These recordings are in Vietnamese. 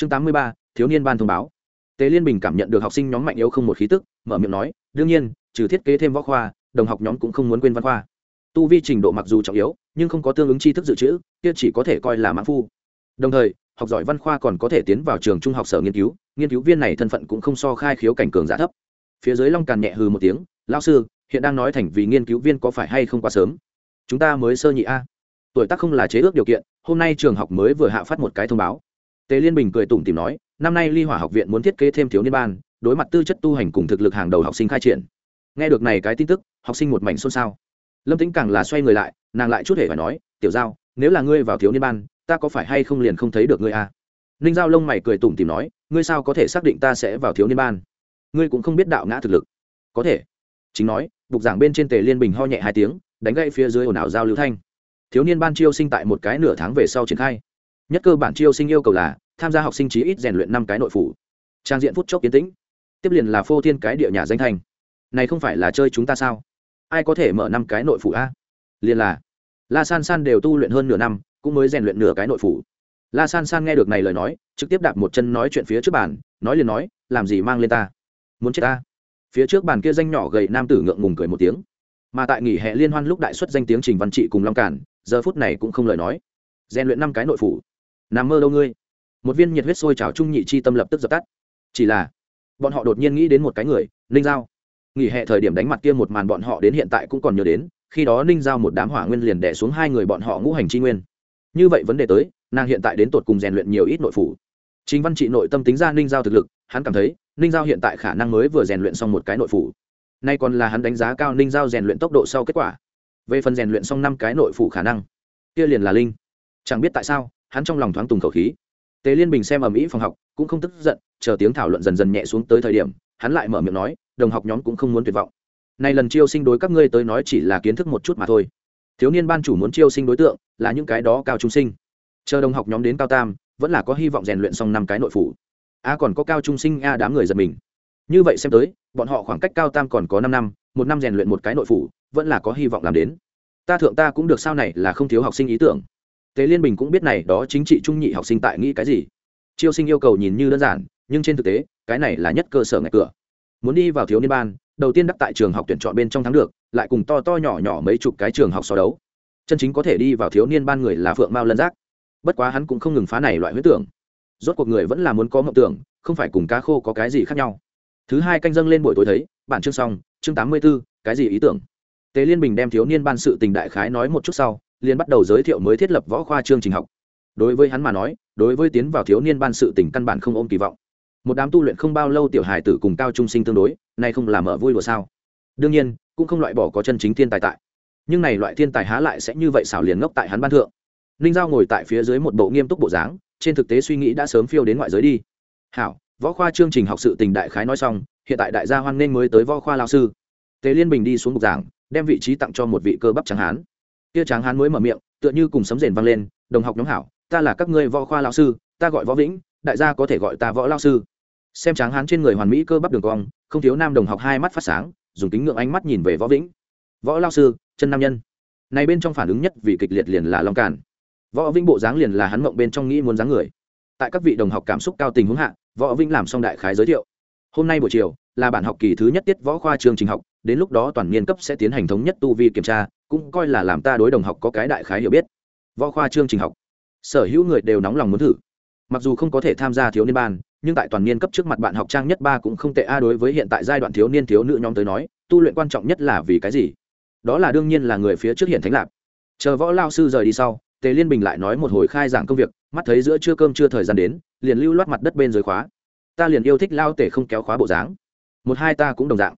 chương tám mươi ba, thiếu niên ban thông báo. Tề liên bình cảm nhận được học sinh nhóm mạnh yếu không một khí tức, mở miệng nói, đương nhiên, trừ thiết kế thêm võ khoa, đồng học nhóm cũng không muốn quên văn khoa. Tu vi trình độ mặc dù trọng yếu, nhưng không có tương ứng tri thức dự trữ, kia chỉ có thể coi là mãn phu. Đồng thời, học giỏi văn khoa còn có thể tiến vào trường trung học sở nghiên cứu nghiên cứu viên này thân phận cũng không so khai khiếu cảnh cường giả thấp. Phía dưới long càn nhẹ hừ một tiếng lao sư, hiện đang nói thành vì nghiên cứu viên có phải hay không quá sớm? Chúng ta mới sơ nhị a. Tuổi tác không là chế ước điều kiện, hôm nay trường học mới vừa hạ phát một cái thông báo tề liên bình cười tủm tìm nói, năm nay ly hỏa học viện muốn thiết kế thêm thiếu niên ban, đối mặt tư chất tu hành cùng thực lực hàng đầu học sinh khai triển. Nghe được này cái tin tức, học sinh một mảnh xôn xao. Lâm tính càng là xoay người lại, nàng lại chút hề phải nói, tiểu giao, nếu là ngươi vào thiếu niên ban, ta có phải hay không liền không thấy được ngươi a ninh giao lông mày cười tủm tìm nói, ngươi sao có thể xác định ta sẽ vào thiếu niên ban? Ngươi cũng không biết đạo ngã thực lực. Có thể. Chính nói, bục giảng bên trên tề liên bình ho nhẹ hai tiếng, đánh gậy phía dưới ồn ào giao lưu thanh. Thiếu niên ban chiêu sinh tại một cái nửa tháng về sau triển khai nhất cơ bản chiêu sinh yêu cầu là tham gia học sinh trí ít rèn luyện năm cái nội phủ. Trang diện phút chốc kiến tĩnh. Tiếp liền là phô thiên cái địa nhà danh thành này không phải là chơi chúng ta sao? Ai có thể mở năm cái nội phủ a? Liền là la san san đều tu luyện hơn nửa năm, cũng mới rèn luyện nửa cái nội phủ. La san san nghe được này lời nói, trực tiếp đạp một chân nói chuyện phía trước bàn, nói liền nói, làm gì mang lên ta? Muốn chết ta? Phía trước bàn kia danh nhỏ gầy nam tử ngượng ngùng cười một tiếng. Mà tại nghỉ hè liên hoan lúc đại xuất danh tiếng trình văn trị cùng long cản, giờ phút này cũng không lời nói. Rèn luyện năm cái nội phủ nằm mơ đâu ngươi. Một viên nhiệt huyết sôi trào trung nhị chi tâm lập tức dập tắt. Chỉ là, bọn họ đột nhiên nghĩ đến một cái người, ninh giao. Nghỉ hè thời điểm đánh mặt kia một màn bọn họ đến hiện tại cũng còn nhớ đến, khi đó ninh giao một đám hỏa nguyên liền đẻ xuống hai người bọn họ ngũ hành chi nguyên. Như vậy vấn đề tới, nàng hiện tại đến tột cùng rèn luyện nhiều ít nội phủ. Chính văn trị nội tâm tính ra ninh giao thực lực, hắn cảm thấy, ninh giao hiện tại khả năng mới vừa rèn luyện xong một cái nội phủ. Nay còn là hắn đánh giá cao ninh giao rèn luyện tốc độ sau kết quả. Về phần rèn luyện xong năm cái nội phủ khả năng, kia liền là linh. Chẳng biết tại sao hắn trong lòng thoáng tùng khẩu khí. Tề liên bình xem ở mỹ phòng học, cũng không tức giận, chờ tiếng thảo luận dần dần nhẹ xuống tới thời điểm, hắn lại mở miệng nói, đồng học nhóm cũng không muốn tuyệt vọng. Này lần chiêu sinh đối các ngươi tới nói chỉ là kiến thức một chút mà thôi. Thiếu niên ban chủ muốn chiêu sinh đối tượng, là những cái đó cao trung sinh. Chờ đồng học nhóm đến cao tam, vẫn là có hy vọng rèn luyện xong năm cái nội phủ. A còn có cao trung sinh a đám người giật mình. Như vậy xem tới, bọn họ khoảng cách cao tam còn có năm năm, một năm rèn luyện một cái nội phủ, vẫn là có hy vọng làm đến. Ta thượng ta cũng được sao này là không thiếu học sinh ý tưởng tế liên bình cũng biết này, đó chính trị trung nhị học sinh tại nghĩ cái gì. Chiêu sinh yêu cầu nhìn như đơn giản, nhưng trên thực tế, cái này là nhất cơ sở ngạch cửa. Muốn đi vào thiếu niên ban, đầu tiên đắc tại trường học tuyển chọn bên trong thắng được, lại cùng to to nhỏ nhỏ mấy chục cái trường học so đấu. Chân chính có thể đi vào thiếu niên ban người là phượng mao lân giác. Bất quá hắn cũng không ngừng phá này loại huyết tưởng. Rốt cuộc người vẫn là muốn có mộng tưởng, không phải cùng cá khô có cái gì khác nhau. Thứ hai canh dâng lên buổi tối thấy, bản chương xong, chương tám mươi b ố cái gì ý tưởng? Tế liên bình đem thiếu niên ban sự tình đại khái nói một chút sau liền bắt đầu giới thiệu mới thiết lập võ khoa chương trình học. Đối với hắn mà nói, đối với tiến vào thiếu niên ban sự tình căn bản không ôm kỳ vọng. Một đám tu luyện không bao lâu tiểu hài tử cùng cao trung sinh tương đối, nay không làm mở vui đùa sao? Đương nhiên, cũng không loại bỏ có chân chính thiên tài tại. Nhưng này loại thiên tài há lại sẽ như vậy xảo liền ngốc tại hắn ban thượng. Ninh giao ngồi tại phía dưới một bộ nghiêm túc bộ dáng, trên thực tế suy nghĩ đã sớm phiêu đến ngoại giới đi. Hảo, võ khoa chương trình học sự tình đại khái nói xong, hiện tại đại gia hoan nên mới tới võ khoa lao sư. Tề liên bình đi xuống bục giảng, đem vị trí tặng cho một vị cơ bắp trắng hán kia tráng hán mới mở miệng, tựa như cùng sấm rền vang lên, đồng học nhóm hảo, ta là các ngươi võ khoa lao sư, ta gọi võ vĩnh, đại gia có thể gọi ta võ lao sư. Xem tráng hán trên người hoàn mỹ cơ bắp đường cong, không thiếu nam đồng học hai mắt phát sáng, dùng kính ngưỡng ánh mắt nhìn về võ vĩnh. Võ lao sư, chân nam nhân. Này bên trong phản ứng nhất vì kịch liệt liền là long càn. Võ vĩnh bộ dáng liền là hắn mộng bên trong nghĩ muốn dáng người. Tại các vị đồng học cảm xúc cao tình huống hạ, võ vĩnh làm xong đại khái giới thiệu. Hôm nay buổi chiều là bản học kỳ thứ nhất tiết võ khoa chương trình học đến lúc đó toàn niên cấp sẽ tiến hành thống nhất tu vi kiểm tra, cũng coi là làm ta đối đồng học có cái đại khái hiểu biết. Võ khoa chương trình học. Sở hữu người đều nóng lòng muốn thử. Mặc dù không có thể tham gia thiếu niên ban, nhưng tại toàn niên cấp trước mặt bạn học trang nhất ba cũng không tệ a à, đối với hiện tại giai đoạn thiếu niên thiếu nữ nhóm tới nói, tu luyện quan trọng nhất là vì cái gì? Đó là đương nhiên là người phía trước hiện thánh lạp. Chờ võ lao sư rời đi sau, tề liên bình lại nói một hồi khai giảng công việc, mắt thấy giữa trưa cơm chưa thời gian đến, liền lưu loát mặt đất bên dưới khóa. Ta liền yêu thích lao tể không kéo khóa bộ dáng. Một hai ta cũng đồng dạng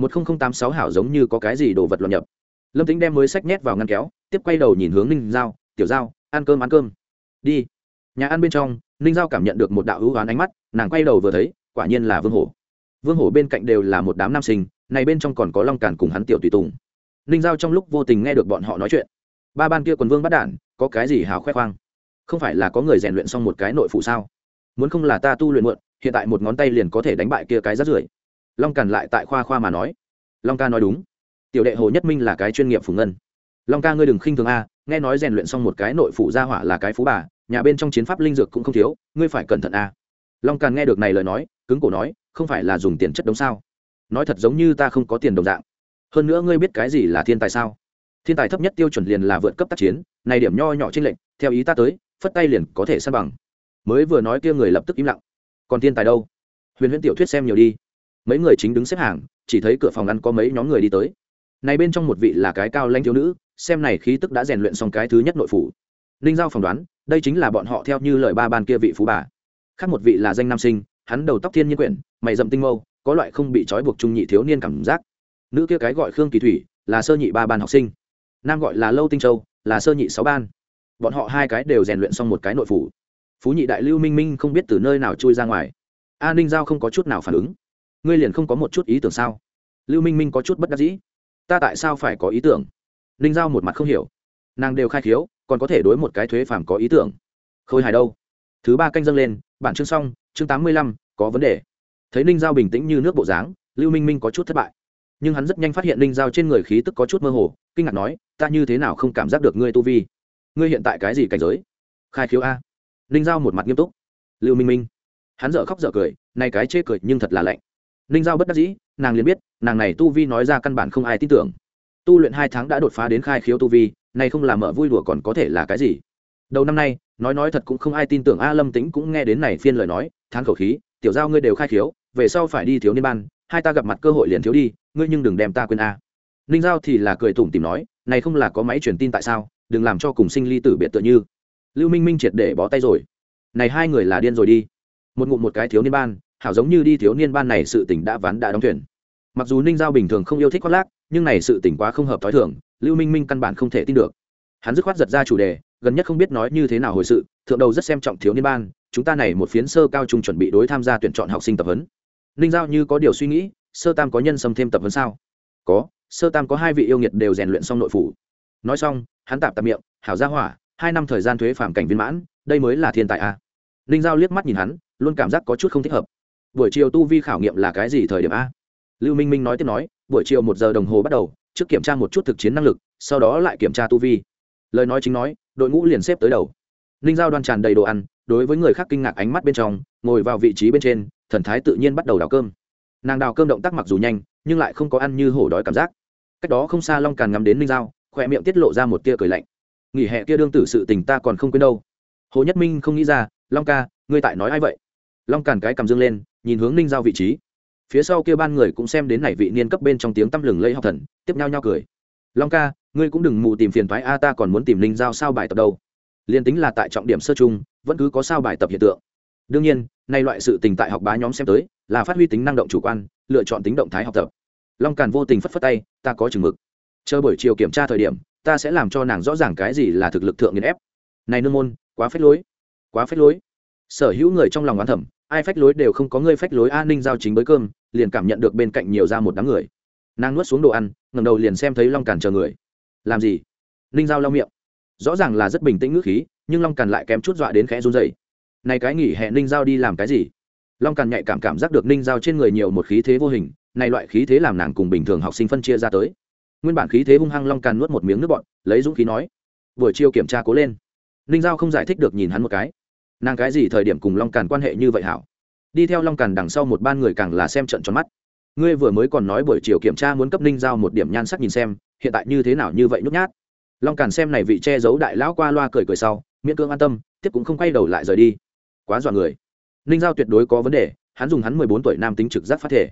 một nghìn tám sáu hảo giống như có cái gì đồ vật loạn nhập. Lâm tính đem mới sách nhét vào ngăn kéo, tiếp quay đầu nhìn hướng ninh giao, tiểu giao, ăn cơm ăn cơm. Đi. Nhà ăn bên trong, ninh giao cảm nhận được một đạo hữu hoán ánh mắt, nàng quay đầu vừa thấy, quả nhiên là vương hổ. Vương hổ bên cạnh đều là một đám nam sinh, này bên trong còn có long càn cùng hắn tiểu tùy tùng. Ninh giao trong lúc vô tình nghe được bọn họ nói chuyện. Ba ban kia quần vương bắt đản, có cái gì hào khoe khoang? Không phải là có người rèn luyện xong một cái nội phụ sao? Muốn không là ta tu luyện muộn, hiện tại một ngón tay liền có thể đánh bại kia cái rát rưởi long càn lại tại khoa khoa mà nói. Long ca nói đúng. Tiểu đệ hồ nhất minh là cái chuyên nghiệp phủ ngân. Long ca ngươi đừng khinh thường a, nghe nói rèn luyện xong một cái nội phụ gia hỏa là cái phú bà, nhà bên trong chiến pháp linh dược cũng không thiếu, ngươi phải cẩn thận a. Long càn nghe được này lời nói, cứng cổ nói, không phải là dùng tiền chất đống sao? Nói thật giống như ta không có tiền đồng dạng. Hơn nữa ngươi biết cái gì là thiên tài sao? Thiên tài thấp nhất tiêu chuẩn liền là vượt cấp tác chiến, này điểm nho nhỏ trên lệnh theo ý ta tới, phất tay liền có thể san bằng. Mới vừa nói kia người lập tức im lặng. Còn thiên tài đâu? Huyền huyễn tiểu thuyết xem nhiều đi mấy người chính đứng xếp hàng, chỉ thấy cửa phòng ăn có mấy nhóm người đi tới. Này bên trong một vị là cái cao lanh thiếu nữ, xem này khí tức đã rèn luyện xong cái thứ nhất nội phủ. Ninh giao phỏng đoán, đây chính là bọn họ theo như lời ba ban kia vị phú bà. Khác một vị là danh nam sinh, hắn đầu tóc thiên nhiên quyển, mày dậm tinh mâu, có loại không bị trói buộc trung nhị thiếu niên cảm giác. Nữ kia cái gọi khương kỳ thủy, là sơ nhị ba ban học sinh. Nam gọi là lâu tinh châu, là sơ nhị sáu ban. Bọn họ hai cái đều rèn luyện xong một cái nội phủ. Phú nhị đại lưu minh minh không biết từ nơi nào chui ra ngoài. A ninh giao không có chút nào phản ứng ngươi liền không có một chút ý tưởng sao? Lưu minh minh có chút bất đắc dĩ. Ta tại sao phải có ý tưởng? Ninh giao một mặt không hiểu. Nàng đều khai khiếu, còn có thể đối một cái thuế phàm có ý tưởng. Khôi hài đâu? Thứ ba canh dâng lên, bản chương xong, chương tám mươi lăm, có vấn đề. Thấy ninh giao bình tĩnh như nước bộ dáng, lưu minh minh có chút thất bại. Nhưng hắn rất nhanh phát hiện ninh giao trên người khí tức có chút mơ hồ, kinh ngạc nói, ta như thế nào không cảm giác được ngươi tu vi? Ngươi hiện tại cái gì cảnh giới? Khai khiếu a. Ninh giao một mặt nghiêm túc. Lưu minh minh. Hắn dở khóc dở cười, nay cái chê cười nhưng thật là lạnh ninh giao bất đắc dĩ, nàng liền biết, nàng này tu vi nói ra căn bản không ai tin tưởng. Tu luyện hai tháng đã đột phá đến khai khiếu tu vi, này không làm mở vui đùa còn có thể là cái gì? Đầu năm nay, nói nói thật cũng không ai tin tưởng a lâm tĩnh cũng nghe đến này phiên lời nói thán khẩu khí, tiểu giao ngươi đều khai khiếu, về sau phải đi thiếu niên ban, hai ta gặp mặt cơ hội liền thiếu đi, ngươi nhưng đừng đem ta quên a. Ninh giao thì là cười tủm tìm nói, này không là có máy truyền tin tại sao, đừng làm cho cùng sinh ly tử biệt tựa như. Lưu minh minh triệt để bó tay rồi. Này hai người là điên rồi đi. Một ngụm một cái thiếu niên ban hảo giống như đi thiếu niên ban này sự tình đã ván đã đóng thuyền. Mặc dù ninh giao bình thường không yêu thích khoác lác, nhưng này sự tình quá không hợp t h ó i thường, lưu minh minh căn bản không thể tin được. Hắn dứt khoát giật ra chủ đề, gần nhất không biết nói như thế nào hồi sự, thượng đầu rất xem trọng thiếu niên ban, chúng ta này một phiến sơ cao trung chuẩn bị đối tham gia tuyển chọn học sinh tập huấn. Ninh giao như có điều suy nghĩ, sơ tam có nhân xâm thêm tập huấn sao? Có, sơ tam có hai vị yêu nghiệt đều rèn luyện xong nội phủ. Nói xong, hắn tạp tạp miệng, hảo gia hỏa, hai năm thời gian thuế phạm cảnh viên mãn, đây mới là thiên tài a. À. ninh giao liếc mắt nhìn hắn, luôn cảm giác có chút không thích hợp buổi chiều tu vi khảo nghiệm là cái gì thời điểm a? Lưu minh minh nói tiếp nói, buổi chiều một giờ đồng hồ bắt đầu, trước kiểm tra một chút thực chiến năng lực, sau đó lại kiểm tra tu vi. Lời nói chính nói, đội ngũ liền xếp tới đầu. Ninh giao đoan tràn đầy đồ ăn, đối với người khác kinh ngạc ánh mắt bên trong, ngồi vào vị trí bên trên, thần thái tự nhiên bắt đầu đào cơm. Nàng đào cơm động tác mặc dù nhanh, nhưng lại không có ăn như hổ đói cảm giác. Cách đó không xa long càn ngắm đến ninh giao khỏe miệng tiết lộ ra một tia cười lạnh. Nghỉ hè kia đương tử sự tình ta còn không quên đâu. Hồ nhất minh không nghĩ ra, long ca, ngươi tại nói ai vậy? Long càn cái cầm dương lên nhìn hướng ninh giao vị trí. Phía sau kia ban người cũng xem đến này vị niên cấp bên trong tiếng tăm lừng lây học thần, tiếp nhau nhau cười. Long ca, ngươi cũng đừng mù tìm phiền thoái a, ta còn muốn tìm ninh giao sao bài tập đâu. Liền tính là tại trọng điểm sơ chung, vẫn cứ có sao bài tập hiện tượng. Đương nhiên, nay loại sự tình tại học bá nhóm xem tới, là phát huy tính năng động chủ quan, lựa chọn tính động thái học tập. Long càn vô tình phất phất tay, ta có chừng mực. Chờ buổi chiều kiểm tra thời điểm, ta sẽ làm cho nàng rõ ràng cái gì là thực lực thượng nghiền ép. Này nương môn, quá phết lối, quá phết lối. Sở hữu người trong lòng oán thẩm ai phách lối đều không có người phách lối an ninh giao chính bới cơm, liền cảm nhận được bên cạnh nhiều ra một đám người. Nàng nuốt xuống đồ ăn ngầm đầu liền xem thấy long càn chờ người. Làm gì? Ninh giao lau miệng. Rõ ràng là rất bình tĩnh ngữ khí, nhưng long càn lại kém chút dọa đến khẽ run dày này cái nghỉ hè ninh giao đi làm cái gì? Long càn nhạy cảm cảm giác được ninh giao trên người nhiều một khí thế vô hình, này loại khí thế làm nàng cùng bình thường học sinh phân chia ra tới. Nguyên bản khí thế hung hăng long càn nuốt một miếng nước bọn lấy dũng khí nói, buổi chiều kiểm tra cố lên. Ninh giao không giải thích được nhìn hắn một cái. Nàng cái gì thời điểm cùng long càn quan hệ như vậy hảo? Đi theo long càn đằng sau một ban người càng là xem trận tròn mắt. Ngươi vừa mới còn nói buổi chiều kiểm tra muốn cấp ninh giao một điểm nhan sắc nhìn xem, hiện tại như thế nào như vậy nhút nhát. Long càn xem này vị che giấu đại lão qua loa cười cười sau, miễn cưỡng an tâm, tiếp cũng không quay đầu lại rời đi. Quá dọa người. Ninh giao tuyệt đối có vấn đề, hắn dùng hắn mười bốn tuổi nam tính trực giác phát thể.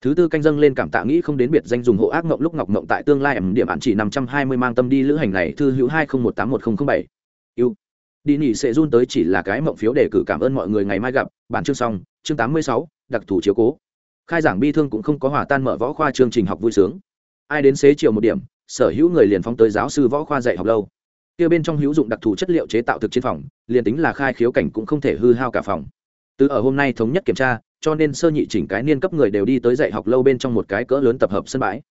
Thứ tư canh dâng lên cảm tạ nghĩ không đến biệt danh dùng hộ ác mộng lúc ngọc mộng tại tương lai ẩm điểm ạn chỉ năm trăm hai mươi mang tâm đi lữ hành này, thư hữu hai không một tám một không bảy. Yêu đi nỉ sẽ run tới chỉ là cái mộng phiếu để cử cảm ơn mọi người ngày mai gặp. Bản chương xong, chương tám mươi sáu, đặc thù chiếu cố. Khai giảng bi thương cũng không có hòa tan mở võ khoa chương trình học vui sướng. Ai đến xế chiều một điểm, sở hữu người liền phóng tới giáo sư võ khoa dạy học lâu. Kia bên trong hữu dụng đặc thù chất liệu chế tạo thực trên phòng, liền tính là khai khiếu cảnh cũng không thể hư hao cả phòng. Từ ở hôm nay thống nhất kiểm tra, cho nên sơ nhị chỉnh cái niên cấp người đều đi tới dạy học lâu bên trong một cái cỡ lớn tập hợp sân bãi.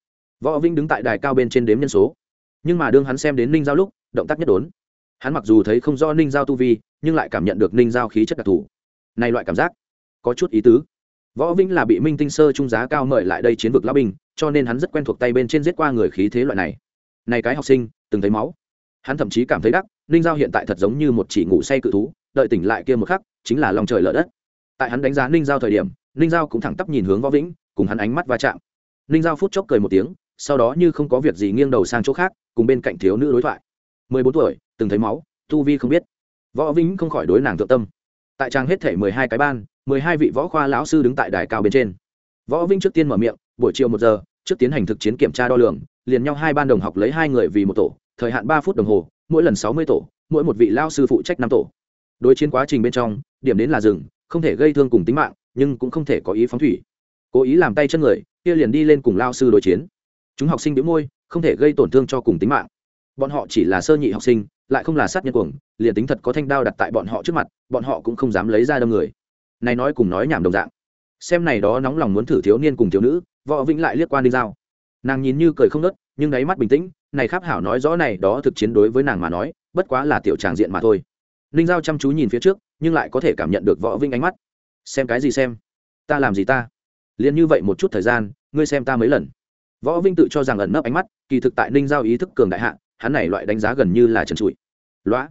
Võ vinh đứng tại đài cao bên trên đếm nhân số. Nhưng mà đương hắn xem đến ninh giao lúc, động tác nhất đốn hắn mặc dù thấy không do ninh giao tu vi, nhưng lại cảm nhận được ninh giao khí chất đặc thù. Này loại cảm giác, có chút ý tứ. Võ vĩnh là bị minh tinh sơ trung giá cao mời lại đây chiến vực lao binh, cho nên hắn rất quen thuộc tay bên trên giết qua người khí thế loại này. Này cái học sinh, từng thấy máu. Hắn thậm chí cảm thấy đắc, ninh giao hiện tại thật giống như một chỉ ngủ say cự thú, đợi tỉnh lại kia một khắc, chính là lòng trời lở đất. Tại hắn đánh giá ninh giao thời điểm, ninh giao cũng thẳng tắp nhìn hướng võ vĩnh, cùng hắn ánh mắt va chạm. Ninh giao phút chốc cười một tiếng, sau đó như không có việc gì nghiêng đầu sang chỗ khác, cùng bên cạnh thiếu nữ đối thoại. Mười bốn tuổi từng thấy máu, tu vi không biết. Võ vĩnh không khỏi đối nàng thượng tâm. Tại trang hết thể mười hai cái ban, mười hai vị võ khoa lão sư đứng tại đài cao bên trên. Võ vĩnh trước tiên mở miệng, buổi chiều một giờ, trước tiến hành thực chiến kiểm tra đo lường, liền nhau hai ban đồng học lấy hai người vì một tổ, thời hạn ba phút đồng hồ, mỗi lần sáu mươi tổ, mỗi một vị lao sư phụ trách năm tổ. Đối chiến quá trình bên trong, điểm đến là rừng không thể gây thương cùng tính mạng, nhưng cũng không thể có ý phóng thủy. Cố ý làm tay chân người, kia liền đi lên cùng lao sư đối chiến. Chúng học sinh đĩu môi, không thể gây tổn thương cho cùng tính mạng bọn họ chỉ là sơ nhị học sinh, lại không là sát nhân cuồng, liền tính thật có thanh đao đặt tại bọn họ trước mặt, bọn họ cũng không dám lấy ra đâm người. Này nói cùng nói nhảm đồng dạng. Xem này đó nóng lòng muốn thử thiếu niên cùng thiếu nữ, võ vĩnh lại liếc quan đinh dao nàng nhìn như cười không nớt, nhưng đáy mắt bình tĩnh, này kháp hảo nói rõ này đó thực chiến đối với nàng mà nói, bất quá là tiểu tràng diện mà thôi. Ninh giao chăm chú nhìn phía trước, nhưng lại có thể cảm nhận được võ vĩnh ánh mắt. Xem cái gì xem? Ta làm gì ta? Liền như vậy một chút thời gian, ngươi xem ta mấy lần. Võ vinh tự cho rằng ẩn nấp ánh mắt, kỳ thực tại ninh giao ý thức cường đại hạ hắn này loại đánh giá gần như là trần trụi. Loã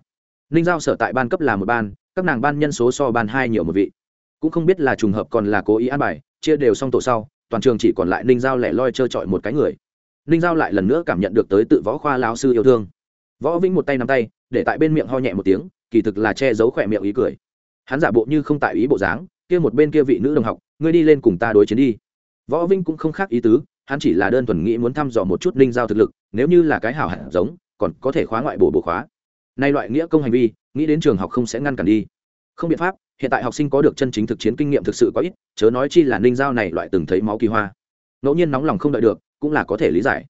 ninh giao sở tại ban cấp là một ban, các nàng ban nhân số so ban hai nhiều một vị. Cũng không biết là trùng hợp còn là cố ý an bài, chia đều xong tổ sau, toàn trường chỉ còn lại ninh giao lẻ loi trơ trọi một cái người. Ninh giao lại lần nữa cảm nhận được tới tự võ khoa lao sư yêu thương. Võ vĩnh một tay nắm tay, để tại bên miệng ho nhẹ một tiếng, kỳ thực là che giấu khỏe miệng ý cười. Hắn giả bộ như không tại ý bộ dáng, kia một bên kia vị nữ đồng học, ngươi đi lên cùng ta đối chiến đi. Võ vinh cũng không khác ý tứ hắn chỉ là đơn thuần nghĩ muốn thăm dò một chút ninh giao thực lực, nếu như là cái hảo hạt giống, còn có thể khóa ngoại bổ bổ khóa. Nay loại nghĩa công hành vi, nghĩ đến trường học không sẽ ngăn cản đi. Không biện pháp, hiện tại học sinh có được chân chính thực chiến kinh nghiệm thực sự có ít, chớ nói chi là ninh giao này loại từng thấy máu kỳ hoa. Ngẫu nhiên nóng lòng không đợi được, cũng là có thể lý giải.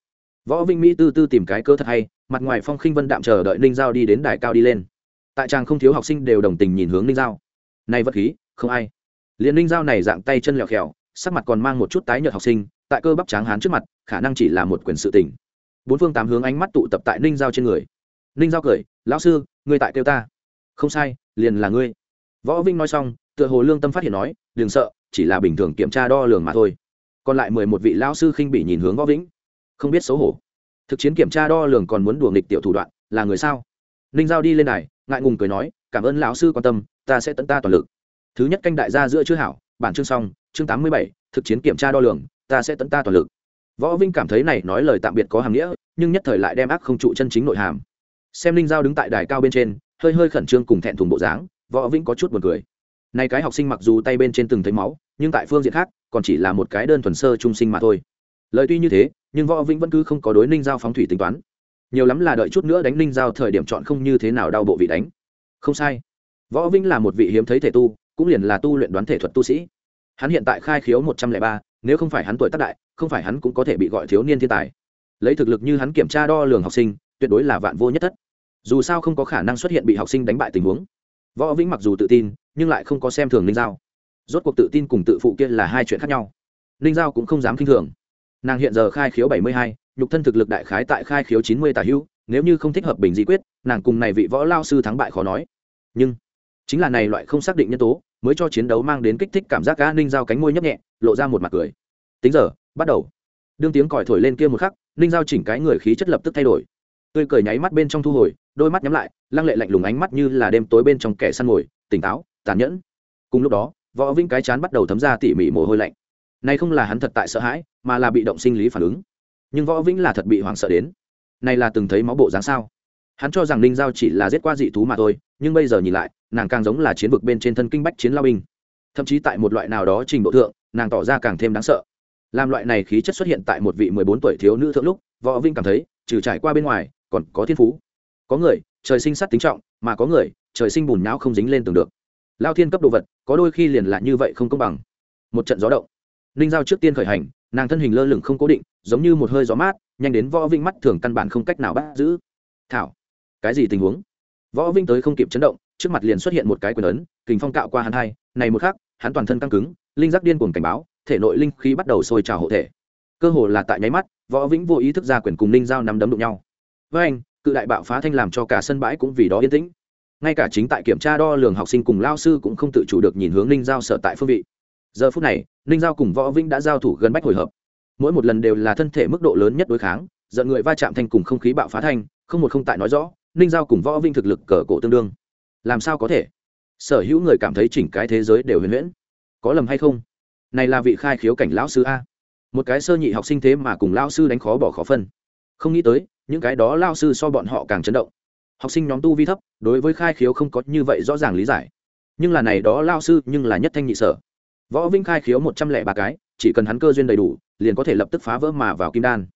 Võ vinh mỹ tư tư tìm cái cơ thật hay, mặt ngoài phong khinh vân đạm chờ đợi ninh giao đi đến đài cao đi lên. Tại trang không thiếu học sinh đều đồng tình nhìn hướng ninh giao. Nay vật khí, không ai. Liền ninh giao này dạng tay chân lẹo khèo sắc mặt còn mang một chút tái nhợt học sinh tại cơ bắp tráng hán trước mặt, khả năng chỉ là một quyền sự tình. Bốn phương tám hướng ánh mắt tụ tập tại ninh giao trên người. Ninh giao cười, lão sư, ngươi tại kêu ta. Không sai, liền là ngươi. Võ vinh nói xong, tựa hồ lương tâm phát hiện nói, đừng sợ, chỉ là bình thường kiểm tra đo lường mà thôi. Còn lại mười một vị lão sư khinh bị nhìn hướng võ vĩnh. Không biết xấu hổ. Thực chiến kiểm tra đo lường còn muốn đùa nghịch tiểu thủ đoạn, là người sao? Ninh giao đi lên này ngại ngùng cười nói, cảm ơn lão sư quan tâm, ta sẽ tận ta toàn lực. Thứ nhất canh đại gia giữa chữ hảo, bản chương xong, chương tám mươi bảy, thực chiến kiểm tra đo lường ta sẽ tận ta toàn lực. Võ vinh cảm thấy này nói lời tạm biệt có hàm nghĩa, nhưng nhất thời lại đem ác không trụ chân chính nội hàm. Xem linh giao đứng tại đài cao bên trên, hơi hơi khẩn trương cùng thẹn thùng bộ dáng, võ vinh có chút buồn cười. Nay cái học sinh mặc dù tay bên trên từng thấy máu, nhưng tại phương diện khác, còn chỉ là một cái đơn thuần sơ trung sinh mà thôi. Lời tuy như thế, nhưng võ vĩnh vẫn cứ không có đối ninh giao phóng thủy tính toán. Nhiều lắm là đợi chút nữa đánh ninh giao thời điểm chọn không như thế nào đau bộ vị đánh. Không sai. Võ vĩnh là một vị hiếm thấy thể tu, cũng liền là tu luyện đoán thể thuật tu sĩ. Hắn hiện tại khai khiếu một trăm lẻ ba nếu không phải hắn tuổi tác đại, không phải hắn cũng có thể bị gọi thiếu niên thiên tài. Lấy thực lực như hắn kiểm tra đo lường học sinh, tuyệt đối là vạn vô nhất thất. Dù sao không có khả năng xuất hiện bị học sinh đánh bại tình huống. Võ vĩnh mặc dù tự tin, nhưng lại không có xem thường ninh giao. Rốt cuộc tự tin cùng tự phụ kia là hai chuyện khác nhau. Ninh giao cũng không dám k i n h thường. Nàng hiện giờ khai khiếu bảy mươi hai, nhục thân thực lực đại khái tại khai khiếu chín mươi tả hữu, nếu như không thích hợp bình di quyết, nàng cùng này vị võ lao sư thắng bại khó nói. Nhưng, chính là này loại không xác định nhân tố mới cho chiến đấu mang đến kích thích cảm giác cá ninh giao cánh môi nhấp nhẹ, lộ ra một mặt cười. Tính giờ, bắt đầu. Đương tiếng còi thổi lên kia một khắc, ninh giao chỉnh cái người khí chất lập tức thay đổi. Tươi cười nháy mắt bên trong thu hồi, đôi mắt nhắm lại, lăng lệ lạnh lùng ánh mắt như là đêm tối bên trong kẻ săn mồi, tỉnh táo, tàn nhẫn. Cùng lúc đó, võ vĩnh cái chán bắt đầu thấm ra tỉ mỉ mồ hôi lạnh. Này không là hắn thật tại sợ hãi, mà là bị động sinh lý phản ứng. Nhưng võ vĩnh là thật bị hoảng sợ đến. Này là từng thấy máu bộ dáng sao? Hắn cho rằng ninh giao chỉ là giết qua dị thú mà thôi, nhưng bây giờ nhìn lại, nàng càng giống là chiến vực bên trên thân kinh bách chiến lao binh. Thậm chí tại một loại nào đó trình độ thượng, nàng tỏ ra càng thêm đáng sợ. Làm loại này khí chất xuất hiện tại một vị mười bốn tuổi thiếu nữ thượng lúc, võ vinh cảm thấy, trừ trải qua bên ngoài, còn có thiên phú. Có người, trời sinh sát tính trọng, mà có người, trời sinh bùn não không dính lên tường được. Lao thiên cấp đồ vật, có đôi khi liền là như vậy không công bằng. Một trận gió động. Ninh giao trước tiên khởi hành, nàng thân hình lơ lửng không cố định, giống như một hơi gió mát, nhanh đến võ vinh mắt thường căn bản không cách nào bắt giữ. Thảo cái gì tình huống? Võ vinh tới không kịp chấn động, trước mặt liền xuất hiện một cái quyền ấn, kình phong cạo qua hắn hai, này một khắc, hắn toàn thân căng cứng, linh giác điên cuồng cảnh báo, thể nội linh khí bắt đầu sôi trào hộ thể. Cơ hồ là tại nháy mắt, võ vĩnh vô ý thức ra quyền cùng ninh giao nắm đấm đụng nhau. Với anh, cự đại bạo phá thanh làm cho cả sân bãi cũng vì đó yên tĩnh. Ngay cả chính tại kiểm tra đo lường học sinh cùng lao sư cũng không tự chủ được nhìn hướng ninh giao sở tại phương vị. Giờ phút này, ninh giao cùng võ vĩnh đã giao thủ gần bách hồi hợp. Mỗi một lần đều là thân thể mức độ lớn nhất đối kháng, giận người va chạm thanh cùng không khí bạo phá thanh, không một không tại nói rõ ninh giao cùng võ vinh thực lực cờ cổ tương đương. Làm sao có thể? Sở hữu người cảm thấy chỉnh cái thế giới đều huyền huyễn. Có lầm hay không? Này là vị khai khiếu cảnh lão sư a. Một cái sơ nhị học sinh thế mà cùng lão sư đánh khó bỏ khó phân. Không nghĩ tới, những cái đó lao sư so bọn họ càng chấn động. Học sinh nhóm tu vi thấp, đối với khai khiếu không có như vậy rõ ràng lý giải. Nhưng là này đó lao sư nhưng là nhất thanh nhị sở. Võ vinh khai khiếu một trăm lẻ ba cái, chỉ cần hắn cơ duyên đầy đủ, liền có thể lập tức phá vỡ mà vào kim đan.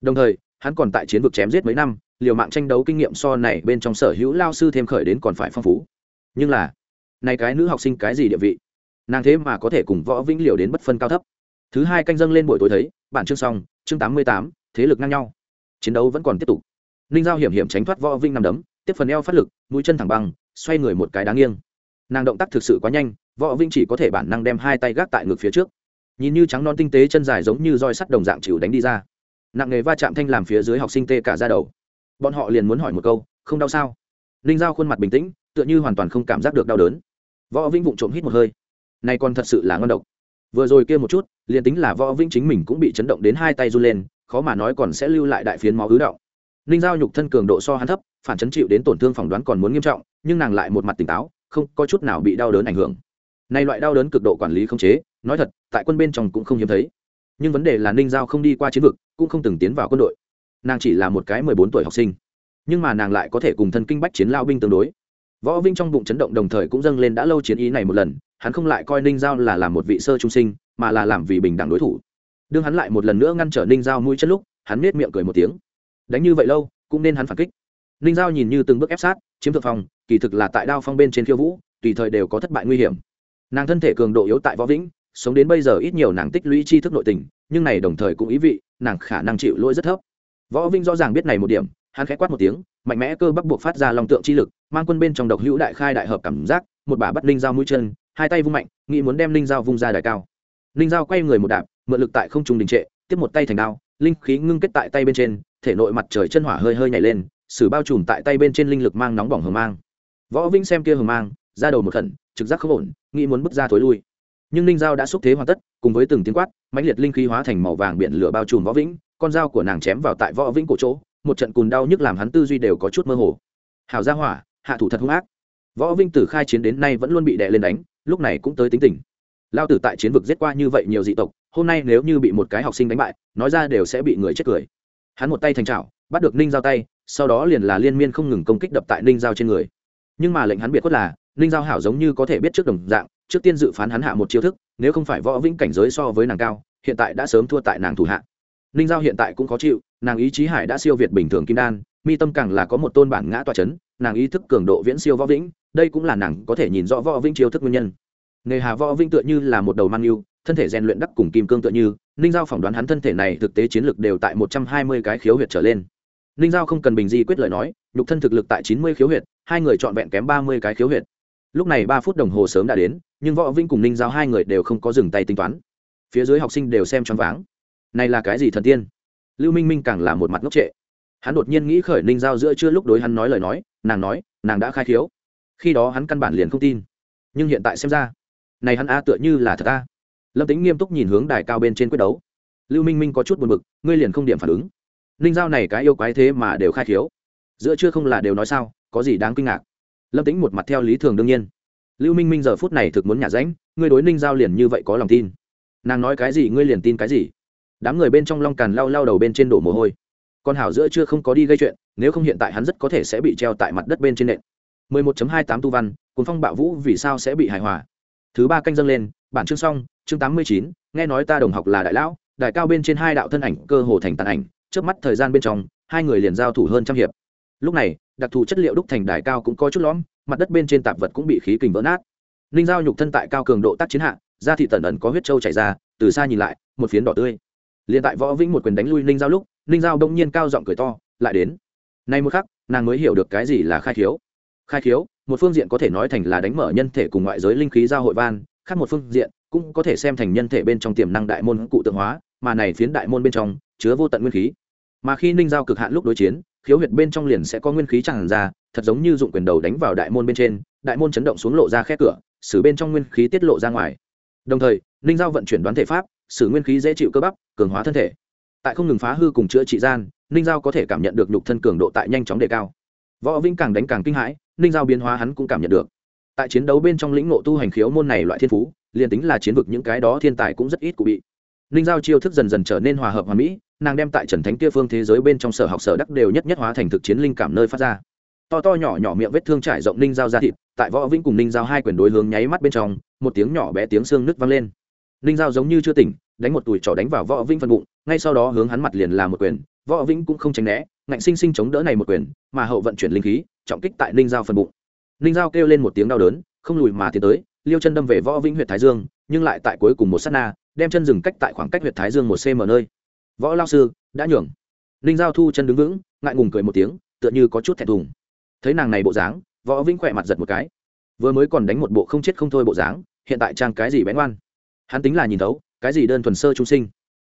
Đồng thời, hắn còn tại chiến vực chém giết mấy năm liều mạng tranh đấu kinh nghiệm so này bên trong sở hữu lao sư thêm khởi đến còn phải phong phú. Nhưng là, này cái nữ học sinh cái gì địa vị? Nàng thế mà có thể cùng võ vĩnh liều đến bất phân cao thấp. Thứ hai canh dâng lên buổi tối thấy, bản chương xong, chương tám mươi tám, thế lực ngang nhau. Chiến đấu vẫn còn tiếp tục. Ninh giao hiểm hiểm tránh thoát võ vĩnh nằm đấm, tiếp phần eo phát lực, mũi chân thẳng băng, xoay người một cái đáng nghiêng. Nàng động tác thực sự quá nhanh, võ vĩnh chỉ có thể bản năng đem hai tay gác tại ngực phía trước. Nhìn như trắng non tinh tế chân dài giống như roi sắt đồng dạng chịu đánh đi ra. Nặng nghề va chạm thanh làm phía dưới học sinh tê cả ra đầu bọn họ liền muốn hỏi một câu, không đau sao? Ninh giao khuôn mặt bình tĩnh, tựa như hoàn toàn không cảm giác được đau đớn. Võ vĩnh vụng trộm hít một hơi. Này còn thật sự là ngon độc. Vừa rồi kia một chút, liền tính là võ vĩnh chính mình cũng bị chấn động đến hai tay run lên, khó mà nói còn sẽ lưu lại đại phiến máu ứ động. Ninh giao nhục thân cường độ so hắn thấp, phản chấn chịu đến tổn thương phỏng đoán còn muốn nghiêm trọng, nhưng nàng lại một mặt tỉnh táo, không có chút nào bị đau đớn ảnh hưởng. Này loại đau đớn cực độ quản lý không chế, nói thật, tại quân bên trong cũng không hiếm thấy. Nhưng vấn đề là ninh giao không đi qua chiến vực, cũng không từng tiến vào quân đội nàng chỉ là một cái mười bốn tuổi học sinh, nhưng mà nàng lại có thể cùng thân kinh bách chiến lao binh tương đối. Võ vinh trong bụng chấn động đồng thời cũng dâng lên đã lâu chiến ý này một lần, hắn không lại coi ninh giao là làm một vị sơ trung sinh, mà là làm vì bình đẳng đối thủ. Đương hắn lại một lần nữa ngăn trở ninh giao mũi chân lúc, hắn nết miệng cười một tiếng. Đánh như vậy lâu, cũng nên hắn phản kích. Ninh giao nhìn như từng bước ép sát, chiếm thượng phong, kỳ thực là tại đao phong bên trên khiêu vũ, tùy thời đều có thất bại nguy hiểm. Nàng thân thể cường độ yếu tại võ vĩnh, sống đến bây giờ ít nhiều nàng tích lũy tri thức nội tình, nhưng này đồng thời cũng ý vị, nàng khả năng chịu lỗi rất thấp võ Vinh rõ ràng biết này một điểm, hắn khẽ quát một tiếng, mạnh mẽ cơ bắp buộc phát ra lòng tượng chi lực, mang quân bên trong độc hữu đại khai đại hợp cảm giác, một bà bắt ninh dao mũi chân, hai tay vung mạnh, nghĩ muốn đem ninh dao vung ra đài cao. Ninh dao quay người một đạp, mượn lực tại không trung đình trệ, tiếp một tay thành đao, linh khí ngưng kết tại tay bên trên, thể nội mặt trời chân hỏa hơi hơi nhảy lên, sử bao trùm tại tay bên trên linh lực mang nóng bỏng hờ mang. Võ Vinh xem kia hờ mang, ra đầu một khẩn, trực giác không ổn, nghĩ muốn bước ra thối lui nhưng ninh dao đã xúc thế hoàn tất, cùng với từng tiếng quát, mãnh liệt linh khí hóa thành màu vàng biển lửa bao trùm võ vĩnh, con dao của nàng chém vào tại võ vĩnh cổ chỗ, một trận cùn đau nhức làm hắn tư duy đều có chút mơ hồ. Hào gia hỏa, hạ thủ thật hung ác. Võ vinh từ khai chiến đến nay vẫn luôn bị đè lên đánh, lúc này cũng tới tính tình. Lao tử tại chiến vực giết qua như vậy nhiều dị tộc, hôm nay nếu như bị một cái học sinh đánh bại, nói ra đều sẽ bị người chết cười. Hắn một tay thành trào bắt được ninh giao tay, sau đó liền là liên miên không ngừng công kích đập tại ninh giao trên người. Nhưng mà lệnh hắn biệt khuất là, ninh giao hảo giống như có thể biết trước đồng dạng trước tiên dự phán hắn hạ một chiêu thức, nếu không phải võ vĩnh cảnh giới so với nàng cao, hiện tại đã sớm thua tại nàng thủ hạ. Ninh giao hiện tại cũng khó chịu, nàng ý chí hải đã siêu việt bình thường kim đan, mi tâm càng là có một tôn bản ngã tọa c h ấ n nàng ý thức cường độ viễn siêu võ vĩnh, đây cũng là nàng có thể nhìn rõ võ vĩnh chiêu thức nguyên nhân. Nghề hà võ vĩnh tựa như là một đầu mang yêu, thân thể rèn luyện đắc cùng kim cương tựa như, ninh giao phỏng đoán hắn thân thể này thực tế chiến lược đều tại một trăm hai mươi cái khiếu huyệt trở lên. Ninh giao không cần bình di quyết lời nói, nhục thân thực lực tại chín mươi khiếu huyệt, hai người trọn vẹn kém ba mươi cái khiếu huyệt lúc này ba phút đồng hồ sớm đã đến, nhưng võ vinh cùng ninh giao hai người đều không có dừng tay tính toán. Phía dưới học sinh đều xem choáng váng. Này là cái gì thần tiên? Lưu minh minh càng là một mặt ngốc trệ. Hắn đột nhiên nghĩ khởi ninh giao giữa chưa lúc đối hắn nói lời nói, nàng nói, nàng đã khai khiếu. Khi đó hắn căn bản liền không tin. Nhưng hiện tại xem ra, này hắn a tựa như là thật a lâm tính nghiêm túc nhìn hướng đài cao bên trên quyết đấu. Lưu minh minh có chút buồn bực, ngươi liền không điểm phản ứng. Ninh giao này cái yêu quái thế mà đều khai khiếu. Giữa chưa không là đều nói sao, có gì đáng kinh ngạc? Lâm tính một mặt theo lý thường đương nhiên. Lưu minh minh giờ phút này thực muốn nhả ránh ngươi đối ninh giao liền như vậy có lòng tin. Nàng nói cái gì ngươi liền tin cái gì. Đám người bên trong long càn lao lao đầu bên trên đổ mồ hôi. Con hảo giữa chưa không có đi gây chuyện nếu không hiện tại hắn rất có thể sẽ bị treo tại mặt đất bên trên nện 11.28 tu văn cuốn phong bạo vũ vì sao sẽ bị hài hòa? Thứ ba canh dâng lên bản chương xong chương 89, nghe nói ta đồng học là đại lão đại cao bên trên hai đạo thân ảnh cơ hồ thành tàn ảnh trước mắt thời gian bên trong hai người liền giao thủ hơn trăm hiệp. Lúc này đặc thù chất liệu đúc thành đài cao cũng có chút lõm, mặt đất bên trên tạp vật cũng bị khí kình vỡ nát. Ninh giao nhục thân tại cao cường độ tác chiến hạ, da thị tần ẩn có huyết trâu chảy ra, từ xa nhìn lại, một phiến đỏ tươi. Liền tại võ vĩnh một quyền đánh lui ninh giao lúc ninh giao đông nhiên cao giọng cười to, lại đến. Nay một khắc, nàng mới hiểu được cái gì là khai khiếu. Khai khiếu, một phương diện có thể nói thành là đánh mở nhân thể cùng ngoại giới linh khí giao hội van, khác một phương diện cũng có thể xem thành nhân thể bên trong tiềm năng đại môn cụ tượng hóa, mà này phiến đại môn bên trong chứa vô tận nguyên khí. Mà khi ninh giao cực hạn lúc đối chiến khiếu huyệt bên trong liền sẽ có nguyên khí tràn ra, thật giống như dụng quyền đầu đánh vào đại môn bên trên, đại môn chấn động xuống lộ ra khe cửa xử bên trong nguyên khí tiết lộ ra ngoài. Đồng thời, ninh giao vận chuyển đoán thể pháp, sử nguyên khí dễ chịu cơ bắp, cường hóa thân thể. Tại không ngừng phá hư cùng chữa trị gian, ninh giao có thể cảm nhận được nhục thân cường độ tại nhanh chóng đề cao. Võ vĩnh càng đánh càng kinh hãi, ninh giao biến hóa hắn cũng cảm nhận được. Tại chiến đấu bên trong lĩnh ngộ tu hành khiếu môn này loại thiên phú, liền tính là chiến vực những cái đó thiên tài cũng rất ít cụ bị. Ninh giao chiêu thức dần dần trở nên hòa hợp hòa mỹ nàng đem tại trần thánh kia phương thế giới bên trong sở học sở đắc đều nhất nhất hóa thành thực chiến linh cảm nơi phát ra. To to nhỏ nhỏ miệng vết thương trải rộng ninh giao ra thịt, tại võ vĩnh cùng ninh giao hai quyền đối hướng nháy mắt bên trong, một tiếng nhỏ bé tiếng xương nứt vang lên. Ninh giao giống như chưa tỉnh, đánh một tủi trỏ đánh vào võ vĩnh phần bụng, ngay sau đó hướng hắn mặt liền là một quyền, võ vĩnh cũng không tránh né, ngạnh sinh sinh chống đỡ này một quyền, mà hậu vận chuyển linh khí, trọng kích tại ninh giao phần bụng. Ninh giao kêu lên một tiếng đau đớn, không lùi mà tiến tới, liêu chân đâm về võ vĩnh huyện thái dương, nhưng lại tại cuối cùng một sát na, đem chân dừng cách tại khoảng cách huyện thái dương một cm nơi võ lao sư, đã nhường. Ninh giao thu chân đứng vững, ngại ngùng cười một tiếng, tựa như có chút thẹn thùng. Thấy nàng này bộ dáng, võ vĩnh khỏe mặt giật một cái. Vừa mới còn đánh một bộ không chết không thôi bộ dáng, hiện tại trang cái gì bén oan hắn tính là nhìn thấu, cái gì đơn thuần sơ trung sinh.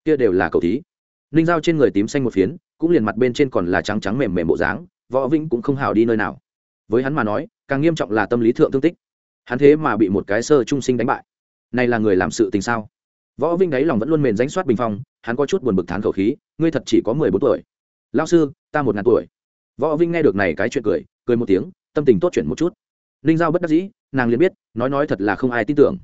Kia đều là cầu thí. Ninh giao trên người tím xanh một phiến, cũng liền mặt bên trên còn là trắng trắng mềm mềm bộ dáng, võ vĩnh cũng không hào đi nơi nào. Với hắn mà nói, càng nghiêm trọng là tâm lý thượng thương tích. Hắn thế mà bị một cái sơ trung sinh đánh bại. Này là người làm sự tình sao? Võ vinh đáy lòng vẫn luôn mền danh soát bình phong, hắn có chút buồn bực thán khẩu khí, ngươi thật chỉ có mười bốn tuổi. Lao sư, ta một ngàn tuổi. Võ vinh nghe được này cái chuyện cười cười một tiếng, tâm tình tốt chuyển một chút. Ninh giao bất đắc dĩ, nàng liền biết, nói nói thật là không ai tin tưởng.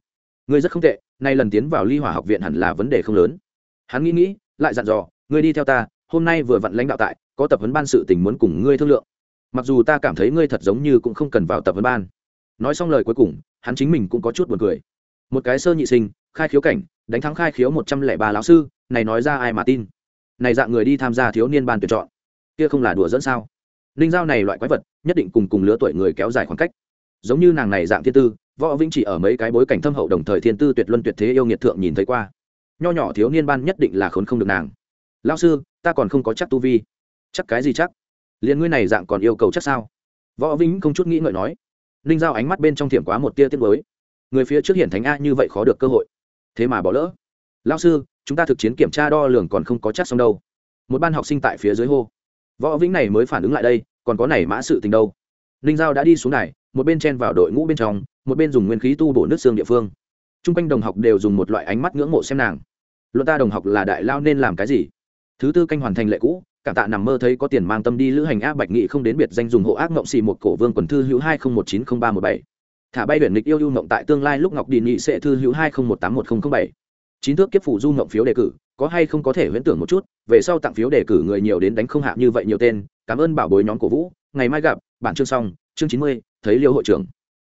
Ngươi rất không tệ, nay lần tiến vào ly hỏa học viện hẳn là vấn đề không lớn. Hắn nghĩ nghĩ, lại dặn dò, ngươi đi theo ta, hôm nay vừa vặn lãnh đạo tại, có tập huấn ban sự tình muốn cùng ngươi thương lượng. Mặc dù ta cảm thấy ngươi thật giống như cũng không cần vào tập huấn ban. Nói xong lời cuối cùng, hắn chính mình cũng có chút buồn cười. Một cái sơ nhị sinh, khai khiếu cảnh đánh thắng khai khiếu một trăm lẻ ba lão sư, này nói ra ai mà tin? Này dạng người đi tham gia thiếu niên ban tuyển chọn, kia không là đùa dẫn sao? Ninh giao này loại quái vật, nhất định cùng cùng lứa tuổi người kéo dài khoảng cách. Giống như nàng này dạng thiên tư, võ vĩnh chỉ ở mấy cái bối cảnh thâm hậu đồng thời thiên tư tuyệt luân tuyệt thế yêu nghiệt thượng nhìn thấy qua. Nho nhỏ thiếu niên ban nhất định là khốn không được nàng. Lao sư, ta còn không có chắc tu vi. Chắc cái gì chắc? Liền ngươi này dạng còn yêu cầu chắc sao? Võ vĩnh không chút nghĩ ngợi nói. Ninh giao ánh mắt bên trong thiểm quá một tia tiết mới người phía trước hiển thánh a như vậy khó được cơ hội thế mà bỏ lỡ. Lao sư, chúng ta thực chiến kiểm tra đo lường còn không có chắc xong đâu. Một ban học sinh tại phía dưới hô. Võ vĩnh này mới phản ứng lại đây, còn có này mã sự tình đâu. Ninh giao đã đi xuống này một bên chen vào đội ngũ bên trong, một bên dùng nguyên khí tu bổ nước xương địa phương. T r u n g quanh đồng học đều dùng một loại ánh mắt ngưỡng mộ xem nàng. Luận ta đồng học là đại lao nên làm cái gì? Thứ tư canh hoàn thành lệ cũ, cảm tạ nằm mơ thấy có tiền mang tâm đi lữ hành a bạch nghị không đến biệt danh dùng hộ ác ngộng xì một cổ vương quần thư hữu hai không một chín không ba một bảy thả bay biển lịch yêu yêu mộng tại tương lai lúc ngọc đi nghị sẽ thư hữu hai không một tám một không không bảy. Chín thước kiếp phủ du mộng phiếu đề cử, có hay không có thể huyễn tưởng một chút, về sau tặng phiếu đề cử người nhiều đến đánh không hạ như vậy nhiều tên, cảm ơn bảo bối nhóm cổ vũ, ngày mai gặp, bản chương xong, chương chín mươi, thấy liêu hội trưởng.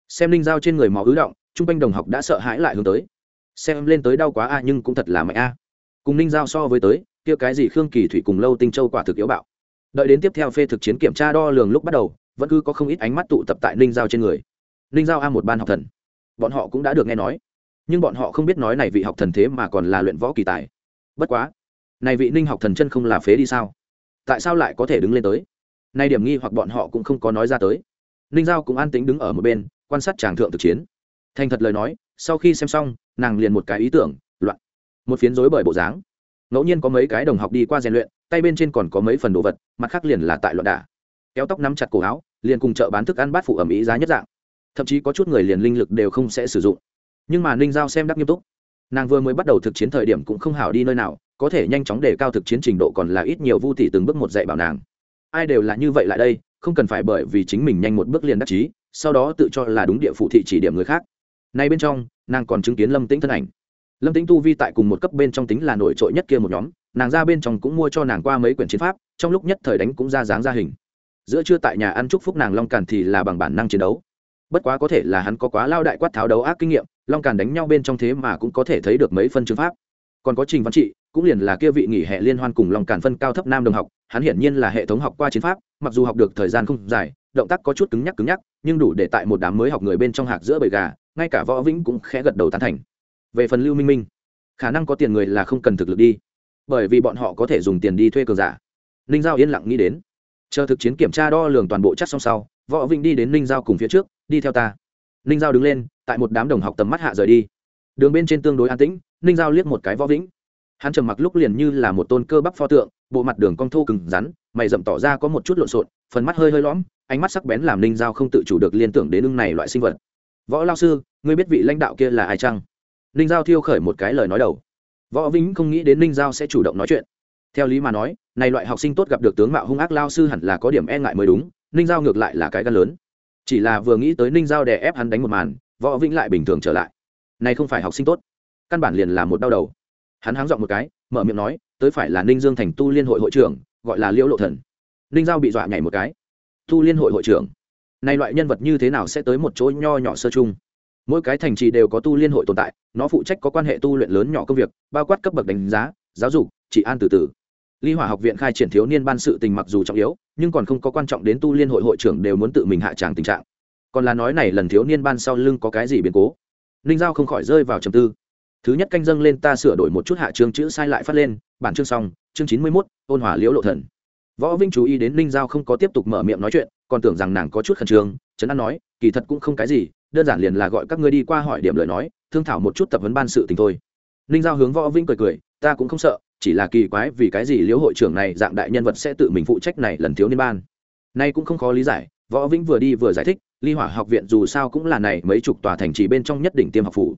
Xem linh dao trên người máu ứ động chung quanh đồng học đã sợ hãi lại hướng tới. Xem lên tới đau quá a, nhưng cũng thật là mạnh a. Cùng linh giao so với tới, kia cái gì khương kỳ thủy cùng lâu tinh châu quả thực yếu bạo. Đợi đến tiếp theo phê thực chiến kiểm tra đo lường lúc bắt đầu, vẫn cứ có không ít ánh mắt tụ tập tại linh giao trên người ninh giao a một ban học thần. Bọn họ cũng đã được nghe nói. Nhưng bọn họ không biết nói này vị học thần thế mà còn là luyện võ kỳ tài. Bất quá, này vị ninh học thần chân không là phế đi sao? Tại sao lại có thể đứng lên tới? Nay điểm nghi hoặc bọn họ cũng không có nói ra tới. Ninh giao cũng an tĩnh đứng ở một bên, quan sát tràng thượng thực chiến. Thành thật lời nói, sau khi xem xong, nàng liền một cái ý tưởng, loạn. Một phiến rối bởi bộ dáng. Ngẫu nhiên có mấy cái đồng học đi qua rèn luyện, tay bên trên còn có mấy phần đồ vật, mặt khác liền là tại loạn đả. Kéo tóc nắm chặt cổ áo, liền cùng chợ bán thức ăn bát phụ ẩm ý giá nhất dạng thậm chí có chút người liền linh lực đều không sẽ sử dụng. Nhưng mà ninh giao xem đắc nghiêm túc. Nàng vừa mới bắt đầu thực chiến thời điểm cũng không hảo đi nơi nào, có thể nhanh chóng đề cao thực chiến trình độ còn là ít nhiều vu tỷ từng bước một dạy bảo nàng. Ai đều là như vậy lại đây, không cần phải bởi vì chính mình nhanh một bước liền đắc chí, sau đó tự cho là đúng địa phụ thị chỉ điểm người khác. Nay bên trong, nàng còn chứng kiến lâm tĩnh thân ảnh. Lâm tĩnh tu vi tại cùng một cấp bên trong tính là nổi trội nhất kia một nhóm, nàng ra bên trong cũng mua cho nàng qua mấy quyển chiến pháp, trong lúc nhất thời đánh cũng ra dáng ra hình. Giữa trưa tại nhà ăn chúc phúc nàng long càn thì là bằng bản năng chiến đấu bất quá có thể là hắn có quá lao đại quát tháo đấu ác kinh nghiệm, long càn đánh nhau bên trong thế mà cũng có thể thấy được mấy phân chứng pháp. Còn có trình văn trị, cũng liền là kia vị nghỉ hè liên hoan cùng long càn phân cao thấp nam đồng học, hắn hiển nhiên là hệ thống học qua chiến pháp, mặc dù học được thời gian không dài, động tác có chút cứng nhắc cứng nhắc, nhưng đủ để tại một đám mới học người bên trong hạc giữa bầy gà, ngay cả võ vĩnh cũng khẽ gật đầu tán thành. Về phần lưu minh minh, khả năng có tiền người là không cần thực lực đi, bởi vì bọn họ có thể dùng tiền đi thuê cường giả. Ninh giao yên lặng nghĩ đến. Chờ thực chiến kiểm tra đo lường toàn bộ chắc xong sau, võ vĩnh đi đến ninh giao cùng phía trước đi theo ta. Ninh giao đứng lên, tại một đám đồng học tầm mắt hạ rời đi. Đường bên trên tương đối an tĩnh, ninh giao liếc một cái võ vĩnh. Hắn trầm mặc lúc liền như là một tôn cơ bắp pho tượng, bộ mặt đường cong thô cứng rắn, mày rậm tỏ ra có một chút lộn xộn, phần mắt hơi hơi lõm, ánh mắt sắc bén làm ninh giao không tự chủ được liên tưởng đến ưng này loại sinh vật. Võ lao sư, ngươi biết vị lãnh đạo kia là ai chăng? Ninh giao thiêu khởi một cái lời nói đầu. Võ vĩnh không nghĩ đến ninh giao sẽ chủ động nói chuyện. Theo lý mà nói, này loại học sinh tốt gặp được tướng mạo hung ác lao sư hẳn là có điểm e ngại mới đúng, ninh giao ngược lại là cái gan lớn chỉ là vừa nghĩ tới ninh giao đè ép hắn đánh một màn, võ vĩnh lại bình thường trở lại. Này không phải học sinh tốt. Căn bản liền là một đau đầu. Hắn háng dọn một cái, mở miệng nói, tới phải là ninh dương thành tu liên hội hội trưởng, gọi là liễu lộ thần. Ninh giao bị dọa nhảy một cái. Tu liên hội hội trưởng. Này loại nhân vật như thế nào sẽ tới một chỗ nho nhỏ sơ chung? Mỗi cái thành trì đều có tu liên hội tồn tại, nó phụ trách có quan hệ tu luyện lớn nhỏ công việc, bao quát cấp bậc đánh giá, giáo dục, trị an từ từ ly hỏa học viện khai triển thiếu niên ban sự tình mặc dù trọng yếu, nhưng còn không có quan trọng đến tu liên hội hội trưởng đều muốn tự mình hạ tràng tình trạng. Còn là nói này lần thiếu niên ban sau lưng có cái gì biến cố? Ninh giao không khỏi rơi vào trầm tư. Thứ nhất canh dâng lên ta sửa đổi một chút hạ chương chữ sai lại phát lên, bản chương xong, chương chín mươi mốt, ôn hòa liễu lộ thần. Võ vinh chú ý đến ninh giao không có tiếp tục mở miệng nói chuyện, còn tưởng rằng nàng có chút khẩn trương, trấn an nói, kỳ thật cũng không cái gì, đơn giản liền là gọi các ngươi đi qua hỏi điểm lời nói, thương thảo một chút tập huấn ban sự tình thôi. Ninh giao hướng võ vinh cười cười, ta cũng không sợ chỉ là kỳ quái vì cái gì liễu hội trưởng này dạng đại nhân vật sẽ tự mình phụ trách này lần thiếu niên ban. Nay cũng không khó lý giải, võ vĩnh vừa đi vừa giải thích, ly hỏa học viện dù sao cũng là này mấy chục tòa thành trì bên trong nhất đỉnh tiêm học phủ.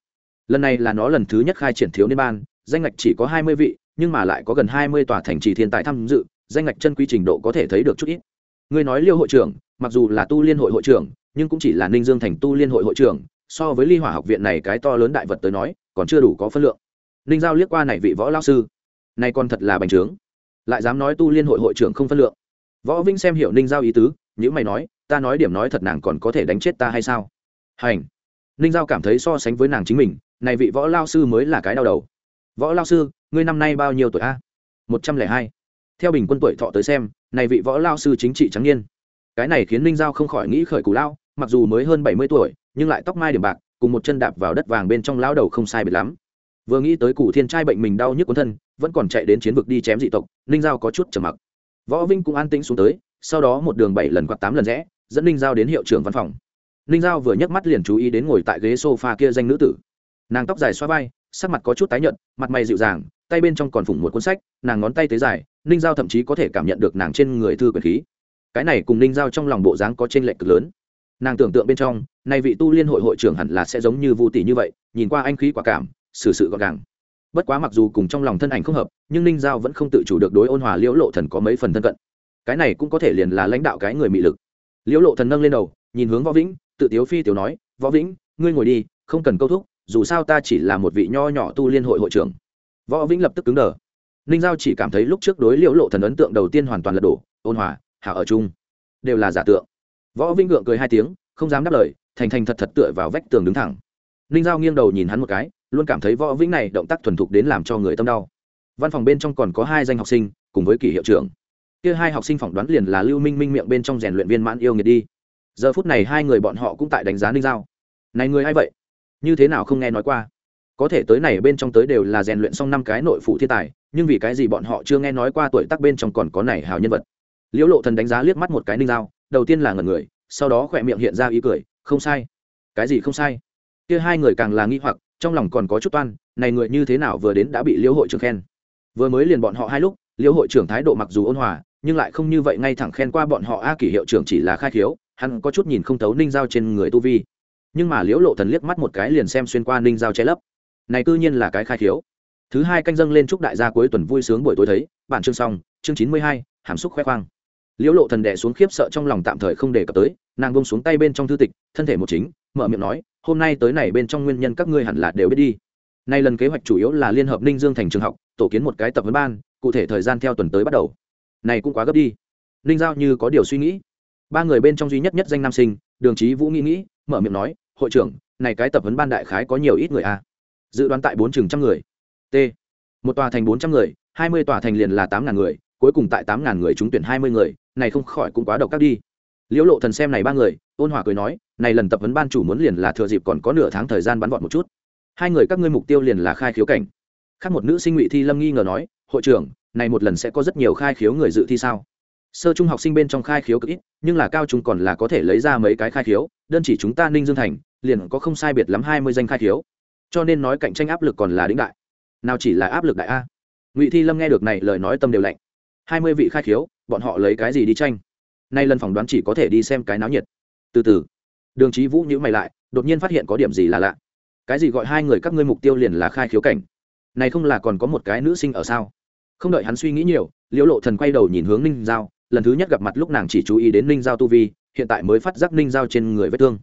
Lần này là nó lần thứ nhất khai triển thiếu niên ban, danh ngạch chỉ có hai mươi vị, nhưng mà lại có gần hai mươi tòa thành trì thiên tài tham dự, danh ngạch chân quy trình độ có thể thấy được chút ít. Người nói liêu hội trưởng, mặc dù là tu liên hội hội trưởng, nhưng cũng chỉ là ninh dương thành tu liên hội hội trưởng, so với ly hỏa học viện này cái to lớn đại vật tới nói, còn chưa đủ có phân lượng. Ninh giao liếc qua này vị võ lao sư nay còn thật là bành trướng. Lại dám nói tu liên hội hội trưởng không phân lượng. Võ vinh xem hiểu ninh giao ý tứ những mày nói, ta nói điểm nói thật nàng còn có thể đánh chết ta hay sao? Hành. Ninh giao cảm thấy so sánh với nàng chính mình, này vị võ lao sư mới là cái đau đầu. Võ lao sư, ngươi năm nay bao nhiêu tuổi a? Một trăm lẻ hai. Theo bình quân tuổi thọ tới xem, này vị võ lao sư chính trị trắng niên. Cái này khiến ninh giao không khỏi nghĩ khởi cù lao, mặc dù mới hơn bảy mươi tuổi, nhưng lại tóc mai điểm bạc, cùng một chân đạp vào đất vàng bên trong lao đầu không sai biệt lắm vừa nghĩ tới cụ thiên trai bệnh mình đau nhức cuốn thân, vẫn còn chạy đến chiến vực đi chém dị tộc, ninh giao có chút trầm mặc. Võ vinh cũng an tĩnh xuống tới, sau đó một đường bảy lần hoặc tám lần rẽ, dẫn ninh giao đến hiệu trưởng văn phòng. Ninh giao vừa nhấc mắt liền chú ý đến ngồi tại ghế s o f a kia danh nữ tử. Nàng tóc dài xoa vai, sắc mặt có chút tái nhợt, mặt mày dịu dàng, tay bên trong còn phủng một cuốn sách, nàng ngón tay tế dài, ninh giao thậm chí có thể cảm nhận được nàng trên người thư quyền khí. Cái này cùng ninh giao trong lòng bộ dáng có t r ê n lệch cực lớn. Nàng tưởng tượng bên trong, nay vị tu liên hội hội trưởng hẳn là sẽ giống như vu tỷ như vậy, nhìn qua anh khí quả cảm xử sự gọn gàng. Bất quá mặc dù cùng trong lòng thân ảnh không hợp, nhưng ninh giao vẫn không tự chủ được đối ôn hòa liễu lộ thần có mấy phần thân cận. Cái này cũng có thể liền là lãnh đạo cái người mị lực. Liễu lộ thần nâng lên đầu, nhìn hướng võ vĩnh, tự tiếu phi tiểu nói, võ vĩnh, ngươi ngồi đi, không cần câu thúc, dù sao ta chỉ là một vị nho nhỏ tu liên hội hội trưởng. Võ vĩnh lập tức cứng đờ. Ninh giao chỉ cảm thấy lúc trước đối liễu lộ thần ấn tượng đầu tiên hoàn toàn lật đổ, ôn hòa hảo ở chung. Đều là giả tượng. Võ vĩnh gượng cười hai tiếng, không dám đáp lời, thành thành thật thật tựa vào vách tường đứng thẳng. Ninh giao nghiêng đầu nhìn hắn một cái luôn cảm thấy võ vĩnh này động tác thuần thục đến làm cho người tâm đau. Văn phòng bên trong còn có hai danh học sinh, cùng với kỷ hiệu trưởng. Kia hai học sinh phỏng đoán liền là lưu minh minh miệng bên trong rèn luyện viên mãn yêu nghiệt đi. Giờ phút này hai người bọn họ cũng tại đánh giá ninh giao. Này người ai vậy? Như thế nào không nghe nói qua? Có thể tới này bên trong tới đều là rèn luyện xong năm cái nội phụ thiên tài, nhưng vì cái gì bọn họ chưa nghe nói qua tuổi tác bên trong còn có này hào nhân vật? Liễu lộ thần đánh giá liếc mắt một cái ninh dao đầu tiên là ngần người, sau đó khỏe miệng hiện ra ý cười, không sai. Cái gì không sai? Kia hai người càng là nghi hoặc trong lòng còn có chút toan này người như thế nào vừa đến đã bị liêu hội trưởng khen. Vừa mới liền bọn họ hai lúc, liêu hội trưởng thái độ mặc dù ôn hòa, nhưng lại không như vậy ngay thẳng khen qua bọn họ a kỷ hiệu trưởng chỉ là khai khiếu, hắn có chút nhìn không thấu ninh giao trên người tu vi. Nhưng mà liễu lộ thần liếc mắt một cái liền xem xuyên qua ninh giao che lấp. Này cư nhiên là cái khai khiếu. Thứ hai canh dâng lên chúc đại gia cuối tuần vui sướng buổi tối thấy, bản chương xong, chương chín mươi hai, hàm xúc khoe khoang liễu lộ thần đẻ xuống khiếp sợ trong lòng tạm thời không đề cập tới, nàng bông xuống tay bên trong thư tịch, thân thể một chính, mở miệng nói, hôm nay tới này bên trong nguyên nhân các ngươi hẳn là đều biết đi. Nay lần kế hoạch chủ yếu là liên hợp ninh dương thành trường học, tổ kiến một cái tập vấn ban, cụ thể thời gian theo tuần tới bắt đầu. Này cũng quá gấp đi. Ninh giao như có điều suy nghĩ. Ba người bên trong duy nhất nhất danh nam sinh, đường trí vũ nghĩ nghĩ, mở miệng nói, hội trưởng, này cái tập vấn ban đại khái có nhiều ít người a à? dự đoán tại bốn chừng trăm người. T. Một tòa thành bốn trăm người, hai mươi tòa thành liền là tám ngàn người cuối cùng tại tám ngàn người trúng tuyển hai mươi người, này không khỏi cũng quá độc các đi. Liễu lộ thần xem này ba người, ôn hòa cười nói, này lần tập vấn ban chủ muốn liền là thừa dịp còn có nửa tháng thời gian bắn vọt một chút. Hai người các ngươi mục tiêu liền là khai khiếu cảnh. Khác một nữ sinh ngụy thi lâm nghi ngờ nói, hội trưởng, này một lần sẽ có rất nhiều khai khiếu người dự thi sao? Sơ trung học sinh bên trong khai khiếu cực ít, nhưng là cao trung còn là có thể lấy ra mấy cái khai khiếu, đơn chỉ chúng ta ninh dương thành, liền có không sai biệt lắm hai mươi danh khai khiếu. Cho nên nói cạnh tranh áp lực còn là đĩnh đại. Nào chỉ là áp lực đại a. Ngụy thi lâm nghe được này, lời nói tâm đều lạnh hai mươi vị khai khiếu, bọn họ lấy cái gì đi tranh? Nay lần phỏng đoán chỉ có thể đi xem cái náo nhiệt. Từ từ. Đường trí vũ nhữ mày lại, đột nhiên phát hiện có điểm gì là lạ. Cái gì gọi hai người các ngươi mục tiêu liền là khai khiếu cảnh? Này không là còn có một cái nữ sinh ở sao? Không đợi hắn suy nghĩ nhiều, liễu lộ thần quay đầu nhìn hướng ninh giao, lần thứ nhất gặp mặt lúc nàng chỉ chú ý đến ninh giao tu vi, hiện tại mới phát giác ninh giao trên người vết thương.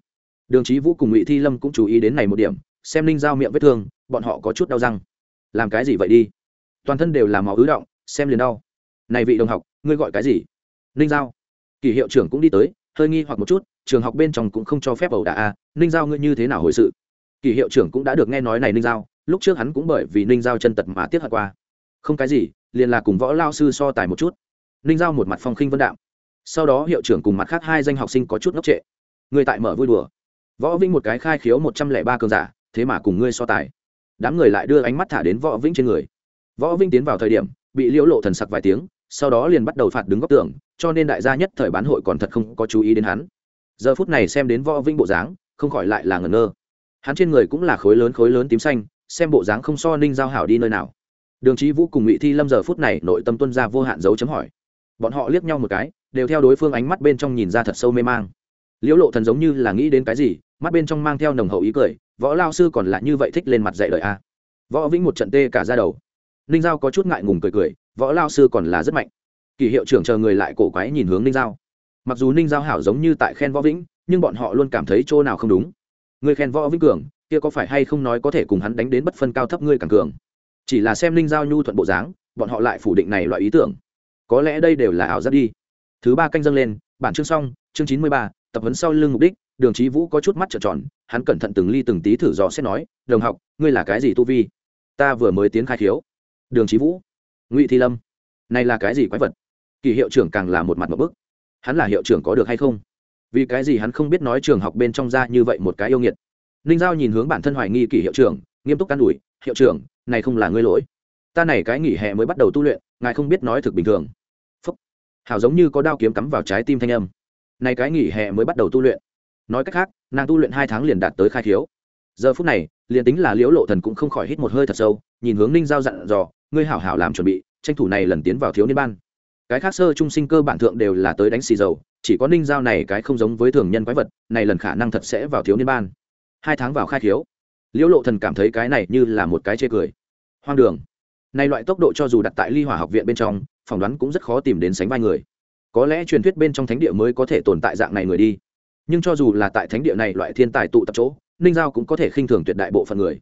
Đường trí vũ cùng ngụy thi lâm cũng chú ý đến này một điểm, xem ninh giao miệng vết thương, bọn họ có chút đau răng. Làm cái gì vậy đi? Toàn thân đều là máu ứ động, xem liền đau này vị đồng học, ngươi gọi cái gì? Ninh giao. Kỳ hiệu trưởng cũng đi tới, hơi nghi hoặc một chút, trường học bên trong cũng không cho phép ẩu đả a, ninh giao ngươi như thế nào hồi sự? Kỳ hiệu trưởng cũng đã được nghe nói này ninh giao, lúc trước hắn cũng bởi vì ninh giao chân tật mà tiếc hận qua. Không cái gì, liền là cùng võ lao sư so tài một chút. Ninh giao một mặt phong khinh vân đạm. Sau đó hiệu trưởng cùng mặt khác hai danh học sinh có chút ngốc trệ. Người tại mở vui đùa. Võ vĩnh một cái khai khiếu một trăm lẻ ba cường giả, thế mà cùng ngươi so tài. Đám người lại đưa ánh mắt thả đến võ vĩnh trên người. Võ vĩnh tiến vào thời điểm, bị liễu lộ thần sặc vài tiếng sau đó liền bắt đầu phạt đứng góc tường, cho nên đại gia nhất thời bán hội còn thật không có chú ý đến hắn. Giờ phút này xem đến võ vĩnh bộ dáng, không khỏi lại là ngẩn ngơ. Hắn trên người cũng là khối lớn khối lớn tím xanh, xem bộ dáng không so ninh giao hảo đi nơi nào. Đường trí vũ cùng ngụy thi lâm giờ phút này nội tâm tuân ra vô hạn dấu chấm hỏi. Bọn họ liếc nhau một cái, đều theo đối phương ánh mắt bên trong nhìn ra thật sâu mê mang. Liễu lộ thần giống như là nghĩ đến cái gì, mắt bên trong mang theo nồng hậu ý cười, võ lao sư còn lại như vậy thích lên mặt dạy đời a. Võ vĩnh một trận tê cả ra đầu. Ninh giao có chút ngại ngùng cười cười võ lao sư còn là rất mạnh. Kỳ hiệu trưởng chờ người lại cổ quái nhìn hướng ninh giao. Mặc dù ninh giao hảo giống như tại khen võ vĩnh, nhưng bọn họ luôn cảm thấy chỗ nào không đúng. Người khen võ vĩnh cường, kia có phải hay không nói có thể cùng hắn đánh đến bất phân cao thấp ngươi càng cường? Chỉ là xem ninh giao nhu thuận bộ dáng, bọn họ lại phủ định này loại ý tưởng. Có lẽ đây đều là ảo giác đi. Thứ ba canh dâng lên, bản chương xong, chương chín mươi ba, tập huấn sau lưng mục đích, đường trí vũ có chút mắt trợn tròn, hắn cẩn thận từng ly từng tí thử dò xét nói, đồng học, ngươi là cái gì tu vi? Ta vừa mới tiến khai khiếu. Đường trí vũ? Ngụy thi lâm này là cái gì quái vật kỳ hiệu trưởng càng là một mặt một bức hắn là hiệu trưởng có được hay không vì cái gì hắn không biết nói trường học bên trong ra như vậy một cái yêu nghiệt ninh giao nhìn hướng bản thân hoài nghi kỳ hiệu trưởng nghiêm túc can đủi hiệu trưởng này không là ngươi lỗi ta này cái nghỉ hè mới bắt đầu tu luyện ngài không biết nói thực bình thường phúc. hảo giống như có đao kiếm cắm vào trái tim thanh âm này cái nghỉ hè mới bắt đầu tu luyện nói cách khác nàng tu luyện hai tháng liền đạt tới khai thiếu giờ phút này liền tính là liễu lộ thần cũng không khỏi hít một hơi thật sâu nhìn hướng ninh giao dặn dò ngươi hảo hảo làm chuẩn bị, tranh thủ này lần tiến vào thiếu niên ban. Cái khác sơ trung sinh cơ bản thượng đều là tới đánh xì dầu, chỉ có ninh giao này cái không giống với thường nhân quái vật, này lần khả năng thật sẽ vào thiếu niên ban. Hai tháng vào khai thiếu. Liễu lộ thần cảm thấy cái này như là một cái chê cười. Hoang đường. Này loại tốc độ cho dù đặt tại ly hỏa học viện bên trong, phỏng đoán cũng rất khó tìm đến sánh vai người. Có lẽ truyền thuyết bên trong thánh địa mới có thể tồn tại dạng này người đi. Nhưng cho dù là tại thánh địa này loại thiên tài tụ tập chỗ, ninh giao cũng có thể khinh thường tuyệt đại bộ phận người.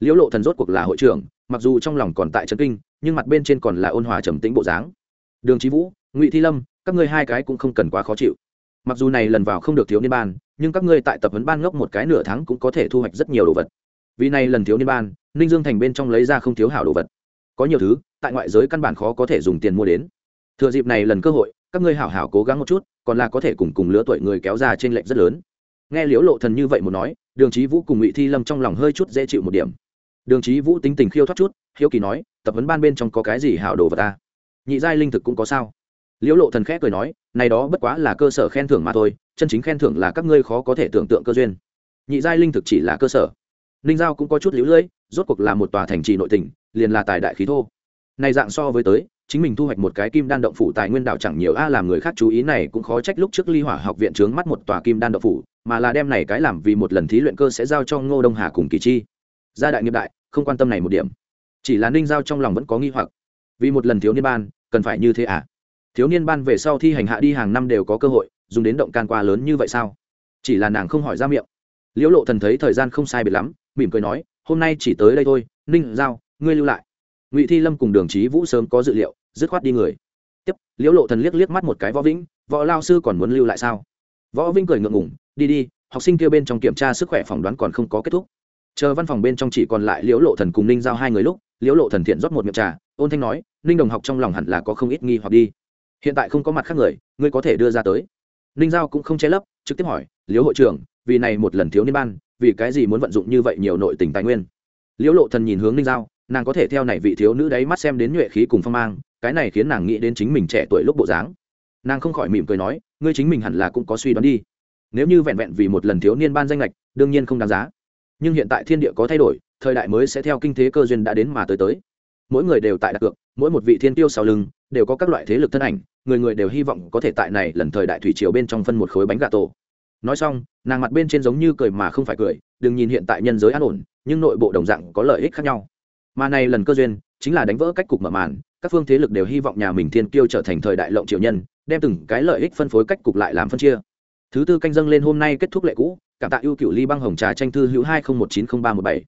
Liễu lộ thần rốt cuộc là hội trưởng mặc dù trong lòng còn tại trấn kinh, nhưng mặt bên trên còn là ôn hòa trầm tĩnh bộ dáng. Đường trí vũ, ngụy thi lâm, các ngươi hai cái cũng không cần quá khó chịu. Mặc dù này lần vào không được thiếu niên ban, nhưng các ngươi tại tập huấn ban ngốc một cái nửa tháng cũng có thể thu hoạch rất nhiều đồ vật. Vì này lần thiếu niên ban, ninh dương thành bên trong lấy ra không thiếu hảo đồ vật. Có nhiều thứ, tại ngoại giới căn bản khó có thể dùng tiền mua đến. Thừa dịp này lần cơ hội, các ngươi hảo hảo cố gắng một chút, còn là có thể cùng cùng lứa tuổi người kéo ra trên lệnh rất lớn. Nghe liễu lộ thần như vậy một nói, đường trí vũ cùng ngụy thi lâm trong lòng hơi chút dễ chịu một điểm đường trí vũ tính tình khiêu thoát chút, hiếu kỳ nói, tập vấn ban bên trong có cái gì hảo đồ vật ta nhị giai linh thực cũng có sao? Liễu lộ thần khẽ cười nói, này đó bất quá là cơ sở khen thưởng mà thôi, chân chính khen thưởng là các ngươi khó có thể tưởng tượng cơ duyên. Nhị giai linh thực chỉ là cơ sở. Ninh giao cũng có chút liễu lưỡi, rốt cuộc là một tòa thành trì nội tỉnh liền là tài đại khí thô. Này dạng so với tới, chính mình thu hoạch một cái kim đan động phủ tài nguyên đạo chẳng nhiều a, làm người khác chú ý này cũng khó trách lúc trước ly hỏa học viện trướng mắt một tòa kim đan động phủ, mà là đem này cái làm vì một lần thí luyện cơ sẽ giao cho ngô đông hà cùng kỳ chi. Gia đại nghiệp đại không quan tâm này một điểm. Chỉ là ninh giao trong lòng vẫn có nghi hoặc. Vì một lần thiếu niên ban, cần phải như thế à? Thiếu niên ban về sau thi hành hạ đi hàng năm đều có cơ hội, dùng đến động can qua lớn như vậy sao? Chỉ là nàng không hỏi ra miệng. Liễu lộ thần thấy thời gian không sai biệt lắm, mỉm cười nói, hôm nay chỉ tới đây thôi, ninh giao, ngươi lưu lại. Ngụy thi lâm cùng đường trí vũ sớm có dự liệu, dứt khoát đi người. Tiếp, liễu lộ thần liếc liếc mắt một cái võ vĩnh, võ lao sư còn muốn lưu lại sao? Võ vĩnh cười ngượng ngủng đi đi, học sinh kia bên trong kiểm tra sức khỏe phỏng đoán còn không có kết thúc chờ văn phòng bên trong chỉ còn lại liễu lộ thần cùng ninh giao hai người lúc, liễu lộ thần thiện rót một miệng trà, ôn thanh nói, ninh đồng học trong lòng hẳn là có không ít nghi hoặc đi. Hiện tại không có mặt khác người, ngươi có thể đưa ra tới. Ninh giao cũng không che lấp, trực tiếp hỏi, liễu hội trưởng, vì này một lần thiếu niên ban, vì cái gì muốn vận dụng như vậy nhiều nội tình tài nguyên? Liễu lộ thần nhìn hướng ninh giao, nàng có thể theo này vị thiếu nữ đấy mắt xem đến nhuệ khí cùng phong mang, cái này khiến nàng nghĩ đến chính mình trẻ tuổi lúc bộ dáng. Nàng không khỏi mỉm cười nói, ngươi chính mình hẳn là cũng có suy đoán đi. Nếu như vẹn vẹn vì một lần thiếu niên ban danh lệch, đương nhiên không đáng giá nhưng hiện tại thiên địa có thay đổi, thời đại mới sẽ theo kinh thế cơ duyên đã đến mà tới tới. Mỗi người đều tại đặt cược, mỗi một vị thiên tiêu sau lưng đều có các loại thế lực thân ảnh, người người đều hy vọng có thể tại này lần thời đại thủy triều bên trong phân một khối bánh gà tổ. Nói xong, nàng mặt bên trên giống như cười mà không phải cười, đừng nhìn hiện tại nhân giới an ổn, nhưng nội bộ đồng dạng có lợi ích khác nhau. Mà này lần cơ duyên chính là đánh vỡ cách cục mở màn, các phương thế lực đều hy vọng nhà mình thiên kiêu trở thành thời đại lộng triều nhân, đem từng cái lợi ích phân phối cách cục lại làm phân chia. Thứ tư canh dâng lên hôm nay kết thúc lệ cũ cảm tạ ưu cựu ly băng hồng trà tranh thư hữu hai không một chín không ba một bảy.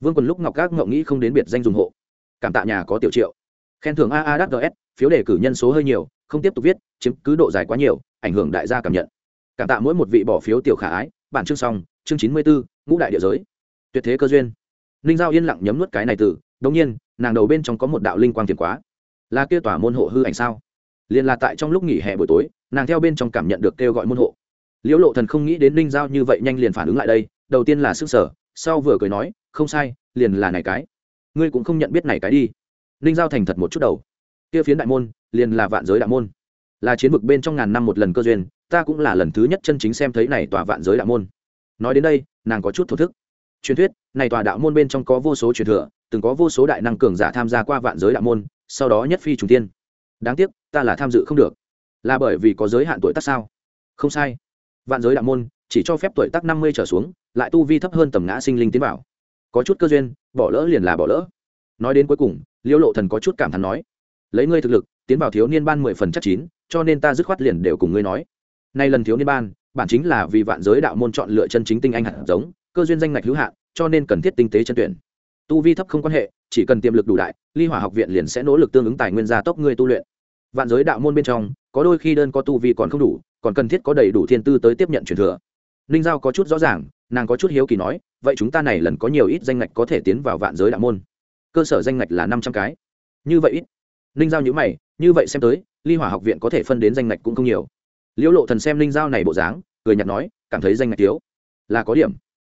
Vương quần lúc ngọc các ngậu nghĩ không đến biệt danh dùng hộ. Cảm tạ nhà có tiểu triệu. Khen thưởng aa đắt gs phiếu đề cử nhân số hơi nhiều, không tiếp tục viết, chiếm cứ độ dài quá nhiều, ảnh hưởng đại gia cảm nhận. Cảm tạ mỗi một vị bỏ phiếu tiểu khả ái, bản chương xong, chương chín mươi bốn ngũ đại địa giới. Tuyệt thế cơ duyên. Ninh giao yên lặng nhấm nuốt cái này từ đống nhiên, nàng đầu bên trong có một đạo linh quang tiền quá. Là kia tòa môn hộ hư ảnh sao? Liền là tại trong lúc nghỉ hè buổi tối, nàng theo bên trong cảm nhận được kêu gọi môn hộ liễu lộ thần không nghĩ đến ninh giao như vậy nhanh liền phản ứng lại đây, đầu tiên là sức sở, sau vừa cười nói, không sai, liền là này cái. Ngươi cũng không nhận biết này cái đi. Ninh giao thành thật một chút đầu. Kia phiến đại môn, liền là vạn giới đại môn. Là chiến vực bên trong ngàn năm một lần cơ duyên, ta cũng là lần thứ nhất chân chính xem thấy này tòa vạn giới đạo môn. Nói đến đây, nàng có chút thổ thức. Truyền thuyết, này tòa đạo môn bên trong có vô số truyền thừa, từng có vô số đại năng cường giả tham gia qua vạn giới đạo môn, sau đó nhất phi trùng tiên đáng tiếc, ta là tham dự không được. Là bởi vì có giới hạn tuổi tác sao? Không sai vạn giới đạo môn, chỉ cho phép tuổi tác năm mươi trở xuống, lại tu vi thấp hơn tầm ngã sinh linh tiến vào. Có chút cơ duyên, bỏ lỡ liền là bỏ lỡ. Nói đến cuối cùng liêu lộ thần có chút cảm thán nói, lấy ngươi thực lực, tiến vào thiếu niên ban mười phần chắc chín, cho nên ta dứt khoát liền đều cùng ngươi nói. Nay lần thiếu niên ban, bản chính là vì vạn giới đạo môn chọn lựa chân chính tinh anh hạt giống, cơ duyên danh ngạch hữu hạn, cho nên cần thiết tinh tế chân tuyển. Tu vi thấp không quan hệ, chỉ cần tiềm lực đủ đại, ly hỏa học viện liền sẽ nỗ lực tương ứng tài nguyên gia tốc ngươi tu luyện. Vạn giới đạo môn bên trong, có đôi khi đơn có tu vi còn không đủ còn cần thiết có đầy đủ thiên tư tới tiếp nhận truyền thừa. Ninh giao có chút rõ ràng, nàng có chút hiếu kỳ nói, vậy chúng ta này lần có nhiều ít danh ngạch có thể tiến vào vạn giới đạo môn? Cơ sở danh ngạch là năm trăm cái. Như vậy ít. Ninh giao nhữ mày, như vậy xem tới, ly hỏa học viện có thể phân đến danh ngạch cũng không nhiều. Liễu lộ thần xem ninh giao này bộ dáng, cười nhạt nói, cảm thấy danh ngạch thiếu. Là có điểm.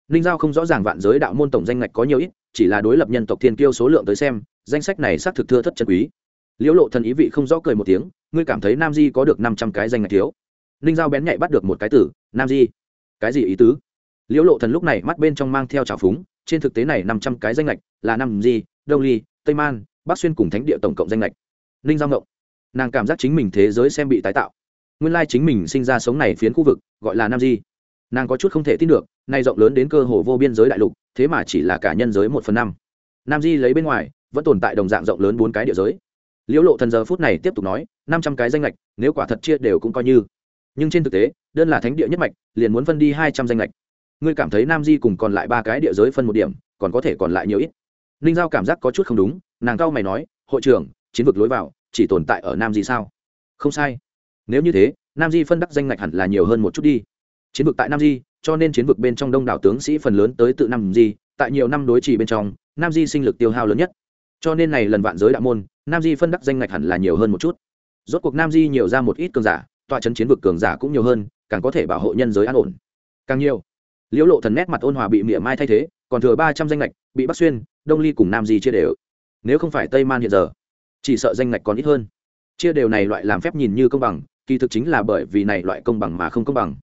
Ninh giao không rõ ràng vạn giới đạo môn tổng danh ngạch có nhiều ít, chỉ là đối lập nhân tộc thiên kiêu số lượng tới xem, danh sách này xác thực thưa thất chân quý. Liễu lộ thần ý vị không rõ cười một tiếng, ngươi cảm thấy nam di có được năm trăm cái danh ngạch thiếu? Ninh giao bén nhạy bắt được một cái tử, nam di. Cái gì ý tứ? Liễu lộ thần lúc này mắt bên trong mang theo trào phúng, trên thực tế này năm trăm cái danh lệch là Nam di, đông ly, tây man, bắc xuyên cùng thánh địa tổng cộng danh lệch. Ninh giao ngộng. Nàng cảm giác chính mình thế giới xem bị tái tạo. Nguyên lai chính mình sinh ra sống này phiến khu vực, gọi là nam di. Nàng có chút không thể tin được, nay rộng lớn đến cơ hồ vô biên giới đại lục, thế mà chỉ là cả nhân giới một phần năm. Nam di lấy bên ngoài, vẫn tồn tại đồng dạng rộng lớn bốn cái địa giới. Liễu lộ thần giờ phút này tiếp tục nói, năm trăm cái danh lệch, nếu quả thật chia đều cũng coi như nhưng trên thực tế, đơn là thánh địa nhất mạch, liền muốn phân đi hai trăm danh lệch ngươi cảm thấy nam di cùng còn lại ba cái địa giới phân một điểm, còn có thể còn lại nhiều ít. Ninh giao cảm giác có chút không đúng, nàng cao mày nói, hội trưởng, chiến vực lối vào, chỉ tồn tại ở nam di sao? Không sai. Nếu như thế, nam di phân đắc danh ngạch hẳn là nhiều hơn một chút đi. Chiến vực tại nam di, cho nên chiến vực bên trong đông đảo tướng sĩ phần lớn tới tự nam di, tại nhiều năm đối trì bên trong, nam di sinh lực tiêu hao lớn nhất. Cho nên này lần vạn giới đạo môn, nam di phân đắc danh ngạch hẳn là nhiều hơn một chút. Rốt cuộc nam di nhiều ra một ít cơn giả tọa chấn chiến vực cường giả cũng nhiều hơn, càng có thể bảo hộ nhân giới an ổn. Càng nhiều, liễu lộ thần nét mặt ôn hòa bị mỉa mai thay thế, còn thừa ba trăm danh lệch bị bắc xuyên, đông ly cùng nam di chia đều. Nếu không phải tây man hiện giờ, chỉ sợ danh lệch còn ít hơn. Chia đều này loại làm phép nhìn như công bằng, kỳ thực chính là bởi vì này loại công bằng mà không công bằng.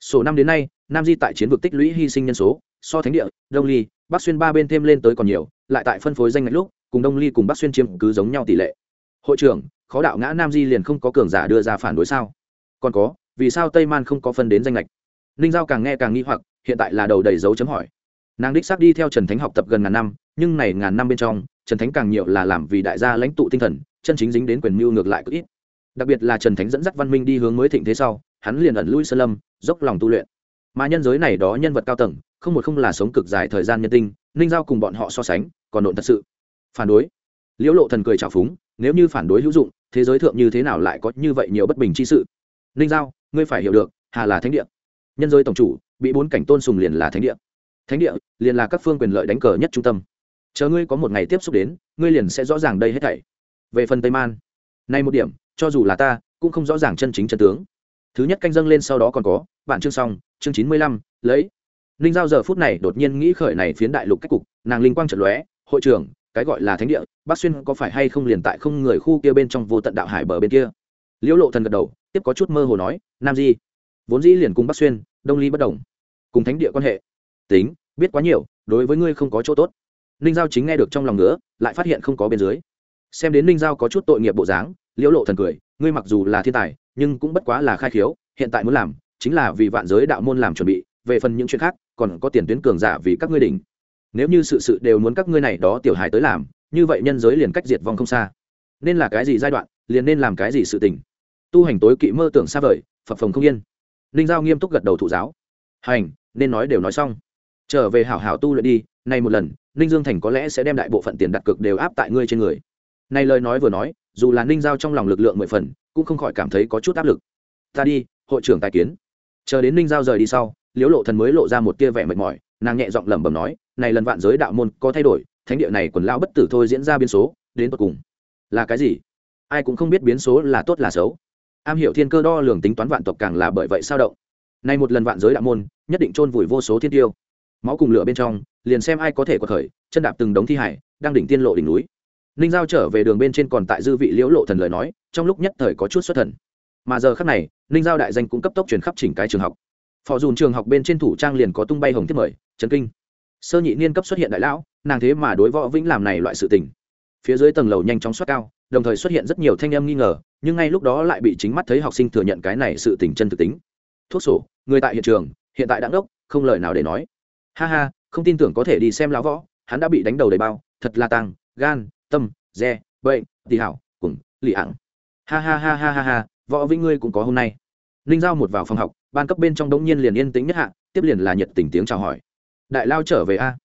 Số năm đến nay, nam di tại chiến vực tích lũy hy sinh nhân số, so thánh địa, đông ly, bắc xuyên ba bên thêm lên tới còn nhiều, lại tại phân phối danh ngạch lúc, cùng đông ly cùng bắc xuyên chiếm cứ giống nhau tỷ lệ. Hội trưởng, khó đạo ngã nam di liền không có cường giả đưa ra phản đối sao? Còn có, vì sao tây man không có phân đến danh lệch ninh giao càng nghe càng nghi hoặc, hiện tại là đầu đầy dấu chấm hỏi. Nàng đích xác đi theo trần thánh học tập gần ngàn năm, nhưng này ngàn năm bên trong, trần thánh càng nhiều là làm vì đại gia lãnh tụ tinh thần, chân chính dính đến quyền mưu ngược lại cực ít. Đặc biệt là trần thánh dẫn dắt văn minh đi hướng mới thịnh thế sau, hắn liền ẩn lui sơn lâm, dốc lòng tu luyện. Mà nhân giới này đó nhân vật cao tầng, không một không là sống cực dài thời gian nhân tinh, ninh giao cùng bọn họ so sánh, còn nộn thật sự. Phản đối. Liễu lộ thần cười trào phúng, nếu như phản đối hữu dụng, thế giới thượng như thế nào lại có như vậy nhiều bất bình chi sự? Ninh giao, ngươi phải hiểu được, hà là thánh địa. Nhân giới tổng chủ, bị bốn cảnh tôn sùng liền là thánh địa. Thánh địa, liền là các phương quyền lợi đánh cờ nhất trung tâm. Chờ ngươi có một ngày tiếp xúc đến, ngươi liền sẽ rõ ràng đây hết thảy. Về phần tây man, nay một điểm, cho dù là ta, cũng không rõ ràng chân chính chân tướng. Thứ nhất canh dâng lên sau đó còn có bản chương xong, chương chín mươi lăm, lấy. Ninh giao giờ phút này đột nhiên nghĩ khởi này phiến đại lục cách cục, nàng linh quang trận lóe, hội trưởng, cái gọi là thánh địa bác xuyên có phải hay không liền tại không người khu kia bên trong vô tận đạo hải bờ bên kia? Liễu lộ thần gật đầu, tiếp có chút mơ hồ nói, nam di, vốn dĩ liền cùng bắc xuyên, đông ly bất đồng, cùng thánh địa quan hệ. Tính, biết quá nhiều, đối với ngươi không có chỗ tốt. Ninh giao chính nghe được trong lòng nữa lại phát hiện không có bên dưới. Xem đến ninh giao có chút tội nghiệp bộ dáng, liễu lộ thần cười, ngươi mặc dù là thiên tài, nhưng cũng bất quá là khai khiếu, hiện tại muốn làm, chính là vì vạn giới đạo môn làm chuẩn bị, về phần những chuyện khác, còn có tiền tuyến cường giả vì các ngươi đỉnh. Nếu như sự sự đều muốn các ngươi này đó tiểu hài tới làm, như vậy nhân giới liền cách diệt vong không xa. Nên là cái gì giai đoạn liền nên làm cái gì sự tình. Tu hành tối kỵ mơ tưởng xa vời, phập phồng không yên. Ninh giao nghiêm túc gật đầu thụ giáo. Hành, nên nói đều nói xong. Trở về hảo hảo tu luyện đi, nay một lần, ninh dương thành có lẽ sẽ đem đại bộ phận tiền đặt cược đều áp tại ngươi trên người. Này lời nói vừa nói, dù là ninh giao trong lòng lực lượng mười phần, cũng không khỏi cảm thấy có chút áp lực. Ta đi, hội trưởng tài kiến. Chờ đến ninh giao rời đi sau, liễu lộ thần mới lộ ra một tia vẻ mệt mỏi, nàng nhẹ giọng lẩm bẩm nói, này lần vạn giới đạo môn có thay đổi, thánh địa này quần lao bất tử thôi diễn ra biên số, đến tột cùng. Là cái gì? Ai cũng không biết biến số là tốt là xấu. Am hiểu thiên cơ đo lường tính toán vạn tộc càng là bởi vậy sao động. Nay một lần vạn giới đạo môn, nhất định chôn vùi vô số thiên tiêu. Máu cùng lửa bên trong, liền xem ai có thể quật khởi, chân đạp từng đống thi hải, đang đỉnh tiên lộ đỉnh núi. Ninh giao trở về đường bên trên còn tại dư vị liễu lộ thần lời nói, trong lúc nhất thời có chút xuất thần. Mà giờ khắc này, ninh giao đại danh cũng cấp tốc truyền khắp chỉnh cái trường học. Phò dùn trường học bên trên thủ trang liền có tung bay hồng thiết mời trần kinh. Sơ nhị niên cấp xuất hiện đại lão, nàng thế mà đối võ vĩnh làm này loại sự tình. Phía dưới tầng lầu nhanh chóng xuất cao đồng thời xuất hiện rất nhiều thanh âm nghi ngờ, nhưng ngay lúc đó lại bị chính mắt thấy học sinh thừa nhận cái này sự tình chân thực tính. Thuốc sổ, người tại hiện trường, hiện tại đáng đốc không lời nào để nói. Ha ha, không tin tưởng có thể đi xem lão võ, hắn đã bị đánh đầu đầy bao, thật là tăng gan, tâm re bệnh, tỳ hảo, cùng, lì ảng. Ha ha ha ha ha ha, võ vĩnh ngươi cũng có hôm nay. Ninh giao một vào phòng học, ban cấp bên trong đống nhiên liền yên tĩnh nhất hạ, tiếp liền là nhiệt tình tiếng chào hỏi. Đại lao trở về a.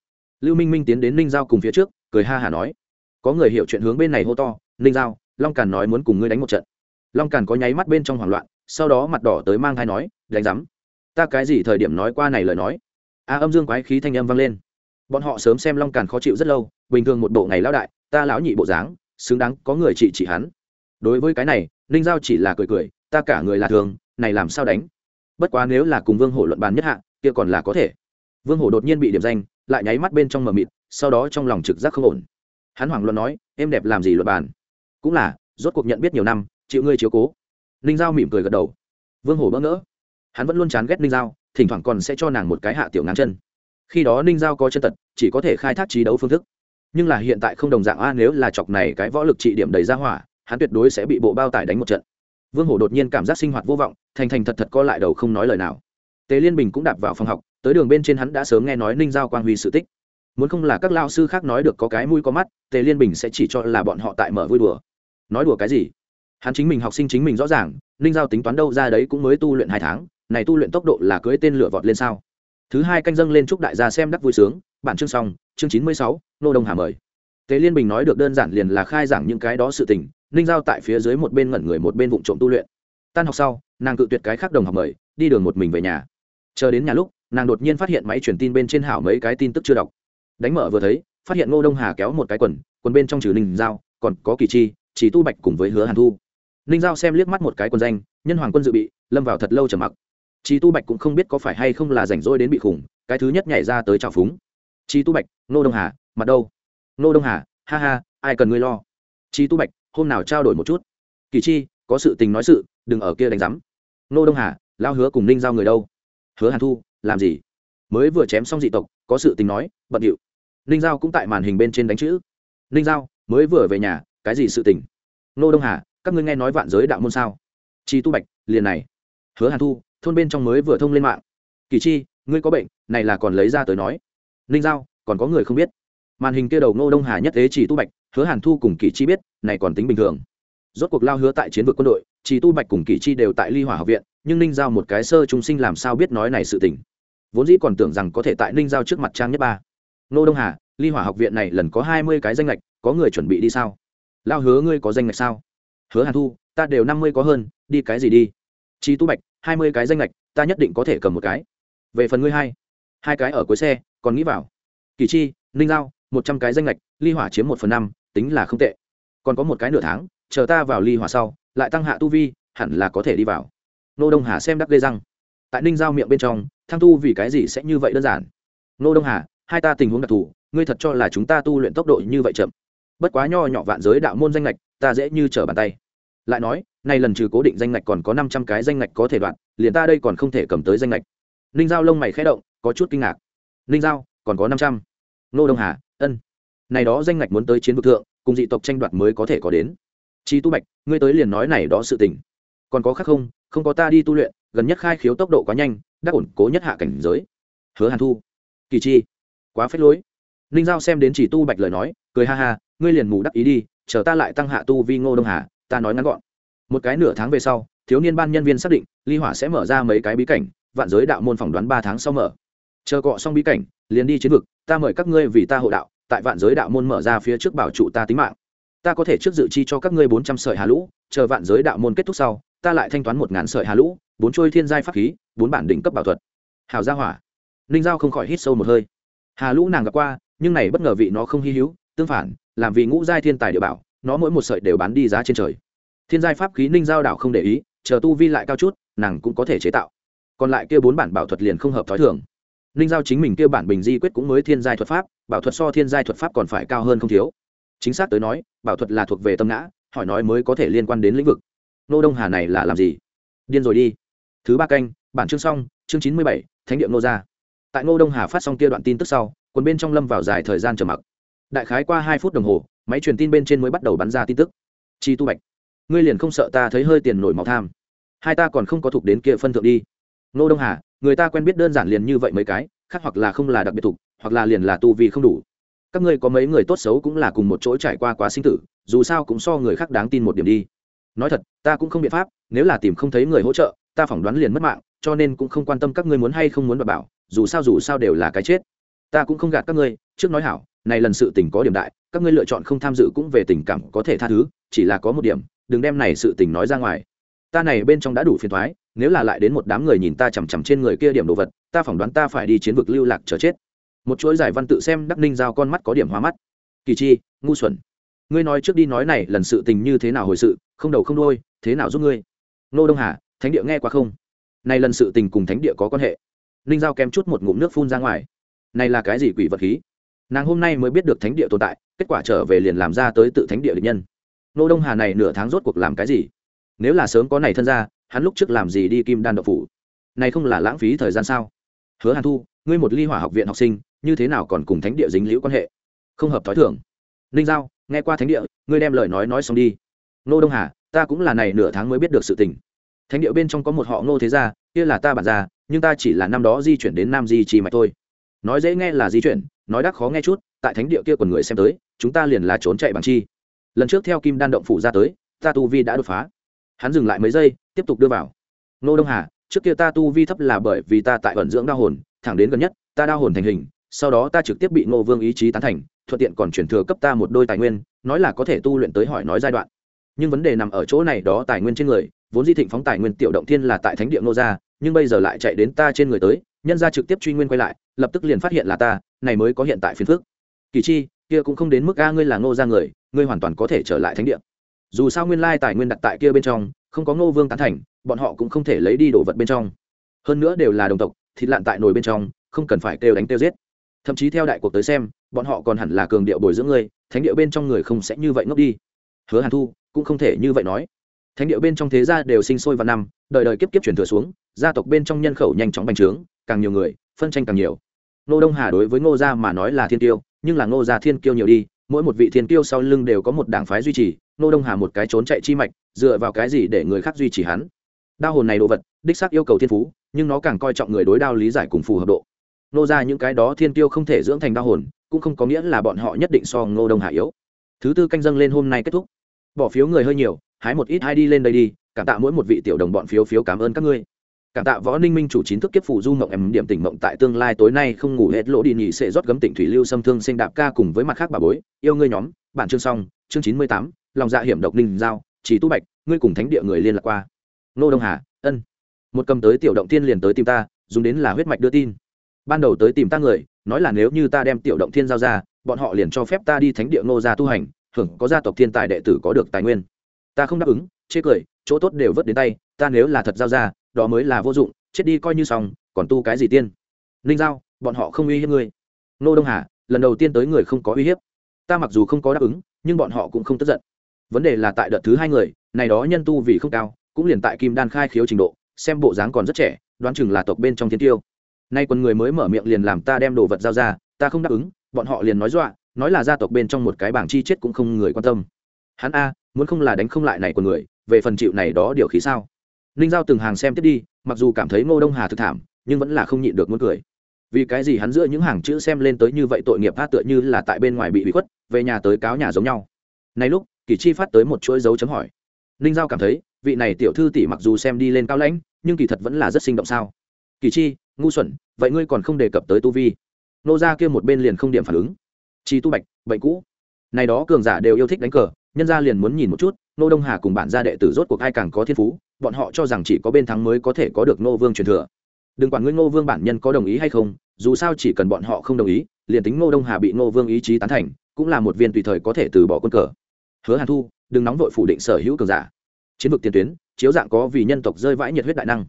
Lưu minh minh tiến đến ninh giao cùng phía trước, cười ha hả nói. Có người hiểu chuyện hướng bên này hô to ninh giao, long càn nói muốn cùng ngươi đánh một trận. Long càn có nháy mắt bên trong hoảng loạn, sau đó mặt đỏ tới mang thai nói, đánh rắm ta cái gì thời điểm nói qua này lời nói? A âm dương quái khí thanh âm vang lên. Bọn họ sớm xem long càn khó chịu rất lâu, bình thường một bộ ngày lão đại, ta lão nhị bộ dáng, xứng đáng có người trị trị hắn. Đối với cái này, ninh giao chỉ là cười cười, ta cả người là thường, này làm sao đánh? Bất quá nếu là cùng vương hổ luận bàn nhất hạ, kia còn là có thể. Vương hổ đột nhiên bị điểm danh, lại nháy mắt bên trong mờ mịt, sau đó trong lòng trực giác không ổn. Hắn hoảng luận nói, em đẹp làm gì luật bàn? Cũng là, rốt cuộc nhận biết nhiều năm, chịu ngươi chiếu cố. Ninh giao mỉm cười gật đầu. Vương hổ bỡ ngỡ. Hắn vẫn luôn chán ghét ninh giao, thỉnh thoảng còn sẽ cho nàng một cái hạ tiểu ngắn chân. Khi đó ninh giao có chân tật, chỉ có thể khai thác trí đấu phương thức. Nhưng là hiện tại không đồng dạng, a, nếu là chọc này cái võ lực trị điểm đầy ra hỏa, hắn tuyệt đối sẽ bị bộ bao tải đánh một trận. Vương hổ đột nhiên cảm giác sinh hoạt vô vọng, thành thành thật thật co lại đầu không nói lời nào. Tế liên bình cũng đạp vào phòng học, tới đường bên trên hắn đã sớm nghe nói ninh giao quang huy sự tích. Muốn không là các lao sư khác nói được có cái mũi có mắt tề liên bình sẽ chỉ cho là bọn họ tại mở vui đùa nói đùa cái gì? Hắn chính mình học sinh chính mình rõ ràng, ninh giao tính toán đâu ra đấy cũng mới tu luyện hai tháng, này tu luyện tốc độ là cưới tên lửa vọt lên sao? Thứ hai canh dâng lên chúc đại gia xem đắc vui sướng, bản chương xong, chương chín mươi sáu, nô đông hà mời. Tế liên bình nói được đơn giản liền là khai giảng những cái đó sự tình, ninh giao tại phía dưới một bên ngẩn người một bên vụ trộm tu luyện. Tan học sau, nàng cự tuyệt cái khác đồng học mời, đi đường một mình về nhà. Chờ đến nhà lúc, nàng đột nhiên phát hiện máy truyền tin bên trên hảo mấy cái tin tức chưa đọc. Đánh mở vừa thấy, phát hiện ngô đông hà kéo một cái quần quần bên trong trừ ninh giao, còn có kỳ chi chỉ tu bạch cùng với hứa hàn thu. Ninh giao xem liếc mắt một cái quần danh, nhân hoàng quân dự bị, lâm vào thật lâu trầm mặc. Chỉ tu bạch cũng không biết có phải hay không là rảnh rỗi đến bị khủng, cái thứ nhất nhảy ra tới trào phúng. Chi tu bạch, Nô đông hà, mặt đâu? Nô đông hà, ha ha, ai cần ngươi lo? Chi tu bạch, hôm nào trao đổi một chút. Kỳ chi, có sự tình nói sự, đừng ở kia đánh rắm nô đông hà lao hứa cùng ninh giao người đâu? Hứa hàn thu, làm gì? Mới vừa chém xong dị tộc, có sự tình nói, bận điệu. Ninh giao cũng tại màn hình bên trên đánh chữ. Ninh giao, mới vừa về nhà cái gì sự tình? Nô đông hà, các ngươi nghe nói vạn giới đạo môn sao? Chi tu bạch, liền này. Hứa hàn thu, thôn bên trong mới vừa thông lên mạng. Kỳ chi, ngươi có bệnh, này là còn lấy ra tới nói. Ninh giao, còn có người không biết. Màn hình kia đầu ngô đông hà nhất thế chỉ tu bạch, hứa hàn thu cùng kỳ chi biết, này còn tính bình thường. Rốt cuộc lao hứa tại chiến vực quân đội chỉ tu bạch cùng kỳ chi đều tại ly hỏa học viện, nhưng ninh giao một cái sơ trung sinh làm sao biết nói này sự tình? Vốn dĩ còn tưởng rằng có thể tại ninh giao trước mặt trang nhất ba. Nô đông hà, ly hỏa học viện này lần có hai mươi cái danh lệch, có người chuẩn bị đi sao? Lao hứa ngươi có danh ngạch sao? Hứa hàn thu, ta đều năm mươi có hơn, đi cái gì đi? Chi tu bạch, hai mươi cái danh ngạch, ta nhất định có thể cầm một cái. Về phần ngươi hai hai cái ở cuối xe, còn nghĩ vào. Kỳ chi, ninh giao, một trăm cái danh lệch ly hỏa chiếm một phần năm, tính là không tệ. Còn có một cái nửa tháng, chờ ta vào ly hỏa sau, lại tăng hạ tu vi, hẳn là có thể đi vào. Nô đông hà xem đắc gây răng. Tại ninh giao miệng bên trong, thăng tu vì cái gì sẽ như vậy đơn giản? Nô đông hà, hai ta tình huống đặc thù, ngươi thật cho là chúng ta tu luyện tốc độ như vậy chậm bất quá nho nhỏ vạn giới đạo môn danh lệch ta dễ như trở bàn tay. Lại nói, nay lần trừ cố định danh lệch còn có năm trăm cái danh lệch có thể đoạn, liền ta đây còn không thể cầm tới danh lệch ninh giao lông mày khẽ động, có chút kinh ngạc. Ninh giao, còn có năm trăm. Nô đông hà, ân. Này đó danh lệch muốn tới chiến vực thượng, cùng dị tộc tranh đoạt mới có thể có đến. Chi tu bạch, ngươi tới liền nói này đó sự tình. Còn có khác không không có ta đi tu luyện, gần nhất khai khiếu tốc độ quá nhanh, đắc ổn cố nhất hạ cảnh giới. Hứa hàn thu. Kỳ chi. Quá phết lối. Ninh giao xem đến chỉ tu bạch lời nói, cười ha ha ngươi liền mù đắc ý đi, chờ ta lại tăng hạ tu vi ngô đông hà, ta nói ngắn gọn. Một cái nửa tháng về sau, thiếu niên ban nhân viên xác định, ly hỏa sẽ mở ra mấy cái bí cảnh, vạn giới đạo môn phỏng đoán ba tháng sau mở. Chờ cọ xong bí cảnh, liền đi chiến vực, ta mời các ngươi vì ta hộ đạo, tại vạn giới đạo môn mở ra phía trước bảo trụ ta tính mạng. Ta có thể trước dự chi cho các ngươi bốn trăm sợi hà lũ, chờ vạn giới đạo môn kết thúc sau, ta lại thanh toán một ngàn sợi hà lũ, bốn trôi thiên giai pháp khí, bốn bản đỉnh cấp bảo thuật. Hào gia hỏa. Ninh giao không khỏi hít sâu một hơi. Hà lũ nàng gặp qua, nhưng này bất ngờ vị nó không hy hữu, tương phản làm vì ngũ giai thiên tài địa bảo, nó mỗi một sợi đều bán đi giá trên trời. Thiên giai pháp khí ninh giao đảo không để ý, chờ tu vi lại cao chút, nàng cũng có thể chế tạo. Còn lại kia bốn bản bảo thuật liền không hợp t h ó i thường. Ninh giao chính mình kia bản bình di quyết cũng mới thiên giai thuật pháp, bảo thuật so thiên giai thuật pháp còn phải cao hơn không thiếu. Chính xác tới nói, bảo thuật là thuộc về tâm ngã, hỏi nói mới có thể liên quan đến lĩnh vực. Nô đông hà này là làm gì? Điên rồi đi. Thứ ba canh, bản chương xong, chương chín mươi bảy, thánh địa nô gia. Tại ngô đông hà phát xong kia đoạn tin tức sau, quần bên trong lâm vào dài thời gian chờ mặc đại khái qua hai phút đồng hồ, máy truyền tin bên trên mới bắt đầu bắn ra tin tức. Chi tu bạch, ngươi liền không sợ ta thấy hơi tiền nổi máu tham? Hai ta còn không có thuộc đến kia phân thượng đi. Nô đông hà, người ta quen biết đơn giản liền như vậy mấy cái, khác hoặc là không là đặc biệt thục hoặc là liền là tu vì không đủ. Các ngươi có mấy người tốt xấu cũng là cùng một chỗ trải qua quá sinh tử, dù sao cũng so người khác đáng tin một điểm đi. Nói thật, ta cũng không biện pháp, nếu là tìm không thấy người hỗ trợ, ta phỏng đoán liền mất mạng, cho nên cũng không quan tâm các ngươi muốn hay không muốn đảm bảo, dù sao dù sao đều là cái chết. Ta cũng không gạt các ngươi, trước nói hảo này lần sự tình có điểm đại, các ngươi lựa chọn không tham dự cũng về tình cảm có thể tha thứ, chỉ là có một điểm, đừng đem này sự tình nói ra ngoài. Ta này bên trong đã đủ phiền thoái nếu là lại đến một đám người nhìn ta chằm chằm trên người kia điểm đồ vật, ta phỏng đoán ta phải đi chiến vực lưu lạc chờ chết. Một chuỗi giải văn tự xem đắc ninh giao con mắt có điểm hóa mắt. Kỳ chi, ngu xuẩn. Ngươi nói trước đi nói này lần sự tình như thế nào hồi sự, không đầu không đôi thế nào giúp ngươi? Nô đông hà, thánh địa nghe qua không? Này lần sự tình cùng thánh địa có quan hệ. Ninh giao kém chút một ngụm nước phun ra ngoài. Này là cái gì quỷ vật khí? Nàng hôm nay mới biết được thánh địa tồn tại, kết quả trở về liền làm ra tới tự thánh địa địch nhân. Nô đông hà này nửa tháng rốt cuộc làm cái gì? Nếu là sớm có này thân ra, hắn lúc trước làm gì đi kim đan độc phủ? Này không là lãng phí thời gian sao? Hứa hàn thu, ngươi một ly hỏa học viện học sinh, như thế nào còn cùng thánh địa dính liễu quan hệ? Không hợp thói thường. Ninh giao, nghe qua thánh địa, ngươi đem lời nói nói xong đi. Nô đông hà, ta cũng là này nửa tháng mới biết được sự tình. Thánh địa bên trong có một họ ngô thế gia, kia là ta bản gia nhưng ta chỉ là năm đó di chuyển đến nam di trì mạch thôi nói dễ nghe là di chuyển, nói đắc khó nghe chút, tại thánh địa kia còn người xem tới, chúng ta liền là trốn chạy bằng chi. Lần trước theo kim đan động phủ ra tới, ta tu vi đã đột phá. Hắn dừng lại mấy giây, tiếp tục đưa vào. Nô đông hà, trước kia ta tu vi thấp là bởi vì ta tại vận dưỡng đa hồn, thẳng đến gần nhất, ta đa hồn thành hình, sau đó ta trực tiếp bị ngô vương ý chí tán thành, thuận tiện còn chuyển thừa cấp ta một đôi tài nguyên, nói là có thể tu luyện tới hỏi nói giai đoạn. Nhưng vấn đề nằm ở chỗ này đó tài nguyên trên người, vốn di thịnh phóng tài nguyên tiểu động thiên là tại thánh địa ngô gia, nhưng bây giờ lại chạy đến ta trên người tới nhân ra trực tiếp truy nguyên quay lại, lập tức liền phát hiện là ta, này mới có hiện tại phiền phước kỳ chi, kia cũng không đến mức a, ngươi là ngô ra người, ngươi hoàn toàn có thể trở lại thánh địa. Dù sao nguyên lai tài nguyên đặt tại kia bên trong, không có ngô vương tán thành, bọn họ cũng không thể lấy đi đồ vật bên trong. Hơn nữa đều là đồng tộc, thịt lạn tại nồi bên trong, không cần phải kêu đánh kêu giết. Thậm chí theo đại cuộc tới xem, bọn họ còn hẳn là cường điệu bồi dưỡng ngươi, thánh điệu bên trong người không sẽ như vậy ngốc đi. Hứa hàn thu cũng không thể như vậy nói thánh điệu bên trong thế gia đều sinh sôi vào năm, đời đời kiếp kiếp chuyển thừa xuống, gia tộc bên trong nhân khẩu nhanh chóng bành trướng, càng nhiều người, phân tranh càng nhiều. Nô đông hà đối với ngô gia mà nói là thiên tiêu nhưng là ngô gia thiên kiêu nhiều đi, mỗi một vị thiên kiêu sau lưng đều có một đảng phái duy trì nô đông hà một cái trốn chạy chi mạch, dựa vào cái gì để người khác duy trì hắn? Đao hồn này đồ vật, đích xác yêu cầu thiên phú, nhưng nó càng coi trọng người đối đao lý giải cùng phù hợp độ. Nô ra những cái đó thiên tiêu không thể dưỡng thành đao hồn, cũng không có nghĩa là bọn họ nhất định so ngô đông hà yếu. Thứ tư canh dâng lên hôm nay kết thúc bỏ phiếu người hơi nhiều, hái một ít hai đi lên đây đi, cảm tạ mỗi một vị tiểu đồng bọn phiếu phiếu cảm ơn các ngươi. Cảm tạ võ ninh minh chủ chín thức kiếp phụ du mộng em điểm tỉnh mộng tại tương lai tối nay không ngủ hết lỗ đi nhị sẽ rót gấm tỉnh thủy lưu xâm thương sinh đạp ca cùng với mặt khác bà bối, yêu ngươi nhóm, bản chương xong, chương chín mươi tám, lòng dạ hiểm độc ninh giao, chỉ tu bạch, ngươi cùng thánh địa người liên lạc qua. Nô đông hà, ân. Một cầm tới tiểu động thiên liền tới tìm ta, dùng đến là huyết mạch đưa tin. Ban đầu tới tìm ta người, nói là nếu như ta đem tiểu động thiên giao ra, bọn họ liền cho phép ta đi thánh địa ngô gia tu hành hưởng có gia tộc thiên tài đệ tử có được tài nguyên. Ta không đáp ứng, chê cười, chỗ tốt đều vớt đến tay, ta nếu là thật giao ra, đó mới là vô dụng, chết đi coi như xong, còn tu cái gì tiên? Ninh giao, bọn họ không uy hiếp ngươi. Nô đông hà, lần đầu tiên tới người không có uy hiếp. Ta mặc dù không có đáp ứng, nhưng bọn họ cũng không tức giận. Vấn đề là tại đợt thứ hai người, này đó nhân tu vì không cao, cũng liền tại kim đan khai khiếu trình độ, xem bộ dáng còn rất trẻ, đoán chừng là tộc bên trong thiên tiêu. Nay quần người mới mở miệng liền làm ta đem đồ vật giao ra, ta không đáp ứng, bọn họ liền nói dọa nói là gia tộc bên trong một cái bảng chi chết cũng không người quan tâm. Hắn a, muốn không là đánh không lại này của người, về phần chịu này đó điều khí sao? Ninh giao từng hàng xem tiếp đi, mặc dù cảm thấy ngô đông hà thực thảm, nhưng vẫn là không nhịn được muốn cười. Vì cái gì hắn giữa những hàng chữ xem lên tới như vậy tội nghiệp phát tựa như là tại bên ngoài bị bị khuất, về nhà tới cáo nhà giống nhau. Này lúc kỳ chi phát tới một chuỗi dấu chấm hỏi. Ninh giao cảm thấy, vị này tiểu thư tỷ mặc dù xem đi lên cao lãnh, nhưng kỳ thật vẫn là rất sinh động sao? Kỳ chi, ngu xuẩn, vậy ngươi còn không đề cập tới tu vi. Nô ra kia một bên liền không điểm phản ứng chi tu bạch, bệnh cũ. Này đó cường giả đều yêu thích đánh cờ, nhân gia liền muốn nhìn một chút, nô đông hà cùng bản gia đệ tử rốt cuộc ai càng có thiên phú, bọn họ cho rằng chỉ có bên thắng mới có thể có được nô vương truyền thừa. Đừng quản ngươi nô vương bản nhân có đồng ý hay không, dù sao chỉ cần bọn họ không đồng ý, liền tính nô đông hà bị nô vương ý chí tán thành, cũng là một viên tùy thời có thể từ bỏ quân cờ. Hứa hàn thu, đừng nóng vội phủ định sở hữu cường giả. Chiến vực tiền tuyến, chiếu dạng có vì nhân tộc rơi vãi nhiệt huyết đại năng.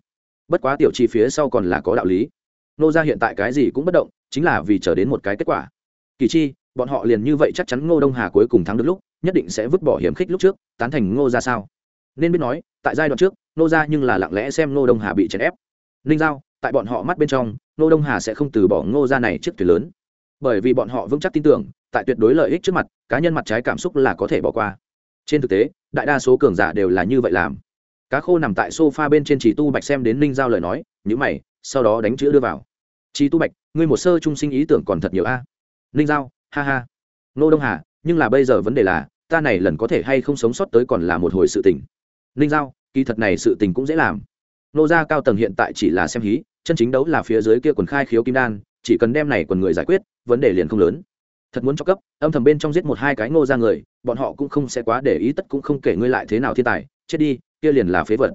Bất quá tiểu chi phía sau còn là có đạo lý. Nô ra hiện tại cái gì cũng bất động, chính là vì chờ đến một cái kết quả. Kỳ chi bọn họ liền như vậy chắc chắn ngô đông hà cuối cùng thắng được lúc, nhất định sẽ vứt bỏ hiểm khích lúc trước, tán thành ngô ra sao? Nên biết nói, tại giai đoạn trước, Ngô ra nhưng là lặng lẽ xem ngô đông hà bị chèn ép. Ninh giao, tại bọn họ mắt bên trong, ngô đông hà sẽ không từ bỏ ngô ra này chiếc thuyền lớn. Bởi vì bọn họ vững chắc tin tưởng, tại tuyệt đối lợi ích trước mặt, cá nhân mặt trái cảm xúc là có thể bỏ qua. Trên thực tế, đại đa số cường giả đều là như vậy làm. Cá khô nằm tại sofa bên trên chỉ tu bạch xem đến ninh giao lời nói nhữ mày, sau đó đánh chữ đưa vào. Chỉ tu bạch, ngươi một sơ trung sinh ý tưởng còn thật nhiều a. Ninh giao ha ha. Nô đông hà, nhưng là bây giờ vấn đề là, ta này lần có thể hay không sống sót tới còn là một hồi sự tình. Ninh giao, kỳ thật này sự tình cũng dễ làm. Nô gia cao tầng hiện tại chỉ là xem hí, chân chính đấu là phía dưới kia quần khai khiếu kim đan, chỉ cần đem này quần người giải quyết, vấn đề liền không lớn. Thật muốn cho cấp, âm thầm bên trong giết một hai cái ngô ra người, bọn họ cũng không sẽ quá để ý, tất cũng không kể ngươi lại thế nào thiên tài, chết đi, kia liền là phế vật.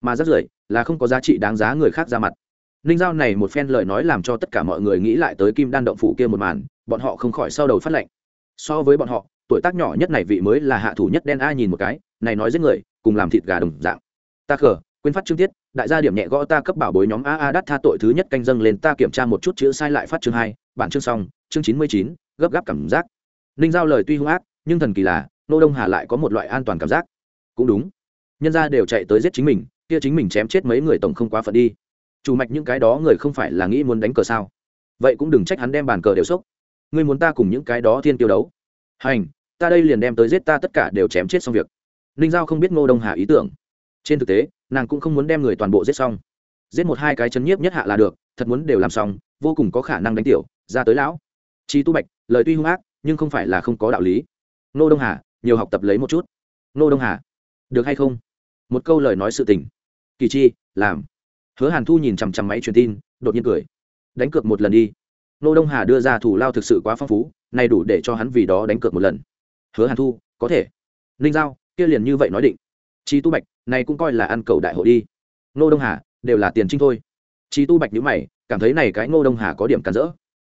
Mà rất rưởi, là không có giá trị đáng giá người khác ra mặt. Ninh giao này một phen lời nói làm cho tất cả mọi người nghĩ lại tới kim đan động phủ kia một màn bọn họ không khỏi sau đầu phát lệnh. So với bọn họ, tuổi tác nhỏ nhất này vị mới là hạ thủ nhất đen a nhìn một cái, này nói giết người, cùng làm thịt gà đồng dạng. Ta khờ, quên phát chương tiết, đại gia điểm nhẹ gõ ta cấp bảo bối nhóm a a đắt tha tội thứ nhất canh dâng lên, ta kiểm tra một chút chữ sai lại phát chương hai, bản chương xong, chương chín mươi chín, gấp gáp cảm giác. Ninh giao lời tuy hung ác, nhưng thần kỳ là, nô đông hà lại có một loại an toàn cảm giác. Cũng đúng. Nhân ra đều chạy tới giết chính mình, kia chính mình chém chết mấy người tổng không quá phận đi. Chủ mạch những cái đó người không phải là nghĩ muốn đánh cờ sao? Vậy cũng đừng trách hắn đem bàn cờ đều sốc ngươi muốn ta cùng những cái đó thiên tiêu đấu. Hành, ta đây liền đem tới giết ta tất cả đều chém chết xong việc. Ninh giao không biết ngô đông hà ý tưởng. Trên thực tế, nàng cũng không muốn đem người toàn bộ giết xong. Giết một hai cái chấn nhiếp nhất hạ là được, thật muốn đều làm xong, vô cùng có khả năng đánh tiểu, ra tới lão. Chi tu bạch, lời tuy hung ác, nhưng không phải là không có đạo lý. Ngô đông hà, nhiều học tập lấy một chút. Ngô đông hà, được hay không? Một câu lời nói sự tình. Kỳ chi, làm. Hứa hàn thu nhìn chằm chằm máy truyền tin, đột nhiên cười. Đánh cược một lần đi nô đông hà đưa ra thủ lao thực sự quá phong phú, này đủ để cho hắn vì đó đánh cược một lần. Hứa hàn thu, có thể. Ninh giao, kia liền như vậy nói định. Chi tu bạch, này cũng coi là ăn cầu đại hội đi. Nô đông hà, đều là tiền trinh thôi. Chi tu bạch nhữ mày, cảm thấy này cái ngô đông hà có điểm cản rỡ.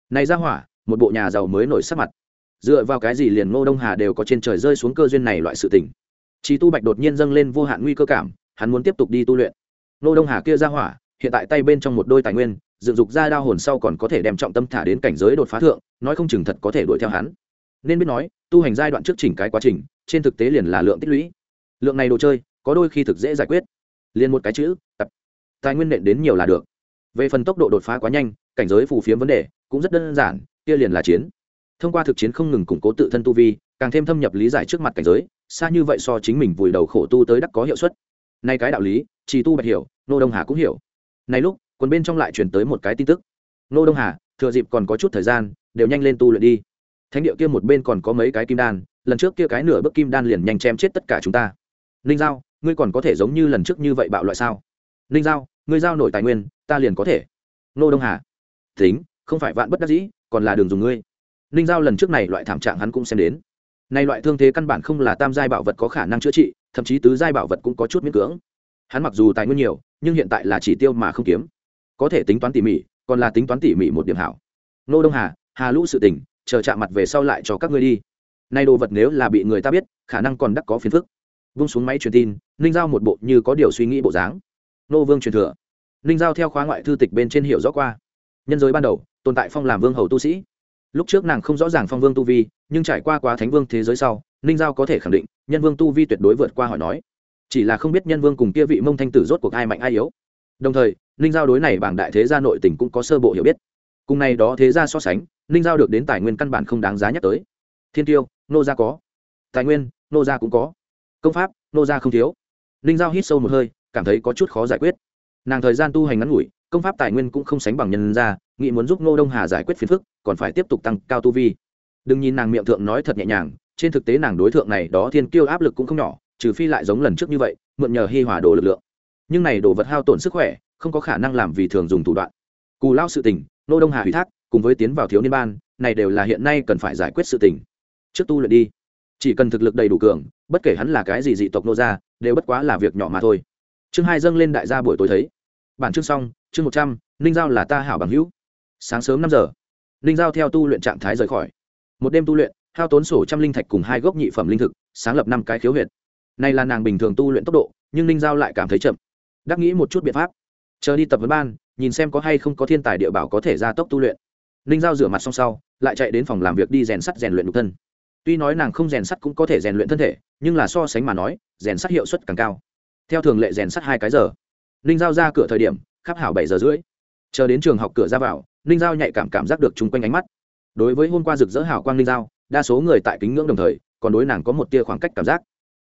Này ra hỏa, một bộ nhà giàu mới nổi sắc mặt. Dựa vào cái gì liền ngô đông hà đều có trên trời rơi xuống cơ duyên này loại sự tình. Chi tu bạch đột nhiên dâng lên vô hạn nguy cơ cảm, hắn muốn tiếp tục đi tu luyện. Ngô đông hà kia ra hỏa, hiện tại tay bên trong một đôi tài nguyên dựng dục ra đao hồn sau còn có thể đem trọng tâm thả đến cảnh giới đột phá thượng, nói không chừng thật có thể đuổi theo hắn. Nên biết nói, tu hành giai đoạn trước chỉnh cái quá trình, trên thực tế liền là lượng tích lũy. Lượng này đồ chơi, có đôi khi thực dễ giải quyết. Liền một cái chữ, tập. Tài nguyên nện đến nhiều là được. Về phần tốc độ đột phá quá nhanh, cảnh giới phù phiếm vấn đề, cũng rất đơn giản, kia liền là chiến. Thông qua thực chiến không ngừng củng cố tự thân tu vi, càng thêm thâm nhập lý giải trước mặt cảnh giới, xa như vậy so chính mình vùi đầu khổ tu tới đắc có hiệu suất. Nay cái đạo lý, chỉ tu bạch hiểu, nô đông hà cũng hiểu. Nay lúc quần bên trong lại chuyển tới một cái tin tức. Nô đông hà, thừa dịp còn có chút thời gian, đều nhanh lên tu luyện đi. Thánh địa kia một bên còn có mấy cái kim đan, lần trước kia cái nửa bước kim đan liền nhanh chém chết tất cả chúng ta. Ninh giao, ngươi còn có thể giống như lần trước như vậy bạo loại sao? Ninh giao, ngươi giao nổi tài nguyên, ta liền có thể. Nô đông hà, tính, không phải vạn bất đắc dĩ, còn là đường dùng ngươi. Ninh giao lần trước này loại thảm trạng hắn cũng xem đến. Nay loại thương thế căn bản không là tam giai bảo vật có khả năng chữa trị, thậm chí tứ giai bảo vật cũng có chút miễn cưỡng. Hắn mặc dù tài nguyên nhiều, nhưng hiện tại là chỉ tiêu mà không kiếm có thể tính toán tỉ mỉ, còn là tính toán tỉ mỉ một điểm hảo. Nô đông hà hà lũ sự tình, chờ chạm mặt về sau lại cho các ngươi đi. Nay đồ vật nếu là bị người ta biết, khả năng còn đắc có phiền phức. Vung xuống máy truyền tin, ninh giao một bộ như có điều suy nghĩ bộ dáng. Nô vương truyền thừa. Ninh giao theo khóa ngoại thư tịch bên trên hiểu rõ qua. Nhân giới ban đầu, tồn tại phong làm vương hầu tu sĩ. Lúc trước nàng không rõ ràng phong vương tu vi, nhưng trải qua quá thánh vương thế giới sau, ninh giao có thể khẳng định, nhân vương tu vi tuyệt đối vượt qua hỏi nói. Chỉ là không biết nhân vương cùng kia vị mông thanh tử rốt cuộc ai mạnh ai yếu đồng thời, ninh giao đối này bảng đại thế gia nội tỉnh cũng có sơ bộ hiểu biết. Cùng này đó thế gia so sánh, ninh giao được đến tài nguyên căn bản không đáng giá nhắc tới. Thiên tiêu, nô gia có. Tài nguyên, nô gia cũng có. Công pháp, nô gia không thiếu. Ninh giao hít sâu một hơi, cảm thấy có chút khó giải quyết. Nàng thời gian tu hành ngắn ngủi, công pháp tài nguyên cũng không sánh bằng nhân gia nghị muốn giúp ngô đông hà giải quyết phiền phức, còn phải tiếp tục tăng cao tu vi. Đừng nhìn nàng miệng thượng nói thật nhẹ nhàng, trên thực tế nàng đối tượng này đó thiên kiêu áp lực cũng không nhỏ, trừ phi lại giống lần trước như vậy, mượn nhờ hi hòa đồ lực lượng nhưng này đồ vật hao tổn sức khỏe, không có khả năng làm vì thường dùng thủ đoạn. Cù lao sự tỉnh nô đông hà ủy thác, cùng với tiến vào thiếu niên ban, này đều là hiện nay cần phải giải quyết sự tỉnh trước tu luyện đi. Chỉ cần thực lực đầy đủ cường, bất kể hắn là cái gì dị tộc nô gia, đều bất quá là việc nhỏ mà thôi. Chương hai dâng lên đại gia buổi tối thấy. Bản chương xong, chương một trăm, ninh giao là ta hảo bằng hữu. Sáng sớm năm giờ, ninh giao theo tu luyện trạng thái rời khỏi. Một đêm tu luyện, hao tốn sổ trăm linh thạch cùng hai gốc nhị phẩm linh thực, sáng lập năm cái khiếu huyệt. Này là nàng bình thường tu luyện tốc độ, nhưng ninh giao lại cảm thấy chậm đắc nghĩ một chút biện pháp. Chờ đi tập vấn ban, nhìn xem có hay không có thiên tài địa bảo có thể gia tốc tu luyện. Ninh giao rửa mặt xong sau, lại chạy đến phòng làm việc đi rèn sắt, rèn luyện nhục thân. Tuy nói nàng không rèn sắt cũng có thể rèn luyện thân thể, nhưng là so sánh mà nói, rèn sắt hiệu suất càng cao. Theo thường lệ rèn sắt hai cái giờ. Ninh giao ra cửa thời điểm, khắp hảo bảy giờ rưỡi. Chờ đến trường học cửa ra vào, ninh giao nhạy cảm cảm giác được chung quanh ánh mắt. Đối với hôm qua rực rỡ hảo quang ninh giao, đa số người tại kính ngưỡng đồng thời, còn đối nàng có một tia khoảng cách cảm giác.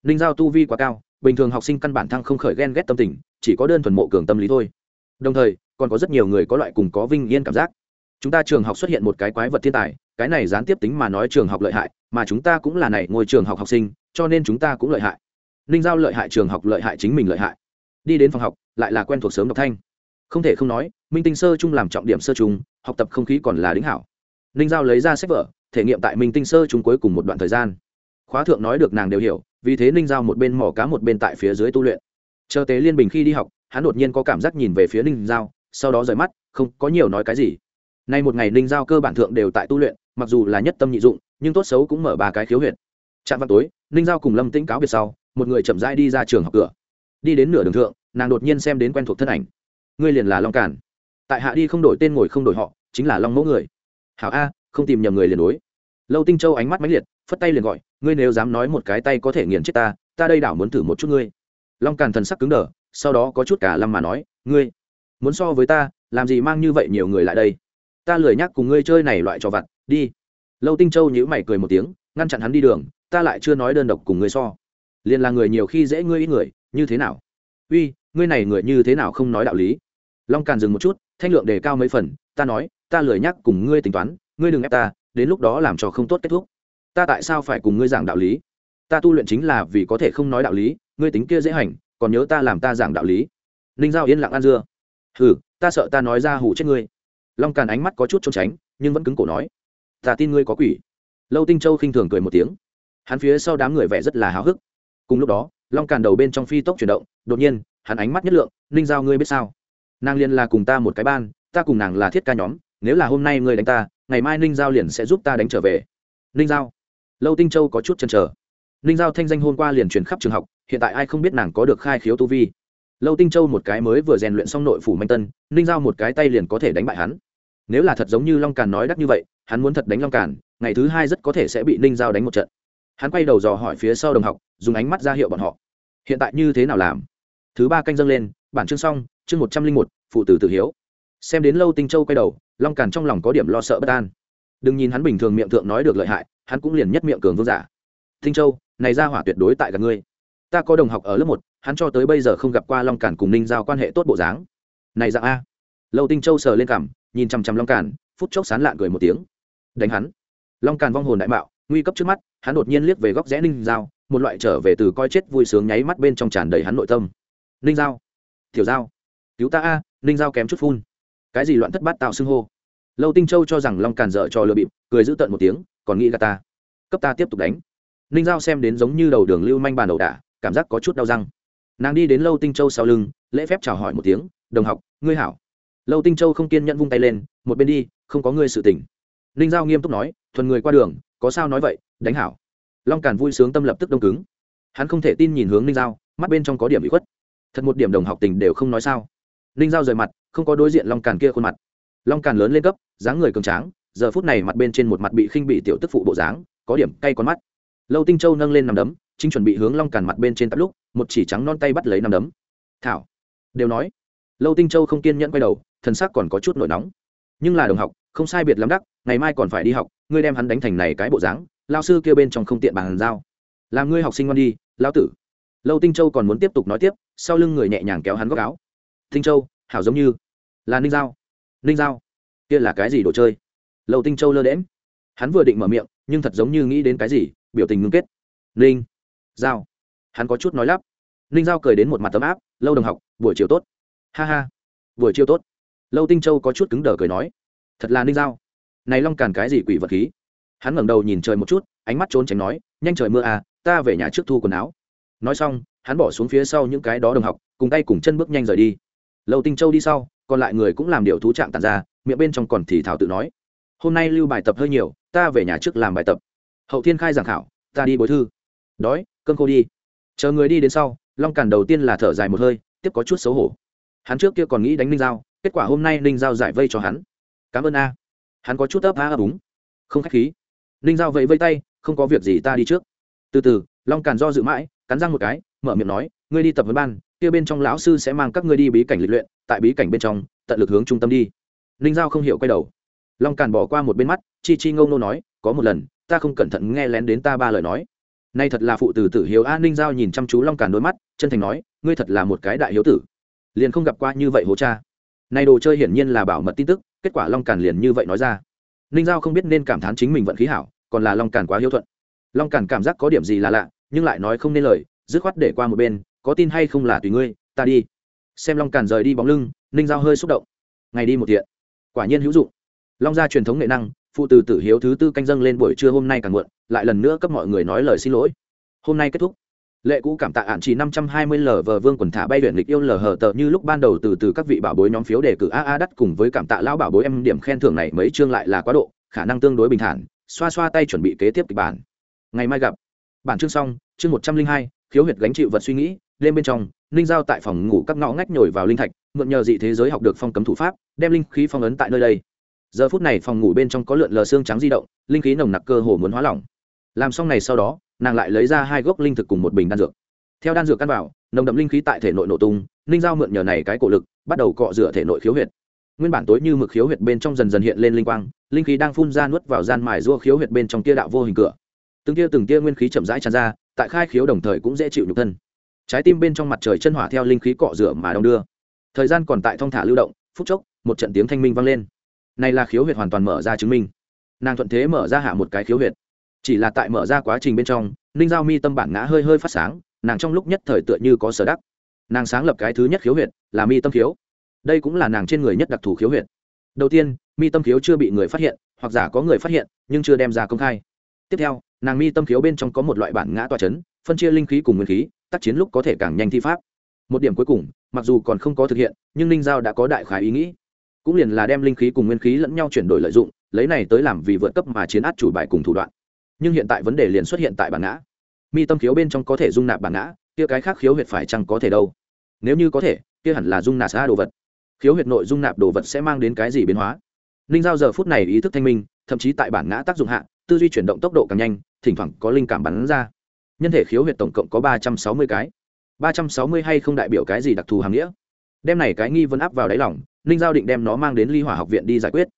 Ninh giao tu vi quá cao bình thường học sinh căn bản thăng không khởi ghen ghét tâm tình, chỉ có đơn thuần mộ cường tâm lý thôi. Đồng thời, còn có rất nhiều người có loại cùng có vinh yên cảm giác. Chúng ta trường học xuất hiện một cái quái vật thiên tài, cái này gián tiếp tính mà nói trường học lợi hại, mà chúng ta cũng là này ngôi trường học học sinh, cho nên chúng ta cũng lợi hại. Ninh giao lợi hại trường học lợi hại chính mình lợi hại. Đi đến phòng học, lại là quen thuộc sớm đọc thanh. Không thể không nói, minh tinh sơ chung làm trọng điểm sơ chung học tập không khí còn là đính hảo. Ninh giao lấy ra sách vở, thể nghiệm tại minh tinh sơ chung cuối cùng một đoạn thời gian khóa thượng nói được nàng đều hiểu, vì thế ninh giao một bên mỏ cá một bên tại phía dưới tu luyện. Chờ tế liên bình khi đi học, hắn đột nhiên có cảm giác nhìn về phía ninh giao, sau đó rời mắt, không có nhiều nói cái gì. Nay một ngày ninh giao cơ bản thượng đều tại tu luyện, mặc dù là nhất tâm nhị dụng, nhưng tốt xấu cũng mở ba cái khiếu huyệt. Trạm vào tối, ninh giao cùng lâm tĩnh cáo biệt sau, một người chậm rãi đi ra trường học cửa. Đi đến nửa đường thượng, nàng đột nhiên xem đến quen thuộc thân ảnh. Ngươi liền là long cản. Tại hạ đi không đổi tên ngồi không đổi họ, chính là long mẫu người. Hảo a, không tìm nhầm người liền đối lâu tinh châu ánh mắt mãnh liệt, phất tay liền gọi, ngươi nếu dám nói một cái tay có thể nghiền chết ta ta đây đảo muốn thử một chút ngươi. Long càn thần sắc cứng đờ, sau đó có chút cả lâm mà nói, ngươi muốn so với ta, làm gì mang như vậy nhiều người lại đây? Ta lười nhắc cùng ngươi chơi này loại trò vặt, đi. Lâu tinh châu nhữ mày cười một tiếng, ngăn chặn hắn đi đường, ta lại chưa nói đơn độc cùng ngươi so. Liền là người nhiều khi dễ ngươi ít người, như thế nào? Uy, ngươi này người như thế nào không nói đạo lý? Long càn dừng một chút, thanh lượng đề cao mấy phần, ta nói, ta lười nhắc cùng ngươi tính toán, ngươi đừng ép ta đến lúc đó làm cho không tốt kết thúc. Ta tại sao phải cùng ngươi giảng đạo lý? Ta tu luyện chính là vì có thể không nói đạo lý, ngươi tính kia dễ hành, còn nhớ ta làm ta giảng đạo lý. Ninh giao yên lặng ăn dưa. Hừ, ta sợ ta nói ra hủ chết ngươi. Long càn ánh mắt có chút trốn tránh, nhưng vẫn cứng cổ nói. Ta tin ngươi có quỷ. Lâu tinh châu khinh thường cười một tiếng. Hắn phía sau đám người vẻ rất là háo hức. Cùng lúc đó, long càn đầu bên trong phi tốc chuyển động, đột nhiên, hắn ánh mắt nhất lượng, ninh giao ngươi biết sao? Nàng liên là cùng ta một cái ban, ta cùng nàng là thiết ca nhóm, nếu là hôm nay ngươi đánh ta ngày mai ninh giao liền sẽ giúp ta đánh trở về. Ninh giao. Lâu tinh châu có chút chần trở ninh giao thanh danh hôm qua liền truyền khắp trường học, hiện tại ai không biết nàng có được khai khiếu tu vi. Lâu tinh châu một cái mới vừa rèn luyện xong nội phủ manh tân, ninh giao một cái tay liền có thể đánh bại hắn. Nếu là thật giống như long càn nói đắt như vậy, hắn muốn thật đánh long càn, ngày thứ hai rất có thể sẽ bị ninh giao đánh một trận. Hắn quay đầu dò hỏi phía sau đồng học, dùng ánh mắt ra hiệu bọn họ. Hiện tại như thế nào làm? Thứ ba canh dâng lên, bản chương xong, chương một trăm linh một, phụ tử tử hiếu xem đến lâu tinh châu quay đầu, long càn trong lòng có điểm lo sợ bất an. Đừng nhìn hắn bình thường miệng thượng nói được lợi hại, hắn cũng liền nhất miệng cường vương giả. Tinh châu, này ra hỏa tuyệt đối tại gần ngươi. Ta có đồng học ở lớp một, hắn cho tới bây giờ không gặp qua long càn cùng ninh giao quan hệ tốt bộ dáng. Này dạng a. Lâu tinh châu sờ lên cằm, nhìn chằm chằm long càn, phút chốc sán lạn cười một tiếng. Đánh hắn. Long càn vong hồn đại mạo, nguy cấp trước mắt, hắn đột nhiên liếc về góc rẽ ninh giao, một loại trở về từ coi chết vui sướng nháy mắt bên trong tràn đầy hắn nội tâm. Ninh giao. Tiểu giao. Cứu ta a, ninh giao kém chút phun cái gì loạn thất bát tạo xưng hô? Lâu tinh châu cho rằng long càn dở cho lừa bịp, cười giữ tận một tiếng, còn nghĩ gà ta. Cấp ta tiếp tục đánh. Ninh giao xem đến giống như đầu đường lưu manh bàn đầu đả, cảm giác có chút đau răng. Nàng đi đến lâu tinh châu sau lưng, lễ phép chào hỏi một tiếng, đồng học, ngươi hảo. Lâu tinh châu không kiên nhẫn vung tay lên, một bên đi, không có ngươi sự tỉnh ninh giao nghiêm túc nói, thuần người qua đường, có sao nói vậy, đánh hảo. Long càn vui sướng tâm lập tức đông cứng. Hắn không thể tin nhìn hướng ninh giao, mắt bên trong có điểm bị khuất. Thật một điểm đồng học tình đều không nói sao. Ninh giao rời mặt không có đối diện long càn kia khuôn mặt. Long càn lớn lên cấp, dáng người cường tráng, giờ phút này mặt bên trên một mặt bị khinh bị tiểu tức phụ bộ dáng, có điểm cay con mắt. Lâu tinh châu nâng lên nằm đấm, chính chuẩn bị hướng long càn mặt bên trên tập lúc, một chỉ trắng non tay bắt lấy nằm đấm. Thảo, đều nói. Lâu tinh châu không kiên nhẫn quay đầu, thần sắc còn có chút nổi nóng. Nhưng là đồng học, không sai biệt lắm đắc, ngày mai còn phải đi học, ngươi đem hắn đánh thành này cái bộ dáng, lao sư kêu bên trong không tiện bàn giao. Làm ngươi học sinh ngoan đi lao tử. Lâu tinh châu còn muốn tiếp tục nói tiếp, sau lưng người nhẹ nhàng kéo hắn góc áo. Tinh châu, hảo giống như là ninh giao. Ninh giao? Kia là cái gì đồ chơi? Lâu tinh châu lơ đễm hắn vừa định mở miệng, nhưng thật giống như nghĩ đến cái gì, biểu tình ngưng kết. Ninh giao. Hắn có chút nói lắp. Ninh giao cười đến một mặt tấm áp, lâu đồng học, buổi chiều tốt. Ha ha, buổi chiều tốt. Lâu tinh châu có chút cứng đờ cười nói, thật là ninh giao. Này long càn cái gì quỷ vật khí? Hắn ngẩng đầu nhìn trời một chút, ánh mắt trốn tránh nói, nhanh trời mưa à ta về nhà trước thu quần áo. Nói xong, hắn bỏ xuống phía sau những cái đó đồng học, cùng tay cùng chân bước nhanh rời đi lâu tinh châu đi sau, còn lại người cũng làm điều thú trạng tàn ra, miệng bên trong còn thì thảo tự nói, hôm nay lưu bài tập hơi nhiều, ta về nhà trước làm bài tập. Hậu thiên khai giảng khảo, ta đi bối thư. Đói cơn khô đi. Chờ người đi đến sau, long càn đầu tiên là thở dài một hơi, tiếp có chút xấu hổ. Hắn trước kia còn nghĩ đánh ninh giao, kết quả hôm nay ninh giao giải vây cho hắn. Cảm ơn a. Hắn có chút ấp á ấp úng. Không k h á c h khí. Ninh giao vẫy vây tay, không có việc gì ta đi trước. Từ từ, long càn do dự mãi, cắn răng một cái, mở miệng nói, ngươi đi tập với ban kia bên trong lão sư sẽ mang các ngươi đi bí cảnh lịch luyện, tại bí cảnh bên trong, tận lực hướng trung tâm đi. Ninh giao không hiểu quay đầu. Long càn bỏ qua một bên mắt, chi chi ngâu nô nói, có một lần, ta không cẩn thận nghe lén đến ta ba lời nói. Nay thật là phụ tử tử hiếu a. Ninh giao nhìn chăm chú long càn đôi mắt, chân thành nói, ngươi thật là một cái đại hiếu tử. Liền không gặp qua như vậy hố cha. Nay đồ chơi hiển nhiên là bảo mật tin tức. Kết quả long càn liền như vậy nói ra. Ninh giao không biết nên cảm thán chính mình vận khí hảo, còn là long càn quá hiếu thuận. Long càn cảm giác có điểm gì là lạ, nhưng lại nói không nên lời, dứt khoát để qua một bên có tin hay không là tùy ngươi, ta đi. Xem long càn rời đi bóng lưng, ninh giao hơi xúc động. Ngày đi một thiện. Quả nhiên hữu dụng. Long gia truyền thống nghệ năng, phụ từ tử hiếu thứ tư canh dâng lên buổi trưa hôm nay càng muộn, lại lần nữa cấp mọi người nói lời xin lỗi. Hôm nay kết thúc. Lệ cũ cảm tạ ạn chỉ năm trăm hai mươi lờ vờ vương quần thả bay luyện lịch yêu lờ hờ tờ như lúc ban đầu từ từ các vị bảo bối nhóm phiếu đề cử a a đắt cùng với cảm tạ lão bảo bối em điểm khen thưởng này mấy chương lại là quá độ, khả năng tương đối bình thản, xoa xoa tay chuẩn bị kế tiếp kịch bản. Ngày mai gặp. Bản chương xong, chương một trăm linh hai, khiếu huyệt gánh chịu vật suy nghĩ đêm bên trong, ninh giao tại phòng ngủ các ngõ ngách nhồi vào linh thạch, mượn nhờ dị thế giới học được phong cấm thủ pháp, đem linh khí phong ấn tại nơi đây. Giờ phút này phòng ngủ bên trong có lượn lờ xương trắng di động, linh khí nồng nặc cơ hồ muốn hóa lỏng. Làm xong này sau đó, nàng lại lấy ra hai gốc linh thực cùng một bình đan dược. Theo đan dược căn vào, nồng đậm linh khí tại thể nội nổ tung, ninh giao mượn nhờ này cái cổ lực, bắt đầu cọ rửa thể nội khiếu huyệt. Nguyên bản tối như mực khiếu huyệt bên trong dần dần hiện lên linh quang, linh khí đang phun ra nuốt vào gian mài rua khiếu huyệt bên trong tia đạo vô hình cửa. Từng tia từng tia nguyên khí chậm rãi tràn ra, tại khai khiếu đồng thời cũng dễ chịu nhục thân trái tim bên trong mặt trời chân hỏa theo linh khí cọ rửa mà đong đưa. Thời gian còn tại thong thả lưu động, phút chốc, một trận tiếng thanh minh vang lên. Này là khiếu huyệt hoàn toàn mở ra chứng minh. Nàng thuận thế mở ra hạ một cái khiếu huyệt. Chỉ là tại mở ra quá trình bên trong, ninh giao mi tâm bản ngã hơi hơi phát sáng, nàng trong lúc nhất thời tựa như có sở đắc. Nàng sáng lập cái thứ nhất khiếu huyệt, là mi tâm khiếu. Đây cũng là nàng trên người nhất đặc thù khiếu huyệt. Đầu tiên, mi tâm khiếu chưa bị người phát hiện, hoặc giả có người phát hiện, nhưng chưa đem ra công khai. Tiếp theo, nàng mi tâm khiếu bên trong có một loại bản ngã toa c h ấ n phân chia linh khí cùng nguyên khí tác chiến lúc có thể càng nhanh thi pháp. Một điểm cuối cùng, mặc dù còn không có thực hiện, nhưng ninh giao đã có đại khái ý nghĩ. Cũng liền là đem linh khí cùng nguyên khí lẫn nhau chuyển đổi lợi dụng, lấy này tới làm vì vượt cấp mà chiến át chủ bài cùng thủ đoạn. Nhưng hiện tại vấn đề liền xuất hiện tại bản ngã. Mi tâm khiếu bên trong có thể dung nạp bản ngã, kia cái khác khiếu huyệt phải chăng có thể đâu? Nếu như có thể, kia hẳn là dung nạp xa đồ vật. Khiếu huyệt nội dung nạp đồ vật sẽ mang đến cái gì biến hóa? Ninh giao giờ phút này ý thức thanh minh, thậm chí tại bản ngã tác dụng hạ, tư duy chuyển động tốc độ càng nhanh, thỉnh thoảng có linh cảm bắn ra nhân thể khiếu huyệt tổng cộng có ba trăm sáu mươi cái. ba trăm sáu mươi hay không đại biểu cái gì đặc thù hàm nghĩa? Đem này cái nghi vấn áp vào đáy lòng, ninh giao định đem nó mang đến ly hỏa học viện đi giải quyết.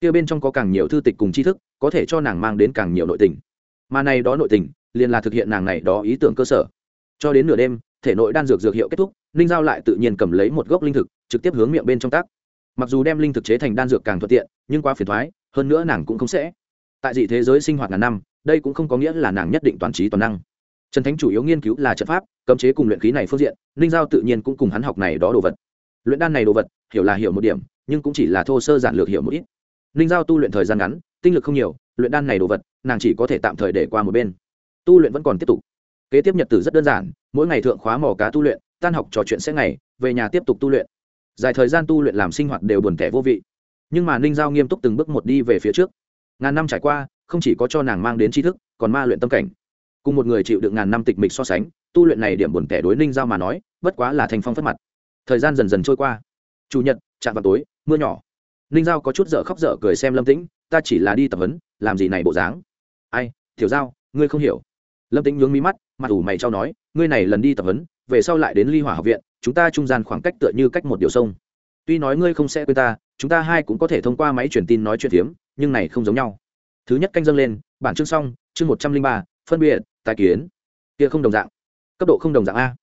Kia bên trong có càng nhiều thư tịch cùng tri thức, có thể cho nàng mang đến càng nhiều nội tình. Mà này đó nội tình, liền là thực hiện nàng này đó ý tưởng cơ sở. Cho đến nửa đêm, thể nội đan dược dược hiệu kết thúc, ninh giao lại tự nhiên cầm lấy một gốc linh thực, trực tiếp hướng miệng bên trong tác. Mặc dù đem linh thực chế thành đan dược càng thuận tiện, nhưng quá phiền thoái hơn nữa nàng cũng không sẽ. Tại dị thế giới sinh hoạt ngàn năm, đây cũng không có nghĩa là nàng nhất định toàn trí toàn năng trần thánh chủ yếu nghiên cứu là trận pháp, cấm chế cùng luyện khí này phương diện, ninh giao tự nhiên cũng cùng hắn học này đó đồ vật. Luyện đan này đồ vật, hiểu là hiểu một điểm, nhưng cũng chỉ là thô sơ giản lược hiểu một ít. Ninh giao tu luyện thời gian ngắn, tinh lực không nhiều, luyện đan này đồ vật, nàng chỉ có thể tạm thời để qua một bên. Tu luyện vẫn còn tiếp tục. Kế tiếp nhật tử rất đơn giản, mỗi ngày thượng khóa mò cá tu luyện, tan học trò chuyện sẽ ngày, về nhà tiếp tục tu luyện. Dài thời gian tu luyện làm sinh hoạt đều buồn tẻ vô vị. Nhưng mà ninh giao nghiêm túc từng bước một đi về phía trước. Ngàn năm trải qua, không chỉ có cho nàng mang đến tri thức, còn ma luyện tâm cảnh cùng một người chịu được ngàn năm tịch mịch so sánh, tu luyện này điểm buồn tẻ đối ninh giao mà nói, bất quá là thành phong phất mặt. Thời gian dần dần trôi qua. Chủ nhật, chạm vào tối, mưa nhỏ. Ninh giao có chút dở khóc dở cười xem lâm tĩnh, ta chỉ là đi tập huấn, làm gì này bộ dáng? Ai thiểu giao, ngươi không hiểu. Lâm tĩnh nhướng mí mắt, mặt ủ mày trao nói, ngươi này lần đi tập huấn, về sau lại đến ly hỏa học viện, chúng ta trung gian khoảng cách tựa như cách một điều sông. Tuy nói ngươi không sẽ quên ta, chúng ta hai cũng có thể thông qua máy truyền tin nói chuyện phiếm, nhưng này không giống nhau. Thứ nhất canh dâng lên, bản chương xong, chương một trăm linh ba phân biệt, tài kiến. Kia không đồng dạng. Cấp độ không đồng dạng a.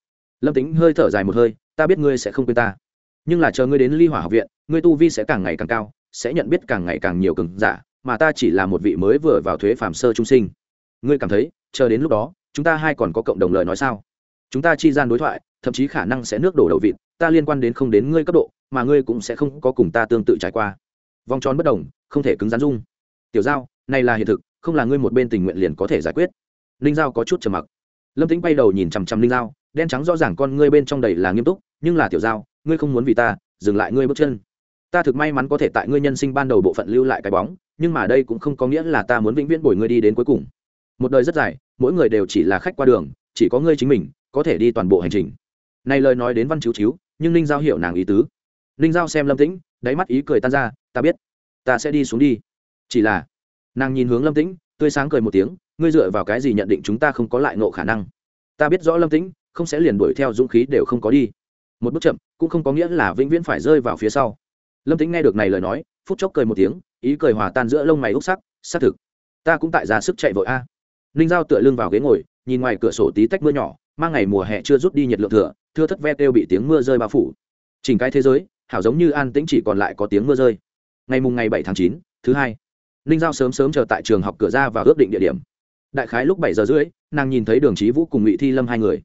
Lâm tính hơi thở dài một hơi, ta biết ngươi sẽ không quên ta. Nhưng là chờ ngươi đến ly hỏa học viện, ngươi tu vi sẽ càng ngày càng cao, sẽ nhận biết càng ngày càng nhiều cường giả, mà ta chỉ là một vị mới vừa vào thuế phàm sơ trung sinh. Ngươi cảm thấy, chờ đến lúc đó, chúng ta hai còn có cộng đồng lời nói sao? Chúng ta chi gian đối thoại, thậm chí khả năng sẽ nước đổ đầu vịt, ta liên quan đến không đến ngươi cấp độ, mà ngươi cũng sẽ không có cùng ta tương tự trải qua. Vòng tròn bất đồng, không thể cứng rắn dung. Tiểu giao, này là hiện thực, không là ngươi một bên tình nguyện liền có thể giải quyết ninh giao có chút trầm mặc. Lâm tính bay đầu nhìn chằm chằm ninh giao, đen trắng rõ ràng con ngươi bên trong đầy là nghiêm túc, nhưng là tiểu giao, ngươi không muốn vì ta, dừng lại ngươi bước chân. Ta thực may mắn có thể tại ngươi nhân sinh ban đầu bộ phận lưu lại cái bóng, nhưng mà đây cũng không có nghĩa là ta muốn vĩnh viễn bồi ngươi đi đến cuối cùng. Một đời rất dài, mỗi người đều chỉ là khách qua đường, chỉ có ngươi chính mình, có thể đi toàn bộ hành trình. Này lời nói đến văn chiếu chiếu, nhưng ninh giao hiểu nàng ý tứ. Ninh giao xem lâm tĩnh, đáy mắt ý cười tan ra, ta biết, ta sẽ đi xuống đi. Chỉ là, nàng nhìn hướng lâm tĩnh, tươi sáng cười một tiếng ngươi dựa vào cái gì nhận định chúng ta không có lại nộ khả năng? Ta biết rõ lâm tĩnh, không sẽ liền đuổi theo dũng khí đều không có đi. Một bước chậm, cũng không có nghĩa là vĩnh viễn phải rơi vào phía sau. Lâm tĩnh nghe được này lời nói, phút chốc cười một tiếng, ý cười hòa tan giữa lông mày úc sắc, xác thực. Ta cũng tại ra sức chạy vội a. Ninh giao tựa lưng vào ghế ngồi, nhìn ngoài cửa sổ tí tách mưa nhỏ, mang ngày mùa hè chưa rút đi nhiệt lượng thừa, thưa thất ve kêu bị tiếng mưa rơi bao phủ. Chỉnh cái thế giới, hảo giống như an tĩnh chỉ còn lại có tiếng mưa rơi. Ngày mùng ngày bảy tháng chín, thứ hai. Ninh giao sớm sớm chờ tại trường học cửa ra và ước định địa điểm đại khái lúc bảy giờ rưỡi, nàng nhìn thấy đường trí vũ cùng ngụy thi lâm hai người.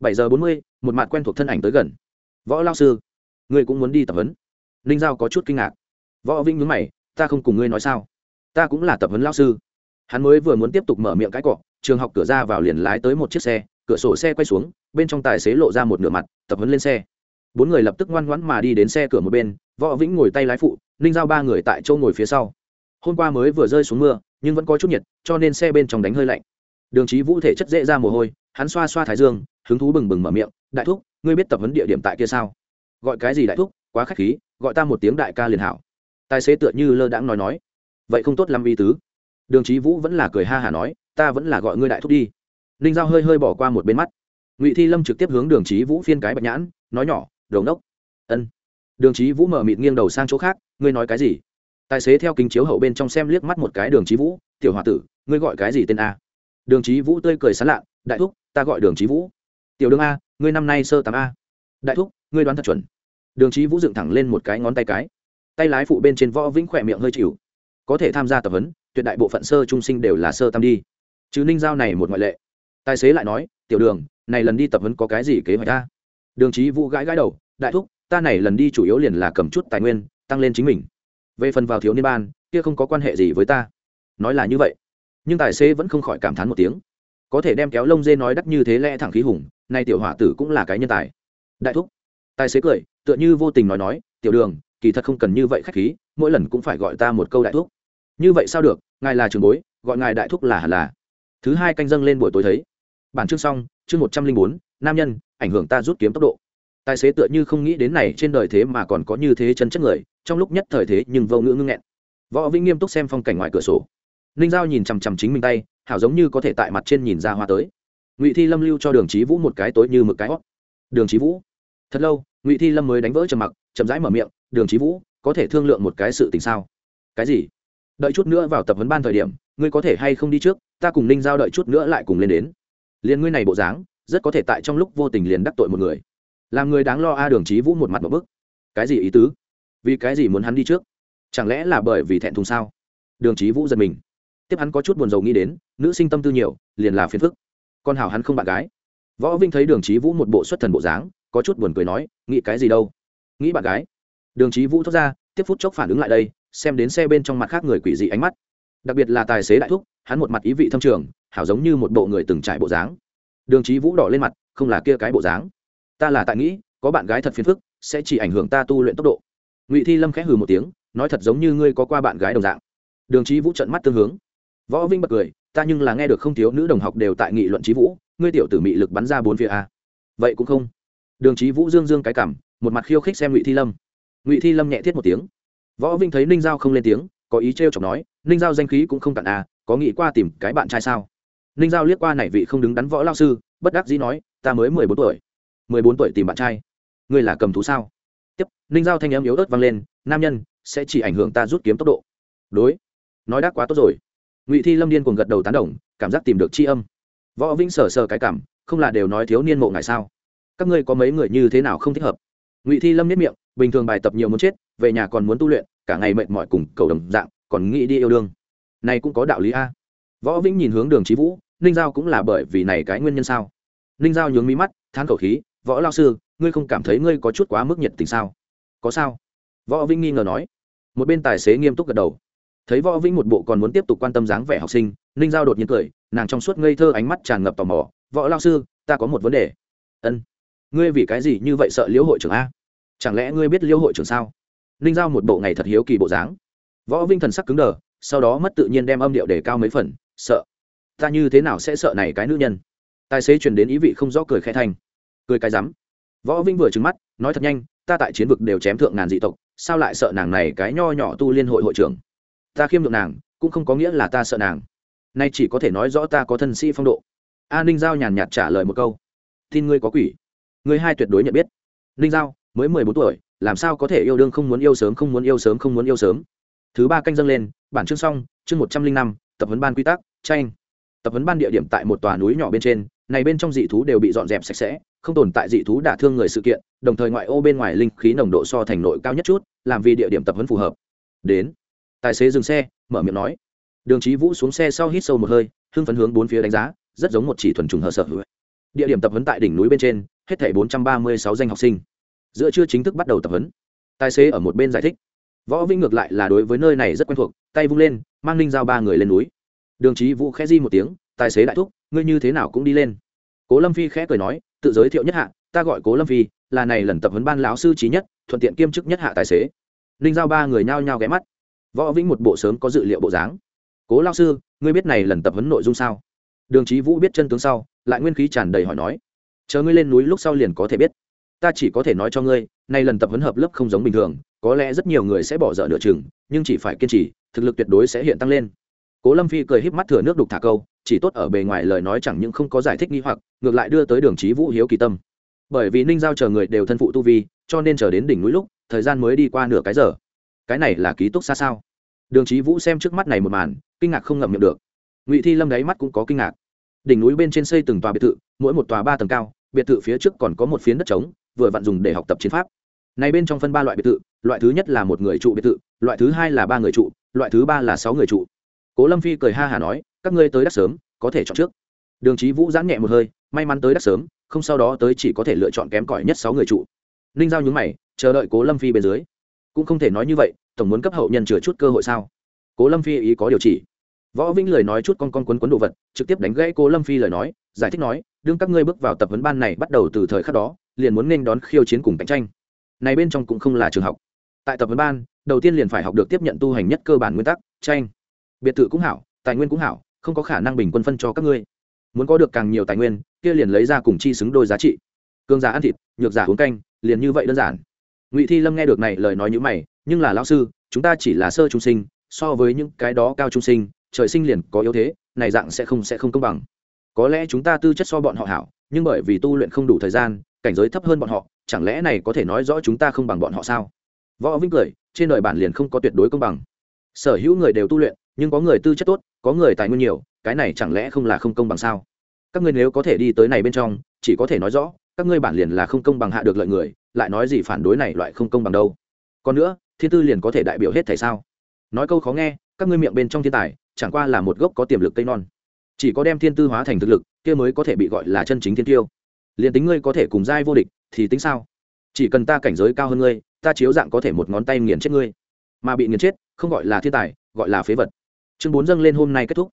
Bảy giờ bốn mươi, một mặt quen thuộc thân ảnh tới gần. Võ lao sư, ngươi cũng muốn đi tập huấn? Ninh giao có chút kinh ngạc. Võ vinh nhớ mày, ta không cùng ngươi nói sao? Ta cũng là tập huấn lao sư. Hắn mới vừa muốn tiếp tục mở miệng cãi cọ, trường học cửa ra vào liền lái tới một chiếc xe, cửa sổ xe quay xuống, bên trong tài xế lộ ra một nửa mặt, tập huấn lên xe. Bốn người lập tức ngoan ngoãn mà đi đến xe cửa một bên, võ vĩnh ngồi tay lái phụ, ninh giao ba người tại châu ngồi phía sau. Hôm qua mới vừa rơi xuống mưa nhưng vẫn có chút nhiệt, cho nên xe bên trong đánh hơi lạnh. Đường trí vũ thể chất dễ ra mồ hôi, hắn xoa xoa thái dương, hứng thú bừng bừng mở miệng, đại thúc, ngươi biết tập huấn địa điểm tại kia sao? Gọi cái gì đại thúc? Quá khách khí, gọi ta một tiếng đại ca liền hảo. Tài xế tựa như lơ đãng nói nói. Vậy không tốt lắm y tứ. Đường trí vũ vẫn là cười ha hả nói, ta vẫn là gọi ngươi đại thúc đi. Ninh giao hơi hơi bỏ qua một bên mắt. Ngụy thi lâm trực tiếp hướng đường trí vũ phiên cái bạch nhãn, nói nhỏ đầu nốc ân. Đường trí vũ mở mịt nghiêng đầu sang chỗ khác, ngươi nói cái gì? Tài xế theo kính chiếu hậu bên trong xem liếc mắt một cái đường trí vũ, tiểu h o a tử, ngươi gọi cái gì tên a? Đường trí vũ tươi cười sán lạ, đại thúc, ta gọi đường trí vũ. Tiểu đường a, ngươi năm nay sơ tám a. Đại thúc, ngươi đoán thật chuẩn. Đường trí vũ dựng thẳng lên một cái ngón tay cái, tay lái phụ bên trên võ vĩnh khỏe miệng hơi chịu. Có thể tham gia tập huấn, tuyệt đại bộ phận sơ trung sinh đều là sơ tam đi. Chứ ninh giao này một ngoại lệ. Tài xế lại nói, tiểu đường, này lần đi tập huấn có cái gì kế hoạch ta? Đường trí vũ gãi gãi đầu, đại thúc, ta này lần đi chủ yếu liền là cầm chút tài nguyên, tăng lên chính mình về phần vào thiếu niên ban, kia không có quan hệ gì với ta. Nói là như vậy, nhưng tài xế vẫn không khỏi cảm thán một tiếng. Có thể đem kéo lông dê nói đắt như thế lẽ thẳng khí hùng, nay tiểu hỏa tử cũng là cái nhân tài. Đại thúc, tài xế cười, tựa như vô tình nói nói, tiểu đường, kỳ thật không cần như vậy khách khí, mỗi lần cũng phải gọi ta một câu đại thúc. Như vậy sao được, ngài là trường bối, gọi ngài đại thúc là hẳn là. Thứ hai canh dâng lên buổi tối thấy. Bản chương xong, chương một trăm linh bốn, nam nhân, ảnh hưởng ta rút kiếm tốc độ tài xế tựa như không nghĩ đến này trên đời thế mà còn có như thế chân chất người, trong lúc nhất thời thế nhưng vô ngữ ngưng nghẹn. Võ vĩnh nghiêm túc xem phong cảnh ngoài cửa sổ. Ninh giao nhìn chằm chằm chính mình tay, hảo giống như có thể tại mặt trên nhìn ra hoa tới. Ngụy thi lâm lưu cho đường trí vũ một cái tối như một cái hót. Đường trí vũ. Thật lâu, ngụy thi lâm mới đánh vỡ trầm mặc, chậm rãi mở miệng, đường trí vũ, có thể thương lượng một cái sự tình sao? Cái gì? Đợi chút nữa vào tập huấn ban thời điểm, ngươi có thể hay không đi trước, ta cùng ninh giao đợi chút nữa lại cùng lên đến. Liền ngươi này bộ dáng, rất có thể tại trong lúc vô tình liền đắc tội một người làm người đáng lo a đường trí vũ một mặt một bức. Cái gì ý tứ? Vì cái gì muốn hắn đi trước? Chẳng lẽ là bởi vì thẹn thùng sao? Đường trí vũ giật mình. Tiếp hắn có chút buồn rầu nghĩ đến, nữ sinh tâm tư nhiều, liền là phiền phức. Con hào hắn không bạn gái. Võ vinh thấy đường trí vũ một bộ xuất thần bộ dáng, có chút buồn cười nói, nghĩ cái gì đâu? Nghĩ bạn gái. Đường trí vũ thốt ra, tiếp phút chốc phản ứng lại đây, xem đến xe bên trong mặt khác người quỷ dị ánh mắt. Đặc biệt là tài xế đại thúc, hắn một mặt ý vị thâm trường, hảo giống như một bộ người từng trải bộ dáng. Đường trí vũ đỏ lên mặt, không là kia cái bộ dáng ta là tại nghĩ, có bạn gái thật phiền phức, sẽ chỉ ảnh hưởng ta tu luyện tốc độ. Ngụy thi lâm khẽ hừ một tiếng, nói thật giống như ngươi có qua bạn gái đồng dạng. Đường trí vũ trận mắt tương hướng. Võ vinh bật cười, ta nhưng là nghe được không thiếu nữ đồng học đều tại nghị luận trí vũ, ngươi tiểu tử mị lực bắn ra bốn phía a. Vậy cũng không. Đường trí vũ dương dương cái cảm, một mặt khiêu khích xem ngụy thi lâm. Ngụy thi lâm nhẹ thiết một tiếng. Võ vinh thấy ninh giao không lên tiếng, có ý trêu chọc nói, ninh giao danh khí cũng không cạn à có nghĩ qua tìm cái bạn trai sao? Ninh giao liếc qua này vị không đứng đắn võ lao sư, bất đắc dĩ nói, ta mới mười bốn tuổi mười bốn tuổi tìm bạn trai. Ngươi là cầm thú sao? Tiếp, ninh giao thanh em yếu ớt vang lên, nam nhân, sẽ chỉ ảnh hưởng ta rút kiếm tốc độ. Đối. Nói đã quá tốt rồi. Ngụy thi lâm điên cuồng gật đầu tán đồng, cảm giác tìm được c h i âm. Võ vĩnh sờ sờ cái cảm, không là đều nói thiếu niên mộ ngài sao? Các ngươi có mấy người như thế nào không thích hợp? Ngụy thi lâm nhất miệng, bình thường bài tập nhiều muốn chết, về nhà còn muốn tu luyện, cả ngày mệt mỏi cùng cầu đồng dạng, còn nghĩ đi yêu đương. Này cũng có đạo lý a. Võ vĩnh nhìn hướng đường trí vũ, ninh giao cũng là bởi vì này cái nguyên nhân sao? Ninh giao nhướng mí mắt, thán khẩu khí võ lao sư, ngươi không cảm thấy ngươi có chút quá mức nhiệt tình sao? Có sao? Võ vĩnh nghi ngờ nói. Một bên tài xế nghiêm túc gật đầu. Thấy võ vĩnh một bộ còn muốn tiếp tục quan tâm dáng vẻ học sinh, ninh giao đột nhiên cười, nàng trong suốt ngây thơ ánh mắt tràn ngập tò mò. Võ lao sư, ta có một vấn đề. Ân. Ngươi vì cái gì như vậy sợ liễu hội trưởng a? Chẳng lẽ ngươi biết liễu hội trưởng sao? Ninh giao một bộ ngày thật hiếu kỳ bộ dáng. Võ vinh thần sắc cứng đờ, sau đó mất tự nhiên đem âm điệu để cao mấy phần, sợ. Ta như thế nào sẽ sợ này cái nữ nhân? Tài xế truyền đến ý vị không rõ cười khẽ thành cười cái rắm. Võ vinh vừa trừng mắt, nói thật nhanh, ta tại chiến vực đều chém thượng ngàn dị tộc, sao lại sợ nàng này cái nho nhỏ tu liên hội hội trưởng? Ta khiêm lượng nàng, cũng không có nghĩa là ta sợ nàng. Nay chỉ có thể nói rõ ta có thân sĩ phong độ. A ninh giao nhàn nhạt trả lời một câu. Tin ngươi có quỷ. Ngươi hai tuyệt đối nhận biết. Ninh giao, mới mười bốn tuổi, làm sao có thể yêu đương không muốn yêu sớm, không muốn yêu sớm, không muốn yêu sớm? Thứ ba canh dâng lên, bản chương xong, chương một trăm linh năm, tập huấn ban quy tắc, tranh tập huấn ban địa điểm tại một tòa núi nhỏ bên trên, này bên trong dị thú đều bị dọn dẹp sạch sẽ, không tồn tại dị thú đả thương người sự kiện, đồng thời ngoại ô bên ngoài linh khí nồng độ so thành nội cao nhất chút, làm vì địa điểm tập huấn phù hợp. Đến. Tài xế dừng xe, mở miệng nói. Đường trí vũ xuống xe sau hít sâu một hơi, hưng phấn hướng bốn phía đánh giá, rất giống một chỉ thuần trùng hờ sợ. Địa điểm tập huấn tại đỉnh núi bên trên, hết thảy bốn trăm ba mươi sáu danh học sinh. Giữa chưa chính thức bắt đầu tập huấn. Tài xế ở một bên giải thích. Võ vĩnh ngược lại là đối với nơi này rất quen thuộc, tay vung lên, mang ninh giao ba người lên núi đường trí vũ khẽ di một tiếng, tài xế đại thúc, ngươi như thế nào cũng đi lên. Cố lâm phi khẽ cười nói, tự giới thiệu nhất hạ, ta gọi cố lâm phi, là này lần tập huấn ban lão sư trí nhất, thuận tiện kiêm chức nhất hạ tài xế. Ninh giao ba người nhao nhao ghé mắt. Võ vĩnh một bộ sớm có dự liệu bộ dáng. Cố lao sư, ngươi biết này lần tập huấn nội dung sao? Đường trí vũ biết chân tướng sau, lại nguyên khí tràn đầy hỏi nói, chờ ngươi lên núi lúc sau liền có thể biết. Ta chỉ có thể nói cho ngươi nay lần tập huấn hợp lớp không giống bình thường, có lẽ rất nhiều người sẽ bỏ dở nửa chừng, nhưng chỉ phải kiên trì, thực lực tuyệt đối sẽ hiện tăng lên cố lâm phi cười híp mắt thừa nước đục thả câu, chỉ tốt ở bề ngoài lời nói chẳng những không có giải thích nghi hoặc, ngược lại đưa tới đường trí vũ hiếu kỳ tâm. Bởi vì ninh giao chờ người đều thân phụ tu vi, cho nên chờ đến đỉnh núi lúc, thời gian mới đi qua nửa cái giờ. Cái này là ký túc xa sao? Đường trí vũ xem trước mắt này một màn, kinh ngạc không ngậm miệng được. Ngụy thi lâm đáy mắt cũng có kinh ngạc. Đỉnh núi bên trên xây từng tòa biệt thự, mỗi một tòa ba tầng cao, biệt thự phía trước còn có một phiến đất trống, vừa vặn dùng để học tập chiến pháp. Này bên trong phân ba loại biệt thự, loại thứ nhất là một người trụ biệt thự, loại thứ hai là ba người trụ, loại thứ ba là sáu người trụ cố lâm phi cười ha hả nói, các ngươi tới đắc sớm, có thể chọn trước. Đường trí vũ giãn nhẹ một hơi, may mắn tới đắc sớm, không sau đó tới chỉ có thể lựa chọn kém cỏi nhất sáu người trụ. Ninh giao nhúng mày, chờ đợi cố lâm phi bên dưới. Cũng không thể nói như vậy, tổng muốn cấp hậu nhân chừa chút cơ hội sao? Cố lâm phi ý có điều chỉ. Võ vĩnh lời nói chút con con quấn quấn đồ vật, trực tiếp đánh gãy cố lâm phi lời nói, giải thích nói, đương các ngươi bước vào tập huấn ban này bắt đầu từ thời khắc đó, liền muốn nên đón khiêu chiến cùng cạnh tranh. Này bên trong cũng không là trường học. Tại tập huấn ban, đầu tiên liền phải học được tiếp nhận tu hành nhất cơ bản nguyên tắc, tranh biệt thự cũng hảo, tài nguyên cũng hảo, không có khả năng bình quân phân cho các ngươi. Muốn có được càng nhiều tài nguyên, kia liền lấy ra cùng chi xứng đôi giá trị. Cương giả ăn thịt, nhược giả uống canh, liền như vậy đơn giản. Ngụy thi lâm nghe được này lời nói như mày, nhưng là lão sư, chúng ta chỉ là sơ trung sinh, so với những cái đó cao trung sinh, trời sinh liền có yếu thế, này dạng sẽ không sẽ không công bằng. Có lẽ chúng ta tư chất so bọn họ hảo, nhưng bởi vì tu luyện không đủ thời gian, cảnh giới thấp hơn bọn họ, chẳng lẽ này có thể nói rõ chúng ta không bằng bọn họ sao? Võ vĩnh cười, trên đời bản liền không có tuyệt đối công bằng. Sở hữu người đều tu luyện nhưng có người tư chất tốt, có người tài nguyên nhiều, cái này chẳng lẽ không là không công bằng sao? Các ngươi nếu có thể đi tới này bên trong, chỉ có thể nói rõ, các ngươi bản liền là không công bằng hạ được lợi người, lại nói gì phản đối này loại không công bằng đâu? Còn nữa, thiên tư liền có thể đại biểu hết thảy sao? Nói câu khó nghe, các ngươi miệng bên trong thiên tài, chẳng qua là một gốc có tiềm lực cây non. Chỉ có đem thiên tư hóa thành thực lực, kia mới có thể bị gọi là chân chính thiên tiêu. Liền tính ngươi có thể cùng giai vô địch, thì tính sao? Chỉ cần ta cảnh giới cao hơn ngươi, ta chiếu dạng có thể một ngón tay nghiền chết ngươi. Mà bị nghiền chết, không gọi là thiên tài, gọi là phế vật chương bốn dâng lên hôm nay kết thúc.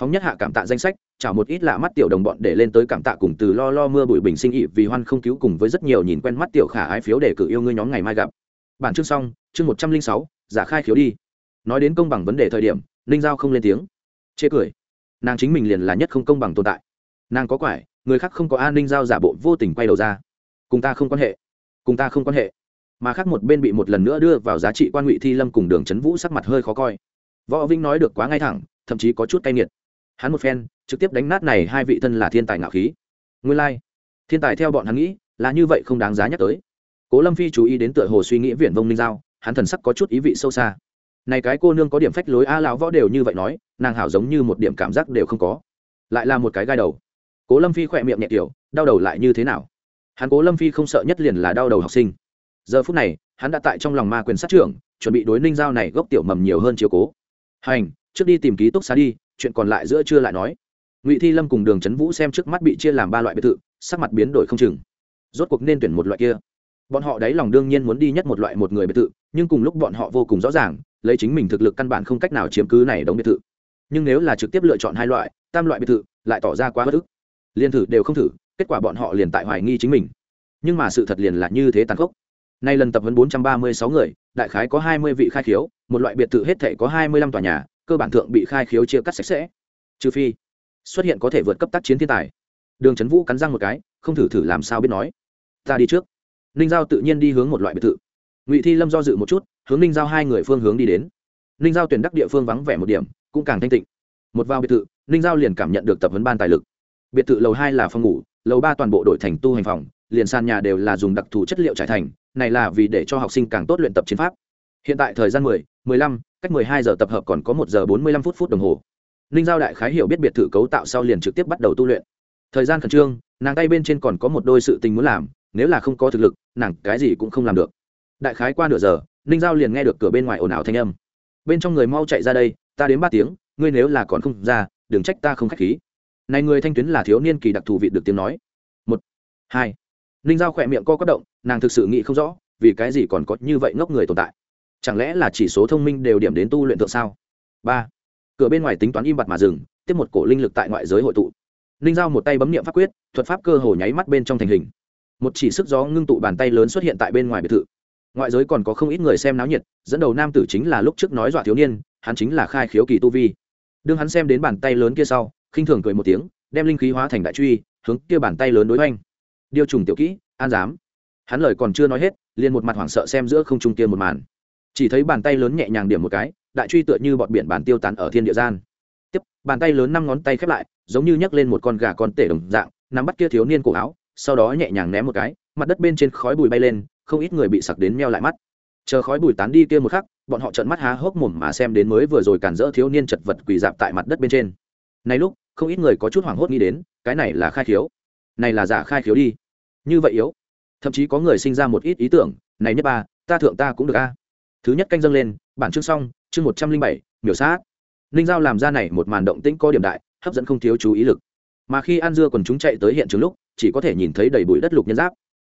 Phóng nhất hạ cảm tạ danh sách trả một ít lạ mắt tiểu đồng bọn để lên tới cảm tạ cùng từ lo lo mưa bụi bình sinh ị vì hoan không cứu cùng với rất nhiều nhìn quen mắt tiểu khả ái phiếu để cử yêu ngươi nhóm ngày mai gặp. Bản chương xong, chương một trăm linh sáu, giả khai khiếu đi. Nói đến công bằng vấn đề thời điểm, ninh giao không lên tiếng. Chê cười. Nàng chính mình liền là nhất không công bằng tồn tại. Nàng có quải, người khác không có an ninh giao giả bộ vô tình quay đầu ra. Cùng ta không quan hệ. Cùng ta không quan hệ. Mà khác một bên bị một lần nữa đưa vào giá trị quan ngụy thi lâm cùng đường trấn vũ sắc mặt hơi khó coi võ vinh nói được quá ngay thẳng, thậm chí có chút cay nghiệt. Hắn một phen, trực tiếp đánh nát này hai vị thân là thiên tài ngạo khí. Nguyên lai、like. thiên tài theo bọn hắn nghĩ, là như vậy không đáng giá nhắc tới. Cố lâm phi chú ý đến tựa hồ suy nghĩ viển vông ninh giao, hắn thần sắc có chút ý vị sâu xa. Này cái cô nương có điểm phách lối a, lão võ đều như vậy nói, nàng hảo giống như một điểm cảm giác đều không có. Lại là một cái gai đầu. Cố lâm phi khỏe miệng nhẹ kiểu, đau đầu lại như thế nào? Hắn cố lâm phi không sợ nhất liền là đau đầu học sinh. Giờ phút này, hắn đã tại trong lòng ma quyền sát trưởng, chuẩn bị đối ninh giao này gốc tiểu mầm nhiều hơn chiếu cố hành, trước đi tìm ký túc xá đi, chuyện còn lại giữa chưa lại nói. Ngụy thi lâm cùng đường trấn vũ xem trước mắt bị chia làm ba loại biệt thự, sắc mặt biến đổi không chừng. Rốt cuộc nên tuyển một loại kia. Bọn họ đáy lòng đương nhiên muốn đi nhất một loại một người biệt thự, nhưng cùng lúc bọn họ vô cùng rõ ràng, lấy chính mình thực lực căn bản không cách nào chiếm cứ này đóng biệt thự. Nhưng nếu là trực tiếp lựa chọn hai loại, tam loại biệt thự, lại tỏ ra quá bất ức. Liên thử đều không thử, kết quả bọn họ liền tại hoài nghi chính mình. Nhưng mà sự thật liền là như thế tàn khốc nay lần tập huấn bốn trăm ba mươi sáu người, đại khái có hai mươi vị khai khiếu, một loại biệt thự hết thể có hai mươi lăm tòa nhà, cơ bản thượng bị khai khiếu chia cắt sạch sẽ. Trừ phi xuất hiện có thể vượt cấp tác chiến thiên tài. Đường chấn vũ cắn răng một cái, không thử thử làm sao biết nói. Ta đi trước. Ninh giao tự nhiên đi hướng một loại biệt thự. Ngụy thi lâm do dự một chút, hướng ninh giao hai người phương hướng đi đến. Ninh giao tuyển đắc địa phương vắng vẻ một điểm, cũng càng thanh tịnh. Một vào biệt thự, ninh giao liền cảm nhận được tập huấn ban tài lực. Biệt thự lầu hai là phòng ngủ, lầu ba toàn bộ đổi thành tu hành phòng liền sàn nhà đều là dùng đặc thù chất liệu trải thành, này là vì để cho học sinh càng tốt luyện tập chiến pháp. Hiện tại thời gian mười mười lăm, cách mười hai giờ tập hợp còn có một giờ bốn mươi lăm phút phút đồng hồ. Ninh giao đại khái hiểu biết biệt thự cấu tạo sau liền trực tiếp bắt đầu tu luyện. Thời gian khẩn trương, nàng tay bên trên còn có một đôi sự tình muốn làm, nếu là không có thực lực, nàng cái gì cũng không làm được. Đại khái qua nửa giờ, ninh giao liền nghe được cửa bên ngoài ồn ào thanh âm. Bên trong người mau chạy ra đây, ta đến ba tiếng, ngươi nếu là còn không ra, đừng trách ta không k h á c h khí. Này người thanh tuyến là thiếu niên kỳ đặc thù vị được tiếng nói. Một, hai ninh giao khỏe miệng co quất động, nàng thực sự nghĩ không rõ, vì cái gì còn có như vậy ngốc người tồn tại. Chẳng lẽ là chỉ số thông minh đều điểm đến tu luyện tượng sao? Ba. Cửa bên ngoài tính toán im bặt mà dừng, tiếp một cổ linh lực tại ngoại giới hội tụ. Ninh giao một tay bấm niệm pháp quyết, thuật pháp cơ hồ nháy mắt bên trong thành hình. Một chỉ sức gió ngưng tụ bàn tay lớn xuất hiện tại bên ngoài biệt thự. Ngoại giới còn có không ít người xem náo nhiệt, dẫn đầu nam tử chính là lúc trước nói dọa thiếu niên, hắn chính là khai khiếu kỳ tu vi. Đương hắn xem đến bàn tay lớn kia sau, khinh thường cười một tiếng, đem linh khí hóa thành đại truy, hướng kia bàn tay lớn đối oanh điều trùng tiểu kỹ, an dám hắn lời còn chưa nói hết, liền một mặt hoảng sợ xem giữa không trung kia một màn. Chỉ thấy bàn tay lớn nhẹ nhàng điểm một cái, đại truy tựa như bọt biển bàn tiêu tán ở thiên địa gian. Tiếp, bàn tay lớn năm ngón tay khép lại, giống như nhấc lên một con gà con tể đồng dạng, nắm bắt kia thiếu niên cổ áo, sau đó nhẹ nhàng ném một cái, mặt đất bên trên khói bụi bay lên, không ít người bị sặc đến meo lại mắt. Chờ khói bụi tán đi kia một khắc, bọn họ trợn mắt há hốc mồm mà xem đến mới vừa rồi cản rỡ thiếu niên chật vật quỳ dạp tại mặt đất bên trên. Này lúc, không ít người có chút hoảng hốt nghĩ đến, cái này là khai thiếu này là giả khai khiếu đi. Như vậy yếu. Thậm chí có người sinh ra một ít ý tưởng, này nhất ba, ta thượng ta cũng được a. Thứ nhất canh dâng lên, bản chương xong, chương một trăm linh bảy, miểu sát. Ninh giao làm ra này một màn động tĩnh có điểm đại, hấp dẫn không thiếu chú ý lực. Mà khi an dưa còn chúng chạy tới hiện trường lúc, chỉ có thể nhìn thấy đầy bụi đất lục nhân giáp.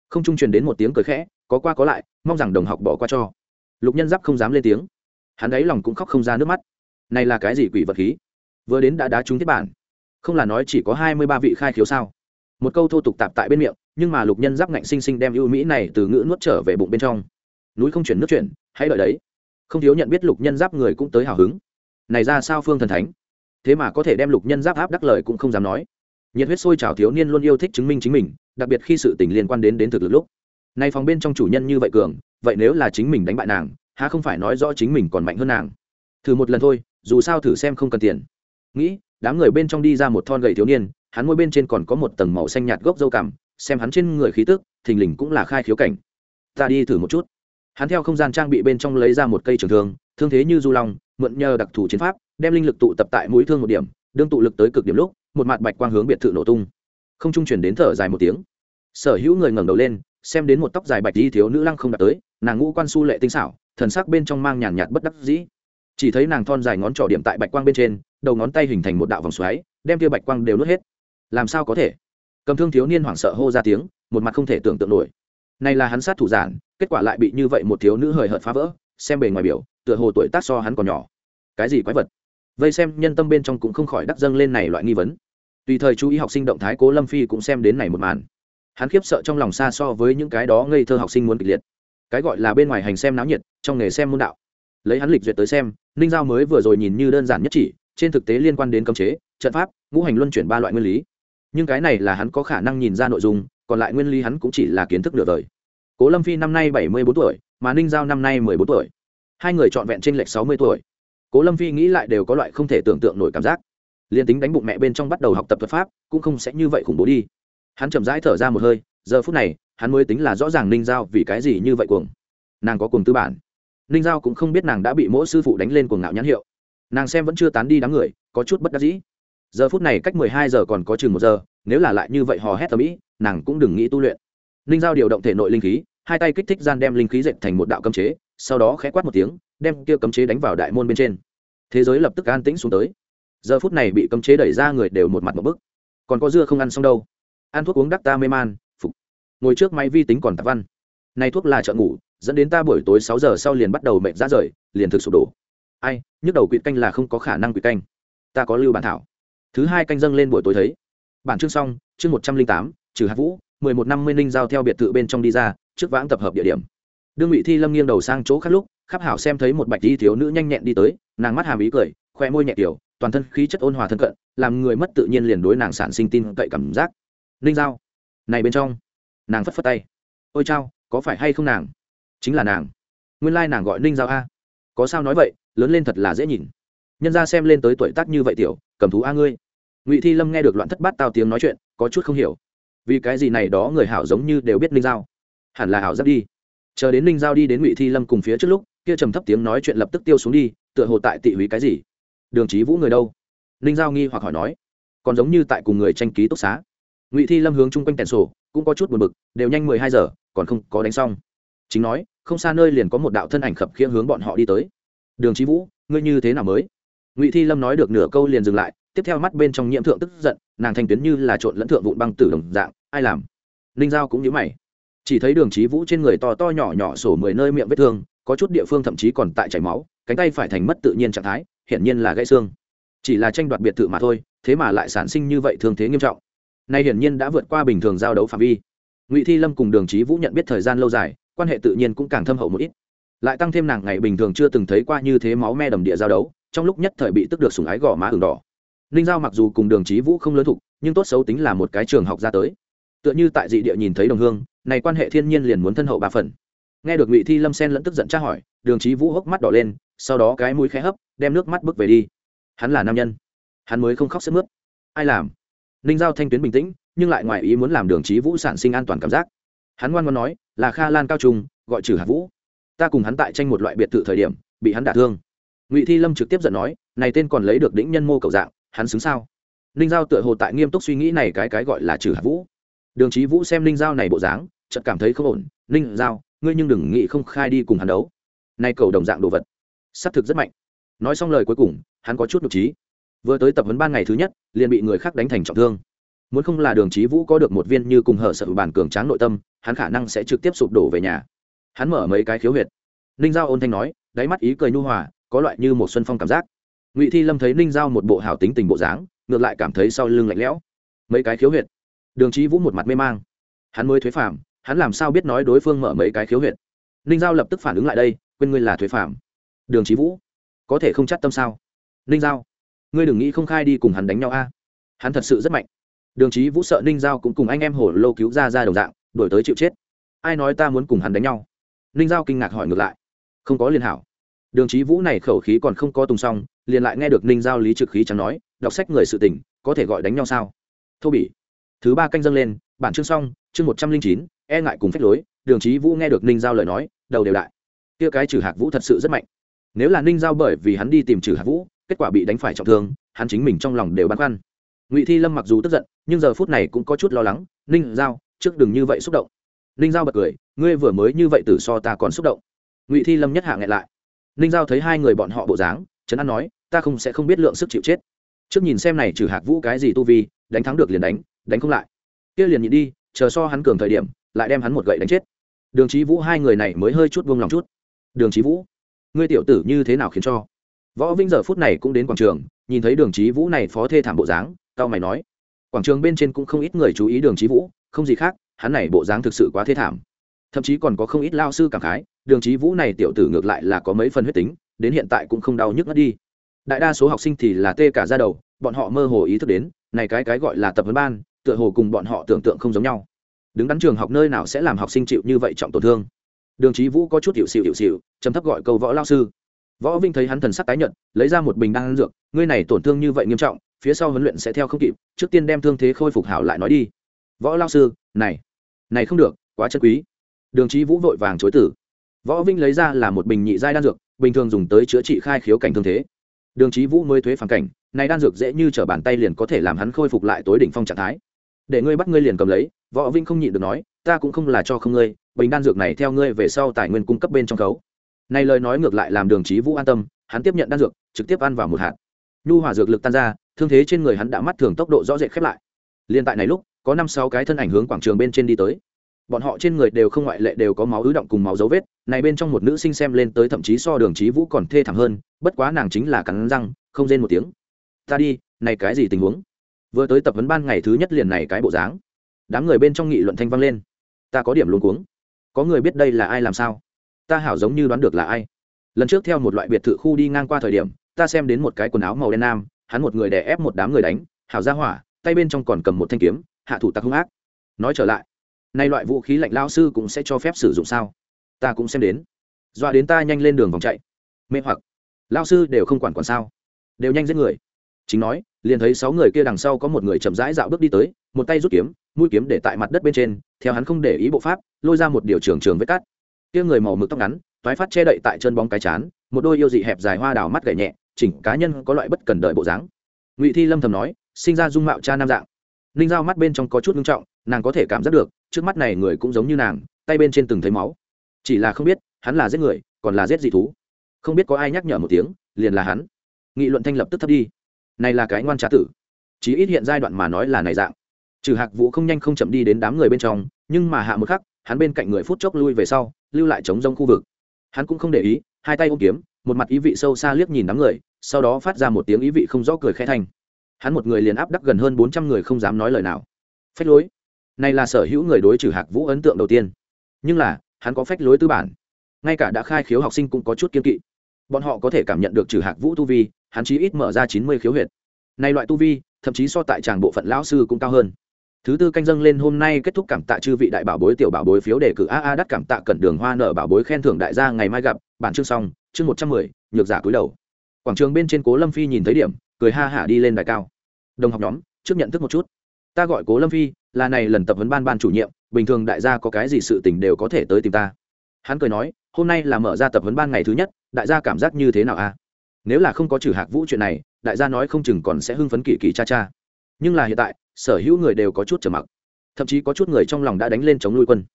Không trung truyền đến một tiếng cười khẽ, có qua có lại, mong rằng đồng học bỏ qua cho. Lục nhân giáp không dám lên tiếng. Hắn ấy lòng cũng khóc không ra nước mắt. Này là cái gì quỷ vật khí? Vừa đến đã đá trúng thiết bản. Không là nói chỉ có hai mươi ba vị khai khiếu sao? Một câu thô tục tạp tại bên miệng, nhưng mà lục nhân giáp ngạnh sinh sinh đem ưu mỹ này từ ngữ nuốt trở về bụng bên trong. Núi không chuyển nước chuyển, hãy đợi đấy. Không thiếu nhận biết lục nhân giáp người cũng tới hào hứng. Này ra sao phương thần thánh? Thế mà có thể đem lục nhân giáp áp đắc lời cũng không dám nói. Nhiệt huyết sôi trào thiếu niên luôn yêu thích chứng minh chính mình, đặc biệt khi sự tình liên quan đến đến thực lực lúc. Nay phòng bên trong chủ nhân như vậy cường, vậy nếu là chính mình đánh bại nàng, há không phải nói rõ chính mình còn mạnh hơn nàng? Thử một lần thôi, dù sao thử xem không cần tiền. Nghĩ, đám người bên trong đi ra một thon gầy thiếu niên hắn môi bên trên còn có một tầng màu xanh nhạt gốc dâu cằm, xem hắn trên người khí tức, thình lình cũng là khai khiếu cảnh. Ta đi thử một chút. Hắn theo không gian trang bị bên trong lấy ra một cây trường thương thương thế như du long, mượn nhờ đặc thù chiến pháp, đem linh lực tụ tập tại mũi thương một điểm, đương tụ lực tới cực điểm lúc, một mặt bạch quang hướng biệt thự nổ tung. Không trung chuyển đến thở dài một tiếng. Sở hữu người ngẩng đầu lên, xem đến một tóc dài bạch đi thiếu nữ lăng không đạt tới, nàng ngũ quan su lệ tinh xảo, thần sắc bên trong mang nhàn nhạt bất đắc dĩ. Chỉ thấy nàng thon dài ngón trỏ điểm tại bạch quang bên trên, đầu ngón tay hình thành một đạo vòng xoáy, đem tia bạch quang đều nuốt hết làm sao có thể? Cầm thương thiếu niên hoảng sợ hô ra tiếng, một mặt không thể tưởng tượng nổi. Này là hắn sát thủ giản, kết quả lại bị như vậy một thiếu nữ hời hợt phá vỡ, xem bề ngoài biểu, tựa hồ tuổi tác so hắn còn nhỏ. Cái gì quái vật? Vây xem, nhân tâm bên trong cũng không khỏi đắc dâng lên này loại nghi vấn. Tùy thời chú ý học sinh động thái cố lâm phi cũng xem đến này một màn. Hắn khiếp sợ trong lòng xa so với những cái đó ngây thơ học sinh muốn kịch liệt. Cái gọi là bên ngoài hành xem náo nhiệt, trong nghề xem môn đạo. Lấy hắn lịch duyệt tới xem, ninh giao mới vừa rồi nhìn như đơn giản nhất chỉ, trên thực tế liên quan đến cấm chế, trận pháp, ngũ hành luân chuyển ba loại nguyên lý nhưng cái này là hắn có khả năng nhìn ra nội dung, còn lại nguyên lý hắn cũng chỉ là kiến thức nửa đời. Cố lâm phi năm nay bảy mươi bốn tuổi, mà ninh giao năm nay mười bốn tuổi. Hai người trọn vẹn t r ê n lệch sáu mươi tuổi. Cố lâm phi nghĩ lại đều có loại không thể tưởng tượng nổi cảm giác. Liền tính đánh bụng mẹ bên trong bắt đầu học tập thuật pháp, cũng không sẽ như vậy khủng bố đi. Hắn chậm rãi thở ra một hơi, giờ phút này, hắn mới tính là rõ ràng ninh giao vì cái gì như vậy cuồng. Nàng có cuồng tư bản. Ninh giao cũng không biết nàng đã bị mỗi sư phụ đánh lên cuồng ngạo nhãn hiệu. Nàng xem vẫn chưa tán đi đám người, có chút bất đắc dĩ giờ phút này cách mười hai giờ còn có chừng một giờ, nếu là lại như vậy hò hét tầm ĩ, nàng cũng đừng nghĩ tu luyện. Ninh giao điều động thể nội linh khí, hai tay kích thích gian đem linh khí dệt thành một đạo cấm chế, sau đó khẽ quát một tiếng, đem kia cấm chế đánh vào đại môn bên trên. Thế giới lập tức an tĩnh xuống tới. Giờ phút này bị cấm chế đẩy ra người đều một mặt một bức. Còn có dưa không ăn xong đâu. Ăn thuốc uống đắc ta mê man, phục. Ngồi trước máy vi tính còn tạp văn. Này thuốc là trợ ngủ, dẫn đến ta buổi tối sáu giờ sau liền bắt đầu mệt ra rời, liền thực sụp đổ. Ai, nhức đầu quỵt canh là không có khả năng quỵt canh. Ta có lưu bản thảo thứ hai canh dâng lên buổi tối thấy. Bản chương xong, chương một trăm linh tám, trừ hạt vũ, mười một năm mươi ninh giao theo biệt thự bên trong đi ra, trước vãng tập hợp địa điểm. Đương ngụy thi lâm nghiêng đầu sang chỗ khác lúc, khắp hảo xem thấy một bạch di thiếu nữ nhanh nhẹn đi tới, nàng mắt hàm ý cười khoe môi nhẹ kiểu, toàn thân khí chất ôn hòa thân cận, làm người mất tự nhiên liền đối nàng sản sinh tin cậy cảm giác. Ninh giao, này bên trong. Nàng phất phất tay. Ôi chao, có phải hay không nàng? Chính là nàng. Nguyên lai nàng gọi ninh giao a. Có sao nói vậy, lớn lên thật là dễ nhìn nhân ra xem lên tới tuổi tác như vậy tiểu, cầm thú a ngươi. Ngụy thi lâm nghe được loạn thất bát tao tiếng nói chuyện, có chút không hiểu. Vì cái gì này đó người hảo giống như đều biết ninh giao? Hẳn là hảo giáp đi. Chờ đến ninh giao đi đến ngụy thi lâm cùng phía trước lúc, kia trầm thấp tiếng nói chuyện lập tức tiêu xuống đi, tựa hồ tại tị húy cái gì. Đường trí vũ người đâu? Ninh giao nghi hoặc hỏi nói. Còn giống như tại cùng người tranh ký túc xá. Ngụy thi lâm hướng chung quanh tèn sổ, cũng có chút buồn bực, đều nhanh mười hai giờ, còn không có đánh xong. Chính nói, không xa nơi liền có một đạo thân ảnh khập khiễng hướng bọn họ đi tới. Đường trí vũ, ngươi như thế nào mới? Ngụy thi lâm nói được nửa câu liền dừng lại tiếp theo mắt bên trong nhiễm thượng tức giận nàng thanh tuyến như là trộn lẫn thượng vụn băng tử đồng dạng ai làm ninh giao cũng nhớ mày chỉ thấy đường trí vũ trên người to to nhỏ nhỏ sổ mười nơi miệng vết thương có chút địa phương thậm chí còn tại chảy máu cánh tay phải thành mất tự nhiên trạng thái hiển nhiên là gãy xương chỉ là tranh đoạt biệt thự mà thôi thế mà lại sản sinh như vậy thương thế nghiêm trọng nay hiển nhiên đã vượt qua bình thường giao đấu phạm vi ngụy thi lâm cùng đường trí vũ nhận biết thời gian lâu dài quan hệ tự nhiên cũng càng thâm hậu một ít lại tăng thêm nàng ngày bình thường chưa từng thấy qua như thế máu me đầm địa giao đấu trong lúc nhất thời bị tức được sùng ái gò má ửng đỏ. Ninh giao mặc dù cùng đường trí vũ không lớn thục, nhưng tốt xấu tính là một cái trường học ra tới. Tựa như tại dị địa nhìn thấy đồng hương, này quan hệ thiên nhiên liền muốn thân hậu ba phần. Nghe được ngụy thi lâm sen lẫn tức giận tra hỏi, đường trí vũ hốc mắt đỏ lên, sau đó cái mũi khẽ hấp, đem nước mắt bước về đi. Hắn là nam nhân. Hắn mới không khóc sức mướt. Ai làm? Ninh giao thanh tuyến bình tĩnh, nhưng lại ngoài ý muốn làm đường trí vũ sản sinh an toàn cảm giác. Hắn ngoan ngoan nói, là kha lan cao trung gọi trừ hạt vũ. Ta cùng hắn tại tranh một loại biệt thự thời điểm, bị hắn đả thương ngụy thi lâm trực tiếp giận nói này tên còn lấy được đĩnh nhân mô cầu dạng hắn xứng sao ninh giao tựa hồ tại nghiêm túc suy nghĩ này cái cái gọi là trừ hạt vũ đường trí vũ xem ninh giao này bộ dáng chợt cảm thấy không ổn ninh giao ngươi nhưng đừng nghĩ không khai đi cùng hắn đấu nay cầu đồng dạng đồ vật s thực rất mạnh nói xong lời cuối cùng hắn có chút nhục trí vừa tới tập huấn ban ngày thứ nhất liền bị người khác đánh thành trọng thương muốn không là đường trí vũ có được một viên như cùng hở sợ bản cường tráng nội tâm hắn khả năng sẽ trực tiếp sụp đổ về nhà hắn mở mấy cái khiếu huyệt ninh giao ôn thanh nói đáy mắt ý cười nhu hòa có loại như một xuân phong cảm giác. Ngụy thi lâm thấy ninh giao một bộ hảo tính tình bộ dáng, ngược lại cảm thấy sau lưng lạnh lẽo. Mấy cái khiếu huyệt. Đường trí vũ một mặt mê mang. Hắn mới thuế phạm hắn làm sao biết nói đối phương mở mấy cái khiếu huyệt? Ninh giao lập tức phản ứng lại đây, quên ngươi là thuế phạm đường trí vũ, có thể không chắc tâm sao? Ninh giao, ngươi đừng nghĩ không khai đi cùng hắn đánh nhau a. Hắn thật sự rất mạnh. Đường trí vũ sợ ninh giao cũng cùng anh em hổ lô cứu ra ra đồng dạng đổi tới chịu chết. Ai nói ta muốn cùng hắn đánh nhau? Ninh giao kinh ngạc hỏi ngược lại. Không có liên hảo đường trí vũ này khẩu khí còn không có tùng xong, liền lại nghe được ninh giao lý trực khí chẳng nói, đọc sách người sự tình, có thể gọi đánh nhau sao? Thô bỉ. Thứ ba canh dâng lên, bản chương xong, chương một trăm linh chín e ngại cùng phép lối, đường trí vũ nghe được ninh giao lời nói, đầu đều đại. Kia cái trừ hạc vũ thật sự rất mạnh. Nếu là ninh giao bởi vì hắn đi tìm trừ hạc vũ, kết quả bị đánh phải trọng thương, hắn chính mình trong lòng đều băn khoăn. Ngụy thi lâm mặc dù tức giận, nhưng giờ phút này cũng có chút lo lắng, ninh giao, trước đừng như vậy xúc động. Ninh giao bật cười, ngươi vừa mới như vậy từ so ta còn xúc động. Ngụy thi lâm nhất hạ nghẹn lại ninh giao thấy hai người bọn họ bộ dáng, trấn an nói, ta không sẽ không biết lượng sức chịu chết. Trước nhìn xem này trừ hạc vũ cái gì tu vi, đánh thắng được liền đánh đánh không lại. Kia liền nhịn đi, chờ so hắn cường thời điểm, lại đem hắn một gậy đánh chết. Đường trí vũ hai người này mới hơi chút buông lòng chút. Đường trí vũ, ngươi tiểu tử như thế nào khiến cho? Võ vinh giờ phút này cũng đến quảng trường, nhìn thấy đường trí vũ này phó thê thảm bộ dáng, cao mày nói, quảng trường bên trên cũng không ít người chú ý đường trí vũ, không gì khác, hắn này bộ dáng thực sự quá thê thảm thậm chí còn có không ít lao sư cảm khái, đường trí vũ này tiểu tử ngược lại là có mấy phần huyết tính, đến hiện tại cũng không đau nhức ngất đi. Đại đa số học sinh thì là tê cả ra đầu, bọn họ mơ hồ ý thức đến, này cái cái gọi là tập huấn ban, tựa hồ cùng bọn họ tưởng tượng không giống nhau. Đứng đắn trường học nơi nào sẽ làm học sinh chịu như vậy trọng tổn thương? Đường trí vũ có chút hiệu xịu hiệu xịu chấm thấp gọi câu võ lao sư. Võ vinh thấy hắn thần sắc tái nhận lấy ra một bình đan dược, ngươi này tổn thương như vậy nghiêm trọng, phía sau huấn luyện sẽ theo không kịp, trước tiên đem thương thế khôi phục hảo lại nói đi. Võ lao sư, này này không được, quá chân quý đường trí vũ vội vàng chối tử võ vinh lấy ra là một bình nhị giai đan dược, bình thường dùng tới chữa trị khai khiếu cảnh thương thế. Đường trí vũ mới thuế phản cảnh, này đan dược dễ như t bàn tay liền có thể làm hắn khôi phục lại tối đỉnh phong trạng thái. Để ngươi bắt ngươi liền cầm lấy, võ vinh không nhịn được nói, ta cũng không là cho không ngươi, bình đan dược này theo ngươi về sau tài nguyên cung cấp bên trong khấu. Này lời nói ngược lại làm đường trí vũ an tâm, hắn tiếp nhận đan dược, trực tiếp ăn vào một hạt. Nhu hỏa dược lực tan ra, thương thế trên người hắn đã mắt thường tốc độ rõ rệt khép lại. Liên tại này lúc, có năm sáu cái thân ảnh hướng quảng trường bên trên đi tới bọn họ trên người đều không ngoại lệ đều có máu ứ động cùng máu dấu vết, này bên trong một nữ sinh xem lên tới thậm chí so đường trí vũ còn thê thảm hơn, bất quá nàng chính là cắn răng, không rên một tiếng. Ta đi, này cái gì tình huống? Vừa tới tập huấn ban ngày thứ nhất liền này cái bộ dáng. Đám người bên trong nghị luận thanh vang lên. Ta có điểm luôn cuống. Có người biết đây là ai làm sao? Ta hảo giống như đoán được là ai. Lần trước theo một loại biệt thự khu đi ngang qua thời điểm, ta xem đến một cái quần áo màu đen nam, hắn một người đè ép một đám người đánh, hảo ra hỏa, tay bên trong còn cầm một thanh kiếm, hạ thủ tặc hung ác. Nói trở lại nay loại vũ khí lạnh lao sư cũng sẽ cho phép sử dụng sao? Ta cũng xem đến. Dọa đến ta nhanh lên đường vòng chạy. Mê hoặc. Lao sư đều không quản quản sao. Đều nhanh giết người. Chính nói, liền thấy sáu người kia đằng sau có một người chậm rãi dạo bước đi tới, một tay rút kiếm, mũi kiếm để tại mặt đất bên trên, theo hắn không để ý bộ pháp, lôi ra một điều trường trường vết cắt. Kia người màu mực tóc ngắn, toái phát che đậy tại chân bóng cái chán, một đôi yêu dị hẹp dài hoa đào mắt gậy nhẹ, chỉnh cá nhân có loại bất cần đợi bộ dáng. Ngụy thi lâm thầm nói, sinh ra dung mạo cha nam dạng. Ninh dao mắt bên trong có chút nghiêm trọng, nàng có thể cảm giác được trước mắt này người cũng giống như nàng, tay bên trên từng thấy máu. Chỉ là không biết, hắn là giết người, còn là giết dị thú. Không biết có ai nhắc nhở một tiếng, liền là hắn. Nghị luận thanh lập tức thấp đi. Này là cái ngoan trá tử. Chí ít hiện giai đoạn mà nói là này dạng. Trừ hạc vũ không nhanh không chậm đi đến đám người bên trong, nhưng mà hạ một khắc, hắn bên cạnh người phút chốc lui về sau, lưu lại chống rông khu vực. Hắn cũng không để ý, hai tay ôm kiếm, một mặt ý vị sâu xa liếc nhìn đám người, sau đó phát ra một tiếng ý vị không rõ cười khẽ thanh hắn một người liền áp đắc gần hơn bốn trăm người không dám nói lời nào. Phách lối này là sở hữu người đối trừ hạc vũ ấn tượng đầu tiên. Nhưng là, hắn có phách lối tư bản. Ngay cả đã khai khiếu học sinh cũng có chút kiên kỵ. Bọn họ có thể cảm nhận được trừ hạc vũ tu vi, hắn chí ít mở ra chín mươi khiếu huyệt. Này loại tu vi, thậm chí so tại tràng bộ phận lão sư cũng cao hơn. Thứ tư canh dâng lên hôm nay kết thúc cảm tạ chư vị đại bảo bối, tiểu bảo bối phiếu đề cử a a đắt cảm tạ cẩn đường hoa nở bảo bối khen thưởng đại gia, ngày mai gặp. Bản chương xong, chương một trăm mười, nhược giả cúi đầu. Quảng trường bên trên cố lâm phi nhìn thấy điểm, cười ha hả đi lên đài cao. Đồng học nhóm, trước nhận thức một chút ta gọi cố lâm phi, là này lần tập vấn ban ban chủ nhiệm, bình thường đại gia có cái gì sự tình đều có thể tới tìm ta. Hắn cười nói, hôm nay là mở ra tập vấn ban ngày thứ nhất, đại gia cảm giác như thế nào a nếu là không có trừ hạc vũ chuyện này, đại gia nói không chừng còn sẽ hưng phấn kỳ kỳ cha cha. Nhưng là hiện tại, sở hữu người đều có chút trở mặc. Thậm chí có chút người trong lòng đã đánh lên chống nuôi quân.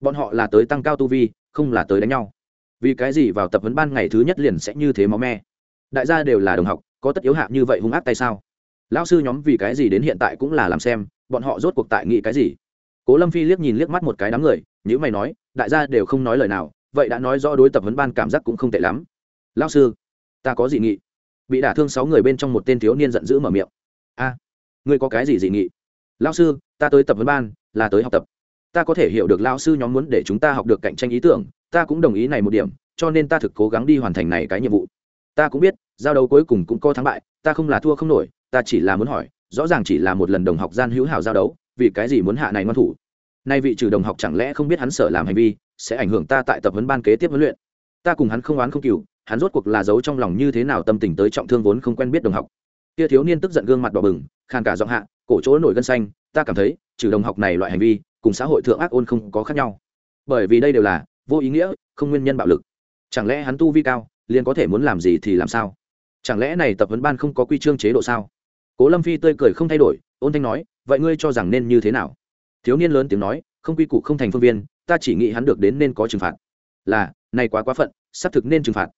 Bọn họ là tới tăng cao tu vi, không là tới đánh nhau. Vì cái gì vào tập vấn ban ngày thứ nhất liền sẽ như thế máu me? Đại gia đều là đồng học, có tất yếu hạ như vậy hung ác tay sao? Lão sư nhóm vì cái gì đến hiện tại cũng là làm xem, bọn họ rốt cuộc tại nghị cái gì? Cố lâm phi liếc nhìn liếc mắt một cái đám người nhữ mày nói, đại gia đều không nói lời nào, vậy đã nói rõ đối tập vấn ban cảm giác cũng không tệ lắm. Lão sư, ta có gì nghị. Bị đả thương sáu người bên trong một tên thiếu niên giận dữ mở miệng. A, ngươi có cái gì dị nghị? Lão sư, ta tới tập vấn ban, là tới học tập. Ta có thể hiểu được lão sư nhóm muốn để chúng ta học được cạnh tranh ý tưởng, ta cũng đồng ý này một điểm, cho nên ta thực cố gắng đi hoàn thành này cái nhiệm vụ. Ta cũng biết, giao đấu cuối cùng cũng có thắng bại, ta không là thua không nổi ta chỉ là muốn hỏi, rõ ràng chỉ là một lần đồng học gian hữu hảo giao đấu, vì cái gì muốn hạ này ngoan thủ? Nay vị trừ đồng học chẳng lẽ không biết hắn sợ làm hành vi, sẽ ảnh hưởng ta tại tập huấn ban kế tiếp huấn luyện? Ta cùng hắn không oán không cừu, hắn rốt cuộc là giấu trong lòng như thế nào tâm tình tới trọng thương vốn không quen biết đồng học. Kia thiếu niên tức giận gương mặt đỏ bừng, khàn cả giọng hạ, cổ chỗ nổi gân xanh, ta cảm thấy, trừ đồng học này loại hành vi, cùng xã hội thượng ác ôn không có khác nhau. Bởi vì đây đều là, vô ý nghĩa, không nguyên nhân bạo lực. Chẳng lẽ hắn tu vi cao, liền có thể muốn làm gì thì làm sao? Chẳng lẽ này tập huấn ban không có quy chương chế độ sao? Cố lâm phi tươi cười không thay đổi, ôn thanh nói, vậy ngươi cho rằng nên như thế nào? Thiếu niên lớn tiếng nói, không quy củ không thành phương viên, ta chỉ nghĩ hắn được đến nên có trừng phạt. Là, này quá quá phận, xác thực nên trừng phạt.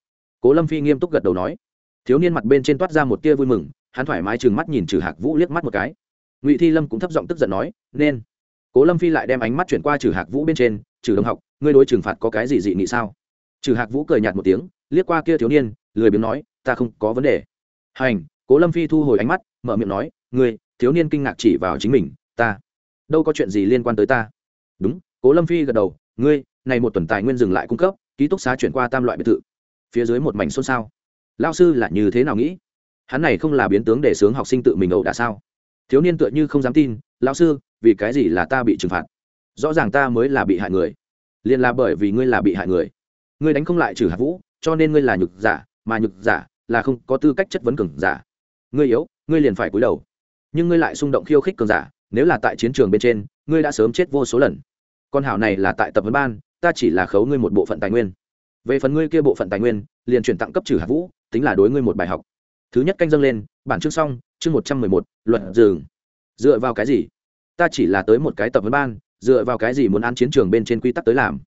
Cố lâm phi nghiêm túc gật đầu nói. Thiếu niên mặt bên trên toát ra một tia vui mừng, hắn thoải mái trừng mắt nhìn trừ hạc vũ liếc mắt một cái. Ngụy thi lâm cũng thấp giọng tức giận nói, nên. Cố lâm phi lại đem ánh mắt chuyển qua trừ hạc vũ bên trên, trừ đồng học, ngươi đối trừng phạt có cái gì dị nghị sao? Trừ hạc vũ cười nhạt một tiếng, liếc qua kia thiếu niên, lười biếng nói, ta không có vấn đề. Hành, cố lâm phi thu hồi ánh mắt mở miệng nói, ngươi, thiếu niên kinh ngạc chỉ vào chính mình, ta đâu có chuyện gì liên quan tới ta. Đúng, cố lâm phi gật đầu, ngươi, này một tuần tài nguyên dừng lại cung cấp, ký túc xá chuyển qua tam loại biệt thự, phía dưới một mảnh xôn xao. Lao sư là như thế nào nghĩ? Hắn này không là biến tướng để sướng học sinh tự mình ẩu đã sao? Thiếu niên tựa như không dám tin lao sư, vì cái gì là ta bị trừng phạt? Rõ ràng ta mới là bị hại người, liền là bởi vì ngươi là bị hại người. Ngươi đánh không lại trừ hạt vũ, cho nên ngươi là nhục giả, mà nhục giả là không có tư cách chất vấn cường giả. Ngươi yếu ngươi liền phải cúi đầu. Nhưng ngươi lại xung động khiêu khích cường giả, nếu là tại chiến trường bên trên, ngươi đã sớm chết vô số lần. Con hảo này là tại tập huấn ban, ta chỉ là khấu ngươi một bộ phận tài nguyên. Về phần ngươi kia bộ phận tài nguyên, liền chuyển tặng cấp trừ hạt vũ, tính là đối ngươi một bài học. Thứ nhất canh dâng lên, bản chương xong, chương một trăm mười một, luật dừng dựa vào cái gì? Ta chỉ là tới một cái tập huấn ban, dựa vào cái gì muốn ăn chiến trường bên trên quy tắc tới làm?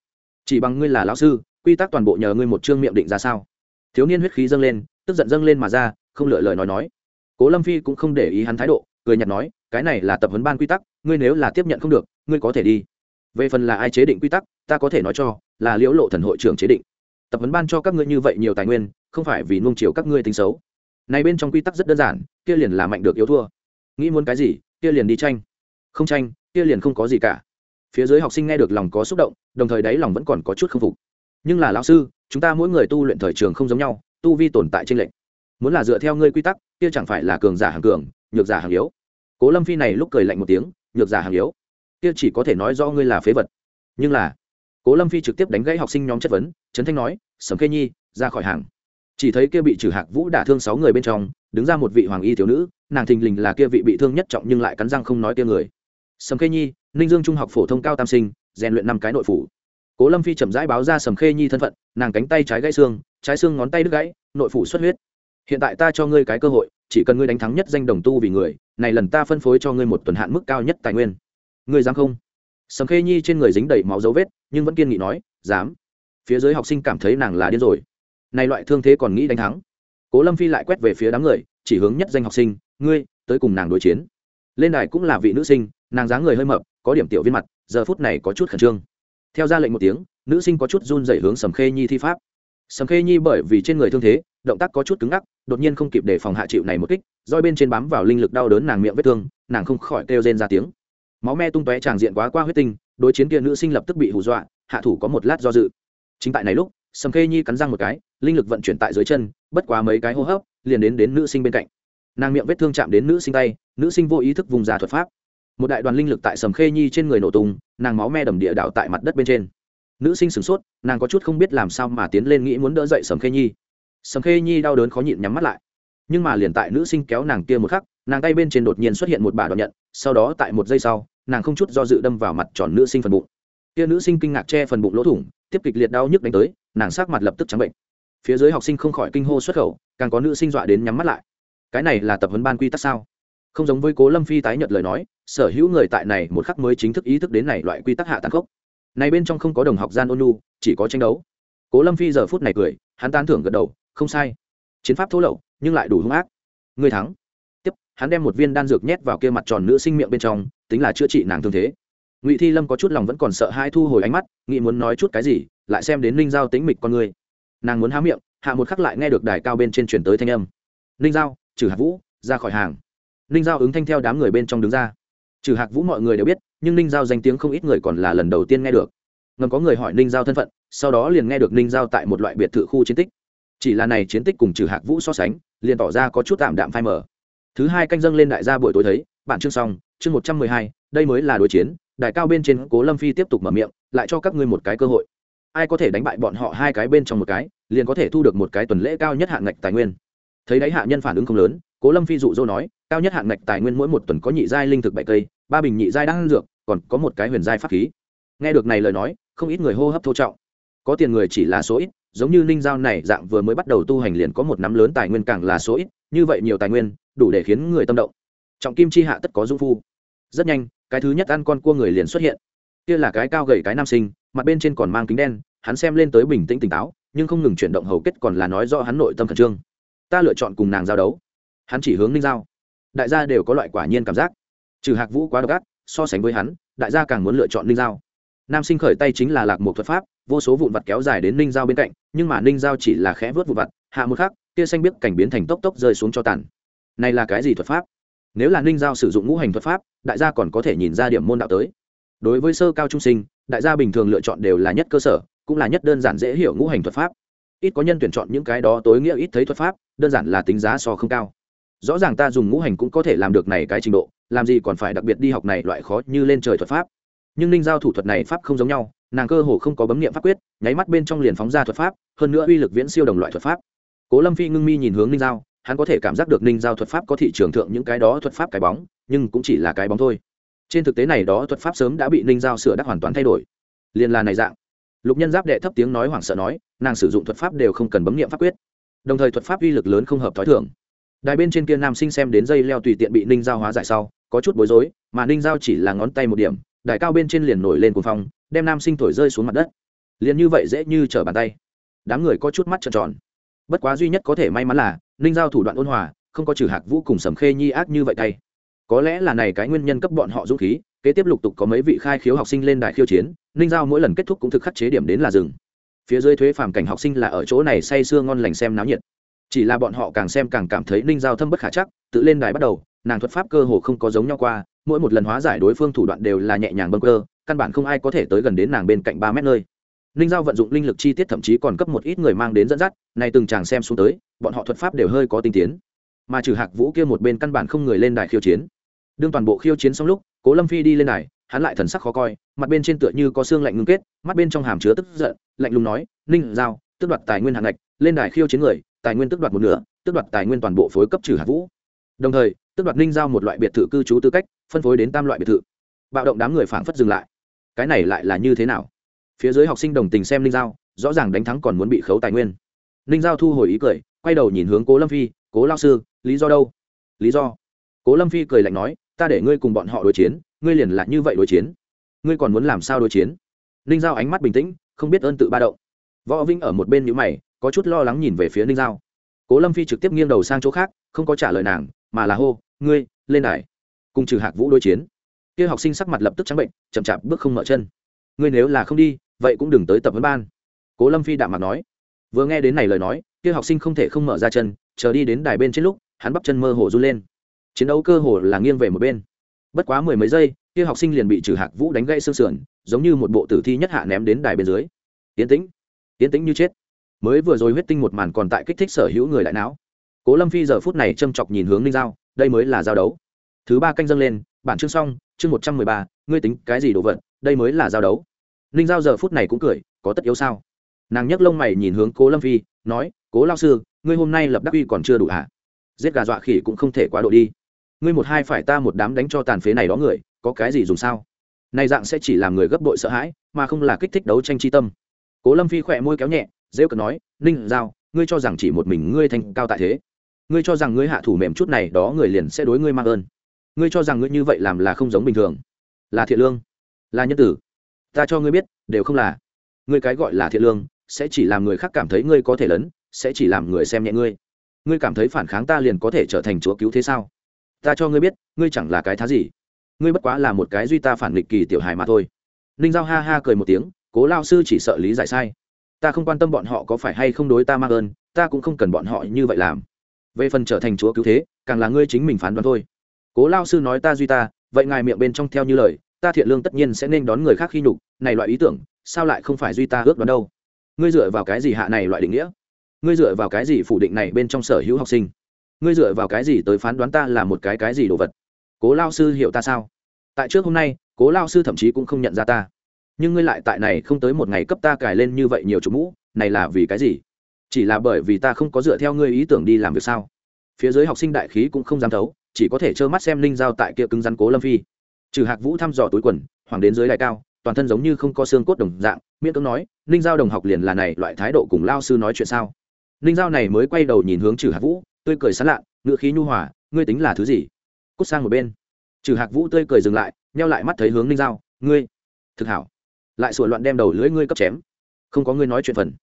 Chỉ bằng ngươi là lão sư, quy tắc toàn bộ nhờ ngươi một chương miệng định ra sao? Thiếu niên huyết khí dâng lên, tức giận dâng lên mà ra, không lựa lời nói nói cố lâm phi cũng không để ý hắn thái độ, cười nhặt nói, cái này là tập huấn ban quy tắc, ngươi nếu là tiếp nhận không được, ngươi có thể đi. Về phần là ai chế định quy tắc, ta có thể nói cho, là liễu lộ thần hội trưởng chế định. Tập huấn ban cho các ngươi như vậy nhiều tài nguyên, không phải vì nung chiều các ngươi tính xấu. Này bên trong quy tắc rất đơn giản, kia liền là mạnh được yếu thua. Nghĩ muốn cái gì, kia liền đi tranh. Không tranh, kia liền không có gì cả. Phía dưới học sinh nghe được lòng có xúc động, đồng thời đáy lòng vẫn còn có chút k phục. Nhưng là lão sư, chúng ta mỗi người tu luyện thời trường không giống nhau, tu vi tồn tại trên lệnh muốn là dựa theo ngươi quy tắc kia chẳng phải là cường giả hàng cường, nhược giả hàng yếu. Cố lâm phi này lúc cười lạnh một tiếng, nhược giả hàng yếu. Kia chỉ có thể nói do ngươi là phế vật. Nhưng là, cố lâm phi trực tiếp đánh gãy học sinh nhóm chất vấn trấn thanh nói, sầm khê nhi, ra khỏi hàng. Chỉ thấy kia bị trừ hạc vũ đả thương sáu người bên trong, đứng ra một vị hoàng y thiếu nữ, nàng thình lình là kia vị bị thương nhất trọng nhưng lại cắn răng không nói kia người. Sầm khê nhi, ninh dương trung học phổ thông cao tam sinh, rèn luyện năm cái nội phủ. Cố lâm phi chậm rãi báo ra sầm khê nhi thân phận, nàng cánh tay trái gãy xương, trái xương ngón tay đứt gãy, nội phủ xuất huyết hiện tại ta cho ngươi cái cơ hội, chỉ cần ngươi đánh thắng nhất danh đồng tu vì người, này lần ta phân phối cho ngươi một tuần hạn mức cao nhất tài nguyên. Ngươi dám không? Sầm khê nhi trên người dính đầy máu dấu vết, nhưng vẫn kiên nghị nói, dám. Phía dưới học sinh cảm thấy nàng là điên rồi. Này loại thương thế còn nghĩ đánh thắng. Cố lâm phi lại quét về phía đám người, chỉ hướng nhất danh học sinh, ngươi, tới cùng nàng đối chiến. Lên đài cũng là vị nữ sinh, nàng dáng người hơi mập, có điểm tiểu viên mặt, giờ phút này có chút khẩn trương. Theo ra lệnh một tiếng, nữ sinh có chút run dậy hướng sầm khê nhi thi pháp. Sầm khê nhi bởi vì trên người thương thế động tác có chút cứng ngắc, đột nhiên không kịp để phòng hạ chịu này một kích, roi bên trên bám vào linh lực đau đớn nàng miệng vết thương, nàng không khỏi kêu rên ra tiếng. Máu me tung tóe tràng diện quá qua huyết tinh, đối chiến kia nữ sinh lập tức bị hù dọa, hạ thủ có một lát do dự. Chính tại này lúc, sầm khê nhi cắn răng một cái, linh lực vận chuyển tại dưới chân, bất quá mấy cái hô hấp, liền đến đến nữ sinh bên cạnh. Nàng miệng vết thương chạm đến nữ sinh tay, nữ sinh vô ý thức vùng ra thuật pháp. Một đại đoàn linh lực tại sầm khê nhi trên người nổ tung, nàng máu me đầm địa đạo tại mặt đất bên trên. Nữ sinh sửng sốt, nàng có chút không biết làm sao mà tiến lên nghĩ muốn đỡ dậy sầm khê nhi sầm khê nhi đau đớn khó nhịn nhắm mắt lại. Nhưng mà liền tại nữ sinh kéo nàng kia một khắc, nàng tay bên trên đột nhiên xuất hiện một bà đoạn nhận, sau đó tại một giây sau, nàng không chút do dự đâm vào mặt tròn nữ sinh phần bụng. Kia nữ sinh kinh ngạc che phần bụng lỗ thủng, tiếp kịch liệt đau nhức đánh tới, nàng sát mặt lập tức trắng bệnh. Phía dưới học sinh không khỏi kinh hô xuất khẩu, càng có nữ sinh dọa đến nhắm mắt lại. Cái này là tập huấn ban quy tắc sao? Không giống với cố lâm phi tái nhận lời nói, sở hữu người tại này một khắc mới chính thức ý thức đến này loại quy tắc hạ tàn khốc. Này bên trong không có đồng học gian ôn lu chỉ có tranh đấu. Cố lâm phi giờ phút này cười, hắn tán thưởng gật đầu không sai. Chiến pháp thô lậu, nhưng lại đủ hung ác. Người thắng. Tiếp, hắn đem một viên đan dược nhét vào kia mặt tròn nữ sinh miệng bên trong, tính là chữa trị nàng thương thế. Ngụy thi lâm có chút lòng vẫn còn sợ hai thu hồi ánh mắt, nghĩ muốn nói chút cái gì, lại xem đến ninh giao tính mịch con người. Nàng muốn há miệng, hạ một khắc lại nghe được đài cao bên trên chuyển tới thanh âm. Ninh giao, trừ hạt vũ, ra khỏi hàng. Ninh giao ứng thanh theo đám người bên trong đứng ra. Trừ hạc vũ mọi người đều biết, nhưng ninh giao danh tiếng không ít người còn là lần đầu tiên nghe được. Ngầm có người hỏi ninh giao thân phận, sau đó liền nghe được ninh giao tại một loại biệt thự khu chiến tích chỉ là này chiến tích cùng trừ hạc vũ so sánh, liền tỏ ra có chút tạm đạm phai mờ. Thứ hai canh dâng lên đại gia buổi tối thấy bản chương xong, chương một trăm mười hai, đây mới là đối chiến, đại cao bên trên cố lâm phi tiếp tục mở miệng, lại cho các ngươi một cái cơ hội. Ai có thể đánh bại bọn họ hai cái bên trong một cái, liền có thể thu được một cái tuần lễ cao nhất hạng ngạch tài nguyên. Thấy đáy hạ nhân phản ứng không lớn, cố lâm phi dụ dỗ nói, cao nhất hạng ngạch tài nguyên mỗi một tuần có nhị giai linh thực bảy cây, ba bình nhị giai đang dược, còn có một cái huyền giai pháp khí. Nghe được này lời nói, không ít người hô hấp thô trọng có tiền người chỉ là số ít, giống như ninh giao này dạng vừa mới bắt đầu tu hành liền có một nắm lớn tài nguyên càng là số ít, như vậy nhiều tài nguyên, đủ để khiến người tâm động. Trọng kim chi hạ tất có dung phu. Rất nhanh, cái thứ nhất ăn con cua người liền xuất hiện. Kia là cái cao gầy cái nam sinh, mặt bên trên còn mang kính đen, hắn xem lên tới bình tĩnh tỉnh táo, nhưng không ngừng chuyển động hầu kết còn là nói do hắn nội tâm khẩn trương. Ta lựa chọn cùng nàng giao đấu. Hắn chỉ hướng ninh giao. Đại gia đều có loại quả nhiên cảm giác. Trừ hạc vũ quá độc ác, so sánh với hắn, đại gia càng muốn lựa chọn ninh giao. Nam sinh khởi tay chính là lạc một thuật pháp vô số vụn vặt kéo dài đến ninh giao bên cạnh, nhưng mà ninh giao chỉ là khẽ vớt vụn vặt, hạ một khắc, kia xanh biết cảnh biến thành tốc tốc rơi xuống cho tàn. Này là cái gì thuật pháp? Nếu là ninh giao sử dụng ngũ hành thuật pháp, đại gia còn có thể nhìn ra điểm môn đạo tới. Đối với sơ cao trung sinh, đại gia bình thường lựa chọn đều là nhất cơ sở, cũng là nhất đơn giản dễ hiểu ngũ hành thuật pháp. Ít có nhân tuyển chọn những cái đó tối nghĩa ít thấy thuật pháp, đơn giản là tính giá so không cao. Rõ ràng ta dùng ngũ hành cũng có thể làm được này cái trình độ, làm gì còn phải đặc biệt đi học này loại khó như lên trời thuật pháp. Nhưng ninh giao thủ thuật này pháp không giống nhau nàng cơ hồ không có bấm nghiệm pháp quyết, nháy mắt bên trong liền phóng ra thuật pháp, hơn nữa uy lực viễn siêu đồng loại thuật pháp. Cố lâm phi ngưng mi nhìn hướng ninh giao, hắn có thể cảm giác được ninh giao thuật pháp có thị trường thượng những cái đó thuật pháp cái bóng, nhưng cũng chỉ là cái bóng thôi. Trên thực tế này đó thuật pháp sớm đã bị ninh giao sửa đắc hoàn toàn thay đổi. Liền là này dạng. Lục nhân giáp đệ thấp tiếng nói hoảng sợ nói, nàng sử dụng thuật pháp đều không cần bấm nghiệm pháp quyết. Đồng thời thuật pháp uy lực lớn không hợp t h ó i thường. Đài bên trên kia nam sinh xem đến dây leo tùy tiện bị ninh giao hóa giải sau, có chút bối rối, mà ninh giao chỉ là ngón tay một điểm, đài cao bên trên liền nổi lên cuồng phong đem nam sinh thổi rơi xuống mặt đất. Liền như vậy dễ như trở bàn tay. Đám người có chút mắt trợn tròn. Bất quá duy nhất có thể may mắn là, ninh giao thủ đoạn ôn hòa, không có trừ hạc vũ cùng sầm khê nhi ác như vậy tay có lẽ là này cái nguyên nhân cấp bọn họ dũng khí, kế tiếp lục tục có mấy vị khai khiếu học sinh lên đài khiêu chiến, ninh giao mỗi lần kết thúc cũng thực khắc chế điểm đến là rừng phía dưới thuế phàm cảnh học sinh là ở chỗ này say sưa ngon lành xem náo nhiệt. Chỉ là bọn họ càng xem càng cảm thấy ninh giao thâm bất khả chắc, tự lên đài bắt đầu, nàng thuật pháp cơ hồ không có giống nhau qua, mỗi một lần hóa giải đối phương thủ đoạn đều là nhẹ nhàng bâng cơ căn bản không ai có thể tới gần đến nàng bên cạnh ba mét nơi. Ninh giao vận dụng linh lực chi tiết thậm chí còn cấp một ít người mang đến dẫn dắt này từng chàng xem xuống tới, bọn họ thuật pháp đều hơi có tinh tiến. Mà trừ hạc vũ kia một bên căn bản không người lên đài khiêu chiến. Đương toàn bộ khiêu chiến xong lúc, cố lâm phi đi lên đài, hắn lại thần sắc khó coi, mặt bên trên tựa như có xương lạnh ngưng kết, mắt bên trong hàm chứa tức giận, lạnh lùng nói ninh giao tức đoạt tài nguyên hạng ngạch, lên đài khiêu chiến người, tài nguyên tức đoạt một nửa tức đoạt tài nguyên toàn bộ phối cấp trừ hạc vũ. Đồng thời tức đoạt ninh giao một loại biệt thự cư trú tư cách, phân phối đến tam loại biệt thự. Bạo động đám người phảng phất dừng lại cái này lại là như thế nào? Phía dưới học sinh đồng tình xem ninh giao, rõ ràng đánh thắng còn muốn bị khấu tài nguyên. Ninh giao thu hồi ý cười, quay đầu nhìn hướng cố lâm phi, cố lao sư, lý do đâu? Lý do? Cố lâm phi cười lạnh nói, ta để ngươi cùng bọn họ đối chiến, ngươi liền là như vậy đối chiến. Ngươi còn muốn làm sao đối chiến? Ninh giao ánh mắt bình tĩnh, không biết ơn tự ba động. Võ vinh ở một bên nhữ mày, có chút lo lắng nhìn về phía ninh giao. Cố lâm phi trực tiếp nghiêng đầu sang chỗ khác, không có trả lời nàng, mà là hô, ngươi, lên đài, cùng trừ hạc vũ đối chiến kia học sinh sắc mặt lập tức trắng bệnh, chậm chạp bước không mở chân. Ngươi nếu là không đi, vậy cũng đừng tới tập huấn ban. Cố lâm phi đạm mặt nói. Vừa nghe đến này lời nói, kia học sinh không thể không mở ra chân, chờ đi đến đài bên trên lúc, hắn bắp chân mơ hồ run lên. Chiến đấu cơ hồ là nghiêng về một bên. Bất quá mười mấy giây, kia học sinh liền bị trừ hạc vũ đánh gãy xương sườn, giống như một bộ tử thi nhất hạ ném đến đài bên dưới. Tiến tĩnh tiến tĩnh như chết. Mới vừa rồi huyết tinh một màn còn tại kích thích sở hữu người đại não. Cố lâm phi giờ phút này châm chọc nhìn hướng ninh giao, đây mới là giao đấu. Thứ ba canh dâng lên bản chương xong, chương một trăm mười ba, ngươi tính cái gì đồ vật, đây mới là giao đấu. Ninh giao giờ phút này cũng cười, có tất yếu sao? Nàng nhấc lông mày nhìn hướng cố lâm phi, nói, cố lao sư, ngươi hôm nay lập đắc uy còn chưa đủ hả? Giết gà dọa khỉ cũng không thể quá độ đi. Ngươi một hai phải ta một đám đánh cho tàn phế này đó người, có cái gì dùng sao? Này dạng sẽ chỉ làm người gấp đội sợ hãi, mà không là kích thích đấu tranh chi tâm. Cố lâm phi khỏe môi kéo nhẹ dễ cần nói, ninh giao, ngươi cho rằng chỉ một mình ngươi thành cao tại thế? Ngươi cho rằng ngươi hạ thủ mềm chút này, đó người liền sẽ đối ngươi mang ơn ngươi cho rằng ngươi như vậy làm là không giống bình thường. Là thiện lương. Là nhân tử. Ta cho ngươi biết, đều không là. Ngươi cái gọi là thiện lương, sẽ chỉ làm người khác cảm thấy ngươi có thể lớn, sẽ chỉ làm người xem nhẹ ngươi. Ngươi cảm thấy phản kháng ta liền có thể trở thành chúa cứu thế sao? Ta cho ngươi biết, ngươi chẳng là cái thá gì. Ngươi bất quá là một cái duy ta phản nghịch kỳ tiểu hài mà thôi. Ninh giao ha ha cười một tiếng, cố lao sư chỉ sợ lý giải sai. Ta không quan tâm bọn họ có phải hay không đối ta mang ơn, ta cũng không cần bọn họ như vậy làm. Về phần trở thành chúa cứu thế, càng là ngươi chính mình phán đoán thôi cố lao sư nói ta duy ta, vậy ngài miệng bên trong theo như lời, ta thiện lương tất nhiên sẽ nên đón người khác khi nhục, này loại ý tưởng, sao lại không phải duy ta ước đoán đâu? Ngươi dựa vào cái gì hạ này loại định nghĩa? Ngươi dựa vào cái gì phủ định này bên trong sở hữu học sinh? Ngươi dựa vào cái gì tới phán đoán ta là một cái cái gì đồ vật? Cố lao sư hiểu ta sao? Tại trước hôm nay, cố lao sư thậm chí cũng không nhận ra ta. Nhưng ngươi lại tại này không tới một ngày cấp ta cài lên như vậy nhiều chủ mũ, này là vì cái gì? Chỉ là bởi vì ta không có dựa theo ngươi ý tưởng đi làm việc sao? Phía dưới học sinh đại khí cũng không dám thấu chỉ có thể trơ mắt xem linh giao tại kia cứng rắn cố lâm phi. Trừ hạc vũ thăm dò túi quần, hoàng đến dưới đại cao, toàn thân giống như không có xương cốt đồng dạng, miễn cưỡng nói ninh giao đồng học liền là này, loại thái độ cùng lao sư nói chuyện sao? Ninh giao này mới quay đầu nhìn hướng trừ hạc vũ, tươi cười sán lạ ngựa khí nhu hòa, ngươi tính là thứ gì? Cút sang một bên. Trừ hạc vũ tươi cười dừng lại neo lại mắt thấy hướng ninh giao, ngươi, thực hảo. Lại sửa loạn đem đầu lưỡi ngươi cấp chém. Không có ngươi nói chuyện phần.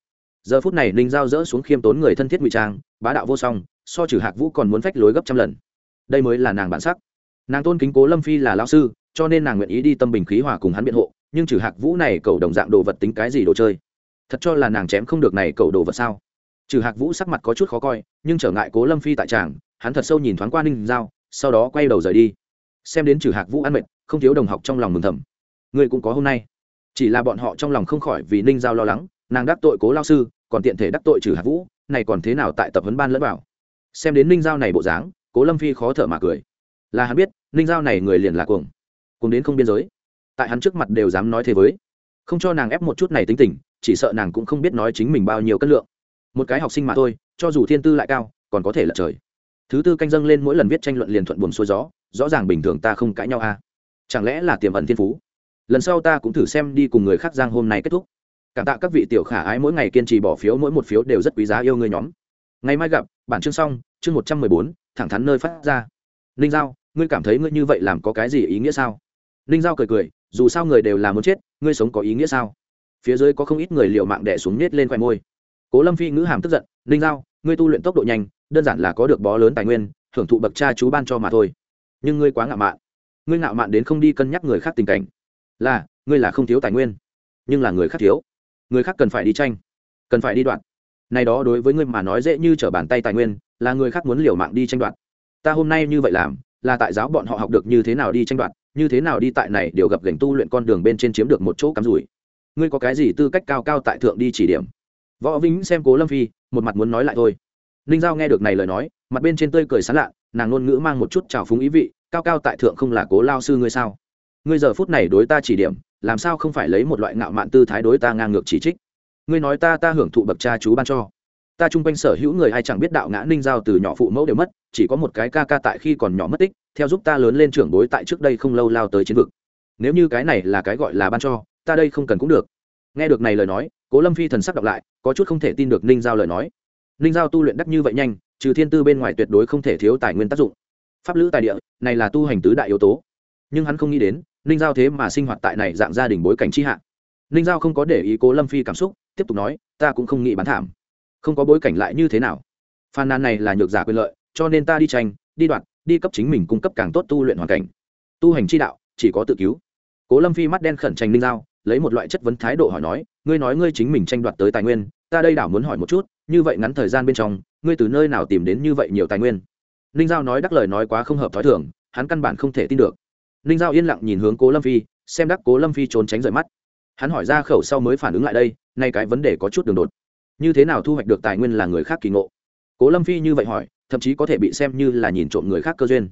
Giờ phút này ninh giao dỡ xuống khiêm tốn người thân thiết ngụy trang, bá đạo vô song, so trừ hạc vũ còn muốn phách lối gấp trăm lần đây mới là nàng bản sắc. Nàng tôn kính cố lâm phi là lao sư, cho nên nàng nguyện ý đi tâm bình khí hòa cùng hắn biện hộ, nhưng trừ hạc vũ này cầu đồng dạng đồ vật tính cái gì đồ chơi? Thật cho là nàng chém không được này cầu đồ vật sao? Trừ hạc vũ sắc mặt có chút khó coi, nhưng trở ngại cố lâm phi tại tràng, hắn thật sâu nhìn thoáng qua ninh giao, sau đó quay đầu rời đi. Xem đến trừ hạc vũ ăn mệt, không thiếu đồng học trong lòng mừng thầm. Người cũng có hôm nay. Chỉ là bọn họ trong lòng không khỏi vì ninh giao lo lắng, nàng đắc tội cố lao sư, còn tiện thể đắc tội trừ hạc vũ, này còn thế nào tại tập huấn ban lẫn vào? Xem đến ninh giao này bộ dáng cố lâm phi khó thở mà cười là hắn biết ninh giao này người liền là cuồng cùng đến không biên giới tại hắn trước mặt đều dám nói thế với không cho nàng ép một chút này tính tình chỉ sợ nàng cũng không biết nói chính mình bao nhiêu cân lượng một cái học sinh mà thôi cho dù thiên tư lại cao còn có thể lật trời thứ tư canh dâng lên mỗi lần viết tranh luận liền thuận buồn xuôi gió rõ ràng bình thường ta không cãi nhau a à. chẳng lẽ là tiềm ẩn thiên phú lần sau ta cũng thử xem đi cùng người khác giang hôm nay kết thúc cảm tạ các vị tiểu khả ái mỗi ngày kiên trì bỏ phiếu mỗi một phiếu đều rất quý giá yêu người nhóm ngày mai gặp bản chương xong chương một trăm mười bốn thẳng thắn nơi phát ra. Ninh giao, ngươi cảm thấy ngươi như vậy làm có cái gì ý nghĩa sao? Ninh giao cười cười, dù sao người đều là muốn chết, ngươi sống có ý nghĩa sao? Phía dưới có không ít người liệu mạng đẻ xuống nhét lên khoe môi. Cố lâm phi ngữ hàm tức giận, ninh giao, ngươi tu luyện tốc độ nhanh, đơn giản là có được bó lớn tài nguyên hưởng thụ bậc cha chú ban cho mà thôi. Nhưng ngươi quá ngạo mạn. Ngươi ngạo mạn đến không đi cân nhắc người khác tình cảnh. Là, ngươi là không thiếu tài nguyên, nhưng là người khác thiếu. Người khác cần phải đi tranh, cần phải đi đoạn này đó đối với ngươi mà nói dễ như trở bàn tay tài nguyên, là người khác muốn liều mạng đi tranh đoạt. Ta hôm nay như vậy làm, là tại giáo bọn họ học được như thế nào đi tranh đoạt, như thế nào đi tại này đều gặp gành tu luyện con đường bên trên chiếm được một chỗ cắm rủi. Ngươi có cái gì tư cách cao cao tại thượng đi chỉ điểm? Võ vĩnh xem cố lâm phi, một mặt muốn nói lại thôi. Ninh giao nghe được này lời nói, mặt bên trên tươi cười sán lạ, nàng ngôn ngữ mang một chút trào phúng ý vị, cao cao tại thượng không là cố lao sư ngươi sao? Ngươi giờ phút này đối ta chỉ điểm, làm sao không phải lấy một loại ngạo mạn tư thái đối ta ngang ngược chỉ trích? Ngươi nói ta ta hưởng thụ bậc cha chú ban cho. Ta chung quanh sở hữu người ai chẳng biết đạo ngã ninh giao từ nhỏ phụ mẫu đều mất, chỉ có một cái ca ca tại khi còn nhỏ mất tích, theo giúp ta lớn lên trưởng bối tại trước đây không lâu lao tới chiến vực. Nếu như cái này là cái gọi là ban cho, ta đây không cần cũng được. Nghe được này lời nói, cố lâm phi thần sắc đọc lại, có chút không thể tin được ninh giao lời nói. Ninh giao tu luyện đắc như vậy nhanh, trừ thiên tư bên ngoài tuyệt đối không thể thiếu tài nguyên tác dụng. Pháp lữ tài địa, này là tu hành tứ đại yếu tố. Nhưng hắn không nghĩ đến, ninh giao thế mà sinh hoạt tại này dạng gia đình bối cảnh tri hạ. Ninh giao không có để ý cố lâm phi cảm xúc tiếp tục nói, ta cũng không nghĩ bán thảm. Không có bối cảnh lại như thế nào. Phàn nàn này là nhược giả quyền lợi, cho nên ta đi tranh, đi đoạt, đi cấp chính mình cung cấp càng tốt tu luyện hoàn cảnh. Tu hành chi đạo, chỉ có tự cứu. Cố lâm phi mắt đen khẩn tranh ninh giao lấy một loại chất vấn thái độ hỏi nói, ngươi nói ngươi chính mình tranh đoạt tới tài nguyên, ta đây đảo muốn hỏi một chút, như vậy ngắn thời gian bên trong, ngươi từ nơi nào tìm đến như vậy nhiều tài nguyên? Ninh giao nói đắc lời nói quá không hợp t h ó i thường, hắn căn bản không thể tin được. Ninh giao yên lặng nhìn hướng cố lâm phi, xem đắc cố lâm phi trốn tránh rời mắt hắn hỏi ra khẩu sau mới phản ứng lại đây, nay cái vấn đề có chút đường đột. Như thế nào thu hoạch được tài nguyên là người khác kỳ ngộ? Cố lâm phi như vậy hỏi, thậm chí có thể bị xem như là nhìn trộm người khác cơ duyên.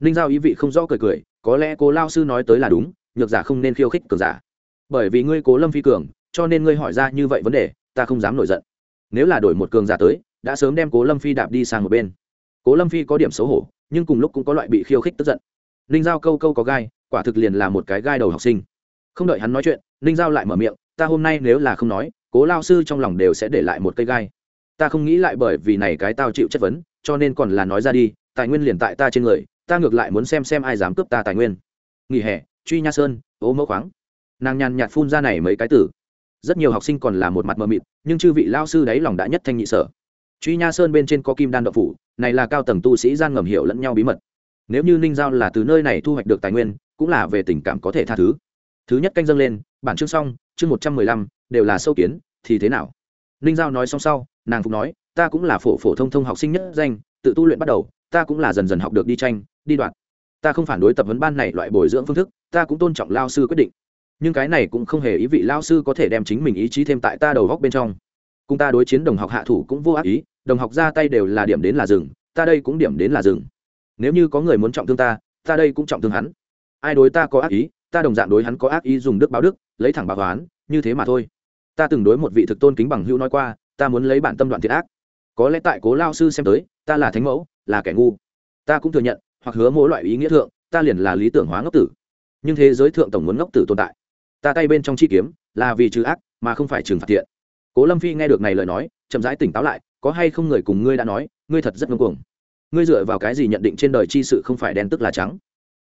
Ninh giao ý vị không rõ cười cười, có lẽ cố lao sư nói tới là đúng, nhược giả không nên khiêu khích cường giả. Bởi vì ngươi cố lâm phi cường, cho nên ngươi hỏi ra như vậy vấn đề, ta không dám nổi giận. Nếu là đổi một cường giả tới, đã sớm đem cố lâm phi đạp đi sang một bên. Cố lâm phi có điểm xấu hổ, nhưng cùng lúc cũng có loại bị khiêu khích tức giận. Ninh giao câu câu có gai, quả thực liền là một cái gai đầu học sinh không đợi hắn nói chuyện, ninh giao lại mở miệng, ta hôm nay nếu là không nói, cố lao sư trong lòng đều sẽ để lại một cây gai. Ta không nghĩ lại bởi vì này cái tao chịu chất vấn, cho nên còn là nói ra đi, tài nguyên liền tại ta trên người, ta ngược lại muốn xem xem ai dám cướp ta tài nguyên. Nghỉ hè, truy nha sơn ố mẫu khoáng. Nàng nhàn nhạt phun ra này mấy cái tử rất nhiều học sinh còn là một mặt mờ mịt, nhưng chư vị lao sư đấy lòng đã nhất thanh nhị sở. Truy nha sơn bên trên có kim đan đậu phủ, này là cao tầng tu sĩ gian ngầm hiểu lẫn nhau bí mật. Nếu như ninh giao là từ nơi này thu hoạch được tài nguyên, cũng là về tình cảm có thể tha thứ thứ nhất canh dâng lên, bản chương xong, chương một trăm mười lăm, đều là sâu kiến, thì thế nào? Ninh giao nói xong sau, nàng phục nói, ta cũng là phổ phổ thông thông học sinh nhất danh, tự tu luyện bắt đầu, ta cũng là dần dần học được đi tranh, đi đoạn ta không phản đối tập huấn ban này loại bồi dưỡng phương thức, ta cũng tôn trọng lao sư quyết định. Nhưng cái này cũng không hề ý vị lao sư có thể đem chính mình ý chí thêm tại ta đầu góc bên trong. Cùng ta đối chiến đồng học hạ thủ cũng vô ác ý, đồng học ra tay đều là điểm đến là rừng ta đây cũng điểm đến là rừng nếu như có người muốn trọng thương ta ta đây cũng trọng thương hắn. Ai đối ta có ác ý ta đồng dạng đối hắn có ác ý dùng đức báo đức, lấy thẳng báo toán như thế mà thôi. Ta từng đối một vị thực tôn kính bằng hữu nói qua, ta muốn lấy bản tâm đoạn thiệt ác. Có lẽ tại cố lao sư xem tới, ta là thánh mẫu, là kẻ ngu. Ta cũng thừa nhận, hoặc hứa mỗi loại ý nghĩa thượng, ta liền là lý tưởng hóa ngốc tử. Nhưng thế giới thượng tổng muốn ngốc tử tồn tại. Ta tay bên trong chi kiếm, là vì trừ ác, mà không phải trừng phạt thiện. Cố lâm phi nghe được này lời nói, chậm rãi tỉnh táo lại, có hay không người cùng ngươi đã nói, ngươi thật rất ngông cuồng. Ngươi dựa vào cái gì nhận định trên đời chi sự không phải đen tức là trắng?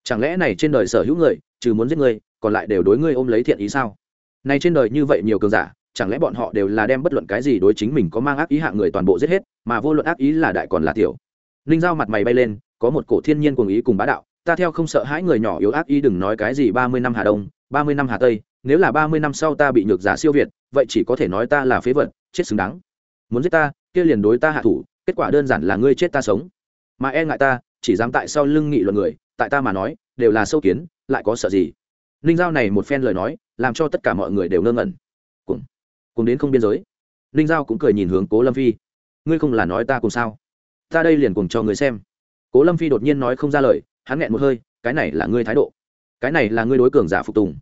Chẳng lẽ này trên đời sở hữu người trừ muốn giết ngươi, còn lại đều đối ngươi ôm lấy thiện ý sao? Nay trên đời như vậy nhiều cường giả, chẳng lẽ bọn họ đều là đem bất luận cái gì đối chính mình có mang ác ý hạng người toàn bộ giết hết, mà vô luận ác ý là đại còn là tiểu? Ninh giao mặt mày bay lên, có một cổ thiên nhiên cuồng ý cùng bá đạo, ta theo không sợ hãi người nhỏ yếu ác ý đừng nói cái gì ba mươi năm hà đông, ba mươi năm hà tây, nếu là ba mươi năm sau ta bị nhược giả siêu việt, vậy chỉ có thể nói ta là phế vật, chết xứng đáng. Muốn giết ta, kia liền đối ta hạ thủ, kết quả đơn giản là ngươi chết ta sống. Mà e ngại ta, chỉ dám tại sau lưng nghị luận người, tại ta mà nói, đều là sâu kiến lại có sợ gì? Ninh giao này một phen lời nói, làm cho tất cả mọi người đều ngơ ngẩn. Cùng cùng đến không biên giới. Ninh giao cũng cười nhìn hướng cố lâm phi. Ngươi không là nói ta cùng sao? Ta đây liền cùng cho người xem. Cố lâm phi đột nhiên nói không ra lời, hắn nghẹn một hơi, cái này là ngươi thái độ. Cái này là ngươi đối cường giả phục tùng.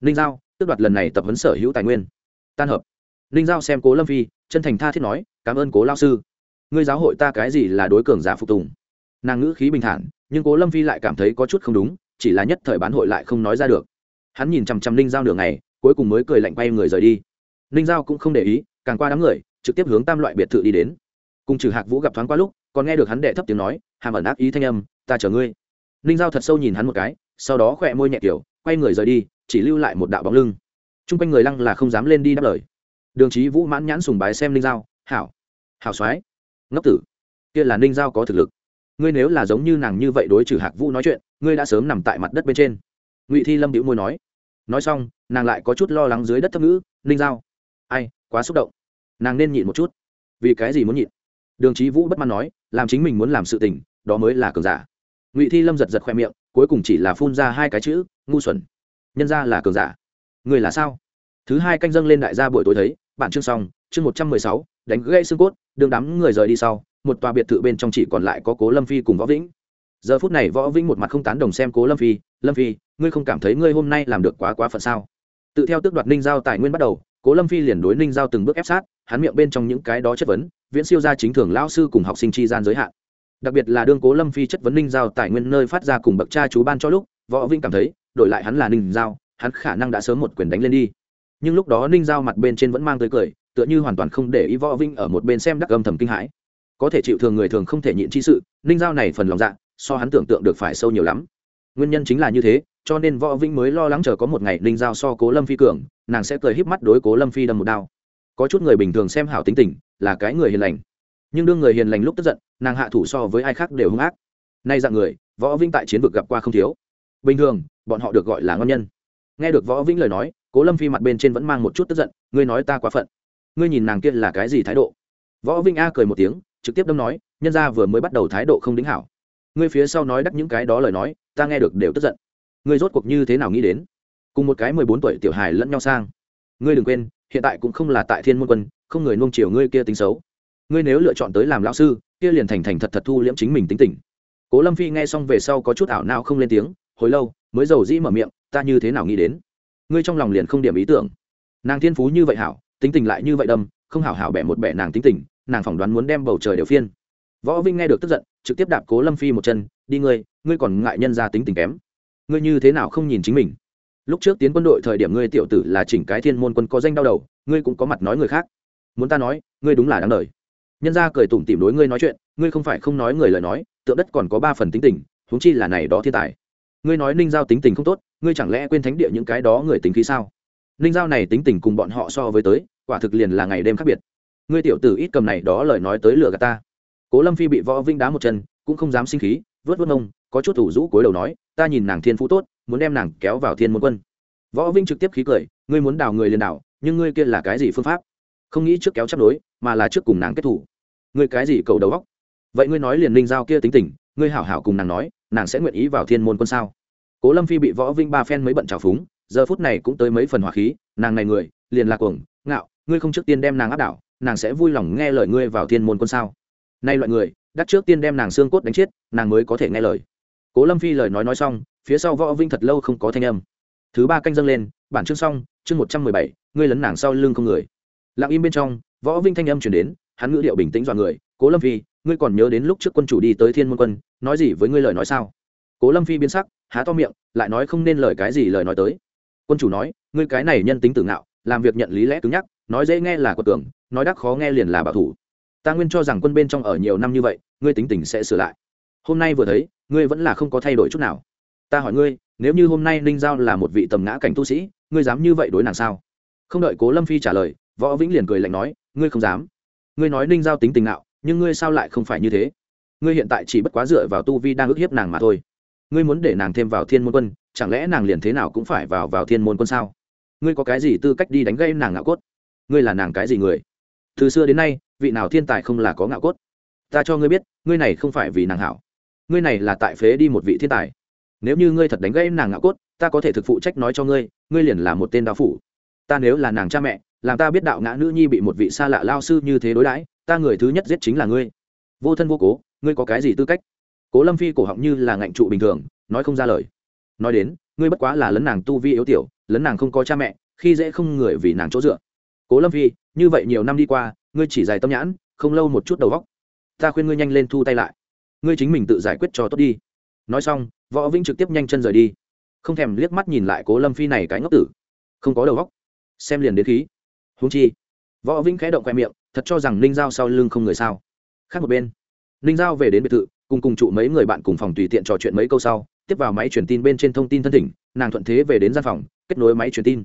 Ninh giao, tước đoạt lần này tập huấn sở hữu tài nguyên. Tan hợp. Ninh giao xem cố lâm phi, chân thành tha thiết nói, cảm ơn cố lao sư. Ngươi giáo hội ta cái gì là đối cường giả phục tùng? Nàng ngữ khí bình thản, nhưng cố lâm phi lại cảm thấy có chút không đúng chỉ là nhất thời bán hội lại không nói ra được. Hắn nhìn chằm chằm ninh giao nửa ngày, cuối cùng mới cười lạnh quay người rời đi. Ninh giao cũng không để ý, càng qua đám người, trực tiếp hướng tam loại biệt thự đi đến. Cùng trừ hạc vũ gặp thoáng qua lúc, còn nghe được hắn đệ thấp tiếng nói, hàm ẩn ác ý thanh âm, ta chờ ngươi. Ninh giao thật sâu nhìn hắn một cái, sau đó khỏe môi nhẹ kiểu, quay người rời đi, chỉ lưu lại một đạo bóng lưng. T r u n g quanh người lăng là không dám lên đi đáp lời. Đường trí vũ mãn nhãn sùng bái xem ninh giao, hảo hảo soái, ngốc tử, kia là ninh giao có thực lực. Ngươi nếu là giống như nàng như vậy đối trừ hạc vũ nói chuyện ngươi đã sớm nằm tại mặt đất bên trên. Ngụy thi lâm đĩu môi nói. Nói xong, nàng lại có chút lo lắng dưới đất thấp ngữ, ninh giao, ai, quá xúc động. Nàng nên nhịn một chút. Vì cái gì muốn nhịn? Đường trí vũ bất mãn nói, làm chính mình muốn làm sự tình, đó mới là cường giả. Ngụy thi lâm giật giật khoe miệng, cuối cùng chỉ là phun ra hai cái chữ, ngu xuẩn. Nhân ra là cường giả. Người là sao? Thứ hai canh dâng lên đại gia buổi tối thấy, bản chương xong, chương một trăm mười sáu, đánh gãy xương cốt, đường đám người rời đi sau, một tòa biệt thự bên trong chỉ còn lại có cố lâm phi cùng võ vĩnh giờ phút này võ vĩnh một mặt không tán đồng xem cố lâm phi lâm phi, ngươi không cảm thấy ngươi hôm nay làm được quá quá phận sao? Tự theo tước đoạt ninh giao tài nguyên bắt đầu, cố lâm phi liền đối ninh giao từng bước ép sát, hắn miệng bên trong những cái đó chất vấn, viễn siêu ra chính thường lão sư cùng học sinh tri gian giới hạn. Đặc biệt là đương cố lâm phi chất vấn ninh giao tài nguyên nơi phát ra cùng bậc cha chú ban cho lúc, võ vĩnh cảm thấy, đổi lại hắn là ninh giao, hắn khả năng đã sớm một quyền đánh lên đi. Nhưng lúc đó ninh giao mặt bên trên vẫn mang tới cười, tựa như hoàn toàn không để ý võ vinh ở một bên xem đắc âm thầm kinh hãi. Có thể chịu thường người thường không thể nhịn chi sự, ninh giao này phần lòng dạ so hắn tưởng tượng được phải sâu nhiều lắm. Nguyên nhân chính là như thế, cho nên võ vĩnh mới lo lắng chờ có một ngày ninh giao so cố lâm phi cường, nàng sẽ cười híp mắt đối cố lâm phi đâm một đao. Có chút người bình thường xem hảo tính tình, là cái người hiền lành. Nhưng đương người hiền lành lúc tức giận, nàng hạ thủ so với ai khác đều hung ác. Nay dạng người, võ vĩnh tại chiến vực gặp qua không thiếu. Bình thường, bọn họ được gọi là ngon nhân. Nghe được võ vĩnh lời nói, cố lâm phi mặt bên trên vẫn mang một chút tức giận, ngươi nói ta quá phận. Ngươi nhìn nàng kia là cái gì thái độ? Võ vĩnh a cười một tiếng, trực tiếp đâm nói, nhân ra vừa mới bắt đầu thái độ không đính hảo ngươi phía sau nói đắc những cái đó lời nói, ta nghe được đều tức giận. Ngươi rốt cuộc như thế nào nghĩ đến? Cùng một cái mười bốn tuổi tiểu hài lẫn nhau sang. Ngươi đừng quên, hiện tại cũng không là tại thiên môn quân, không người nuông chiều ngươi kia tính xấu. Ngươi nếu lựa chọn tới làm lão sư, kia liền thành thành thật thật thu liễm chính mình tính tình. Cố lâm phi nghe xong về sau có chút ảo nào không lên tiếng, hồi lâu, mới giàu dĩ mở miệng, ta như thế nào nghĩ đến? Ngươi trong lòng liền không điểm ý tưởng. Nàng thiên phú như vậy hảo, tính tình lại như vậy đâm, không hảo hảo bẻ một bẻ nàng tính tình, nàng phỏng đoán muốn đem bầu trời đều phiên. Võ vinh nghe được tức giận trực tiếp đạp cố lâm phi một chân, đi ngươi ngươi còn ngại nhân ra tính tình kém. Ngươi như thế nào không nhìn chính mình? Lúc trước tiến quân đội thời điểm ngươi tiểu tử là chỉnh cái thiên môn quân có danh đau đầu, ngươi cũng có mặt nói người khác. Muốn ta nói, ngươi đúng là đáng đời. Nhân ra cười tủm tỉm đối ngươi nói chuyện, ngươi không phải không nói người lời nói, tượng đất còn có ba phần tính tình, huống chi là này đó thiên tài. Ngươi nói ninh giao tính tình không tốt, ngươi chẳng lẽ quên thánh địa những cái đó người tính khí sao? Ninh giao này tính tình cùng bọn họ so với tới, quả thực liền là ngày đêm khác biệt. Ngươi tiểu tử ít cầm này đó lời nói tới lừa gạt ta cố lâm phi bị võ vinh đá một chân, cũng không dám sinh khí, vớt vớt nông có chút thủ rũ cối đầu nói, ta nhìn nàng thiên phú tốt, muốn đem nàng kéo vào thiên môn quân. Võ vinh trực tiếp khí cười, ngươi muốn đào người liền đào, nhưng ngươi kia là cái gì phương pháp? Không nghĩ trước kéo chấp đối, mà là trước cùng nàng kết thủ. Ngươi cái gì cầu đầu góc vậy ngươi nói liền ninh giao kia tính tình, ngươi hảo hảo cùng nàng nói, nàng sẽ nguyện ý vào thiên môn quân sao? Cố lâm phi bị võ vinh ba phen mấy bận trào phúng, giờ phút này cũng tới mấy phần hỏa khí, nàng này người, liền là cuồng, ngạo, ngươi không trước tiên đem nàng áp đảo, nàng sẽ vui lòng nghe lời ngươi vào thiên môn quân sao? Nay loại người đắc trước tiên đem nàng xương cốt đánh chết, nàng mới có thể nghe lời. Cố lâm phi lời nói nói xong, phía sau võ vinh thật lâu không có thanh âm. Thứ ba canh dâng lên, bản chương xong, chương một trăm mười bảy, ngươi lấn nàng sau lưng không người. Lặng im bên trong, võ vinh thanh âm chuyển đến, hắn ngữ điệu bình tĩnh dọa người, cố lâm phi, ngươi còn nhớ đến lúc trước quân chủ đi tới thiên môn quân, nói gì với ngươi lời nói sao? Cố lâm phi biến sắc, há to miệng, lại nói không nên lời cái gì lời nói tới. Quân chủ nói, ngươi cái này nhân tính tử ngạo, làm việc nhận lý lẽ cứng nhắc, nói dễ nghe là quật tưởng nói đắc khó nghe liền là bảo thủ ta nguyên cho rằng quân bên trong ở nhiều năm như vậy, ngươi tính tình sẽ sửa lại. Hôm nay vừa thấy, ngươi vẫn là không có thay đổi chút nào. Ta hỏi ngươi, nếu như hôm nay ninh giao là một vị tầm ngã cảnh tu sĩ, ngươi dám như vậy đối nàng sao? Không đợi cố lâm phi trả lời, võ vĩnh liền cười lạnh nói, ngươi không dám. Ngươi nói ninh giao tính tình nào nhưng ngươi sao lại không phải như thế? Ngươi hiện tại chỉ bất quá dựa vào tu vi đang ức hiếp nàng mà thôi. Ngươi muốn để nàng thêm vào thiên môn quân, chẳng lẽ nàng liền thế nào cũng phải vào vào thiên môn quân sao? Ngươi có cái gì tư cách đi đánh gây nàng ngạo cốt? Ngươi là nàng cái gì người? Từ xưa đến nay vị nào thiên tài không là có ngạo cốt? Ta cho ngươi biết, ngươi này không phải vì nàng hảo. Ngươi này là tại phế đi một vị thiên tài. Nếu như ngươi thật đánh gây nàng ngạo cốt, ta có thể thực phụ trách nói cho ngươi ngươi liền là một tên đạo phủ. Ta nếu là nàng cha mẹ, làm ta biết đạo ngã nữ nhi bị một vị xa lạ lao sư như thế đối đãi, ta người thứ nhất giết chính là ngươi. Vô thân vô cố, ngươi có cái gì tư cách? Cố lâm phi cổ họng như là ngạnh trụ bình thường, nói không ra lời. Nói đến, ngươi bất quá là lấn nàng tu vi yếu tiểu, lấn nàng không có cha mẹ, khi dễ không người vì nàng chỗ dựa. Cố lâm phi, như vậy nhiều năm đi qua ngươi chỉ dài tâm nhãn, không lâu một chút đầu góc ta khuyên ngươi nhanh lên thu tay lại. Ngươi chính mình tự giải quyết cho tốt đi. Nói xong, võ vĩnh trực tiếp nhanh chân rời đi. Không thèm liếc mắt nhìn lại cố lâm phi này cái ngốc tử. Không có đầu góc xem liền đến khí. Húng chi, võ vĩnh khẽ động khoe miệng, thật cho rằng ninh giao sau lưng không người sao. Khác một bên, ninh giao về đến biệt thự, cùng cùng trụ mấy người bạn cùng phòng tùy tiện trò chuyện mấy câu sau, tiếp vào máy truyền tin bên trên thông tin thân thỉnh, nàng thuận thế về đến gian phòng, kết nối máy truyền tin.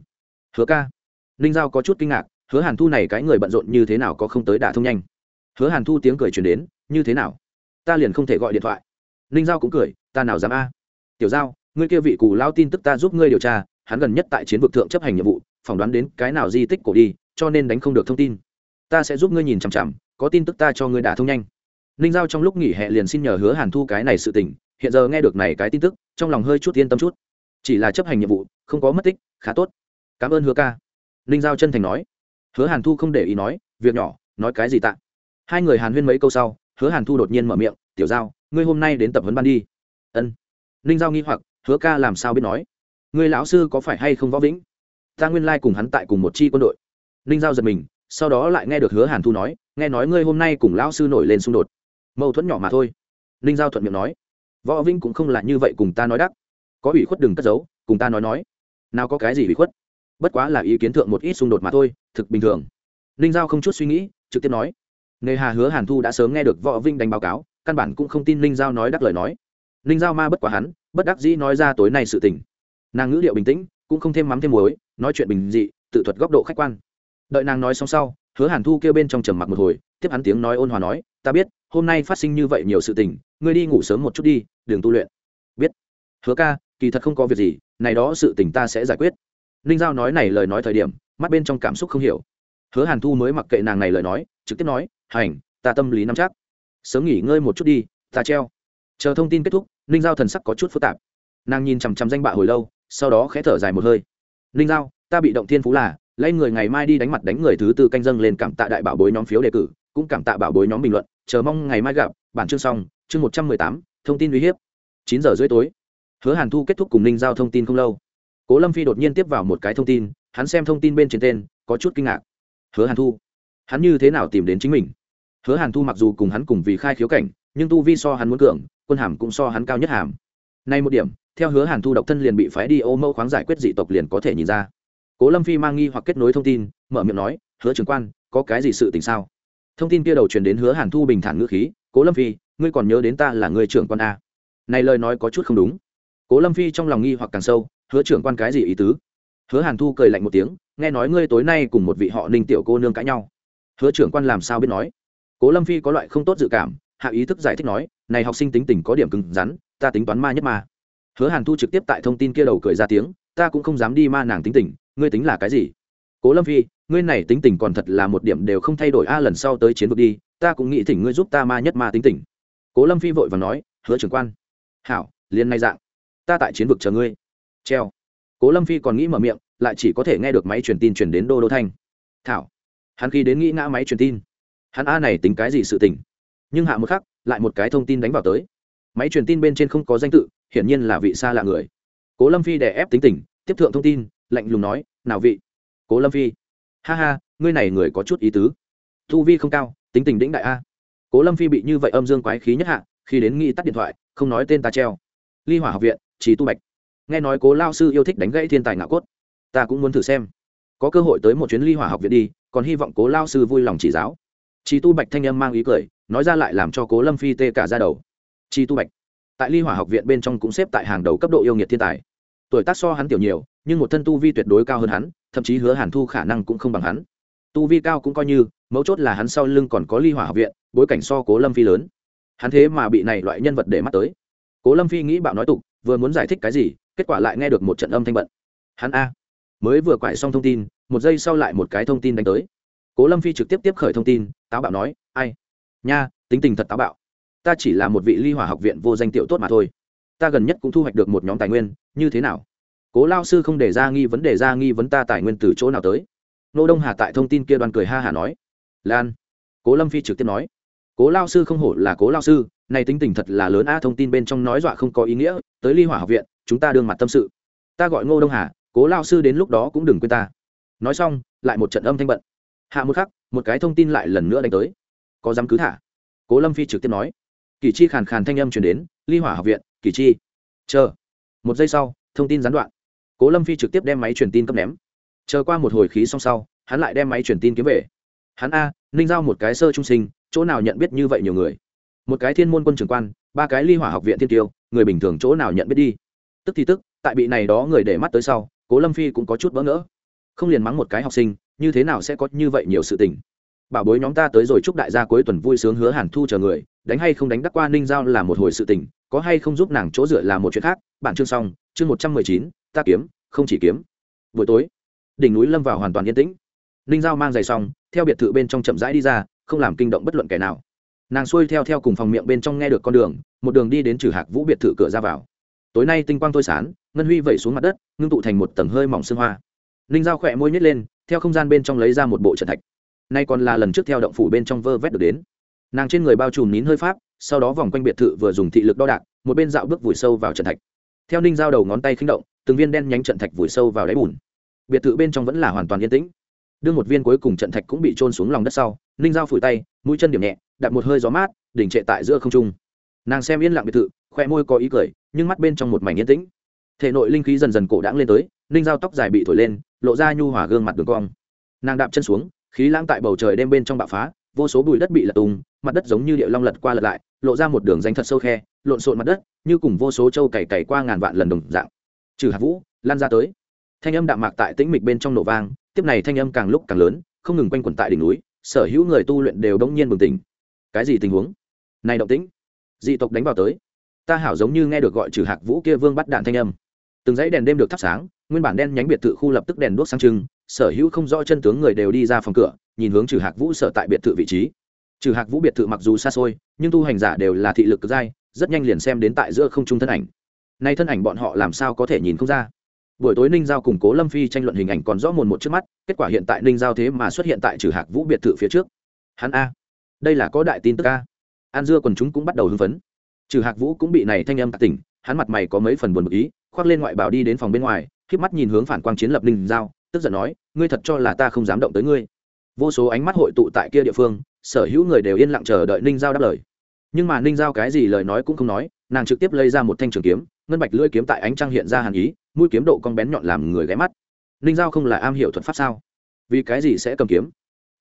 Hứa ca. Ninh giao có chút kinh ngạc hứa hàn thu này cái người bận rộn như thế nào có không tới đả thông nhanh. Hứa hàn thu tiếng cười truyền đến, như thế nào? Ta liền không thể gọi điện thoại. Ninh giao cũng cười, ta nào dám a? Tiểu giao, ngươi kia vị cù lao tin tức ta giúp ngươi điều tra, hắn gần nhất tại chiến vực thượng chấp hành nhiệm vụ, phỏng đoán đến cái nào di tích cổ đi, cho nên đánh không được thông tin. Ta sẽ giúp ngươi nhìn chằm chằm, có tin tức ta cho ngươi đả thông nhanh. Ninh giao trong lúc nghỉ hè liền xin nhờ hứa hàn thu cái này sự tình, hiện giờ nghe được này cái tin tức, trong lòng hơi chút yên tâm chút. Chỉ là chấp hành nhiệm vụ, không có mất tích, khá tốt. Cảm ơn hứa ca. Ninh giao chân thành nói hứa hàn thu không để ý nói, việc nhỏ, nói cái gì tạ? Hai người hàn huyên mấy câu sau, hứa hàn thu đột nhiên mở miệng, tiểu giao, ngươi hôm nay đến tập huấn ban đi. Ân. Ninh giao nghi hoặc, hứa ca làm sao biết nói? Ngươi lão sư có phải hay không võ vĩnh? Ta nguyên lai cùng hắn tại cùng một chi quân đội. Ninh giao giật mình, sau đó lại nghe được hứa hàn thu nói, nghe nói ngươi hôm nay cùng lão sư nổi lên xung đột. Mâu thuẫn nhỏ mà thôi. Ninh giao thuận miệng nói, võ vĩnh cũng không là như vậy cùng ta nói đắc. Có ủy khuất đừng cất giấu, cùng ta nói nói. Nào có cái gì ủy khuất? Bất quá là ý kiến thượng một ít xung đột mà thôi, thực bình thường. Ninh giao không chút suy nghĩ, trực tiếp nói, nghề hà hứa hàn thu đã sớm nghe được võ vinh đánh báo cáo, căn bản cũng không tin ninh giao nói đắc lời nói. Ninh giao ma bất quá hắn, bất đắc dĩ nói ra tối nay sự tình. Nàng ngữ điệu bình tĩnh, cũng không thêm mắm thêm muối, nói chuyện bình dị, tự thuật góc độ khách quan. Đợi nàng nói xong sau, hứa hàn thu kêu bên trong trầm mặc một hồi, tiếp hắn tiếng nói ôn hòa nói, ta biết, hôm nay phát sinh như vậy nhiều sự tình, ngươi đi ngủ sớm một chút đi, đừng tu luyện. Biết. Hứa ca, kỳ thật không có việc gì, này đó sự tình ta sẽ giải quyết ninh giao nói này lời nói thời điểm, mắt bên trong cảm xúc không hiểu. Hứa hàn thu mới mặc kệ nàng này lời nói, trực tiếp nói, hành, ta tâm lý nắm chắc. Sớm nghỉ ngơi một chút đi, ta treo. Chờ thông tin kết thúc ninh giao thần sắc có chút phức tạp. Nàng nhìn chằm chằm danh bạ hồi lâu, sau đó khẽ thở dài một hơi. Ninh giao, ta bị động thiên phú là lấy người ngày mai đi đánh mặt đánh người thứ tư canh dâng lên cảm tạ đại bảo bối nhóm phiếu đề cử, cũng cảm tạ bảo bối nhóm bình luận, chờ mong ngày mai gặp, bản chương xong, chương một trăm mười tám, thông tin uy hiếp. Chín giờ rưỡi tối. Hứa hàn thu kết thúc cùng ninh giao thông tin không lâu cố lâm phi đột nhiên tiếp vào một cái thông tin, hắn xem thông tin bên trên tên, có chút kinh ngạc. Hứa hàn thu. Hắn như thế nào tìm đến chính mình? Hứa hàn thu mặc dù cùng hắn cùng vì khai khiếu cảnh, nhưng tu vi so hắn muốn cường, quân hàm cũng so hắn cao nhất hàm. Nay một điểm, theo hứa hàn thu độc thân liền bị phái đi ô mẫu khoáng giải quyết dị tộc liền có thể nhìn ra. Cố lâm phi mang nghi hoặc kết nối thông tin, mở miệng nói, hứa trưởng quan, có cái gì sự tình sao? Thông tin kia đầu truyền đến hứa hàn thu bình thản ngữ khí, cố lâm phi, ngươi còn nhớ đến ta là người trưởng quan a? Này lời nói có chút không đúng. Cố lâm phi trong lòng nghi hoặc càng sâu hứa trưởng quan cái gì ý tứ? Hứa hàn thu cười lạnh một tiếng, nghe nói ngươi tối nay cùng một vị họ ninh tiểu cô nương cãi nhau. Hứa trưởng quan làm sao biết nói? Cố lâm phi có loại không tốt dự cảm, hạ ý thức giải thích nói, này học sinh tính tình có điểm cứng rắn, ta tính toán ma nhất ma. Hứa hàn thu trực tiếp tại thông tin kia đầu cười ra tiếng, ta cũng không dám đi ma nàng tính tình, ngươi tính là cái gì? Cố lâm phi, ngươi này tính tình còn thật là một điểm đều không thay đổi a, lần sau tới chiến vực đi, ta cũng nghĩ thỉnh ngươi giúp ta ma nhất ma tính tình. Cố lâm phi vội và nói, hứa trưởng quan, hảo, liền nay dạng, ta tại chiến vực chờ ngươi treo. Cố lâm phi còn nghĩ mở miệng, lại chỉ có thể nghe được máy truyền tin chuyển đến đô đô thanh. Thảo. Hắn khi đến nghĩ ngã máy truyền tin. Hắn a này tính cái gì sự tình? Nhưng hạ một khắc, lại một cái thông tin đánh vào tới. Máy truyền tin bên trên không có danh tự, hiển nhiên là vị xa lạ người. Cố lâm phi đè ép tính tình, tiếp thượng thông tin, lạnh lùng nói, nào vị? Cố lâm phi. Ha ha, ngươi này người có chút ý tứ. Thu vi không cao, tính tình đĩnh đại a. Cố lâm phi bị như vậy âm dương quái khí nhất hạ, khi đến nghĩ tắt điện thoại, không nói tên ta treo. Ly hỏa học viện trí tu bạch nghe nói cố lao sư yêu thích đánh gãy thiên tài ngạo cốt. Ta cũng muốn thử xem. Có cơ hội tới một chuyến ly hỏa học viện đi, còn hy vọng cố lao sư vui lòng chỉ giáo. Chị tu bạch thanh âm mang ý cười, nói ra lại làm cho cố lâm phi tê cả ra đầu. Chi tu bạch, tại ly hỏa học viện bên trong cũng xếp tại hàng đầu cấp độ yêu nghiệt thiên tài. Tuổi tác so hắn tiểu nhiều, nhưng một thân tu vi tuyệt đối cao hơn hắn, thậm chí hứa hàn thu khả năng cũng không bằng hắn. Tu vi cao cũng coi như, mấu chốt là hắn sau lưng còn có ly hỏa học viện, bối cảnh so cố lâm phi lớn. Hắn thế mà bị này loại nhân vật để mắt tới. Cố lâm phi nghĩ bạo nói tục, vừa muốn giải thích cái gì kết quả lại nghe được một trận âm thanh bận. Hắn a. Mới vừa quải xong thông tin, một giây sau lại một cái thông tin đánh tới. Cố lâm phi trực tiếp tiếp khởi thông tin, táo bạo nói, ai? Nha, tính tình thật táo bạo. Ta chỉ là một vị ly hỏa học viện vô danh tiểu tốt mà thôi. Ta gần nhất cũng thu hoạch được một nhóm tài nguyên, như thế nào? Cố lao sư không để ra nghi vấn đề ra nghi vấn ta tài nguyên từ chỗ nào tới. Nô đông hà tại thông tin kia đoàn cười ha hà nói, lan. Cố lâm phi trực tiếp nói, cố lao sư không hổ là cố lao sư, này tính tình thật là lớn a, thông tin bên trong nói dọa không có ý nghĩa, tới ly hỏa học viện chúng ta đương mặt tâm sự. Ta gọi ngô đông hà, cố lao sư đến lúc đó cũng đừng quên ta. Nói xong, lại một trận âm thanh bận. Hạ một khắc, một cái thông tin lại lần nữa đánh tới. Có dám cứ thả? Cố lâm phi trực tiếp nói. Kỳ chi khàn khàn thanh âm chuyển đến, ly hỏa học viện, kỳ chi. Chờ. Một giây sau, thông tin gián đoạn. Cố lâm phi trực tiếp đem máy truyền tin cấp ném. Chờ qua một hồi khí xong sau, hắn lại đem máy truyền tin kiếm về. Hắn a, ninh giao một cái sơ trung sinh, chỗ nào nhận biết như vậy nhiều người? Một cái thiên môn quân trưởng quan, ba cái ly hỏa học viện thiên tiêu, người bình thường chỗ nào nhận biết đi? Tức thì tức, tại bị này đó người để mắt tới sau, cố lâm phi cũng có chút bỡ ngỡ. Không liền mắng một cái học sinh, như thế nào sẽ có như vậy nhiều sự tình? Bảo bối nhóm ta tới rồi chúc đại gia cuối tuần vui sướng hứa hàn thu chờ người, đánh hay không đánh đắc qua ninh giao là một hồi sự tình, có hay không giúp nàng chỗ dựa là một chuyện khác. Bản chương xong, chương một trăm mười chín, ta kiếm, không chỉ kiếm. Buổi tối, đỉnh núi lâm vào hoàn toàn yên tĩnh. Ninh giao mang giày xong, theo biệt thự bên trong chậm rãi đi ra, không làm kinh động bất luận kẻ nào. Nàng xuôi theo theo cùng phòng miệng bên trong nghe được con đường, một đường đi đến trừ hạc vũ biệt thự cửa ra vào tối nay tinh quang tôi sán, ngân huy vẩy xuống mặt đất, ngưng tụ thành một tầng hơi mỏng xương hoa. Ninh giao khỏe môi nhét lên, theo không gian bên trong lấy ra một bộ trận thạch. Nay còn là lần trước theo động phủ bên trong vơ vét được đến. Nàng trên người bao trùm nín hơi pháp, sau đó vòng quanh biệt thự vừa dùng thị lực đo đạc, một bên dạo bước vùi sâu vào trận thạch. Theo ninh giao đầu ngón tay khinh động, từng viên đen nhánh trận thạch vùi sâu vào đáy bùn. Biệt thự bên trong vẫn là hoàn toàn yên tĩnh. Đưa một viên cuối cùng trận thạch cũng bị trôn xuống lòng đất sau, ninh giao phủi tay, mũi chân điểm nhẹ, đặt một hơi gió mát đỉnh trệ tại giữa không trung. Nàng xem yên lặng biệt thự khoe môi có ý cười, nhưng mắt bên trong một mảnh yên tĩnh. Thể nội linh khí dần dần cổ đãng lên tới ninh giao tóc dài bị thổi lên, lộ ra nhu hỏa gương mặt đường cong. Nàng đạp chân xuống, khí lãng tại bầu trời đêm bên trong bạo phá, vô số bụi đất bị lật tung, mặt đất giống như điệu long lật qua lật lại, lộ ra một đường danh thật sâu khe, lộn xộn mặt đất, như cùng vô số trâu cày cày qua ngàn vạn lần đồng dạng. Trừ hạt vũ, lan ra tới. Thanh âm đạm mạc tại tĩnh mịch bên trong nổ vang, tiếp này thanh âm càng lúc càng lớn, không ngừng quanh quẩn tại đỉnh núi, sở hữu người tu luyện đều đống nhiên bừng tỉnh. Cái gì tình huống? Này động tĩnh. Dị tộc đánh vào tới ta hảo giống như nghe được gọi trừ hạc vũ kia vương bắt đạn thanh âm. Từng dãy đèn đêm được thắp sáng, nguyên bản đen nhánh biệt thự khu lập tức đèn đuốc sáng trưng, sở hữu không rõ chân tướng người đều đi ra phòng cửa, nhìn hướng trừ hạc vũ sở tại biệt thự vị trí. Trừ hạc vũ biệt thự mặc dù xa xôi, nhưng tu hành giả đều là thị lực cực dai, rất nhanh liền xem đến tại giữa không trung thân ảnh. Nay thân ảnh bọn họ làm sao có thể nhìn không ra? Buổi tối ninh giao củng cố lâm phi tranh luận hình ảnh còn rõ mồn một trước mắt, kết quả hiện tại ninh giao thế mà xuất hiện tại trừ hạc vũ biệt thự phía trước. Hắn a. Đây là có đại tin tức a. An dưa quần chúng cũng bắt đầu hưng phấn trừ hạc vũ cũng bị này thanh âm tạc tỉnh, hắn mặt mày có mấy phần buồn bực ý, khoác lên ngoại bảo đi đến phòng bên ngoài k mắt nhìn hướng phản quang chiến lập ninh giao, tức giận nói, ngươi thật cho là ta không dám động tới ngươi. Vô số ánh mắt hội tụ tại kia địa phương, sở hữu người đều yên lặng chờ đợi ninh giao đáp lời. Nhưng mà ninh giao cái gì lời nói cũng không nói, nàng trực tiếp lấy ra một thanh trường kiếm, ngân bạch lưỡi kiếm tại ánh trăng hiện ra hàn ý, mũi kiếm độ con bén nhọn làm người ghé mắt. Ninh giao không là am hiểu thuật pháp sao? Vì cái gì sẽ cầm kiếm?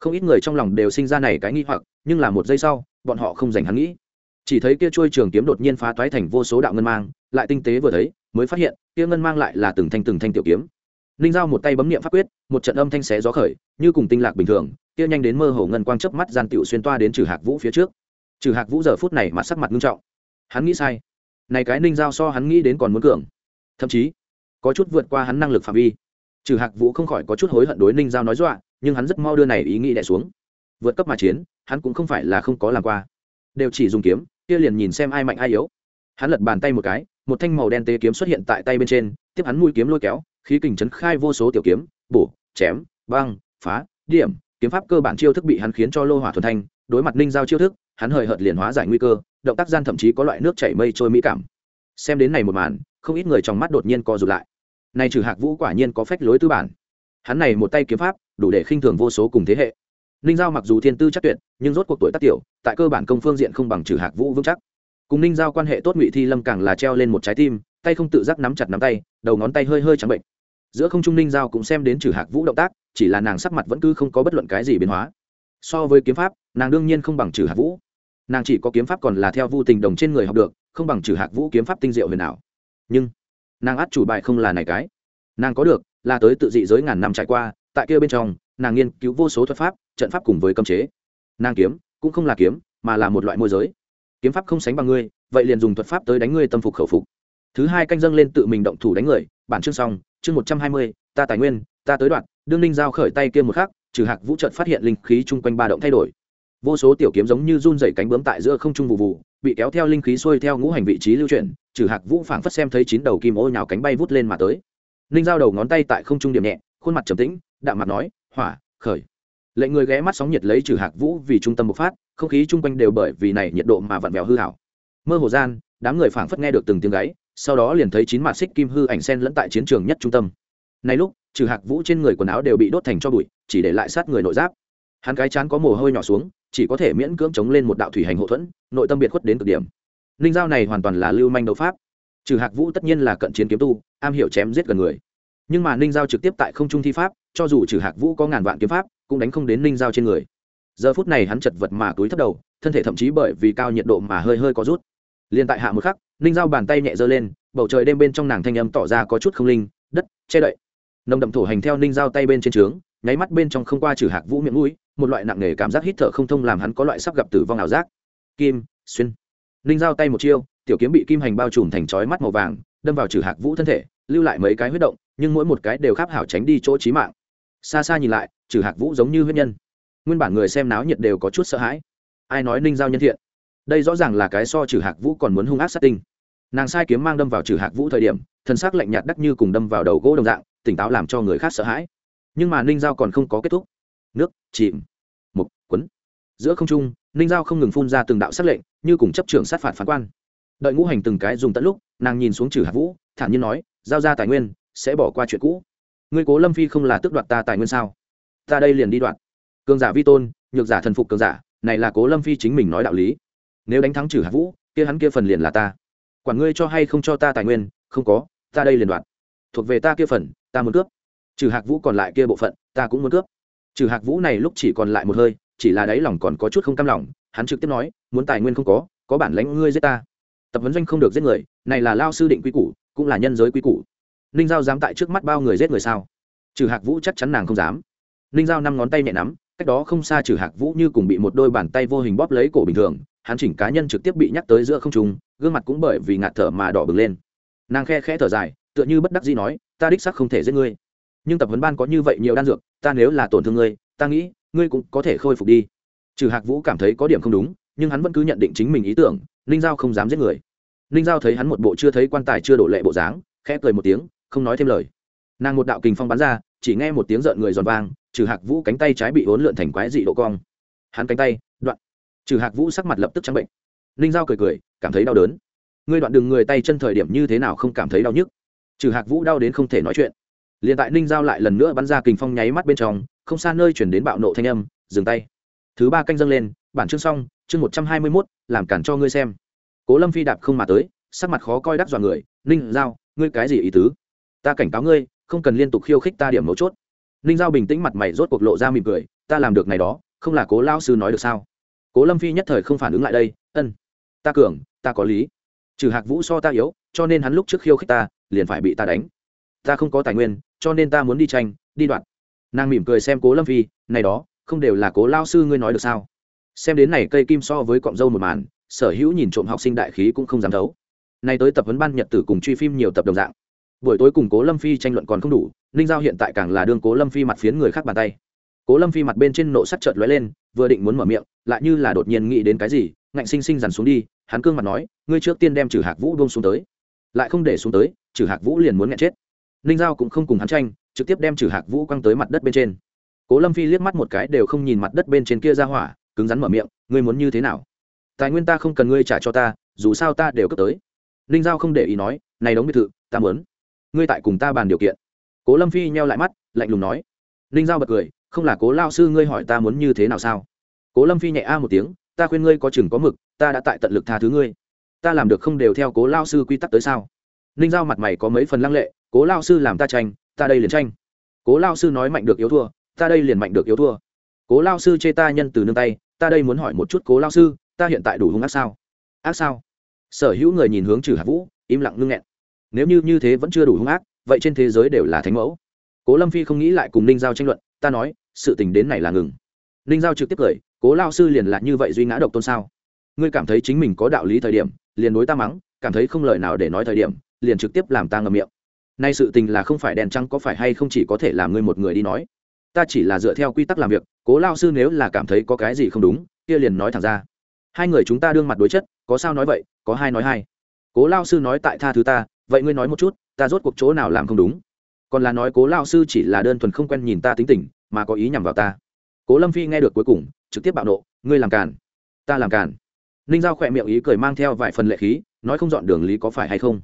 Không ít người trong lòng đều sinh ra này cái nghi hoặc, nhưng là một giây sau, bọn họ không dành hắn nghĩ chỉ thấy kia trôi trường kiếm đột nhiên phá toái thành vô số đạo ngân mang, lại tinh tế vừa thấy, mới phát hiện, kia ngân mang lại là từng thanh từng thanh tiểu kiếm. Ninh giao một tay bấm niệm pháp quyết, một trận âm thanh xé gió khởi, như cùng tinh lạc bình thường, kia nhanh đến mơ hồ ngân quang chớp mắt gian tiểu xuyên toa đến trừ hạc vũ phía trước. Trừ hạc vũ giờ phút này mặt sắc mặt nghiêm trọng. Hắn nghĩ sai. Này cái ninh giao so hắn nghĩ đến còn muốn cường. Thậm chí, có chút vượt qua hắn năng lực phạm vi. Trừ hạc vũ không khỏi có chút hối hận đối ninh giao nói dọa, nhưng hắn rất mau đưa này ý nghĩ đẻ xuống. Vượt cấp mà chiến, hắn cũng không phải là không có làm qua. Đều chỉ dùng kiếm kia liền nhìn xem ai mạnh ai yếu. Hắn lật bàn tay một cái, một thanh màu đen tế kiếm xuất hiện tại tay bên trên, tiếp hắn mũi kiếm lôi kéo, khí kình chấn khai vô số tiểu kiếm, bổ, chém, băng, phá, điểm, kiếm pháp cơ bản chiêu thức bị hắn khiến cho lô hỏa thuần thanh, đối mặt ninh giao chiêu thức, hắn hời hợt liền hóa giải nguy cơ, động tác gian thậm chí có loại nước chảy mây trôi mỹ cảm. Xem đến này một màn, không ít người trong mắt đột nhiên co rụt lại. Này trừ hạc vũ quả nhiên có phách lối tư bản. Hắn này một tay kiếm pháp, đủ để khinh thường vô số cùng thế hệ ninh giao mặc dù thiên tư chắc tuyệt, nhưng rốt cuộc tuổi tác tiểu, tại cơ bản công phương diện không bằng trừ hạc vũ vững chắc. Cùng ninh giao quan hệ tốt ngụy thi lâm càng là treo lên một trái tim, tay không tự giác nắm chặt nắm tay, đầu ngón tay hơi hơi trắng bệnh. Giữa không trung ninh giao cũng xem đến trừ hạc vũ động tác, chỉ là nàng sắc mặt vẫn cứ không có bất luận cái gì biến hóa. So với kiếm pháp, nàng đương nhiên không bằng trừ hạc vũ. Nàng chỉ có kiếm pháp còn là theo vu tình đồng trên người học được, không bằng trừ hạc vũ kiếm pháp tinh diệu huyền ảo. nhưng, nàng át chủ bài không là này cái. Nàng có được, là tới tự dị giới ngàn năm trải qua, tại kia bên trong nàng nghiên cứu vô số thuật pháp, trận pháp cùng với cấm chế. Nàng kiếm cũng không là kiếm, mà là một loại môi giới. Kiếm pháp không sánh bằng ngươi, vậy liền dùng thuật pháp tới đánh ngươi tâm phục khẩu phục. Thứ hai canh dâng lên tự mình động thủ đánh người, bản chương xong, chương một trăm hai mươi, ta tài nguyên, ta tới đoạn, đương ninh giao khởi tay kia một khắc, trừ hạc vũ trận phát hiện linh khí chung quanh ba động thay đổi. Vô số tiểu kiếm giống như run dày cánh bướm tại giữa không trung vụ vụ bị kéo theo linh khí xuôi theo ngũ hành vị trí lưu chuyển, trừ hạc vũ phảng phất xem thấy chín đầu kim ô nhào cánh bay vút lên mà tới. Ninh giao đầu ngón tay tại không trung điểm nhẹ, khuôn mặt trầm tĩnh, đạm mặt nói hỏa, khởi. Lệnh người ghé mắt sóng nhiệt lấy trừ hạc vũ vì trung tâm bộc phát, không khí chung quanh đều bởi vì này nhiệt độ mà vặn vẹo hư hảo. Mơ hồ gian, đám người phảng phất nghe được từng tiếng gáy, sau đó liền thấy chín mạt xích kim hư ảnh sen lẫn tại chiến trường nhất trung tâm. Này lúc, trừ hạc vũ trên người quần áo đều bị đốt thành cho bụi, chỉ để lại sát người nội giáp. Hắn cái chán có mồ hôi nhỏ xuống, chỉ có thể miễn cưỡng chống lên một đạo thủy hành hậu thuẫn, nội tâm biệt khuất đến cực điểm. Ninh giao này hoàn toàn là lưu manh đấu pháp. Trừ hạc vũ tất nhiên là cận chiến kiếm tu, am hiểu chém giết gần người nhưng mà ninh giao trực tiếp tại không trung thi pháp, cho dù trừ hạc vũ có ngàn vạn kiếm pháp, cũng đánh không đến ninh giao trên người. Giờ phút này hắn chật vật mà túi thấp đầu, thân thể thậm chí bởi vì cao nhiệt độ mà hơi hơi có rút. Liền tại hạ một khắc, ninh giao bàn tay nhẹ giơ lên, bầu trời đêm bên trong nàng thanh âm tỏ ra có chút không linh, đất, che đậy. Nồng đậm thổ hành theo ninh giao tay bên trên trướng, nháy mắt bên trong không qua trừ hạc vũ miệng mũi, một loại nặng nề cảm giác hít thở không thông làm hắn có loại sắp gặp tử vong ảo giác. Kim, xuyên. Ninh giao tay một chiêu, tiểu kiếm bị kim hành bao trùm thành chói mắt màu vàng, đâm vào trừ hạc vũ thân thể, lưu lại mấy cái huyết động nhưng mỗi một cái đều khắp hảo tránh đi chỗ trí mạng. Xa xa nhìn lại trừ hạc vũ giống như huyết nhân. Nguyên bản người xem náo nhiệt đều có chút sợ hãi. Ai nói ninh giao nhân thiện? Đây rõ ràng là cái so trừ hạc vũ còn muốn hung ác sát tinh. Nàng sai kiếm mang đâm vào trừ hạc vũ thời điểm, thân xác lạnh nhạt đắc như cùng đâm vào đầu gỗ đồng dạng, tỉnh táo làm cho người khác sợ hãi. Nhưng mà ninh giao còn không có kết thúc. Nước, chìm, mục, quấn. Giữa không trung, ninh giao không ngừng phun ra từng đạo sát lệnh, như cùng chấp trưởng sát phạt phán quan. Đợi ngũ hành từng cái dùng tận lúc, nàng nhìn xuống trừ hạc vũ, thản nhiên nói, giao ra tài nguyên sẽ bỏ qua chuyện cũ. Ngươi cố lâm phi không là tước đoạt ta tài nguyên sao? Ta đây liền đi đoạt. Cường giả vi tôn, nhược giả thần phục cường giả, này là cố lâm phi chính mình nói đạo lý. Nếu đánh thắng trừ hạc vũ, kia hắn kia phần liền là ta. Quản ngươi cho hay không cho ta tài nguyên, không có, ta đây liền đoạt. Thuộc về ta kia phần, ta muốn cướp. Trừ hạc vũ còn lại kia bộ phận, ta cũng muốn cướp. Trừ hạc vũ này lúc chỉ còn lại một hơi, chỉ là đáy lòng còn có chút không cam lòng, hắn trực tiếp nói, muốn tài nguyên không có có bản lãnh ngươi giết ta. Tập vấn doanh không được giết người, này là lao sư định quy củ, cũng là nhân giới quy củ ninh giao dám tại trước mắt bao người giết người sao? Trừ hạc vũ chắc chắn nàng không dám. Ninh giao năm ngón tay nhẹ nắm, cách đó không xa trừ hạc vũ như cùng bị một đôi bàn tay vô hình bóp lấy cổ bình thường, hắn chỉnh cá nhân trực tiếp bị nhắc tới giữa không trung, gương mặt cũng bởi vì ngạt thở mà đỏ bừng lên. Nàng khe khẽ thở dài, tựa như bất đắc dĩ nói, ta đích sắc không thể giết ngươi. Nhưng tập huấn ban có như vậy nhiều đan dược, ta nếu là tổn thương ngươi, ta nghĩ, ngươi cũng có thể khôi phục đi. Trừ hạc vũ cảm thấy có điểm không đúng, nhưng hắn vẫn cứ nhận định chính mình ý tưởng, ninh giao không dám giết người. Ninh giao thấy hắn một bộ chưa thấy quan tài chưa đổ lệ bộ dáng, khẽ cười một tiếng không nói thêm lời. Nàng một đạo kình phong bắn ra, chỉ nghe một tiếng rợn người giòn vang, trừ hạc vũ cánh tay trái bị hỗn lượn thành quái dị độ cong. Hắn cánh tay, đoạn. Trừ hạc vũ sắc mặt lập tức trắng bệnh. Ninh giao cười cười, cảm thấy đau đớn. Ngươi đoạn đường người tay chân thời điểm như thế nào không cảm thấy đau nhức. Trừ hạc vũ đau đến không thể nói chuyện. Liền tại ninh giao lại lần nữa bắn ra kình phong nháy mắt bên trong, không xa nơi chuyển đến bạo nộ thanh âm, dừng tay. Thứ ba canh dâng lên, bản chương xong, chương một trăm hai mươi mốt, làm cản cho ngươi xem. Cố lâm phi đạp không mà tới, sắc mặt khó coi đắc dọa người, ninh giao, ngươi cái gì ý tứ? Ta cảnh cáo ngươi, không cần liên tục khiêu khích ta điểm mấu chốt. Ninh giao bình tĩnh mặt mày rốt cuộc lộ ra mỉm cười, ta làm được này đó, không là cố lao sư nói được sao? Cố lâm phi nhất thời không phản ứng lại đây, ân, ta cường, ta có lý. Trừ hạc vũ so ta yếu, cho nên hắn lúc trước khiêu khích ta, liền phải bị ta đánh. Ta không có tài nguyên, cho nên ta muốn đi tranh, đi đoạt. nàng mỉm cười xem cố lâm phi, này đó, không đều là cố lao sư ngươi nói được sao? Xem đến này cây kim so với cọng dâu một màn, sở hữu nhìn trộm học sinh đại khí cũng không dám thấu. Nay tới tập vấn ban nhật tử cùng truy phim nhiều tập đồng dạng buổi tối cùng cố lâm phi tranh luận còn không đủ, ninh giao hiện tại càng là đương cố lâm phi mặt phiến người khác bàn tay. Cố lâm phi mặt bên trên nộ sắt trợt lóe lên, vừa định muốn mở miệng, lại như là đột nhiên nghĩ đến cái gì, ngạnh sinh sinh dằn xuống đi, hắn cương mặt nói, ngươi trước tiên đem trừ hạc vũ buông xuống tới. Lại không để xuống tới trừ hạc vũ liền muốn nghẹn chết. Ninh giao cũng không cùng hắn tranh, trực tiếp đem trừ hạc vũ quăng tới mặt đất bên trên. Cố lâm phi liếc mắt một cái đều không nhìn mặt đất bên trên kia ra hỏa, cứng rắn mở miệng, ngươi muốn như thế nào? Tài nguyên ta không cần ngươi trả cho ta, dù sao ta đều cấp tới. Ninh giao không để ý nói, này đóng biệt thự, ta muốn ngươi tại cùng ta bàn điều kiện. Cố lâm phi nheo lại mắt, lạnh lùng nói. Ninh giao bật cười, không là cố lao sư ngươi hỏi ta muốn như thế nào sao? Cố lâm phi nhẹ a một tiếng, ta khuyên ngươi có chừng có mực, ta đã tại tận lực tha thứ ngươi. Ta làm được không đều theo cố lao sư quy tắc tới sao? Ninh giao mặt mày có mấy phần lăng lệ, cố lao sư làm ta tranh, ta đây liền tranh. Cố lao sư nói mạnh được yếu thua, ta đây liền mạnh được yếu thua. Cố lao sư chê ta nhân từ nương tay, ta đây muốn hỏi một chút cố lao sư, ta hiện tại đủ hung ác sao? Ác sao? Sở hữu người nhìn hướng trừ hạt vũ, im lặng ngưng nghẹn nếu như như thế vẫn chưa đủ hung ác, vậy trên thế giới đều là thánh mẫu. Cố lâm phi không nghĩ lại cùng ninh giao tranh luận, ta nói, sự tình đến này là ngừng. Ninh giao trực tiếp cười, cố lao sư liền là như vậy duy ngã độc tôn sao? Ngươi cảm thấy chính mình có đạo lý thời điểm, liền đối ta mắng, cảm thấy không lời nào để nói thời điểm, liền trực tiếp làm ta ngầm miệng. Nay sự tình là không phải đèn trăng có phải hay không chỉ có thể làm ngươi một người đi nói. Ta chỉ là dựa theo quy tắc làm việc, cố lao sư nếu là cảm thấy có cái gì không đúng, kia liền nói thẳng ra. Hai người chúng ta đương mặt đối chất, có sao nói vậy, có hai nói hai. Cố lao sư nói tại tha thứ ta vậy ngươi nói một chút, ta rốt cuộc chỗ nào làm không đúng? Còn là nói cố lao sư chỉ là đơn thuần không quen nhìn ta tính tình, mà có ý nhằm vào ta. Cố lâm phi nghe được cuối cùng, trực tiếp bạo nộ, ngươi làm càn, ta làm càn. Ninh giao khỏe miệng ý cười mang theo vài phần lệ khí, nói không dọn đường lý có phải hay không?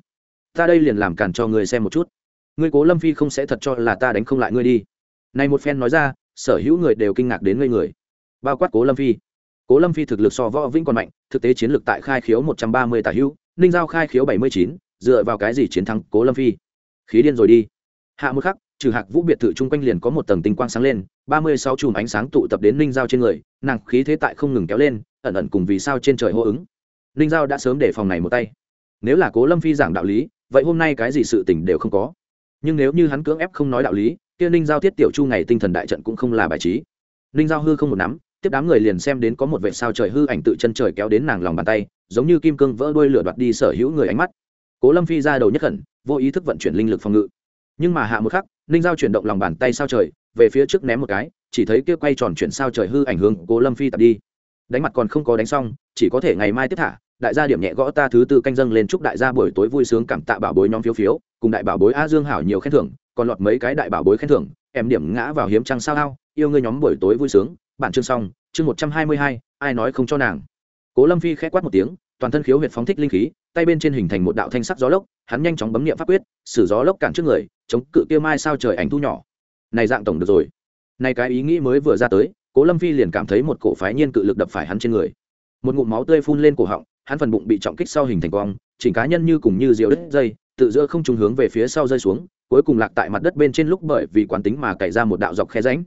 Ta đây liền làm càn cho ngươi xem một chút. Ngươi cố lâm phi không sẽ thật cho là ta đánh không lại ngươi đi. Này một phen nói ra, sở hữu người đều kinh ngạc đến ngây người. Bao quát cố lâm phi. Cố lâm phi thực lực so võ vĩnh còn mạnh, thực tế chiến lược tại khai khiếu một trăm ba mươi tả hữu, ninh giao khai khiếu bảy mươi chín dựa vào cái gì chiến thắng cố lâm phi? Khí điên rồi đi. Hạ một khắc, trừ hạc vũ biệt thự chung quanh liền có một tầng tinh quang sáng lên, ba mươi sáu chùm ánh sáng tụ tập đến ninh giao trên người, nàng khí thế tại không ngừng kéo lên, ẩn ẩn cùng vì sao trên trời hô ứng. Ninh giao đã sớm để phòng này một tay. Nếu là cố lâm phi giảng đạo lý, vậy hôm nay cái gì sự tình đều không có. Nhưng nếu như hắn cưỡng ép không nói đạo lý, kia ninh giao thiết tiểu chu ngày tinh thần đại trận cũng không là bài trí. Ninh giao hư không một nắm, tiếp đám người liền xem đến có một vệ sao trời hư ảnh tự chân trời kéo đến nàng lòng bàn tay, giống như kim cương vỡ đuôi lửa đoạt đi sở hữu người ánh mắt cố lâm phi ra đầu nhất khẩn, vô ý thức vận chuyển linh lực phòng ngự. Nhưng mà hạ một khắc, ninh giao chuyển động lòng bàn tay sao trời, về phía trước ném một cái, chỉ thấy kia quay tròn chuyển sao trời hư ảnh hưởng cố lâm phi tập đi. Đánh mặt còn không có đánh xong, chỉ có thể ngày mai tiếp thả, đại gia điểm nhẹ gõ ta thứ tư canh dâng lên chúc đại gia buổi tối vui sướng cảm tạ bảo bối nhóm phiếu phiếu, cùng đại bảo bối a dương hảo nhiều khen thưởng, còn lọt mấy cái đại bảo bối khen thưởng, em điểm ngã vào hiếm trăng sao hao, yêu ngươi nhóm buổi tối vui sướng. Bản chương xong, chương một trăm hai mươi hai, ai nói không cho nàng. Cố lâm phi khẽ quát một tiếng, toàn thân khiếu huyệt phóng thích linh khí tay bên trên hình thành một đạo thanh sắc gió lốc, hắn nhanh chóng bấm nghiệm pháp quyết, sử gió lốc cản trước người, chống cự kia mai sao trời ảnh thu nhỏ. Này dạng tổng được rồi. Này cái ý nghĩ mới vừa ra tới, cố lâm phi liền cảm thấy một cổ phái nhiên cự lực đập phải hắn trên người. Một ngụm máu tươi phun lên cổ họng, hắn phần bụng bị trọng kích sau hình thành quang, chỉnh cá nhân như cùng như rượu đứt dây, tự giữa không trùng hướng về phía sau rơi xuống, cuối cùng lạc tại mặt đất bên trên lúc bởi vì quán tính mà cày ra một đạo dọc khe ránh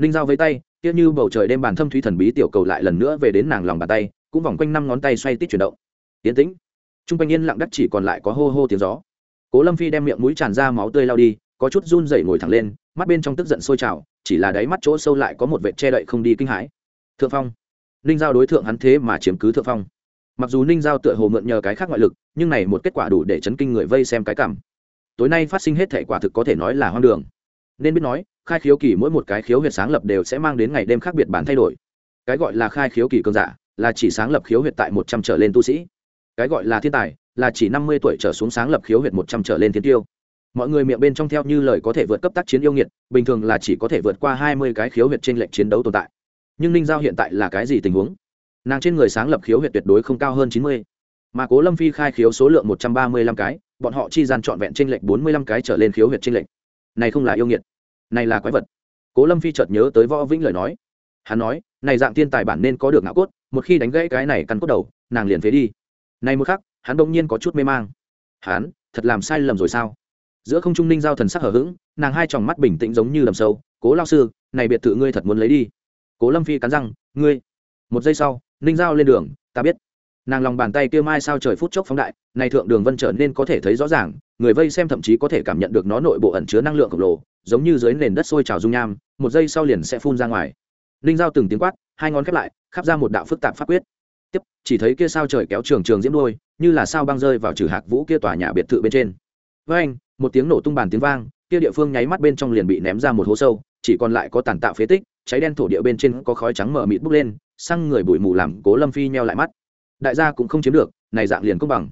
ninh dao với tay tiếc như bầu trời đêm bàn thâm thúy thần bí tiểu cầu lại lần nữa về đến nàng lòng bàn tay, cũng vòng quanh năm ngón tay xoay tít chuyển động. Tiến tĩnh t r u n g quanh yên lặng đắc chỉ còn lại có hô hô tiếng gió. Cố lâm phi đem miệng mũi tràn ra máu tươi lao đi, có chút run dậy ngồi thẳng lên, mắt bên trong tức giận sôi trào, chỉ là đáy mắt chỗ sâu lại có một vệt che đậy không đi kinh hãi. Thượng phong. Ninh giao đối tượng hắn thế mà chiếm cứ thượng phong. Mặc dù ninh giao tựa hồ mượn nhờ cái khác ngoại lực, nhưng này một kết quả đủ để chấn kinh người vây xem cái cảm. Tối nay phát sinh hết thể quả thực có thể nói là hoang đường. Nên biết nói, khai khiếu kỳ mỗi một cái khiếu huyệt sáng lập đều sẽ mang đến ngày đêm khác biệt bản thay đổi. Cái gọi là khai khiếu kỳ cường giả, là chỉ sáng lập khiếu huyệt tại một trăm trở lên tu sĩ cái gọi là thiên tài, là chỉ năm mươi tuổi trở xuống sáng lập khiếu huyệt một trăm trở lên thiên tiêu. Mọi người miệng bên trong theo như lời có thể vượt cấp tác chiến yêu nghiệt, bình thường là chỉ có thể vượt qua hai mươi cái khiếu huyệt trên lệnh chiến đấu tồn tại. Nhưng ninh giao hiện tại là cái gì tình huống? Nàng trên người sáng lập khiếu huyệt tuyệt đối không cao hơn chín mươi. Mà cố lâm phi khai khiếu số lượng một trăm ba mươi lăm cái, bọn họ chi gian trọn vẹn trên lệnh bốn mươi lăm cái trở lên khiếu huyệt trên lệnh này không là yêu nghiệt, này là quái vật. Cố lâm phi chợt nhớ tới võ vĩnh lời nói. Hắn nói, này dạng thiên tài bản nên có được ngạo cốt, một khi đánh gãy cái này căn cốt đầu, nàng liền phế đi này một khắc, hắn bỗng nhiên có chút mê mang. Hắn, thật làm sai lầm rồi sao? Giữa không trung ninh giao thần sắc hở h ữ g nàng hai tròng mắt bình tĩnh giống như lầm sâu. Cố lao sư, này biệt thự ngươi thật muốn lấy đi. Cố lâm phi cắn răng, ngươi. Một giây sau, ninh giao lên đường, ta biết. Nàng lòng bàn tay kia mai sao trời phút chốc phóng đại, này thượng đường vân trở nên có thể thấy rõ ràng, người vây xem thậm chí có thể cảm nhận được nó nội bộ ẩn chứa năng lượng khổng lồ, giống như dưới nền đất sôi trào dung nham, một giây sau liền sẽ phun ra ngoài. Ninh giao từng tiếng quát, hai ngón khép lại, khắp ra một đạo phức tạp pháp quyết tiếp, chỉ thấy kia sao trời kéo trường trường diễm đôi, như là sao băng rơi vào trừ hạc vũ kia tòa nhà biệt thự bên trên. Với anh, một tiếng nổ tung bàn tiếng vang, kia địa phương nháy mắt bên trong liền bị ném ra một hố sâu, chỉ còn lại có tàn tạo phế tích, cháy đen thổ địa bên trên có khói trắng mờ mịt bốc lên sang người bụi mù làm cố lâm phi nheo lại mắt. Đại gia cũng không chiếm được, này dạng liền công bằng.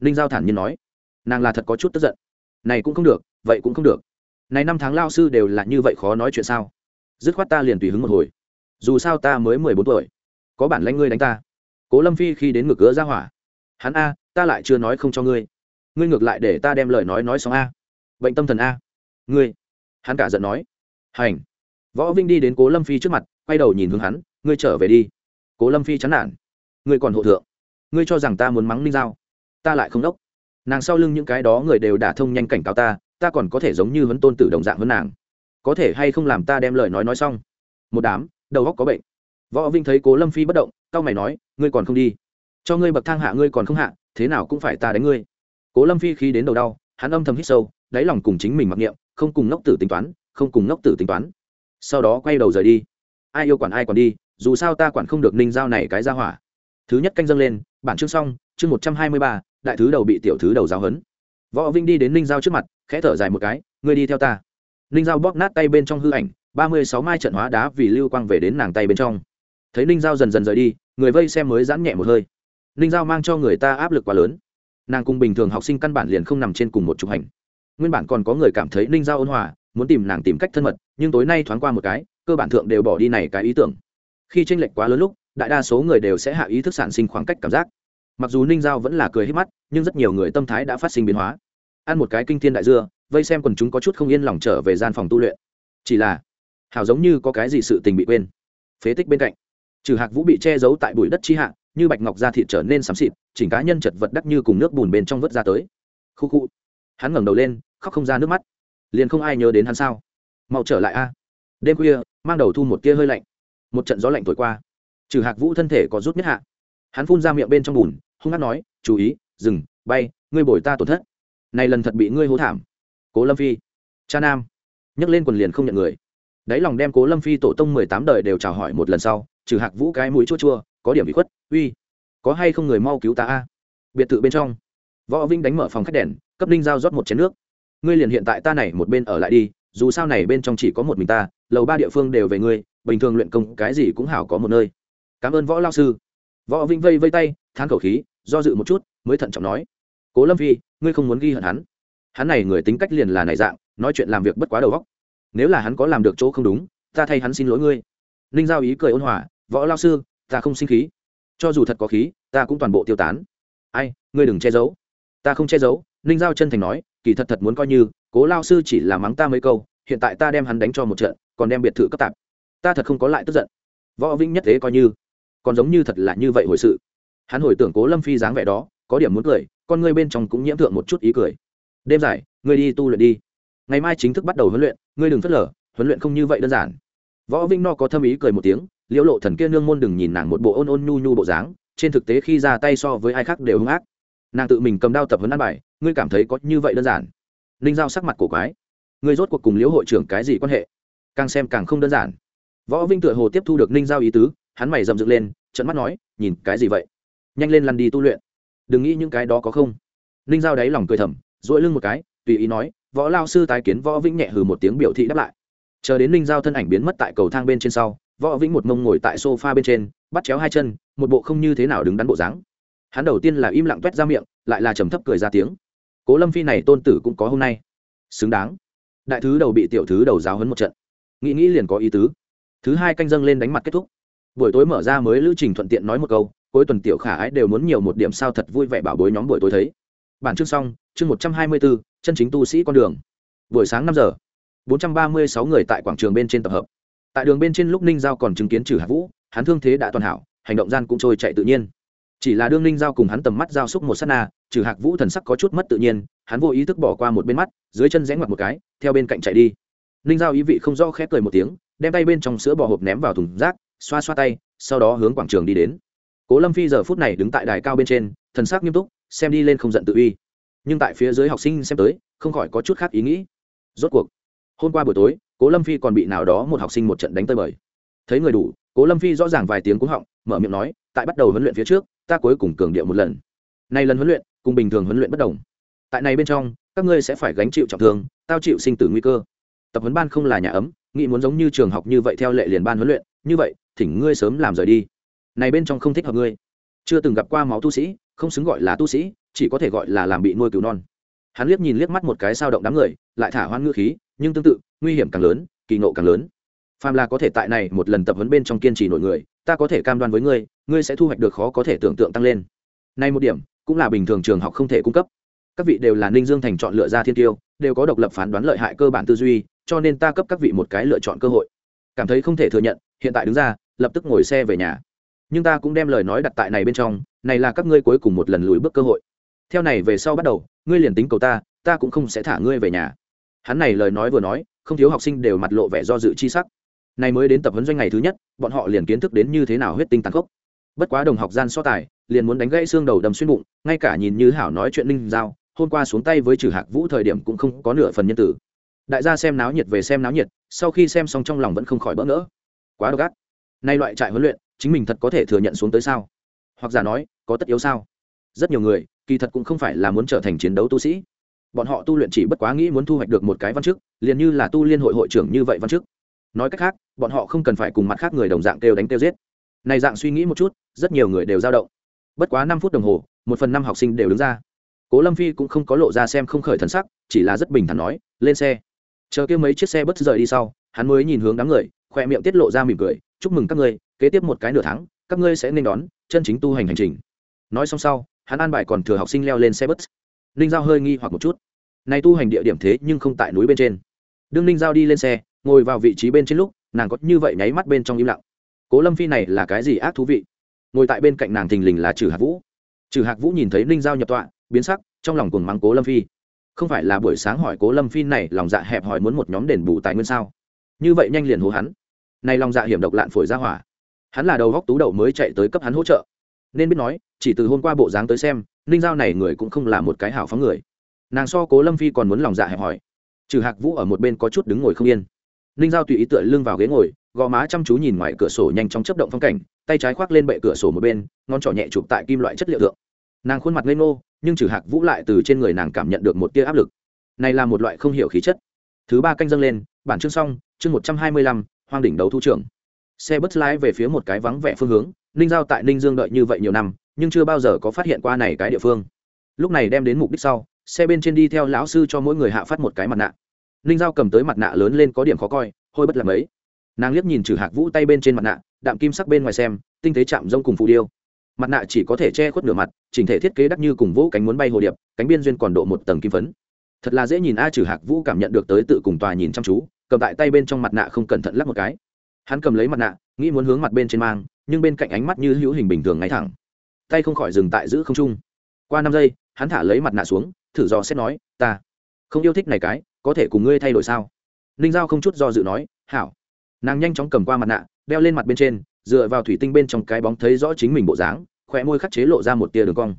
Ninh giao thản nhiên nói, nàng là thật có chút tức giận. Này cũng không được, vậy cũng không được. Này năm tháng lao sư đều là như vậy khó nói chuyện sao? Dứt khoát ta liền tùy hứng một hồi. Dù sao ta mới mười bốn tuổi. Có bản lãnh ngươi đánh ta cố lâm phi khi đến ngực gỡ ra hỏa. Hắn a, ta lại chưa nói không cho ngươi. Ngươi ngược lại để ta đem lời nói nói xong a. Bệnh tâm thần a. Ngươi. Hắn cả giận nói. Hành. Võ vinh đi đến cố lâm phi trước mặt, quay đầu nhìn hướng hắn, ngươi trở về đi. Cố lâm phi chán nản. Ngươi còn hộ thượng. Ngươi cho rằng ta muốn mắng ninh giao. Ta lại không đốc. Nàng sau lưng những cái đó người đều đả thông nhanh cảnh cáo ta ta còn có thể giống như vấn tôn tử đồng dạng hơn nàng. Có thể hay không làm ta đem lời nói nói xong? Một đám, đầu góc có bệnh. Võ vinh thấy cố lâm phi bất động cao mày nói, ngươi còn không đi? Cho ngươi bậc thang hạ ngươi còn không hạ, thế nào cũng phải ta đánh ngươi. Cố lâm phi khi đến đầu đau, hắn âm thầm hít sâu, đáy lòng cùng chính mình mặc niệm, không cùng ngốc tử tính toán, không cùng ngốc tử tính toán. Sau đó quay đầu rời đi. Ai yêu quản ai còn đi, dù sao ta quản không được ninh giao này cái ra hỏa. Thứ nhất canh dâng lên, bản chương xong, chương một trăm hai mươi ba, đại thứ đầu bị tiểu thứ đầu giáo hấn võ vinh đi đến ninh giao trước mặt, khẽ thở dài một cái, ngươi đi theo ta. Ninh giao bóp nát tay bên trong hư ảnh, ba mươi sáu mai trận hóa đá vì lưu quang về đến nàng tay bên trong thấy ninh giao dần dần rời đi, người vây xem mới giãn nhẹ một hơi. Ninh giao mang cho người ta áp lực quá lớn. Nàng cùng bình thường học sinh căn bản liền không nằm trên cùng một trục hành nguyên bản còn có người cảm thấy ninh giao ôn hòa, muốn tìm nàng tìm cách thân mật, nhưng tối nay thoáng qua một cái, cơ bản thượng đều bỏ đi này cái ý tưởng. Khi tranh lệch quá lớn lúc, đại đa số người đều sẽ hạ ý thức sản sinh khoảng cách cảm giác. Mặc dù ninh giao vẫn là cười hết mắt, nhưng rất nhiều người tâm thái đã phát sinh biến hóa. Ăn một cái kinh thiên đại dưa, vây xem quần chúng có chút không yên lòng trở về gian phòng tu luyện. Chỉ là, hảo giống như có cái gì sự tình bị quên. Phế tích bên cạnh trừ hạc vũ bị che giấu tại bụi đất chi hạ, như bạch ngọc da thịt trở nên xám xịt, chỉnh cá nhân chật vật đắc như cùng nước bùn bên trong vớt ra tới. Khu khu. Hắn ngẩng đầu lên, khóc không ra nước mắt. Liền không ai nhớ đến hắn sao? Mau trở lại a. Đêm khuya, mang đầu thu một tia hơi lạnh. Một trận gió lạnh thổi qua. Trừ hạc vũ thân thể có rút nhất hạ. Hắn phun ra miệng bên trong bùn, hung hát nói, chú ý, dừng, bay, ngươi bồi ta tổn thất. Này lần thật bị ngươi hố thảm. Cố lâm phi. Cha nam. Nhấc lên quần liền không nhận người. Đáy lòng đem cố lâm phi tổ tông mười tám đời đều chào hỏi một lần sau trừ hạc vũ cái mũi chua chua, có điểm bị khuất, uy. Có hay không người mau cứu ta a? Biệt thự bên trong, võ vinh đánh mở phòng khách đèn, cấp ninh giao rót một chén nước. Ngươi liền hiện tại ta này một bên ở lại đi, dù sao này bên trong chỉ có một mình ta, lầu ba địa phương đều về ngươi, bình thường luyện công cái gì cũng hảo có một nơi. Cảm ơn võ lao sư. Võ vinh vây vây tay than khẩu khí, do dự một chút, mới thận trọng nói. Cố lâm phi, ngươi không muốn ghi hận hắn. Hắn này người tính cách liền là này dạng, nói chuyện làm việc bất quá đầu góc nếu là hắn có làm được chỗ không đúng, ta thay hắn xin lỗi ngươi. Ninh giao ý cười ôn hòa võ lao sư, ta không sinh khí. Cho dù thật có khí, ta cũng toàn bộ tiêu tán. Ai, ngươi đừng che giấu. Ta không che giấu, ninh giao chân thành nói, kỳ thật thật muốn coi như, cố lao sư chỉ là mắng ta mấy câu, hiện tại ta đem hắn đánh cho một trận, còn đem biệt thự cấp tạp. Ta thật không có lại tức giận. Võ vĩnh nhất thế coi như. Còn giống như thật là như vậy hồi sự. Hắn hồi tưởng cố lâm phi dáng vẻ đó, có điểm muốn cười, con ngươi bên trong cũng nhiễm thượng một chút ý cười. Đêm dài, ngươi đi tu luyện đi. Ngày mai chính thức bắt đầu huấn luyện, ngươi đừng phớt lờ, huấn luyện không như vậy đơn giản. Võ vĩnh no có thâm ý cười một tiếng liễu lộ thần kia nương môn đừng nhìn nàng một bộ ôn ôn nhu nhu bộ dáng, trên thực tế khi ra tay so với ai khác đều hung ác. Nàng tự mình cầm đao tập huấn ăn bài, ngươi cảm thấy có như vậy đơn giản. Ninh giao sắc mặt cổ quái. Ngươi rốt cuộc cùng liễu hội trưởng cái gì quan hệ? Càng xem càng không đơn giản. Võ vinh tựa hồ tiếp thu được ninh giao ý tứ, hắn mày dầm dựng lên trận mắt nói, nhìn cái gì vậy? Nhanh lên lăn đi tu luyện. Đừng nghĩ những cái đó có không. Ninh giao đáy lòng cười thầm dỗi lưng một cái, tùy ý nói, võ lao sư tái kiến võ vĩnh nhẹ hừ một tiếng biểu thị đáp lại. Chờ đến ninh giao thân ảnh biến mất tại cầu thang bên trên sau võ vĩnh một mông ngồi tại sofa bên trên, bắt chéo hai chân, một bộ không như thế nào đứng đắn bộ dáng. Hắn đầu tiên là im lặng toét ra miệng, lại là trầm thấp cười ra tiếng. Cố lâm phi này tôn tử cũng có hôm nay. Xứng đáng. Đại thứ đầu bị tiểu thứ đầu giáo hấn một trận. Nghĩ nghĩ liền có ý tứ. Thứ hai canh dâng lên đánh mặt kết thúc. Buổi tối mở ra mới lữ trình thuận tiện nói một câu, cuối tuần tiểu khả ái đều muốn nhiều một điểm sao thật vui vẻ bảo bối nhóm buổi tối thấy. Bản chương xong, chương một trăm hai mươi bốn chân chính tu sĩ con đường. Buổi sáng năm giờ, bốn trăm ba mươi sáu người tại quảng trường bên trên tập hợp tại đường bên trên lúc ninh giao còn chứng kiến trừ hạ vũ, hắn thương thế đã toàn hảo, hành động gian cũng trôi chạy tự nhiên. Chỉ là đương ninh giao cùng hắn tầm mắt giao xúc một s á t na trừ hạc vũ thần sắc có chút mất tự nhiên, hắn vô ý thức bỏ qua một bên mắt, dưới chân rẽ ngoặt một cái, theo bên cạnh chạy đi. Ninh giao ý vị không rõ khép cười một tiếng, đem tay bên trong sữa bò hộp ném vào thùng rác, xoa xoa tay, sau đó hướng quảng trường đi đến. Cố lâm phi giờ phút này đứng tại đài cao bên trên, thần sắc nghiêm túc, xem đi lên không giận tự uy. Nhưng tại phía dưới học sinh xem tới, không khỏi có chút khác ý nghĩ. Rốt cuộc, hôm qua buổi tối cố lâm phi còn bị nào đó một học sinh một trận đánh tơi bời thấy người đủ cố lâm phi rõ ràng vài tiếng cúng họng mở miệng nói tại bắt đầu huấn luyện phía trước ta cuối cùng cường điệu một lần nay lần huấn luyện cùng bình thường huấn luyện bất đồng tại này bên trong các ngươi sẽ phải gánh chịu trọng thương tao chịu sinh tử nguy cơ tập huấn ban không là nhà ấm nghĩ muốn giống như trường học như vậy theo lệ liền ban huấn luyện như vậy thỉnh ngươi sớm làm rời đi này bên trong không thích hợp ngươi chưa từng gặp qua máu tu sĩ không xứng gọi là tu sĩ chỉ có thể gọi là làm bị nuôi cứu non hắn liếc nhìn liếc mắt một cái sao động đám người lại thả hoan ngư khí nhưng tương tự, nguy hiểm càng lớn, kỳ nộ càng lớn. Phàm là có thể tại này một lần tập huấn bên trong kiên trì nội người, ta có thể cam đoan với ngươi ngươi sẽ thu hoạch được khó có thể tưởng tượng tăng lên. Nay một điểm, cũng là bình thường trường học không thể cung cấp. Các vị đều là ninh dương thành chọn lựa ra thiên tiêu, đều có độc lập phán đoán lợi hại cơ bản tư duy, cho nên ta cấp các vị một cái lựa chọn cơ hội. Cảm thấy không thể thừa nhận, hiện tại đứng ra, lập tức ngồi xe về nhà. Nhưng ta cũng đem lời nói đặt tại này bên trong, này là các ngươi cuối cùng một lần lùi bước cơ hội. Theo này về sau bắt đầu, ngươi liền tính cầu ta ta cũng không sẽ thả ngươi về nhà hắn này lời nói vừa nói, không thiếu học sinh đều mặt lộ vẻ do dự chi sắc. Này mới đến tập huấn doanh ngày thứ nhất, bọn họ liền kiến thức đến như thế nào huyết tinh tàn khốc. Bất quá đồng học gian so tài, liền muốn đánh gãy xương đầu đầm xuyên bụng, ngay cả nhìn như hảo nói chuyện linh giao, hôm qua xuống tay với trừ hạc vũ thời điểm cũng không có nửa phần nhân tử. Đại gia xem náo nhiệt về xem náo nhiệt, sau khi xem xong trong lòng vẫn không khỏi bỡ ngỡ. Quá độc ác. Nay loại trại huấn luyện, chính mình thật có thể thừa nhận xuống tới sao? Hoặc giả nói, có tất yếu sao? Rất nhiều người, kỳ thật cũng không phải là muốn trở thành chiến đấu tu sĩ bọn họ tu luyện chỉ bất quá nghĩ muốn thu hoạch được một cái văn chức, liền như là tu liên hội hội trưởng như vậy văn chức. Nói cách khác, bọn họ không cần phải cùng mặt khác người đồng dạng kêu đánh kêu giết. Này dạng suy nghĩ một chút, rất nhiều người đều dao động. Bất quá năm phút đồng hồ, một phần năm học sinh đều đứng ra. Cố lâm phi cũng không có lộ ra xem không khởi thần sắc, chỉ là rất bình thản nói, lên xe. Chờ kêu mấy chiếc xe bất rời đi sau, hắn mới nhìn hướng đám người, khoe miệng tiết lộ ra mỉm cười, chúc mừng các ngươi, kế tiếp một cái nửa tháng, các ngươi sẽ nên đón chân chính tu hành hành trình. Nói xong sau, hắn an bài còn thừa học sinh leo lên xe bus ninh giao hơi nghi hoặc một chút. Nay tu hành địa điểm thế nhưng không tại núi bên trên. Đương ninh giao đi lên xe, ngồi vào vị trí bên trên lúc, nàng có như vậy nháy mắt bên trong im lặng. Cố lâm phi này là cái gì ác thú vị? Ngồi tại bên cạnh nàng thình lình là trừ hạc vũ. Trừ hạc vũ nhìn thấy ninh giao nhập tọa, biến sắc, trong lòng cùng mắng cố lâm phi. Không phải là buổi sáng hỏi cố lâm phi này, lòng dạ hẹp hỏi muốn một nhóm đền bù tài nguyên sao? Như vậy nhanh liền hố hắn. Này lòng dạ hiểm độc lạn phổi ra hỏa. Hắn là đầu góc tú đậu mới chạy tới cấp hắn hỗ trợ nên biết nói, chỉ từ hôm qua bộ dáng tới xem, ninh giao này người cũng không là một cái hảo phóng người. Nàng so cố lâm phi còn muốn lòng dạ hẹp hỏi trừ hạc vũ ở một bên có chút đứng ngồi không yên. Ninh giao tùy ý tựa lưng vào ghế ngồi, gò má chăm chú nhìn ngoài cửa sổ nhanh chóng chấp động phong cảnh, tay trái khoác lên bệ cửa sổ một bên, ngón trỏ nhẹ chụp tại kim loại chất liệu tượng nàng khuôn mặt ngây ngô, nhưng trừ hạc vũ lại từ trên người nàng cảm nhận được một tia áp lực. Này là một loại không hiểu khí chất. Thứ ba canh dâng lên, bản chương xong, chương một trăm hai mươi lăm, hoang đỉnh đấu thu trưởng. Xe bất lái về phía một cái vắng vẻ phương hướng ninh giao tại ninh dương đợi như vậy nhiều năm, nhưng chưa bao giờ có phát hiện qua này cái địa phương. Lúc này đem đến mục đích sau, xe bên trên đi theo lão sư cho mỗi người hạ phát một cái mặt nạ. Ninh giao cầm tới mặt nạ lớn lên có điểm khó coi, hôi bất làm ấy. Nàng liếc nhìn trừ hạc vũ tay bên trên mặt nạ, đạm kim sắc bên ngoài xem, tinh tế chạm rông cùng phù điêu. Mặt nạ chỉ có thể che khuất nửa mặt, chỉnh thể thiết kế đắt như cùng vũ cánh muốn bay hồ điệp, cánh biên duyên còn độ một tầng kim phấn. Thật là dễ nhìn a trừ hạc vũ cảm nhận được tới tự cùng tòa nhìn chăm chú, cầm tại tay bên trong mặt nạ không cẩn thận lắc một cái. Hắn cầm lấy mặt nạ nghĩ muốn hướng mặt bên trên mang, nhưng bên cạnh ánh mắt như hữu hình bình thường ngay thẳng. Tay không khỏi dừng tại giữ không trung. Qua năm giây, hắn thả lấy mặt nạ xuống, thử dò xét nói, ta không yêu thích này cái, có thể cùng ngươi thay đổi sao? Ninh giao không chút do dự nói, hảo. Nàng nhanh chóng cầm qua mặt nạ, đeo lên mặt bên trên, dựa vào thủy tinh bên trong cái bóng thấy rõ chính mình bộ dáng khỏe môi khắc chế lộ ra một tia đường cong.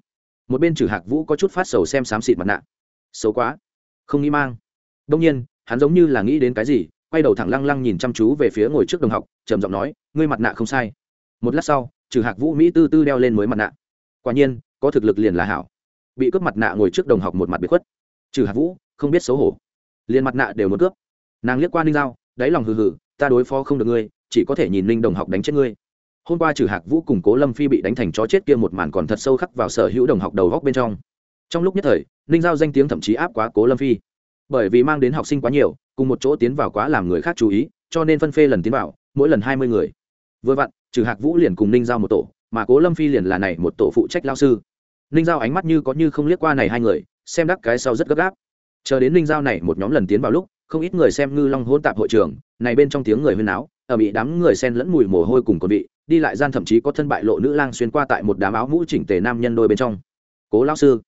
Một bên trừ hạc vũ có chút phát sầu xem xám xịt mặt nạ. Xấu quá, không nghĩ mang. Đông nhiên, hắn giống như là nghĩ đến cái gì quay đầu thẳng lăng lăng nhìn chăm chú về phía ngồi trước đồng học, trầm giọng nói, ngươi mặt nạ không sai. Một lát sau, trừ hạc vũ mỹ tư tư đeo lên mới mặt nạ. Quả nhiên, có thực lực liền là hảo. Bị cướp mặt nạ ngồi trước đồng học một mặt bị khuất. Trừ hạc vũ, không biết xấu hổ. Liền mặt nạ đều muốn cướp. Nàng liếc qua ninh dao đáy lòng hừ hừ, ta đối phó không được ngươi, chỉ có thể nhìn ninh đồng học đánh chết ngươi. Hôm qua trừ hạc vũ cùng cố lâm phi bị đánh thành chó chết kia một màn còn thật sâu khắc vào sở hữu đồng học đầu góc bên trong. Trong lúc nhất thời, ninh giao danh tiếng thậm chí áp quá cố lâm phi bởi vì mang đến học sinh quá nhiều, cùng một chỗ tiến vào quá làm người khác chú ý, cho nên phân phê lần tiến vào, mỗi lần hai mươi người. Vừa vặn, trừ hạc vũ liền cùng ninh giao một tổ, mà cố lâm phi liền là này một tổ phụ trách lao sư. Ninh giao ánh mắt như có như không liếc qua này hai người, xem đắc cái sau rất gấp gáp. Chờ đến ninh giao này một nhóm lần tiến vào lúc, không ít người xem ngư long hôn tạp hội trường, này bên trong tiếng người huyên áo ở bị đám người sen lẫn mùi mồ hôi cùng con vị, đi lại gian thậm chí có thân bại lộ nữ lang xuyên qua tại một đám áo mũ chỉnh tề nam nhân đôi bên trong. Cố lao sư,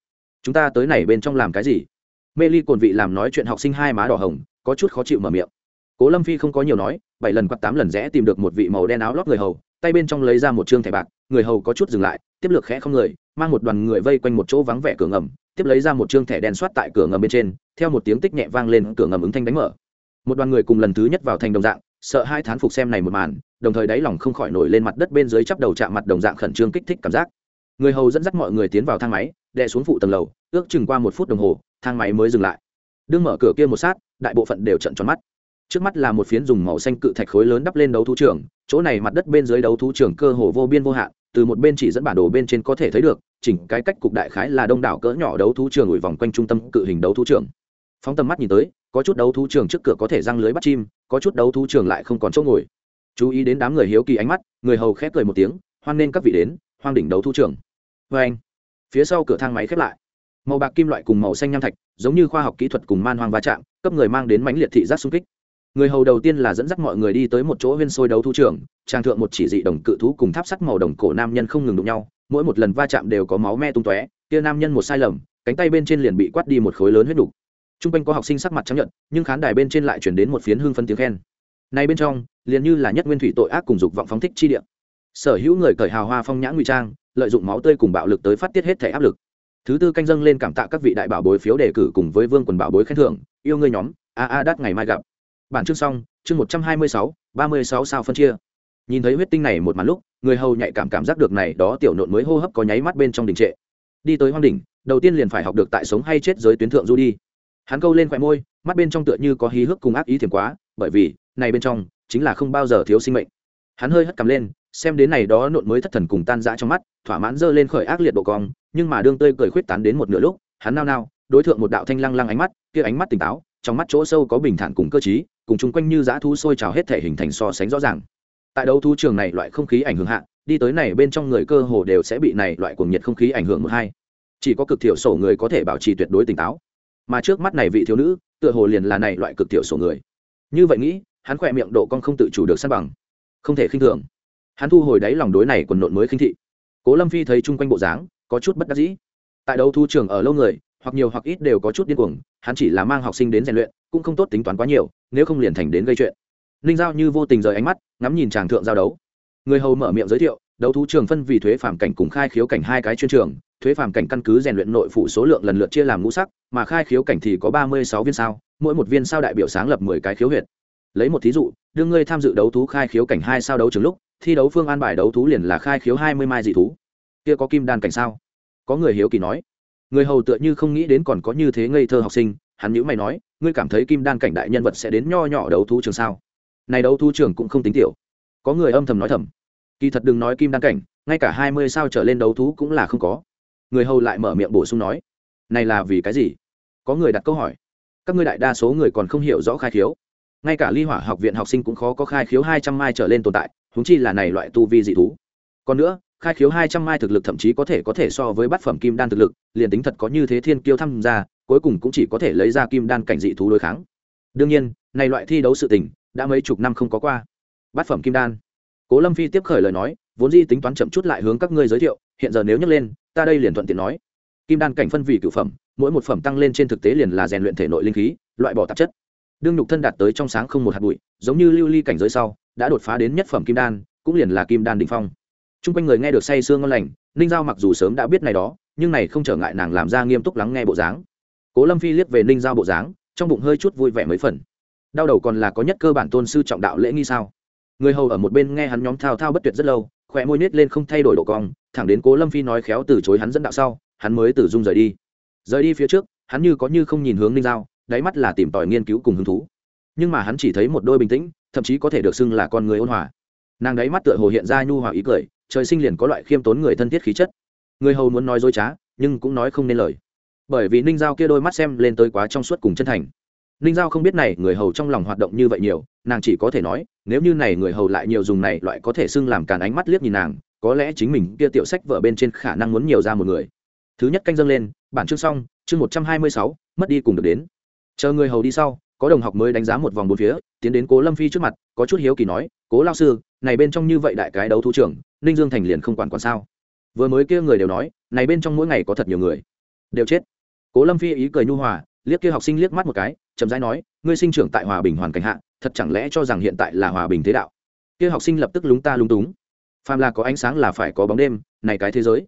chúng ta tới này bên trong làm cái gì? Mê ly cồn vị làm nói chuyện học sinh hai má đỏ hồng, có chút khó chịu mở miệng. Cố lâm phi không có nhiều nói, bảy lần quặt tám lần rẽ tìm được một vị màu đen áo lót người hầu, tay bên trong lấy ra một chương thẻ bạc, người hầu có chút dừng lại, tiếp lược khẽ không người, mang một đoàn người vây quanh một chỗ vắng vẻ cửa ngầm, tiếp lấy ra một chương thẻ đen soát tại cửa ngầm bên trên, theo một tiếng tích nhẹ vang lên, cửa ngầm ứng thanh đánh mở. Một đoàn người cùng lần thứ nhất vào thành đồng dạng, sợ hai thán phục xem này một màn, đồng thời đáy lòng không khỏi nổi lên mặt đất bên dưới chắp đầu chạm mặt đồng dạng khẩn trương kích thích cảm giác. Người hầu dẫn dắt mọi người tiến vào thang máy, đè xuống phụ tầng lầu, ước chừng qua một phút đồng hồ thang máy mới dừng lại. Đương mở cửa kia một sát, đại bộ phận đều trận tròn mắt. Trước mắt là một phiến dùng màu xanh cự thạch khối lớn đắp lên đấu thú trường, chỗ này mặt đất bên dưới đấu thú trường cơ hồ vô biên vô hạn, từ một bên chỉ dẫn bản đồ bên trên có thể thấy được, chỉnh cái cách cục đại khái là đông đảo cỡ nhỏ đấu thú trường ủi vòng quanh trung tâm cự hình đấu thú trường. Phóng tầm mắt nhìn tới, có chút đấu thú trường trước cửa có thể răng lưới bắt chim, có chút đấu thú trường lại không còn chỗ ngồi. Chú ý đến đám người hiếu kỳ ánh mắt, người hầu khép cười một tiếng, hoan nên các vị đến, hoang đỉnh đấu thú trường. Vê anh. Phía sau cửa thang máy khép lại màu bạc kim loại cùng màu xanh nham thạch, giống như khoa học kỹ thuật cùng man hoang va chạm, cấp người mang đến mãnh liệt thị giác xung kích. Người hầu đầu tiên là dẫn dắt mọi người đi tới một chỗ huyên sôi đấu thú trường, trang thượng một chỉ dị đồng cự thú cùng tháp sắt màu đồng cổ nam nhân không ngừng đụng nhau, mỗi một lần va chạm đều có máu me tung tóe, kia nam nhân một sai lầm, cánh tay bên trên liền bị quát đi một khối lớn huyết đục. T r u n g quanh có học sinh sắc mặt chấp nhận nhưng khán đài bên trên lại chuyển đến một phiến hương phân tiếng khen. Này bên trong, liền như là nhất nguyên thủy tội ác cùng dục vọng phóng thích chi địa. Sở hữu người cởi hào hoa phong nhã ngụy trang, lợi dụng máu tươi cùng bạo lực tới phát tiết hết thể áp lực thứ tư canh dâng lên cảm tạ các vị đại bảo bối phiếu đề cử cùng với vương quần bảo bối khen thưởng, yêu ngươi nhóm, a a đắt ngày mai gặp. Bản chương xong, chương một trăm hai mươi sáu, ba mươi sáu sao phân chia. Nhìn thấy huyết tinh này một màn lúc, người hầu nhạy cảm cảm giác được này đó tiểu nộn mới hô hấp có nháy mắt bên trong đình trệ. Đi tới hoang đỉnh, đầu tiên liền phải học được tại sống hay chết giới tuyến thượng du đi. Hắn câu lên khoẻ môi, mắt bên trong tựa như có hí hước cùng ác ý thiềm quá, bởi vì, này bên trong, chính là không bao giờ thiếu sinh mệnh. Hắn hơi hất cằm lên xem đến này đó nộn mới thất thần cùng tan rã trong mắt thỏa mãn dơ lên khởi ác liệt độ cong nhưng mà đương tươi cười khuyết tán đến một nửa lúc hắn nao nao đối tượng một đạo thanh lăng lăng ánh mắt kia ánh mắt tỉnh táo trong mắt chỗ sâu có bình thản cùng cơ trí, cùng chung quanh như dã thu sôi trào hết thể hình thành so sánh rõ ràng. Tại đấu thu trường này loại không khí ảnh hưởng hạ đi tới này bên trong người cơ hồ đều sẽ bị này loại cuồng nhiệt không khí ảnh hưởng một hai. Chỉ có cực thiểu sổ người có thể bảo trì tuyệt đối tỉnh táo. Mà trước mắt này vị thiếu nữ tựa hồ liền là này loại cực thiểu sổ người. Như vậy nghĩ hắn khỏe miệng độ con không tự chủ được săn bằng. Không thể khinh thường hắn thu hồi đáy lòng đối này quần nộn mới khinh thị. Cố lâm phi thấy chung quanh bộ dáng, có chút bất đắc dĩ. Tại đấu thu trường ở lâu người, hoặc nhiều hoặc ít đều có chút điên cuồng, hắn chỉ là mang học sinh đến rèn luyện, cũng không tốt tính toán quá nhiều, nếu không liền thành đến gây chuyện. Ninh giao như vô tình rời ánh mắt, ngắm nhìn chàng thượng giao đấu. Người hầu mở miệng giới thiệu, đấu thú trường phân vì thuế phản cảnh cùng khai khiếu cảnh hai cái chuyên trường, thuế phản cảnh căn cứ rèn luyện nội phụ số lượng lần lượt chia làm ngũ sắc, mà khai khiếu cảnh thì có ba mươi sáu viên sao, mỗi một viên sao đại biểu sáng lập mười cái khiếu huyệt. Lấy một thí dụ đương ngươi tham dự đấu thú khai khiếu cảnh hai sao đấu trường lúc thi đấu phương an bài đấu thú liền là khai khiếu hai mươi mai dị thú. Kia có kim đan cảnh sao? Có người hiếu kỳ nói. Người hầu tựa như không nghĩ đến còn có như thế ngây thơ học sinh, hắn nhữ mày nói, ngươi cảm thấy kim đan cảnh đại nhân vật sẽ đến nho nhỏ đấu thú trường sao? Này đấu thú trường cũng không tính tiểu. Có người âm thầm nói thầm. Kỳ thật đừng nói kim đan cảnh, ngay cả hai mươi sao trở lên đấu thú cũng là không có. Người hầu lại mở miệng bổ sung nói, này là vì cái gì? Có người đặt câu hỏi. Các ngươi đại đa số người còn không hiểu rõ khai khiếu. Ngay cả ly hỏa học viện học sinh cũng khó có khai khiếu hai trăm mai trở lên tồn tại huống chi là này loại tu vi dị thú. Còn nữa, khai khiếu hai trăm mai thực lực thậm chí có thể có thể so với bát phẩm kim đan thực lực, liền tính thật có như thế thiên kiêu tham gia, cuối cùng cũng chỉ có thể lấy ra kim đan cảnh dị thú đối kháng. Đương nhiên, này loại thi đấu sự tình, đã mấy chục năm không có qua. Bát phẩm kim đan. Cố lâm phi tiếp khởi lời nói, vốn di tính toán chậm chút lại hướng các ngươi giới thiệu, hiện giờ nếu nhắc lên, ta đây liền thuận tiện nói. Kim đan cảnh phân vị cửu phẩm, mỗi một phẩm tăng lên trên thực tế liền là rèn luyện thể nội linh khí, loại bỏ tạp chất. Đương nhục thân đạt tới trong sáng không một hạt bụi, giống như lưu ly cảnh giới sau đã đột phá đến nhất phẩm kim đan, cũng liền là kim đan đỉnh phong. Trung quanh người nghe được say sương ngon lành, ninh giao mặc dù sớm đã biết này đó, nhưng này không trở ngại nàng làm ra nghiêm túc lắng nghe bộ dáng. Cố lâm phi liếc về ninh giao bộ dáng, trong bụng hơi chút vui vẻ mấy phần. Đau đầu còn là có nhất cơ bản tôn sư trọng đạo lễ nghi sao? Người hầu ở một bên nghe hắn nhóm thao thao bất tuyệt rất lâu khỏe môi nết lên không thay đổi độ cong, thẳng đến cố lâm phi nói khéo từ chối hắn dẫn đạo sau, hắn mới từ dung rời đi. Rời đi phía trước, hắn như có như không nhìn hướng ninh giao, đáy mắt là tìm tòi nghiên cứu cùng hứng thú. Nhưng mà hắn chỉ thấy một đôi bình tĩnh thậm chí có thể được xưng là con người ôn hòa. Nàng đáy mắt tựa hồ hiện ra nhu hòa ý cười, trời sinh liền có loại khiêm tốn người thân thiết khí chất. Người hầu muốn nói dối trá, nhưng cũng nói không nên lời. Bởi vì ninh giao kia đôi mắt xem lên tới quá trong suốt cùng chân thành. Ninh giao không biết này người hầu trong lòng hoạt động như vậy nhiều, nàng chỉ có thể nói, nếu như này người hầu lại nhiều dùng này loại có thể xưng làm càn ánh mắt liếc nhìn nàng, có lẽ chính mình kia tiểu sách vở bên trên khả năng muốn nhiều ra một người. Thứ nhất canh dâng lên, bản chương xong, chương một trăm hai mươi sáu, mất đi cùng được đến. Chờ người hầu đi sau có đồng học mới đánh giá một vòng bốn phía, tiến đến cố lâm phi trước mặt, có chút hiếu kỳ nói, cố lao sư, này bên trong như vậy đại cái đấu thú trưởng, ninh dương thành liền không quản quản sao? Vừa mới kia người đều nói, này bên trong mỗi ngày có thật nhiều người. Đều chết. Cố lâm phi ý cười nhu hòa, liếc kia học sinh liếc mắt một cái, chậm rãi nói, ngươi sinh trưởng tại hòa bình hoàn cảnh hạ, thật chẳng lẽ cho rằng hiện tại là hòa bình thế đạo? Kia học sinh lập tức lúng ta lúng túng. Phàm là có ánh sáng là phải có bóng đêm, này cái thế giới.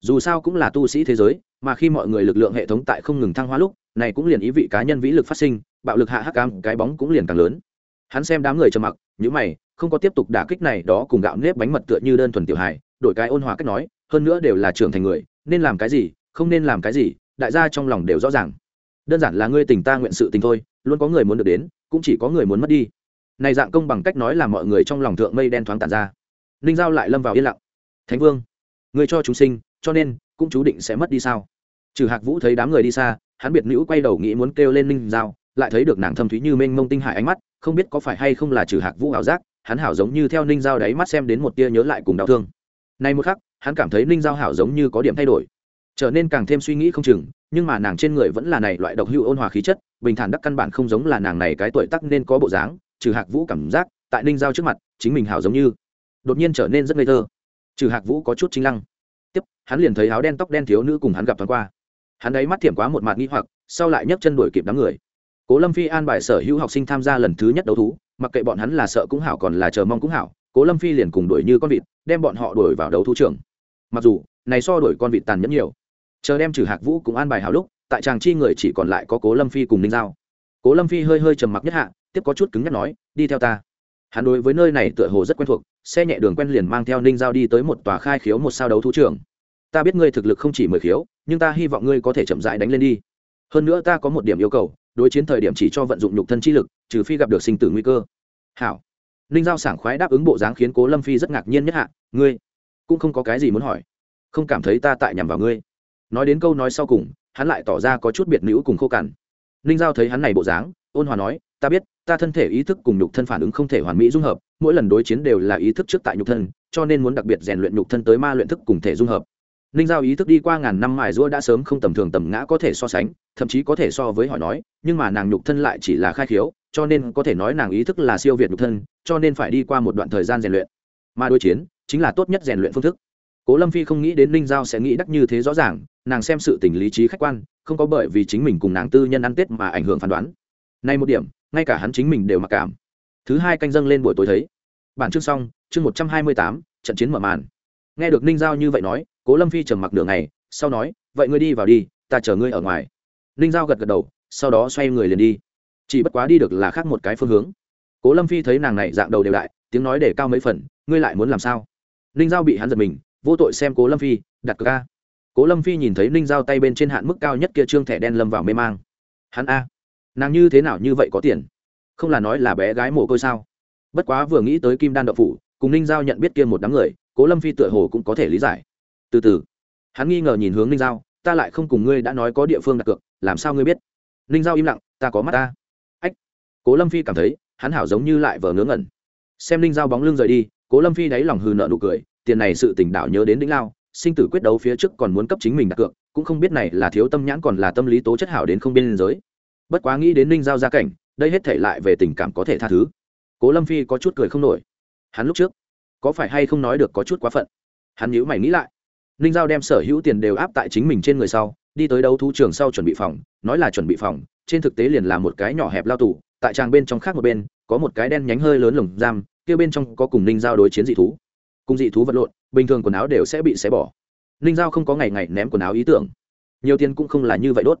Dù sao cũng là tu sĩ thế giới, mà khi mọi người lực lượng hệ thống tại không ngừng thăng hoa lúc này cũng liền ý vị cá nhân vĩ lực phát sinh, bạo lực hạ hắc cam cái bóng cũng liền càng lớn. Hắn xem đám người trầm mặc những mày, không có tiếp tục đả kích này, đó cùng gạo nếp bánh mật tựa như đơn thuần tiểu hài, đổi cái ôn hòa cách nói, hơn nữa đều là trưởng thành người, nên làm cái gì, không nên làm cái gì, đại gia trong lòng đều rõ ràng. Đơn giản là ngươi tình ta nguyện sự tình thôi, luôn có người muốn được đến, cũng chỉ có người muốn mất đi. Này dạng công bằng cách nói là mọi người trong lòng thượng mây đen thoáng tàn ra. Ninh giao lại lâm vào yên lặng. Thánh vương người cho chúng sinh, cho nên, cũng chú định sẽ mất đi sao? Trừ hạc vũ thấy đám người đi xa hắn biệt nữ quay đầu nghĩ muốn kêu lên ninh giao, lại thấy được nàng thâm thúy như mênh mông tinh hải ánh mắt, không biết có phải hay không là trừ hạc vũ ảo giác, hắn hảo giống như theo ninh giao đáy mắt xem đến một tia nhớ lại cùng đau thương. Nay một khắc, hắn cảm thấy ninh giao hảo giống như có điểm thay đổi, trở nên càng thêm suy nghĩ không chừng, nhưng mà nàng trên người vẫn là này loại độc hữu ôn hòa khí chất, bình thản đắc căn bản không giống là nàng này cái tuổi tắc nên có bộ dáng, trừ hạc vũ cảm giác, tại ninh giao trước mặt, chính mình hảo giống như đột nhiên trở nên rất ngây thơ. Trừ hạc vũ có chút chính lăng. Tiếp, hắn liền thấy áo đen tóc đen thiếu nữ cùng hắn gặp thoáng qua hắn ấy mắt thiểm quá một mặt nghi hoặc, sau lại nhấc chân đuổi kịp đám người. Cố lâm phi an bài sở hữu học sinh tham gia lần thứ nhất đấu thú, mặc kệ bọn hắn là sợ cũng hảo còn là chờ mong cũng hảo, cố lâm phi liền cùng đuổi như con vịt, đem bọn họ đuổi vào đấu thú trường. Mặc dù, này so đuổi con vịt tàn nhẫn nhiều. Chờ đem trừ hạc vũ cũng an bài hảo lúc, tại tràng chi người chỉ còn lại có cố lâm phi cùng ninh giao. Cố lâm phi hơi hơi trầm mặc nhất hạ, tiếp có chút cứng nhắc nói, đi theo ta. Hắn đối với nơi này tựa hồ rất quen thuộc, xe nhẹ đường quen liền mang theo ninh giao đi tới một tòa khai khiếu một sao đấu thú trường ta biết ngươi thực lực không chỉ mười khiếu, nhưng ta hy vọng ngươi có thể chậm rãi đánh lên đi. Hơn nữa ta có một điểm yêu cầu, đối chiến thời điểm chỉ cho vận dụng nhục thân chi lực, trừ phi gặp được sinh tử nguy cơ. Hảo. Ninh giao sảng khoái đáp ứng bộ dáng khiến cố lâm phi rất ngạc nhiên nhất hạ, ngươi cũng không có cái gì muốn hỏi. Không cảm thấy ta tại nhằm vào ngươi. Nói đến câu nói sau cùng, hắn lại tỏ ra có chút biệt nữ cùng khô cằn. Ninh giao thấy hắn này bộ dáng, ôn hòa nói, ta biết, ta thân thể ý thức cùng nhục thân phản ứng không thể hoàn mỹ dung hợp, mỗi lần đối chiến đều là ý thức trước tại nhục thân, cho nên muốn đặc biệt rèn luyện nhục thân tới ma luyện thức cùng thể dung hợp ninh giao ý thức đi qua ngàn năm mài rũa đã sớm không tầm thường tầm ngã có thể so sánh, thậm chí có thể so với hỏi nói, nhưng mà nàng nhục thân lại chỉ là khai khiếu, cho nên có thể nói nàng ý thức là siêu việt nhục thân, cho nên phải đi qua một đoạn thời gian rèn luyện. Mà đối chiến chính là tốt nhất rèn luyện phương thức. Cố lâm phi không nghĩ đến ninh giao sẽ nghĩ đắc như thế rõ ràng, nàng xem sự tình lý trí khách quan, không có bởi vì chính mình cùng nàng tư nhân ăn tết mà ảnh hưởng phán đoán. Nay một điểm, ngay cả hắn chính mình đều mặc cảm. Thứ hai canh dâng lên buổi tối thấy. Bản chương xong, chương một trăm hai mươi tám, trận chiến mở màn. Nghe được ninh giao như vậy nói cố lâm phi trầm mặc đường này sau nói, vậy ngươi đi vào đi, ta chờ ngươi ở ngoài. Ninh giao gật gật đầu, sau đó xoay người liền đi. Chỉ bất quá đi được là khác một cái phương hướng. Cố lâm phi thấy nàng này dạng đầu đều đại, tiếng nói để cao mấy phần, ngươi lại muốn làm sao? Ninh giao bị hắn giật mình, vô tội xem cố lâm phi, đặt ca cố lâm phi nhìn thấy ninh giao tay bên trên hạn mức cao nhất kia trương thẻ đen lâm vào mê mang. Hắn a, nàng như thế nào như vậy có tiền? Không là nói là bé gái mồ côi sao? Bất quá vừa nghĩ tới kim đan đậu phủ, cùng ninh giao nhận biết kia một đám người, cố lâm phi tựa hồ cũng có thể lý giải từ từ. Hắn nghi ngờ nhìn hướng ninh giao, ta lại không cùng ngươi đã nói có địa phương đặt cược, làm sao ngươi biết? Ninh giao im lặng, ta có mắt ta. Ách. Cố lâm phi cảm thấy, hắn hảo giống như lại vờ ngớ ngẩn. Xem ninh giao bóng lưng rời đi, cố lâm phi đáy lòng hư nợ nụ cười, tiền này sự tỉnh đạo nhớ đến đĩnh lao, sinh tử quyết đấu phía trước còn muốn cấp chính mình đặt cược, cũng không biết này là thiếu tâm nhãn còn là tâm lý tố chất hảo đến không biên giới. Bất quá nghĩ đến ninh giao gia cảnh, đây hết thể lại về tình cảm có thể tha thứ. Cố lâm phi có chút cười không nổi. Hắn lúc trước, có phải hay không nói được có chút quá phận? Hắn nhíu mày nghĩ lại ninh giao đem sở hữu tiền đều áp tại chính mình trên người sau, đi tới đấu thú trường sau chuẩn bị phòng, nói là chuẩn bị phòng, trên thực tế liền là một cái nhỏ hẹp lao tù, tại trang bên trong khác một bên, có một cái đen nhánh hơi lớn lồng giam, kia bên trong có cùng ninh giao đối chiến dị thú. Cùng dị thú vật lộn, bình thường quần áo đều sẽ bị xé bỏ. Ninh giao không có ngày ngày ném quần áo ý tưởng. Nhiều tiền cũng không là như vậy đốt.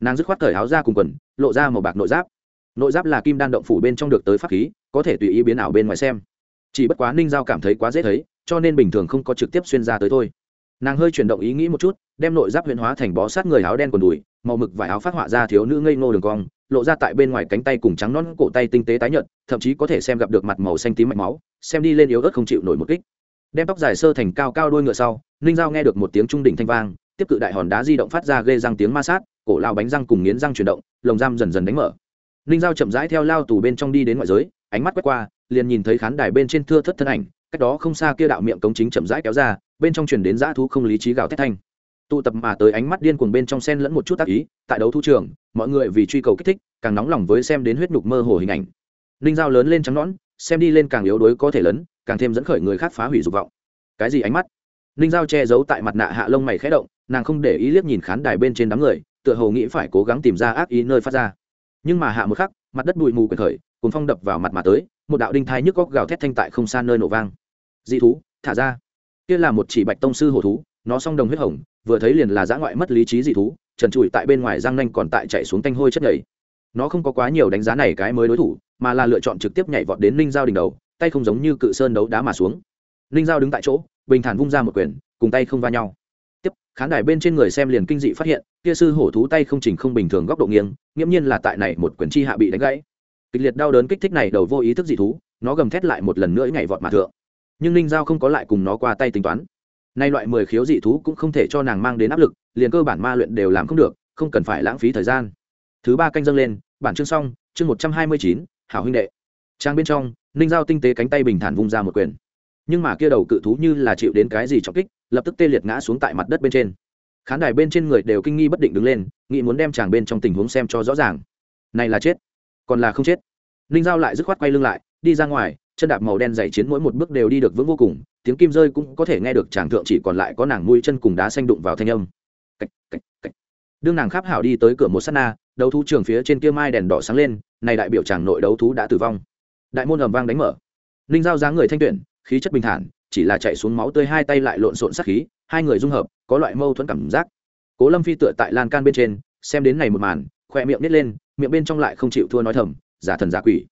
Nàng dứt khoát thời áo ra cùng quần, lộ ra một bạc nội giáp. Nội giáp là kim đan động phủ bên trong được tới pháp khí, có thể tùy ý biến ảo bên ngoài xem. Chỉ bất quá ninh giao cảm thấy quá dễ thấy, cho nên bình thường không có trực tiếp xuyên ra tới thôi nàng hơi chuyển động ý nghĩ một chút, đem nội giáp huyễn hóa thành bó sát người áo đen quần đùi, màu mực vải áo phát họa ra thiếu nữ ngây ngô đường cong, lộ ra tại bên ngoài cánh tay cùng trắng non cổ tay tinh tế tái nhợt, thậm chí có thể xem gặp được mặt màu xanh tím mạch máu, xem đi lên yếu ớt không chịu nổi một kích. Đem tóc dài sơ thành cao cao đuôi ngựa sau, ninh giao nghe được một tiếng trung đỉnh thanh vang, tiếp cự đại hòn đá di động phát ra ghê răng tiếng ma sát, cổ lao bánh răng cùng nghiến răng chuyển động, lồng giam dần dần đánh mở. Ninh giao chậm rãi theo lao tù bên trong đi đến ngoại giới, ánh mắt quét qua, liền nhìn thấy khán đài bên trên thưa thất thân ảnh, cách đó không xa kia đạo miệng cống chính chậm rãi kéo ra bên trong truyền đến dã thú không lý trí gào thét thanh. Tụ tập mà tới ánh mắt điên cuồng bên trong sen lẫn một chút tác ý, tại đấu thu trường, mọi người vì truy cầu kích thích, càng nóng lòng với xem đến huyết nhục mơ hồ hình ảnh. Ninh dao lớn lên trắng nõn, xem đi lên càng yếu đuối có thể lớn càng thêm dẫn khởi người khác phá hủy dục vọng. Cái gì ánh mắt? Ninh dao che giấu tại mặt nạ hạ lông mày khẽ động, nàng không để ý liếc nhìn khán đài bên trên đám người, tựa hồ nghĩ phải cố gắng tìm ra ác ý nơi phát ra. Nhưng mà hạ một khắc, mặt đất bụi mù quyền khởi cùng phong đập vào mặt mà tới, một đạo đinh thai nhức góc gào thét thanh tại không xa nơi nổ vang. Dị thú, thả ra kia là một chỉ bạch tông sư hổ thú, nó song đồng huyết hồng, vừa thấy liền là dã ngoại mất lý trí dị thú, trần trụi tại bên ngoài răng nanh còn tại chạy xuống tanh hôi chất nhảy nó không có quá nhiều đánh giá này cái mới đối thủ, mà là lựa chọn trực tiếp nhảy vọt đến ninh giao đỉnh đầu, tay không giống như cự sơn đấu đá mà xuống. Ninh giao đứng tại chỗ, bình thản vung ra một quyền, cùng tay không va nhau. Tiếp, khán đài bên trên người xem liền kinh dị phát hiện, kia sư hổ thú tay không chỉnh không bình thường góc độ nghiêng, nghiễm nhiên là tại này một quyền chi hạ bị đánh gãy. Kịch liệt đau đớn kích thích này đầu vô ý thức dị thú, nó gầm thét lại một lần nữa nhảy vọt mà thượng nhưng ninh giao không có lại cùng nó qua tay tính toán nay loại mười khiếu dị thú cũng không thể cho nàng mang đến áp lực liền cơ bản ma luyện đều làm không được không cần phải lãng phí thời gian thứ ba canh dâng lên bản chương xong chương một trăm hai mươi chín hảo huynh đệ trang bên trong ninh giao tinh tế cánh tay bình thản vung ra một quyền nhưng mà kia đầu cự thú như là chịu đến cái gì trọng kích lập tức tê liệt ngã xuống tại mặt đất bên trên khán đài bên trên người đều kinh nghi bất định đứng lên nghĩ muốn đem chàng bên trong tình huống xem cho rõ ràng này là chết còn là không chết ninh giao lại dứt khoát quay lưng lại đi ra ngoài chân đạp màu đen dày chiến mỗi một bước đều đi được vững vô cùng tiếng kim rơi cũng có thể nghe được chàng thượng chỉ còn lại có nàng mũi chân cùng đá xanh đụng vào thanh âm. Cách, cách, cách. đương nàng kháp hảo đi tới cửa một s á t na đấu thú trường phía trên kia mai đèn đỏ sáng lên này đại biểu chàng nội đấu thú đã tử vong. Đại môn ầm vang đánh mở. Ninh giao dáng người thanh tuyển khí chất bình thản chỉ là chạy xuống máu tươi hai tay lại lộn xộn sắc khí hai người dung hợp có loại mâu thuẫn cảm giác. Cố lâm phi tựa tại lan can bên trên xem đến này một màn khoe miệng nít lên miệng bên trong lại không chịu thua nói thầm giả thần giả quỷ.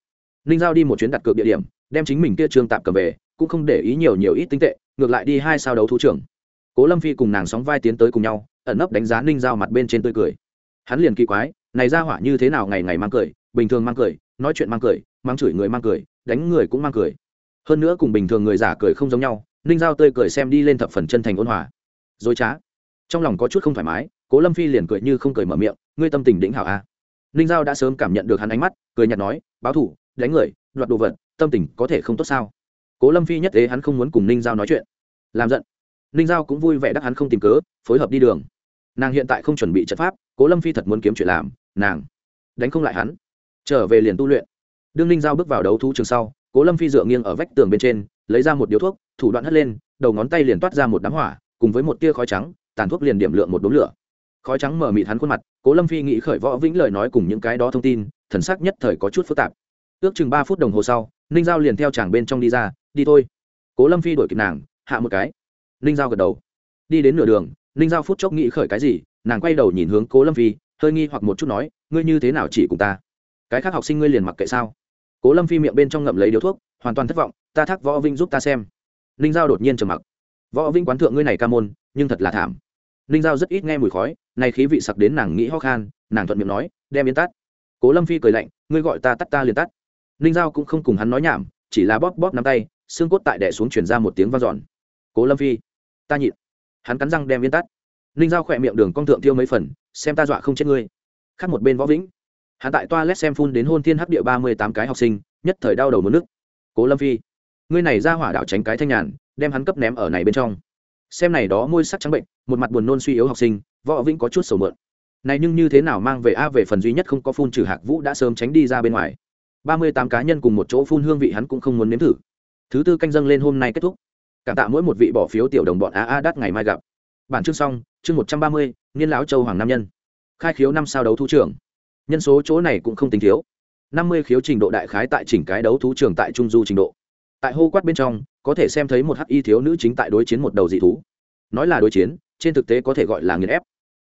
Ninh giao đi một chuyến đặt cược địa điểm đem chính mình kia trương tạm cầm về, cũng không để ý nhiều nhiều ít tinh tệ, ngược lại đi hai sao đấu thú trưởng. Cố lâm phi cùng nàng sóng vai tiến tới cùng nhau, ẩn nấp đánh giá ninh giao mặt bên trên tươi cười. Hắn liền kỳ quái, này ra hỏa như thế nào ngày ngày mang cười, bình thường mang cười, nói chuyện mang cười mang chửi người mang cười, đánh người cũng mang cười. Hơn nữa cùng bình thường người giả cười không giống nhau, ninh giao tươi cười xem đi lên thập phần chân thành ôn hòa. Dối trá. Trong lòng có chút không thoải mái, cố lâm phi liền cười như không cười mở miệng, ngươi tâm tình đĩnh hảo a à. ninh giao đã sớm cảm nhận được hắn ánh mắt, cười nhạt nói, báo thủ, đánh người, đoạt đồ vật tâm tình có thể không tốt sao? Cố lâm phi nhất thế hắn không muốn cùng ninh giao nói chuyện. Làm giận. Ninh giao cũng vui vẻ đắc hắn không tìm cớ, phối hợp đi đường. Nàng hiện tại không chuẩn bị trận pháp, cố lâm phi thật muốn kiếm chuyện làm, nàng đánh không lại hắn. Trở về liền tu luyện. Đương ninh giao bước vào đấu thú trường sau, cố lâm phi dựa nghiêng ở vách tường bên trên, lấy ra một điếu thuốc, thủ đoạn hất lên, đầu ngón tay liền toát ra một đám hỏa, cùng với một tia khói trắng, tàn thuốc liền điểm lượng một đốm lửa. Khói trắng mở mịt hắn khuôn mặt, cố lâm phi nghĩ khởi võ vĩnh lời nói cùng những cái đó thông tin, thần sắc nhất thời có chút phức tạp. Ước chừng ba phút đồng hồ sau ninh giao liền theo chàng bên trong đi ra, đi thôi. Cố lâm phi đuổi kịp nàng, hạ một cái. Ninh giao gật đầu. Đi đến nửa đường, ninh giao phút chốc nghĩ khởi cái gì, nàng quay đầu nhìn hướng cố lâm phi, hơi nghi hoặc một chút nói, ngươi như thế nào chỉ cùng ta? Cái khác học sinh ngươi liền mặc kệ sao? Cố lâm phi miệng bên trong ngậm lấy điếu thuốc, hoàn toàn thất vọng, ta thác võ vinh giúp ta xem. Ninh giao đột nhiên trầm mặc. Võ vinh quán thượng ngươi này ca môn, nhưng thật là thảm. Ninh giao rất ít nghe mùi khói này khí vị sặc đến nàng nghĩ ho khan, nàng thuận miệng nói, đem yên tắt. Cố lâm phi cười lạnh, ngươi gọi ta tắt ta liền tắt ninh giao cũng không cùng hắn nói nhảm, chỉ là bóp bóp nắm tay, xương cốt tại đẻ xuống chuyển ra một tiếng vang dọn. Cố lâm phi, ta nhịn. Hắn cắn răng đem viên tắt. Ninh giao khỏe miệng đường cong thượng tiêu mấy phần, xem ta dọa không chết ngươi. Khác một bên võ vĩnh. Hắn tại toa lét xem phun đến hôn thiên hấp địa ba mươi tám cái học sinh, nhất thời đau đầu mất nước cố lâm phi, ngươi này ra hỏa đảo tránh cái thanh nhàn, đem hắn cấp ném ở này bên trong. Xem này đó môi sắc trắng bệnh, một mặt buồn nôn suy yếu học sinh, võ vĩnh có chút sầu mượn. Này nhưng như thế nào mang về a về phần duy nhất không có phun trừ hạc vũ đã sớm tránh đi ra bên ngoài ba mươi tám cá nhân cùng một chỗ phun hương vị hắn cũng không muốn nếm thử. Thứ tư canh dâng lên hôm nay kết thúc. Cảm tạ mỗi một vị bỏ phiếu tiểu đồng bọn a a đắt ngày mai gặp. Bản chương xong, chương một trăm ba mươi, niên lão châu hoàng nam nhân. Khai khiếu năm sao đấu thú trưởng. Nhân số chỗ này cũng không tính thiếu. năm mươi khiếu trình độ đại khái tại chỉnh cái đấu thú trường tại trung du trình độ. Tại hô quát bên trong, có thể xem thấy một hắc y thiếu nữ chính tại đối chiến một đầu dị thú. Nói là đối chiến, trên thực tế có thể gọi là nghiền ép.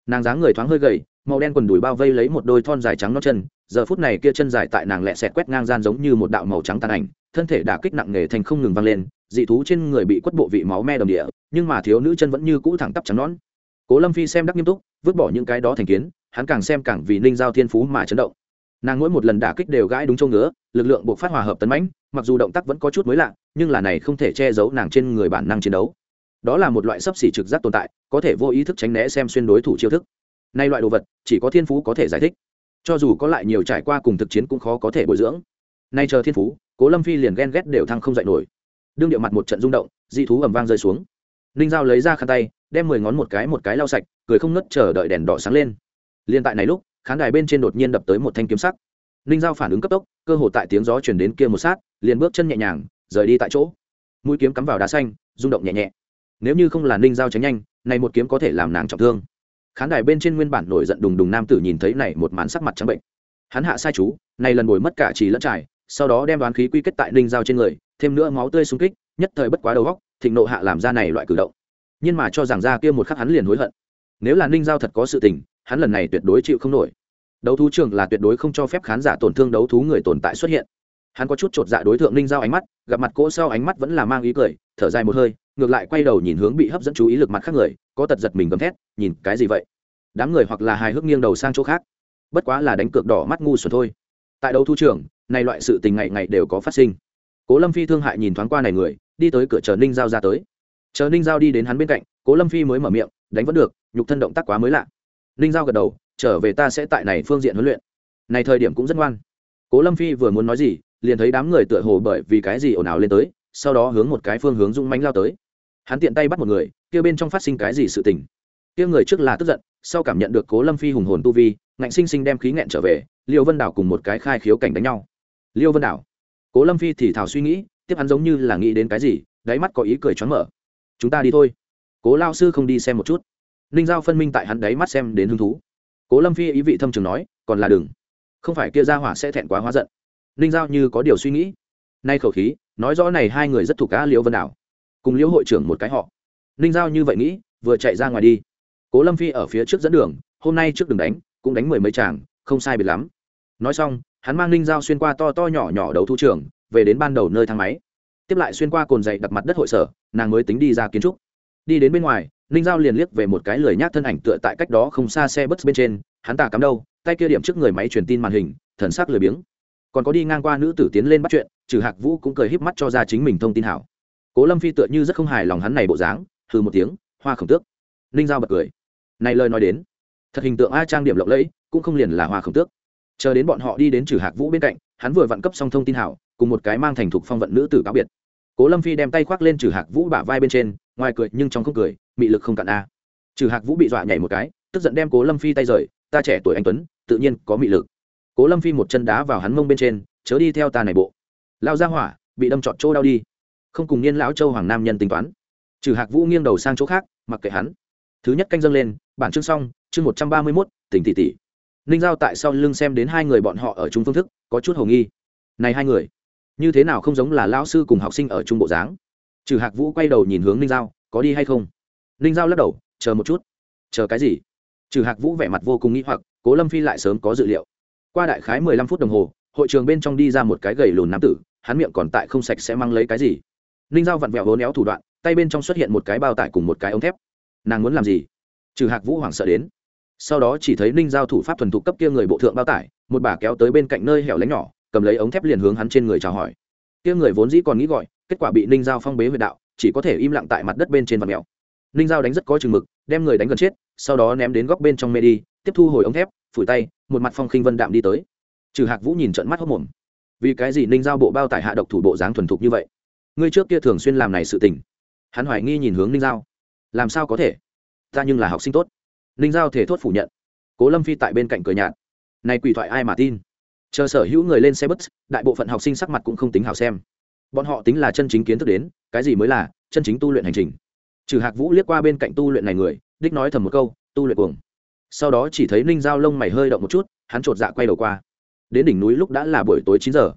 Nàng dáng người thoáng hơi gầy, màu đen quần đùi bao vây lấy một đôi thon dài trắng nó chân giờ phút này kia chân dài tại nàng lẹ xẹt quét ngang gian giống như một đạo màu trắng tàn ảnh, thân thể đã kích nặng nề thành không ngừng văng lên, dị thú trên người bị quất bộ vị máu me đồng địa, nhưng mà thiếu nữ chân vẫn như cũ thẳng tắp trắng nón cố lâm phi xem đắc nghiêm túc, vứt bỏ những cái đó thành kiến, hắn càng xem càng vì ninh giao thiên phú mà chấn động. Nàng mỗi một lần đả kích đều gãi đúng châu ngứa, lực lượng buộc phát hòa hợp tấn mãnh, mặc dù động tác vẫn có chút mới lạ, nhưng là này không thể che giấu nàng trên người bản năng chiến đấu. Đó là một loại sấp xỉ trực giác tồn tại, có thể vô ý thức tránh né xem xuyên đối thủ chiêu thức. Nay loại đồ vật, chỉ có thiên phú có thể giải thích cho dù có lại nhiều trải qua cùng thực chiến cũng khó có thể bồi dưỡng. Nay chờ thiên phú, cố lâm phi liền ghen ghét đều thăng không dạy nổi. Đương điệu mặt một trận rung động, dị thú ầm vang rơi xuống. Ninh dao lấy ra khăn tay, đem mười ngón một cái một cái lau sạch, cười không nứt chờ đợi đèn đỏ sáng lên. Liên tại này lúc, khán đài bên trên đột nhiên đập tới một thanh kiếm sắc. Ninh giao phản ứng cấp tốc, cơ hồ tại tiếng gió chuyển đến kia một sát, liền bước chân nhẹ nhàng, rời đi tại chỗ. Mũi kiếm cắm vào đá xanh, rung động nhẹ nhẹ. Nếu như không là ninh giao tránh nhanh, này một kiếm có thể làm nàng trọng thương khán đài bên trên nguyên bản nổi giận đùng đùng nam tử nhìn thấy này một màn sắc mặt trắng bệnh. Hắn hạ sai chú, này lần bồi mất cả trì lẫn trải, sau đó đem đoán khí quy kết tại ninh giao trên người, thêm nữa máu tươi xung kích, nhất thời bất quá đầu góc thịnh nộ hạ làm ra này loại cử động. Nhưng mà cho rằng ra kia một khắc hắn liền hối hận. Nếu là ninh giao thật có sự tình, hắn lần này tuyệt đối chịu không nổi. Đấu thú trường là tuyệt đối không cho phép khán giả tổn thương đấu thú người tồn tại xuất hiện. Hắn có chút chột dạ đối tượng ninh giao ánh mắt, gặp mặt cỗ sau ánh mắt vẫn là mang ý cười, thở dài một hơi ngược lại quay đầu nhìn hướng bị hấp dẫn chú ý lực mặt khác người, có tật giật mình gầm thét, nhìn cái gì vậy? Đám người hoặc là hài hước nghiêng đầu sang chỗ khác. Bất quá là đánh cược đỏ mắt ngu xuẩn thôi. Tại đấu thu trường, này loại sự tình ngày ngày đều có phát sinh. Cố lâm phi thương hại nhìn thoáng qua này người, đi tới cửa chờ ninh giao ra tới. Chờ ninh giao đi đến hắn bên cạnh, cố lâm phi mới mở miệng, đánh vẫn được, nhục thân động tác quá mới lạ. Ninh giao gật đầu, trở về ta sẽ tại này phương diện huấn luyện. Này thời điểm cũng rất ngoan. Cố lâm phi vừa muốn nói gì, liền thấy đám người tựa hồ bởi vì cái gì ồn ào lên tới, sau đó hướng một cái phương hướng rung mánh lao tới hắn tiện tay bắt một người, kia bên trong phát sinh cái gì sự tình? Kia người trước là tức giận, sau cảm nhận được cố lâm phi hùng hồn tu vi, ngạnh sinh sinh đem khí nghẹn trở về, liêu vân đảo cùng một cái khai khiếu cảnh đánh nhau. Liêu vân đảo. Cố lâm phi thì thảo suy nghĩ, tiếp hắn giống như là nghĩ đến cái gì, đáy mắt có ý cười choáng mở. Chúng ta đi thôi. Cố lao sư không đi xem một chút. Ninh giao phân minh tại hắn đáy mắt xem đến hứng thú. Cố lâm phi ý vị thâm trường nói, còn là đừng. Không phải kia ra hỏa sẽ thẹn quá hóa giận. Ninh giao như có điều suy nghĩ. Nay khẩu khí, nói rõ này hai người rất thuộc cá liễu vân đảo cùng liễu hội trưởng một cái họ. Ninh giao như vậy nghĩ, vừa chạy ra ngoài đi. Cố lâm phi ở phía trước dẫn đường, hôm nay trước đường đánh, cũng đánh mười mấy chàng, không sai biệt lắm. Nói xong, hắn mang ninh giao xuyên qua to to nhỏ nhỏ đầu thu trường, về đến ban đầu nơi thang máy. Tiếp lại xuyên qua cồn dậy đặt mặt đất hội sở, nàng mới tính đi ra kiến trúc. Đi đến bên ngoài, ninh giao liền liếc về một cái lười nhác thân ảnh tựa tại cách đó không xa xe bus bên trên, hắn ta cắm đâu, tay kia điểm trước người máy truyền tin màn hình, thần sắc lười biếng. Còn có đi ngang qua nữ tử tiến lên bắt chuyện, trừ hạc vũ cũng cười híp mắt cho ra chính mình thông tin hảo cố lâm phi tựa như rất không hài lòng hắn này bộ dáng, hừ một tiếng, hoa khổng tước. Ninh giao bật cười. Này lời nói đến, thật hình tượng a trang điểm lộng lẫy, cũng không liền là hoa khổng tước. Chờ đến bọn họ đi đến trừ hạc vũ bên cạnh, hắn vừa vặn cấp xong thông tin hảo, cùng một cái mang thành thục phong vận nữ tử cáo biệt. Cố lâm phi đem tay khoác lên trừ hạc vũ bả vai bên trên, ngoài cười nhưng trong không cười, mị lực không cạn a. Trừ hạc vũ bị dọa nhảy một cái, tức giận đem cố lâm phi tay rời, ta trẻ tuổi anh tuấn, tự nhiên có mị lực. Cố lâm phi một chân đá vào hắn mông bên trên, chớ đi theo ta này bộ. Lao ra hỏa, bị đâm trọt chỗ đau đi không cùng niên lão châu hoàng nam nhân tính toán. Trừ hạc vũ nghiêng đầu sang chỗ khác, mặc kệ hắn. Thứ nhất canh dâng lên, bản chương xong, chương một trăm ba mươi mốt, tỉnh tỷ tỷ. Ninh giao tại sau lưng xem đến hai người bọn họ ở chung phương thức, có chút hồ nghi. Này hai người, như thế nào không giống là lão sư cùng học sinh ở trung bộ dáng? Trừ hạc vũ quay đầu nhìn hướng ninh giao, có đi hay không? Ninh giao lắc đầu, chờ một chút. Chờ cái gì? Trừ hạc vũ vẻ mặt vô cùng nghĩ hoặc, cố lâm phi lại sớm có dự liệu. Qua đại khái mười lăm phút đồng hồ, hội trường bên trong đi ra một cái gầy lùn nam tử, hắn miệng còn tại không sạch sẽ mang lấy cái gì ninh giao vặn vẹo hố néo thủ đoạn, tay bên trong xuất hiện một cái bao tải cùng một cái ống thép. Nàng muốn làm gì? Trừ hạc vũ hoảng sợ đến. Sau đó chỉ thấy ninh giao thủ pháp thuần thục cấp kia người bộ thượng bao tải, một bà kéo tới bên cạnh nơi hẻo lánh nhỏ, cầm lấy ống thép liền hướng hắn trên người chào hỏi. Kia người vốn dĩ còn nghĩ gọi, kết quả bị ninh giao phong bế huyệt đạo, chỉ có thể im lặng tại mặt đất bên trên vật mèo. Ninh giao đánh rất có chừng mực, đem người đánh gần chết, sau đó ném đến góc bên trong mê đi, tiếp thu hồi ống thép, phủi tay, một mặt phong khinh vân đạm đi tới. Trừ hạc vũ nhìn trận mắt hốc mồm. Vì cái gì ninh giao bộ bao tải hạ độc thủ bộ dáng thuần thục như vậy? Ngươi trước kia thường xuyên làm này sự tình. Hắn hoài nghi nhìn hướng ninh giao. Làm sao có thể? Ta nhưng là học sinh tốt. Ninh giao thể thốt phủ nhận. Cố lâm phi tại bên cạnh cửa nhạt. Này quỷ thoại ai mà tin? Chờ sở hữu người lên xe bus, đại bộ phận học sinh sắc mặt cũng không tính hào xem. Bọn họ tính là chân chính kiến thức đến, cái gì mới là chân chính tu luyện hành trình. Trừ hạc vũ liếc qua bên cạnh tu luyện này người, đích nói thầm một câu, tu luyện cuồng. Sau đó chỉ thấy ninh giao lông mày hơi động một chút, hắn chột dạ quay đầu qua. Đến đỉnh núi lúc đã là buổi tối chín giờ.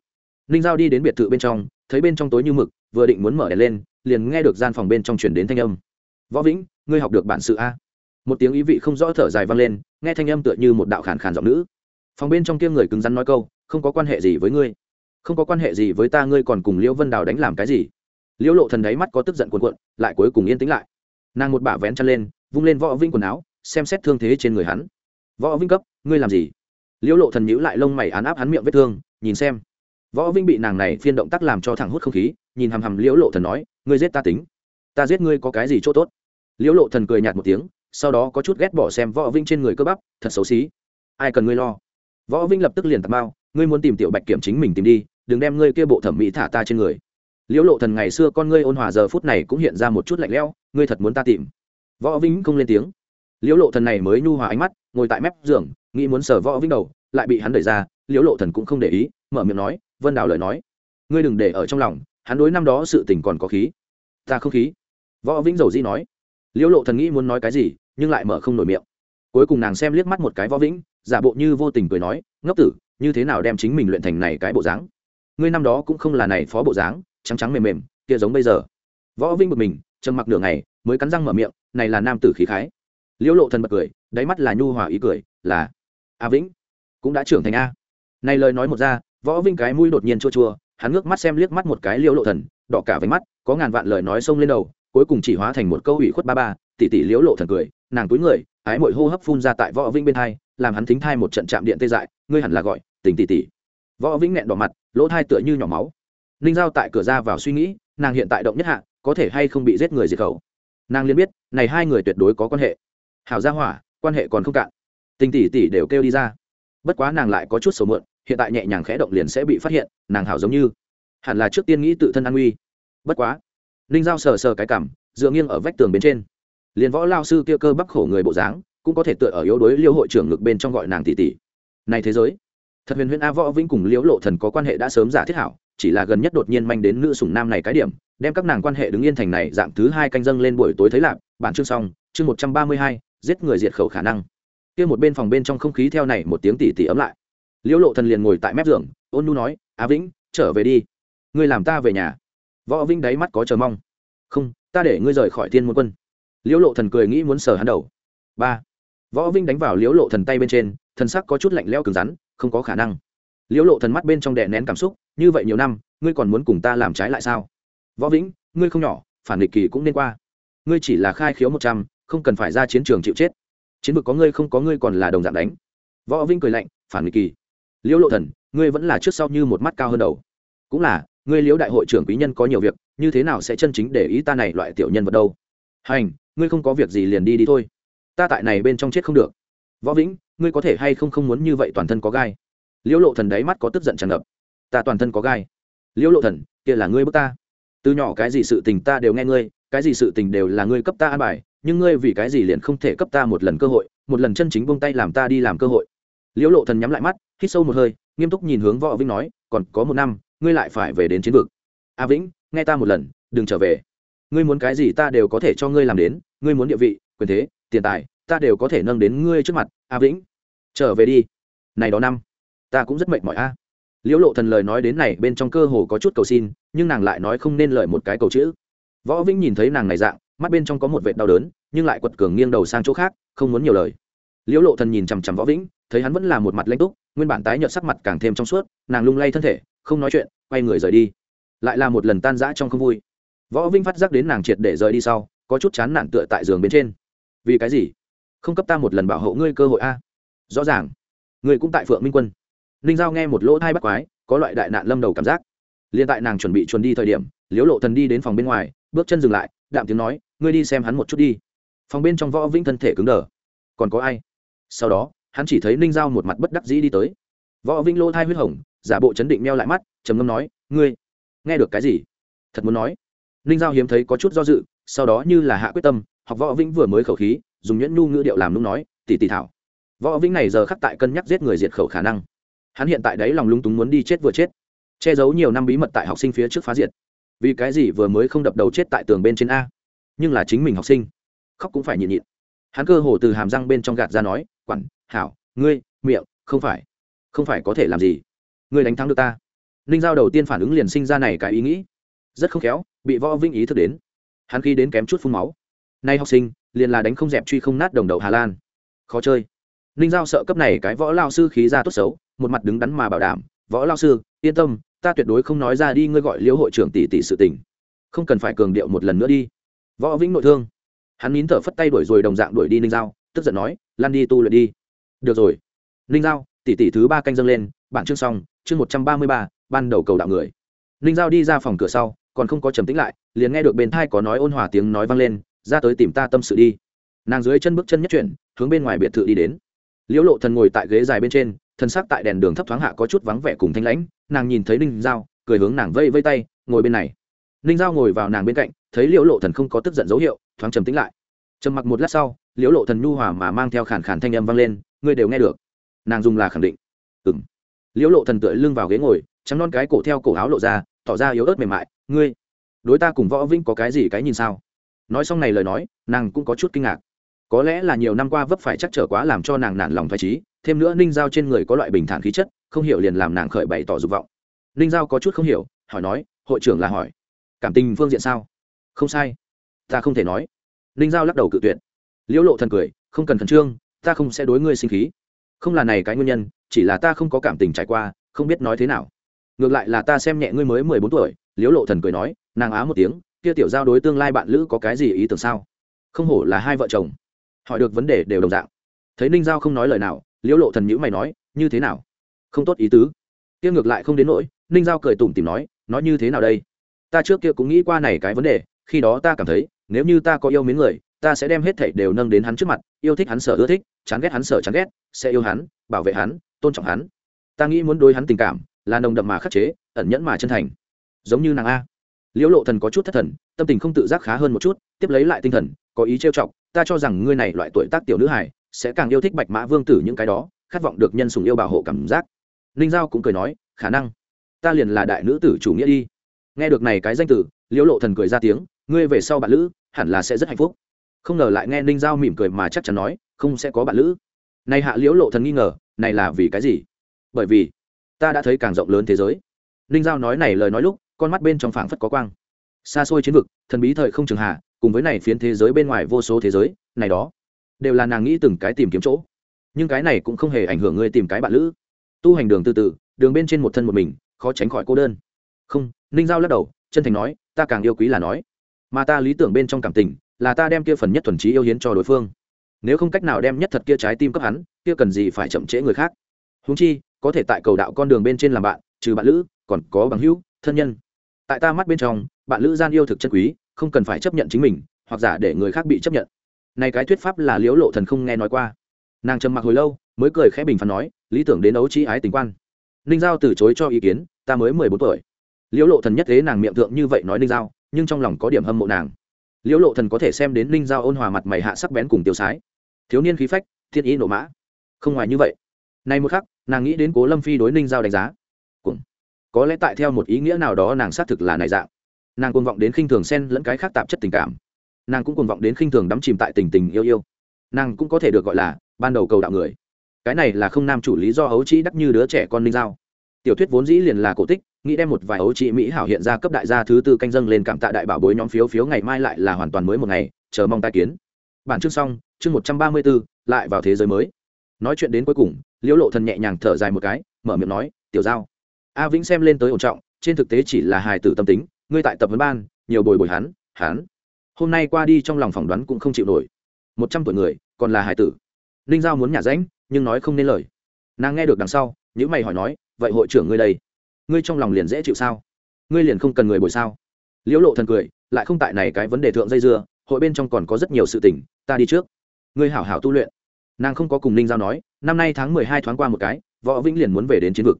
Ninh giao đi đến biệt thự bên trong, thấy bên trong tối như mực vừa định muốn mở đèn lên, liền nghe được gian phòng bên trong chuyển đến thanh âm. Võ vĩnh, ngươi học được bản sự a? Một tiếng ý vị không rõ thở dài vang lên, nghe thanh âm tựa như một đạo khản khàn giọng nữ. Phòng bên trong kia người cứng rắn nói câu, không có quan hệ gì với ngươi. Không có quan hệ gì với ta, ngươi còn cùng liễu vân đào đánh làm cái gì? Liễu lộ thần đáy mắt có tức giận cuồn cuộn, lại cuối cùng yên tĩnh lại. Nàng một bả vén chăn lên, vung lên võ vinh quần áo, xem xét thương thế trên người hắn. Võ vinh cấp, ngươi làm gì? Liễu lộ thần nhíu lại lông mày án áp hắn miệng vết thương, nhìn xem. Võ vinh bị nàng này phiên động tác làm cho thẳng hút không khí nhìn hằm hằm liễu lộ thần nói, ngươi giết ta tính. Ta giết ngươi có cái gì chỗ tốt? Liễu lộ thần cười nhạt một tiếng, sau đó có chút ghét bỏ xem võ vinh trên người cơ bắp, thật xấu xí. Ai cần ngươi lo? Võ vinh lập tức liền tạt bao, ngươi muốn tìm tiểu bạch kiểm chính mình tìm đi, đừng đem ngươi kia bộ thẩm mỹ thả ta trên người. Liễu lộ thần ngày xưa con ngươi ôn hòa giờ phút này cũng hiện ra một chút lạnh lẽo, ngươi thật muốn ta tìm? Võ vinh không lên tiếng. Liễu lộ thần này mới nhu hòa ánh mắt, ngồi tại mép giường, nghĩ muốn sờ võ vinh đầu, lại bị hắn đẩy ra, liễu lộ thần cũng không để ý, mở miệng nói, vân đào lời nói, ngươi đừng để ở trong lòng hắn đối năm đó sự tình còn có khí. Ta không khí. Võ vĩnh dầu di nói. Liễu lộ thần nghĩ muốn nói cái gì, nhưng lại mở không nổi miệng. Cuối cùng nàng xem liếc mắt một cái võ vĩnh, giả bộ như vô tình cười nói, ngốc tử, như thế nào đem chính mình luyện thành này cái bộ dáng? Ngươi năm đó cũng không là này phó bộ dáng, trắng trắng mềm mềm, kia giống bây giờ. Võ vĩnh bực mình, trầm mặc nửa ngày, mới cắn răng mở miệng, này là nam tử khí khái. Liễu lộ thần bật cười, đáy mắt là nhu hòa ý cười, là, a vĩnh cũng đã trưởng thành a. Này lời nói một ra, võ vinh cái mũi đột nhiên chua chua hắn ngước mắt xem liếc mắt một cái liễu lộ thần, đỏ cả váy mắt, có ngàn vạn lời nói xông lên đầu, cuối cùng chỉ hóa thành một câu ủy khuất ba ba tỷ tỷ liễu lộ thần cười, nàng túi người, ái mội hô hấp phun ra tại võ vĩnh bên hai, làm hắn thính thai một trận chạm điện tê dại, ngươi hẳn là gọi tình tỷ tỷ võ vĩnh nghẹn đỏ mặt, lỗ thai tựa như nhỏ máu. Ninh giao tại cửa ra vào suy nghĩ, nàng hiện tại động nhất hạ, có thể hay không bị giết người diệt khẩu. Nàng liền biết, này hai người tuyệt đối có quan hệ. Hảo gia hỏa, quan hệ còn không cạn. Tình tỷ tỷ đều kêu đi ra. Bất quá nàng lại có chút sầu mượn hiện tại nhẹ nhàng khẽ động liền sẽ bị phát hiện, nàng hảo giống như, hẳn là trước tiên nghĩ tự thân an nguy. Bất quá, ninh giao sờ sờ cái cảm, dựa nghiêng ở vách tường bên trên. Liền võ lao sư kia cơ bắp khổ người bộ dáng, cũng có thể tựa ở yếu đuối liêu hội trưởng ngực bên trong gọi nàng tỷ tỷ. Này thế giới, thật huyền huyền a võ vĩnh cùng liễu lộ thần có quan hệ đã sớm giả thiết hảo, chỉ là gần nhất đột nhiên manh đến nữ sủng nam này cái điểm, đem các nàng quan hệ đứng yên thành này dạng thứ hai canh dâng lên buổi tối thấy lạc, bản chương xong, chương một trăm ba mươi hai, giết người diệt khẩu khả năng. Kia một bên phòng bên trong không khí theo này một tiếng tỷ tỷ ấm lại liễu lộ thần liền ngồi tại mép giường, ôn nu nói á vĩnh, trở về đi. Ngươi làm ta về nhà. Võ vĩnh đáy mắt có chờ mong. Không, ta để ngươi rời khỏi thiên môn quân. Liễu lộ thần cười nghĩ muốn sờ hắn đầu. Ba. Võ vĩnh đánh vào liễu lộ thần tay bên trên thần sắc có chút lạnh lẽo cứng rắn, không có khả năng. Liễu lộ thần mắt bên trong đè nén cảm xúc, như vậy nhiều năm, ngươi còn muốn cùng ta làm trái lại sao? Võ vĩnh, ngươi không nhỏ, phản nghịch kỳ cũng nên qua. Ngươi chỉ là khai khiếu một trăm, không cần phải ra chiến trường chịu chết. Chiến vực có ngươi không có ngươi còn là đồng dạng đánh. Võ vĩnh cười lạnh, phản nghịch kỳ liễu lộ thần, ngươi vẫn là trước sau như một mắt cao hơn đầu. Cũng là, ngươi liễu đại hội trưởng quý nhân có nhiều việc, như thế nào sẽ chân chính để ý ta này loại tiểu nhân vật đâu? Hành, ngươi không có việc gì liền đi đi thôi. Ta tại này bên trong chết không được. Võ vĩnh, ngươi có thể hay không không muốn như vậy toàn thân có gai? Liễu lộ thần đáy mắt có tức giận tràn ngập. Ta toàn thân có gai. Liễu lộ thần, kia là ngươi bước ta. Từ nhỏ cái gì sự tình ta đều nghe ngươi, cái gì sự tình đều là ngươi cấp ta an bài, nhưng ngươi vì cái gì liền không thể cấp ta một lần cơ hội, một lần chân chính buông tay làm ta đi làm cơ hội. Liễu lộ thần nhắm lại mắt hít sâu một hơi, nghiêm túc nhìn hướng võ vĩnh nói, còn có một năm, ngươi lại phải về đến chiến vực. A vĩnh, nghe ta một lần, đừng trở về. Ngươi muốn cái gì ta đều có thể cho ngươi làm đến, ngươi muốn địa vị, quyền thế, tiền tài, ta đều có thể nâng đến ngươi trước mặt, a vĩnh. Trở về đi. Này đó năm, ta cũng rất mệt mỏi a. Liễu lộ thần lời nói đến này bên trong cơ hồ có chút cầu xin, nhưng nàng lại nói không nên lời một cái cầu chữ. Võ vĩnh nhìn thấy nàng này dạng, mắt bên trong có một vệt đau đớn, nhưng lại quật cường nghiêng đầu sang chỗ khác, không muốn nhiều lời. Liễu lộ thần nhìn chằm chằm võ vĩnh thấy hắn vẫn là một mặt lãnh túc, nguyên bản tái nhợt sắc mặt càng thêm trong suốt, nàng lung lay thân thể, không nói chuyện, quay người rời đi. Lại là một lần tan rã trong không vui. Võ vinh phát giác đến nàng triệt để rời đi sau, có chút chán nản tựa tại giường bên trên. Vì cái gì? Không cấp ta một lần bảo hộ ngươi cơ hội a? Rõ ràng. Ngươi cũng tại phượng minh quân. Ninh giao nghe một lỗ thai bắt quái, có loại đại nạn lâm đầu cảm giác. Liền tại nàng chuẩn bị chuẩn đi thời điểm liếu lộ thần đi đến phòng bên ngoài, bước chân dừng lại, đạm tiếng nói, ngươi đi xem hắn một chút đi. Phòng bên trong võ vĩnh thân thể cứng đờ. Còn có ai? Sau đó hắn chỉ thấy ninh giao một mặt bất đắc dĩ đi tới. Võ vinh lô thai huyết hồng, giả bộ chấn định meo lại mắt, trầm ngâm nói, ngươi, nghe được cái gì? Thật muốn nói. Ninh giao hiếm thấy có chút do dự, sau đó như là hạ quyết tâm, học võ vĩnh vừa mới khẩu khí, dùng nhẫn nhu ngữ điệu làm lúc nói, tỷ tỷ thảo. Võ vĩnh này giờ khắc tại cân nhắc giết người diệt khẩu khả năng. Hắn hiện tại đấy lòng lung túng muốn đi chết vừa chết. Che giấu nhiều năm bí mật tại học sinh phía trước phá diệt. Vì cái gì vừa mới không đập đầu chết tại tường bên trên a? Nhưng là chính mình học sinh. Khóc cũng phải nhịn nhịn. Hắn cơ hồ từ hàm răng bên trong gạt ra nói quản, hảo, ngươi, miệng, không phải. Không phải có thể làm gì. Ngươi đánh thắng được ta. Ninh giao đầu tiên phản ứng liền sinh ra này cái ý nghĩ. Rất không khéo, bị võ vĩnh ý thức đến. Hắn khi đến kém chút phun máu. Nay học sinh, liền là đánh không dẹp truy không nát đồng đầu hà lan. Khó chơi. Ninh giao sợ cấp này cái võ lao sư khí ra tốt xấu, một mặt đứng đắn mà bảo đảm, võ lao sư, yên tâm, ta tuyệt đối không nói ra đi, ngươi gọi liễu hội trưởng tỷ tỷ sự tình. Không cần phải cường điệu một lần nữa đi. Võ vĩnh nội thương. Hắn nín thở phất tay đuổi rồi đồng dạng đuổi đi ninh giao, tức giận nói lan đi tu luyện đi. Được rồi. Ninh giao, tỷ tỷ thứ ba canh dâng lên, bản chương xong, chương một trăm ba mươi ba, ban đầu cầu đạo người. Ninh giao đi ra phòng cửa sau, còn không có trầm tĩnh lại, liền nghe được bên thai có nói ôn hòa tiếng nói vang lên, ra tới tìm ta tâm sự đi. Nàng dưới chân bước chân nhất chuyển, hướng bên ngoài biệt thự đi đến. Liễu lộ thần ngồi tại ghế dài bên trên, thân xác tại đèn đường thấp thoáng hạ có chút vắng vẻ cùng thanh lãnh, nàng nhìn thấy ninh giao, cười hướng nàng vây vây tay, ngồi bên này. Ninh giao ngồi vào nàng bên cạnh, thấy liễu lộ thần không có tức giận dấu hiệu, thoáng trầm tĩnh lại. Trầm mặc một lát sau liễu lộ thần nhu hòa mà mang theo khản khản thanh âm vang lên, ngươi đều nghe được. Nàng dùng là khẳng định. Ừng liễu lộ thần tựa lưng vào ghế ngồi, trắng non cái cổ theo cổ áo lộ ra, tỏ ra yếu ớt mềm mại, ngươi, đối ta cùng võ vĩnh có cái gì cái nhìn sao? Nói xong này lời nói, nàng cũng có chút kinh ngạc. Có lẽ là nhiều năm qua vấp phải chắc trở quá làm cho nàng nản lòng thoải trí thêm nữa ninh giao trên người có loại bình thản khí chất, không hiểu liền làm nàng khởi bày tỏ dục vọng. Ninh giao có chút không hiểu, hỏi nói, hội trưởng là hỏi, cảm tình phương diện sao? Không sai, ta không thể nói. Ninh giao lắc đầu cự tuyệt liễu lộ thần cười, không cần khẩn trương, ta không sẽ đối ngươi sinh khí. Không là này cái nguyên nhân, chỉ là ta không có cảm tình trải qua, không biết nói thế nào. Ngược lại là ta xem nhẹ ngươi mới mười bốn tuổi. Liễu lộ thần cười nói, nàng á một tiếng, kia tiểu giao đối tương lai bạn lữ có cái gì ý tưởng sao? Không hổ là hai vợ chồng. Hỏi được vấn đề đều đồng dạng. Thấy ninh giao không nói lời nào, liễu lộ thần nhữ mày nói, như thế nào? Không tốt ý tứ. Kia ngược lại không đến nỗi, ninh giao cười tủm tìm nói nói như thế nào đây? Ta trước kia cũng nghĩ qua này cái vấn đề, khi đó ta cảm thấy, nếu như ta có yêu mến người ta sẽ đem hết thảy đều nâng đến hắn trước mặt, yêu thích hắn sở ưa thích, chán ghét hắn sở chán ghét, sẽ yêu hắn, bảo vệ hắn, tôn trọng hắn. Ta nghĩ muốn đối hắn tình cảm, là nồng đậm mà khắc chế, ẩn nhẫn mà chân thành. Giống như nàng a. Liễu lộ thần có chút thất thần, tâm tình không tự giác khá hơn một chút, tiếp lấy lại tinh thần, có ý trêu chọc, ta cho rằng ngươi này loại tuổi tác tiểu nữ hài, sẽ càng yêu thích bạch mã vương tử những cái đó, khát vọng được nhân sùng yêu bảo hộ cảm giác. Ninh giao cũng cười nói, khả năng. Ta liền là đại nữ tử chủ nghĩa đi. Nghe được này cái danh tử liễu lộ thần cười ra tiếng, ngươi về sau bạn lữ, hẳn là sẽ rất hạnh phúc không ngờ lại nghe ninh giao mỉm cười mà chắc chắn nói, không sẽ có bạn lữ. Này hạ liễu lộ thần nghi ngờ, này là vì cái gì? Bởi vì, ta đã thấy càng rộng lớn thế giới. Ninh giao nói này lời nói lúc, con mắt bên trong phảng phất có quang. Xa xôi chiến vực, thần bí thời không trường hạ, cùng với này phiến thế giới bên ngoài vô số thế giới, này đó, đều là nàng nghĩ từng cái tìm kiếm chỗ. Nhưng cái này cũng không hề ảnh hưởng ngươi tìm cái bạn lữ. Tu hành đường từ từ đường bên trên một thân một mình, khó tránh khỏi cô đơn. Không, ninh giao lắc đầu, chân thành nói, ta càng yêu quý là nói. Mà ta lý tưởng bên trong cảm tình là ta đem kia phần nhất thuần trí yêu hiến cho đối phương. Nếu không cách nào đem nhất thật kia trái tim cấp hắn, kia cần gì phải chậm trễ người khác? Húng chi, có thể tại cầu đạo con đường bên trên làm bạn, trừ bạn lữ, còn có bằng hữu, thân nhân. Tại ta mắt bên trong, bạn lữ gian yêu thực chân quý, không cần phải chấp nhận chính mình, hoặc giả để người khác bị chấp nhận. Này cái thuyết pháp là liễu lộ thần không nghe nói qua. Nàng trầm mặc hồi lâu, mới cười khẽ bình phán nói, lý tưởng đến ấu trí ái tình quan. Ninh giao từ chối cho ý kiến, ta mới mười bốn tuổi. Liễu lộ thần nhất thế nàng miệng thượng như vậy nói ninh giao, nhưng trong lòng có điểm hâm mộ nàng liễu lộ thần có thể xem đến ninh giao ôn hòa mặt mày hạ sắc bén cùng tiêu sái. Thiếu niên khí phách, thiên ý nộ mã. Không ngoài như vậy. Nay một khắc, nàng nghĩ đến cố lâm phi đối ninh giao đánh giá. Cũng có lẽ tại theo một ý nghĩa nào đó nàng xác thực là này dạng. Nàng cuồng vọng đến khinh thường xen lẫn cái khác tạp chất tình cảm. Nàng cũng cuồng vọng đến khinh thường đắm chìm tại tình tình yêu yêu. Nàng cũng có thể được gọi là ban đầu cầu đạo người. Cái này là không nam chủ lý do hấu trĩ đắc như đứa trẻ con ninh giao tiểu thuyết vốn dĩ liền là cổ tích, nghĩ đem một vài ấu trị mỹ hảo hiện ra cấp đại gia thứ tư canh dâng lên cảm tạ đại bảo bối nhóm phiếu phiếu ngày mai lại là hoàn toàn mới một ngày, chờ mong tai kiến. Bản chương xong, chương một trăm ba mươi bốn lại vào thế giới mới. Nói chuyện đến cuối cùng, liễu lộ thần nhẹ nhàng thở dài một cái, mở miệng nói, tiểu giao. A vĩnh xem lên tới ổn trọng, trên thực tế chỉ là hài tử tâm tính, ngươi tại tập vấn ban, nhiều bồi bồi hắn hắn. Hôm nay qua đi trong lòng phỏng đoán cũng không chịu nổi. Một trăm tuổi người, còn là hài tử. Ninh giao muốn nhả ránh, nhưng nói không nên lời. Nàng nghe được đằng sau những mày hỏi nói, vậy hội trưởng ngươi đây, ngươi trong lòng liền dễ chịu sao? Ngươi liền không cần người bồi sao? Liễu lộ thần cười, lại không tại này cái vấn đề thượng dây dưa, hội bên trong còn có rất nhiều sự tình, ta đi trước. Ngươi hảo hảo tu luyện. Nàng không có cùng ninh giao nói, năm nay tháng mười hai thoáng qua một cái, võ vĩnh liền muốn về đến chiến vực.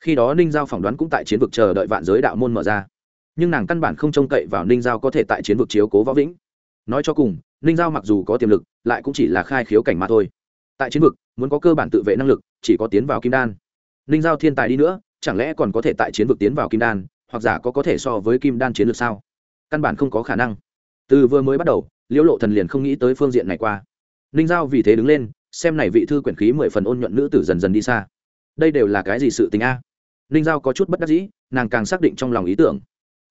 Khi đó ninh giao phỏng đoán cũng tại chiến vực chờ đợi vạn giới đạo môn mở ra. Nhưng nàng căn bản không trông cậy vào ninh giao có thể tại chiến vực chiếu cố võ vĩnh. Nói cho cùng, ninh giao mặc dù có tiềm lực, lại cũng chỉ là khai khiếu cảnh mà thôi. Tại chiến vực, muốn có cơ bản tự vệ năng lực, chỉ có tiến vào kim đan ninh giao thiên tài đi nữa, chẳng lẽ còn có thể tại chiến vực tiến vào kim đan, hoặc giả có có thể so với kim đan chiến lược sao? Căn bản không có khả năng. Từ vừa mới bắt đầu, liễu lộ thần liền không nghĩ tới phương diện này qua. Ninh giao vì thế đứng lên, xem này vị thư quyển khí mười phần ôn nhuận nữ tử dần dần đi xa. Đây đều là cái gì sự tình a? Ninh giao có chút bất đắc dĩ, nàng càng xác định trong lòng ý tưởng.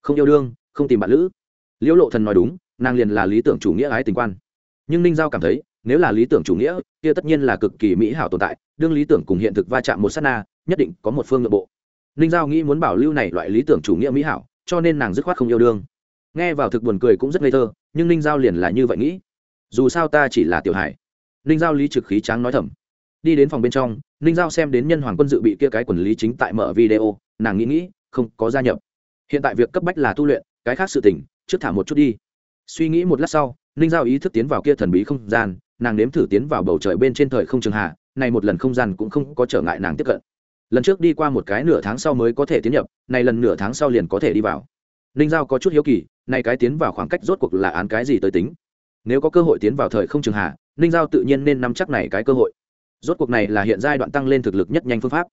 Không yêu đương, không tìm bạn lữ. Liễu lộ thần nói đúng, nàng liền là lý tưởng chủ nghĩa ái tình quan. Nhưng ninh giao cảm thấy nếu là lý tưởng chủ nghĩa, kia tất nhiên là cực kỳ mỹ hảo tồn tại, đương lý tưởng cùng hiện thực va chạm một s á t na, nhất định có một phương nội bộ. Ninh giao nghĩ muốn bảo lưu này loại lý tưởng chủ nghĩa mỹ hảo, cho nên nàng dứt khoát không yêu đương. Nghe vào thực buồn cười cũng rất ngây thơ, nhưng ninh giao liền là như vậy nghĩ. Dù sao ta chỉ là tiểu hải ninh giao lý trực khí tráng nói thầm. Đi đến phòng bên trong, ninh giao xem đến nhân hoàng quân dự bị kia cái quần lý chính tại mở video, nàng nghĩ nghĩ, không, có gia nhập. Hiện tại việc cấp bách là tu luyện, cái khác sự tỉnh trước thả một chút đi. Suy nghĩ một lát sau, ninh giao ý thức tiến vào kia thần bí không gian nàng nếm thử tiến vào bầu trời bên trên thời không trường hạ, này một lần không gian cũng không có trở ngại nàng tiếp cận. Lần trước đi qua một cái nửa tháng sau mới có thể tiến nhập, này lần nửa tháng sau liền có thể đi vào. Ninh giao có chút hiếu kỳ, này cái tiến vào khoảng cách rốt cuộc là án cái gì tới tính? Nếu có cơ hội tiến vào thời không trường hạ, ninh giao tự nhiên nên nắm chắc này cái cơ hội. Rốt cuộc này là hiện giai đoạn tăng lên thực lực nhất nhanh phương pháp.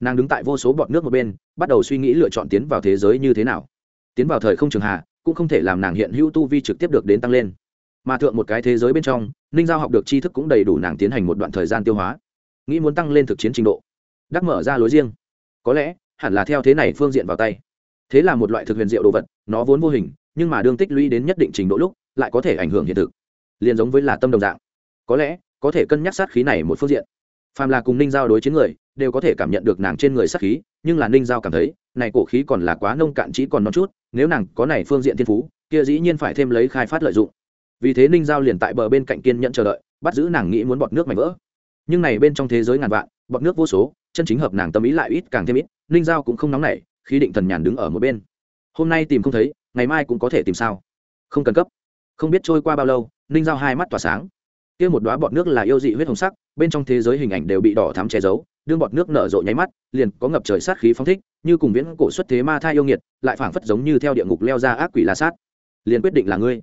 Nàng đứng tại vô số bọt nước một bên, bắt đầu suy nghĩ lựa chọn tiến vào thế giới như thế nào. Tiến vào thời không trường hạ, cũng không thể làm nàng hiện hữu tu vi trực tiếp được đến tăng lên mà thượng một cái thế giới bên trong, ninh giao học được tri thức cũng đầy đủ nàng tiến hành một đoạn thời gian tiêu hóa. Nghĩ muốn tăng lên thực chiến trình độ. Đắc mở ra lối riêng. Có lẽ, hẳn là theo thế này phương diện vào tay. Thế là một loại thực huyền diệu đồ vật, nó vốn vô hình, nhưng mà đương tích lũy đến nhất định trình độ lúc, lại có thể ảnh hưởng hiện thực. Liền giống với là tâm đồng dạng. Có lẽ, có thể cân nhắc sát khí này một phương diện. Phàm là cùng ninh giao đối chiến người, đều có thể cảm nhận được nàng trên người sát khí, nhưng là ninh giao cảm thấy, này cổ khí còn là quá nông cạn chỉ còn non chút, nếu nàng có này phương diện thiên phú, kia dĩ nhiên phải thêm lấy khai phát lợi dụng vì thế ninh giao liền tại bờ bên cạnh kiên nhận chờ đợi, bắt giữ nàng nghĩ muốn bọt nước mạnh vỡ. Nhưng này bên trong thế giới ngàn vạn, bọt nước vô số, chân chính hợp nàng tâm ý lại ít càng thêm ít, ninh giao cũng không nóng nảy, khi định thần nhàn đứng ở một bên. Hôm nay tìm không thấy, ngày mai cũng có thể tìm sao? Không cần cấp. Không biết trôi qua bao lâu, ninh giao hai mắt tỏa sáng. Kia một đoá bọt nước là yêu dị huyết hồng sắc, bên trong thế giới hình ảnh đều bị đỏ thắm che giấu, đương bọt nước nở rộ nháy mắt, liền có ngập trời sát khí phóng thích, như cùng viễn cổ xuất thế ma thai yêu nghiệt, lại phảng phất giống như theo địa ngục leo ra ác quỷ la sát. Liền quyết định là ngươi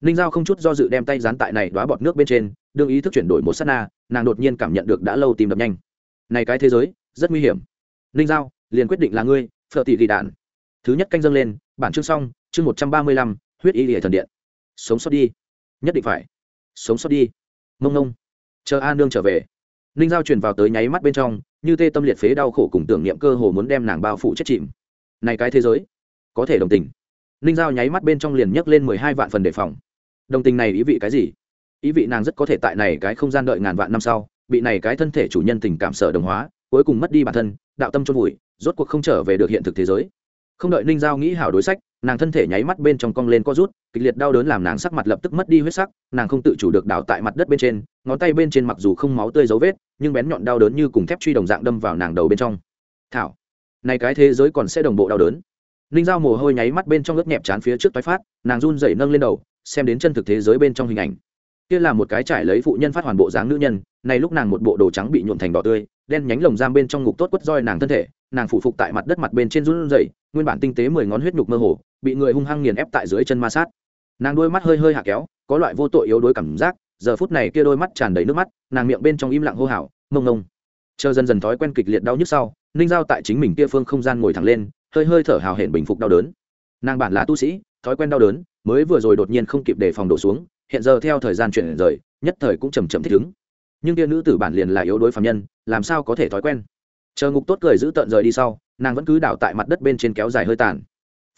ninh giao không chút do dự đem tay dán tại này đoá bọt nước bên trên, đương ý thức chuyển đổi một s á t na, nàng đột nhiên cảm nhận được đã lâu tìm đập nhanh. Này cái thế giới, rất nguy hiểm. Ninh giao, liền quyết định là ngươi, phở tỷ ghi đạn. Thứ nhất canh dâng lên, bản chương xong, chương một trăm ba mươi lăm, huyết y lìa thần điện. Sống sót đi. Nhất định phải. Sống sót đi. Mông nông chờ a nương trở về. Ninh giao truyền vào tới nháy mắt bên trong, như tê tâm liệt phế đau khổ cùng tưởng niệm cơ hồ muốn đem nàng bao phủ chết chìm. Này cái thế giới, có thể đồng tình. Ninh giao nháy mắt bên trong liền nhấc lên mười hai vạn phần đề phòng đồng tình này ý vị cái gì? Ý vị nàng rất có thể tại này cái không gian đợi ngàn vạn năm sau, bị này cái thân thể chủ nhân tình cảm sở đồng hóa, cuối cùng mất đi bản thân, đạo tâm chôn vùi, rốt cuộc không trở về được hiện thực thế giới. Không đợi ninh giao nghĩ hảo đối sách, nàng thân thể nháy mắt bên trong cong lên co rút, kịch liệt đau đớn làm nàng sắc mặt lập tức mất đi huyết sắc, nàng không tự chủ được đảo tại mặt đất bên trên, ngón tay bên trên mặc dù không máu tươi dấu vết, nhưng bén nhọn đau đớn như cùng thép truy đồng dạng đâm vào nàng đầu bên trong. Thảo, này cái thế giới còn sẽ đồng bộ đau đớn. Ninh giao mồ hôi nháy mắt bên trong lớp nhẹp chán phía trước tái phát, nàng run dậy nâng lên đầu xem đến chân thực thế giới bên trong hình ảnh. Kia là một cái trải lấy phụ nhân phát hoàn bộ dáng nữ nhân, này lúc nàng một bộ đồ trắng bị nhuộm thành đỏ tươi, đen nhánh lồng giam bên trong ngục tốt quất roi nàng thân thể, nàng phủ phục tại mặt đất mặt bên trên run rẩy, nguyên bản tinh tế mười ngón huyết nhục mơ hồ, bị người hung hăng nghiền ép tại dưới chân ma sát. Nàng đôi mắt hơi hơi hạ kéo, có loại vô tội yếu đuối cảm giác, giờ phút này kia đôi mắt tràn đầy nước mắt, nàng miệng bên trong im lặng hô hào mông ngông. Chờ dần dần thói quen kịch liệt đau nhức sau, ninh giao tại chính mình kia phương không gian ngồi thẳng lên, hơi hơi thở hào hển bình phục đau đớn. Nàng bản là tu sĩ, thói quen đau đớn mới vừa rồi đột nhiên không kịp đề phòng đổ xuống, hiện giờ theo thời gian chuyển rời, nhất thời cũng chầm chậm thích ứng. Nhưng tia nữ tử bản liền là yếu đuối phạm nhân, làm sao có thể thói quen? Chờ ngục tốt cười giữ tợn rời đi sau, nàng vẫn cứ đảo tại mặt đất bên trên kéo dài hơi tàn.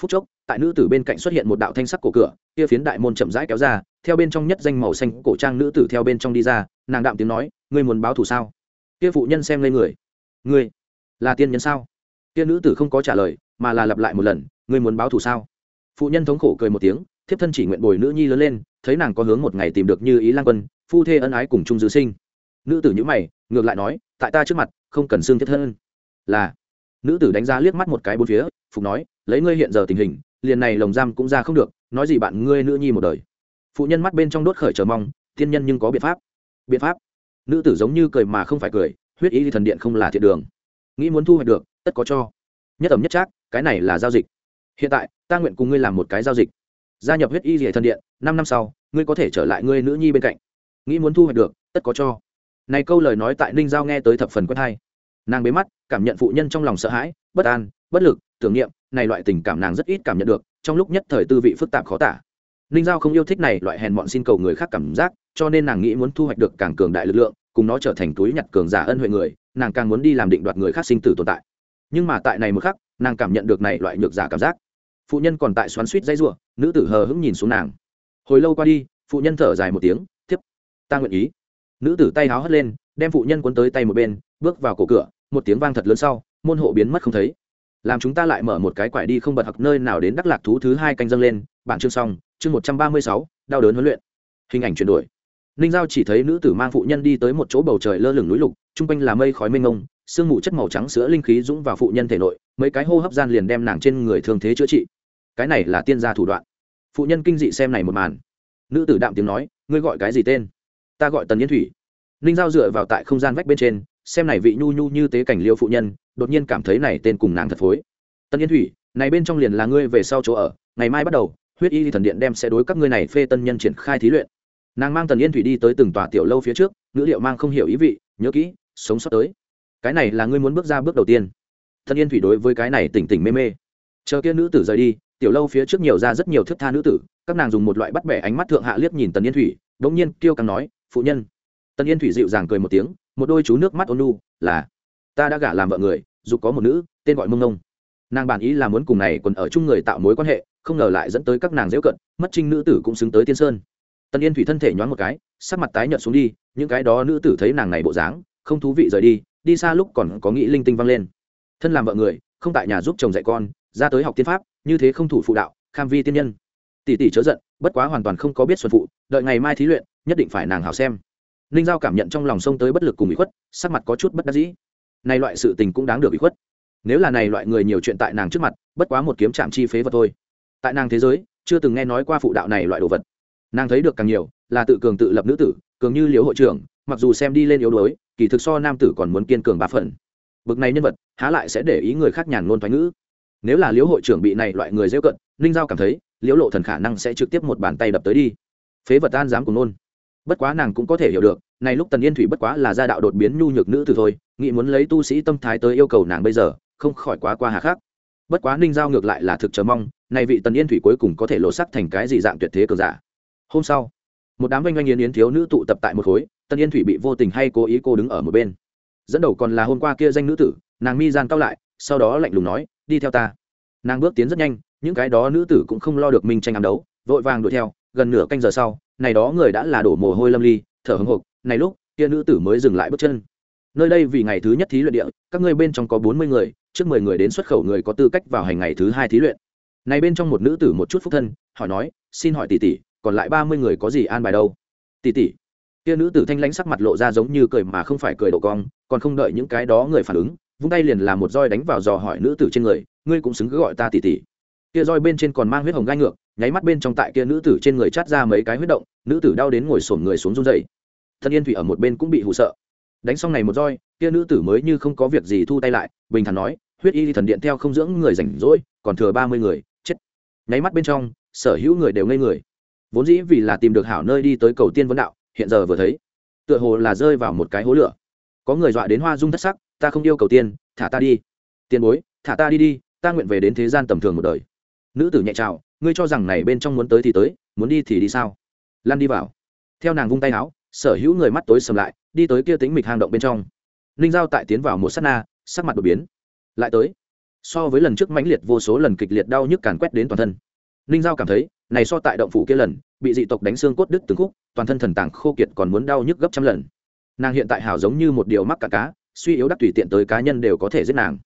Phút chốc, tại nữ tử bên cạnh xuất hiện một đạo thanh sắc cổ cửa, kia phiến đại môn chậm rãi kéo ra, theo bên trong nhất danh màu xanh cổ trang nữ tử theo bên trong đi ra, nàng đạm tiếng nói, ngươi muốn báo thù sao? Kia phụ nhân xem lên người. Ngươi là tiên nhân sao? Kia nữ tử không có trả lời, mà là lặp lại một lần, ngươi muốn báo thù sao? Phụ nhân thống khổ cười một tiếng thiếp thân chỉ nguyện bồi nữ nhi lớn lên, thấy nàng có hướng một ngày tìm được như ý lan quân, phu thê ân ái cùng chung dư sinh. Nữ tử nhữ mày, ngược lại nói, tại ta trước mặt, không cần xương thiếp thân. Là. Nữ tử đánh giá liếc mắt một cái bốn phía, phục nói, lấy ngươi hiện giờ tình hình, liền này lồng giam cũng ra không được, nói gì bạn ngươi nữ nhi một đời. Phụ nhân mắt bên trong đốt khởi chờ mong, tiên nhân nhưng có biện pháp. Biện pháp. Nữ tử giống như cười mà không phải cười, huyết ý thần điện không là thiện đường. Nghĩ muốn thu hoạch được, tất có cho. Nhất ẩm nhất trác, cái này là giao dịch. Hiện tại, ta nguyện cùng ngươi làm một cái giao dịch gia nhập huyết y rỉa thần điện, năm năm sau, ngươi có thể trở lại ngươi nữ nhi bên cạnh. Nghĩ muốn thu hoạch được, tất có cho. Này câu lời nói tại ninh giao nghe tới thập phần quen hay. Nàng bế mắt, cảm nhận phụ nhân trong lòng sợ hãi, bất an, bất lực, tưởng niệm, này loại tình cảm nàng rất ít cảm nhận được, trong lúc nhất thời tư vị phức tạp khó tả. Ninh giao không yêu thích này loại hèn mọn xin cầu người khác cảm giác, cho nên nàng nghĩ muốn thu hoạch được càng cường đại lực lượng, cùng nó trở thành túi nhặt cường giả ân huệ người, nàng càng muốn đi làm định đoạt người khác sinh tử tồn tại. Nhưng mà tại này một khắc, nàng cảm nhận được này loại nhược giả cảm giác phụ nhân còn tại xoắn suýt dây rủa nữ tử hờ hững nhìn xuống nàng. Hồi lâu qua đi phụ nhân thở dài một tiếng tiếp ta nguyện ý. Nữ tử tay háo hất lên đem phụ nhân quấn tới tay một bên bước vào cổ cửa một tiếng vang thật lớn sau môn hộ biến mất không thấy. Làm chúng ta lại mở một cái quải đi không bật học nơi nào đến đắc lạc thú thứ hai canh dâng lên bản chương xong chương một trăm ba mươi sáu đau đớn huấn luyện. Hình ảnh chuyển đổi. Ninh giao chỉ thấy nữ tử mang phụ nhân đi tới một chỗ bầu trời lơ lửng núi lục chung quanh là mây khói mênh mông, sương mù chất màu trắng sữa linh khí dũng vào phụ nhân thể nội mấy cái hô hấp gian liền đem nàng trên người thương thế chữa trị cái này là tiên gia thủ đoạn. Phụ nhân kinh dị xem này một màn. Nữ tử đạm tiếng nói, ngươi gọi cái gì tên? Ta gọi tần yên thủy. Ninh giao dựa vào tại không gian vách bên trên, xem này vị nhu nhu như tế cảnh liêu phụ nhân, đột nhiên cảm thấy này tên cùng nàng thật phối. Tân yên thủy, này bên trong liền là ngươi về sau chỗ ở, ngày mai bắt đầu, huyết y thần điện đem sẽ đối các ngươi này phê tân nhân triển khai thí luyện. Nàng mang tần yên thủy đi tới từng tòa tiểu lâu phía trước, ngữ liệu mang không hiểu ý vị, nhớ kỹ, sống sót tới. Cái này là ngươi muốn bước ra bước đầu tiên. Tân yên thủy đối với cái này tỉnh tỉnh mê mê. Chờ kia nữ tử rời đi tiểu lâu phía trước nhiều ra rất nhiều thước tha nữ tử, các nàng dùng một loại bắt bẻ ánh mắt thượng hạ liếc nhìn tần yên thủy đ ỗ n g nhiên kêu càng nói, phụ nhân. Tần yên thủy dịu dàng cười một tiếng, một đôi chú nước mắt ôn nu là, ta đã gả làm vợ người, dù có một nữ, tên gọi mông nông nàng bản ý là muốn cùng này còn ở chung người tạo mối quan hệ, không ngờ lại dẫn tới các nàng dễu cận, mất trinh nữ tử cũng xứng tới tiên sơn. Tần yên thủy thân thể nhoáng một cái, sắc mặt tái nhợt xuống đi, những cái đó nữ tử thấy nàng này bộ dáng, không thú vị rời đi đi xa lúc còn có nghĩ linh tinh vang lên. Thân làm vợ người, không tại nhà giúp chồng dạy con, ra tới học tiên pháp như thế không thủ phụ đạo, kham vi tiên nhân. Tỷ tỷ chớ giận, bất quá hoàn toàn không có biết xuân phụ, đợi ngày mai thí luyện, nhất định phải nàng hảo xem. Ninh giao cảm nhận trong lòng sông tới bất lực cùng bị khuất, sắc mặt có chút bất đắc dĩ. Này loại sự tình cũng đáng được bị khuất. Nếu là này loại người nhiều chuyện tại nàng trước mặt, bất quá một kiếm chạm chi phế vật thôi. Tại nàng thế giới, chưa từng nghe nói qua phụ đạo này loại đồ vật. Nàng thấy được càng nhiều, là tự cường tự lập nữ tử, cường như liễu hội trưởng, mặc dù xem đi lên yếu đuối, kỳ thực so nam tử còn muốn kiên cường ba phần. Bực này nhân vật, há lại sẽ để ý người khác nhàn ngôn thoái ngữ nếu là liễu hội trưởng bị này loại người dễ cận, ninh giao cảm thấy, liễu lộ thần khả năng sẽ trực tiếp một bàn tay đập tới đi. Phế vật an dám cùng nôn. Bất quá nàng cũng có thể hiểu được, này lúc tần yên thủy bất quá là gia đạo đột biến nhu nhược nữ từ thôi, nghĩ muốn lấy tu sĩ tâm thái tới yêu cầu nàng bây giờ, không khỏi quá qua hà khắc. Bất quá ninh giao ngược lại là thực chờ mong, này vị tần yên thủy cuối cùng có thể lộ sắc thành cái gì dạng tuyệt thế cờ giả. Hôm sau, một đám oanh oanh yến yến thiếu nữ tụ tập tại một khối, tần yên thủy bị vô tình hay cố ý cô đứng ở một bên. Dẫn đầu còn là hôm qua kia danh nữ tử, nàng mi gian cao lại sau đó lạnh lùng nói, đi theo ta. Nàng bước tiến rất nhanh, những cái đó nữ tử cũng không lo được minh tranh ám đấu, vội vàng đuổi theo, gần nửa canh giờ sau, này đó người đã là đổ mồ hôi lâm ly, thở hồng hộc, này lúc, kia nữ tử mới dừng lại bước chân. Nơi đây vì ngày thứ nhất thí luyện địa, các ngươi bên trong có bốn mươi người, trước mười người đến xuất khẩu người có tư cách vào hành ngày thứ hai thí luyện. Này bên trong một nữ tử một chút phúc thân, hỏi nói, xin hỏi tỷ tỷ, còn lại ba mươi người có gì an bài đâu? Tỷ tỷ. Kia nữ tử thanh lãnh sắc mặt lộ ra giống như cười mà không phải cười độ cong, còn không đợi những cái đó người phản ứng vung tay liền làm một roi đánh vào dò hỏi nữ tử trên người, ngươi cũng xứng cứ gọi ta tỷ tỷ. Kia roi bên trên còn mang huyết hồng gai ngược, nháy mắt bên trong tại kia nữ tử trên người chát ra mấy cái huyết động, nữ tử đau đến ngồi sổn người xuống run dậy thân yên thủy ở một bên cũng bị hụ sợ. Đánh xong này một roi, kia nữ tử mới như không có việc gì thu tay lại, bình thản nói, huyết y thần điện theo không dưỡng người rảnh rỗi, còn thừa ba mươi người, chết. Nháy mắt bên trong, sở hữu người đều ngây người. Vốn dĩ vì là tìm được hảo nơi đi tới cầu tiên vấn đạo, hiện giờ vừa thấy, tựa hồ là rơi vào một cái hố lửa. Có người dọa đến hoa dung thất sắc ta không yêu cầu tiên thả ta đi. Tiền bối thả ta đi đi ta nguyện về đến thế gian tầm thường một đời. Nữ tử nhẹ chào, ngươi cho rằng này bên trong muốn tới thì tới muốn đi thì đi sao? Lan đi vào. Theo nàng vung tay áo sở hữu người mắt tối sầm lại đi tới kia tính mịch hang động bên trong. Ninh giao tại tiến vào một s á t na sắc mặt đột biến. Lại tới. So với lần trước mãnh liệt vô số lần kịch liệt đau nhức càn quét đến toàn thân. Ninh giao cảm thấy này so tại động phủ kia lần bị dị tộc đánh xương cốt đứt từng khúc toàn thân thần tàng khô kiệt còn muốn đau nhức gấp trăm lần. Nàng hiện tại hào giống như một điều mắc cả cá suy yếu đắc tùy tiện tới cá nhân đều có thể giết nàng.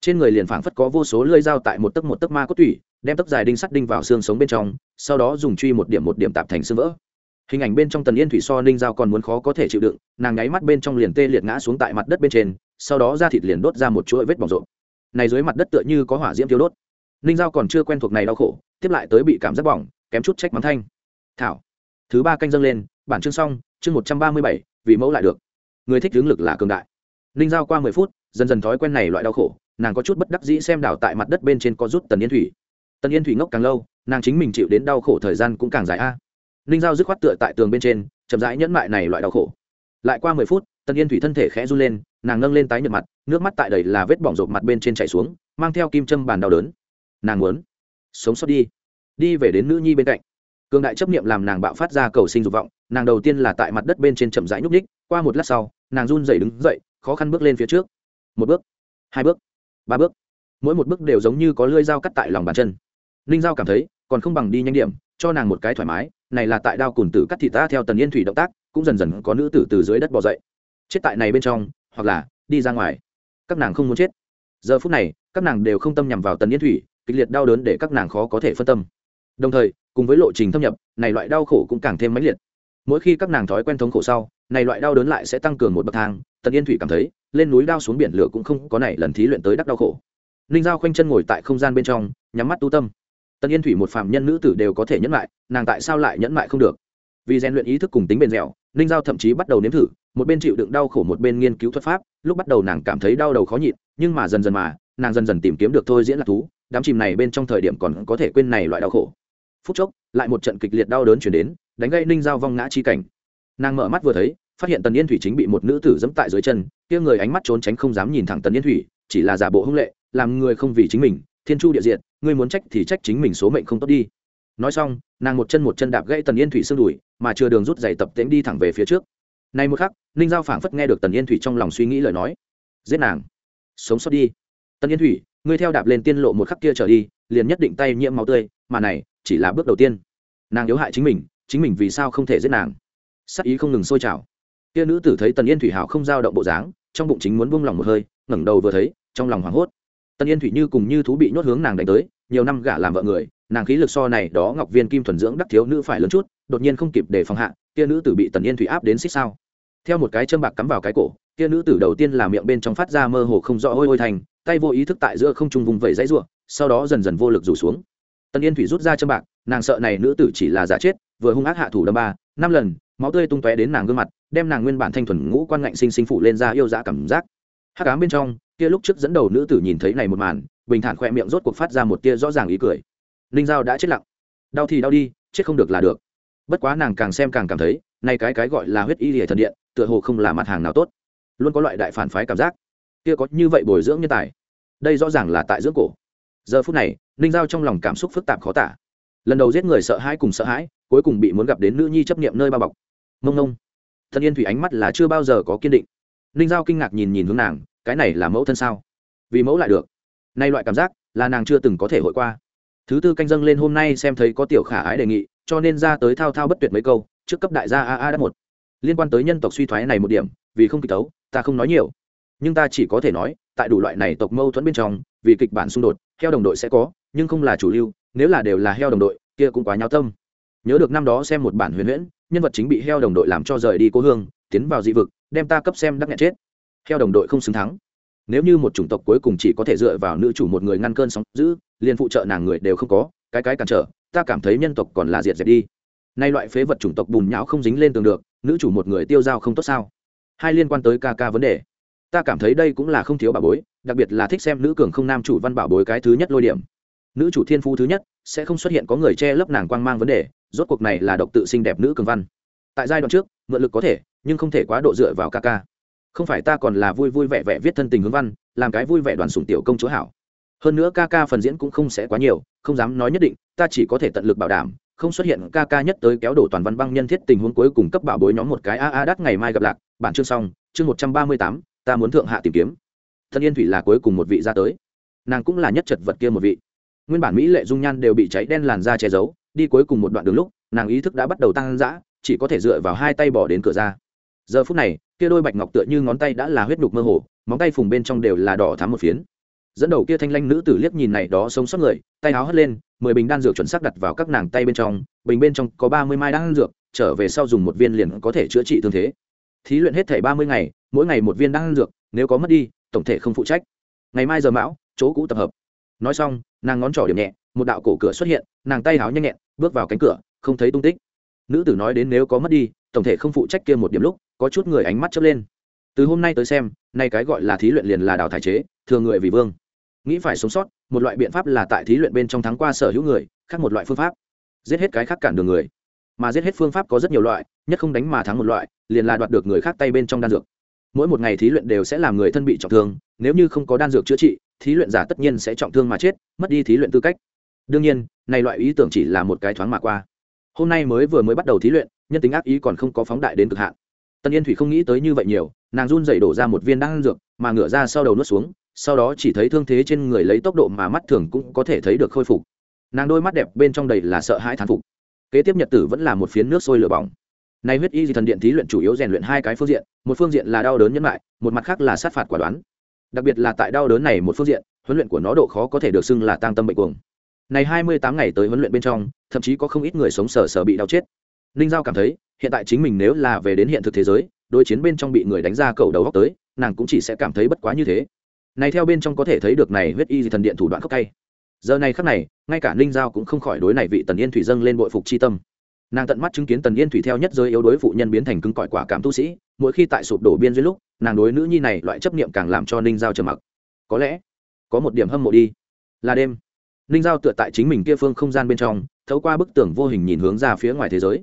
Trên người liền phảng phất có vô số lưỡi dao tại một tấc một tấc ma cốt tủy, đem tấc dài đinh sắt đinh vào xương sống bên trong, sau đó dùng truy một điểm một điểm tạp thành xương vỡ. Hình ảnh bên trong tần yên thủy so ninh dao còn muốn khó có thể chịu đựng, nàng nháy mắt bên trong liền tê liệt ngã xuống tại mặt đất bên trên, sau đó da thịt liền đốt ra một chuỗi vết bỏng rộn. Này dưới mặt đất tựa như có hỏa diễm tiêu đốt. Ninh dao còn chưa quen thuộc này đau khổ, tiếp lại tới bị cảm giác bỏng, kém chút trách mắng thanh. Thảo, thứ ba canh dâng lên, bản chương xong, chương một trăm ba mươi bảy, vì mẫu lại được. Người thích hướng lực là cường đại ninh giao qua mười phút, dần dần thói quen này loại đau khổ, nàng có chút bất đắc dĩ xem đảo tại mặt đất bên trên có rút tần yên thủy. Tần yên thủy ngốc càng lâu, nàng chính mình chịu đến đau khổ thời gian cũng càng dài a. Ninh giao dứt khoát tựa tại tường bên trên, chậm rãi nhẫn mại này loại đau khổ. Lại qua mười phút, tần yên thủy thân thể khẽ run lên, nàng nâng lên tái nhợt mặt, nước mắt tại đầy là vết bỏng rộp mặt bên trên chảy xuống, mang theo kim châm bàn đau đớn. Nàng muốn sống sót đi đi về đến nữ nhi bên cạnh. Cường đại chấp niệm làm nàng bạo phát ra cầu sinh dục vọng, nàng đầu tiên là tại mặt đất bên trên chậm rãi nhúc ních qua một lát sau, nàng run dậy đứng dậy khó khăn bước lên phía trước. Một bước, hai bước, ba bước. Mỗi một bước đều giống như có lưỡi dao cắt tại lòng bàn chân. Ninh giao cảm thấy, còn không bằng đi nhanh điểm, cho nàng một cái thoải mái, này là tại đao cùn tử cắt thịt ta theo tần yên thủy động tác, cũng dần dần có nữ tử từ dưới đất bò dậy. Chết tại này bên trong, hoặc là, đi ra ngoài. Các nàng không muốn chết. Giờ phút này, các nàng đều không tâm nhằm vào tần yên thủy, kịch liệt đau đớn để các nàng khó có thể phân tâm. Đồng thời, cùng với lộ trình thâm nhập, này loại đau khổ cũng càng thêm mãnh liệt. Mỗi khi các nàng thói quen thống khổ sau này loại đau đớn lại sẽ tăng cường một bậc thang, tần yên thủy cảm thấy, lên núi đao xuống biển lửa cũng không có này lần thí luyện tới đắc đau khổ. Ninh giao khoanh chân ngồi tại không gian bên trong, nhắm mắt tu tâm. Tần yên thủy một phạm nhân nữ tử đều có thể nhẫn lại, nàng tại sao lại nhẫn lại không được? Vì rèn luyện ý thức cùng tính bền dẻo, ninh giao thậm chí bắt đầu nếm thử, một bên chịu đựng đau khổ một bên nghiên cứu thuật pháp, lúc bắt đầu nàng cảm thấy đau đầu khó nhịn, nhưng mà dần dần mà, nàng dần dần tìm kiếm được thôi diễn là thú, đám chìm này bên trong thời điểm còn có thể quên này loại đau khổ. Phút chốc, lại một trận kịch liệt đau đớn chuyển đến, đánh gây ninh giao vong ngã chi cảnh nàng mở mắt vừa thấy, phát hiện tần yên thủy chính bị một nữ tử dẫm tại dưới chân, kia người ánh mắt trốn tránh không dám nhìn thẳng tần yên thủy, chỉ là giả bộ hung lệ, làm người không vì chính mình, thiên chu địa diện ngươi muốn trách thì trách chính mình số mệnh không tốt đi. Nói xong, nàng một chân một chân đạp gãy tần yên thủy xương đùi, mà chưa đường rút giày tập tễm đi thẳng về phía trước. Nay một khắc, ninh giao phảng phất nghe được tần yên thủy trong lòng suy nghĩ lời nói. Giết nàng. Sống sót đi. Tần yên thủy, ngươi theo đạp lên tiên lộ một khắc kia trở đi, liền nhất định tay nhiễm máu tươi, mà này, chỉ là bước đầu tiên. Nàng yếu hại chính mình chính mình vì sao không thể giết nàng? Sắc ý không ngừng sôi trào. Kia nữ tử thấy tần yên thủy hảo không dao động bộ dáng, trong bụng chính muốn buông lòng một hơi, ngẩng đầu vừa thấy, trong lòng hoảng hốt. Tần yên thủy như cùng như thú bị nhốt hướng nàng đánh tới, nhiều năm gả làm vợ người, nàng khí lực so này đó ngọc viên kim thuần dưỡng đắc thiếu nữ phải lớn chút, đột nhiên không kịp để phòng hạ, kia nữ tử bị tần yên thủy áp đến xích sao. Theo một cái châm bạc cắm vào cái cổ, kia nữ tử đầu tiên là miệng bên trong phát ra mơ hồ không rõ ôi ôi thành, tay vô ý thức tại giữa không trung vùng vẩy dãy ruộng, sau đó dần dần vô lực rủ xuống. Tần yên thủy rút ra châm bạc, nàng sợ này nữ tử chỉ là giả chết, vừa hung ác hạ thủ đâm ba, năm lần máu tươi tung tóe đến nàng gương mặt, đem nàng nguyên bản thanh thuần ngũ quan ngạnh sinh sinh phụ lên ra yêu dã cảm giác. Hắc ám bên trong, kia lúc trước dẫn đầu nữ tử nhìn thấy này một màn, bình thản khoe miệng rốt cuộc phát ra một tia rõ ràng ý cười. Linh giao đã chết lặng. Đau thì đau đi, chết không được là được. Bất quá nàng càng xem càng cảm thấy nay cái cái gọi là huyết y lìa thần điện, tựa hồ không là mặt hàng nào tốt. Luôn có loại đại phản phái cảm giác. Kia có như vậy bồi dưỡng nhân tài. Đây rõ ràng là tại dưỡng cổ. Giờ phút này, ninh giao trong lòng cảm xúc phức tạp khó tả. Lần đầu giết người sợ hãi cùng sợ hãi, cuối cùng bị muốn gặp đến nữ nhi chấp nghiệm nơi bao bọc mông nông thân yên thủy ánh mắt là chưa bao giờ có kiên định. Ninh giao kinh ngạc nhìn nhìn hướng nàng, cái này là mẫu thân sao? Vì mẫu lại được. Nay loại cảm giác là nàng chưa từng có thể hội qua. Thứ tư canh dâng lên hôm nay xem thấy có tiểu khả ái đề nghị, cho nên ra tới thao thao bất tuyệt mấy câu, trước cấp đại gia a a đã một. Liên quan tới nhân tộc suy thoái này một điểm, vì không kịch tấu, ta không nói nhiều. Nhưng ta chỉ có thể nói, tại đủ loại này tộc mâu thuẫn bên trong, vì kịch bản xung đột, heo đồng đội sẽ có, nhưng không là chủ lưu, nếu là đều là heo đồng đội, kia cũng quá nháo tâm. Nhớ được năm đó xem một bản huyền huyễn nhân vật chính bị heo đồng đội làm cho rời đi cố hương, tiến vào dị vực, đem ta cấp xem đắc nhẹ chết. Heo đồng đội không xứng thắng. Nếu như một chủng tộc cuối cùng chỉ có thể dựa vào nữ chủ một người ngăn cơn sóng giữ liền phụ trợ nàng người đều không có, cái cái cản trở, ta cảm thấy nhân tộc còn là diệt dẹp đi. Nay loại phế vật chủng tộc bùn nhão không dính lên tường được, nữ chủ một người tiêu dao không tốt sao? Hai liên quan tới ca ca vấn đề. Ta cảm thấy đây cũng là không thiếu bà bối, đặc biệt là thích xem nữ cường không nam chủ văn bảo bối cái thứ nhất lôi điểm nữ chủ thiên phú thứ nhất, sẽ không xuất hiện có người che lấp nàng quang mang vấn đề, rốt cuộc này là độc tự xinh đẹp nữ cường văn. Tại giai đoạn trước, mượn lực có thể, nhưng không thể quá độ dựa vào ca ca. Không phải ta còn là vui vui vẻ vẻ viết thân tình hướng văn, làm cái vui vẻ đoàn sủng tiểu công chúa hảo. Hơn nữa ca ca phần diễn cũng không sẽ quá nhiều, không dám nói nhất định, ta chỉ có thể tận lực bảo đảm, không xuất hiện ca ca nhất tới kéo đổ toàn văn băng nhân thiết tình huống cuối cùng cấp bảo bối nhóm một cái a a đắt ngày mai gặp lạc. Bản chương xong, chương một trăm ba mươi tám, ta muốn thượng hạ tìm kiếm. Thân yên thủy là cuối cùng một vị ra tới. Nàng cũng là nhất chật vật kia một vị nguyên bản mỹ lệ dung nhan đều bị cháy đen làn da che giấu, đi cuối cùng một đoạn đường lúc, nàng ý thức đã bắt đầu tăng dã, chỉ có thể dựa vào hai tay bỏ đến cửa ra. Giờ phút này, kia đôi bạch ngọc tựa như ngón tay đã là huyết đục mơ hồ, móng tay phùng bên trong đều là đỏ thắm một phiến. Dẫn đầu kia thanh lanh nữ tử liếc nhìn này đó sống sót người, tay áo hất lên, mười bình đan dược chuẩn xác đặt vào các nàng tay bên trong, bình bên trong có ba mươi mai đan dược, trở về sau dùng một viên liền có thể chữa trị thương thế. Thí luyện hết thể ba mươi ngày, mỗi ngày một viên đan dược, nếu có mất đi, tổng thể không phụ trách. Ngày mai giờ mão, chỗ cũ tập hợp nói xong, nàng ngón trỏ điểm nhẹ, một đạo cổ cửa xuất hiện, nàng tay háo nhanh nhẹn, bước vào cánh cửa, không thấy tung tích. Nữ tử nói đến nếu có mất đi, tổng thể không phụ trách kia một điểm lúc, có chút người ánh mắt chớp lên. Từ hôm nay tới xem, nay cái gọi là thí luyện liền là đào thải chế, thừa người vì vương. Nghĩ phải sống sót, một loại biện pháp là tại thí luyện bên trong thắng qua sở hữu người, khác một loại phương pháp. Giết hết cái khác cản đường người. Mà giết hết phương pháp có rất nhiều loại, nhất không đánh mà thắng một loại, liền là đoạt được người khác tay bên trong đan dược. Mỗi một ngày thí luyện đều sẽ làm người thân bị trọng thương, nếu như không có đan dược chữa trị thí luyện giả tất nhiên sẽ trọng thương mà chết, mất đi thí luyện tư cách. Đương nhiên, này loại ý tưởng chỉ là một cái thoáng mà qua. Hôm nay mới vừa mới bắt đầu thí luyện, nhân tính ác ý còn không có phóng đại đến cực hạn. Tân yên thủy không nghĩ tới như vậy nhiều, nàng run dậy đổ ra một viên đan dược, mà ngửa ra sau đầu nuốt xuống, sau đó chỉ thấy thương thế trên người lấy tốc độ mà mắt thường cũng có thể thấy được khôi phục. Nàng đôi mắt đẹp bên trong đầy là sợ hãi thán phục. Kế tiếp nhật tử vẫn là một phiến nước sôi lửa bỏng. Nay huyết y di thần điện thí luyện chủ yếu rèn luyện hai cái phương diện, một phương diện là đau đớn nhân lại một mặt khác là sát phạt quả đoán đặc biệt là tại đau đớn này một phương diện, huấn luyện của nó độ khó có thể được xưng là tăng tâm bệnh cuồng. Này hai mươi tám ngày tới huấn luyện bên trong, thậm chí có không ít người sống sờ sờ bị đau chết. Ninh giao cảm thấy, hiện tại chính mình nếu là về đến hiện thực thế giới, đối chiến bên trong bị người đánh ra cầu đầu góc tới, nàng cũng chỉ sẽ cảm thấy bất quá như thế. Này theo bên trong có thể thấy được này huyết y thần điện thủ đoạn khóc cay giờ này khắc này, ngay cả ninh giao cũng không khỏi đối này vị tần yên thủy dâng lên bội phục chi tâm nàng tận mắt chứng kiến tần yên thủy theo nhất giới yếu đối phụ nhân biến thành cứng cỏi quả cảm tu sĩ, mỗi khi tại sụp đổ biên duyên lúc, nàng đối nữ nhi này loại chấp niệm càng làm cho ninh giao trầm mặc. Có lẽ, có một điểm hâm mộ đi. Là đêm, ninh giao tựa tại chính mình kia phương không gian bên trong, thấu qua bức tường vô hình nhìn hướng ra phía ngoài thế giới.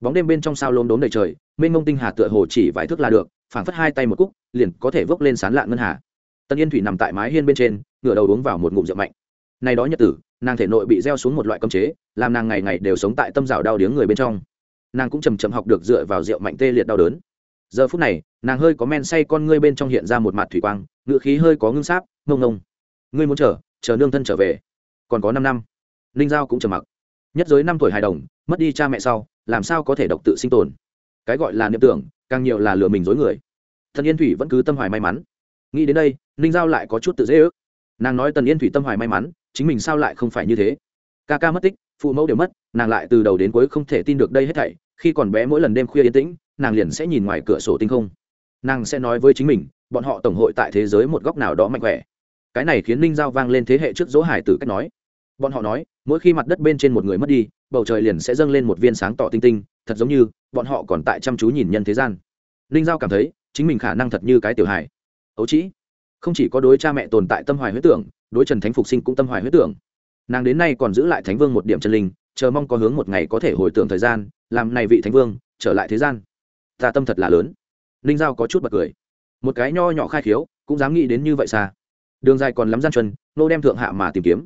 Bóng đêm bên trong sao lốm đốm đầy trời, mênh mông tinh hà tựa hồ chỉ vài thước là được, phảng phất hai tay một cúc, liền có thể vốc lên sán lạn ngân hà. Tân yên thủy nằm tại mái hiên bên trên, ngửa đầu uống vào một ngụm rượu mạnh. Này đó nhật tử nàng thể nội bị gieo xuống một loại cơm chế, làm nàng ngày ngày đều sống tại tâm rào đau điếng người bên trong. Nàng cũng chầm chậm học được dựa vào rượu mạnh tê liệt đau đớn. Giờ phút này, nàng hơi có men say con ngươi bên trong hiện ra một mặt thủy quang ngự khí hơi có ngưng sáp, ngông ngông, ngươi muốn chờ chờ nương thân trở về. Còn có năm năm. Ninh giao cũng trầm mặc. Nhất giới năm tuổi hài đồng, mất đi cha mẹ sau, làm sao có thể độc tự sinh tồn? Cái gọi là niệm tưởng, càng nhiều là lừa mình dối người. Thần yên thủy vẫn cứ tâm hoài may mắn. Nghĩ đến đây, ninh giao lại có chút tự dễ ước nàng nói tần yên thủy tâm hoài may mắn, chính mình sao lại không phải như thế? Ca ca mất tích, phụ mẫu đều mất, nàng lại từ đầu đến cuối không thể tin được đây hết thảy, khi còn bé mỗi lần đêm khuya yên tĩnh, nàng liền sẽ nhìn ngoài cửa sổ tinh không. Nàng sẽ nói với chính mình, bọn họ tổng hội tại thế giới một góc nào đó mạnh khỏe. Cái này khiến ninh giao vang lên thế hệ trước dỗ hải tử cách nói. Bọn họ nói, mỗi khi mặt đất bên trên một người mất đi, bầu trời liền sẽ dâng lên một viên sáng tỏ tinh tinh, thật giống như, bọn họ còn tại chăm chú nhìn nhân thế gian. Ninh giao cảm thấy, chính mình khả năng thật như cái tiểu hài. Ấu trĩ không chỉ có đối cha mẹ tồn tại tâm hoài huyết tưởng, đối trần thánh phục sinh cũng tâm hoài huyết tưởng. Nàng đến nay còn giữ lại thánh vương một điểm chân linh, chờ mong có hướng một ngày có thể hồi tưởng thời gian, làm này vị thánh vương, trở lại thế gian. Ta tâm thật là lớn. Ninh giao có chút bật cười. Một cái nho nhỏ khai khiếu, cũng dám nghĩ đến như vậy xa. Đường dài còn lắm gian chân nô đem thượng hạ mà tìm kiếm.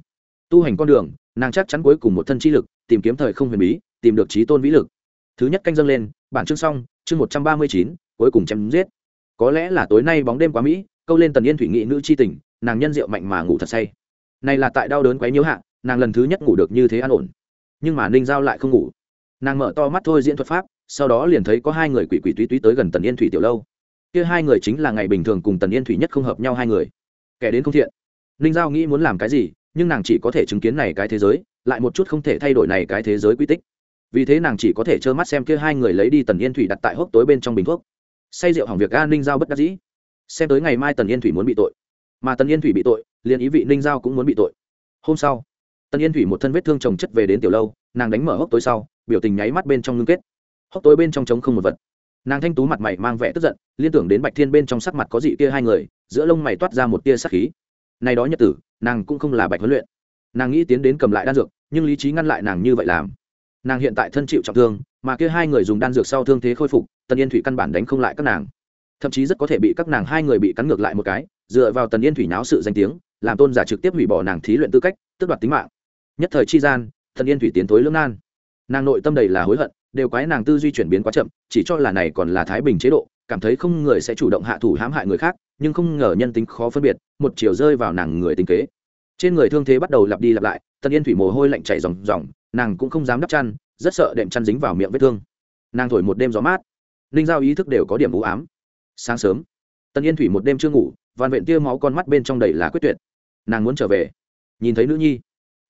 Tu hành con đường, nàng chắc chắn cuối cùng một thân chi lực, tìm kiếm thời không huyền bí, tìm được trí tôn vĩ lực. Thứ nhất canh dâng lên, bản chương xong, chương một trăm ba mươi chín, cuối cùng chém giết. Có lẽ là tối nay bóng đêm quá mỹ câu lên tần yên thủy nghị nữ c h i tình, nàng nhân rượu mạnh mà ngủ thật say. Này là tại đau đớn quấy nhiễu hạ, nàng lần thứ nhất ngủ được như thế an ổn. Nhưng mà ninh giao lại không ngủ. Nàng mở to mắt thôi diễn thuật pháp, sau đó liền thấy có hai người quỷ quỷ túy túy tới gần tần yên thủy tiểu lâu. Kia hai người chính là ngày bình thường cùng tần yên thủy nhất không hợp nhau hai người. Kẻ đến không thiện. Ninh giao nghĩ muốn làm cái gì, nhưng nàng chỉ có thể chứng kiến này cái thế giới, lại một chút không thể thay đổi này cái thế giới quy tích. Vì thế nàng chỉ có thể trơ mắt xem kia hai người lấy đi tần yên thủy đặt tại hốc tối bên trong bình thuốc. Say rượu hỏng việc an ninh giao bất đắc dĩ xem tới ngày mai tần yên thủy muốn bị tội. Mà tần yên thủy bị tội, liền ý vị ninh giao cũng muốn bị tội. Hôm sau, tần yên thủy một thân vết thương chồng chất về đến tiểu lâu, nàng đánh mở hốc tối sau, biểu tình nháy mắt bên trong ngưng kết. Hốc tối bên trong trống không một vật. Nàng thanh tú mặt mày mang vẻ tức giận, liên tưởng đến bạch thiên bên trong sắc mặt có dị kia hai người, giữa lông mày toát ra một tia sắc khí. Nay đó nhật tử, nàng cũng không là bạch huấn luyện. Nàng nghĩ tiến đến cầm lại đan dược, nhưng lý trí ngăn lại nàng như vậy làm. Nàng hiện tại thân chịu trọng thương, mà kia hai người dùng đan dược sau thương thế khôi phục, tần yên thủy căn bản đánh không lại các nàng thậm chí rất có thể bị các nàng hai người bị cắn ngược lại một cái, dựa vào tần yên thủy náo sự danh tiếng, làm tôn giả trực tiếp hủy bỏ nàng thí luyện tư cách, tước đoạt tính mạng. Nhất thời chi gian, tần yên thủy tiến tối lưỡng nan. Nàng nội tâm đầy là hối hận, đều quái nàng tư duy chuyển biến quá chậm, chỉ cho là này còn là thái bình chế độ, cảm thấy không người sẽ chủ động hạ thủ hãm hại người khác, nhưng không ngờ nhân tính khó phân biệt, một chiều rơi vào nàng người tính kế. Trên người thương thế bắt đầu lặp đi lặp lại, tần yên thủy mồ hôi lạnh chảy ròng ròng, nàng cũng không dám đắp chăn, rất sợ đệm chăn dính vào miệng vết thương. Nàng thổi một đêm gió mát. Ninh giao ý thức đều có điểm u ám sáng sớm. Tần yên thủy một đêm chưa ngủ van vện tia máu con mắt bên trong đầy là quyết tuyệt. Nàng muốn trở về. Nhìn thấy nữ nhi,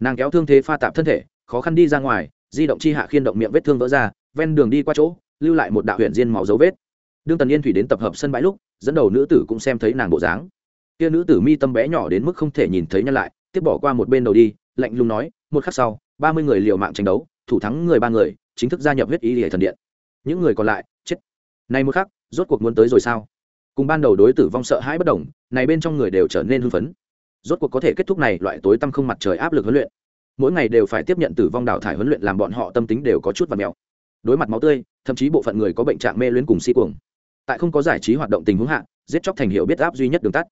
nàng kéo thương thế pha tạp thân thể, khó khăn đi ra ngoài, di động chi hạ khiên động miệng vết thương vỡ ra, ven đường đi qua chỗ, lưu lại một đạo huyện diên máu dấu vết. Đương tần yên thủy đến tập hợp sân bãi lúc, dẫn đầu nữ tử cũng xem thấy nàng bộ dáng. Kia nữ tử mi tâm bé nhỏ đến mức không thể nhìn thấy nhân lại, tiếp bỏ qua một bên đầu đi, lạnh lùng nói, một khắc sau, ba mươi người liều mạng tranh đấu, thủ thắng người ba người, chính thức gia nhập huyết ý hệ thần điện. Những người còn lại, chết. Nay một khắc rốt cuộc muốn tới rồi sao? Cùng ban đầu đối tử vong sợ hãi bất đồng, này bên trong người đều trở nên hưng phấn. Rốt cuộc có thể kết thúc này, loại tối tăm không mặt trời áp lực huấn luyện. Mỗi ngày đều phải tiếp nhận tử vong đào thải huấn luyện làm bọn họ tâm tính đều có chút và mèo. Đối mặt máu tươi, thậm chí bộ phận người có bệnh trạng mê luyến cùng si cuồng. Tại không có giải trí hoạt động tình huống hạ, giết chóc thành hiệu biết áp duy nhất đường tắt.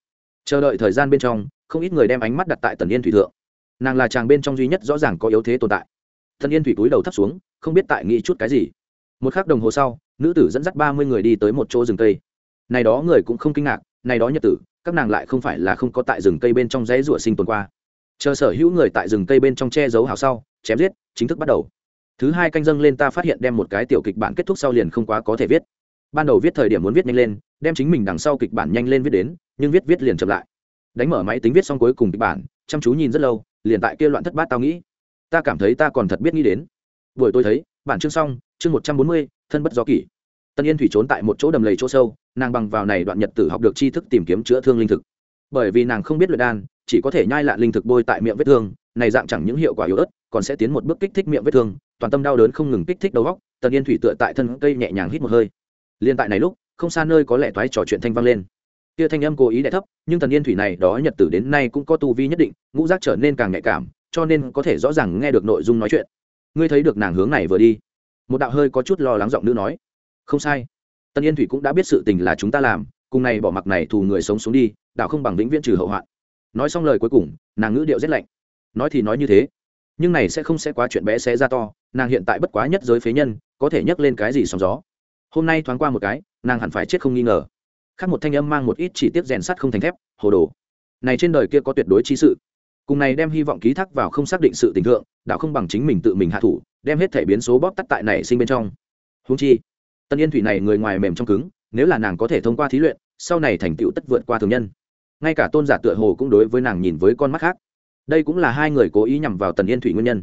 Chờ đợi thời gian bên trong, không ít người đem ánh mắt đặt tại tần yên thủy thượng. Nàng là chàng bên trong duy nhất rõ ràng có yếu thế tồn tại. Tần yên thủy túi đầu thấp xuống, không biết tại nghĩ chút cái gì. Một k h ắ c đồng hồ sau nữ tử dẫn dắt ba mươi người đi tới một chỗ rừng cây. Này đó người cũng không kinh ngạc, này đó nhật tử, các nàng lại không phải là không có tại rừng cây bên trong dãy rủa sinh tồn qua. Chờ sở hữu người tại rừng cây bên trong che giấu hào sau, chém giết, chính thức bắt đầu. Thứ hai canh dâng lên ta phát hiện đem một cái tiểu kịch bản kết thúc sau liền không quá có thể viết. Ban đầu viết thời điểm muốn viết nhanh lên, đem chính mình đằng sau kịch bản nhanh lên viết đến, nhưng viết viết liền chậm lại. Đánh mở máy tính viết xong cuối cùng kịch bản, chăm chú nhìn rất lâu, liền tại kia loạn thất bát tao nghĩ. Ta cảm thấy ta còn thật biết nghĩ đến. Buổi tôi thấy, bản chương xong, chương một trăm bốn mươi thân bất do kỷ. Tân yên thủy trốn tại một chỗ đầm lầy chỗ sâu, nàng bằng vào này đoạn nhật tử học được tri thức tìm kiếm chữa thương linh thực. Bởi vì nàng không biết luyện đan, chỉ có thể nhai lạ linh thực bôi tại miệng vết thương, này dạng chẳng những hiệu quả yếu ớt, còn sẽ tiến một bước kích thích miệng vết thương, toàn tâm đau đớn không ngừng kích thích đầu góc tần yên thủy tựa tại thân cây nhẹ nhàng hít một hơi. Liên tại này lúc, không xa nơi có lẽ thoái trò chuyện thanh vang lên. Kia thanh âm cố ý đẻ thấp, nhưng tần yên thủy này đó nhật tử đến nay cũng có tu vi nhất định, ngũ giác trở nên càng nhạy cảm, cho nên có thể rõ ràng nghe được nội dung nói chuyện. Ngươi thấy được nàng hướng này vừa đi một đạo hơi có chút lo lắng giọng nữ nói, không sai. Tân yên thủy cũng đã biết sự tình là chúng ta làm, cùng này bỏ mặc này thù người sống xuống đi, đạo không bằng vĩnh viễn trừ hậu hoạn. Nói xong lời cuối cùng, nàng ngữ điệu rét lạnh. Nói thì nói như thế, nhưng này sẽ không sẽ quá chuyện bé xé ra to, nàng hiện tại bất quá nhất giới phế nhân, có thể nhấc lên cái gì sóng gió. Hôm nay thoáng qua một cái, nàng hẳn phải chết không nghi ngờ. Khác một thanh âm mang một ít chỉ tiết rèn sắt không thành thép, hồ đồ, này trên đời kia có tuyệt đối chi sự. Cùng này đem hy vọng ký thác vào không xác định sự tình thượng, đạo không bằng chính mình tự mình hạ thủ đem hết thể biến số bóp tắt tại này sinh bên trong. Húng chi, tân yên thủy này người ngoài mềm trong cứng, nếu là nàng có thể thông qua thí luyện, sau này thành tựu tất vượt qua thường nhân. Ngay cả tôn giả tựa hồ cũng đối với nàng nhìn với con mắt khác. Đây cũng là hai người cố ý nhằm vào tần yên thủy nguyên nhân.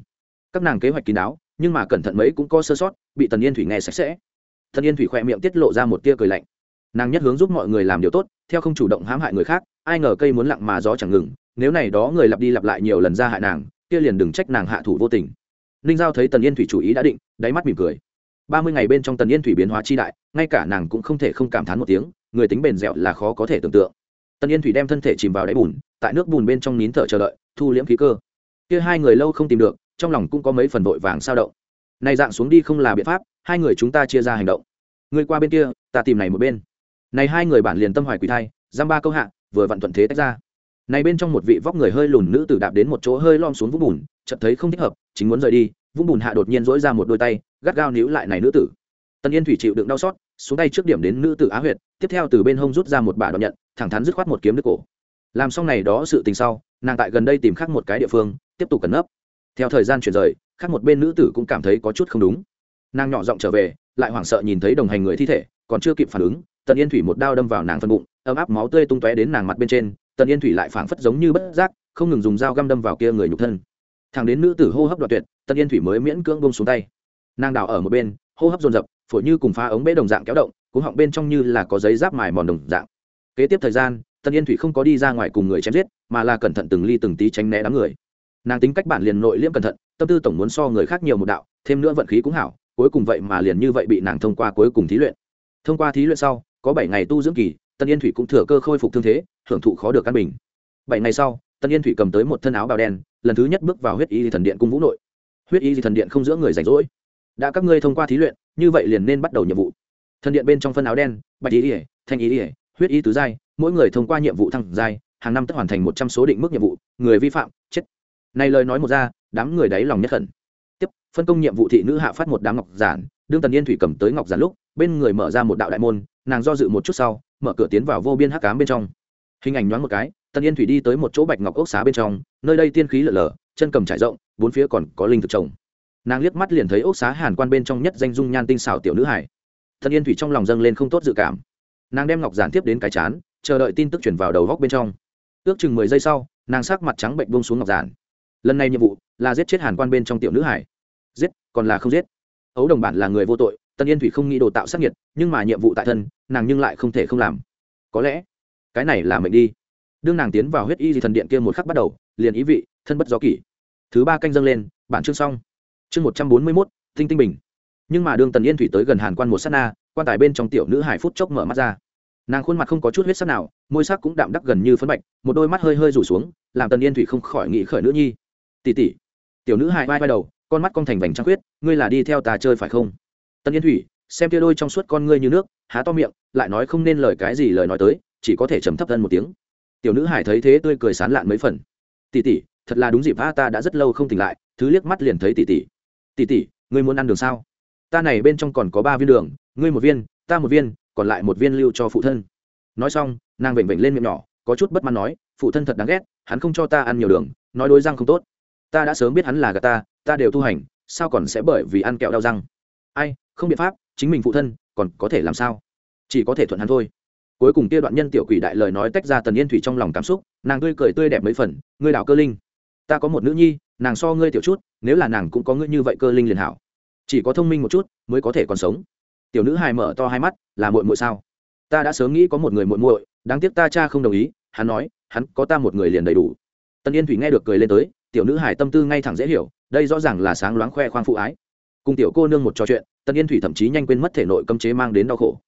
Các nàng kế hoạch kín đáo, nhưng mà cẩn thận mấy cũng có sơ sót, bị tần yên thủy nghe sạch sẽ. Tần yên thủy khoe miệng tiết lộ ra một tia cười lạnh. Nàng nhất hướng giúp mọi người làm điều tốt, theo không chủ động hãm hại người khác, ai ngờ cây muốn lặng mà gió chẳng ngừng, nếu này đó người lặp đi lặp lại nhiều lần ra hại nàng, kia liền đừng trách nàng hạ thủ vô tình ninh giao thấy tần yên thủy chủ ý đã định, đáy mắt mỉm cười. Ba mươi ngày bên trong tần yên thủy biến hóa chi đại, ngay cả nàng cũng không thể không cảm thán một tiếng, người tính bền dẻo là khó có thể tưởng tượng. Tần yên thủy đem thân thể chìm vào đáy bùn, tại nước bùn bên trong nín thở chờ đợi, thu liễm khí cơ. Kia hai người lâu không tìm được, trong lòng cũng có mấy phần vội vàng sao động. Này dạng xuống đi không là biện pháp, hai người chúng ta chia ra hành động. Người qua bên kia, ta tìm này một bên. Này hai người bản liền tâm hoài quỳ thai, giam ba câu hạ, vừa vặn thuận thế tách ra này bên trong một vị vóc người hơi lùn nữ tử đạp đến một chỗ hơi lom xuống vũng bùn, chợt thấy không thích hợp, chính muốn rời đi, vũng bùn hạ đột nhiên dỗi ra một đôi tay, gắt gao níu lại này nữ tử. Tân yên thủy chịu đựng đau xót, xuống tay trước điểm đến nữ tử á huyệt, tiếp theo từ bên hông rút ra một bả đoạn nhận, thẳng thắn dứt khoát một kiếm đứt cổ. Làm xong này đó sự tình sau, nàng tại gần đây tìm khác một cái địa phương, tiếp tục cẩn nấp. Theo thời gian chuyển rời, khác một bên nữ tử cũng cảm thấy có chút không đúng. Nàng nhỏ giọng trở về, lại hoảng sợ nhìn thấy đồng hành người thi thể, còn chưa kịp phản ứng, tần yên thủy một đao đâm vào nàng phân bụng, ấm áp máu tươi tung tóe đến nàng mặt bên trên tần yên thủy lại phảng phất giống như bất giác, không ngừng dùng dao găm đâm vào kia người nhục thân. Thằng đến nữ tử hô hấp đoạn tuyệt, tần yên thủy mới miễn cưỡng bông xuống tay. Nàng đào ở một bên, hô hấp dồn dập, phổi như cùng phá ống bế đồng dạng kéo động, cuống họng bên trong như là có giấy giáp mài mòn đồng dạng. Kế tiếp thời gian, tần yên thủy không có đi ra ngoài cùng người chém giết, mà là cẩn thận từng ly từng tí tránh né đám người. Nàng tính cách bản liền nội liễm cẩn thận, tâm tư tổng muốn so người khác nhiều một đạo, thêm nữa vận khí cũng hảo, cuối cùng vậy mà liền như vậy bị nàng thông qua cuối cùng thí luyện. Thông qua thí luyện sau, có bảy ngày tu dưỡng kỳ tân yên thủy cũng thừa cơ khôi phục thương thế, hưởng thụ khó được căn bình. Bảy ngày sau, tân yên thủy cầm tới một thân áo bào đen, lần thứ nhất bước vào huyết y thần điện cung vũ nội. Huyết y thần điện không giữa người rảnh rỗi. Đã các ngươi thông qua thí luyện, như vậy liền nên bắt đầu nhiệm vụ. Thần điện bên trong phân áo đen, bạch y ỉa thanh y ỉa huyết y tứ giai, mỗi người thông qua nhiệm vụ thăng giai, hàng năm tất hoàn thành một trăm số định mức nhiệm vụ, người vi phạm, chết. Này lời nói một ra, đám người đáy lòng nhất khẩn tiếp, phân công nhiệm vụ thị nữ hạ phát một đám ngọc giản, đương tần yên thủy cầm tới ngọc giản lúc, bên người mở ra một đạo đại môn, nàng do dự một chút sau mở cửa tiến vào vô biên hắc cám bên trong. Hình ảnh nhoáng một cái tần yên thủy đi tới một chỗ bạch ngọc ốc xá bên trong, nơi đây tiên khí lở lở, chân cầm trải rộng, bốn phía còn có linh thực trồng. Nàng liếc mắt liền thấy ốc xá hàn quan bên trong nhất danh dung nhan tinh xảo tiểu nữ hải. Tần yên thủy trong lòng dâng lên không tốt dự cảm. Nàng đem ngọc giản tiếp đến cái chán, chờ đợi tin tức chuyển vào đầu góc bên trong. Ước chừng mười giây sau, nàng sắc mặt trắng bệnh bông xuống ngọc giản. Lần này nhiệm vụ là giết chết hàn quan bên trong tiểu nữ hải. Giết, còn là không giết. Ấu đồng bản là người vô tội Tần yên thủy không nghĩ đồ tạo sắc nhiệt nhưng mà nhiệm vụ tại thân, nàng nhưng lại không thể không làm. Có lẽ, cái này là mệnh đi. Đương nàng tiến vào huyết y di thần điện kia một khắc bắt đầu, liền ý vị, thân bất gió kỷ. Thứ ba canh dâng lên, bản chương xong. Chương một trăm bốn mươi mốt tinh tinh bình. Nhưng mà đương tần yên thủy tới gần hàn quan một s á t na, quan tài bên trong tiểu nữ hải phút chốc mở mắt ra. Nàng khuôn mặt không có chút huyết sắc nào, môi sắc cũng đạm đắc gần như phấn bạch, một đôi mắt hơi hơi rủ xuống, làm tần yên thủy không khỏi nghĩ khởi nữ nhi. Tỉ tỉ tiểu nữ hải vai vai đầu, con mắt con thành vành trăng khuyết, ngươi là đi theo ta chơi phải không? Tân yên thủy, xem tia đôi trong suốt con ngươi như nước, há to miệng, lại nói không nên lời cái gì lời nói tới, chỉ có thể trầm thấp thân một tiếng. Tiểu nữ hải thấy thế tươi cười sán lạn mấy phần. Tỉ tỉ thật là đúng dịp a, ta đã rất lâu không tỉnh lại, thứ liếc mắt liền thấy tỉ tỉ tỉ tỉ ngươi muốn ăn đường sao? Ta này bên trong còn có ba viên đường, ngươi một viên, ta một viên, còn lại một viên lưu cho phụ thân. Nói xong, nàng vểnh vểnh lên miệng nhỏ, có chút bất mãn nói, phụ thân thật đáng ghét, hắn không cho ta ăn nhiều đường, nói đôi răng không tốt. Ta đã sớm biết hắn là gà ta ta đều tu hành, sao còn sẽ bởi vì ăn kẹo đau răng? Ai không biện pháp, chính mình phụ thân còn có thể làm sao? Chỉ có thể thuận hắn thôi. Cuối cùng kia đoạn nhân tiểu quỷ đại lời nói tách ra tần yên thủy trong lòng cảm xúc, nàng tươi cười tươi đẹp mấy phần, ngươi đào cơ linh, ta có một nữ nhi, nàng so ngươi tiểu chút, nếu là nàng cũng có ngươi như vậy cơ linh liền hảo. Chỉ có thông minh một chút mới có thể còn sống. Tiểu nữ hài mở to hai mắt, là muội muội sao? Ta đã sớm nghĩ có một người muội muội, đáng tiếc ta cha không đồng ý, hắn nói, hắn có ta một người liền đầy đủ. Tần yên thủy nghe được cười lên tới, tiểu nữ hài tâm tư ngay thẳng dễ hiểu, đây rõ ràng là sáng loáng khoe khoang phụ ái. Cùng tiểu cô nương một trò chuyện tân yên thủy thậm chí nhanh quên mất thể nội cấm chế mang đến đau khổ.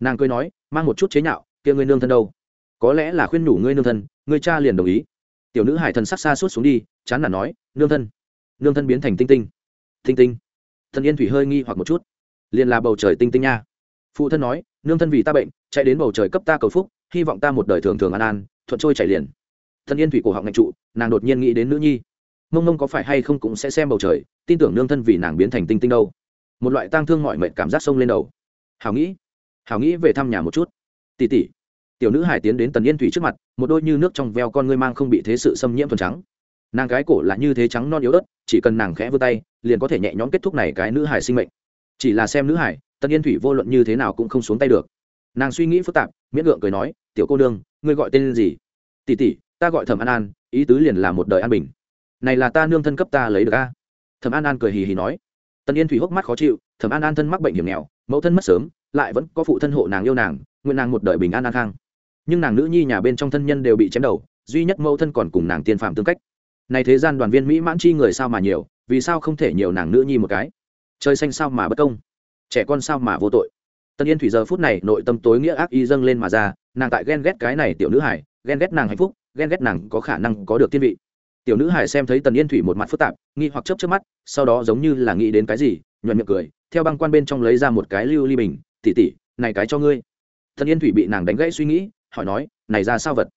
Nàng cười nói, mang một chút chế nhạo, kia ngươi nương thân đâu? Có lẽ là khuyên nhủ ngươi nương thân, ngươi cha liền đồng ý. Tiểu nữ hải thần sắc xa suốt xuống đi, chán nản nói, nương thân nương thân biến thành tinh tinh. Tinh tinh? Thần yên thủy hơi nghi hoặc một chút. Liền là bầu trời tinh tinh nha. Phụ thân nói, nương thân vì ta bệnh, chạy đến bầu trời cấp ta cầu phúc, hy vọng ta một đời thường thường an an, thuận trôi chảy liền. Thân yên thủy cổ họng ngạch trụ, nàng đột nhiên nghĩ đến nữ nhi. Mông mông có phải hay không cũng sẽ xem bầu trời, tin tưởng nương thân vì nàng biến thành tinh tinh đâu một loại tang thương mọi mệnh cảm giác sông lên đầu. Hào nghĩ hào nghĩ về thăm nhà một chút. Tỉ tỉ tiểu nữ hải tiến đến tần yên thủy trước mặt, một đôi như nước trong veo con ngươi mang không bị thế sự xâm nhiễm thuần trắng. Nàng gái cổ là như thế trắng non yếu ớt, chỉ cần nàng khẽ vươn tay, liền có thể nhẹ nhõm kết thúc này cái nữ hải sinh mệnh. Chỉ là xem nữ hải, tần yên thủy vô luận như thế nào cũng không xuống tay được. Nàng suy nghĩ phức tạp, miễn gượng cười nói, tiểu cô nương, ngươi gọi tên gì? Tỷ tỷ, ta gọi thẩm an an, ý tứ liền là một đời an bình. Này là ta nương thân cấp ta lấy được a. Thẩm an an cười hì hì nói tần yên thủy hốc mắt khó chịu thẩm an an thân mắc bệnh hiểm nghèo, mẫu thân mất sớm, lại vẫn có phụ thân hộ nàng yêu nàng, nguyện nàng một đời bình an an khang. Nhưng nàng nữ nhi nhà bên trong thân nhân đều bị chém đầu, duy nhất mẫu thân còn cùng nàng tiên phạm tương cách. Này thế gian đoàn viên mỹ mãn chi người sao mà nhiều, vì sao không thể nhiều nàng nữ nhi một cái? Trời xanh sao mà bất công, trẻ con sao mà vô tội. Tân yên thủy giờ phút này nội tâm tối nghĩa ác y dâng lên mà ra, nàng tại ghen ghét cái này tiểu nữ hải ghen ghét nàng hạnh phúc, ghen ghét nàng có khả năng có được thiên vị tiểu nữ hải xem thấy tần yên thủy một mặt phức tạp, nghi hoặc chấp trước mắt, sau đó giống như là nghĩ đến cái gì nhuận miệng cười, theo băng quan bên trong lấy ra một cái lưu ly bình tỉ tỉ này cái cho ngươi. Tần yên thủy bị nàng đánh gãy suy nghĩ, hỏi nói, này ra sao vật?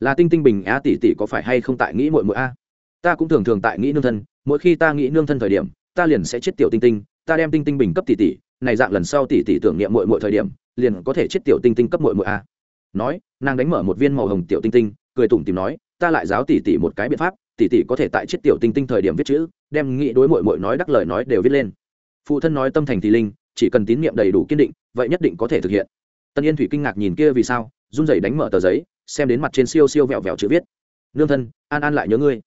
Là tinh tinh bình á tỷ tỷ có phải hay không tại nghĩ muội muội a? Ta cũng thường thường tại nghĩ nương thân, mỗi khi ta nghĩ nương thân thời điểm, ta liền sẽ chết tiểu tinh tinh, ta đem tinh tinh bình cấp tỷ tỷ, này dạng lần sau tỷ tỷ tưởng niệm muội muội thời điểm, liền có thể chết tiểu tinh tinh cấp muội muội a. Nói, nàng đánh mở một viên màu hồng tiểu tinh tinh, cười tủm tìm nói, ta lại giáo tỷ tỷ một cái biện pháp tỷ tỷ có thể tại chết tiểu tinh tinh thời điểm viết chữ, đem nghĩ đối muội muội nói đắc lời nói đều viết lên. Phụ thân nói tâm thành thì linh, chỉ cần tín niệm đầy đủ kiên định, vậy nhất định có thể thực hiện. Tân yên thủy kinh ngạc nhìn kia vì sao, run rẩy đánh mở tờ giấy, xem đến mặt trên siêu siêu vẹo vẹo chữ viết. Nương thân, an an lại nhớ ngươi.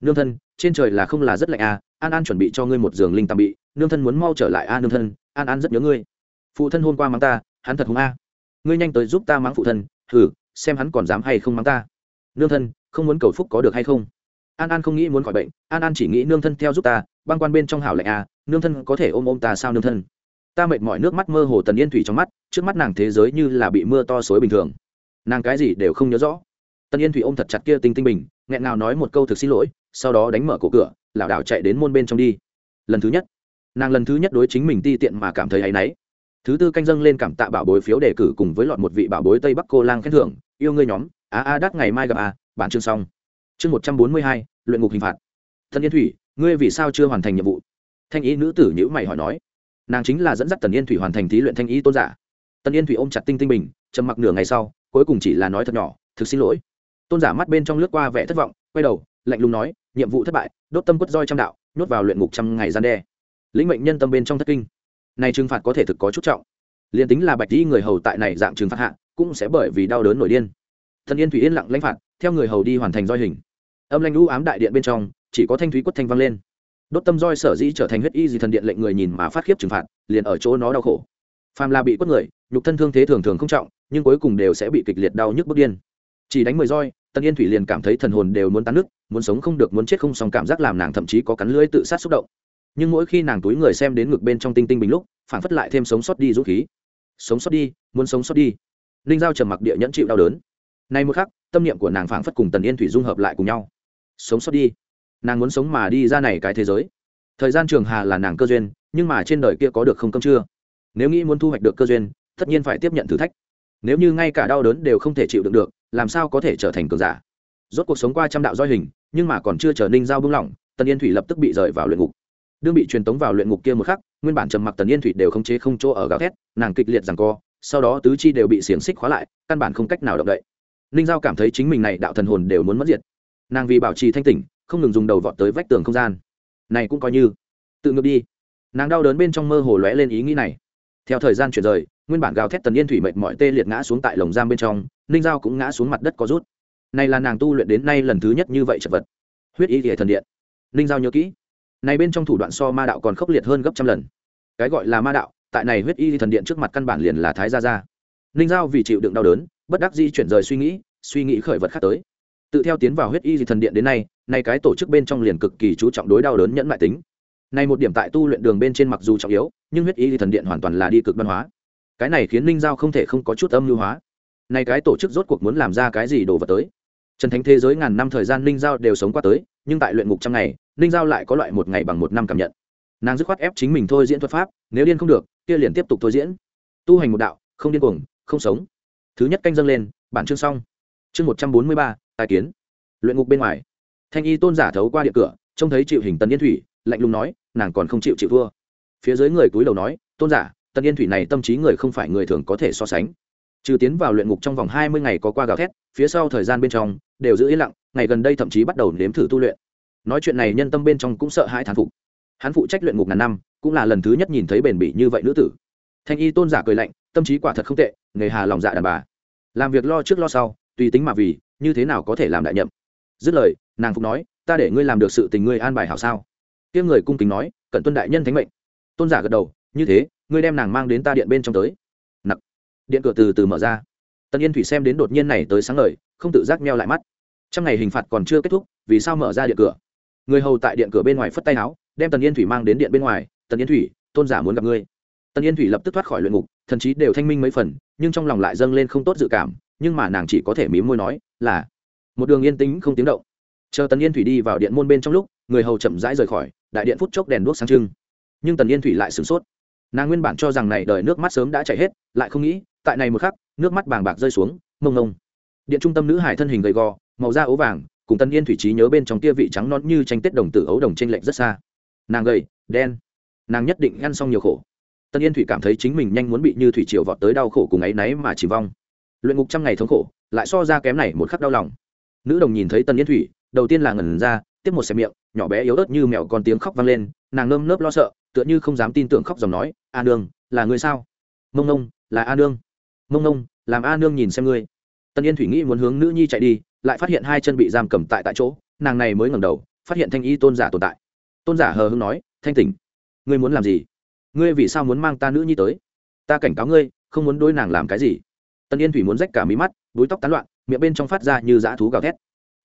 Nương thân, trên trời là không là rất lạnh à an an chuẩn bị cho ngươi một giường linh tạm bị, nương thân muốn mau trở lại a nương thân, an an rất nhớ ngươi. Phụ thân hôm qua mắng ta, hắn thật hùng a. Ngươi nhanh tới giúp ta mắng phụ thân thử xem hắn còn dám hay không mắng ta. Nương thân, không muốn cầu phúc có được hay không? An an không nghĩ muốn khỏi bệnh, an an chỉ nghĩ nương thân theo giúp ta, băng quan bên trong hảo lạnh à nương thân có thể ôm ôm ta sao nương thân? Ta mệt mỏi nước mắt mơ hồ tần yên thủy trong mắt, trước mắt nàng thế giới như là bị mưa to xối bình thường. Nàng cái gì đều không nhớ rõ. Tần yên thủy ôm thật chặt kia tinh tinh bình, nghẹn ngào nói một câu thực xin lỗi, sau đó đánh mở cổ cửa, lảo đảo chạy đến môn bên trong đi. Lần thứ nhất, nàng lần thứ nhất đối chính mình ti tiện mà cảm thấy áy náy. Thứ tư canh dâng lên cảm tạ bảo bối phiếu đề cử cùng với lọt một vị bảo bối tây bắc cô lang khen thưởng, yêu ngươi nhóm, a a, đắt ngày mai gặp a, bản chương xong chương một trăm bốn mươi hai, luyện ngục hình phạt. Thân yên thủy, ngươi vì sao chưa hoàn thành nhiệm vụ? Thanh ý nữ tử nhữ mày hỏi nói. Nàng chính là dẫn dắt tần yên thủy hoàn thành thí luyện thanh ý tôn giả. Tần yên thủy ôm chặt tinh tinh bình, trầm mặc nửa ngày sau, cuối cùng chỉ là nói thật nhỏ, thực xin lỗi. Tôn giả mắt bên trong lướt qua vẻ thất vọng, quay đầu, lạnh lùng nói, nhiệm vụ thất bại, đốt tâm quất roi trăm đạo, nhốt vào luyện ngục trăm ngày gian đe. Lĩnh mệnh nhân tâm bên trong thất kinh. Này trừng phạt có thể thực có chút trọng. Liền tính là bạch đi người hầu tại này dạng trừng phạt hạ, cũng sẽ bởi vì đau đớn nổi điên. Thần yên thủy yên lặng lãnh phạt, theo người hầu đi hoàn thành roi hình âm lanh u ám đại điện bên trong, chỉ có thanh thúy quất thanh vang lên. Đốt tâm roi sở dĩ trở thành huyết y gì thần điện lệnh người nhìn mà phát khiếp trừng phạt, liền ở chỗ nó đau khổ. Phàm là bị quất người, nhục thân thương thế thường thường không trọng, nhưng cuối cùng đều sẽ bị kịch liệt đau nhức bất điên. Chỉ đánh mười roi, tân yên thủy liền cảm thấy thần hồn đều muốn tán nước, muốn sống không được, muốn chết không xong cảm giác làm nàng thậm chí có cắn lưỡi tự sát xúc động. Nhưng mỗi khi nàng túi người xem đến ngực bên trong tinh tinh bình lúc, phản phất lại thêm sống sót đi rút khí. Sống sót đi, muốn sống sót đi. Ninh giao trầm mặc địa nhẫn chịu đau đớn. Nay một khắc, tâm niệm của nàng phảng phất cùng tần yên thủy dung hợp lại cùng nhau sống sót đi. Nàng muốn sống mà đi ra này cái thế giới. Thời gian trường hà là nàng cơ duyên, nhưng mà trên đời kia có được không cơm chưa? Nếu nghĩ muốn thu hoạch được cơ duyên, tất nhiên phải tiếp nhận thử thách. Nếu như ngay cả đau đớn đều không thể chịu đựng được, làm sao có thể trở thành cường giả? Rốt cuộc sống qua trăm đạo doi hình, nhưng mà còn chưa trở ninh giao bưng lỏng, tần yên thủy lập tức bị rời vào luyện ngục. Đương bị truyền tống vào luyện ngục kia một khắc, nguyên bản trầm mặc tần yên thủy đều không chế không chỗ ở gào thét, nàng kịch liệt rằng co, sau đó tứ chi đều bị xiềng xích khóa lại, căn bản không cách nào động đậy. Ninh giao cảm thấy chính mình này đạo thần hồn đều muốn mất diệt nàng vì bảo trì thanh tỉnh, không ngừng dùng đầu vọt tới vách tường không gian. Này cũng coi như. Tự ngược đi. Nàng đau đớn bên trong mơ hồ lóe lên ý nghĩ này. Theo thời gian chuyển rời, nguyên bản gào thét tần yên thủy mệt mọi tê liệt ngã xuống tại lồng giam bên trong, ninh giao cũng ngã xuống mặt đất có rút. Này là nàng tu luyện đến nay lần thứ nhất như vậy chật vật. Huyết y thể thần điện. Ninh giao nhớ kỹ. Này bên trong thủ đoạn so ma đạo còn khốc liệt hơn gấp trăm lần. Cái gọi là ma đạo, tại này huyết y thần điện trước mặt căn bản liền là thái gia gia. Ninh giao vì chịu đựng đau đớn, bất đắc di chuyển rời suy nghĩ suy nghĩ khởi vật khác tới tự theo tiến vào huyết y thần điện đến nay nay cái tổ chức bên trong liền cực kỳ chú trọng đối đau đớn nhẫn lại tính. Này một điểm tại tu luyện đường bên trên mặc dù trọng yếu, nhưng huyết y thần điện hoàn toàn là đi cực văn hóa. Cái này khiến ninh giao không thể không có chút âm lưu hóa. Này cái tổ chức rốt cuộc muốn làm ra cái gì đồ vật tới? Trần thánh thế giới ngàn năm thời gian ninh giao đều sống qua tới, nhưng tại luyện ngục trăm ngày, ninh giao lại có loại một ngày bằng một năm cảm nhận. Nàng dứt khoát ép chính mình thôi diễn thuật pháp, nếu điên không được, kia liền tiếp tục thôi diễn. Tu hành một đạo, không điên cuồng, không sống. Thứ nhất canh dâng lên, bản chương xong. Chương một trăm bốn mươi ba tài kiến. Luyện ngục bên ngoài, thanh y tôn giả thấu qua điện cửa, trông thấy chịu hình tần yên thủy, lạnh lùng nói, nàng còn không chịu chịu thua. Phía dưới người túi đầu nói, tôn giả, tần yên thủy này tâm trí người không phải người thường có thể so sánh. Trừ tiến vào luyện ngục trong vòng hai mươi ngày có qua gào thét, phía sau thời gian bên trong, đều giữ yên lặng, ngày gần đây thậm chí bắt đầu nếm thử tu luyện. Nói chuyện này nhân tâm bên trong cũng sợ hãi thán phục. Hắn phụ trách luyện ngục ngàn năm, cũng là lần thứ nhất nhìn thấy bền bỉ như vậy nữ tử. Thanh y tôn giả cười lạnh, tâm trí quả thật không tệ, nghề hà lòng dạ đàn bà. Làm việc lo trước lo sau, tùy tính mà vì như thế nào có thể làm đại nhậm? Dứt lời, nàng phục nói, ta để ngươi làm được sự tình ngươi an bài hảo sao? Tiếng người cung kính nói, cận tuân đại nhân thánh mệnh. Tôn giả gật đầu, như thế, ngươi đem nàng mang đến ta điện bên trong tới. Nặc. Điện cửa từ từ mở ra. Tân yên thủy xem đến đột nhiên này tới sáng lời không tự giác meo lại mắt. Trong ngày hình phạt còn chưa kết thúc, vì sao mở ra điện cửa? Người hầu tại điện cửa bên ngoài phất tay áo, đem tần yên thủy mang đến điện bên ngoài, tần yên thủy, tôn giả muốn gặp ngươi. Tần yên thủy lập tức thoát khỏi luyện ngục, thần chí đều thanh minh mấy phần, nhưng trong lòng lại dâng lên không tốt dự cảm nhưng mà nàng chỉ có thể mím môi nói, là, một đường yên tĩnh không tiếng động. Chờ tần yên thủy đi vào điện môn bên trong lúc, người hầu chậm rãi rời khỏi, đại điện phút chốc đèn đuốc sáng trưng. Nhưng tần yên thủy lại sửng sốt. Nàng nguyên bản cho rằng này đời nước mắt sớm đã chảy hết, lại không nghĩ, tại này một khắc, nước mắt bàng bạc rơi xuống, mông ngông. Điện trung tâm nữ hải thân hình gầy gò, màu da ố vàng, cùng tần yên thủy trí nhớ bên trong tia vị trắng non như tranh tết đồng tử ấu đồng trên lệnh rất xa. Nàng gầy, đen. Nàng nhất định ngăn xong nhiều khổ. Tần yên thủy cảm thấy chính mình nhanh muốn bị như thủy triều vọt tới đau khổ cùng ấy náy mà chỉ vong luyện ngục trăm ngày thống khổ, lại so ra kém này một khắc đau lòng. Nữ đồng nhìn thấy tân yên thủy, đầu tiên là ngẩn ra, tiếp một xe miệng, nhỏ bé yếu ớt như mèo con tiếng khóc vang lên, nàng nơm nớp lo sợ, tựa như không dám tin tưởng khóc dòng nói, a nương, là người sao? Mông nông là a nương. Mông nông làm a nương nhìn xem ngươi. Tân yên thủy nghĩ muốn hướng nữ nhi chạy đi, lại phát hiện hai chân bị giam cầm tại tại chỗ, nàng này mới ngẩng đầu, phát hiện thanh y tôn giả tồn tại. Tôn giả hờ hưng nói, thanh tỉnh, ngươi muốn làm gì? Ngươi vì sao muốn mang ta nữ nhi tới? Ta cảnh cáo ngươi, không muốn đôi nàng làm cái gì tân yên thủy muốn rách cả mí mắt, búi tóc tán loạn, miệng bên trong phát ra như dã thú gào thét.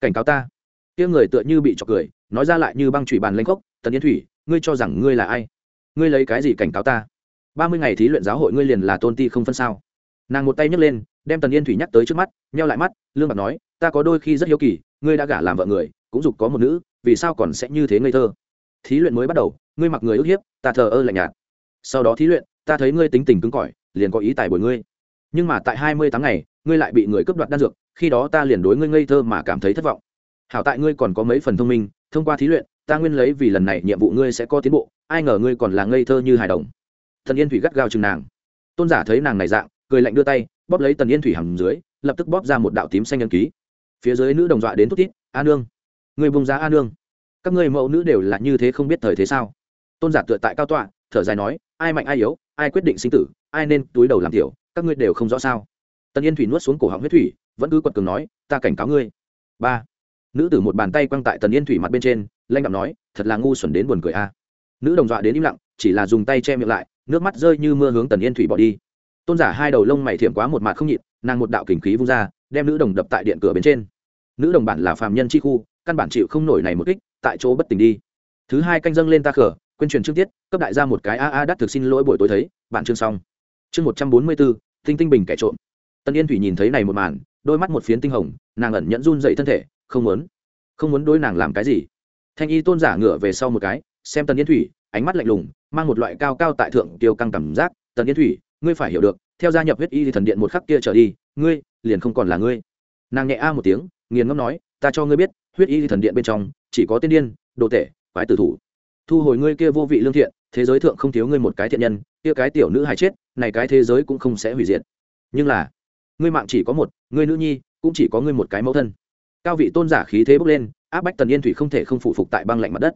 Cảnh cáo ta. Tiếng người tựa như bị trọc cười, nói ra lại như băng chủy bàn lanh khốc tần yên thủy, ngươi cho rằng ngươi là ai? Ngươi lấy cái gì cảnh cáo ta? Ba mươi ngày thí luyện giáo hội ngươi liền là tôn ti không phân sao? Nàng một tay nhấc lên, đem tần yên thủy nhắc tới trước mắt, nheo lại mắt, lương bạc nói, ta có đôi khi rất hiếu kỳ, ngươi đã gả làm vợ người, cũng dục có một nữ, vì sao còn sẽ như thế ngây thơ? Thí luyện mới bắt đầu, ngươi mặc người ức hiếp, ta thờ ơ lạnh nhạt. Sau đó thí luyện, ta thấy ngươi tính tình cứng cỏi, liền có ý tài bồi ngươi nhưng mà tại hai mươi tháng ngày ngươi lại bị người cướp đoạt đan dược khi đó ta liền đối ngươi ngây thơ mà cảm thấy thất vọng. Hảo tại ngươi còn có mấy phần thông minh thông qua thí luyện ta nguyên lấy vì lần này nhiệm vụ ngươi sẽ có tiến bộ ai ngờ ngươi còn là ngây thơ như hài đồng. Thần yên thủy gắt gao chừng nàng. Tôn giả thấy nàng này dạng cười lạnh đưa tay bóp lấy tần yên thủy hầm dưới lập tức bóp ra một đạo tím xanh nhân ký. Phía dưới nữ đồng dọa đến thút tiết, a nương người vùng giá a nương. Các người mẫu nữ đều là như thế không biết thời thế sao? Tôn giả tựa tại cao tọa thở dài nói ai mạnh ai yếu ai quyết định sinh tử ai nên túi đầu làm tiểu các ngươi đều không rõ sao? Tần yên thủy nuốt xuống cổ họng huyết thủy, vẫn cứ quật cường nói, ta cảnh cáo ngươi. Ba. Nữ tử một bàn tay quăng tại tần yên thủy mặt bên trên lanh đạm nói, thật là ngu xuẩn đến buồn cười a. Nữ đồng dọa đến im lặng, chỉ là dùng tay che miệng lại, nước mắt rơi như mưa hướng tần yên thủy bỏ đi. Tôn giả hai đầu lông mày thiệm quá một mặt không nhịn, nàng một đạo kình khí vung ra, đem nữ đồng đập tại điện cửa bên trên. Nữ đồng bản là phàm nhân chi khu, căn bản chịu không nổi này một kích, tại chỗ bất tỉnh đi. Thứ hai canh dâng lên ta khở, quên truyền chương tiết, cấp đại ra một cái a a đắt thực xin lỗi buổi tối thấy, bạn chương xong chương một trăm bốn mươi bốn tinh tinh bình kẻ trộm. Tân yên thủy nhìn thấy này một màn, đôi mắt một phiến tinh hồng, nàng ẩn nhẫn run dậy thân thể, không muốn không muốn đối nàng làm cái gì. Thanh y tôn giả ngửa về sau một cái, xem tần yên thủy, ánh mắt lạnh lùng, mang một loại cao cao tại thượng tiêu căng cảm giác. Tần yên thủy, ngươi phải hiểu được, theo gia nhập huyết y thì thần điện một khắc kia trở đi, ngươi liền không còn là ngươi. Nàng nhẹ a một tiếng, nghiền ngâm nói, ta cho ngươi biết, huyết y thì thần điện bên trong, chỉ có tiên điên, đồ tể, quái tử thủ. Thu hồi ngươi kia vô vị lương thiện, thế giới thượng không thiếu ngươi một cái thiện nhân, kia cái tiểu nữ hài chết này cái thế giới cũng không sẽ hủy diệt. Nhưng là, ngươi mạng chỉ có một, ngươi nữ nhi, cũng chỉ có ngươi một cái mẫu thân. Cao vị tôn giả khí thế bốc lên, áp bách tần yên thủy không thể không phụ phục tại băng lạnh mặt đất.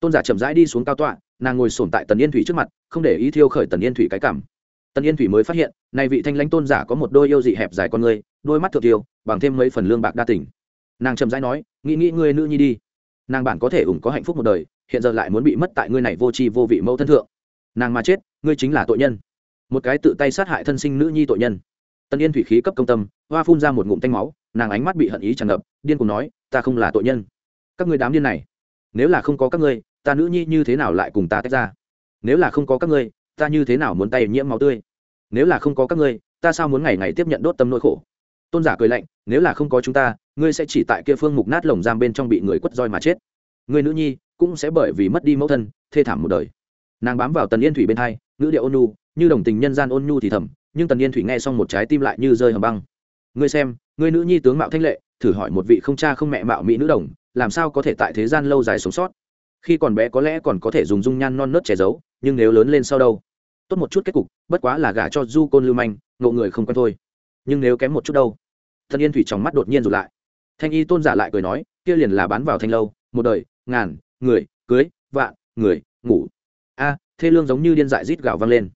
Tôn giả chậm rãi đi xuống cao tọa, nàng ngồi sổm tại tần yên thủy trước mặt, không để ý thiêu khởi tần yên thủy cái cảm. Tần yên thủy mới phát hiện, này vị thanh lãnh tôn giả có một đôi yêu dị hẹp dài con người, đôi mắt thượng tiêu, bằng thêm mấy phần lương bạc đa tình. Nàng chậm rãi nói, nghĩ nghĩ ngươi nữ nhi đi. Nàng bản có thể ủng có hạnh phúc một đời, hiện giờ lại muốn bị mất tại ngươi này vô tri vô vị mẫu thân thượng. Nàng mà chết, ngươi chính là tội nhân một cái tự tay sát hại thân sinh nữ nhi tội nhân. Tân yên thủy khí cấp công tâm, hoa phun ra một ngụm tanh máu, nàng ánh mắt bị hận ý tràn ngập, điên cùng nói, ta không là tội nhân. Các ngươi đám điên này, nếu là không có các ngươi, ta nữ nhi như thế nào lại cùng ta tách ra? Nếu là không có các ngươi, ta như thế nào muốn tay nhiễm máu tươi? Nếu là không có các ngươi, ta sao muốn ngày ngày tiếp nhận đốt tâm nỗi khổ? Tôn giả cười lạnh, nếu là không có chúng ta, ngươi sẽ chỉ tại kia phương mục nát lồng giam bên trong bị người quất roi mà chết. Người nữ nhi cũng sẽ bởi vì mất đi mẫu thân, thê thảm một đời. Nàng bám vào tần yên thủy bên hai, ngữ điệu ôn như đồng tình nhân gian ôn nhu thì thầm, nhưng tần yên thủy nghe xong một trái tim lại như rơi hầm băng. Ngươi xem, ngươi nữ nhi tướng mạo thanh lệ, thử hỏi một vị không cha không mẹ mạo mỹ nữ đồng, làm sao có thể tại thế gian lâu dài sống sót? Khi còn bé có lẽ còn có thể dùng dung nhan non nớt che giấu, nhưng nếu lớn lên sau đâu? Tốt một chút kết cục, bất quá là gả cho du côn lưu manh, ngộ người không quen thôi. Nhưng nếu kém một chút đâu? Thân yên thủy trong mắt đột nhiên rụt lại. Thanh y tôn giả lại cười nói, kia liền là bán vào thanh lâu, một đời, ngàn, người, cưới, vạn, người, ngủ. A, thê lương giống như điên dại rít gạo vang lên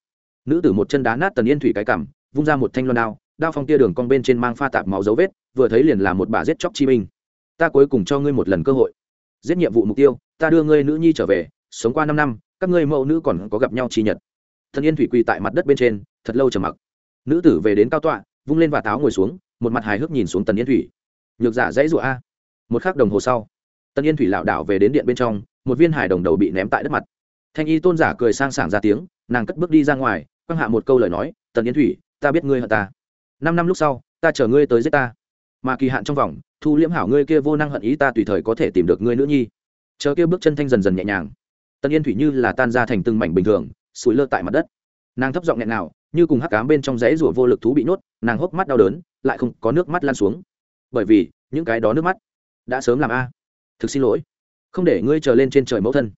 nữ tử một chân đá nát tần yên thủy cái cằm, vung ra một thanh loan đao đao phong tia đường cong bên trên mang pha tạp máu dấu vết, vừa thấy liền là một bà giết chóc chi minh ta cuối cùng cho ngươi một lần cơ hội. Giết nhiệm vụ mục tiêu, ta đưa ngươi nữ nhi trở về, sống qua năm năm, các ngươi mẫu nữ còn có gặp nhau chi nhật. Thần yên thủy quỳ tại mặt đất bên trên, thật lâu trầm mặc. Nữ tử về đến cao tọa, vung lên và táo ngồi xuống, một mặt hài hước nhìn xuống tần yên thủy. Nhược giả dãy rụa a. Một khắc đồng hồ sau, tần yên thủy lảo đảo về đến điện bên trong, một viên hài đồng đầu bị ném tại đất mặt. Thanh y tôn giả cười sang sảng ra tiếng, nàng cất bước đi ra ngoài quăng hạ một câu lời nói, tần yên thủy, ta biết ngươi hận ta. Năm năm lúc sau, ta chờ ngươi tới giết ta. Mà kỳ hạn trong vòng, thu liễm hảo ngươi kia vô năng hận ý ta tùy thời có thể tìm được ngươi nữ nhi. Chờ kia bước chân thanh dần dần nhẹ nhàng. Tần yên thủy như là tan ra thành từng mảnh bình thường, sủi lơ tại mặt đất. Nàng thấp giọng nghẹn nào như cùng hắc cám bên trong rẽ rủa vô lực thú bị nhốt, nàng hốc mắt đau đớn, lại không có nước mắt lan xuống. Bởi vì, những cái đó nước mắt đã sớm làm a. Thực xin lỗi. Không để ngươi chờ lên trên trời mẫu thân.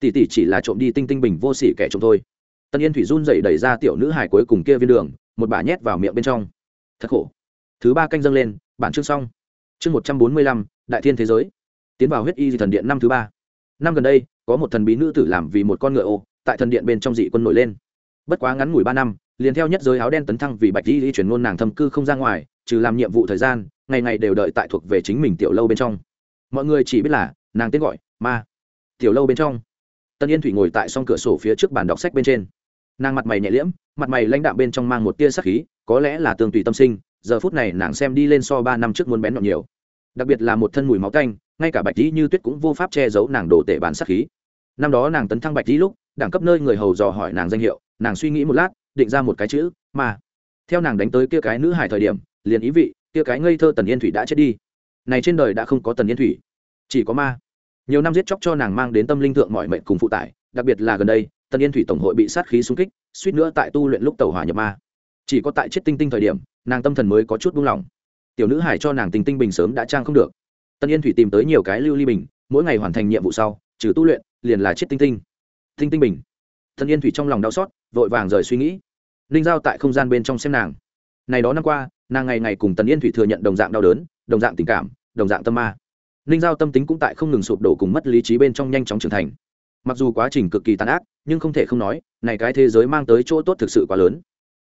Tỷ tỷ chỉ là trộm đi tinh tinh bình vô sỉ kẻ trộm thôi tân yên thủy run dậy đẩy ra tiểu nữ hải cuối cùng kia viên đường, một bà nhét vào miệng bên trong. Thật khổ. Thứ ba canh dâng lên, bản chương xong. Chương một trăm bốn mươi lăm, đại thiên thế giới. Tiến vào huyết y thần điện năm thứ ba. Năm gần đây, có một thần bí nữ tử làm vì một con ngựa ô, tại thần điện bên trong dị quân nổi lên. Bất quá ngắn ngủi ba năm, liền theo nhất giới áo đen tấn thăng vì bạch di di chuyển ngôn nàng thâm cư không ra ngoài, trừ làm nhiệm vụ thời gian, ngày ngày đều đợi tại thuộc về chính mình tiểu lâu bên trong. Mọi người chỉ biết là, nàng tên gọi, ma. Tiểu lâu bên trong. Tân yên thủy ngồi tại s o n g cửa sổ phía trước bàn đọc sách bên trên nàng mặt mày nhẹ liễm, mặt mày lãnh đạm bên trong mang một tia sắc khí, có lẽ là tương tùy tâm sinh, giờ phút này nàng xem đi lên so ba năm trước muốn bén nhọn nhiều. Đặc biệt là một thân mùi máu canh ngay cả bạch dĩ như tuyết cũng vô pháp che giấu nàng đổ tể bán sắc khí. Năm đó nàng tấn thăng bạch dĩ lúc, đẳng cấp nơi người hầu dò hỏi nàng danh hiệu, nàng suy nghĩ một lát, định ra một cái chữ mà theo nàng đánh tới kia cái nữ hải thời điểm, liền ý vị, kia cái ngây thơ tần yên thủy đã chết đi. Này trên đời đã không có tần yên thủy, chỉ có ma. Nhiều năm giết chóc cho nàng mang đến tâm linh thượng mọi mệnh cùng phụ tải, đặc biệt là gần đây Tân yên thủy tổng hội bị sát khí xung kích, suýt nữa tại tu luyện lúc tàu hỏa nhập ma. Chỉ có tại chết tinh tinh thời điểm, nàng tâm thần mới có chút buông lỏng. Tiểu nữ hải cho nàng tinh tinh bình sớm đã trang không được. Tân yên thủy tìm tới nhiều cái lưu ly bình, mỗi ngày hoàn thành nhiệm vụ sau, trừ tu luyện, liền là chết tinh tinh. Tinh tinh bình. Tân yên thủy trong lòng đau xót, vội vàng rời suy nghĩ. Ninh giao tại không gian bên trong xem nàng. Này đó năm qua, nàng ngày ngày cùng tần yên thủy thừa nhận đồng dạng đau đớn, đồng dạng tình cảm, đồng dạng tâm ma. Ninh giao tâm tính cũng tại không ngừng sụp đổ cùng mất lý trí bên trong nhanh chóng trưởng thành. Mặc dù quá trình cực kỳ tàn ác nhưng không thể không nói, này cái thế giới mang tới chỗ tốt thực sự quá lớn.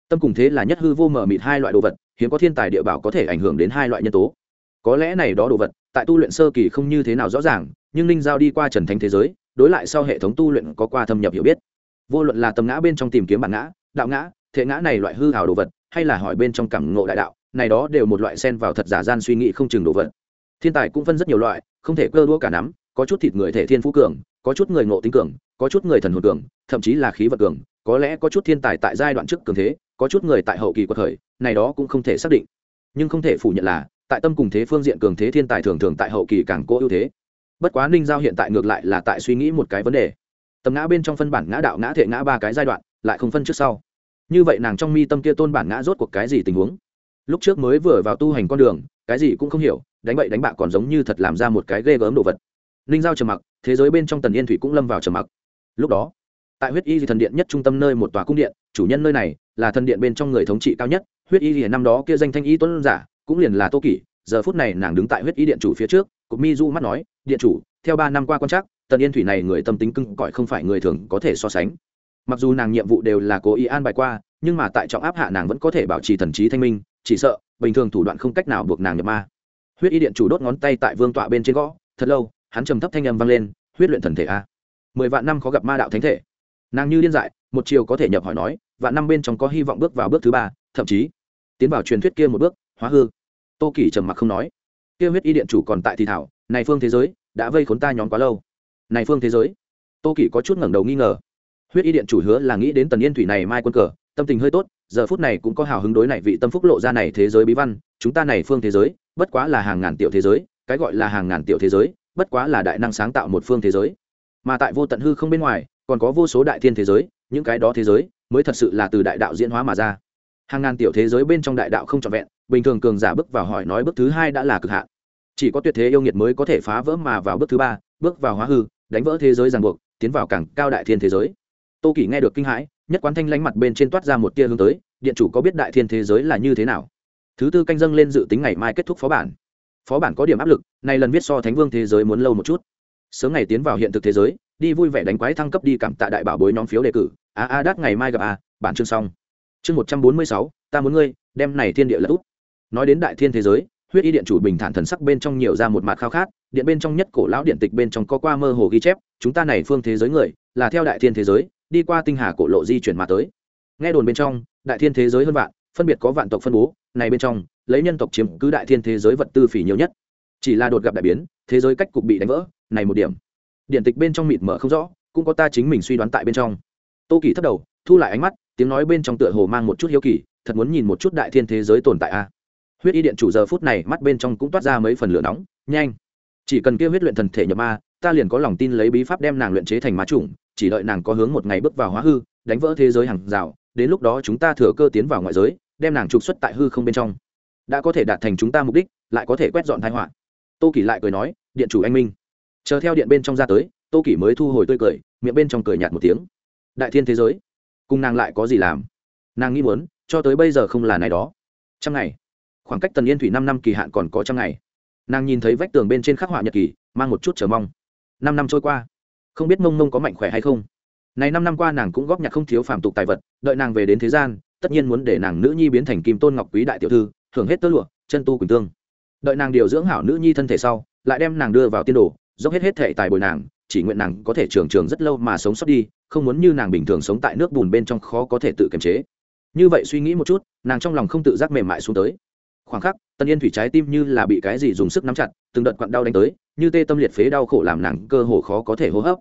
Tâm cùng thế là nhất hư vô mở mịt hai loại đồ vật, hiếm có thiên tài địa bảo có thể ảnh hưởng đến hai loại nhân tố. Có lẽ này đó đồ vật, tại tu luyện sơ kỳ không như thế nào rõ ràng, nhưng ninh giao đi qua trần thánh thế giới, đối lại sau hệ thống tu luyện có qua thâm nhập hiểu biết. Vô luận là tầm ngã bên trong tìm kiếm bản ngã, đạo ngã, thể ngã này loại hư hào đồ vật, hay là hỏi bên trong cảm ngộ đại đạo, này đó đều một loại sen vào thật giả gian suy nghĩ không chừng đồ vật. Thiên tài cũng phân rất nhiều loại, không thể cơ đua cả nắm, có chút thịt người thể thiên phú cường có chút người ngộ tính cường, có chút người thần hồn cường, thậm chí là khí vật cường, có lẽ có chút thiên tài tại giai đoạn trước cường thế, có chút người tại hậu kỳ quật khởi này đó cũng không thể xác định. Nhưng không thể phủ nhận là, tại tâm cùng thế phương diện cường thế thiên tài thường thường tại hậu kỳ càng cố ưu thế. Bất quá ninh giao hiện tại ngược lại là tại suy nghĩ một cái vấn đề. Tầm ngã bên trong phân bản ngã đạo ngã thể ngã ba cái giai đoạn, lại không phân trước sau. Như vậy nàng trong mi tâm kia tôn bản ngã rốt cuộc cái gì tình huống? Lúc trước mới vừa vào tu hành con đường, cái gì cũng không hiểu, đánh bậy đánh bạ còn giống như thật làm ra một cái ghê gớm đồ vật ninh giao trầm mặc, thế giới bên trong tần yên thủy cũng lâm vào trầm mặc. Lúc đó, tại huyết y thần điện nhất trung tâm nơi một tòa cung điện, chủ nhân nơi này là thần điện bên trong người thống trị cao nhất. Huyết y thì năm đó kia danh thanh y tuấn giả cũng liền là tô kỷ, giờ phút này nàng đứng tại huyết y điện chủ phía trước, cục mi du mắt nói, điện chủ, theo ba năm qua quan trắc, tần yên thủy này người tâm tính cưng cõi không phải người thường có thể so sánh. Mặc dù nàng nhiệm vụ đều là cố ý an bài qua, nhưng mà tại trọng áp hạ nàng vẫn có thể bảo trì thần trí thanh minh, chỉ sợ, bình thường thủ đoạn không cách nào buộc nàng nhập ma. Huyết y điện chủ đốt ngón tay tại vương tọa bên trên gõ, thật lâu hắn trầm thấp thanh âm vang lên, huyết luyện thần thể a, mười vạn năm khó gặp ma đạo thánh thể. Nàng như điên dại, một chiều có thể nhập hỏi nói, vạn năm bên trong có hy vọng bước vào bước thứ ba, thậm chí tiến vào truyền thuyết kia một bước, hóa hư. Tô kỷ trầm mặc không nói, kia huyết y điện chủ còn tại thì thảo, này phương thế giới đã vây khốn ta nhóm quá lâu. Này phương thế giới? Tô kỷ có chút ngẩng đầu nghi ngờ. Huyết y điện chủ hứa là nghĩ đến tần yên thủy này mai quân cờ, tâm tình hơi tốt, giờ phút này cũng có hào hứng đối này vị tâm phúc lộ ra này thế giới bí văn, chúng ta này phương thế giới, bất quá là hàng ngàn tiểu thế giới, cái gọi là hàng ngàn tiểu thế giới bất quá là đại năng sáng tạo một phương thế giới. Mà tại vô tận hư không bên ngoài, còn có vô số đại thiên thế giới, những cái đó thế giới mới thật sự là từ đại đạo diễn hóa mà ra. Hàng ngàn tiểu thế giới bên trong đại đạo không trọn vẹn, bình thường cường giả bước vào hỏi nói bước thứ hai đã là cực hạn. Chỉ có tuyệt thế yêu nghiệt mới có thể phá vỡ mà vào bước thứ ba, bước vào hóa hư, đánh vỡ thế giới ràng buộc, tiến vào cảng cao đại thiên thế giới. Tô kỷ nghe được kinh hãi, nhất quán thanh lánh mặt bên trên toát ra một tia hướng tới, điện chủ có biết đại thiên thế giới là như thế nào? Thứ tư canh dâng lên dự tính ngày mai kết thúc phó bản phó bản có điểm áp lực nay lần viết so thánh vương thế giới muốn lâu một chút. Sớm ngày tiến vào hiện thực thế giới, đi vui vẻ đánh quái thăng cấp đi cảm tạ đại bảo bối nhóm phiếu đề cử. A a đắt ngày mai gặp a, bản chương xong. Chương một trăm bốn mươi sáu, ta muốn ngươi, đem này thiên địa là út nói đến đại thiên thế giới, huyết y điện chủ bình thản thần sắc bên trong nhiều ra một mặt khao khát, điện bên trong nhất cổ lão điện tịch bên trong có qua mơ hồ ghi chép, chúng ta này phương thế giới người, là theo đại thiên thế giới, đi qua tinh hà cổ lộ di chuyển mà tới. Nghe đồn bên trong, đại thiên thế giới hơn vạn, phân biệt có vạn tộc phân bố này bên trong, lấy nhân tộc chiếm cứ đại thiên thế giới vật tư phỉ nhiều nhất. Chỉ là đột gặp đại biến, thế giới cách cục bị đánh vỡ, này một điểm. Điện tịch bên trong mịt mở không rõ, cũng có ta chính mình suy đoán tại bên trong. Tô kỳ thất đầu, thu lại ánh mắt, tiếng nói bên trong tựa hồ mang một chút hiếu kỳ, thật muốn nhìn một chút đại thiên thế giới tồn tại a. Huyết y điện chủ giờ phút này mắt bên trong cũng toát ra mấy phần lửa nóng, nhanh. Chỉ cần kêu huyết luyện thần thể nhập ma, ta liền có lòng tin lấy bí pháp đem nàng luyện chế thành má chủng, chỉ đợi nàng có hướng một ngày bước vào hóa hư, đánh vỡ thế giới hàng rào, đến lúc đó chúng ta thừa cơ tiến vào ngoại giới đem nàng trục xuất tại hư không bên trong. Đã có thể đạt thành chúng ta mục đích, lại có thể quét dọn thái họa. Tô kỷ lại cười nói, điện chủ anh minh. Chờ theo điện bên trong ra tới, tô kỷ mới thu hồi tươi cười, miệng bên trong cười nhạt một tiếng. Đại thiên thế giới, cùng nàng lại có gì làm? Nàng nghĩ muốn, cho tới bây giờ không là này đó. Trăm ngày. Khoảng cách tần yên thủy năm năm kỳ hạn còn có trăm ngày. Nàng nhìn thấy vách tường bên trên khắc họa nhật kỳ, mang một chút chờ mong. Năm năm trôi qua. Không biết mông mông có mạnh khỏe hay không. Này năm năm qua nàng cũng góp nhặt không thiếu phàm tục tài vật, đợi nàng về đến thế gian tất nhiên muốn để nàng nữ nhi biến thành kim tôn ngọc quý đại tiểu thư hưởng hết tơ lụa, chân tu quỳnh tương. Đợi nàng điều dưỡng hảo nữ nhi thân thể sau, lại đem nàng đưa vào tiên đồ, dốc hết hết thể tài bồi nàng, chỉ nguyện nàng có thể trường trường rất lâu mà sống sót đi, không muốn như nàng bình thường sống tại nước bùn bên trong khó có thể tự kiềm chế. Như vậy suy nghĩ một chút, nàng trong lòng không tự giác mềm mại xuống tới. Khoảng khắc, tân yên thủy trái tim như là bị cái gì dùng sức nắm chặt, từng đợt quặn đau đánh tới, như tê tâm liệt phế đau khổ làm nàng cơ hồ khó có thể hô hấp.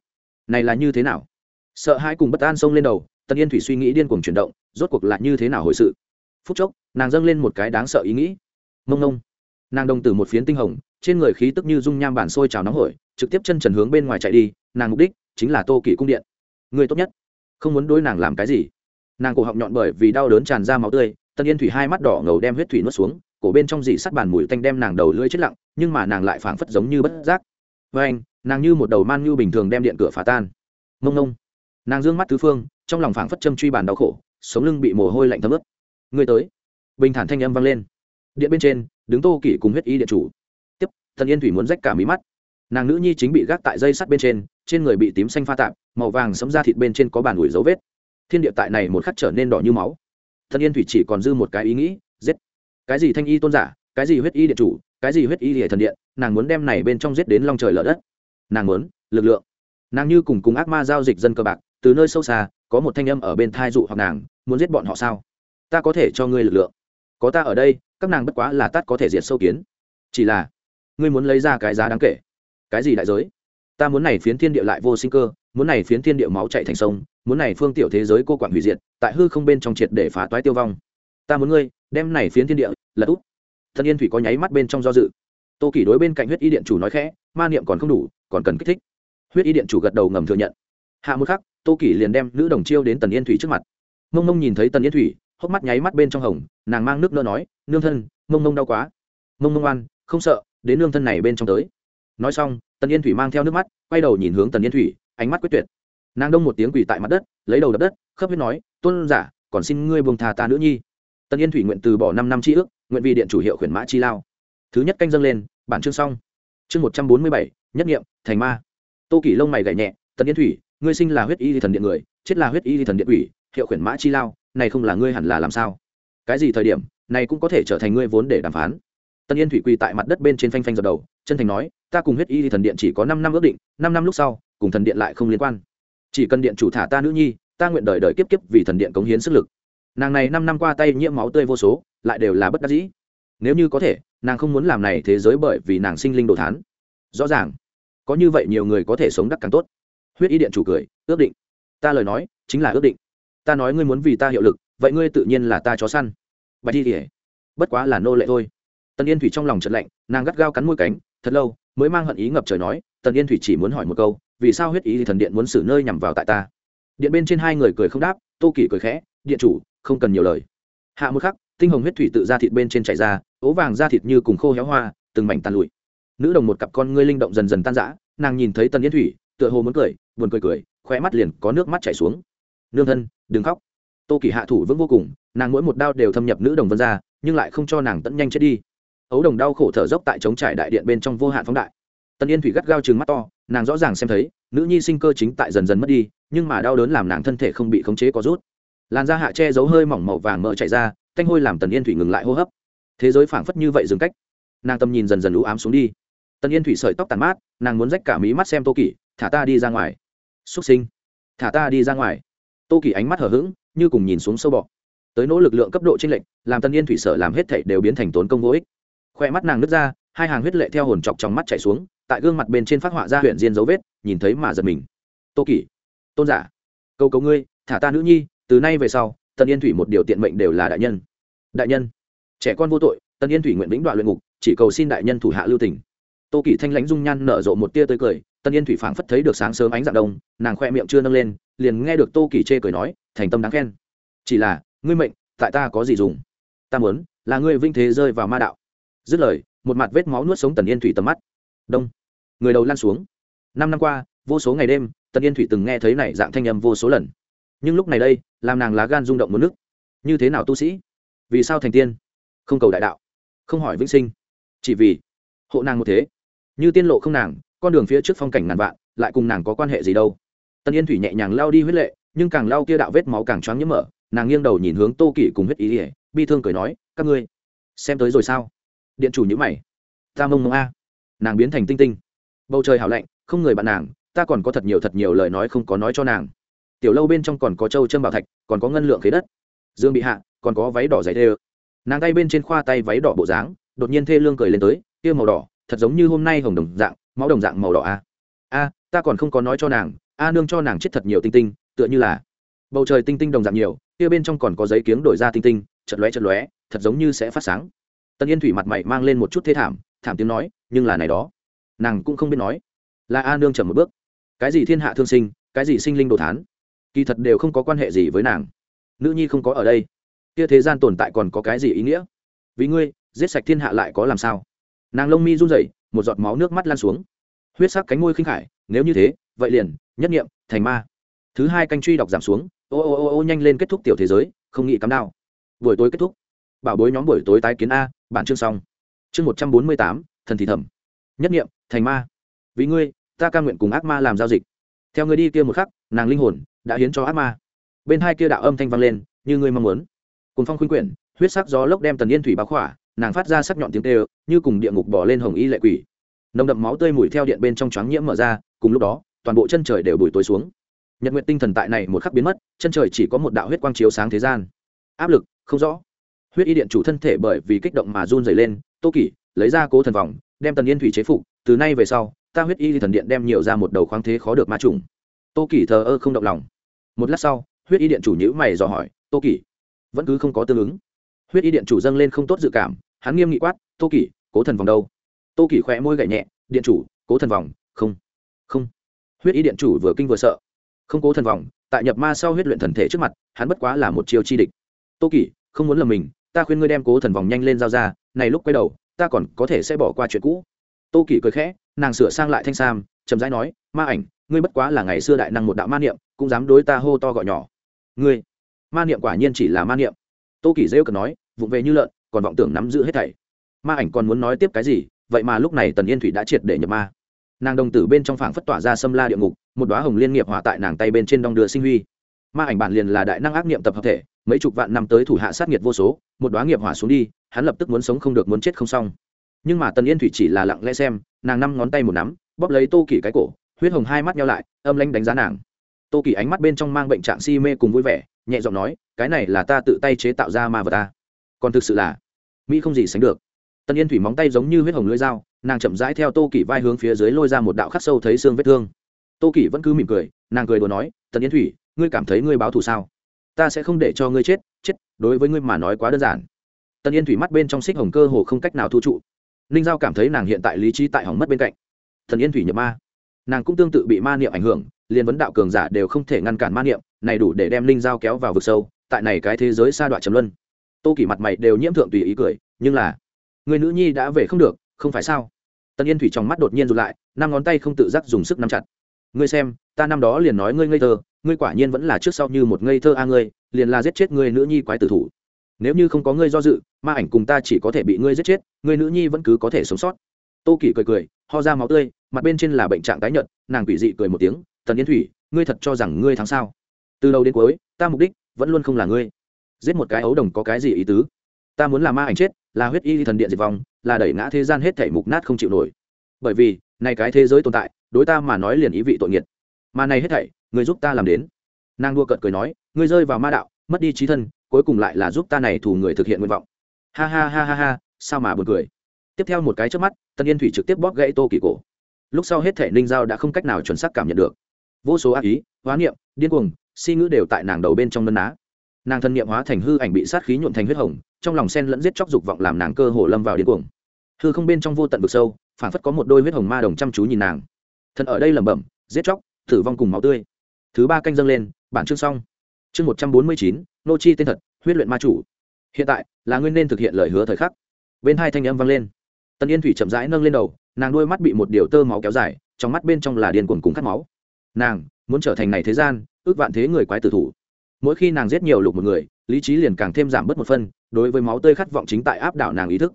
Này là như thế nào? Sợ hãi cùng bất an xông lên đầu, tân yên thủy suy nghĩ điên cuồng chuyển động rốt cuộc là như thế nào hồi sự? Phút chốc, nàng dâng lên một cái đáng sợ ý nghĩ. Mông nông nàng đồng từ một phiến tinh hồng, trên người khí tức như dung nham bản sôi trào nóng hổi, trực tiếp chân trần hướng bên ngoài chạy đi, nàng mục đích chính là tô kỷ cung điện. Người tốt nhất. Không muốn đối nàng làm cái gì. Nàng cổ họng nhọn bởi vì đau đớn tràn ra máu tươi, tân yên thủy hai mắt đỏ ngầu đem huyết thủy nuốt xuống, cổ bên trong dì sắt bàn mùi tanh đem nàng đầu lưỡi chết lặng, nhưng mà nàng lại phảng phất giống như bất giác. Với anh, nàng như một đầu man như bình thường đem điện cửa phá tan. Mông nông nàng d ư ơ n g mắt tứ phương, trong lòng phảng phất châm truy bàn đau khổ sống lưng bị mồ hôi lạnh thấm ướt. Người tới. Bình thản thanh âm vang lên. Điện bên trên, đứng tô kỷ cùng huyết y điện chủ. Tiếp thần yên thủy muốn rách cả mí mắt. Nàng nữ nhi chính bị gác tại dây sắt bên trên trên người bị tím xanh pha tạp, màu vàng sấm ra thịt bên trên có bàn ủi dấu vết. Thiên địa tại này một khắc trở nên đỏ như máu. Thần yên thủy chỉ còn dư một cái ý nghĩ, giết. Cái gì thanh y tôn giả, cái gì huyết y điện chủ, cái gì huyết y hệ thần điện, nàng muốn đem này bên trong giết đến long trời lở đất. Nàng muốn, lực lượng. Nàng như cùng cùng ác ma giao dịch dân cơ bạc, từ nơi sâu xa có một thanh âm ở bên thai dụ hoặc nàng, muốn giết bọn họ sao? Ta có thể cho ngươi lực lượng. Có ta ở đây, các nàng bất quá là tắt có thể diệt sâu kiến. Chỉ là, ngươi muốn lấy ra cái giá đáng kể. Cái gì đại giới? Ta muốn này phiến thiên địa lại vô sinh cơ, muốn này phiến thiên địa máu chạy thành sông, muốn này phương tiểu thế giới cô quản hủy diệt, tại hư không bên trong triệt để phá toái tiêu vong. Ta muốn ngươi, đem này phiến thiên địa, lật úp. Thân yên thủy có nháy mắt bên trong do dự. Tô kỷ đối bên cạnh huyết y điện chủ nói khẽ, ma niệm còn không đủ, còn cần kích thích. Huyết y điện chủ gật đầu ngầm thừa nhận hạ một khắc, tô kỷ liền đem nữ đồng chiêu đến tần yên thủy trước mặt. Mông mông nhìn thấy tần yên thủy, hốc mắt nháy mắt bên trong hồng, nàng mang nước nỡ nói, nương thân, mông mông đau quá. Mông mông oan, không sợ, đến nương thân này bên trong tới. Nói xong, tần yên thủy mang theo nước mắt, quay đầu nhìn hướng tần yên thủy, ánh mắt quyết tuyệt. Nàng đông một tiếng quỳ tại mặt đất, lấy đầu đập đất, khớp huyết nói, tôn giả, còn xin ngươi buông thà ta nữ nhi. Tần yên thủy nguyện từ bỏ năm năm tri ước, nguyện vì điện chủ hiệu khuyển mã chi lao. Thứ nhất canh dâng lên, bản chương xong. Chương một trăm bốn mươi bảy, nhất nghiệm, thành ma. Tô kỷ lông mày gảy nhẹ, tần yên thủy ngươi sinh là huyết y thần điện người, chết là huyết y thần điện ủy hiệu khuyển mã chi lao, này không là ngươi hẳn là làm sao? Cái gì thời điểm, này cũng có thể trở thành ngươi vốn để đàm phán. Tân yên thủy quỳ tại mặt đất bên trên phanh phanh dập đầu, chân thành nói, ta cùng huyết y thần điện chỉ có năm năm ước định, năm năm lúc sau, cùng thần điện lại không liên quan. Chỉ cần điện chủ thả ta nữ nhi, ta nguyện đời đời kiếp kiếp vì thần điện cống hiến sức lực. Nàng này năm năm qua tay nhiễm máu tươi vô số, lại đều là bất đắc dĩ. Nếu như có thể, nàng không muốn làm này thế giới bởi vì nàng sinh linh đồ thán. Rõ ràng, có như vậy nhiều người có thể sống đắc càng tốt huyết y điện chủ cười, ước định. Ta lời nói, chính là ước định. Ta nói ngươi muốn vì ta hiệu lực, vậy ngươi tự nhiên là ta chó săn. Bạch y kể bất quá là nô lệ thôi. Tần yên thủy trong lòng trận lạnh, nàng gắt gao cắn môi cánh, thật lâu mới mang hận ý ngập trời nói, tần yên thủy chỉ muốn hỏi một câu, vì sao huyết ý thì thần điện muốn xử nơi nhằm vào tại ta? Điện bên trên hai người cười không đáp, tô kỷ cười khẽ, điện chủ, không cần nhiều lời. Hạ một khắc, tinh hồng huyết thủy tự ra thịt bên trên chảy ra, ố vàng ra thịt như cùng khô héo hoa, từng mảnh tàn lụi. Nữ đồng một cặp con ngươi linh động dần dần tan rã, nàng nhìn thấy tần yên thủy, tựa hồ muốn cười buồn cười cười khoe mắt liền có nước mắt chảy xuống. Nương thân, đừng khóc. Tô kỳ hạ thủ vững vô cùng, nàng mỗi một đao đều thâm nhập nữ đồng vân ra, nhưng lại không cho nàng tận nhanh chết đi. Ấu đồng đau khổ thở dốc tại chống trải đại điện bên trong vô hạn phóng đại. Tân yên thủy gắt gao chừng mắt to, nàng rõ ràng xem thấy, nữ nhi sinh cơ chính tại dần dần mất đi, nhưng mà đau đớn làm nàng thân thể không bị khống chế có rút. Làn da hạ che giấu hơi mỏng màu vàng mỡ chảy ra, thanh hôi làm tần yên thủy ngừng lại hô hấp. Thế giới phảng phất như vậy dừng cách. Nàng tâm nhìn dần dần lũ ám xuống đi. Tần yên thủy sợi tóc tàn mát, nàng muốn rách cả mí mắt xem tô kỷ thả ta đi ra ngoài xuất sinh. Thả ta đi ra ngoài. Tô kỳ ánh mắt hở h ữ g như cùng nhìn xuống sâu bọ. Tới nỗ lực lượng cấp độ t r ê n lệch, làm tân yên thủy sở làm hết thảy đều biến thành tốn công vô ích. Khoe mắt nàng nứt ra, hai hàng huyết lệ theo hồn chọc trong mắt chảy xuống, tại gương mặt bên trên phát họa ra huyện diên dấu vết, nhìn thấy mà giật mình. Tô kỳ, tôn giả câu cầu ngươi, thả ta nữ nhi, từ nay về sau, tân yên thủy một điều tiện mệnh đều là đại nhân. Đại nhân, trẻ con vô tội, tân yên thủy nguyện vĩnh đoạn luyện ngục, chỉ cầu xin đại nhân thủ hạ lưu tỉnh tô kỳ thanh lãnh dung nhan nở rộ một tia tơi cười tân yên thủy phảng phất thấy được sáng sớm ánh dạng đông, nàng khoe miệng chưa nâng lên, liền nghe được tô kỳ chê cười nói, thành tâm đáng khen. Chỉ là, ngươi mệnh, tại ta có gì dùng? Ta muốn, là ngươi vinh thế rơi vào ma đạo. Dứt lời, một mặt vết máu nuốt sống tần yên thủy tầm mắt. Đông. Người đầu lan xuống. Năm năm qua, vô số ngày đêm, tần yên thủy từng nghe thấy này dạng thanh âm vô số lần. Nhưng lúc này đây, làm nàng lá gan rung động một nước. Như thế nào tu sĩ? Vì sao thành tiên? Không cầu đại đạo. Không hỏi vĩnh sinh. Chỉ vì hộ nàng một thế. Như tiên lộ không nàng con đường phía trước phong cảnh ngàn vạn, lại cùng nàng có quan hệ gì đâu. Tân yên thủy nhẹ nhàng lao đi huyết lệ, nhưng càng lao kia đạo vết máu càng choáng nhiễm mở, nàng nghiêng đầu nhìn hướng tô kỷ cùng huyết ý ỉa bi thương cười nói, các ngươi, xem tới rồi sao? Điện chủ nhữ mày. Ta mông mông a. Nàng biến thành tinh tinh. Bầu trời hảo lạnh, không người bạn nàng, ta còn có thật nhiều thật nhiều lời nói không có nói cho nàng. Tiểu lâu bên trong còn có châu châm bảo thạch, còn có ngân lượng khế đất. Dương bị hạ, còn có váy đỏ dày đê nàng tay bên trên khoa tay váy đỏ bộ dáng, đột nhiên thê lương cười lên tới, kia màu đỏ, thật giống như hôm nay hồng đồng dạng máu đồng dạng màu đỏ a. A, ta còn không có nói cho nàng, a nương cho nàng chết thật nhiều tinh tinh, tựa như là bầu trời tinh tinh đồng dạng nhiều, kia bên trong còn có giấy kiếng đổi ra tinh tinh, chật lóe chật lóe, thật giống như sẽ phát sáng. Tân yên thủy mặt mày mang lên một chút thế thảm thảm tiếng nói, nhưng là này đó, nàng cũng không biết nói. Là a nương chậm một bước. Cái gì thiên hạ thương sinh, cái gì sinh linh đồ thán? Kỳ thật đều không có quan hệ gì với nàng. Nữ nhi không có ở đây. Kia thế gian tồn tại còn có cái gì ý nghĩa? Vì ngươi, giết sạch thiên hạ lại có làm sao? Nàng lông mi run rẩy một giọt máu nước mắt lan xuống. Huyết sắc cánh môi khinh khải, nếu như thế, vậy liền, nhất nghiệm, thành ma. Thứ hai canh truy đọc giảm xuống, ô ô ô ô nhanh lên kết thúc tiểu thế giới, không nghĩ cắm đao. Buổi tối kết thúc. Bảo bối nhóm buổi tối tái kiến a, bản chương xong. Chương một trăm bốn mươi tám, thần thì thầm. Nhất nghiệm, thành ma. Vì ngươi, ta ca nguyện cùng ác ma làm giao dịch. Theo ngươi đi kia một khắc, nàng linh hồn đã hiến cho ác ma. Bên hai kia đạo âm thanh vang lên, như ngươi mong muốn. Cùng phong khuyên quyển, huyết sắc gió lốc đem tần yên thủy báo khỏa nàng phát ra sắc nhọn tiếng tê như cùng địa ngục bỏ lên hồng y lệ quỷ. Nồng đậm máu tươi mùi theo điện bên trong choáng nhiễm mở ra, cùng lúc đó, toàn bộ chân trời đều bùi tối xuống. Nhật nguyện tinh thần tại này một khắc biến mất, chân trời chỉ có một đạo huyết quang chiếu sáng thế gian. Áp lực, không rõ. Huyết y điện chủ thân thể bởi vì kích động mà run dày lên, tô kỷ, lấy ra cố thần vòng đem tần yên thủy chế phục, từ nay về sau, ta huyết y thần điện đem nhiều ra một đầu khoáng thế khó được ma trùng. Tô kỷ thờ ơ không động lòng. Một lát sau, huyết y điện chủ nhữ mày dò hỏi, tô kỷ, vẫn cứ không có tương ứng? Huyết y điện chủ dâng lên không tốt dự cảm, hắn nghiêm nghị quát, tô kỷ, cố thần vòng đâu? Tô kỷ khỏe môi gậy nhẹ, điện chủ, cố thần vòng, không không. Huyết y điện chủ vừa kinh vừa sợ. Không cố thần vòng, tại nhập ma sau huyết luyện thần thể trước mặt, hắn bất quá là một chiêu chi địch. Tô kỷ, không muốn lầm mình, ta khuyên ngươi đem cố thần vòng nhanh lên giao ra, này lúc quay đầu, ta còn có thể sẽ bỏ qua chuyện cũ. Tô kỷ cười khẽ, nàng sửa sang lại thanh sam, chậm rãi nói, ma ảnh, ngươi bất quá là ngày xưa đại năng một đạo ma niệm, cũng dám đối ta hô to gọi nhỏ. Ngươi, ma niệm quả nhiên chỉ là ma niệm. Tô kỷ rêu cần nói vụng về như lợn, còn vọng tưởng nắm giữ hết thảy. Ma ảnh còn muốn nói tiếp cái gì, vậy mà lúc này tần yên thủy đã triệt để nhập ma. Nàng đồng tử bên trong phảng phất tỏa ra xâm la địa ngục, một đoá hồng liên nghiệp hỏa tại nàng tay bên trên đong đưa sinh huy. Ma ảnh bản liền là đại năng ác niệm tập hợp thể, mấy chục vạn năm tới thủ hạ sát nghiệt vô số, một đoá nghiệp hỏa xuống đi, hắn lập tức muốn sống không được muốn chết không xong. Nhưng mà tần yên thủy chỉ là lặng lẽ xem, nàng năm ngón tay một nắm, bóp lấy tô kỳ cái cổ, huyết hồng hai mắt nhau lại, âm lanh đánh giá nàng. Tô kỳ ánh mắt bên trong mang bệnh trạng si mê cùng vui vẻ, nhẹ giọng nói, cái này là ta tự tay chế tạo ra ma vật ta còn thực sự là mỹ không gì sánh được. Tần yên thủy móng tay giống như huyết hồng lưỡi dao, nàng chậm rãi theo tô kỷ vai hướng phía dưới lôi ra một đạo khắc sâu thấy xương vết thương. Tô kỷ vẫn cứ mỉm cười, nàng cười đùa nói tần yên thủy, ngươi cảm thấy ngươi báo thù sao? Ta sẽ không để cho ngươi chết chết, đối với ngươi mà nói quá đơn giản. Tần yên thủy mắt bên trong xích hồng cơ hồ không cách nào thu trụ. Ninh giao cảm thấy nàng hiện tại lý trí tại hỏng mất bên cạnh. Thần yên thủy nhập ma. Nàng cũng tương tự bị ma niệm ảnh hưởng, liền vấn đạo cường giả đều không thể ngăn cản ma niệm, này đủ để đem ninh giao kéo vào vực sâu, tại này cái thế giới xa đoạn trầm luân tô kỷ mặt mày đều nhiễm thượng tùy ý cười, nhưng là, người nữ nhi đã về không được, không phải sao? Tần yên thủy trong mắt đột nhiên rụt lại, năm ngón tay không tự giác dùng sức nắm chặt. Ngươi xem, ta năm đó liền nói ngươi ngây thơ, ngươi quả nhiên vẫn là trước sau như một ngây thơ a ngươi, liền là giết chết ngươi nữ nhi quái tử thủ. Nếu như không có ngươi do dự, ma ảnh cùng ta chỉ có thể bị ngươi giết chết, ngươi nữ nhi vẫn cứ có thể sống sót. Tô kỷ cười cười, ho ra máu tươi, mặt bên trên là bệnh trạng tái nhợt, nàng quỷ dị cười một tiếng, tần yên thủy, ngươi thật cho rằng ngươi thắng sao? Từ đầu đến cuối, ta mục đích vẫn luôn không là ngươi giết một cái ấu đồng có cái gì ý tứ? Ta muốn là ma ảnh chết, là huyết y thần điện diệt vong, là đẩy ngã thế gian hết thể mục nát không chịu nổi. Bởi vì, này cái thế giới tồn tại, đối ta mà nói liền ý vị tội nghiệt. Mà này hết thảy, người giúp ta làm đến. Nàng đua cợt cười nói, ngươi rơi vào ma đạo, mất đi trí thân, cuối cùng lại là giúp ta này thủ người thực hiện nguyện vọng. Ha ha ha ha ha, sao mà buồn cười. Tiếp theo một cái trước mắt, tân yên thủy trực tiếp bóp gãy tô kỳ cổ. Lúc sau hết thể ninh giao đã không cách nào chuẩn xác cảm nhận được. Vô số ác ý hóa niệm, điên cuồng, si ngữ đều tại nàng đầu bên trong nân á nàng thân niệm hóa thành hư ảnh bị sát khí nhuộn thành huyết hồng, trong lòng sen lẫn giết chóc dục vọng làm nàng cơ hồ lâm vào điên cuồng. Hư không bên trong vô tận vực sâu phản phất có một đôi huyết hồng ma đồng chăm chú nhìn nàng. Thần ở đây lẩm bẩm, giết chóc, tử vong cùng máu tươi. Thứ ba canh dâng lên, bản chương xong. Chương một trăm bốn mươi chín, nô chi tên thật, huyết luyện ma chủ. Hiện tại, là nguyên nên thực hiện lời hứa thời khắc. Bên hai thanh âm vang lên. Tần yên thủy chậm rãi nâng lên đầu, nàng đôi mắt bị một điều tơ máu kéo dài, trong mắt bên trong là điền cuồng cùng cắt máu. Nàng, muốn trở thành này thế gian, ước vạn thế người quái tử thủ mỗi khi nàng giết nhiều lục một người, lý trí liền càng thêm giảm bớt một phân đối với máu tươi khát vọng chính tại áp đảo nàng ý thức.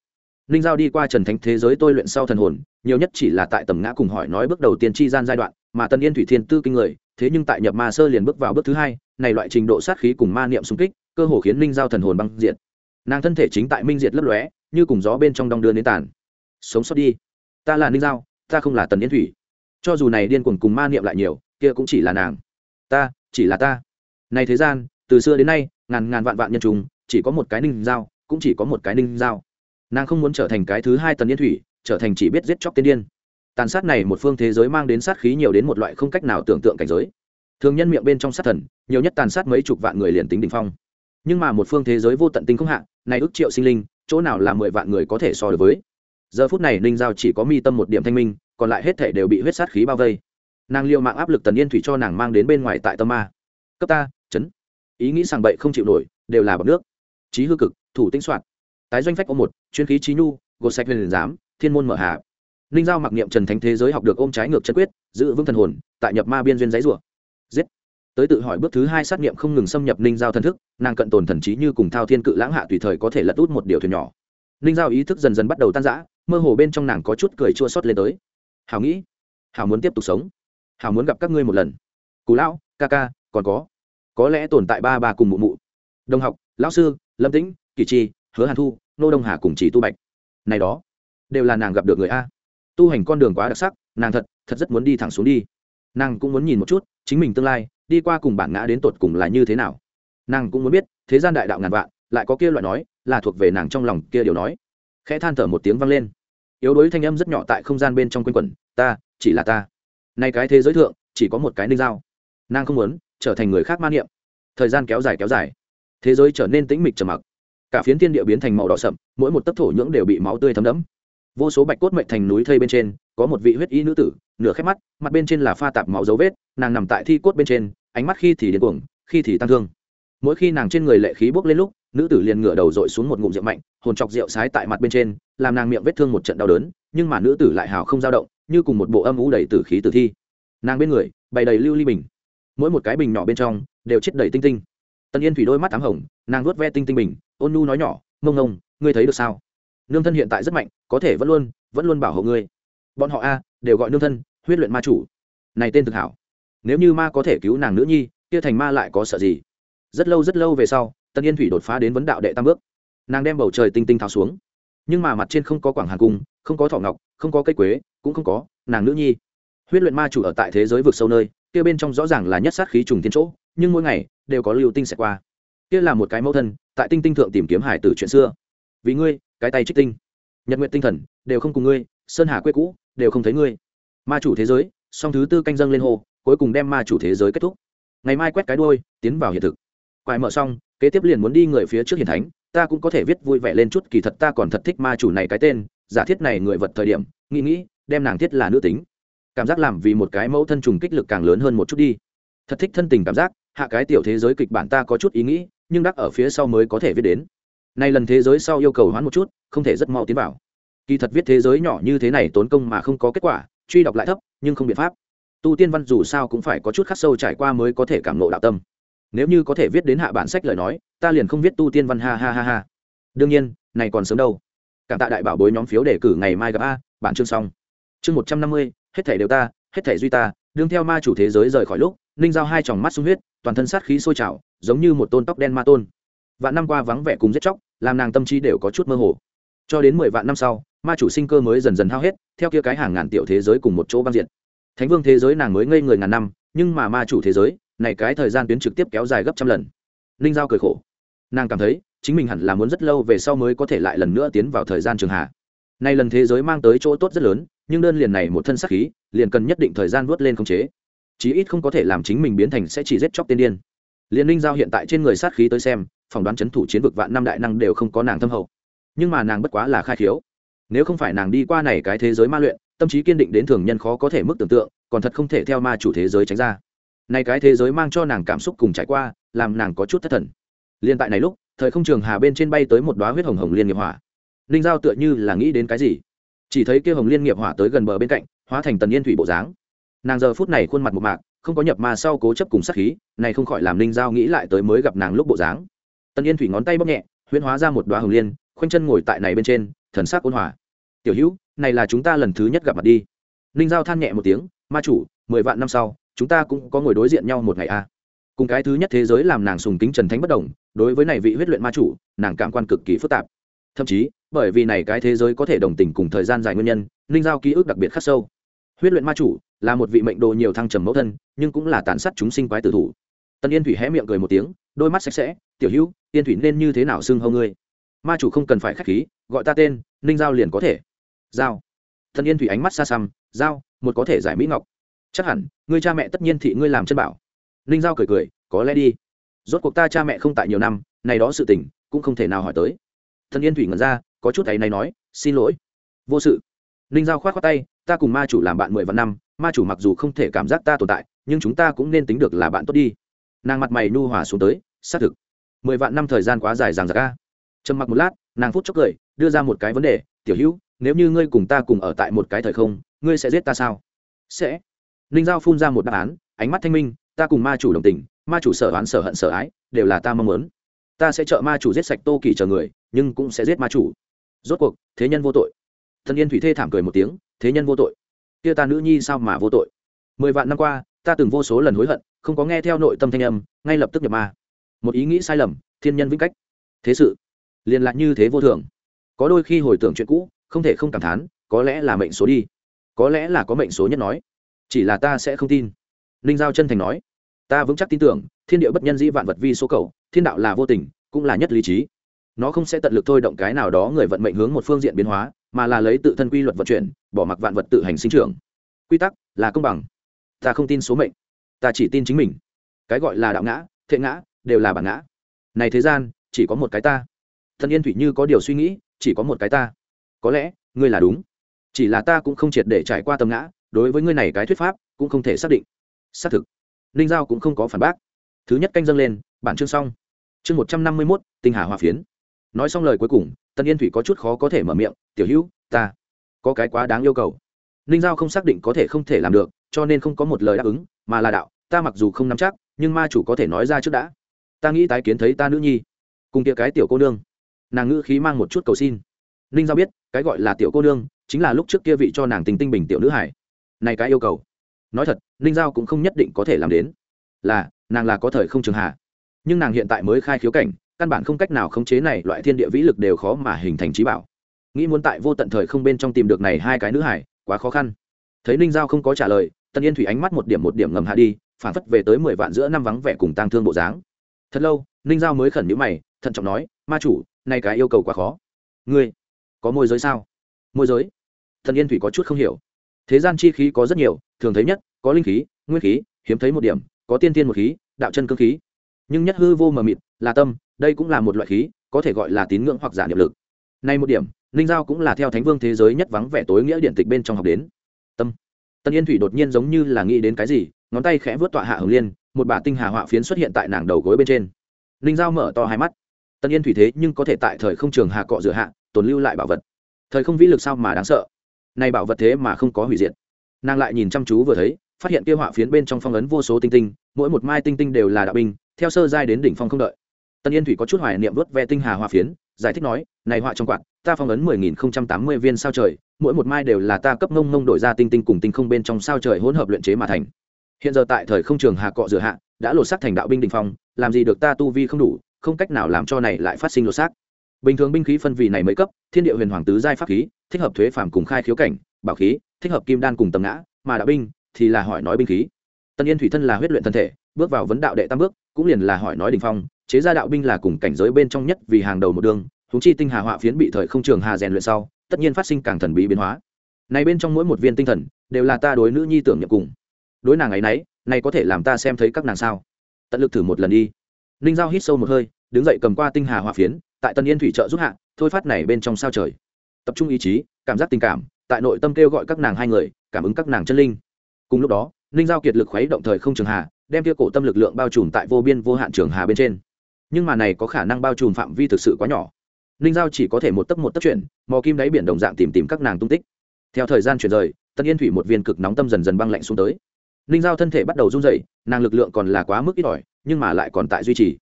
Ninh giao đi qua trần thánh thế giới tôi luyện sau thần hồn, nhiều nhất chỉ là tại tầm ngã cùng hỏi nói bước đầu tiên tri gian giai đoạn, mà tân yên thủy thiên tư kinh người, thế nhưng tại nhập ma sơ liền bước vào bước thứ hai, này loại trình độ sát khí cùng ma niệm xung kích, cơ hồ khiến ninh giao thần hồn băng diệt. Nàng thân thể chính tại minh diệt lấp lóe, như cùng gió bên trong đong đưa đến tàn. Sống sót đi. Ta là ninh giao, ta không là tần yên thủy. Cho dù này điên cuồng cùng ma niệm lại nhiều, kia cũng chỉ là nàng. Ta, chỉ là ta này thế gian từ xưa đến nay ngàn ngàn vạn vạn nhân trùng chỉ có một cái ninh Dao, cũng chỉ có một cái ninh Dao. nàng không muốn trở thành cái thứ hai tần yên thủy trở thành chỉ biết giết chóc tiên điên. Tàn sát này một phương thế giới mang đến sát khí nhiều đến một loại không cách nào tưởng tượng cảnh giới. Thường nhân miệng bên trong sát thần nhiều nhất tàn sát mấy chục vạn người liền tính đỉnh phong. Nhưng mà một phương thế giới vô tận tinh không hạn này ước triệu sinh linh chỗ nào là mười vạn người có thể so được với? Giờ phút này ninh giao chỉ có mi tâm một điểm thanh minh còn lại hết thể đều bị huyết sát khí bao vây. Nàng liều mạng áp lực tần yên thủy cho nàng mang đến bên ngoài tại tâm ma. Cấp ta chấn. Ý nghĩ sàng bậy không chịu nổi, đều là bọc nước. Trí hư cực, thủ tinh soạn tái doanh phách ô một, chuyên khí trí nhu, gột sạch huyền giám, thiên môn mở hạ ninh giao mặc niệm trần thánh thế giới học được ôm trái ngược chân quyết, giữ vững thần hồn, tại nhập ma biên duyên giấy rủa. Giết. Tới tự hỏi bước thứ hai sát nghiệm không ngừng xâm nhập ninh giao thần thức, nàng cận tồn thần trí như cùng thao thiên cự lãng hạ tùy thời có thể lật út một điều thuyền nhỏ. Ninh giao ý thức dần dần bắt đầu tan rã, mơ hồ bên trong nàng có chút cười chua xót lên tới. Hào nghĩ hào muốn tiếp tục sống. Hào muốn gặp các ngươi một lần. Cú lão, ca ca, còn có có lẽ tồn tại ba bà cùng mụ mụ. Đồng học, lão sư, lâm tĩnh kỳ chi, hứa hàn thu, nô đông hà cùng chỉ tu bạch. Này đó, đều là nàng gặp được người a. Tu hành con đường quá đặc sắc, nàng thật thật rất muốn đi thẳng xuống đi. Nàng cũng muốn nhìn một chút, chính mình tương lai, đi qua cùng bản ngã đến tột cùng là như thế nào. Nàng cũng muốn biết, thế gian đại đạo ngàn vạn, lại có kia loại nói, là thuộc về nàng trong lòng kia điều nói. Khẽ than thở một tiếng vang lên. Yếu đuối thanh âm rất nhỏ tại không gian bên trong quanh quẩn, ta, chỉ là ta. Nay cái thế giới thượng, chỉ có một cái ninh dao nàng không muốn trở thành người khác man niệm. Thời gian kéo dài kéo dài. Thế giới trở nên tĩnh mịch trầm mặc. Cả phiến thiên địa biến thành màu đỏ sậm, mỗi một tấc thổ nhưỡng đều bị máu tươi thấm đẫm. Vô số bạch cốt mệnh thành núi thây bên trên, có một vị huyết y nữ tử, nửa khép mắt, mặt bên trên là pha tạp máu dấu vết, nàng nằm tại thi cốt bên trên, ánh mắt khi thì điên cuồng, khi thì tăng thương. Mỗi khi nàng trên người lệ khí bốc lên lúc, nữ tử liền ngửa đầu dội xuống một ngụm rượu mạnh, hồn chọc rượu sái tại mặt bên trên, làm nàng miệng vết thương một trận đau đớn, nhưng mà nữ tử lại hào không dao động, như cùng một bộ âm ú đầy tử khí tử thi. Nàng bên người, bày đầy lưu ly bình mỗi một cái bình nhỏ bên trong đều chết đầy tinh tinh. Tân yên thủy đôi mắt ám hồng, nàng vuốt ve tinh tinh bình ôn nu nói nhỏ mông ngông, ngươi thấy được sao? Nương thân hiện tại rất mạnh, có thể vẫn luôn vẫn luôn bảo hộ ngươi. Bọn họ a, đều gọi nương thân, huyết luyện ma chủ. Này tên thực hảo. Nếu như ma có thể cứu nàng nữ nhi, kia thành ma lại có sợ gì? Rất lâu rất lâu về sau, tân yên thủy đột phá đến vấn đạo đệ tam bước. Nàng đem bầu trời tinh tinh tháo xuống. Nhưng mà mặt trên không có quảng hàn cung, không có thỏ ngọc, không có cây quế, cũng không có nàng nữ nhi. Huyết luyện ma chủ ở tại thế giới vực sâu nơi kia bên trong rõ ràng là nhất sát khí trùng thiên chỗ, nhưng mỗi ngày đều có lưu tinh sẽ qua. Kia là một cái mẫu thân, tại tinh tinh thượng tìm kiếm hải tử chuyện xưa. Vì ngươi, cái tay trích tinh. Nhật nguyện tinh thần, đều không cùng ngươi, sơn hà quê cũ, đều không thấy ngươi. Ma chủ thế giới, song thứ tư canh dâng lên hồ, cuối cùng đem ma chủ thế giới kết thúc. Ngày mai quét cái đuôi, tiến vào hiện thực. Quài mở xong, kế tiếp liền muốn đi người phía trước hiền thánh, ta cũng có thể viết vui vẻ lên chút, kỳ thật ta còn thật thích ma chủ này cái tên, giả thiết này người vật thời điểm, nghĩ nghĩ, đem nàng thiết là nữ tính cảm giác làm vì một cái mẫu thân trùng kích lực càng lớn hơn một chút đi. Thật thích thân tình cảm giác, hạ cái tiểu thế giới kịch bản ta có chút ý nghĩ, nhưng đắc ở phía sau mới có thể viết đến. Nay lần thế giới sau yêu cầu hoán một chút, không thể rất mau tiến vào. Kỳ thật viết thế giới nhỏ như thế này tốn công mà không có kết quả, truy đọc lại thấp, nhưng không biện pháp. Tu tiên văn dù sao cũng phải có chút khắc sâu trải qua mới có thể cảm nộ đạo tâm. Nếu như có thể viết đến hạ bản sách lời nói, ta liền không viết tu tiên văn ha ha ha ha. Đương nhiên, này còn sớm đâu. Cảm tạ đại bảo bối nhóm phiếu đề cử ngày mai gặp a, bản chương xong. Chương một trăm năm mươi hết thể đều ta, hết thể duy ta, đương theo ma chủ thế giới rời khỏi lúc, ninh giao hai tròng mắt sung huyết, toàn thân sát khí sôi trào, giống như một tôn tóc đen ma tôn. Vạn năm qua vắng vẻ cùng giết chóc, làm nàng tâm trí đều có chút mơ hồ. Cho đến mười vạn năm sau, ma chủ sinh cơ mới dần dần hao hết, theo kia cái hàng ngàn tiểu thế giới cùng một chỗ băng diện thánh vương thế giới nàng mới ngây người ngàn năm, nhưng mà ma chủ thế giới, này cái thời gian tuyến trực tiếp kéo dài gấp trăm lần. Ninh giao cười khổ. Nàng cảm thấy, chính mình hẳn là muốn rất lâu về sau mới có thể lại lần nữa tiến vào thời gian trường hạ. Nay lần thế giới mang tới chỗ tốt rất lớn nhưng đơn liền này một thân sắc khí, liền cần nhất định thời gian vớt lên khống chế. Chí ít không có thể làm chính mình biến thành sẽ chỉ giết chóc tiên điên. Liên ninh giao hiện tại trên người sát khí tới xem, phỏng đoán c h ấ n thủ chiến vực vạn năm đại năng đều không có nàng thâm hậu. Nhưng mà nàng bất quá là khai khiếu. Nếu không phải nàng đi qua này cái thế giới ma luyện, tâm trí kiên định đến thường nhân khó có thể mức tưởng tượng, còn thật không thể theo ma chủ thế giới tránh ra. Này cái thế giới mang cho nàng cảm xúc cùng trải qua, làm nàng có chút thất thần. Liên tại này lúc, thời không trường hà bên trên bay tới một đoá huyết hồng hồng liên nghiệp hỏa. Ninh giao tựa như là nghĩ đến cái gì? Chỉ thấy kia hồng liên nghiệp hỏa tới gần bờ bên cạnh, hóa thành tần yên thủy bộ dáng. Nàng giờ phút này khuôn mặt một mạc, không có nhập mà sau cố chấp cùng sát khí, này không khỏi làm ninh giao nghĩ lại tới mới gặp nàng lúc bộ dáng. Tần yên thủy ngón tay bóp nhẹ, huyễn hóa ra một đoá hồng liên, khoanh chân ngồi tại này bên trên, thần sắc ôn hòa. Tiểu hữu, này là chúng ta lần thứ nhất gặp mặt đi. Ninh giao than nhẹ một tiếng, ma chủ, mười vạn năm sau, chúng ta cũng có ngồi đối diện nhau một ngày a à. cùng cái thứ nhất thế giới làm nàng sùng kính trần thánh bất đồng, đối với này vị huyết luyện ma chủ, nàng cảm quan cực kỳ phức tạp. Thậm chí bởi vì này cái thế giới có thể đồng tình cùng thời gian dài nguyên nhân ninh giao ký ức đặc biệt khắc sâu. Huyết luyện ma chủ là một vị mệnh đồ nhiều thăng trầm mẫu thân, nhưng cũng là tàn sát chúng sinh quái tử thủ. Tân yên thủy hé miệng cười một tiếng, đôi mắt sạch sẽ, tiểu hữu, yên thủy nên như thế nào xưng hâu ngươi? Ma chủ không cần phải k h á c h khí, gọi ta tên ninh giao liền có thể. Giao. Tân yên thủy ánh mắt xa xăm, giao, một có thể giải mỹ ngọc. Chắc hẳn, ngươi cha mẹ tất nhiên thị ngươi làm chân bảo. Ninh giao cười cười, có lẽ đi. Rốt cuộc ta cha mẹ không tại nhiều năm, này đó sự tình, cũng không thể nào hỏi tới. Thần yên thủy ngẩn ra có chút ấy này nói, xin lỗi. Vô sự. Ninh giao k h o á t tay, ta cùng ma chủ làm bạn mười vạn năm, ma chủ mặc dù không thể cảm giác ta tồn tại, nhưng chúng ta cũng nên tính được là bạn tốt đi. Nàng mặt mày nu hòa xuống tới, xác thực. Mười vạn năm thời gian quá dài ràng giặc ca trầm mặc một lát, nàng phút chốc cười, đưa ra một cái vấn đề, tiểu hữu, nếu như ngươi cùng ta cùng ở tại một cái thời không, ngươi sẽ giết ta sao? Sẽ. Ninh giao phun ra một đáp án, ánh mắt thanh minh, ta cùng ma chủ đồng tình, ma chủ sở oán sở hận sở ái, đều là ta mong muốn. Ta sẽ trợ ma chủ giết sạch tô kỳ chờ người, nhưng cũng sẽ giết ma chủ rốt cuộc, thế nhân vô tội. Thần yên thủy thê thảm cười một tiếng, thế nhân vô tội. Kia ta nữ nhi sao mà vô tội? Mười vạn năm qua, ta từng vô số lần hối hận, không có nghe theo nội tâm thanh âm, ngay lập tức nhập ma. Một ý nghĩ sai lầm, thiên nhân vĩnh cách. Thế sự, liền lại như thế vô thường. Có đôi khi hồi tưởng chuyện cũ, không thể không cảm thán, có lẽ là mệnh số đi. Có lẽ là có mệnh số nhất nói. Chỉ là ta sẽ không tin. Ninh giao chân thành nói. Ta vững chắc tin tưởng, thiên địa bất nhân dĩ vạn vật vi số cầu, thiên đạo là vô tình, cũng là nhất lý trí nó không sẽ tận lực thôi động cái nào đó người vận mệnh hướng một phương diện biến hóa, mà là lấy tự thân quy luật vận chuyển, bỏ mặc vạn vật tự hành sinh trưởng. Quy tắc là công bằng. Ta không tin số mệnh. Ta chỉ tin chính mình. Cái gọi là đạo ngã, thệ ngã, đều là bản ngã. Này thế gian, chỉ có một cái ta. Thân yên thủy như có điều suy nghĩ, chỉ có một cái ta. Có lẽ, ngươi là đúng. Chỉ là ta cũng không triệt để trải qua tầm ngã, đối với ngươi này cái thuyết pháp, cũng không thể xác định. Xác thực, ninh giao cũng không có phản bác. Thứ nhất canh dâng lên, bản chương xong. Chương một trăm năm mươi mốt, tinh hà hòa phiến nói xong lời cuối cùng, tân yên thủy có chút khó có thể mở miệng, tiểu hữu, ta có cái quá đáng yêu cầu. Ninh giao không xác định có thể không thể làm được, cho nên không có một lời đáp ứng, mà là đạo, ta mặc dù không nắm chắc, nhưng ma chủ có thể nói ra trước đã. Ta nghĩ tái kiến thấy ta nữ nhi. Cùng kia cái tiểu cô nương. Nàng ngữ khí mang một chút cầu xin. Ninh giao biết, cái gọi là tiểu cô nương, chính là lúc trước kia vị cho nàng tình tinh bình tiểu nữ hải này cái yêu cầu. Nói thật, ninh giao cũng không nhất định có thể làm đến. Là, nàng là có thời không trường hạ. Nhưng nàng hiện tại mới khai khiếu cảnh căn bản không cách nào khống chế này, loại thiên địa vĩ lực đều khó mà hình thành trí bảo. Nghĩ muốn tại vô tận thời không bên trong tìm được này hai cái nữ hải, quá khó khăn. Thấy ninh giao không có trả lời, tân yên thủy ánh mắt một điểm một điểm ngầm hạ đi, phản phất về tới mười vạn giữa năm vắng vẻ cùng tang thương bộ dáng. Thật lâu, ninh giao mới khẩn nhữ mày, thận trọng nói, ma chủ nay cái yêu cầu quá khó. Ngươi, có môi giới sao? Môi giới? Thần yên thủy có chút không hiểu. Thế gian chi khí có rất nhiều, thường thấy nhất, có linh khí, nguyên khí, hiếm thấy một điểm, có tiên tiên một khí, đạo chân cơ khí. Nhưng nhất hư vô mờ mịt, là tâm đây cũng là một loại khí, có thể gọi là tín ngưỡng hoặc giả niệm lực. Nay một điểm, ninh giao cũng là theo thánh vương thế giới nhất vắng vẻ tối nghĩa điện tịch bên trong học đến. Tâm. Tân yên thủy đột nhiên giống như là nghĩ đến cái gì, ngón tay khẽ vớt tọa hạ hồng liên, một bả tinh hà họa phiến xuất hiện tại nàng đầu gối bên trên. Ninh giao mở to hai mắt. Tân yên thủy thế nhưng có thể tại thời không trường hạ cọ rửa hạ, tồn lưu lại bảo vật. Thời không vĩ lực sao mà đáng sợ? Nay bảo vật thế mà không có hủy diệt. Nàng lại nhìn chăm chú vừa thấy, phát hiện kia họa phiến bên trong phong ấn vô số tinh tinh, mỗi một mai tinh tinh đều là đạo binh, theo sơ giai đến đỉnh phong không đợi tân yên thủy có chút hoài niệm vớt ve tinh hà hoa phiến, giải thích nói, này họa trong quạt, ta phong ấn mười nghìn không trăm tám mươi viên sao trời, mỗi một mai đều là ta cấp ngông ngông đổi ra tinh tinh cùng tinh không bên trong sao trời hỗn hợp luyện chế mà thành. Hiện giờ tại thời không trường hà cọ rửa hạ, đã lột xác thành đạo binh đình phong, làm gì được ta tu vi không đủ, không cách nào làm cho này lại phát sinh lột xác. Bình thường binh khí phân vị này mới cấp, thiên địa huyền hoàng tứ giai pháp khí, thích hợp thuế phàm cùng khai khiếu cảnh, bảo khí, thích hợp kim đan cùng tầm ngã, mà đạo binh thì là hỏi nói binh khí. Tân yên thủy thân là huyết luyện thân thể, bước vào vấn đạo đệ tam bước, cũng liền là hỏi nói đình phong chế ra đạo binh là cùng cảnh giới bên trong nhất vì hàng đầu một đường húng chi tinh hà họa phiến bị thời không trường hà rèn luyện sau, tất nhiên phát sinh càng thần bí biến hóa. Này bên trong mỗi một viên tinh thần, đều là ta đối nữ nhi tưởng nhập cùng. Đối nàng ấy nấy, này có thể làm ta xem thấy các nàng sao? Tận lực thử một lần đi. Ninh giao hít sâu một hơi, đứng dậy cầm qua tinh hà hỏa phiến, tại tân yên thủy trợ giúp hạ, thôi phát này bên trong sao trời. Tập trung ý chí, cảm giác tình cảm, tại nội tâm kêu gọi các nàng hai người, cảm ứng các nàng chân linh. Cùng lúc đó, ninh giao kiệt lực khuấy động thời không trường hà, đem kia cổ tâm lực lượng bao trùm tại vô biên vô hạn trường hà bên trên nhưng mà này có khả năng bao trùm phạm vi thực sự quá nhỏ. Ninh giao chỉ có thể một tấc một tấc chuyển, mò kim đáy biển đồng dạng tìm tìm các nàng tung tích. Theo thời gian chuyển rời, tân yên thủy một viên cực nóng tâm dần dần băng lạnh xuống tới. Ninh giao thân thể bắt đầu run dậy nàng lực lượng còn là quá mức ít ỏi, nhưng mà lại còn tại duy trì.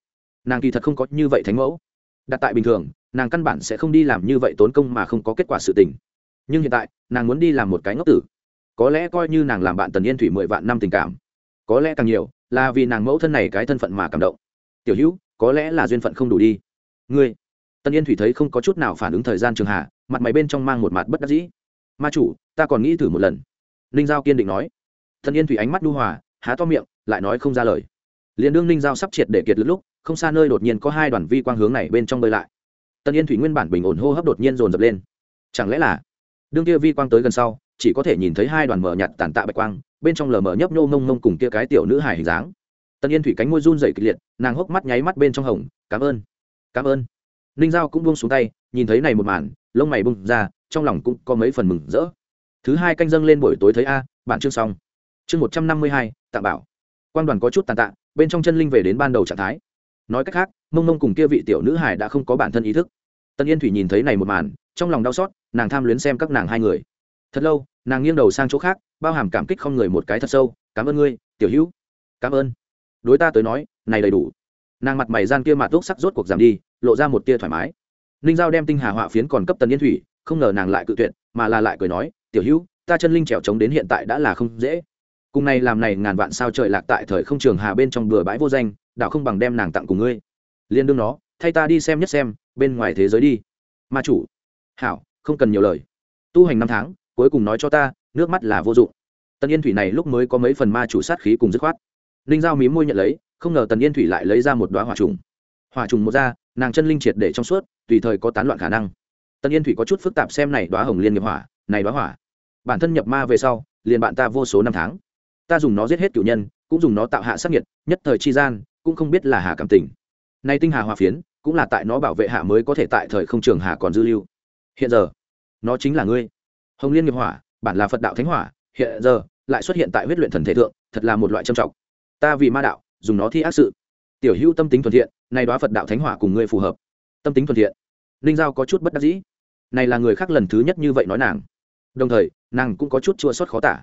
Nàng kỳ thật không có như vậy thánh mẫu. Đặt tại bình thường, nàng căn bản sẽ không đi làm như vậy tốn công mà không có kết quả sự tình. Nhưng hiện tại, nàng muốn đi làm một cái ngốc tử. Có lẽ coi như nàng làm bạn tần yên thủy mười vạn năm tình cảm. Có lẽ càng nhiều, là vì nàng mẫu thân này cái thân phận mà cảm động. Tiểu hữu có lẽ là duyên phận không đủ đi. Ngươi, tân yên thủy thấy không có chút nào phản ứng thời gian trường hạ, mặt mày bên trong mang một mặt bất đắc dĩ. Ma chủ, ta còn nghĩ thử một lần. Ninh giao kiên định nói. Tân yên thủy ánh mắt đu hòa, há to miệng, lại nói không ra lời. Liền đương ninh giao sắp triệt để kiệt lực lúc, không xa nơi đột nhiên có hai đoàn vi quang hướng này bên trong bơi lại. Tân yên thủy nguyên bản bình ổn hô hấp đột nhiên dồn dập lên. Chẳng lẽ là đương kia vi quang tới gần sau, chỉ có thể nhìn thấy hai đoàn mở nhạt tàn tạ bạch quang, bên trong lờ mờ nhấp nhô mông mông cùng kia cái tiểu nữ hài hình dáng tân yên thủy cánh môi run dày kịch liệt, nàng hốc mắt nháy mắt bên trong hồng, cảm ơn cảm ơn. Ninh giao cũng buông xuống tay, nhìn thấy này một màn, lông mày bung ra, trong lòng cũng có mấy phần mừng rỡ. Thứ hai canh dâng lên buổi tối thấy a bản chương xong. Chương một trăm năm mươi hai, tạ bảo. Quan đoàn có chút tàn tạ, bên trong chân linh về đến ban đầu trạng thái. Nói cách khác, mông mông cùng kia vị tiểu nữ hải đã không có bản thân ý thức. Tân yên thủy nhìn thấy này một màn, trong lòng đau xót, nàng tham luyến xem các nàng hai người. Thật lâu, nàng nghiêng đầu sang chỗ khác, bao hàm cảm kích không người một cái thật sâu, cảm ơn ngươi, tiểu hữu. Cảm ơn đối ta tới nói, này đầy đủ. Nàng mặt mày gian kia mặt túc sắc rốt cuộc giảm đi, lộ ra một tia thoải mái. Ninh giao đem tinh hà họa phiến còn cấp tần yên thủy, không ngờ nàng lại cự tuyệt, mà là lại cười nói, tiểu hữu, ta chân linh trèo trống đến hiện tại đã là không dễ. Cùng này làm này ngàn vạn sao trời lạc tại thời không trường hà bên trong bừa bãi vô danh đạo không bằng đem nàng tặng cùng ngươi. Liên đương nó, thay ta đi xem nhất xem, bên ngoài thế giới đi. Ma chủ. Hảo, không cần nhiều lời. Tu hành năm tháng, cuối cùng nói cho ta, nước mắt là vô dụng. Tần yên thủy này lúc mới có mấy phần ma chủ sát khí cùng dứt khoát ninh Dao mí môi nhận lấy, không ngờ tần yên thủy lại lấy ra một đoá hỏa trùng. Hỏa trùng một ra, nàng chân linh triệt để trong suốt, tùy thời có tán loạn khả năng. Tần yên thủy có chút phức tạp xem này đoá hồng liên nghiệp hỏa, này đoá hỏa. Bản thân nhập ma về sau, liền bạn ta vô số năm tháng. Ta dùng nó giết hết cựu nhân, cũng dùng nó tạo hạ sắc nhiệt nhất thời chi gian, cũng không biết là hà cảm tình. Nay tinh hà hòa phiến, cũng là tại nó bảo vệ hạ mới có thể tại thời không trường hà còn dư lưu. Hiện giờ, nó chính là ngươi. Hồng liên nghiệp hỏa, bản là phật đạo thánh hỏa, hiện giờ, lại xuất hiện tại huyết luyện thần thể thượng, thật là một loại trầm trọng ta vì ma đạo, dùng nó thi ác sự. Tiểu hữu tâm tính thuần thiện, nay đoá phật đạo thánh hỏa cùng ngươi phù hợp. Tâm tính thuần thiện. Ninh giao có chút bất đắc dĩ. Này là người khác lần thứ nhất như vậy nói nàng. Đồng thời, nàng cũng có chút chua sót khó tả.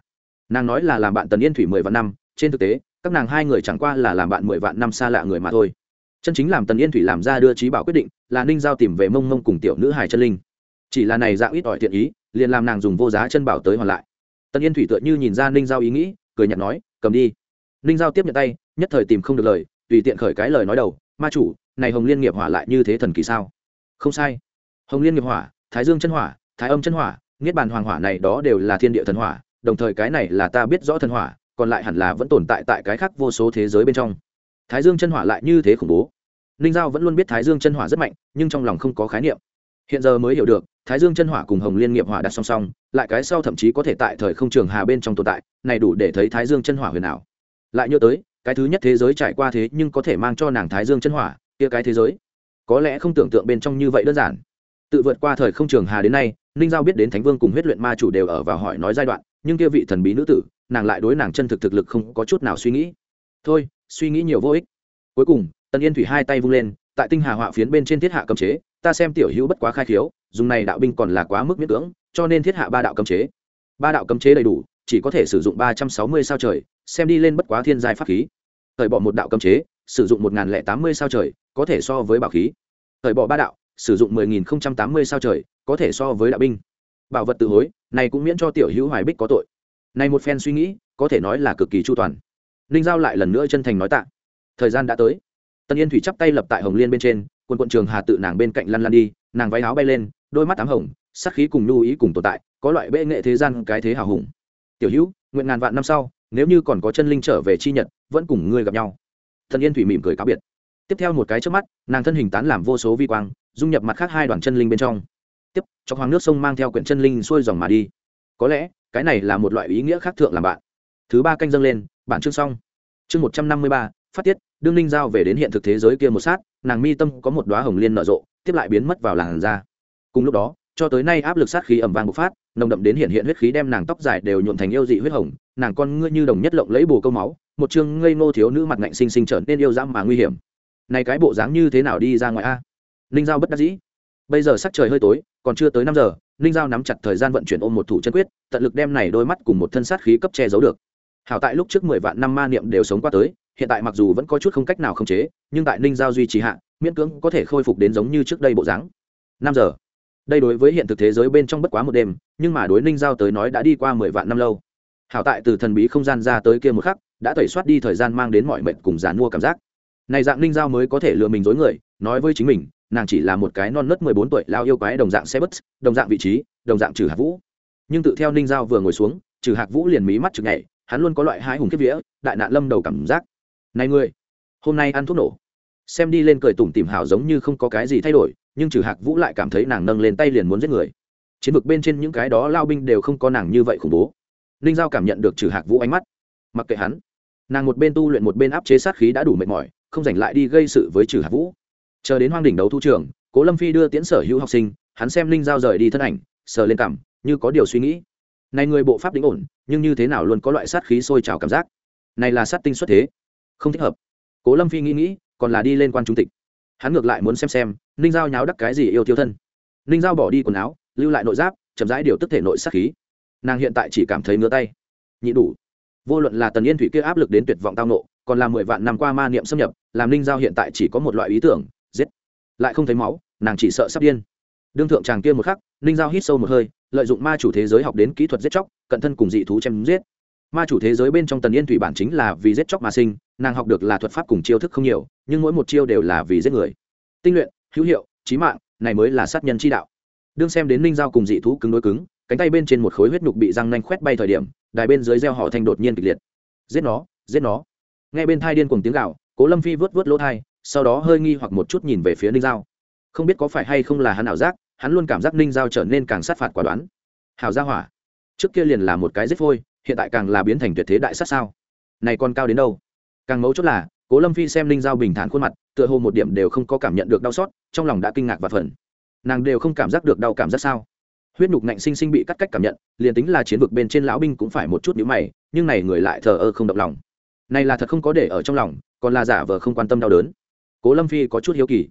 Nàng nói là làm bạn tần yên thủy mười vạn năm, trên thực tế, các nàng hai người chẳng qua là làm bạn mười vạn năm xa lạ người mà thôi. Chân chính làm tần yên thủy làm ra đưa trí bảo quyết định, là ninh giao tìm về mông mông cùng tiểu nữ hải chân linh. Chỉ là này dạng ít ỏi thiện ý, liền làm nàng dùng vô giá chân bảo tới hoàn lại. Tần yên thủy tựa như nhìn ra ninh giao ý nghĩ, cười nhạt nói, cầm đi ninh giao tiếp nhận tay, nhất thời tìm không được lời, tùy tiện khởi cái lời nói đầu, ma chủ, này hồng liên nghiệp hỏa lại như thế thần kỳ sao? Không sai. Hồng liên nghiệp hỏa, thái dương chân hỏa, thái âm chân hỏa, niết bàn hoàng hỏa này đó đều là thiên địa thần hỏa, đồng thời cái này là ta biết rõ thần hỏa, còn lại hẳn là vẫn tồn tại tại cái khác vô số thế giới bên trong. Thái dương chân hỏa lại như thế khủng bố. Ninh giao vẫn luôn biết thái dương chân hỏa rất mạnh, nhưng trong lòng không có khái niệm. Hiện giờ mới hiểu được, thái dương chân hỏa cùng hồng liên nghiệp hỏa đặt song song, lại cái sau thậm chí có thể tại thời không trường hà bên trong tồn tại, này đủ để thấy thái dương chân hỏa huyền ảo lại nhớ tới, cái thứ nhất thế giới trải qua thế nhưng có thể mang cho nàng thái dương chân hỏa, kia cái thế giới. Có lẽ không tưởng tượng bên trong như vậy đơn giản. Tự vượt qua thời không trường hà đến nay, ninh giao biết đến thánh vương cùng huyết luyện ma chủ đều ở vào hỏi nói giai đoạn, nhưng kia vị thần bí nữ tử, nàng lại đối nàng chân thực thực lực không có chút nào suy nghĩ. Thôi, suy nghĩ nhiều vô ích. Cuối cùng, tần yên thủy hai tay vung lên, tại tinh hà họa phiến bên trên thiết hạ cấm chế, ta xem tiểu hữu bất quá khai khiếu, dùng này đạo binh còn là quá mức miễn cưỡng, cho nên thiết hạ ba đạo cấm chế. Ba đạo cấm chế đầy đủ chỉ có thể sử dụng ba trăm sáu mươi sao trời, xem đi lên bất quá thiên giai pháp khí. Thời bỏ một đạo cấm chế, sử dụng một nghìn tám mươi sao trời, có thể so với bảo khí. Thời bỏ ba đạo, sử dụng mười nghìn tám mươi sao trời, có thể so với đạo binh. Bảo vật tự hối, này cũng miễn cho tiểu hữu hoài bích có tội. Này một phen suy nghĩ, có thể nói là cực kỳ chu toàn. Ninh giao lại lần nữa chân thành nói tạ. Thời gian đã tới. Tân yên thủy chắp tay lập tại hồng liên bên trên quân quận trường hà tự nàng bên cạnh lăn lăn đi, nàng váy áo bay lên, đôi mắt tám hồng, sắc khí cùng lưu ý cùng tồn tại, có loại bệ nghệ thế gian cái thế hào hùng tiểu hữu, nguyện ngàn vạn năm sau, nếu như còn có chân linh trở về chi nhật, vẫn cùng ngươi gặp nhau. Thần yên thủy mỉm cười cáo biệt. Tiếp theo một cái trước mắt, nàng thân hình tán làm vô số vi quang, dung nhập mặt khác hai đoàn chân linh bên trong. Tiếp cho hoàng nước sông mang theo quyển chân linh xuôi dòng mà đi. Có lẽ, cái này là một loại ý nghĩa khác thượng làm bạn. Thứ ba canh dâng lên, bản chương xong. Chương một trăm năm mươi ba, phát tiết, đương ninh giao về đến hiện thực thế giới kia một sát, nàng mi tâm có một đoá hồng liên nở rộ, tiếp lại biến mất vào làn da. Cùng lúc đó cho tới nay áp lực sát khí ẩm vàng bộc phát, nồng đậm đến hiện hiện huyết khí đem nàng tóc dài đều nhuộm thành yêu dị huyết hồng, nàng con ngươi như đồng nhất lộng lấy bồ câu máu, một chương ngây ngô thiếu nữ mặt ngạnh xinh xinh trở nên yêu dã mà nguy hiểm. Này cái bộ dáng như thế nào đi ra ngoài a? Ninh giao bất đắc dĩ. Bây giờ sắc trời hơi tối, còn chưa tới năm giờ ninh giao nắm chặt thời gian vận chuyển ôm một thủ chân quyết, tận lực đem này đôi mắt cùng một thân sát khí cấp che giấu được. Hảo tại lúc trước mười vạn năm ma niệm đều sống qua tới, hiện tại mặc dù vẫn có chút không cách nào khống chế, nhưng tại ninh giao duy trì hạ, miễn cưỡng có thể khôi phục đến giống như trước đây bộ dáng. Năm giờ đây đối với hiện thực thế giới bên trong bất quá một đêm, nhưng mà đối ninh giao tới nói đã đi qua mười vạn năm lâu. Hảo tại từ thần bí không gian ra tới kia một khắc, đã tẩy soát đi thời gian mang đến mọi mệnh cùng dàn mua cảm giác. Này dạng ninh giao mới có thể lừa mình dối người, nói với chính mình, nàng chỉ là một cái non nớt mười bốn tuổi lao yêu quái đồng dạng xe bus, đồng dạng vị trí, đồng dạng trừ hạc vũ. Nhưng tự theo ninh giao vừa ngồi xuống, trừ hạc vũ liền mí mắt chực nhảy, hắn luôn có loại hai hùng kiếp vía, đại nạn lâm đầu cảm giác. Này ngươi hôm nay ăn thuốc nổ. Xem đi lên cười tủm tìm hảo giống như không có cái gì thay đổi nhưng trừ hạc vũ lại cảm thấy nàng nâng lên tay liền muốn giết người chiến vực bên trên những cái đó lao binh đều không có nàng như vậy khủng bố ninh giao cảm nhận được trừ hạc vũ ánh mắt mặc kệ hắn nàng một bên tu luyện một bên áp chế sát khí đã đủ mệt mỏi không giành lại đi gây sự với trừ hạc vũ chờ đến hoang đỉnh đấu thu trường cố lâm phi đưa tiễn sở hữu học sinh hắn xem ninh giao rời đi thân ảnh sờ lên cảm như có điều suy nghĩ này người bộ pháp đính ổn, nhưng như thế nào luôn có loại sát khí sôi trào cảm giác? Này là sát tinh xuất thế, không thích hợp. Cố lâm phi nghĩ nghĩ, còn là đi lên quan trung tịch. Hắn ngược lại muốn xem xem ninh giao nháo đắc cái gì yêu tiêu thân? Ninh giao bỏ đi quần áo, lưu lại nội giáp, chậm rãi điều tức thể nội sát khí. Nàng hiện tại chỉ cảm thấy ngứa tay. Nhị đủ. Vô luận là tần yên thủy kia áp lực đến tuyệt vọng tao nộ, còn là mười vạn năm qua ma niệm xâm nhập, làm ninh giao hiện tại chỉ có một loại ý tưởng, giết. Lại không thấy máu, nàng chỉ sợ sắp điên. Đương thượng chàng kia một khắc, ninh giao hít sâu một hơi, lợi dụng ma chủ thế giới học đến kỹ thuật giết chóc, cận thân cùng dị thú chém giết. Ma chủ thế giới bên trong tần yên thủy bản chính là vì giết chóc mà sinh, nàng học được là thuật pháp cùng chiêu thức không nhiều, nhưng mỗi một chiêu đều là vì giết người. Tinh luyện hữu hiệu trí mạng, này mới là sát nhân chi đạo. Đương xem đến ninh giao cùng dị thú cứng đối cứng, cánh tay bên trên một khối huyết nhục bị răng nanh khoét bay thời điểm, đài bên dưới gieo họ thanh đột nhiên kịch liệt. Giết nó giết nó. Nghe bên thai điên cùng tiếng gạo cố lâm phi vớt vớt lỗ thai, sau đó hơi nghi hoặc một chút nhìn về phía ninh giao. Không biết có phải hay không là hắn ảo giác, hắn luôn cảm giác ninh giao trở nên càng sát phạt quả đoán. Hào gia hỏa, trước kia liền là một cái giết phôi, hiện tại càng là biến thành tuyệt thế đại sát sao? Này còn cao đến đâu? Càng mấu chốt là cố lâm phi xem Linh giao bình thản khuôn mặt, tựa hồ một điểm đều không có cảm nhận được đau xót, trong lòng đã kinh ngạc và phần nàng đều không cảm giác được đau cảm giác sao? Huyết nhục ngạnh sinh sinh bị cắt cách cảm nhận, liền tính là chiến vực bên trên lão binh cũng phải một chút nhíu mày, nhưng này người lại thờ ơ không động lòng. Này là thật không có để ở trong lòng, còn là giả vờ không quan tâm đau đớn. Cố lâm phi có chút hiếu kỳ.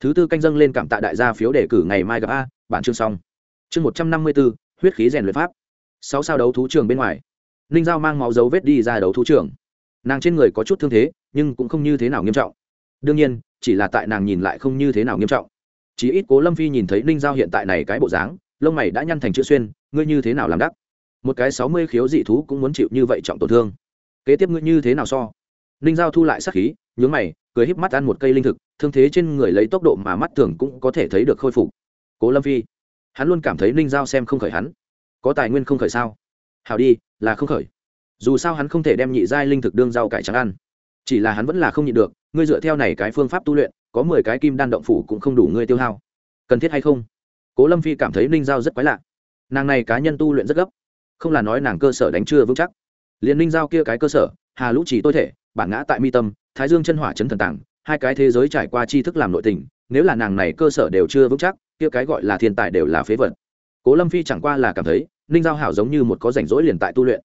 Thứ tư canh dâng lên cảm tạ đại gia phiếu đề cử ngày mai gặp a, bản chương xong. Chương một trăm năm mươi bốn huyết khí rèn luyện pháp. Sáu sao đấu thú trường bên ngoài. Ninh giao mang máu dấu vết đi ra đấu thú trường. Nàng trên người có chút thương thế nhưng cũng không như thế nào nghiêm trọng. Đương nhiên, chỉ là tại nàng nhìn lại không như thế nào nghiêm trọng. Chỉ ít cố lâm phi nhìn thấy ninh giao hiện tại này cái bộ dáng, lông mày đã nhăn thành chữ xuyên, ngươi như thế nào làm đắc? Một cái sáu mươi khiếu dị thú cũng muốn chịu như vậy trọng tổn thương. Kế tiếp ngươi như thế nào so? Ninh giao thu lại sát khí, nhướng mày, cười híp mắt ăn một cây linh thực, thương thế trên người lấy tốc độ mà mắt thường cũng có thể thấy được khôi phục. Cố lâm phi, hắn luôn cảm thấy ninh giao xem không khởi hắn. Có tài nguyên không khởi sao? Hào đi, là không khởi. Dù sao hắn không thể đem nhị giai linh thực đương rau cải trắng ăn chỉ là hắn vẫn là không nhịn được, ngươi dựa theo này cái phương pháp tu luyện, có mười cái kim đan động phủ cũng không đủ ngươi tiêu hao. Cần thiết hay không? Cố lâm phi cảm thấy ninh giao rất quái lạ. Nàng này cá nhân tu luyện rất gấp. Không là nói nàng cơ sở đánh chưa vững chắc. Liền ninh giao kia cái cơ sở, hà lũ chỉ tôi thể, bản ngã tại mi tâm, thái dương chân hỏa chấn thần tảng, hai cái thế giới trải qua tri thức làm nội tình, nếu là nàng này cơ sở đều chưa vững chắc, kia cái gọi là thiên tài đều là phế vật. Cố lâm phi chẳng qua là cảm thấy, ninh giao hảo giống như một có rảnh rỗi liền tại tu luyện,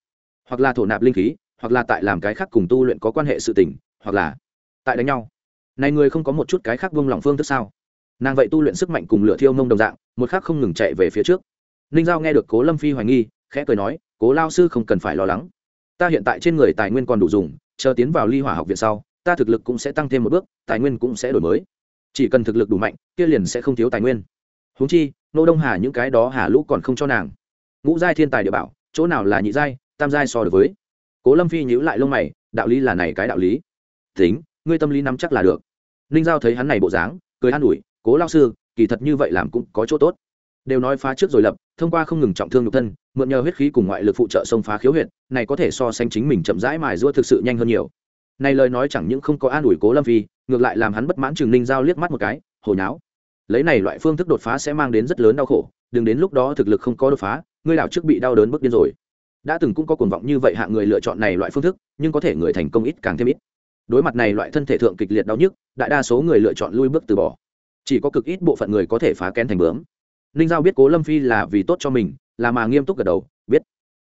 hoặc là thổ nạp linh khí hoặc là tại làm cái khác cùng tu luyện có quan hệ sự tình, hoặc là tại đánh nhau. Này người không có một chút cái khác vung lòng phương thức sao? Nàng vậy tu luyện sức mạnh cùng lửa thiêu mông đồng dạng, một khác không ngừng chạy về phía trước. Ninh giao nghe được cố lâm phi hoài nghi, khẽ cười nói, cố lao sư không cần phải lo lắng. Ta hiện tại trên người tài nguyên còn đủ dùng, chờ tiến vào ly hỏa học viện sau, ta thực lực cũng sẽ tăng thêm một bước, tài nguyên cũng sẽ đổi mới. Chỉ cần thực lực đủ mạnh, kia liền sẽ không thiếu tài nguyên. Huống chi, nô đông hà những cái đó hà lũ còn không cho nàng. Ngũ giai thiên tài địa bảo, chỗ nào là nhị giai, tam giai so được với cố lâm phi nhíu lại lông mày, đạo lý là này cái đạo lý. Tính, ngươi tâm lý nắm chắc là được. Ninh giao thấy hắn này bộ dáng, cười an ủi, cố lao sư, kỳ thật như vậy làm cũng có chỗ tốt. Đều nói phá trước rồi lập, thông qua không ngừng trọng thương nhục thân, mượn nhờ huyết khí cùng ngoại lực phụ trợ xông phá khiếu huyệt, này có thể so sánh chính mình chậm rãi mài giũa thực sự nhanh hơn nhiều. Này lời nói chẳng những không có an ủi cố lâm phi, ngược lại làm hắn bất mãn chừng ninh giao liếc mắt một cái hồi nháo. Lấy này loại phương thức đột phá sẽ mang đến rất lớn đau khổ, đừng đến lúc đó thực lực không có đột phá, ngươi đảo trước bị đau đớn bước điên rồi đã từng cũng có cuồng vọng như vậy hạ người lựa chọn này loại phương thức, nhưng có thể người thành công ít càng thêm ít. Đối mặt này loại thân thể thượng kịch liệt đau nhức, đại đa số người lựa chọn lui bước từ bỏ. Chỉ có cực ít bộ phận người có thể phá kén thành bướm. Ninh giao biết cố lâm phi là vì tốt cho mình, là mà nghiêm túc gật đầu, biết.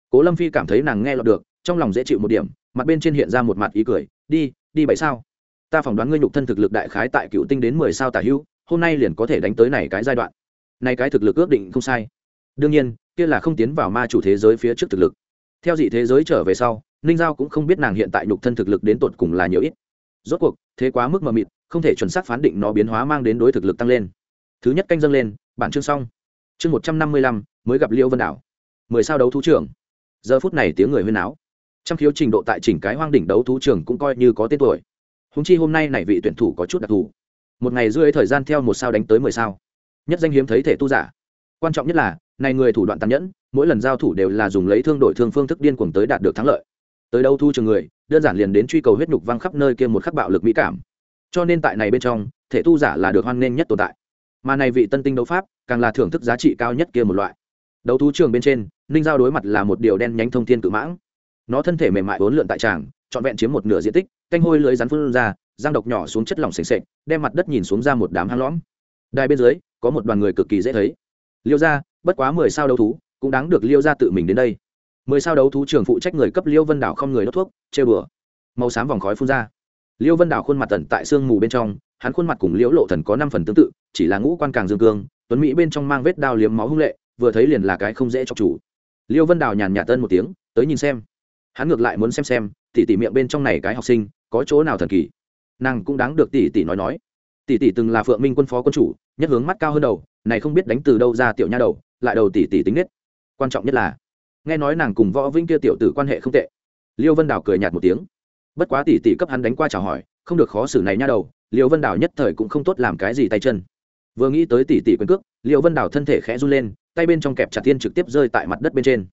Cố lâm phi cảm thấy nàng nghe lọt được, trong lòng dễ chịu một điểm, mặt bên trên hiện ra một mặt ý cười, đi đi bảy sao? Ta phỏng đoán ngươi nhục thân thực lực đại khái tại cựu tinh đến mười sao tả hữu, hôm nay liền có thể đánh tới này cái giai đoạn. Này cái thực lực ước định không sai. Đương nhiên, kia là không tiến vào ma chủ thế giới phía trước thực lực theo dị thế giới trở về sau, ninh giao cũng không biết nàng hiện tại nhục thân thực lực đến tột cùng là nhiều ít. Rốt cuộc, thế quá mức mờ mịt, không thể chuẩn xác phán định nó biến hóa mang đến đối thực lực tăng lên. Thứ nhất canh dâng lên, bản chương xong. Chương một trăm năm mươi lăm, mới gặp liêu vân đảo. Mười sao đấu thú trưởng. Giờ phút này tiếng người huyên áo trong khiếu trình độ tại chỉnh cái hoang đỉnh đấu thú trưởng cũng coi như có tên tuổi. Húng chi hôm nay này vị tuyển thủ có chút đặc thù. Một ngày rưỡi thời gian theo một sao đánh tới mười sao. Nhất danh hiếm thấy thể tu giả. Quan trọng nhất là, này người thủ đoạn tàn nhẫn mỗi lần giao thủ đều là dùng lấy thương đổi thương phương thức điên cuồng tới đạt được thắng lợi. Tới đâu thu trường người, đơn giản liền đến truy cầu huyết nhục văng khắp nơi kia một khắc bạo lực mỹ cảm. Cho nên tại này bên trong, thể tu giả là được hoan nghênh nhất tồn tại. Mà này vị tân tinh đấu pháp, càng là thưởng thức giá trị cao nhất kia một loại. Đấu thú trường bên trên, ninh giao đối mặt là một điều đen nhánh thông thiên cự mãng. Nó thân thể mềm mại bốn lượn tại tràng, trọn vẹn chiếm một nửa diện tích, canh hôi lưới rắn phun ra giang độc nhỏ xuống chất lỏng s ề sệch đem mặt đất nhìn xuống ra một đám hang lõm. Đài bên dưới, có một đoàn người cực kỳ dễ thấy. Liêu ra bất quá mười sao đấu thú cũng đáng được liêu ra tự mình đến đây. Mười sao đấu thú trường phụ trách người cấp liêu vân đảo không người đốt thuốc chê bừa màu xám vòng khói phun ra. Liêu vân đảo khuôn mặt tận tại sương mù bên trong, hắn khuôn mặt cùng liễu lộ thần có năm phần tương tự, chỉ là ngũ quan càng dương cương, tuấn mỹ bên trong mang vết đao liếm máu hung lệ, vừa thấy liền là cái không dễ cho chủ. Liêu vân đào nhàn nhạt tân một tiếng, tới nhìn xem. Hắn ngược lại muốn xem xem tỉ tỉ miệng bên trong này cái học sinh, có chỗ nào thần kỳ. Nàng cũng đáng được tỷ tỷ nói nói. Tỷ tỷ từng là phượng minh quân phó quân chủ, nhất hướng mắt cao hơn đầu, này không biết đánh từ đâu ra tiểu nha đầu, lại đầu tỷ tỷ tính nết quan trọng nhất là, nghe nói nàng cùng võ vĩnh kia tiểu tử quan hệ không tệ. Liêu vân đào cười nhạt một tiếng. Bất quá tỷ tỷ cấp hắn đánh qua chào hỏi, không được khó xử này nha đầu, liêu vân đào nhất thời cũng không tốt làm cái gì tay chân. Vừa nghĩ tới tỷ tỷ quyền cước, liêu vân đào thân thể khẽ run lên, tay bên trong kẹp chặt tiên trực tiếp rơi tại mặt đất bên trên.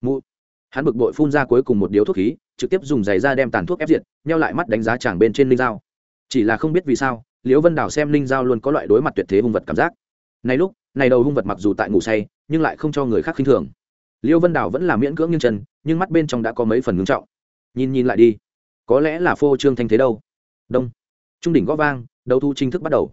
Mụ. Hắn bực bội phun ra cuối cùng một điếu thuốc khí, trực tiếp dùng giày ra đem tàn thuốc ép diệt neo lại mắt đánh giá chàng bên trên linh dao. Chỉ là không biết vì sao liễu vân đào xem linh dao luôn có loại đối mặt tuyệt thế hung vật cảm giác. Này lúc này đầu hung vật mặc dù tại ngủ say, nhưng lại không cho người khác khinh thường. Liêu vân đào vẫn là miễn cưỡng nghiêng chân, nhưng mắt bên trong đã có mấy phần ngưng trọng. Nhìn nhìn lại đi. Có lẽ là phô trương thanh thế đâu. Đông. Trung đỉnh gõ vang, đấu thu chính thức bắt đầu.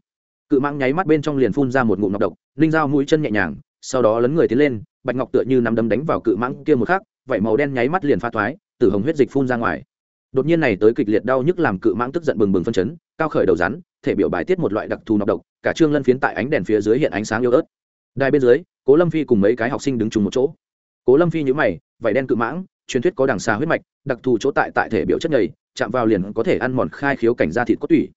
Cự mãng nháy mắt bên trong liền phun ra một ngụm ngọc độc, linh dao mũi chân nhẹ nhàng, sau đó lấn người tiến lên, bạch ngọc tựa như nắm đấm đánh vào cự mãng kia một khắc, vảy màu đen nháy mắt liền pha thoái, tử hồng huyết dịch phun ra ngoài. Đột nhiên này tới kịch liệt đau nhức làm cự mãng tức giận bừng bừng phân chấn cao khởi đầu rắn, thể biểu bài tiết một loại đặc thù nọc độc, cả trương lân phiến tại ánh đèn phía dưới hiện ánh sáng yếu ớt. Đài bên dưới, cố lâm phi cùng mấy cái học sinh đứng chung một chỗ. Cố lâm phi nhíu mày vảy đen cự mãng, truyền thuyết có đằng xa huyết mạch, đặc thù chỗ tại tại thể biểu chất nhầy, chạm vào liền có thể ăn mòn khai khiếu cảnh ra thịt cốt tủy.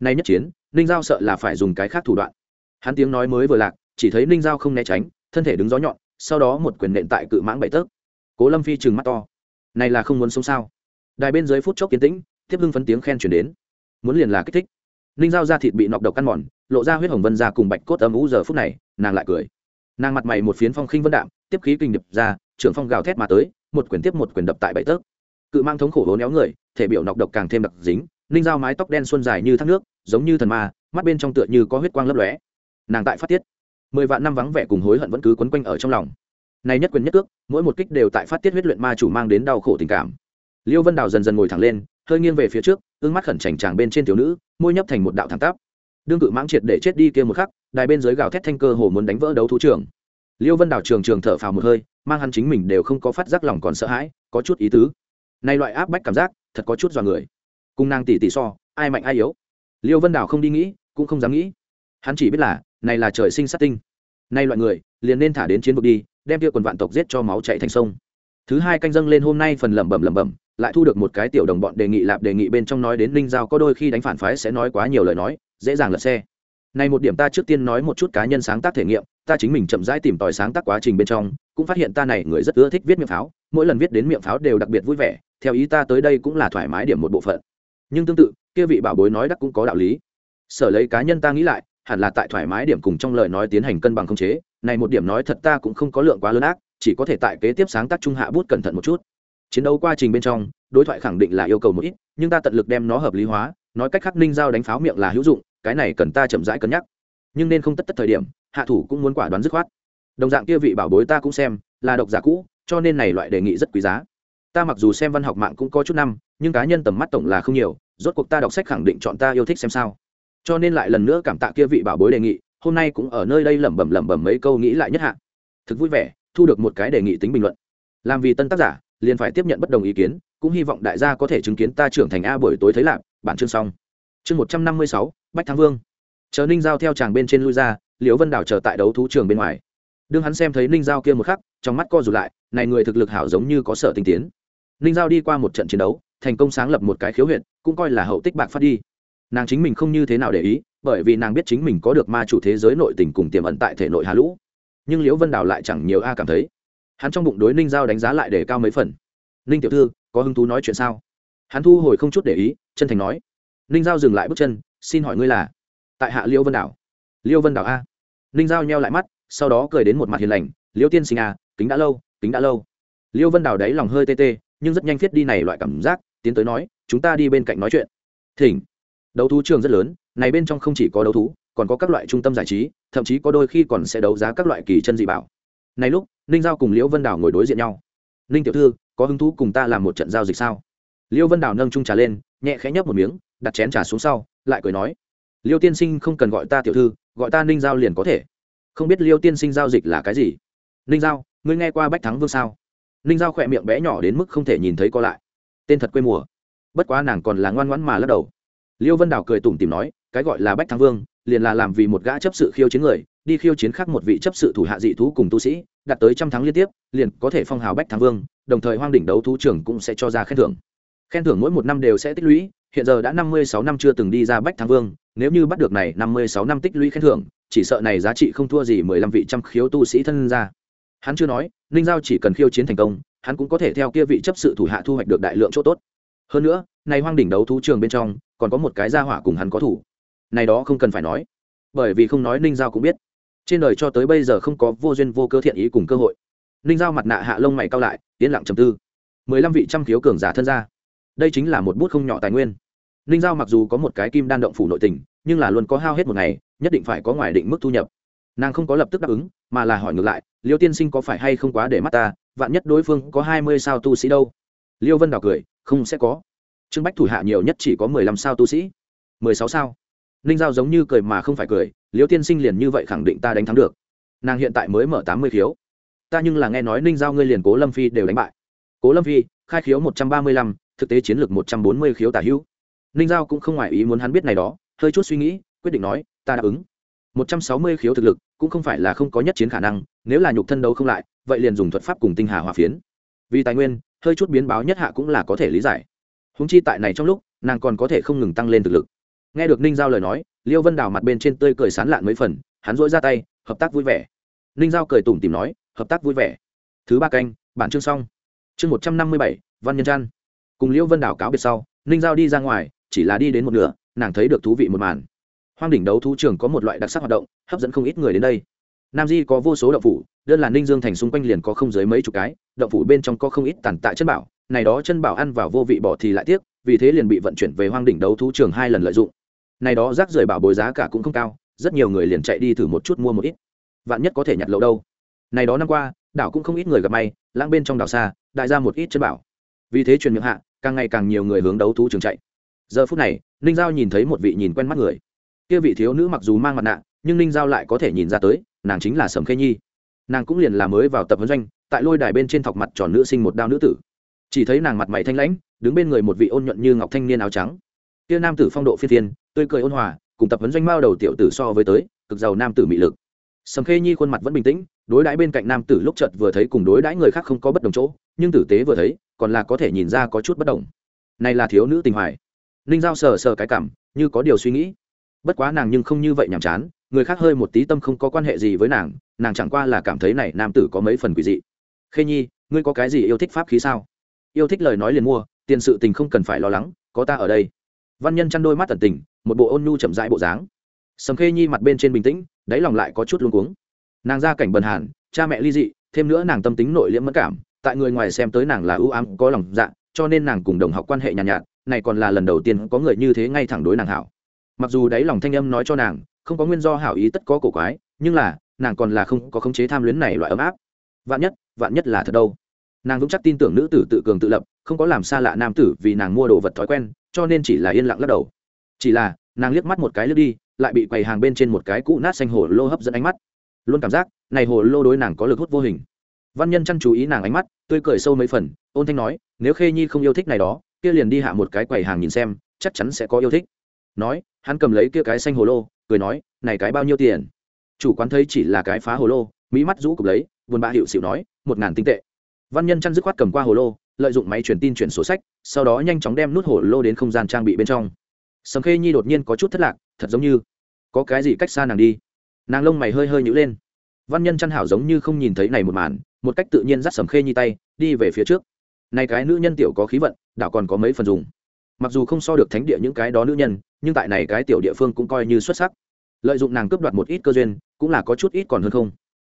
Nay nhất chiến, ninh giao sợ là phải dùng cái khác thủ đoạn. Hắn tiếng nói mới vừa lạc, chỉ thấy ninh giao không né tránh, thân thể đứng gió nhọn, sau đó một quyền nện tại cự mãng bảy tấc. Cố lâm phi trừng mắt to. Này là không muốn sống sao? Đài bên dưới phút chốc kiến tĩnh, tiếp hưng phấn tiếng khen chuyển đến muốn liền là kích thích. Ninh giao ra thịt bị nọc độc ăn mòn, lộ ra huyết hồng vân ra cùng bạch cốt âm ú giờ phút này, nàng lại cười. Nàng mặt mày một phiến phong khinh vân đạm, tiếp khí kinh điệp ra, trưởng phong gào thét mà tới, một quyền tiếp một quyền đập tại bảy tấc. Cự mang thống khổ hố néo người, thể biểu nọc độc càng thêm đặc dính, ninh giao mái tóc đen xuân dài như thác nước, giống như thần ma, mắt bên trong tựa như có huyết quang lấp lóe. Nàng tại phát tiết. Mười vạn năm vắng vẻ cùng hối hận vẫn cứ quấn quanh ở trong lòng. Này nhất quyền nhất cước, mỗi một kích đều tại phát tiết huyết luyện ma chủ mang đến đau khổ tình cảm. Liêu vân đào dần dần ngồi thẳng lên hơi nghiêng về phía trước, ương mắt khẩn chành tràng bên trên thiếu nữ, môi nhấp thành một đạo thẳng tắp. Đương cự mãng triệt để chết đi kia một khắc, đài bên dưới gào thét thanh cơ hồ muốn đánh vỡ đấu thú trường. Liêu vân đào trường trường thở phào một hơi, mang hắn chính mình đều không có phát giác lòng còn sợ hãi, có chút ý tứ. Nay loại áp bách cảm giác, thật có chút dọa người. Cung nàng tỷ tỷ so, ai mạnh ai yếu? Liêu vân đào không đi nghĩ, cũng không dám nghĩ. Hắn chỉ biết là, này là trời sinh sát tinh. Nay loại người, liền nên thả đến chiến vực đi, đem kia quần vạn tộc giết cho máu chạy thành sông thứ hai canh dâng lên hôm nay phần lẩm bẩm lẩm bẩm, lại thu được một cái tiểu đồng bọn đề nghị lạp đề nghị bên trong nói đến linh giao có đôi khi đánh phản phái sẽ nói quá nhiều lời nói, dễ dàng lật xe. Này một điểm ta trước tiên nói một chút cá nhân sáng tác thể nghiệm, ta chính mình chậm rãi tìm tòi sáng tác quá trình bên trong, cũng phát hiện ta này người rất ưa thích viết miệng pháo, mỗi lần viết đến miệng pháo đều đặc biệt vui vẻ, theo ý ta tới đây cũng là thoải mái điểm một bộ phận. Nhưng tương tự, kia vị bảo bối nói đắc cũng có đạo lý. Sở lấy cá nhân ta nghĩ lại, hẳn là tại thoải mái điểm cùng trong lời nói tiến hành cân bằng không chế, này một điểm nói thật ta cũng không có lượng quá lớn ác chỉ có thể tại kế tiếp sáng tác trung hạ bút cẩn thận một chút. Chiến đấu quá trình bên trong, đối thoại khẳng định là yêu cầu một ít, nhưng ta tận lực đem nó hợp lý hóa, nói cách khác ninh giao đánh pháo miệng là hữu dụng, cái này cần ta chậm rãi cân nhắc. Nhưng nên không tất tất thời điểm, hạ thủ cũng muốn quả đoán dứt khoát. Đồng dạng kia vị bảo bối ta cũng xem, là độc giả cũ, cho nên này loại đề nghị rất quý giá. Ta mặc dù xem văn học mạng cũng có chút năm, nhưng cá nhân tầm mắt tổng là không nhiều, rốt cuộc ta đọc sách khẳng định chọn ta yêu thích xem sao. Cho nên lại lần nữa cảm tạ kia vị bảo bối đề nghị, hôm nay cũng ở nơi đây lẩm bẩm lẩm bẩm mấy câu nghĩ lại nhất hạ. Thực vui vẻ thu được một cái đề nghị tính bình luận. Làm vì tân tác giả, liền phải tiếp nhận bất đồng ý kiến, cũng hy vọng đại gia có thể chứng kiến ta trưởng thành a buổi tối thấy lạc, bản chương xong. Chương một trăm năm mươi sáu, bách thắng vương. Chờ ninh giao theo chàng bên trên lui ra, liễu vân đảo chờ tại đấu thú trường bên ngoài. Đương hắn xem thấy ninh giao kia một khắc, trong mắt co rụt lại, này người thực lực hảo giống như có sợ tinh tiến. Ninh giao đi qua một trận chiến đấu, thành công sáng lập một cái khiếu huyện cũng coi là hậu tích bạc phát đi. Nàng chính mình không như thế nào để ý, bởi vì nàng biết chính mình có được ma chủ thế giới nội tình cùng tiềm ẩn tại thể nội hà lũ nhưng liễu vân đào lại chẳng nhiều a cảm thấy hắn trong bụng đối ninh giao đánh giá lại để cao mấy phần ninh tiểu thư có hứng thú nói chuyện sao hắn thu hồi không chút để ý chân thành nói ninh giao dừng lại bước chân xin hỏi ngươi là tại hạ liễu vân đảo liễu vân đảo a ninh giao nheo lại mắt sau đó cười đến một mặt hiền lành liễu tiên sinh a kính đã lâu kính đã lâu liễu vân đảo đáy lòng hơi tê tê nhưng rất nhanh thiết đi này loại cảm giác tiến tới nói chúng ta đi bên cạnh nói chuyện thỉnh đấu thú trường rất lớn này bên trong không chỉ có đấu thú còn có các loại trung tâm giải trí, thậm chí có đôi khi còn sẽ đấu giá các loại kỳ chân dị bảo. Này lúc, ninh giao cùng liễu vân đào ngồi đối diện nhau. Ninh tiểu thư, có hứng thú cùng ta làm một trận giao dịch sao? Liễu vân đào nâng trung trà lên, nhẹ khẽ nhấp một miếng, đặt chén trà xuống sau, lại cười nói, liêu tiên sinh không cần gọi ta tiểu thư, gọi ta ninh giao liền có thể. Không biết liêu tiên sinh giao dịch là cái gì? Ninh giao, ngươi nghe qua bách thắng vương sao? Ninh giao khỏe miệng bé nhỏ đến mức không thể nhìn thấy co lại. Tên thật quê mùa. Bất quá nàng còn là ngoan ngoãn mà lắc đầu. Liêu vân đào cười tủm tìm nói, cái gọi là bách thắng vương liền là làm vì một gã chấp sự khiêu chiến người, đi khiêu chiến khác một vị chấp sự thủ hạ dị thú cùng tu sĩ, đạt tới trăm thắng liên tiếp, liền có thể phong hào bách thắng vương, đồng thời hoang đỉnh đấu thú trưởng cũng sẽ cho ra khen thưởng. Khen thưởng mỗi một năm đều sẽ tích lũy, hiện giờ đã năm mươi sáu năm chưa từng đi ra bách thắng vương, nếu như bắt được này năm mươi sáu năm tích lũy khen thưởng, chỉ sợ này giá trị không thua gì mười lăm vị trăm khiếu tu sĩ thân ra hắn chưa nói, ninh giao chỉ cần khiêu chiến thành công, hắn cũng có thể theo kia vị chấp sự thủ hạ thu hoạch được đại lượng chỗ tốt. Hơn nữa, này hoang đỉnh đấu thú trường bên trong, còn có một cái gia hỏa cùng hắn có thủ này đó không cần phải nói. Bởi vì không nói ninh giao cũng biết. Trên đời cho tới bây giờ không có vô duyên vô cơ thiện ý cùng cơ hội. Ninh giao mặt nạ hạ lông mày cao lại, yên lặng trầm tư. Mười lăm vị trăm khiếu cường giả thân ra đây chính là một bút không nhỏ tài nguyên. Ninh giao mặc dù có một cái kim đan động phủ nội tình, nhưng là luôn có hao hết một ngày, nhất định phải có ngoài định mức thu nhập. Nàng không có lập tức đáp ứng, mà là hỏi ngược lại, liêu tiên sinh có phải hay không quá để mắt ta? Vạn nhất đối phương có hai mươi sao tu sĩ đâu? Liêu vân đào cười, không sẽ có. Trương bách thủ hạ nhiều nhất chỉ có mười lăm sao tu sĩ. Mười sáu sao? Ninh giao giống như cười mà không phải cười, liêu tiên sinh liền như vậy khẳng định ta đánh thắng được. Nàng hiện tại mới mở tám mươi khiếu. Ta nhưng là nghe nói ninh giao ngươi liền cố lâm phi đều đánh bại. Cố lâm phi, khai khiếu một trăm ba mươi lăm, thực tế chiến lược một trăm bốn mươi khiếu tả hữu. Ninh giao cũng không ngoài ý muốn hắn biết này đó, hơi chút suy nghĩ, quyết định nói, ta đáp ứng. Một trăm sáu mươi khiếu thực lực, cũng không phải là không có nhất chiến khả năng, nếu là nhục thân đấu không lại, vậy liền dùng thuật pháp cùng tinh hà hòa phiến. Vì tài nguyên, hơi chút biến báo nhất hạ cũng là có thể lý giải. Húng chi tại này trong lúc, nàng còn có thể không ngừng tăng lên thực lực nghe được ninh giao lời nói, liêu vân đào mặt bên trên tươi cười sán lạn mấy phần, hắn dỗi ra tay, hợp tác vui vẻ. Ninh giao cười tủm tìm nói, hợp tác vui vẻ. Thứ ba canh, bản chương xong. Chương một trăm năm mươi bảy, văn nhân trăn. Cùng liêu vân đào cáo biệt sau, ninh giao đi ra ngoài, chỉ là đi đến một nửa, nàng thấy được thú vị một màn. Hoang đỉnh đấu thú trường có một loại đặc sắc hoạt động, hấp dẫn không ít người đến đây. Nam di có vô số động phủ, đơn là ninh dương thành xung quanh liền có không dưới mấy chục cái, động phủ bên trong có không ít tàn tại chân bảo, này đó chân bảo ăn vào vô vị bỏ thì lại tiếc, vì thế liền bị vận chuyển về hoang đỉnh đấu thú trường hai lần lợi dụng này đó rác rưởi bảo bối giá cả cũng không cao, rất nhiều người liền chạy đi thử một chút mua một ít. Vạn nhất có thể nhặt lậu đâu. Này đó năm qua, đảo cũng không ít người gặp may, lãng bên trong đảo xa, đại ra một ít chân bảo. Vì thế truyền miệng hạ, càng ngày càng nhiều người hướng đấu thú trường chạy. Giờ phút này, ninh giao nhìn thấy một vị nhìn quen mắt người. Kia vị thiếu nữ mặc dù mang mặt nạ, nhưng ninh giao lại có thể nhìn ra tới, nàng chính là sầm khê nhi. Nàng cũng liền là mới vào tập huấn doanh, tại lôi đài bên trên thọc mặt tròn nữ sinh một đao nữ tử. Chỉ thấy nàng mặt mày thanh lãnh, đứng bên người một vị ôn nhuận như ngọc thanh niên áo trắng. Kia nam tử phong độ phi thiên tươi cười ôn hòa, cùng tập huấn doanh mao đầu tiểu tử so với tới, cực giàu nam tử mị lực. Sầm khê nhi khuôn mặt vẫn bình tĩnh, đối đãi bên cạnh nam tử lúc chợt vừa thấy cùng đối đãi người khác không có bất đồng chỗ, nhưng tử tế vừa thấy, còn là có thể nhìn ra có chút bất đồng. Này là thiếu nữ tình hoài. Ninh giao sờ sờ cái cảm, như có điều suy nghĩ. Bất quá nàng nhưng không như vậy nhàm chán, người khác hơi một tí tâm không có quan hệ gì với nàng nàng chẳng qua là cảm thấy này nam tử có mấy phần quỷ dị. Khê nhi, ngươi có cái gì yêu thích pháp khí sao? Yêu thích lời nói liền mua, tiền sự tình không cần phải lo lắng, có ta ở đây. Văn nhân chăn đôi mắt tận tình một bộ ôn nhu chậm rãi bộ dáng. Sầm khê nhi mặt bên trên bình tĩnh đáy lòng lại có chút luống cuống. Nàng ra cảnh bần hàn cha mẹ ly dị thêm nữa nàng tâm tính nội liễm mất cảm tại người ngoài xem tới nàng là ưu ám có lòng dạ cho nên nàng cùng đồng học quan hệ nhàn nhạt, nhạt này còn là lần đầu tiên có người như thế ngay thẳng đối nàng hảo. Mặc dù đáy lòng thanh âm nói cho nàng không có nguyên do hảo ý tất có cổ quái nhưng là nàng còn là không có khống chế tham luyến này loại ấm áp. Vạn nhất vạn nhất là thật đâu? Nàng vững chắc tin tưởng nữ tử tự cường tự lập không có làm xa lạ nam tử vì nàng mua đồ vật thói quen cho nên chỉ là yên lặng lắc đầu chỉ là, nàng liếc mắt một cái lướt đi, lại bị quầy hàng bên trên một cái cũ nát xanh hồ lô hấp dẫn ánh mắt. Luôn cảm giác, này hồ lô đối nàng có lực hút vô hình. Văn nhân chăn chú ý nàng ánh mắt, tươi cười sâu mấy phần, ôn thanh nói, nếu khê nhi không yêu thích này đó, kia liền đi hạ một cái quầy hàng nhìn xem, chắc chắn sẽ có yêu thích. Nói, hắn cầm lấy kia cái xanh hồ lô, cười nói, này cái bao nhiêu tiền? Chủ quán thấy chỉ là cái phá hồ lô, mỹ mắt rũ cục lấy, buồn bã hiệu xịu nói, một ngàn tinh tệ. Văn nhân chăn dứt khoát cầm qua hồ lô, lợi dụng máy truyền tin chuyển sổ sách, sau đó nhanh chóng đem nút hồ lô đến không gian trang bị bên trong sầm khê nhi đột nhiên có chút thất lạc, thật giống như có cái gì cách xa nàng đi. Nàng lông mày hơi hơi nhữ lên. Văn nhân chăn hảo giống như không nhìn thấy này một màn, một cách tự nhiên dắt sầm khê nhi tay, đi về phía trước. Này cái nữ nhân tiểu có khí vận, đảo còn có mấy phần dùng. Mặc dù không so được thánh địa những cái đó nữ nhân, nhưng tại này cái tiểu địa phương cũng coi như xuất sắc. Lợi dụng nàng cướp đoạt một ít cơ duyên, cũng là có chút ít còn hơn không.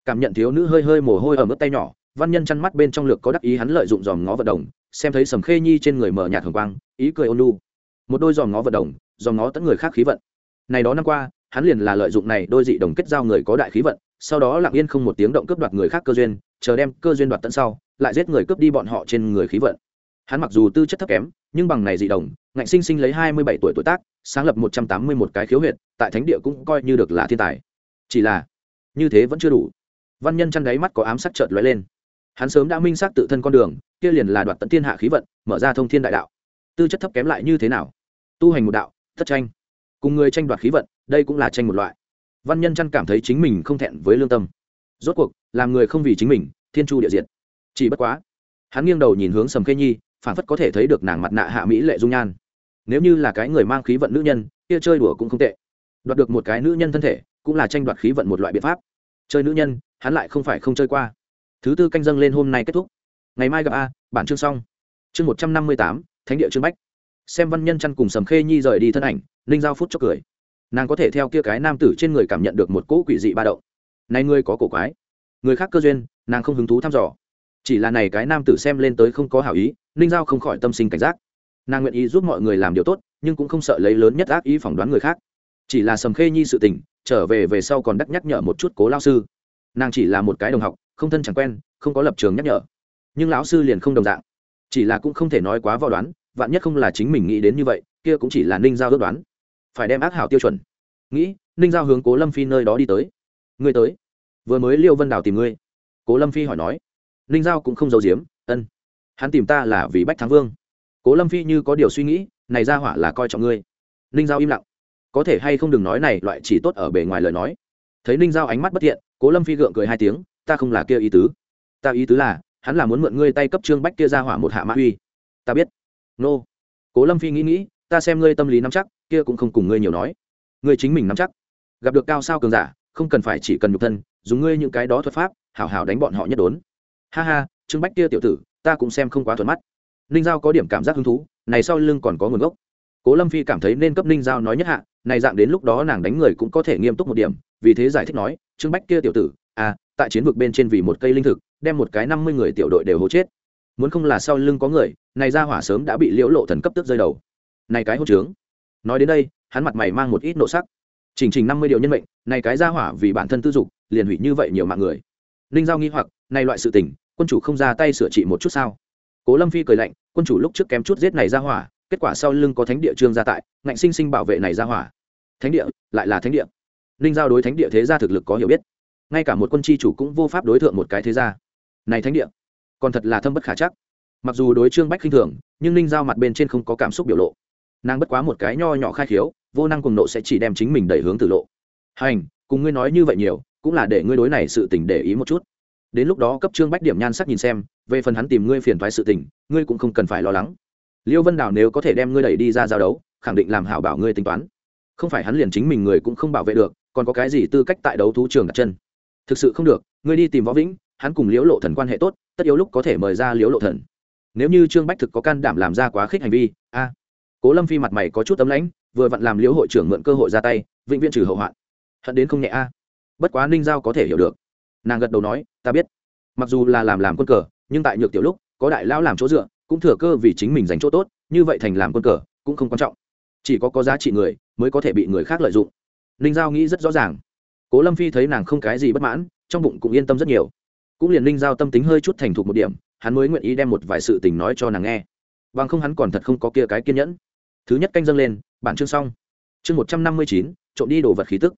Cảm nhận thiếu nữ hơi hơi mồ hôi ở mức tay nhỏ, văn nhân chăn mắt bên trong lược có đắc ý hắn lợi dụng dòm ngó vận động, xem thấy sầm khê nhi trên người mở nhạt hồng quang, ý cười ôn lu một đôi dòm ngó vận động, dòm ngó tẫn người khác khí vận. Này đó năm qua, hắn liền là lợi dụng này đôi dị đồng kết giao người có đại khí vận, sau đó lặng yên không một tiếng động cướp đoạt người khác cơ duyên, chờ đem cơ duyên đoạt tận sau, lại giết người cướp đi bọn họ trên người khí vận. Hắn mặc dù tư chất thấp kém, nhưng bằng này dị đồng, ngạnh sinh sinh lấy hai mươi bảy tuổi tuổi tác, sáng lập một trăm tám mươi một cái khiếu huyệt, tại thánh địa cũng coi như được là thiên tài. Chỉ là, như thế vẫn chưa đủ. Văn nhân chăn đáy mắt có ám sắc chợt lóe lên. Hắn sớm đã minh xác tự thân con đường, kia liền là đoạt tận thiên hạ khí vận, mở ra thông thiên đại đạo. Tư chất thấp kém lại như thế nào? Tu hành một đạo, thất tranh. Cùng người tranh đoạt khí vận, đây cũng là tranh một loại. Văn nhân chăn cảm thấy chính mình không thẹn với lương tâm. Rốt cuộc, làm người không vì chính mình, thiên chu địa diện chỉ bất quá, hắn nghiêng đầu nhìn hướng sầm khê nhi phản phất có thể thấy được nàng mặt nạ hạ mỹ lệ dung nhan. Nếu như là cái người mang khí vận nữ nhân, kia chơi đùa cũng không tệ. Đoạt được một cái nữ nhân thân thể, cũng là tranh đoạt khí vận một loại biện pháp. Chơi nữ nhân, hắn lại không phải không chơi qua. Thứ tư canh dâng lên hôm nay kết thúc. Ngày mai gặp a, bản chương xong. Chương một trăm năm mươi tám, thánh địa trương bách xem văn nhân chăn cùng sầm khê nhi rời đi thân ảnh, ninh giao phút cho cười. Nàng có thể theo kia cái nam tử trên người cảm nhận được một cỗ quỷ dị ba động. Này ngươi có cổ quái. Người khác cơ duyên, nàng không hứng thú thăm dò. Chỉ là này cái nam tử xem lên tới không có hảo ý, ninh giao không khỏi tâm sinh cảnh giác. Nàng nguyện ý giúp mọi người làm điều tốt, nhưng cũng không sợ lấy lớn nhất ác ý phỏng đoán người khác. Chỉ là sầm khê nhi sự tình, trở về về sau còn đắc nhắc nhở một chút cố lao sư. Nàng chỉ là một cái đồng học, không thân chẳng quen, không có lập trường nhắc nhở. Nhưng lão sư liền không đồng dạng. Chỉ là cũng không thể nói quá vò đoán vạn nhất không là chính mình nghĩ đến như vậy, kia cũng chỉ là ninh giao ước đoán. Phải đem ác hảo tiêu chuẩn. Nghĩ, ninh giao hướng cố lâm phi nơi đó đi tới. Ngươi tới. Vừa mới liêu vân đào tìm ngươi. Cố lâm phi hỏi nói. Ninh giao cũng không giấu giếm, ân. Hắn tìm ta là vì bách thắng vương. Cố lâm phi như có điều suy nghĩ, này ra hỏa là coi trọng ngươi. Ninh giao im lặng. Có thể hay không đừng nói này, loại chỉ tốt ở bề ngoài lời nói. Thấy ninh giao ánh mắt bất thiện, cố lâm phi gượng cười hai tiếng, ta không là kia ý tứ. Ta ý tứ là, hắn là muốn mượn ngươi tay cấp trương bách kia ra hỏa một hạ mã uy. Ta biết nô. Cố lâm phi nghĩ nghĩ, ta xem ngươi tâm lý nắm chắc, kia cũng không cùng ngươi nhiều nói. Ngươi chính mình nắm chắc. Gặp được cao sao cường giả, không cần phải chỉ cần nhục thân, dùng ngươi những cái đó thuật pháp, hảo hảo đánh bọn họ nhất đốn. Ha ha, trương bách kia tiểu tử, ta cũng xem không quá thuận mắt. Ninh giao có điểm cảm giác hứng thú, này sau lưng còn có nguồn gốc. Cố lâm phi cảm thấy nên cấp ninh giao nói nhất hạ, này dạng đến lúc đó nàng đánh người cũng có thể nghiêm túc một điểm, vì thế giải thích nói, trương bách kia tiểu tử à tại chiến vực bên trên vì một cây linh thực, đem một cái năm mươi người tiểu đội đều hố chết muốn không là sau lưng có người, này ra hỏa sớm đã bị liễu lộ thần cấp tức rơi đầu. Này cái hốt trướng. Nói đến đây, hắn mặt mày mang một ít nộ sắc. Chỉnh trình năm mươi điều nhân mệnh, này cái ra hỏa vì bản thân tư dục, liền hủy như vậy nhiều mạng người. Ninh giao nghi hoặc, này loại sự tình, quân chủ không ra tay sửa trị một chút sao? Cố lâm phi cười lạnh, quân chủ lúc trước kém chút giết này ra hỏa, kết quả sau lưng có thánh địa trương gia tại, ngạnh sinh sinh bảo vệ này ra hỏa. Thánh địa, lại là thánh địa. Ninh giao đối thánh địa thế gia thực lực có hiểu biết. Ngay cả một quân chi chủ cũng vô pháp đối tượng một cái thế gia. Này thánh địa còn thật là thâm bất khả chắc. Mặc dù đối trương bách khinh thường, nhưng ninh giao mặt bên trên không có cảm xúc biểu lộ. Nàng bất quá một cái nho nhỏ khai khiếu, vô năng cùng nộ sẽ chỉ đem chính mình đẩy hướng tử lộ. Hành, cùng ngươi nói như vậy nhiều, cũng là để ngươi đối này sự tình để ý một chút. Đến lúc đó cấp trương bách điểm nhan sắc nhìn xem, về phần hắn tìm ngươi phiền thoái sự tình, ngươi cũng không cần phải lo lắng. Liêu vân đào nếu có thể đem ngươi đẩy đi ra giao đấu, khẳng định làm hảo bảo ngươi tính toán. Không phải hắn liền chính mình người cũng không bảo vệ được, còn có cái gì tư cách tại đấu thú trường đặt chân? Thực sự không được, ngươi đi tìm võ vĩnh hắn cùng liễu lộ thần quan hệ tốt, tất yếu lúc có thể mời ra liễu lộ thần. Nếu như trương bách thực có can đảm làm ra quá khích hành vi, a. Cố lâm phi mặt mày có chút tấm lãnh, vừa vặn làm liễu hội trưởng mượn cơ hội ra tay, vĩnh viễn trừ hậu hoạn. Hận đến không nhẹ, a. Bất quá ninh giao có thể hiểu được. Nàng gật đầu nói, ta biết. Mặc dù là làm làm quân cờ, nhưng tại nhược tiểu lúc, có đại lão làm chỗ dựa, cũng thừa cơ vì chính mình giành chỗ tốt, như vậy thành làm quân cờ, cũng không quan trọng. Chỉ có có giá trị người, mới có thể bị người khác lợi dụng. Ninh giao nghĩ rất rõ ràng. Cố lâm phi thấy nàng không cái gì bất mãn, trong bụng cũng yên tâm rất nhiều cũng liền ninh giao tâm tính hơi chút thành thục một điểm, hắn mới nguyện ý đem một vài sự tình nói cho nàng nghe. Bằng không hắn còn thật không có kia cái kiên nhẫn. Thứ nhất canh dâng lên, bản chương xong. Chương một trăm năm mươi chín, trộm đi đồ vật khí tức.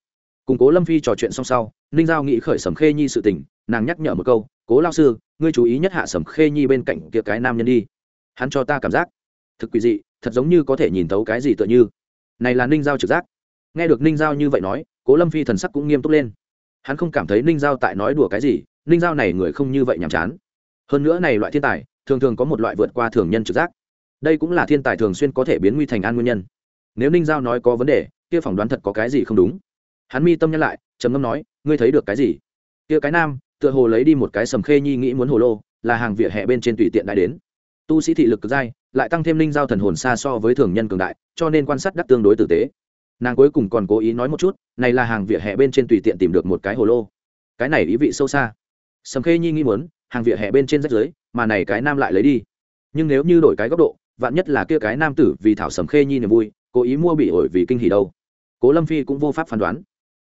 Cùng cố lâm phi trò chuyện xong sau, ninh giao nghĩ khởi sầm khê nhi sự tình, nàng nhắc nhở một câu, cố lao sư, ngươi chú ý nhất hạ sầm khê nhi bên cạnh kia cái nam nhân đi. Hắn cho ta cảm giác. Thực quỷ dị, thật giống như có thể nhìn thấu cái gì tựa như. Này là ninh giao trực giác. Nghe được ninh giao như vậy nói, cố lâm phi thần sắc cũng nghiêm túc lên. Hắn không cảm thấy ninh giao tại nói đùa cái gì ninh giao này người không như vậy nhàm chán. Hơn nữa này loại thiên tài, thường thường có một loại vượt qua thường nhân trực giác. Đây cũng là thiên tài thường xuyên có thể biến nguy thành an nguyên nhân. Nếu ninh giao nói có vấn đề, kia phỏng đoán thật có cái gì không đúng. Hắn mi tâm nhắc lại, trầm ngâm nói, ngươi thấy được cái gì? Kia cái nam, tựa hồ lấy đi một cái sầm khê nhi nghĩ muốn hồ lô, là hàng vỉa hè bên trên tùy tiện đại đến. Tu sĩ thị lực cực dai, lại tăng thêm Ninh giao thần hồn xa so với thường nhân cường đại, cho nên quan sát đắc tương đối tử tế. Nàng cuối cùng còn cố ý nói một chút, này là hàng vỉa hè bên trên tùy tiện tìm được một cái hồ lô. Cái này ý vị sâu xa sầm khê nhi nghĩ muốn, hàng vỉa hè bên trên rách dưới, mà này cái nam lại lấy đi. Nhưng nếu như đổi cái góc độ, vạn nhất là kia cái nam tử vì thảo sầm khê nhi niềm vui, cố ý mua bị ổi vì kinh hỉ đâu. Cố lâm phi cũng vô pháp phán đoán.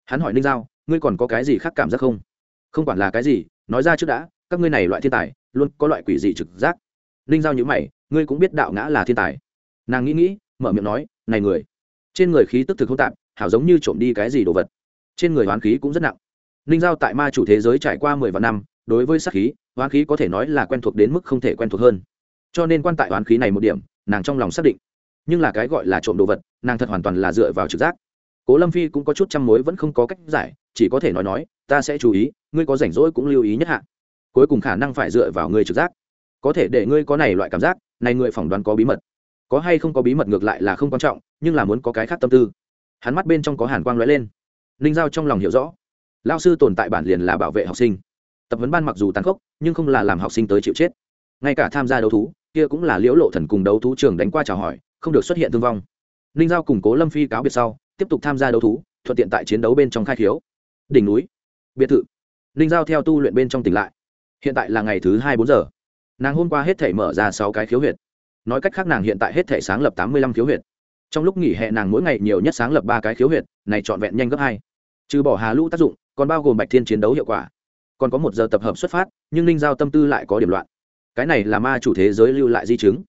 Hắn hỏi ninh giao, ngươi còn có cái gì khác cảm giác không? Không quản là cái gì, nói ra trước đã, các ngươi này loại thiên tài, luôn có loại quỷ dị trực giác. Ninh giao nhữ mày, ngươi cũng biết đạo ngã là thiên tài. Nàng nghĩ nghĩ, mở miệng nói, này người. Trên người khí tức thực hỗn tạp, hảo giống như trộm đi cái gì đồ vật. Trên người hoán khí cũng rất nặng ninh giao tại ma chủ thế giới trải qua mười vạn năm, đối với sắc khí, oán khí có thể nói là quen thuộc đến mức không thể quen thuộc hơn. Cho nên quan tại oán khí này một điểm, nàng trong lòng xác định. Nhưng là cái gọi là trộm đồ vật, nàng thật hoàn toàn là dựa vào trực giác. Cố lâm phi cũng có chút chăm mối vẫn không có cách giải, chỉ có thể nói nói, ta sẽ chú ý, ngươi có rảnh rỗi cũng lưu ý nhất hạ. Cuối cùng khả năng phải dựa vào ngươi trực giác. Có thể để ngươi có này loại cảm giác, này ngươi phỏng đoán có bí mật. Có hay không có bí mật ngược lại là không quan trọng, nhưng là muốn có cái khác tâm tư. Hắn mắt bên trong có hàn quang lóe lên. Ninh giao trong lòng hiểu rõ lao sư tồn tại bản liền là bảo vệ học sinh. Tập huấn ban mặc dù tàn khốc, nhưng không là làm học sinh tới chịu chết. Ngay cả tham gia đấu thú, kia cũng là liễu lộ thần cùng đấu thú trường đánh qua chào hỏi, không được xuất hiện thương vong. Ninh giao củng cố lâm phi cáo biệt sau tiếp tiếp tục tham gia đấu thú, thuận tiện tại chiến đấu bên trong khai khiếu. Đỉnh núi, biệt thự. Ninh giao theo tu luyện bên trong tỉnh lại. Hiện tại là ngày thứ hai bốn giờ. Nàng hôm qua hết thể mở ra sáu cái khiếu huyệt. Nói cách khác nàng hiện tại hết thể sáng lập tám mươi lăm khiếu huyệt. Trong lúc nghỉ hè nàng mỗi ngày nhiều nhất sáng lập ba cái khiếu huyệt, này trọn vẹn nhanh gấp hai. Trừ bỏ hà lũ tác dụng còn bao gồm bạch thiên chiến đấu hiệu quả. Còn có một giờ tập hợp xuất phát, nhưng ninh giao tâm tư lại có điểm loạn. Cái này là ma chủ thế giới lưu lại di chứng.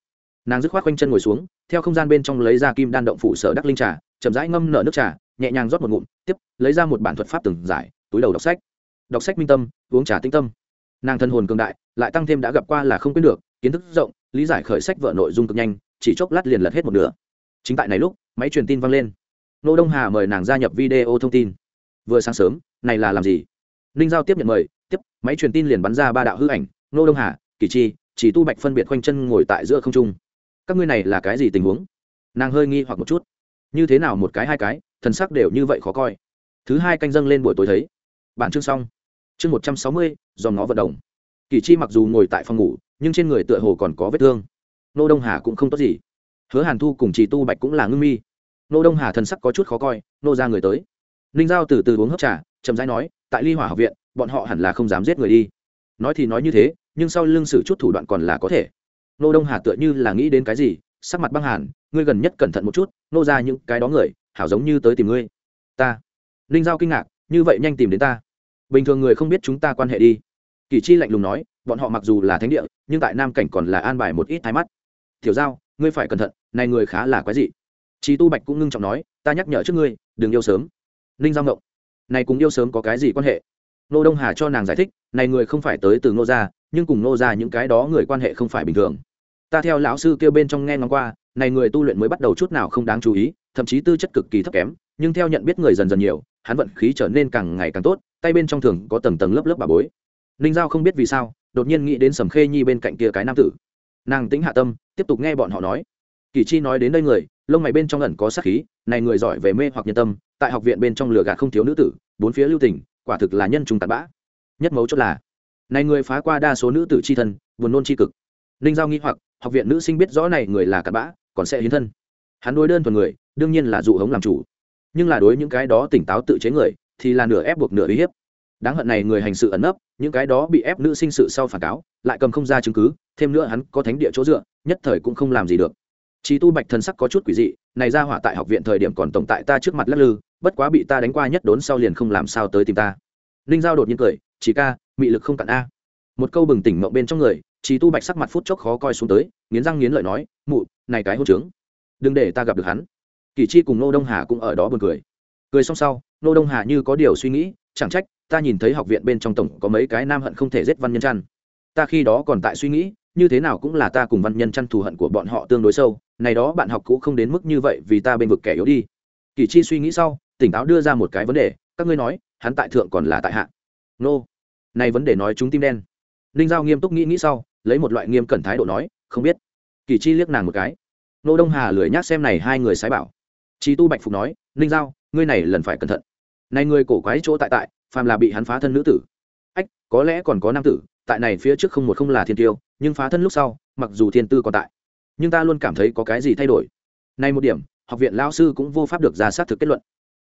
Nàng dứt khoát quanh chân ngồi xuống, theo không gian bên trong lấy ra kim đan động phủ sở đắc linh trà, chậm rãi ngâm nở nước trà, nhẹ nhàng rót một ngụm, tiếp, lấy ra một bản thuật pháp từng giải, túi đầu đọc sách. Đọc sách minh tâm, uống trà tinh tâm. Nàng thân hồn cường đại, lại tăng thêm đã gặp qua là không quên được, kiến thức rộng, lý giải khởi sách vợ nội dung cực nhanh, chỉ chốc lát liền lật hết một nửa. Chính tại này lúc, máy truyền tin vang lên. Nô đông hà mời nàng gia nhập video thông tin. Vừa sáng sớm này là làm gì? Ninh giao tiếp nhận mời, tiếp, máy truyền tin liền bắn ra ba đạo hư ảnh nô đông hà, kỳ chi, chỉ tu bạch phân biệt khoanh chân ngồi tại giữa không trung. Các ngươi này là cái gì tình huống? Nàng hơi nghi hoặc một chút. Như thế nào một cái hai cái, thần sắc đều như vậy khó coi. Thứ hai canh dâng lên buổi tối thấy. Bản chương xong. Chương một trăm sáu mươi dòm ngó vận động. Kỳ chi mặc dù ngồi tại phòng ngủ, nhưng trên người tựa hồ còn có vết thương. Nô đông hà cũng không tốt gì. Hứa hàn thu cùng chỉ tu bạch cũng là ngưng mi. Nô đông hà thần sắc có chút khó coi, nô ra người tới ninh giao từ từ uống hấp trà chậm rãi nói tại ly hỏa học viện bọn họ hẳn là không dám giết người đi. Nói thì nói như thế nhưng sau lưng sử chút thủ đoạn còn là có thể. Nô đông hà tựa như là nghĩ đến cái gì sắc mặt băng hàn ngươi gần nhất cẩn thận một chút nô ra những cái đó người hảo giống như tới tìm ngươi. Ta? Ninh giao kinh ngạc như vậy nhanh tìm đến ta? Bình thường người không biết chúng ta quan hệ đi. Kỳ chi lạnh lùng nói bọn họ mặc dù là thánh địa nhưng tại nam cảnh còn là an bài một ít thái mắt. Tiểu giao ngươi phải cẩn thận này người khá là quái dị. Chí Tu Bạch cũng ngưng trọng nói, ta nhắc nhở trước ngươi, đừng yêu sớm. Ninh Giao Ngộng, này cùng yêu sớm có cái gì quan hệ? Nô Đông Hà cho nàng giải thích, này người không phải tới từ Nô gia, nhưng cùng Nô gia những cái đó người quan hệ không phải bình thường. Ta theo lão sư kêu bên trong nghe ngóng qua, này người tu luyện mới bắt đầu chút nào không đáng chú ý, thậm chí tư chất cực kỳ thấp kém, nhưng theo nhận biết người dần dần nhiều, hắn vận khí trở nên càng ngày càng tốt, tay bên trong thường có tầng tầng lớp lớp bà bối. Ninh Giao không biết vì sao, đột nhiên nghĩ đến Sầm Khê Nhi bên cạnh kia cái nam tử. Nàng tính hạ tâm, tiếp tục nghe bọn họ nói. Kỳ Chi nói đến đây người, lông mày bên trong ẩn có sát khí này người giỏi về mê hoặc nhân tâm tại học viện bên trong lửa gạt không thiếu nữ tử, bốn phía lưu tình, quả thực là nhân trùng tạt bã. Nhất mấu chốt là, này người phá qua đa số nữ tử c h i thân, buồn nôn c h i cực. Ninh giao nghĩ hoặc, học viện nữ sinh biết rõ này người là cặn bã, còn sẽ hiến thân. Hắn đối đơn thuần người, đương nhiên là dụ hống làm chủ. Nhưng là đối những cái đó tỉnh táo tự chế người, thì là nửa ép buộc nửa uy hiếp. Đáng hận này người hành sự ẩn nấp, những cái đó bị ép nữ sinh sự sau phản cáo, lại cầm không ra chứng cứ, thêm nữa hắn có thánh địa chỗ dựa, nhất thời cũng không làm gì được. Chí tu bạch thần sắc có chút quỷ dị, này ra hỏa tại học viện thời điểm còn tổng tại ta trước mặt lắc lư, bất quá bị ta đánh qua nhất đốn sau liền không làm sao tới tìm ta. Linh Giao đột nhiên cười, "Chỉ ca, mị lực không cạn a." Một câu bừng tỉnh mộng bên trong người, Chí tu bạch sắc mặt phút chốc khó coi xuống tới, nghiến răng nghiến lợi nói, "Mụ, này cái hỗn trướng, đừng để ta gặp được hắn." Kỳ Chi cùng Nô Đông Hà cũng ở đó buồn cười. Cười xong sau, Nô Đông Hà như có điều suy nghĩ, chẳng trách, ta nhìn thấy học viện bên trong tổng có mấy cái nam hận không thể giết văn nhân chăn. Ta khi đó còn tại suy nghĩ, như thế nào cũng là ta cùng văn nhân chăn thù hận của bọn họ tương đối sâu, này đó bạn học cũ không đến mức như vậy vì ta bên vực kẻ yếu đi. Kỳ chi suy nghĩ sau, tỉnh táo đưa ra một cái vấn đề, các ngươi nói, hắn tại thượng còn là tại hạ. Nô、no. này vấn đề nói chúng tim đen. Ninh giao nghiêm túc nghĩ nghĩ sau, lấy một loại nghiêm cẩn thái độ nói, không biết. Kỳ chi liếc nàng một cái. Nô đông hà lười nhác xem này hai người sái bảo. Chi tu bạch phục nói, ninh giao, ngươi này lần phải cẩn thận. Này ngươi cổ quái chỗ tại tại, phàm là bị hắn phá thân nữ tử. Ách, có lẽ còn có nam tử tại này phía trước không một không là thiên tiêu, nhưng phá thân lúc sau, mặc dù thiên tư còn tại, nhưng ta luôn cảm thấy có cái gì thay đổi. Nay một điểm, học viện lao sư cũng vô pháp được ra xác thực kết luận.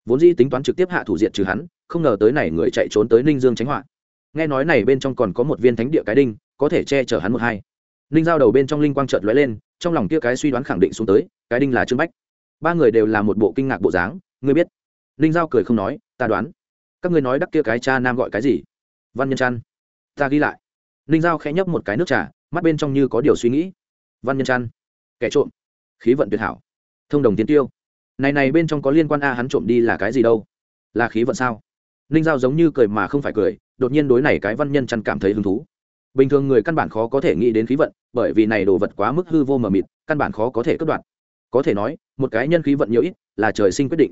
Vốn dĩ tính toán trực tiếp hạ thủ diện trừ hắn, không ngờ tới này người chạy trốn tới ninh dương tránh họa. Nghe nói này bên trong còn có một viên thánh địa cái đinh, có thể che chở hắn một hai. Ninh giao đầu bên trong linh quang trợt lóe lên, trong lòng kia cái suy đoán khẳng định xuống tới, cái đinh là trương bách. Ba người đều là một bộ kinh ngạc bộ dáng, ngươi biết. Ninh giao cười không nói, ta đoán. Các ngươi nói đắc kia cái cha nam gọi cái gì? Văn nhân chăn ta ghi lại ninh giao khẽ nhấp một cái nước trà, mắt bên trong như có điều suy nghĩ. Văn nhân chăn kẻ trộm. Khí vận tuyệt hảo. Thông đồng tiến tiêu. Này này bên trong có liên quan a hắn trộm đi là cái gì đâu? Là khí vận sao? Ninh giao giống như cười mà không phải cười, đột nhiên đối này cái văn nhân chăn cảm thấy hứng thú. Bình thường người căn bản khó có thể nghĩ đến khí vận, bởi vì này đồ vật quá mức hư vô mờ mịt, căn bản khó có thể cất đoạn. Có thể nói, một cái nhân khí vận nhiều ít, là trời sinh quyết định.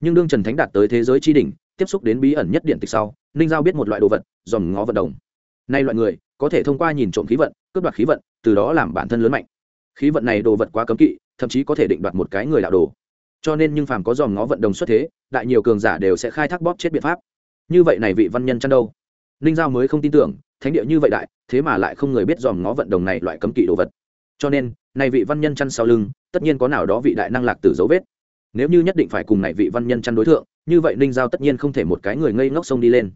Nhưng đương trần thánh đạt tới thế giới tri đỉnh, tiếp xúc đến bí ẩn nhất điện tịch sau, ninh giao biết một loại đồ vật dòm ngó vận động. Nay loại người có thể thông qua nhìn trộm khí vận, cướp đoạt khí vận, từ đó làm bản thân lớn mạnh. Khí vận này đồ vật quá cấm kỵ, thậm chí có thể định đoạt một cái người đạo đồ. Cho nên nhưng phàm có dòm ngó vận đồng xuất thế, đại nhiều cường giả đều sẽ khai thác bóp chết biện pháp. Như vậy này vị văn nhân chăn đâu? Ninh giao mới không tin tưởng, thánh địa như vậy đại, thế mà lại không người biết dòm ngó vận đồng này loại cấm kỵ đồ vật. Cho nên, này vị văn nhân chăn sau lưng, tất nhiên có nào đó vị đại năng lạc tử dấu vết. Nếu như nhất định phải cùng này vị văn nhân chăn đối tượng như vậy ninh giao tất nhiên không thể một cái người ngây ngốc sông đi lên.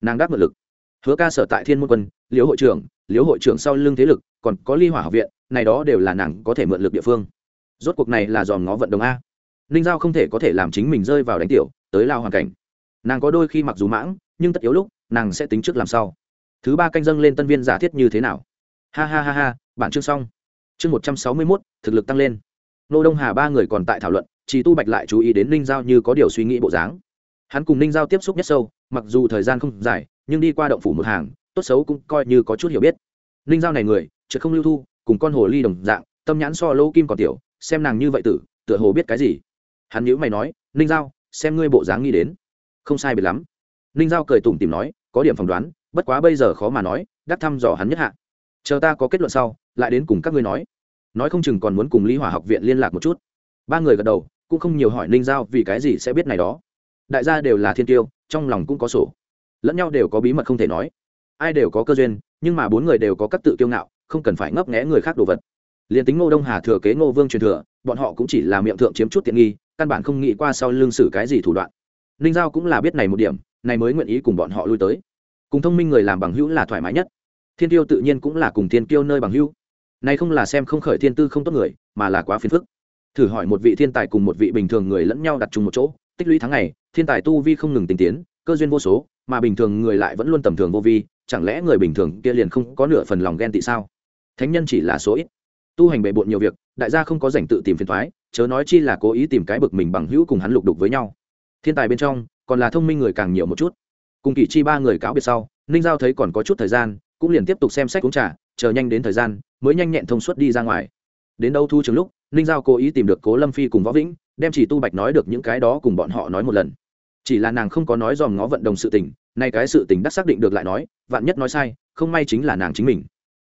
Nàng đáp mượn lực hứa ca sở tại thiên môn quân, liễu hội trưởng, liễu hội trưởng sau lưng thế lực, còn có ly hỏa học viện, này đó đều là nàng có thể mượn lực địa phương. Rốt cuộc này là dòm ngó vận động a. Ninh giao không thể có thể làm chính mình rơi vào đánh tiểu, tới lao hoàn cảnh. Nàng có đôi khi mặc dù mãng, nhưng tất yếu lúc, nàng sẽ tính trước làm sao thứ ba canh dâng lên tân viên giả thiết như thế nào? Ha ha ha ha, bản chương xong. Chương một trăm sáu mươi mốt, thực lực tăng lên. Nô đông hà ba người còn tại thảo luận chỉ tu bạch lại chú ý đến ninh giao như có điều suy nghĩ bộ dáng. Hắn cùng ninh giao tiếp xúc nhất sâu, mặc dù thời gian không dài nhưng đi qua động phủ một hàng, tốt xấu cũng coi như có chút hiểu biết. Ninh giao này người, chợt không lưu thu, cùng con hồ ly đồng dạng, tâm nhãn so lỗ kim còn tiểu, xem nàng như vậy tử, tựa hồ biết cái gì. Hắn nhữ mày nói ninh giao, xem ngươi bộ dáng nghĩ đến. Không sai biệt lắm. Ninh giao cười tủm tìm nói, có điểm phỏng đoán, bất quá bây giờ khó mà nói, đắc thăm dò hắn nhất hạ. Chờ ta có kết luận sau, lại đến cùng các ngươi nói. Nói không chừng còn muốn cùng lý hỏa học viện liên lạc một chút. Ba người gật đầu, cũng không nhiều hỏi ninh giao vì cái gì sẽ biết này đó. Đại gia đều là thiên tiêu, trong lòng cũng có sổ lẫn nhau đều có bí mật không thể nói. Ai đều có cơ duyên, nhưng mà bốn người đều có các tự kiêu ngạo, không cần phải ngấp nghẽ người khác đồ vật. Liền tính ngô đông hà thừa kế ngô vương truyền thừa, bọn họ cũng chỉ là miệng thượng chiếm chút tiện nghi, căn bản không nghĩ qua sau lương xử cái gì thủ đoạn. Ninh giao cũng là biết này một điểm, này mới nguyện ý cùng bọn họ lui tới. Cùng thông minh người làm bằng hữu là thoải mái nhất. Thiên tiêu tự nhiên cũng là cùng thiên tiêu nơi bằng hữu. Này không là xem không khởi thiên tư không tốt người, mà là quá phiền phức. Thử hỏi một vị thiên tài cùng một vị bình thường người lẫn nhau đặt chung một chỗ, tích lũy tháng ngày, thiên tài tu vi không ngừng tinh tiến cơ duyên vô số, mà bình thường người lại vẫn luôn tầm thường vô vi, chẳng lẽ người bình thường kia liền không có nửa phần lòng ghen tị sao? Thánh nhân chỉ là số ít. Tu hành bề bộn nhiều việc, đại gia không có dành tự tìm phiền thoái chớ nói chi là cố ý tìm cái bực mình bằng hữu cùng hắn lục đục với nhau. Thiên tài bên trong, còn là thông minh người càng nhiều một chút. Cùng kỳ chi ba người cáo biệt sau, ninh giao thấy còn có chút thời gian, cũng liền tiếp tục xem sách uống trà, chờ nhanh đến thời gian, mới nhanh nhẹn thông suốt đi ra ngoài. Đến đâu thu trường lúc, ninh giao cố ý tìm được cố lâm phi cùng võ vĩnh, đem chỉ tu bạch nói được những cái đó cùng bọn họ nói một lần chỉ là nàng không có nói dòm ngó vận động sự tình, nay cái sự tình đã xác định được lại nói, vạn nhất nói sai, không may chính là nàng chính mình.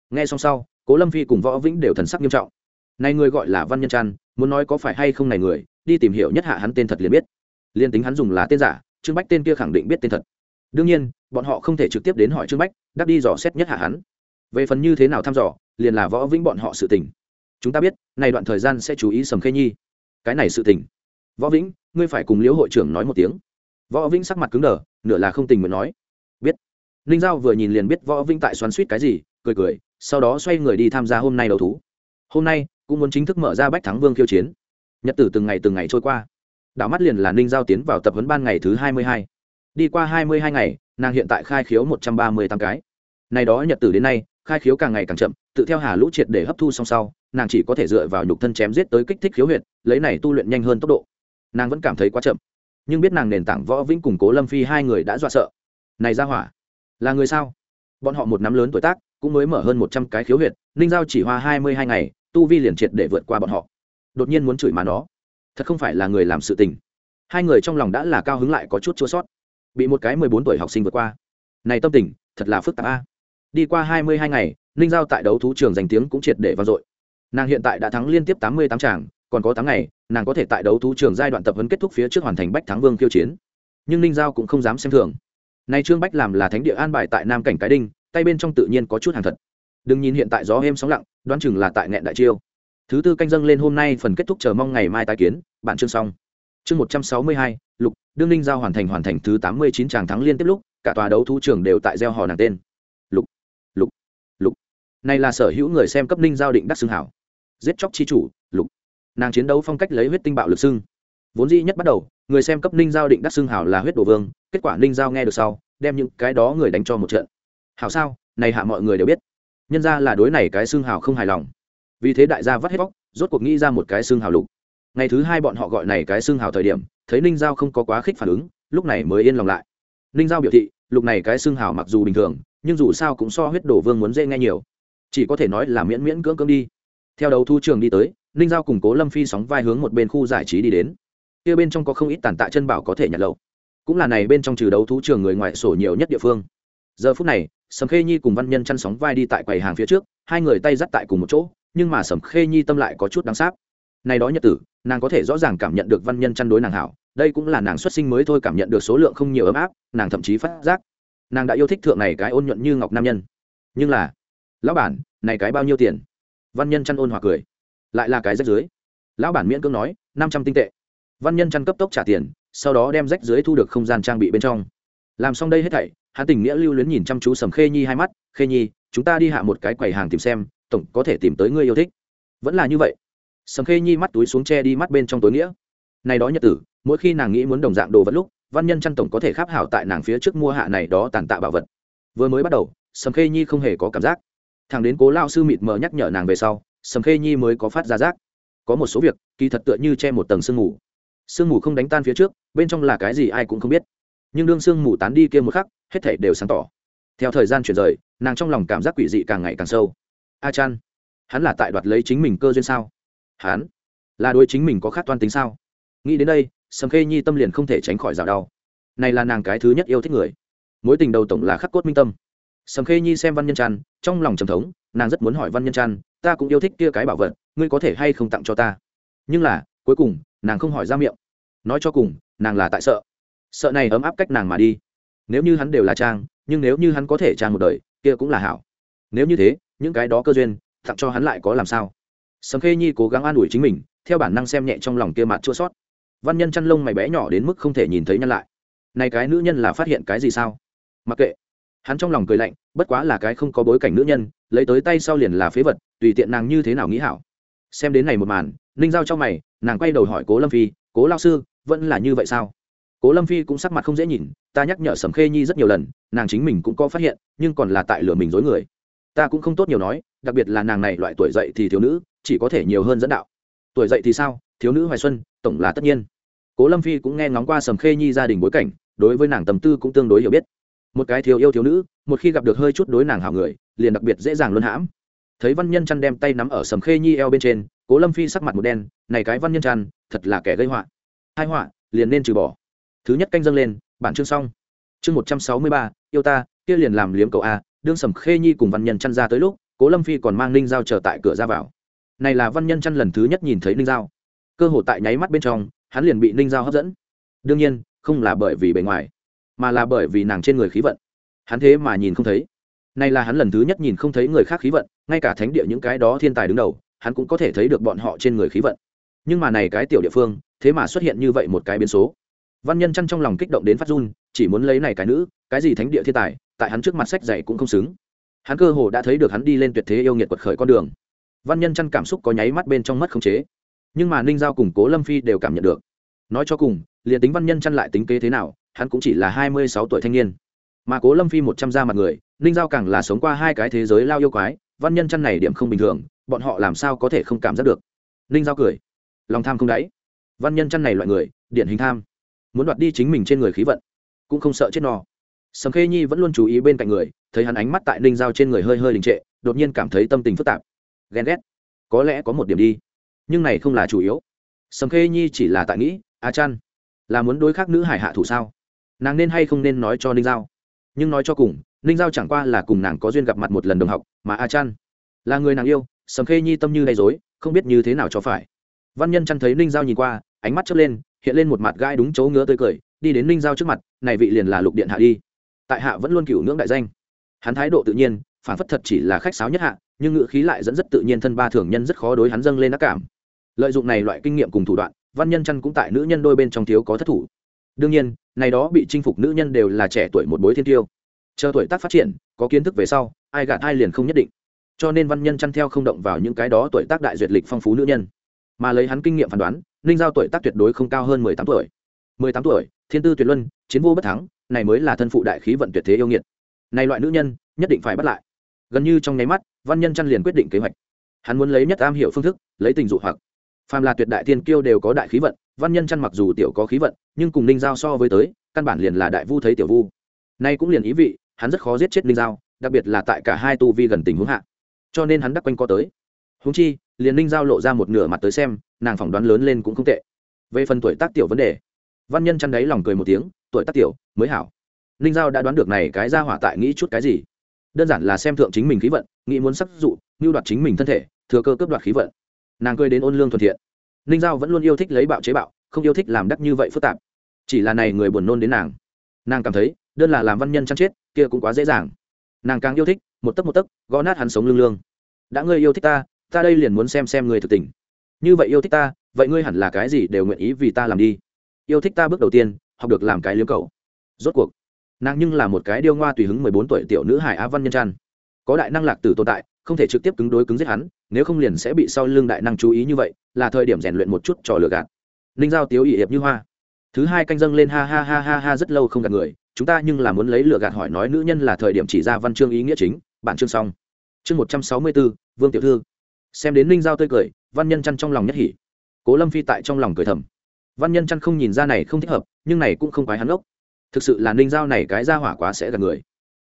Nghe xong sau, cố lâm phi cùng võ vĩnh đều thần sắc nghiêm trọng. Này người gọi là văn nhân trăn, muốn nói có phải hay không này người, đi tìm hiểu nhất hạ hắn tên thật liền biết. Liền tính hắn dùng là tên giả, trương bách tên kia khẳng định biết tên thật. Đương nhiên, bọn họ không thể trực tiếp đến hỏi trương bách đắc đi dò xét nhất hạ hắn. Về phần như thế nào thăm dò, liền là võ vĩnh bọn họ sự tình. Chúng ta biết, này đoạn thời gian sẽ chú ý sầm khê nhi. Cái này sự tình. Võ vĩnh, ngươi phải cùng liễu hội trưởng nói một tiếng võ vĩnh sắc mặt cứng đờ, nửa là không tình nguyện nói. Biết. Ninh giao vừa nhìn liền biết võ vĩnh tại xoắn suýt cái gì, cười cười, sau đó xoay người đi tham gia hôm nay đầu thú. Hôm nay, cũng muốn chính thức mở ra bách thắng vương khiêu chiến. Nhật tử từng ngày từng ngày trôi qua. Đảo mắt liền là ninh giao tiến vào tập huấn ban ngày thứ hai mươi hai. Đi qua hai mươi hai ngày, nàng hiện tại khai khiếu một trăm ba mươi tám cái. Này đó nhật tử đến nay, khai khiếu càng ngày càng chậm, tự theo hà lũ triệt để hấp thu song sau, nàng chỉ có thể dựa vào nhục thân chém giết tới kích thích khiếu huyệt, lấy này tu luyện nhanh hơn tốc độ. Nàng vẫn cảm thấy quá chậm nhưng biết nàng nền tảng võ vĩnh cùng cố lâm phi hai người đã dọa sợ. Này ra hỏa, là người sao? Bọn họ một năm lớn tuổi tác, cũng mới mở hơn một trăm cái khiếu huyệt, ninh giao chỉ hoa hai mươi hai ngày, tu vi liền triệt để vượt qua bọn họ. Đột nhiên muốn chửi mà nó. Thật không phải là người làm sự tình. Hai người trong lòng đã là cao hứng lại có chút chua sót. Bị một cái mười bốn tuổi học sinh vượt qua. Này tâm tình, thật là phức tạp a. Đi qua hai mươi hai ngày, ninh giao tại đấu thú trường giành tiếng cũng triệt để vang dội. Nàng hiện tại đã thắng liên tiếp tám mươi tám tràng còn có tháng ngày, nàng có thể tại đấu thú trường giai đoạn tập huấn kết thúc phía trước hoàn thành bách thắng vương kiêu chiến. Nhưng ninh giao cũng không dám xem thường. Nay trương bách làm là thánh địa an bài tại nam cảnh cái đinh, tay bên trong tự nhiên có chút hàng thật. Đừng nhìn hiện tại gió êm sóng lặng, đoán chừng là tại nghẹn đại chiêu. Thứ tư canh dâng lên hôm nay phần kết thúc chờ mong ngày mai tái kiến, bạn chương xong. Chương một trăm sáu mươi hai, lục, đương ninh giao hoàn thành hoàn thành thứ tám mươi chín tràng thắng liên tiếp lúc, cả tòa đấu thú trường đều tại gieo hò nàng tên. Lục lục lục. Này là sở hữu người xem cấp ninh giao định đắc xưng hảo. Giết chóc chi chủ, lục nàng chiến đấu phong cách lấy huyết tinh bạo lực xưng. Vốn dĩ nhất bắt đầu, người xem cấp ninh giao định đắc xưng hảo là huyết đồ vương, kết quả ninh giao nghe được sau, đem những cái đó người đánh cho một trận. Hảo sao? Này hạ mọi người đều biết. Nhân ra là đối này cái xương hảo không hài lòng. Vì thế đại gia vắt hết bóc, rốt cuộc nghĩ ra một cái xương hảo lục. Ngày thứ hai bọn họ gọi này cái xương hảo thời điểm, thấy ninh giao không có quá khích phản ứng, lúc này mới yên lòng lại. Ninh giao biểu thị, lục này cái xương hảo mặc dù bình thường, nhưng dù sao cũng so huyết đổ vương muốn dễ nghe nhiều. Chỉ có thể nói là miễn miễn cưỡng cưỡng đi. Theo đầu thu trường đi tới ninh giao cùng cố lâm phi sóng vai hướng một bên khu giải trí đi đến. Kia bên trong có không ít tàn tạ chân bảo có thể nhặt lậu. Cũng là này bên trong trừ đấu thú trường người ngoại sổ nhiều nhất địa phương. Giờ phút này, sầm khê nhi cùng văn nhân chăn sóng vai đi tại quầy hàng phía trước, hai người tay dắt tại cùng một chỗ, nhưng mà sầm khê nhi tâm lại có chút đáng sáp. Này đó nhật tử, nàng có thể rõ ràng cảm nhận được văn nhân chăn đối nàng hảo, đây cũng là nàng xuất sinh mới thôi cảm nhận được số lượng không nhiều ấm áp, nàng thậm chí phát giác. Nàng đã yêu thích thượng này cái ôn nhuận như ngọc nam nhân. Nhưng là, lão bản, này cái bao nhiêu tiền? Văn nhân chăn ôn hòa cười lại là cái rách dưới. Lão bản miễn cưỡng nói, năm trăm tinh tệ. Văn nhân chăn cấp tốc trả tiền, sau đó đem rách dưới thu được không gian trang bị bên trong. Làm xong đây hết thảy, hắn tình nghĩa lưu luyến nhìn chăm chú sầm khê nhi hai mắt, khê nhi, chúng ta đi hạ một cái quầy hàng tìm xem, tổng có thể tìm tới người yêu thích. Vẫn là như vậy. Sầm khê nhi mắt túi xuống che đi mắt bên trong tối nghĩa. Này đó nhật tử, mỗi khi nàng nghĩ muốn đồng dạng đồ vật lúc, văn nhân chăn tổng có thể kháp hảo tại nàng phía trước mua hạ này đó tàn tạ bảo vật. Vừa mới bắt đầu, sầm khê nhi không hề có cảm giác. Thằng đến cố lao sư mịt mờ nhắc nhở nàng về sau sầm khê nhi mới có phát ra rác, có một số việc kỳ thật tựa như che một tầng sương mù. Sương mù không đánh tan phía trước bên trong là cái gì ai cũng không biết. Nhưng đương sương mù tán đi kia một khắc hết thể đều sáng tỏ. Theo thời gian chuyển rời nàng trong lòng cảm giác quỷ dị càng ngày càng sâu. A chan hắn là tại đoạt lấy chính mình cơ duyên sao? Hắn là đôi chính mình có khác toan tính sao? Nghĩ đến đây sầm khê nhi tâm liền không thể tránh khỏi rào đau. Này là nàng cái thứ nhất yêu thích người. Mối tình đầu tổng là khắc cốt minh tâm. Sầm khê nhi xem văn nhân trăn trong lòng trầm thống nàng rất muốn hỏi văn nhân trăn ta cũng yêu thích kia cái bảo vật, ngươi có thể hay không tặng cho ta? Nhưng là, cuối cùng, nàng không hỏi ra miệng. Nói cho cùng, nàng là tại sợ. Sợ này ấm áp cách nàng mà đi. Nếu như hắn đều là trang, nhưng nếu như hắn có thể trang một đời, kia cũng là hảo. Nếu như thế, những cái đó cơ duyên, tặng cho hắn lại có làm sao? Sầm khê nhi cố gắng an ủi chính mình, theo bản năng xem nhẹ trong lòng kia mặt chua sót văn nhân chăn lông mày bé nhỏ đến mức không thể nhìn thấy nhân lại. Này cái nữ nhân là phát hiện cái gì sao? Mặc kệ. Hắn trong lòng cười lạnh, bất quá là cái không có bối cảnh nữ nhân lấy tới tay sau liền là phế vật, tùy tiện nàng như thế nào nghĩ hảo. Xem đến này một màn, ninh giao cho mày, nàng quay đầu hỏi cố lâm phi, cố lao sư, vẫn là như vậy sao? Cố lâm phi cũng sắc mặt không dễ nhìn, ta nhắc nhở sầm khê nhi rất nhiều lần, nàng chính mình cũng có phát hiện, nhưng còn là tại lửa mình dối người. Ta cũng không tốt nhiều nói, đặc biệt là nàng này loại tuổi dậy thì thiếu nữ, chỉ có thể nhiều hơn dẫn đạo. Tuổi dậy thì sao? Thiếu nữ hoài xuân, tổng là tất nhiên. Cố lâm phi cũng nghe ngóng qua sầm khê nhi gia đình bối cảnh, đối với nàng tầm tư cũng tương đối hiểu biết. Một cái thiếu yêu thiếu nữ một khi gặp được hơi chút đối nàng hảo người, liền đặc biệt dễ dàng luân hãm. Thấy văn nhân chăn đem tay nắm ở sầm khê nhi eo bên trên, cố lâm phi sắc mặt một đen, này cái văn nhân chăn, thật là kẻ gây họa. Hai họa, liền nên trừ bỏ. Thứ nhất canh dâng lên, bản chương xong. Chương một trăm sáu mươi ba, yêu ta, kia liền làm liếm cầu a. Đương sầm khê nhi cùng văn nhân chăn ra tới lúc, cố lâm phi còn mang ninh dao chờ tại cửa ra vào. Này là văn nhân chăn lần thứ nhất nhìn thấy ninh dao cơ hồ tại nháy mắt bên trong, hắn liền bị ninh dao hấp dẫn. Đương nhiên, không là bởi vì bề ngoài, mà là bởi vì nàng trên người khí vận hắn thế mà nhìn không thấy. Nay là hắn lần thứ nhất nhìn không thấy người khác khí vận, ngay cả thánh địa những cái đó thiên tài đứng đầu, hắn cũng có thể thấy được bọn họ trên người khí vận. Nhưng mà này cái tiểu địa phương, thế mà xuất hiện như vậy một cái biến số. Văn nhân chăn trong lòng kích động đến phát run, chỉ muốn lấy này cái nữ, cái gì thánh địa thiên tài, tại hắn trước mặt sách dạy cũng không xứng. Hắn cơ hồ đã thấy được hắn đi lên tuyệt thế yêu nghiệt quật khởi con đường. Văn nhân chăn cảm xúc có nháy mắt bên trong mất khống chế. Nhưng mà ninh giao cùng cố lâm phi đều cảm nhận được. Nói cho cùng, liền tính văn nhân chăn lại tính kế thế nào, hắn cũng chỉ là hai mươi sáu tuổi thanh niên mà cố lâm phi một trăm gia mặt người, ninh giao càng là sống qua hai cái thế giới lao yêu quái, văn nhân chăn này điểm không bình thường, bọn họ làm sao có thể không cảm giác được? Ninh giao cười. Lòng tham không đáy. Văn nhân chăn này loại người, điển hình tham. Muốn đoạt đi chính mình trên người khí vận, cũng không sợ chết no. Sầm khê nhi vẫn luôn chú ý bên cạnh người, thấy hắn ánh mắt tại ninh giao trên người hơi hơi đình trệ, đột nhiên cảm thấy tâm tình phức tạp. Ghen ghét. Có lẽ có một điểm đi. Nhưng này không là chủ yếu. Sầm khê nhi chỉ là tại nghĩ a chăn, là muốn đối khắc nữ hải hạ thủ sao? Nàng nên hay không nên nói cho ninh giao? Nhưng nói cho cùng, ninh giao chẳng qua là cùng nàng có duyên gặp mặt một lần đồng học, mà a chăn là người nàng yêu, sầm khê nhi tâm như gây dối không biết như thế nào cho phải. Văn nhân chăn thấy ninh giao nhìn qua, ánh mắt chớp lên, hiện lên một mặt gai đúng chỗ ngứa tươi cười, đi đến ninh giao trước mặt, này vị liền là lục điện hạ đi. Tại hạ vẫn luôn cửu ngưỡng đại danh. Hắn thái độ tự nhiên, phản phất thật chỉ là khách sáo nhất hạ, nhưng ngữ khí lại dẫn rất tự nhiên thân ba thường nhân rất khó đối hắn dâng lên ác cảm. Lợi dụng này loại kinh nghiệm cùng thủ đoạn, văn nhân chăn cũng tại nữ nhân đôi bên trong thiếu có thất thủ đương nhiên, này đó bị chinh phục nữ nhân đều là trẻ tuổi một bối thiên tiêu. Chờ tuổi tác phát triển, có kiến thức về sau, ai gạt ai liền không nhất định. Cho nên văn nhân chăn theo không động vào những cái đó tuổi tác đại duyệt lịch phong phú nữ nhân. Mà lấy hắn kinh nghiệm phán đoán, ninh giao tuổi tác tuyệt đối không cao hơn mười tám tuổi. Mười tám tuổi, thiên tư tuyệt luân, chiến vô bất thắng, này mới là thân phụ đại khí vận tuyệt thế yêu nghiệt. Này loại nữ nhân, nhất định phải bắt lại. Gần như trong nháy mắt, văn nhân chăn liền quyết định kế hoạch. Hắn muốn lấy nhất am hiểu phương thức, lấy tình dụ hoặc phàm là tuyệt đại thiên kiêu đều có đại khí vận, văn nhân chăn mặc dù tiểu có khí vận, nhưng cùng ninh giao so với tới, căn bản liền là đại vu thấy tiểu vu. Nay cũng liền ý vị, hắn rất khó giết chết ninh giao, đặc biệt là tại cả hai tu vi gần tình huống hạ. Cho nên hắn đắc quanh có tới. Húng chi, liền ninh giao lộ ra một nửa mặt tới xem, nàng phỏng đoán lớn lên cũng không tệ. Về phần tuổi tác tiểu vấn đề, văn nhân chăn đáy lòng cười một tiếng, tuổi tác tiểu, mới hảo. Ninh giao đã đoán được này cái ra hỏa tại nghĩ chút cái gì. Đơn giản là xem thượng chính mình khí vận, nghĩ muốn sắc dụ, mưu đoạt chính mình thân thể, thừa cơ cướp đoạt khí vận nàng cười đến ôn lương thuận thiện. Ninh giao vẫn luôn yêu thích lấy bạo chế bạo, không yêu thích làm đắc như vậy phức tạp. Chỉ là này người buồn nôn đến nàng. Nàng cảm thấy, đơn là làm văn nhân chăn chết, kia cũng quá dễ dàng. Nàng càng yêu thích, một tấc một tấc, gõ nát hắn sống lương lương. Đã ngươi yêu thích ta ta đây liền muốn xem xem người thực tình. Như vậy yêu thích ta, vậy ngươi hẳn là cái gì đều nguyện ý vì ta làm đi. Yêu thích ta bước đầu tiên, học được làm cái liếm cầu rốt cuộc, nàng nhưng là một cái điêu ngoa tùy hứng mười bốn tuổi tiểu nữ hải á văn nhân trăn có đại năng lạc tử tồn tại không thể trực tiếp cứng đối cứng giết hắn, nếu không liền sẽ bị sau lưng đại năng chú ý như vậy, là thời điểm rèn luyện một chút trò lừa gạt. Ninh giao tiếu ỵ hiệp như hoa. Thứ hai canh dâng lên ha ha ha ha ha rất lâu không gạt người, chúng ta nhưng là muốn lấy lừa gạt hỏi nói nữ nhân là thời điểm chỉ ra văn chương ý nghĩa chính, bản chương xong. Chương một trăm sáu mươi bốn vương tiểu thư. Xem đến ninh giao tươi cười, văn nhân chăn trong lòng nhất hỉ. Cố lâm phi tại trong lòng cười thầm. Văn nhân chăn không nhìn ra này không thích hợp, nhưng này cũng không quái hắn ốc. Thực sự là ninh giao này cái ra hỏa quá sẽ gạt người.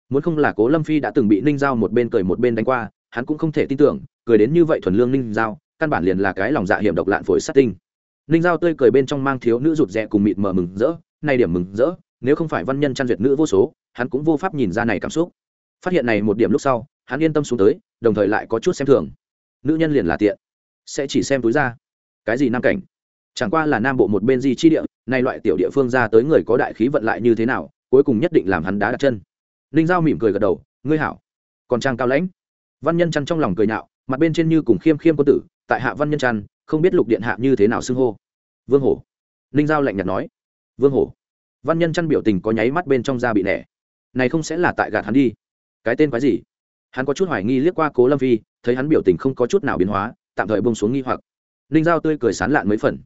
Muốn không là cố lâm phi đã từng bị ninh giao một bên cười một bên đánh qua hắn cũng không thể tin tưởng, cười đến như vậy thuần lương ninh giao, căn bản liền là cái lòng dạ hiểm độc lạn phổi sát tinh. Ninh giao tươi cười bên trong mang thiếu nữ rụt rè cùng mịt mờ mừng rỡ, nay điểm mừng rỡ, nếu không phải văn nhân chăn duyệt nữ vô số, hắn cũng vô pháp nhìn ra này cảm xúc. Phát hiện này một điểm lúc sau, hắn yên tâm xuống tới, đồng thời lại có chút xem thường. Nữ nhân liền là tiện, sẽ chỉ xem túi ra. Cái gì nam cảnh? Chẳng qua là nam bộ một bên di chi địa, nay loại tiểu địa phương ra tới người có đại khí vận lại như thế nào, cuối cùng nhất định làm hắn đá đặt chân. Ninh giao mỉm cười gật đầu, ngươi hảo, còn trang cao lãnh văn nhân chăn trong lòng cười nhạo, mặt bên trên như cùng khiêm khiêm quân tử, tại hạ văn nhân chăn, không biết lục điện hạ như thế nào xưng hô. Vương hổ. Ninh giao lạnh nhạt nói. Vương hổ. Văn nhân chăn biểu tình có nháy mắt bên trong da bị nẻ. Này không sẽ là tại gạt hắn đi. Cái tên quái gì? Hắn có chút hoài nghi liếc qua cố lâm phi, thấy hắn biểu tình không có chút nào biến hóa, tạm thời bông xuống nghi hoặc. Ninh giao tươi cười sán lạn mấy phần.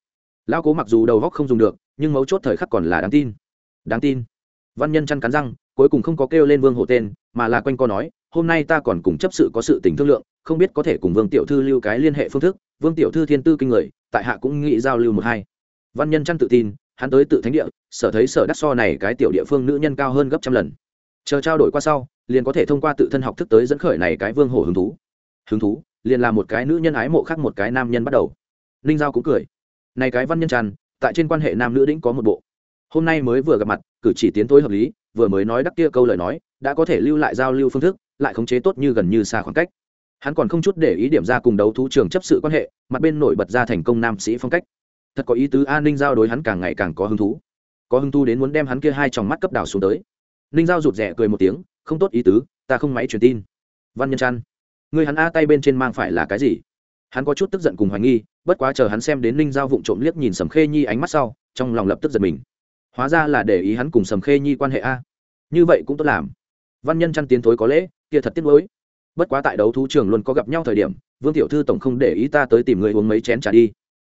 Lao cố mặc dù đầu góc không dùng được, nhưng mấu chốt thời khắc còn là đáng tin. Đáng tin văn nhân chăn cắn răng, cuối cùng không có kêu lên vương hộ tên, mà là quanh co nói, hôm nay ta còn cùng chấp sự có sự tình thương lượng, không biết có thể cùng vương tiểu thư lưu cái liên hệ phương thức. Vương tiểu thư thiên tư kinh người, tại hạ cũng nghĩ giao lưu một hai. Văn nhân chăn tự tin, hắn tới tự thánh địa, sở thấy sở đắc so này cái tiểu địa phương nữ nhân cao hơn gấp trăm lần. Chờ trao đổi qua sau, liền có thể thông qua tự thân học thức tới dẫn khởi này cái vương hổ hứng thú. Hứng thú, liền là một cái nữ nhân ái mộ khác một cái nam nhân bắt đầu. Ninh giao cũng cười. Này cái văn nhân tràn tại trên quan hệ nam nữ đĩnh có một bộ hôm nay mới vừa gặp mặt, cử chỉ tiến thối hợp lý, vừa mới nói đắc kia câu lời nói, đã có thể lưu lại giao lưu phương thức, lại khống chế tốt như gần như xa khoảng cách. Hắn còn không chút để ý điểm ra cùng đấu thú trường chấp sự quan hệ, mặt bên nổi bật ra thành công nam sĩ phong cách. Thật có ý tứ an ninh giao đối hắn càng ngày càng có hứng thú. Có hứng thú đến muốn đem hắn kia hai tròng mắt cấp đảo xuống tới. Ninh giao rụt rẽ cười một tiếng, không tốt ý tứ, ta không máy truyền tin. Văn nhân chăn người hắn a tay bên trên mang phải là cái gì? Hắn có chút tức giận cùng hoài nghi, bất quá chờ hắn xem đến ninh giao vụng trộm liếc nhìn sầm khê nhi ánh mắt sau, trong lòng lập tức giật mình hóa ra là để ý hắn cùng sầm khê nhi quan hệ a. Như vậy cũng tốt làm. Văn nhân chăn tiến thối có lễ, kia thật tiếc nuối. Bất quá tại đấu thú trường luôn có gặp nhau thời điểm, vương tiểu thư tổng không để ý ta tới tìm người uống mấy chén t đi.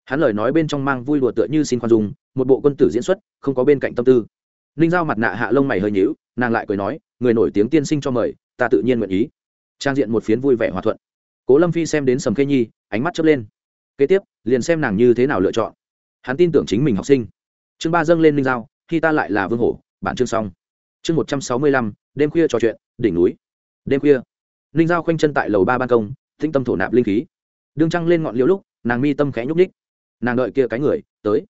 Hắn lời nói bên trong mang vui đùa tựa như xin khoan dung, một bộ quân tử diễn xuất, không có bên cạnh tâm tư. Ninh giao mặt nạ hạ lông mày hơi nhíu, nàng lại cười nói, người nổi tiếng tiên sinh cho mời, ta tự nhiên nguyện ý. Trang diện một phiến vui vẻ hòa thuận. Cố lâm phi xem đến sầm khê nhi, ánh mắt chớp lên. Kế tiếp, liền xem nàng như thế nào lựa chọn. Hắn tin tưởng chính mình học sinh chương ba dâng lên ninh giao, khi ta lại là vương hổ, bản chương xong. Chương một trăm sáu mươi lăm, đêm khuya trò chuyện, đỉnh núi. Đêm khuya, ninh giao khoanh chân tại lầu ba ban công, tĩnh tâm thổ nạp linh khí. Đương trăng lên ngọn liễu lúc, nàng mi tâm khẽ nhúc ních nàng đợi kia cái người, tới.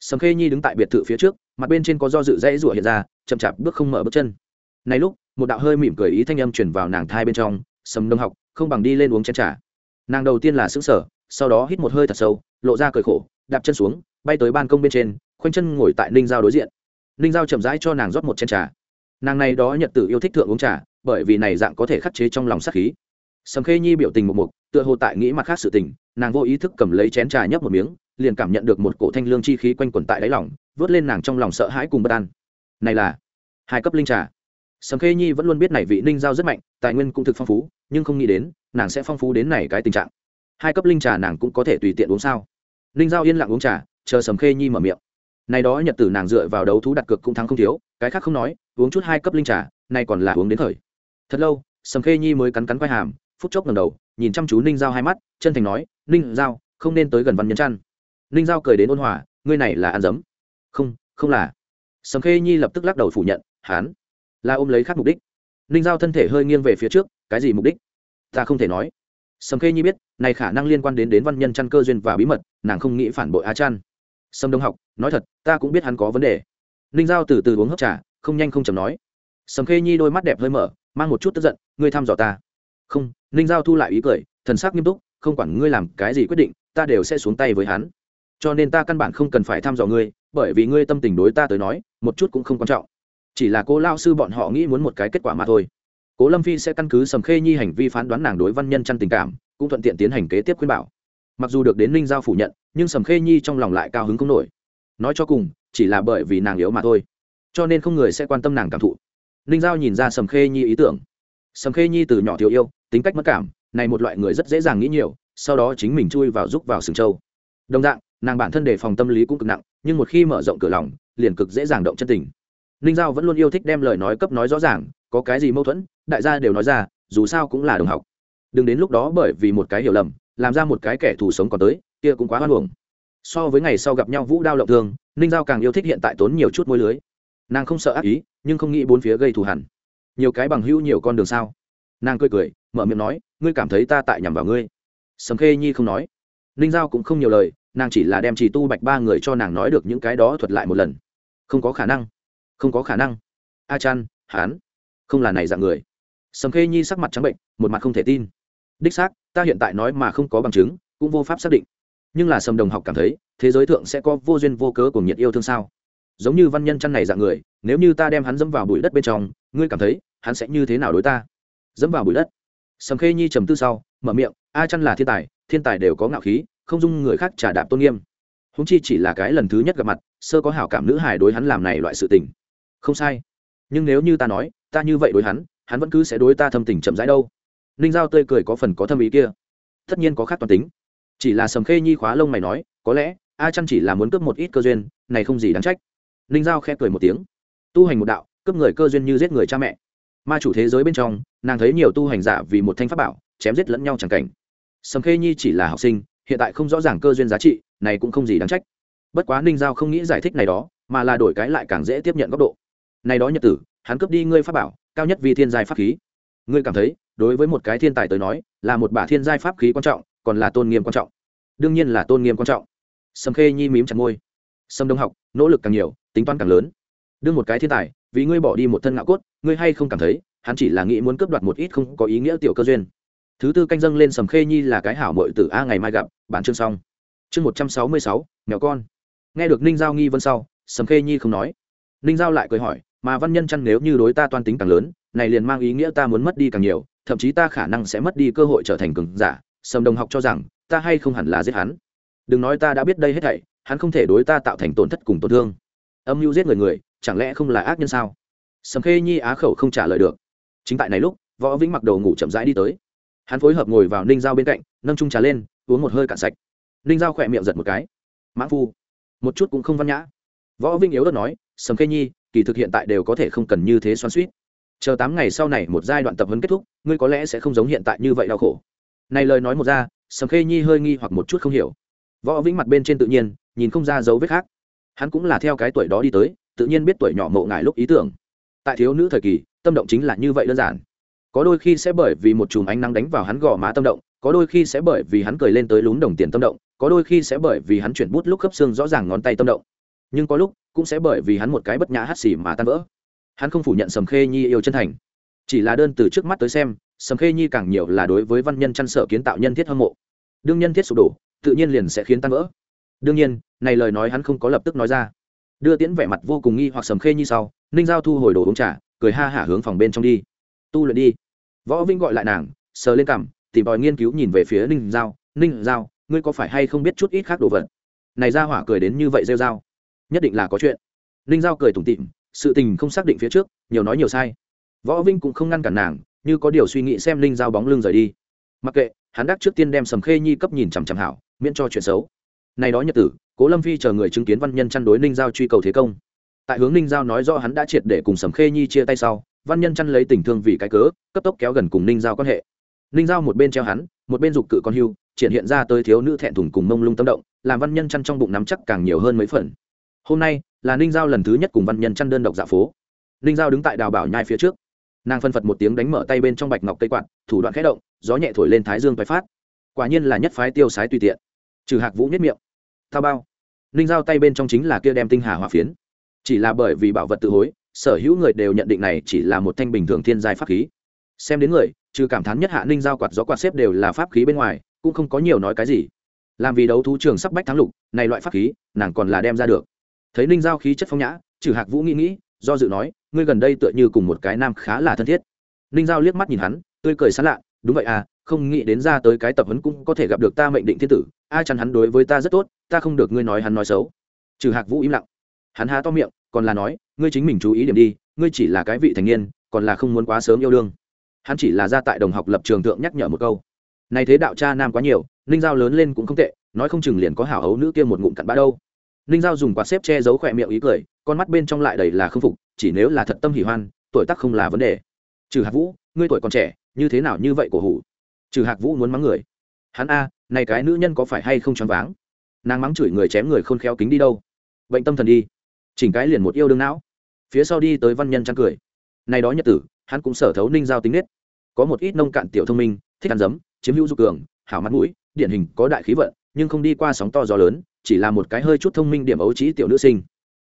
Sầm khê nhi đứng tại biệt thự phía trước, mặt bên trên có do dự dãy rủa hiện ra, chậm chạp bước không mở bước chân. Này lúc, một đạo hơi mỉm cười ý thanh âm chuyển vào nàng thai bên trong, sầm đông học, không bằng đi lên uống chén trà. Nàng đầu tiên là xứng sở sau đó hít một hơi thật sâu, lộ ra cười khổ, đạp chân xuống bay tới ban công bên trên, khoanh chân ngồi tại ninh giao đối diện. Ninh giao chậm rãi cho nàng rót một chén trà. Nàng này đó nhật tử yêu thích thượng uống trà, bởi vì này dạng có thể khắc chế trong lòng sát khí. Sầm khê nhi biểu tình một mục, tựa hồ tại nghĩ mặt khác sự tình, nàng vô ý thức cầm lấy chén trà nhấp một miếng, liền cảm nhận được một cổ thanh lương chi khí quanh quẩn tại đáy lòng, vớt lên nàng trong lòng sợ hãi cùng bất an. Này là hai cấp linh trà. Sầm khê nhi vẫn luôn biết này vị ninh giao rất mạnh, tài nguyên cũng thực phong phú, nhưng không nghĩ đến, nàng sẽ phong phú đến này cái tình trạng. Hai cấp linh trà nàng cũng có thể tùy tiện uống sao? Ninh giao yên lặng uống trà chờ sầm khê nhi mở miệng. Này đó nhật tử nàng dựa vào đấu thú đặt cược cũng thắng không thiếu, cái khác không nói, uống chút hai cấp linh trà, nay còn là uống đến thời. Thật lâu, sầm khê nhi mới cắn cắn quai hàm, phút chốc ngầm đầu, nhìn chăm chú ninh giao hai mắt, chân thành nói, ninh giao, không nên tới gần văn nhân chăn. Ninh giao cười đến ôn hòa, ngươi này là ăn dấm. Không không là. Sầm khê nhi lập tức lắc đầu phủ nhận, hán, là ôm lấy khác mục đích. Ninh giao thân thể hơi nghiêng về phía trước, cái gì mục đích? Ta không thể nói. Sầm khê nhi biết, này khả năng liên quan đến đến văn nhân chăn cơ duyên và bí mật, nàng không nghĩ phản bội a chăn sâm đông học, nói thật, ta cũng biết hắn có vấn đề. Ninh giao từ từ uống hấp trà, không nhanh không chầm nói. Sầm khê nhi đôi mắt đẹp hơi mở, mang một chút tức giận, ngươi thăm dò ta. Không, ninh giao thu lại ý cười, thần sắc nghiêm túc, không quản ngươi làm cái gì quyết định, ta đều sẽ xuống tay với hắn. Cho nên ta căn bản không cần phải thăm dò ngươi, bởi vì ngươi tâm tình đối ta tới nói, một chút cũng không quan trọng. Chỉ là cô lao sư bọn họ nghĩ muốn một cái kết quả mà thôi. Cố lâm phi sẽ căn cứ sầm khê nhi hành vi phán đoán nàng đối văn nhân chăn tình cảm, cũng thuận tiện tiến hành kế tiếp khuyên bảo. Mặc dù được đến ninh giao phủ nhận nhưng sầm khê nhi trong lòng lại cao hứng không nổi nói cho cùng chỉ là bởi vì nàng yếu mà thôi cho nên không người sẽ quan tâm nàng cảm thụ ninh giao nhìn ra sầm khê nhi ý tưởng sầm khê nhi từ nhỏ thiếu yêu tính cách mất cảm này một loại người rất dễ dàng nghĩ nhiều sau đó chính mình chui vào giúp vào sừng châu đồng dạng nàng bản thân đề phòng tâm lý cũng cực nặng nhưng một khi mở rộng cửa lòng liền cực dễ dàng động chân tình ninh giao vẫn luôn yêu thích đem lời nói cấp nói rõ ràng có cái gì mâu thuẫn đại gia đều nói ra dù sao cũng là đồng học đừng đến lúc đó bởi vì một cái hiểu lầm làm ra một cái kẻ thù sống còn tới kia cũng quá hoan hưởng so với ngày sau gặp nhau vũ đao lộng thương, ninh giao càng yêu thích hiện tại tốn nhiều chút môi lưới. Nàng không sợ ác ý, nhưng không nghĩ bốn phía gây thù hẳn nhiều cái bằng hữu nhiều con đường sao? Nàng cười cười, mở miệng nói, ngươi cảm thấy ta tại nhằm vào ngươi. Sầm khê nhi không nói. Ninh giao cũng không nhiều lời, nàng chỉ là đem trì tu bạch ba người cho nàng nói được những cái đó thuật lại một lần. Không có khả năng. Không có khả năng. A chan hán không là này dạng người. Sầm khê nhi sắc mặt trắng bệnh, một mặt không thể tin. Đích xác, ta hiện tại nói mà không có bằng chứng, cũng vô pháp xác định nhưng là sầm đồng học cảm thấy, thế giới thượng sẽ có vô duyên vô cớ cùng nhiệt yêu thương sao? Giống như văn nhân chăn này dạng người, nếu như ta đem hắn dẫm vào bụi đất bên trong, ngươi cảm thấy, hắn sẽ như thế nào đối ta? Dẫm vào bụi đất. Sầm khê nhi trầm tư sau, mở miệng, a chăn là thiên tài thiên tài đều có ngạo khí, không dung người khác trả đạp tôn nghiêm. Húng chi chỉ là cái lần thứ nhất gặp mặt, sơ có hảo cảm nữ hài đối hắn làm này loại sự tình. Không sai. Nhưng nếu như ta nói, ta như vậy đối hắn hắn vẫn cứ sẽ đối ta thâm tình chậm rãi đâu. Ninh giao tươi cười có phần có thâm ý kia. Tất nhiên có khác toàn tính chỉ là sầm khê nhi khóa lông mày nói, có lẽ, a chăn chỉ là muốn cướp một ít cơ duyên, này không gì đáng trách. Ninh giao khẽ cười một tiếng. Tu hành một đạo, cướp người cơ duyên như giết người cha mẹ. Ma chủ thế giới bên trong, nàng thấy nhiều tu hành giả vì một thanh pháp bảo, chém giết lẫn nhau chẳng cảnh. Sầm khê nhi chỉ là học sinh, hiện tại không rõ ràng cơ duyên giá trị, này cũng không gì đáng trách. Bất quá ninh giao không nghĩ giải thích này đó, mà là đổi cái lại càng dễ tiếp nhận góc độ. Này đó nhật tử, hắn cướp đi ngươi pháp bảo, cao nhất vì thiên giai pháp khí. Ngươi cảm thấy, đối với một cái thiên tài tới nói, là một bả thiên giai pháp khí quan trọng còn là tôn nghiêm quan trọng. Đương nhiên là tôn nghiêm quan trọng. Sầm khê nhi mím chặt môi. Sầm đông học, nỗ lực càng nhiều, tính toán càng lớn. Đương một cái thiên tài, vì ngươi bỏ đi một thân ngạo cốt, ngươi hay không cảm thấy, hắn chỉ là nghĩ muốn cướp đoạt một ít không có ý nghĩa tiểu cơ duyên. Thứ tư canh dâng lên sầm khê nhi là cái hảo mội tử a, ngày mai gặp, bản chương xong. Chương một trăm sáu mươi sáu, mèo con. Nghe được ninh giao nghi vân sau, sầm khê nhi không nói. Ninh giao lại cười hỏi, mà văn nhân chăn nếu như đối ta toan tính càng lớn, này liền mang ý nghĩa ta muốn mất đi càng nhiều, thậm chí ta khả năng sẽ mất đi cơ hội trở thành cường giả sầm đồng học cho rằng, ta hay không hẳn là giết hắn. Đừng nói ta đã biết đây hết thảy, hắn không thể đối ta tạo thành tổn thất cùng tổn thương. Âm mưu giết người người, chẳng lẽ không là ác nhân sao? Sầm khê nhi á khẩu không trả lời được. Chính tại này lúc, võ vĩnh mặc đầu ngủ chậm rãi đi tới. Hắn phối hợp ngồi vào ninh dao bên cạnh, nâng trung trà lên, uống một hơi cạn sạch. Ninh dao khỏe miệng giật một cái. Mãn phu. Một chút cũng không văn nhã. Võ vĩnh yếu đất nói, sầm khê nhi, kỳ thực hiện tại đều có thể không cần như thế xoắn suýt chờ tám ngày sau này một giai đoạn tập huấn kết thúc, ngươi có lẽ sẽ không giống hiện tại như vậy đau khổ này lời nói một ra, sầm khê nhi hơi nghi hoặc một chút không hiểu. Võ vĩnh mặt bên trên tự nhiên, nhìn không ra dấu vết khác. Hắn cũng là theo cái tuổi đó đi tới, tự nhiên biết tuổi nhỏ mộ ngại lúc ý tưởng. Tại thiếu nữ thời kỳ, tâm động chính là như vậy đơn giản. Có đôi khi sẽ bởi vì một chùm ánh nắng đánh vào hắn gò má tâm động, có đôi khi sẽ bởi vì hắn cười lên tới lún đồng tiền tâm động, có đôi khi sẽ bởi vì hắn chuyển bút lúc khớp xương rõ ràng ngón tay tâm động. Nhưng có lúc, cũng sẽ bởi vì hắn một cái bất nhã hắt xì mà tan vỡ. Hắn không phủ nhận sầm khê nhi yêu chân thành. Chỉ là đơn từ trước mắt tới xem sầm khê nhi càng nhiều là đối với văn nhân chăn sở kiến tạo nhân thiết hâm mộ. Đương nhân thiết sụp đổ, tự nhiên liền sẽ khiến tan vỡ. Đương nhiên, này lời nói hắn không có lập tức nói ra. Đưa tiễn vẻ mặt vô cùng nghi hoặc sầm khê như sau, ninh giao thu hồi đồ uống trà, cười ha hả hướng phòng bên trong đi. Tu luyện đi. Võ vinh gọi lại nàng, sờ lên cằm, tìm tòi nghiên cứu nhìn về phía ninh giao. Ninh giao, ngươi có phải hay không biết chút ít khác đồ vật? Này ra hỏa cười đến như vậy rêu dao nhất định là có chuyện. Ninh giao cười tủm tịm sự tình không xác định phía trước, nhiều nói nhiều sai. Võ vinh cũng không ngăn cản nàng như có điều suy nghĩ xem ninh giao bóng lưng rời đi. Mặc kệ, hắn đắc trước tiên đem sầm khê nhi cấp nhìn chằm chằm hảo, miễn cho chuyện xấu. Này đó nhật tử, cố lâm phi chờ người chứng kiến văn nhân chăn đối ninh giao truy cầu thế công. Tại hướng ninh giao nói rõ hắn đã triệt để cùng sầm khê nhi chia tay sau, văn nhân chăn lấy tình thương vì cái cớ, cấp tốc kéo gần cùng ninh giao quan hệ. Ninh giao một bên treo hắn, một bên dục cự con hưu, triển hiện ra tới thiếu nữ thẹn thùng cùng mông lung tâm động, làm văn nhân chăn trong bụng nắm chắc càng nhiều hơn mấy phần. Hôm nay, là ninh giao lần thứ nhất cùng văn nhân chăn đơn độc dạ phố. Ninh giao đứng tại đào bảo nhai phía trước nàng phân phật một tiếng đánh mở tay bên trong bạch ngọc cây quạt, thủ đoạn khẽ động, gió nhẹ thổi lên thái dương vai phát. Quả nhiên là nhất phái tiêu sái tùy tiện. Trừ hạc vũ nhất miệng thao bao. Ninh giao tay bên trong chính là kia đem tinh hà hỏa phiến. Chỉ là bởi vì bảo vật tự hối, sở hữu người đều nhận định này chỉ là một thanh bình thường thiên giai pháp khí. Xem đến người, trừ cảm thán nhất hạ ninh giao quạt gió quạt xếp đều là pháp khí bên ngoài, cũng không có nhiều nói cái gì. Làm vì đấu thú trường sắp bách thắng lục, này loại pháp khí, nàng còn là đem ra được. Thấy ninh giao khí chất phong nhã, trừ hạc vũ nghĩ nghĩ do dự nói, ngươi gần đây tựa như cùng một cái nam khá là thân thiết. Ninh giao liếc mắt nhìn hắn, tươi cười sán lạ, đúng vậy à không nghĩ đến ra tới cái tập huấn cũng có thể gặp được ta mệnh định thiên tử ai chắn hắn đối với ta rất tốt, ta không được ngươi nói hắn nói xấu. Trừ hạc vũ im lặng. Hắn há to miệng, còn là nói, ngươi chính mình chú ý điểm đi, ngươi chỉ là cái vị thành niên, còn là không muốn quá sớm yêu đương. Hắn chỉ là ra tại đồng học lập trường thượng nhắc nhở một câu. Này thế đạo cha nam quá nhiều, ninh giao lớn lên cũng không tệ, nói không chừng liền có hảo ấu nữ kia một ngụm cặn bã đâu ninh giao dùng quạt xếp che giấu khỏe miệng ý cười, con mắt bên trong lại đầy là không phục, chỉ nếu là thật tâm hỉ hoan, tuổi tác không là vấn đề. Trừ hạc vũ, ngươi tuổi còn trẻ, như thế nào như vậy cổ hủ? Trừ hạc vũ muốn mắng người. Hắn a, này cái nữ nhân có phải hay không choáng váng? Nàng mắng chửi người chém người khôn khéo kính đi đâu? Bệnh tâm thần đi. Chỉnh cái liền một yêu đương não. Phía sau đi tới văn nhân trăng cười. Này đó nhật tử, hắn cũng sở thấu ninh giao tính nết. Có một ít nông cạn tiểu thông minh, thích ăn dấm chiếm hữu dục cường, hảo mắt mũi, điển hình có đại khí vận, nhưng không đi qua sóng to gió lớn chỉ là một cái hơi chút thông minh điểm ấu trí tiểu nữ sinh.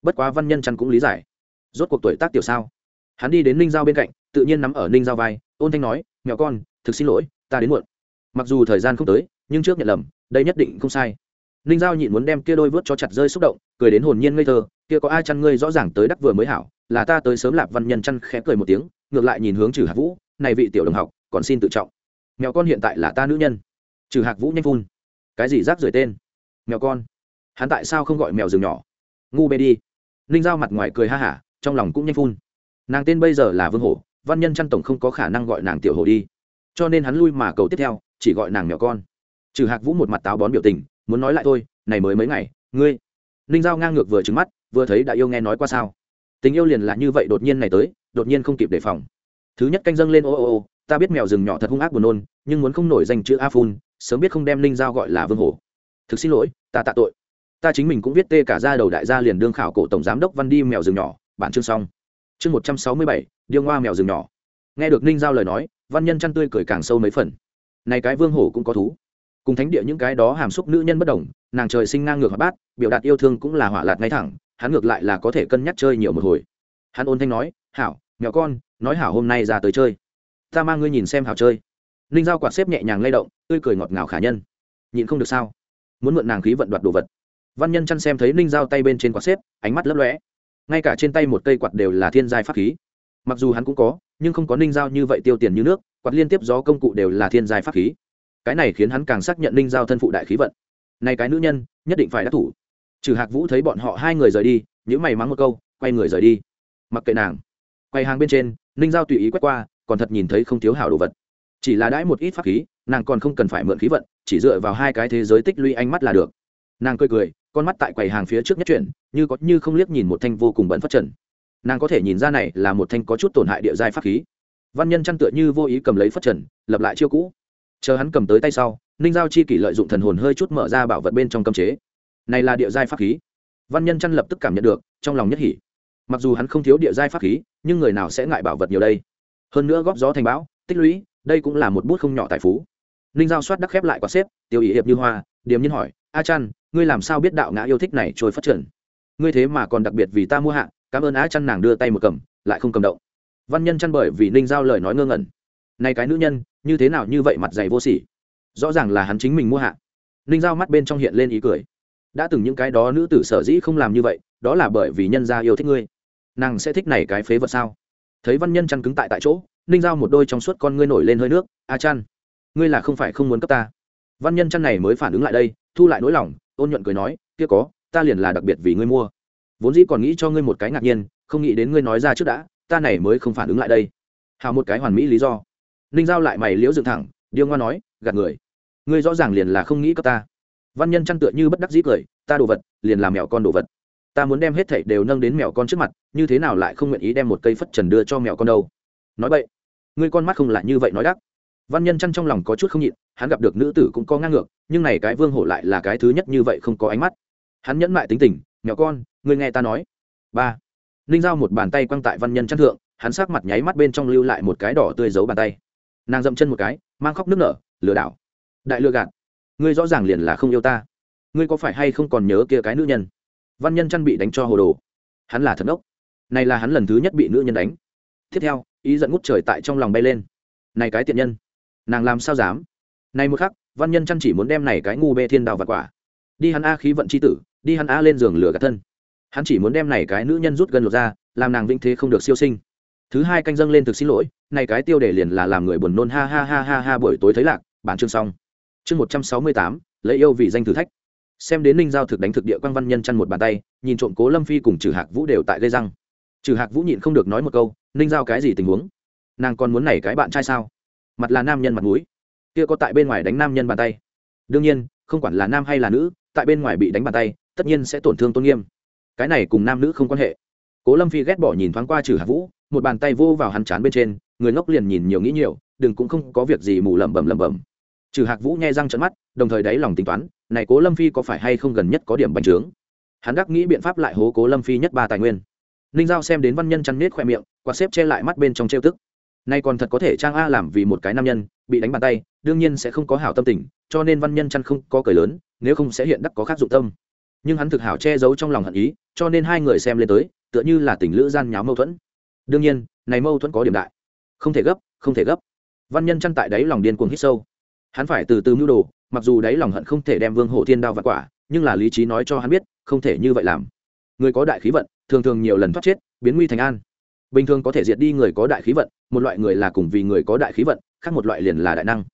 Bất quá văn nhân chăn cũng lý giải. Rốt cuộc tuổi tác tiểu sao? Hắn đi đến ninh giao bên cạnh, tự nhiên nắm ở ninh giao vai, ôn thanh nói mẹo con, thực xin lỗi, ta đến muộn. Mặc dù thời gian không tới, nhưng trước nhận lầm, đây nhất định không sai. Ninh giao nhịn muốn đem kia đôi vớt cho chặt rơi xúc động, cười đến hồn nhiên ngây thơ, kia có ai chăn ngươi rõ ràng tới đắc vừa mới hảo, là ta tới sớm lạp văn nhân chăn khẽ cười một tiếng, ngược lại nhìn hướng trừ hạc vũ, này vị tiểu đồng học, còn xin tự trọng. Mèo con hiện tại là ta nữ nhân. Trừ hạc vũ nhanh phun. Cái gì rác rưởi tên? Mèo con hắn tại sao không gọi mèo rừng nhỏ? Ngu bê đi. Ninh giao mặt ngoài cười ha hả, trong lòng cũng nhanh phun. Nàng tên bây giờ là vương hổ, văn nhân chăn tổng không có khả năng gọi nàng tiểu hổ đi. Cho nên hắn lui mà cầu tiếp theo, chỉ gọi nàng mèo con. Trừ hạc vũ một mặt táo bón biểu tình, muốn nói lại thôi, này mới mấy ngày, ngươi. Ninh giao ngang ngược vừa trứng mắt, vừa thấy đã yêu nghe nói qua sao. Tình yêu liền là như vậy đột nhiên này tới, đột nhiên không kịp đề phòng. Thứ nhất canh dâng lên ô ô ô, ta biết mèo rừng nhỏ thật hung ác buồn nôn, nhưng muốn không nổi danh chữ a phun, sớm biết không đem ninh giao gọi là vương hổ. Thực xin lỗi, ta tạ tội ta chính mình cũng viết tê cả ra đầu đại gia liền đương khảo cổ tổng giám đốc văn đi mèo rừng nhỏ, bản chương xong. Chương một trăm sáu mươi bảy, điêu ngoa mèo rừng nhỏ. Nghe được ninh giao lời nói, văn nhân chăn tươi cười càng sâu mấy phần. Này cái vương hổ cũng có thú. Cùng thánh địa những cái đó hàm xúc nữ nhân bất đồng, nàng trời sinh ngang ngược hoạt bát, biểu đạt yêu thương cũng là hỏa lạt ngay thẳng, hắn ngược lại là có thể cân nhắc chơi nhiều một hồi. Hắn ôn thanh nói, hảo, mèo con, nói hảo hôm nay ra tới chơi. Ta mang ngươi nhìn xem hảo chơi. Ninh giao quạt xếp nhẹ nhàng lay động, tươi cười ngọt ngào khả nhân. Nhịn không được sao? Muốn mượn nàng khí vận đoạt đồ vật văn nhân chăn xem thấy ninh giao tay bên trên quạt xếp, ánh mắt lấp lóe. Ngay cả trên tay một cây quạt đều là thiên giai pháp khí. Mặc dù hắn cũng có, nhưng không có ninh giao như vậy tiêu tiền như nước, quạt liên tiếp gió công cụ đều là thiên giai pháp khí. Cái này khiến hắn càng xác nhận ninh giao thân phụ đại khí vận. Này cái nữ nhân, nhất định phải đắc thủ. Trừ hạc vũ thấy bọn họ hai người rời đi nhữ mày mắng một câu, quay người rời đi. Mặc kệ nàng. Quay hàng bên trên, ninh giao tùy ý quét qua, còn thật nhìn thấy không thiếu hảo đồ vật. Chỉ là đãi một ít pháp khí, nàng còn không cần phải mượn khí vận, chỉ dựa vào hai cái thế giới tích lũy ánh mắt là được. Nàng cười cười con mắt tại quầy hàng phía trước nhất chuyển, như có như không liếc nhìn một thanh vô cùng bẩn phát trần. Nàng có thể nhìn ra này là một thanh có chút tổn hại địa giai pháp khí. Văn nhân chăn tựa như vô ý cầm lấy phất trần, lập lại chiêu cũ. Chờ hắn cầm tới tay sau, ninh giao chi kỷ lợi dụng thần hồn hơi chút mở ra bảo vật bên trong cấm chế. Này là địa giai pháp khí. Văn nhân chăn lập tức cảm nhận được, trong lòng nhất hỉ. Mặc dù hắn không thiếu địa giai pháp khí, nhưng người nào sẽ ngại bảo vật nhiều đây? Hơn nữa góp gió thành bão, tích lũy, đây cũng là một bút không nhỏ tài phú. Ninh giao soát đắc khép lại quả xếp, tiêu ý hiệp như hoa, điềm nhiên hỏi, a chăn ngươi làm sao biết đạo ngã yêu thích này trôi phát triển? Ngươi thế mà còn đặc biệt vì ta mua hạ, cảm ơn á chăn nàng đưa tay một cầm, lại không cầm động. Văn nhân chăn bởi vì ninh giao lời nói ngơ ngẩn. Này cái nữ nhân, như thế nào như vậy mặt dày vô sỉ? Rõ ràng là hắn chính mình mua hạ. Ninh giao mắt bên trong hiện lên ý cười. Đã từng những cái đó nữ tử sở dĩ không làm như vậy, đó là bởi vì nhân gia yêu thích ngươi. Nàng sẽ thích này cái phế vật sao? Thấy văn nhân chăn cứng tại tại chỗ, ninh giao một đôi trong suốt con ngươi nổi lên hơi nước. A chăn, ngươi là không phải không muốn cấp ta. Văn nhân chăn này mới phản ứng lại đây, thu lại nỗi lòng ôn nhuận cười nói, kia có, ta liền là đặc biệt vì ngươi mua. Vốn dĩ còn nghĩ cho ngươi một cái ngạc nhiên, không nghĩ đến ngươi nói ra trước đã, ta này mới không phản ứng lại đây. Hào một cái hoàn mỹ lý do. Ninh giao lại mày liễu dựng thẳng, điêu ngoa nói, gạt người. Ngươi rõ ràng liền là không nghĩ cấp ta. Văn nhân chăn tựa như bất đắc dĩ cười, ta đồ vật, liền là mèo con đồ vật. Ta muốn đem hết thảy đều nâng đến mèo con trước mặt, như thế nào lại không nguyện ý đem một cây phất trần đưa cho mèo con đâu? Nói vậy, ngươi con mắt không lại như vậy nói đắc văn nhân chăn trong lòng có chút không nhịn, hắn gặp được nữ tử cũng có ngang ngược, nhưng này cái vương hổ lại là cái thứ nhất như vậy không có ánh mắt. Hắn nhẫn mại tính tình nhỏ con ngươi nghe ta nói. Ba. Ninh giao một bàn tay quăng tại văn nhân chăn thượng, hắn sắc mặt nháy mắt bên trong lưu lại một cái đỏ tươi giấu bàn tay. Nàng dậm chân một cái, mang khóc nước nở, lừa đảo. Đại lừa gạt, ngươi rõ ràng liền là không yêu ta. Ngươi có phải hay không còn nhớ kia cái nữ nhân? Văn nhân chăn bị đánh cho hồ đồ. Hắn là thần ốc này là hắn lần thứ nhất bị nữ nhân đánh. Tiếp theo, ý giận ngút trời tại trong lòng bay lên. Này cái tiện nhân nàng làm sao dám? Này một khắc, văn nhân chăn chỉ muốn đem này cái ngu bê thiên đào và quả. Đi hắn a khí vận c h i tử, đi hắn a lên giường lửa gạt thân. Hắn chỉ muốn đem này cái nữ nhân rút gần lột ra, làm nàng vinh thế không được siêu sinh. Thứ hai canh dâng lên thực xin lỗi, này cái tiêu đề liền là làm người buồn nôn ha ha ha ha ha buổi tối thấy lạc, bản chương xong. Chương một trăm sáu mươi tám, lấy yêu vì danh thử thách. Xem đến ninh giao thực đánh thực địa quang văn nhân chăn một bàn tay, nhìn trộm cố lâm phi cùng trừ hạc vũ đều tại gây răng. Trừ hạc vũ nhịn không được nói một câu, ninh giao cái gì tình huống? Nàng còn muốn này cái bạn trai sao? Mặt là nam nhân mặt mũi. Kia có tại bên ngoài đánh nam nhân bàn tay. Đương nhiên, không quản là nam hay là nữ, tại bên ngoài bị đánh bàn tay, tất nhiên sẽ tổn thương tôn nghiêm. Cái này cùng nam nữ không quan hệ. Cố lâm phi ghét bỏ nhìn thoáng qua trừ hạc vũ, một bàn tay vô vào hắn chán bên trên, người ngốc liền nhìn nhiều nghĩ nhiều, đừng cũng không có việc gì mù lẩm bẩm lẩm bẩm. Trừ hạc vũ nghe răng trận mắt, đồng thời đáy lòng tính toán, này cố lâm phi có phải hay không gần nhất có điểm bành trướng? Hắn đắc nghĩ biện pháp lại hố cố lâm phi nhất ba tài nguyên. Ninh giao xem đến văn nhân chăn nết khoe miệng, quạt xếp che lại mắt bên trong trêu tức nay còn thật có thể trang a làm vì một cái nam nhân, bị đánh bàn tay, đương nhiên sẽ không có hảo tâm tình, cho nên văn nhân chăn không có cười lớn, nếu không sẽ hiện đắc có khác dụng tâm. Nhưng hắn thực hảo che giấu trong lòng hận ý, cho nên hai người xem lên tới, tựa như là tình lữ gian nháo mâu thuẫn. Đương nhiên, này mâu thuẫn có điểm đại. Không thể gấp, không thể gấp. Văn nhân chăn tại đáy lòng điên cuồng hít sâu. Hắn phải từ từ mưu đồ, mặc dù đáy lòng hận không thể đem vương hổ thiên đao vặt quả, nhưng là lý trí nói cho hắn biết, không thể như vậy làm. Người có đại khí vận, thường thường nhiều lần thoát chết, biến nguy thành an bình thường có thể diệt đi người có đại khí vận, một loại người là cùng vì người có đại khí vận, khác một loại liền là đại năng.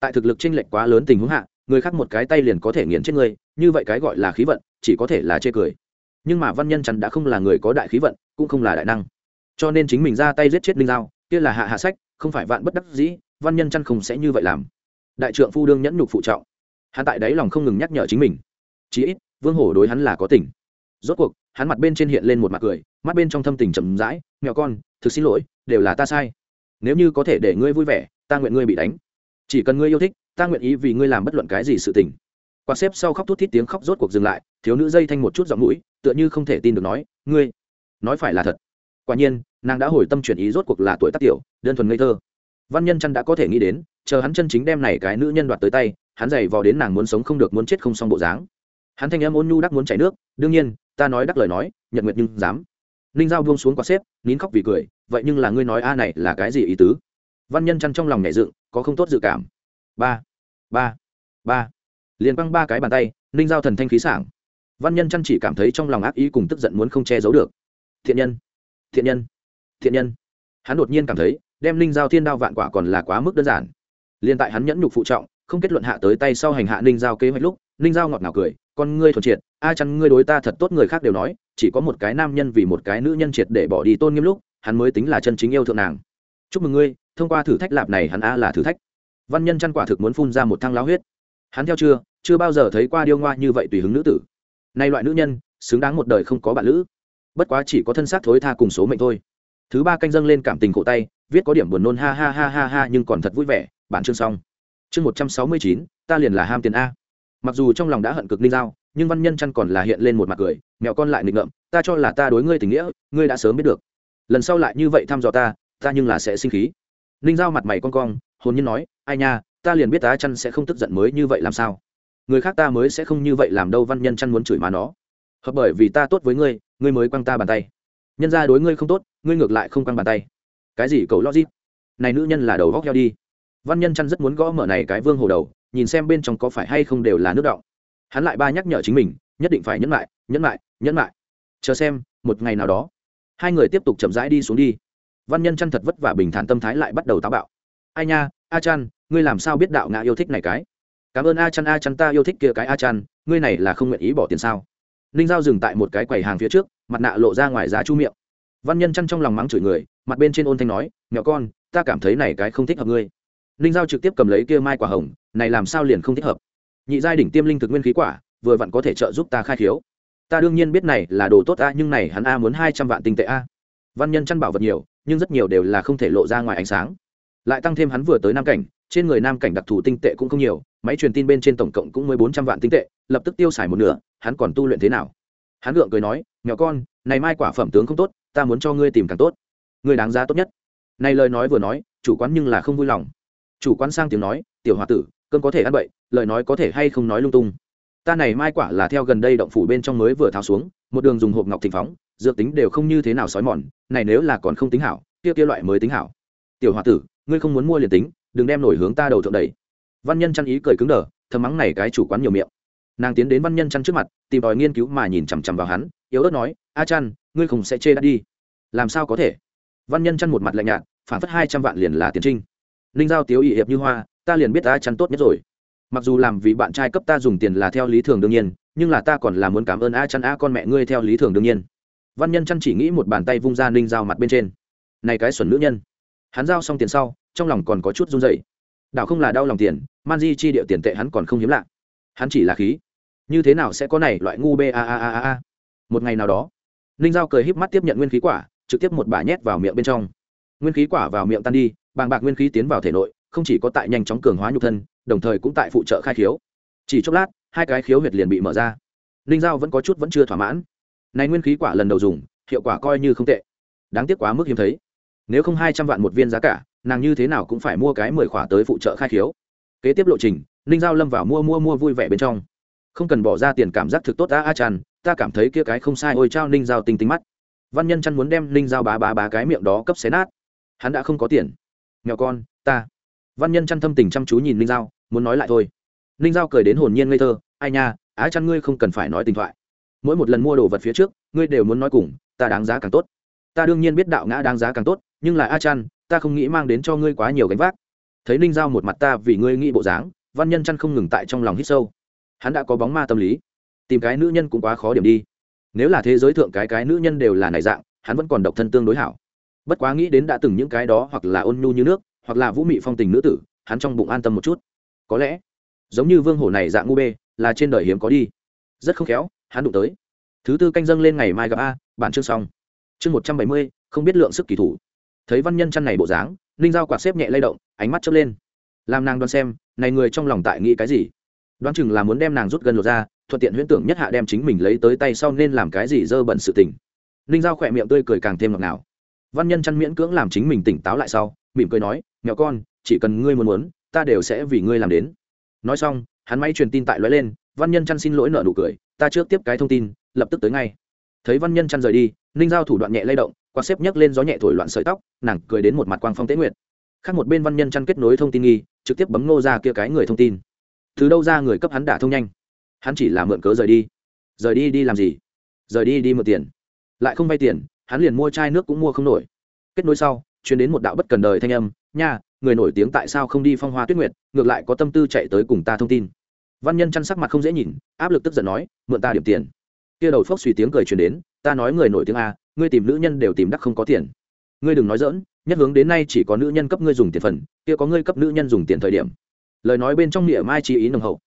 Tại thực lực chênh lệch quá lớn tình huống hạ, người khác một cái tay liền có thể nghiền chết người, như vậy cái gọi là khí vận, chỉ có thể là chê cười. Nhưng mà văn nhân chắn đã không là người có đại khí vận, cũng không là đại năng. Cho nên chính mình ra tay giết chết linh giao, kia là hạ hạ sách, không phải vạn bất đắc dĩ, văn nhân chăn không sẽ như vậy làm. Đại trượng phu đương nhẫn nhục phụ trọng. Hắn tại đấy lòng không ngừng nhắc nhở chính mình. Chí ít, vương hổ đối hắn là có tỉnh rốt cuộc, hắn mặt bên trên hiện lên một mặt cười, mắt bên trong thâm tình chậm rãi mẹo con, thực xin lỗi, đều là ta sai. Nếu như có thể để ngươi vui vẻ, ta nguyện ngươi bị đánh. Chỉ cần ngươi yêu thích, ta nguyện ý vì ngươi làm bất luận cái gì sự tình. Quạt xếp sau khóc thút thít tiếng khóc rốt cuộc dừng lại, thiếu nữ dây thanh một chút giọng mũi, tựa như không thể tin được nói, ngươi, nói phải là thật. Quả nhiên, nàng đã hồi tâm chuyển ý rốt cuộc là tuổi tác tiểu, đơn thuần ngây thơ. Văn nhân chăn đã có thể nghĩ đến, chờ hắn chân chính đem này cái nữ nhân đoạt tới tay, hắn giày vò đến nàng muốn sống không được muốn chết không xong bộ dáng. Hắn thanh em ôn nhu đắc muốn chảy nước, đương nhiên ta nói đắc lời nói nhận nguyệt nhưng dám. Ninh giao buông xuống quạt xếp, nín khóc vì cười, vậy nhưng là ngươi nói a này là cái gì ý tứ? Văn nhân chăn trong lòng nhảy dựng, có không tốt dự cảm. Ba ba ba. Liền băng ba cái bàn tay, ninh giao thần thanh khí sảng. Văn nhân chăn chỉ cảm thấy trong lòng ác ý cùng tức giận muốn không che giấu được. Thiện nhân thiện nhân thiện nhân. Hắn đột nhiên cảm thấy, đem ninh giao thiên đao vạn quả còn là quá mức đơn giản. Liền tại hắn nhẫn nhục phụ trọng, không kết luận hạ tới tay sau hành hạ ninh giao kế hoạch lúc, ninh giao ngọt ngào cười, con ngươi thuần triệt a chăn ngươi đối ta thật tốt, người khác đều nói, chỉ có một cái nam nhân vì một cái nữ nhân triệt để bỏ đi tôn nghiêm lúc, hắn mới tính là chân chính yêu thượng nàng. Chúc mừng ngươi, thông qua thử thách lạp này hắn a là thử thách. Văn nhân chăn quả thực muốn phun ra một thang lao huyết. Hắn theo chưa chưa bao giờ thấy qua điêu ngoa như vậy tùy hứng nữ tử. Nay loại nữ nhân, xứng đáng một đời không có bạn lữ. Bất quá chỉ có thân xác thối tha cùng số mệnh thôi. Thứ ba canh dâng lên cảm tình cổ tay, viết có điểm buồn nôn ha ha ha ha ha nhưng còn thật vui vẻ, bản chương xong. Chương một trăm sáu mươi chín, ta liền là ham tiền a. Mặc dù trong lòng đã hận cực ninh giao nhưng văn nhân chăn còn là hiện lên một mặt cười, mẹo con lại nghịch ngợm, ta cho là ta đối ngươi tình nghĩa, ngươi đã sớm biết được. Lần sau lại như vậy thăm dò ta ta nhưng là sẽ sinh khí. Ninh giao mặt mày con cong, hồn nhiên nói, ai nha, ta liền biết ta chăn sẽ không tức giận mới như vậy làm sao? Người khác ta mới sẽ không như vậy làm đâu, văn nhân chăn muốn chửi má nó. Hợp bởi vì ta tốt với ngươi ngươi mới quăng ta bàn tay. Nhân ra đối ngươi không tốt, ngươi ngược lại không quăng bàn tay. Cái gì cầu logic? Này nữ nhân là đầu góc heo đi. Văn nhân chăn rất muốn gõ mở này cái vương hồ đầu, nhìn xem bên trong có phải hay không đều là nước động hắn lại ba nhắc nhở chính mình, nhất định phải nhẫn lại nhẫn lại nhẫn lại chờ xem, một ngày nào đó, hai người tiếp tục chậm rãi đi xuống đi. Văn nhân chăn thật vất vả bình thản tâm thái lại bắt đầu táo bạo. Ai nha, a chăn ngươi làm sao biết đạo ngã yêu thích này cái? Cảm ơn a chăn a chăn ta yêu thích kia cái a chăn ngươi này là không nguyện ý bỏ tiền sao? Ninh giao dừng tại một cái quầy hàng phía trước, mặt nạ lộ ra ngoài giá chu miệng. Văn nhân chăn trong lòng mắng chửi người, mặt bên trên ôn thanh nói nhỏ con, ta cảm thấy này cái không thích hợp ngươi. Ninh giao trực tiếp cầm lấy kia mai quả hồng, này làm sao liền không thích hợp? Nhị giai đỉnh tiêm linh thực nguyên khí quả, vừa vặn có thể trợ giúp ta khai khiếu. Ta đương nhiên biết này là đồ tốt a, nhưng này hắn a muốn hai trăm vạn tinh tệ a. Văn nhân chăn bảo vật nhiều, nhưng rất nhiều đều là không thể lộ ra ngoài ánh sáng. Lại tăng thêm hắn vừa tới nam cảnh, trên người nam cảnh đặc thù tinh tệ cũng không nhiều, máy truyền tin bên trên tổng cộng cũng mới bốn trăm vạn tinh tệ, lập tức tiêu xài một nửa, hắn còn tu luyện thế nào? Hắn gượng cười nói, nhỏ con, này mai quả phẩm tướng không tốt, ta muốn cho ngươi tìm càng tốt. Ngươi đáng giá tốt nhất. Này lời nói vừa nói, chủ quán nhưng là không vui lòng. Chủ quán sang tiếng nói, tiểu h o a tử cơn có thể ăn bậy, lời nói có thể hay không nói lung tung. Ta này mai quả là theo gần đây động phủ bên trong mới vừa tháo xuống, một đường dùng hộp ngọc thịnh phóng, dược tính đều không như thế nào sói mòn, này nếu là còn không tính hảo, kia kia loại mới tính hảo. Tiểu h o a tử, ngươi không muốn mua liền tính, đừng đem nổi hướng ta đầu thượng đầy văn nhân chăn ý cười cứng đờ, thầm mắng này cái chủ quán nhiều miệng. Nàng tiến đến văn nhân chăn trước mặt, tìm tòi nghiên cứu mà nhìn chằm chằm vào hắn, yếu ớt nói, a chăn, ngươi không sẽ chê đã đi. Làm sao có thể? Văn nhân chăn một mặt lạnh nhạt, phản phất hai trăm vạn liền là tiền trinh. Ninh giao tiếu ỵ hiệp như hoa ta liền biết ta chăn tốt nhất rồi. Mặc dù làm vì bạn trai cấp ta dùng tiền là theo lý thường đương nhiên, nhưng là ta còn là muốn cảm ơn a chăn a con mẹ ngươi theo lý thường đương nhiên. Văn nhân chăn chỉ nghĩ một bàn tay vung ra ninh giao mặt bên trên. Này cái xuẩn nữ nhân. Hắn giao xong tiền sau, trong lòng còn có chút run dậy đảo không là đau lòng tiền, man di chi điệu tiền tệ hắn còn không hiếm lạ. Hắn chỉ là khí. Như thế nào sẽ có này loại ngu bê a a a a một ngày nào đó, ninh giao cười híp mắt tiếp nhận nguyên khí quả, trực tiếp một bà nhét vào miệng bên trong. Nguyên khí quả vào miệng tan đi, bàng bạc nguyên khí tiến vào thể nội không chỉ có tại nhanh chóng cường hóa nhục thân, đồng thời cũng tại phụ trợ khai khiếu. Chỉ chốc lát, hai cái khiếu huyệt liền bị mở ra. Ninh giao vẫn có chút vẫn chưa thỏa mãn. Này nguyên khí quả lần đầu dùng, hiệu quả coi như không tệ. Đáng tiếc quá mức hiếm thấy. Nếu không hai trăm vạn một viên giá cả, nàng như thế nào cũng phải mua cái mười khỏa tới phụ trợ khai khiếu. Kế tiếp lộ trình ninh giao lâm vào mua mua mua vui vẻ bên trong. Không cần bỏ ra tiền cảm giác thực tốt ta a tràn ta cảm thấy kia cái không sai, ôi trao ninh giao tinh tinh mắt. Văn nhân chăn muốn đem ninh giao bá bá bá cái miệng đó cấp xé nát. Hắn đã không có tiền. Nghèo con, ta văn nhân chăn thâm tình chăm chú nhìn ninh giao, muốn nói lại thôi. Ninh giao cười đến hồn nhiên ngây thơ, ai nha, á chăn ngươi không cần phải nói tình thoại. Mỗi một lần mua đồ vật phía trước, ngươi đều muốn nói cùng, ta đáng giá càng tốt. Ta đương nhiên biết đạo ngã đáng giá càng tốt, nhưng là a chăn, ta không nghĩ mang đến cho ngươi quá nhiều gánh vác. Thấy ninh giao một mặt ta vì ngươi nghĩ bộ dáng, văn nhân chăn không ngừng tại trong lòng hít sâu. Hắn đã có bóng ma tâm lý. Tìm cái nữ nhân cũng quá khó điểm đi. Nếu là thế giới thượng cái cái nữ nhân đều là này dạng, hắn vẫn còn độc thân tương đối hảo. Bất quá nghĩ đến đã từng những cái đó hoặc là ôn nhu như nước hoặc là vũ mị phong tình nữ tử, hắn trong bụng an tâm một chút. Có lẽ, giống như vương hổ này dạng ngu bê, là trên đời hiếm có đi. Rất không khéo, hắn đụng tới. Thứ tư canh dâng lên ngày mai gặp a, bản chương xong. Chương một trăm bảy mươi, không biết lượng sức kỳ thủ. Thấy văn nhân chăn này bộ dáng, ninh giao quạt xếp nhẹ lay động, ánh mắt chớp lên. Làm nàng đoán xem, này người trong lòng tại nghĩ cái gì? Đoán chừng là muốn đem nàng rút gần lột ra, thuận tiện huyễn tưởng nhất hạ đem chính mình lấy tới tay sau nên làm cái gì dơ bẩn sự tình. Ninh giao khỏe miệng tươi cười càng thêm ngọt ngào. Văn nhân chăn miễn cưỡng làm chính mình tỉnh táo lại sau, mỉm cười nói mẹ con, chỉ cần ngươi muốn muốn, ta đều sẽ vì ngươi làm đến. Nói xong, hắn máy truyền tin tại lóe lên, văn nhân chăn xin lỗi nợ nụ cười, ta trước tiếp cái thông tin, lập tức tới ngay. Thấy văn nhân chăn rời đi, ninh giao thủ đoạn nhẹ lay động, quạt xếp nhấc lên gió nhẹ thổi loạn sợi tóc, nàng cười đến một mặt quang phong tế nguyệt. Khác một bên văn nhân chăn kết nối thông tin nghi, trực tiếp bấm ngô ra kia cái người thông tin. Từ đâu ra người cấp hắn đả thông nhanh? Hắn chỉ là mượn cớ rời đi. Rời đi đi làm gì? Rời đi đi mượn tiền. Lại không vay tiền, hắn liền mua chai nước cũng mua không nổi. Kết nối sau chuyển đến một đạo bất cần đời thanh âm nha, người nổi tiếng tại sao không đi phong hoa tuyết nguyệt, ngược lại có tâm tư chạy tới cùng ta thông tin. Văn nhân chăn sắc mặt không dễ nhìn, áp lực tức giận nói, mượn ta điểm tiền. Kia đầu phốc suy tiếng cười truyền đến, ta nói người nổi tiếng a, ngươi tìm nữ nhân đều tìm đắc không có tiền. Ngươi đừng nói dỡn nhất hướng đến nay chỉ có nữ nhân cấp ngươi dùng tiền phần, kia có ngươi cấp nữ nhân dùng tiền thời điểm. Lời nói bên trong niệm mai chi ý nồng hậu.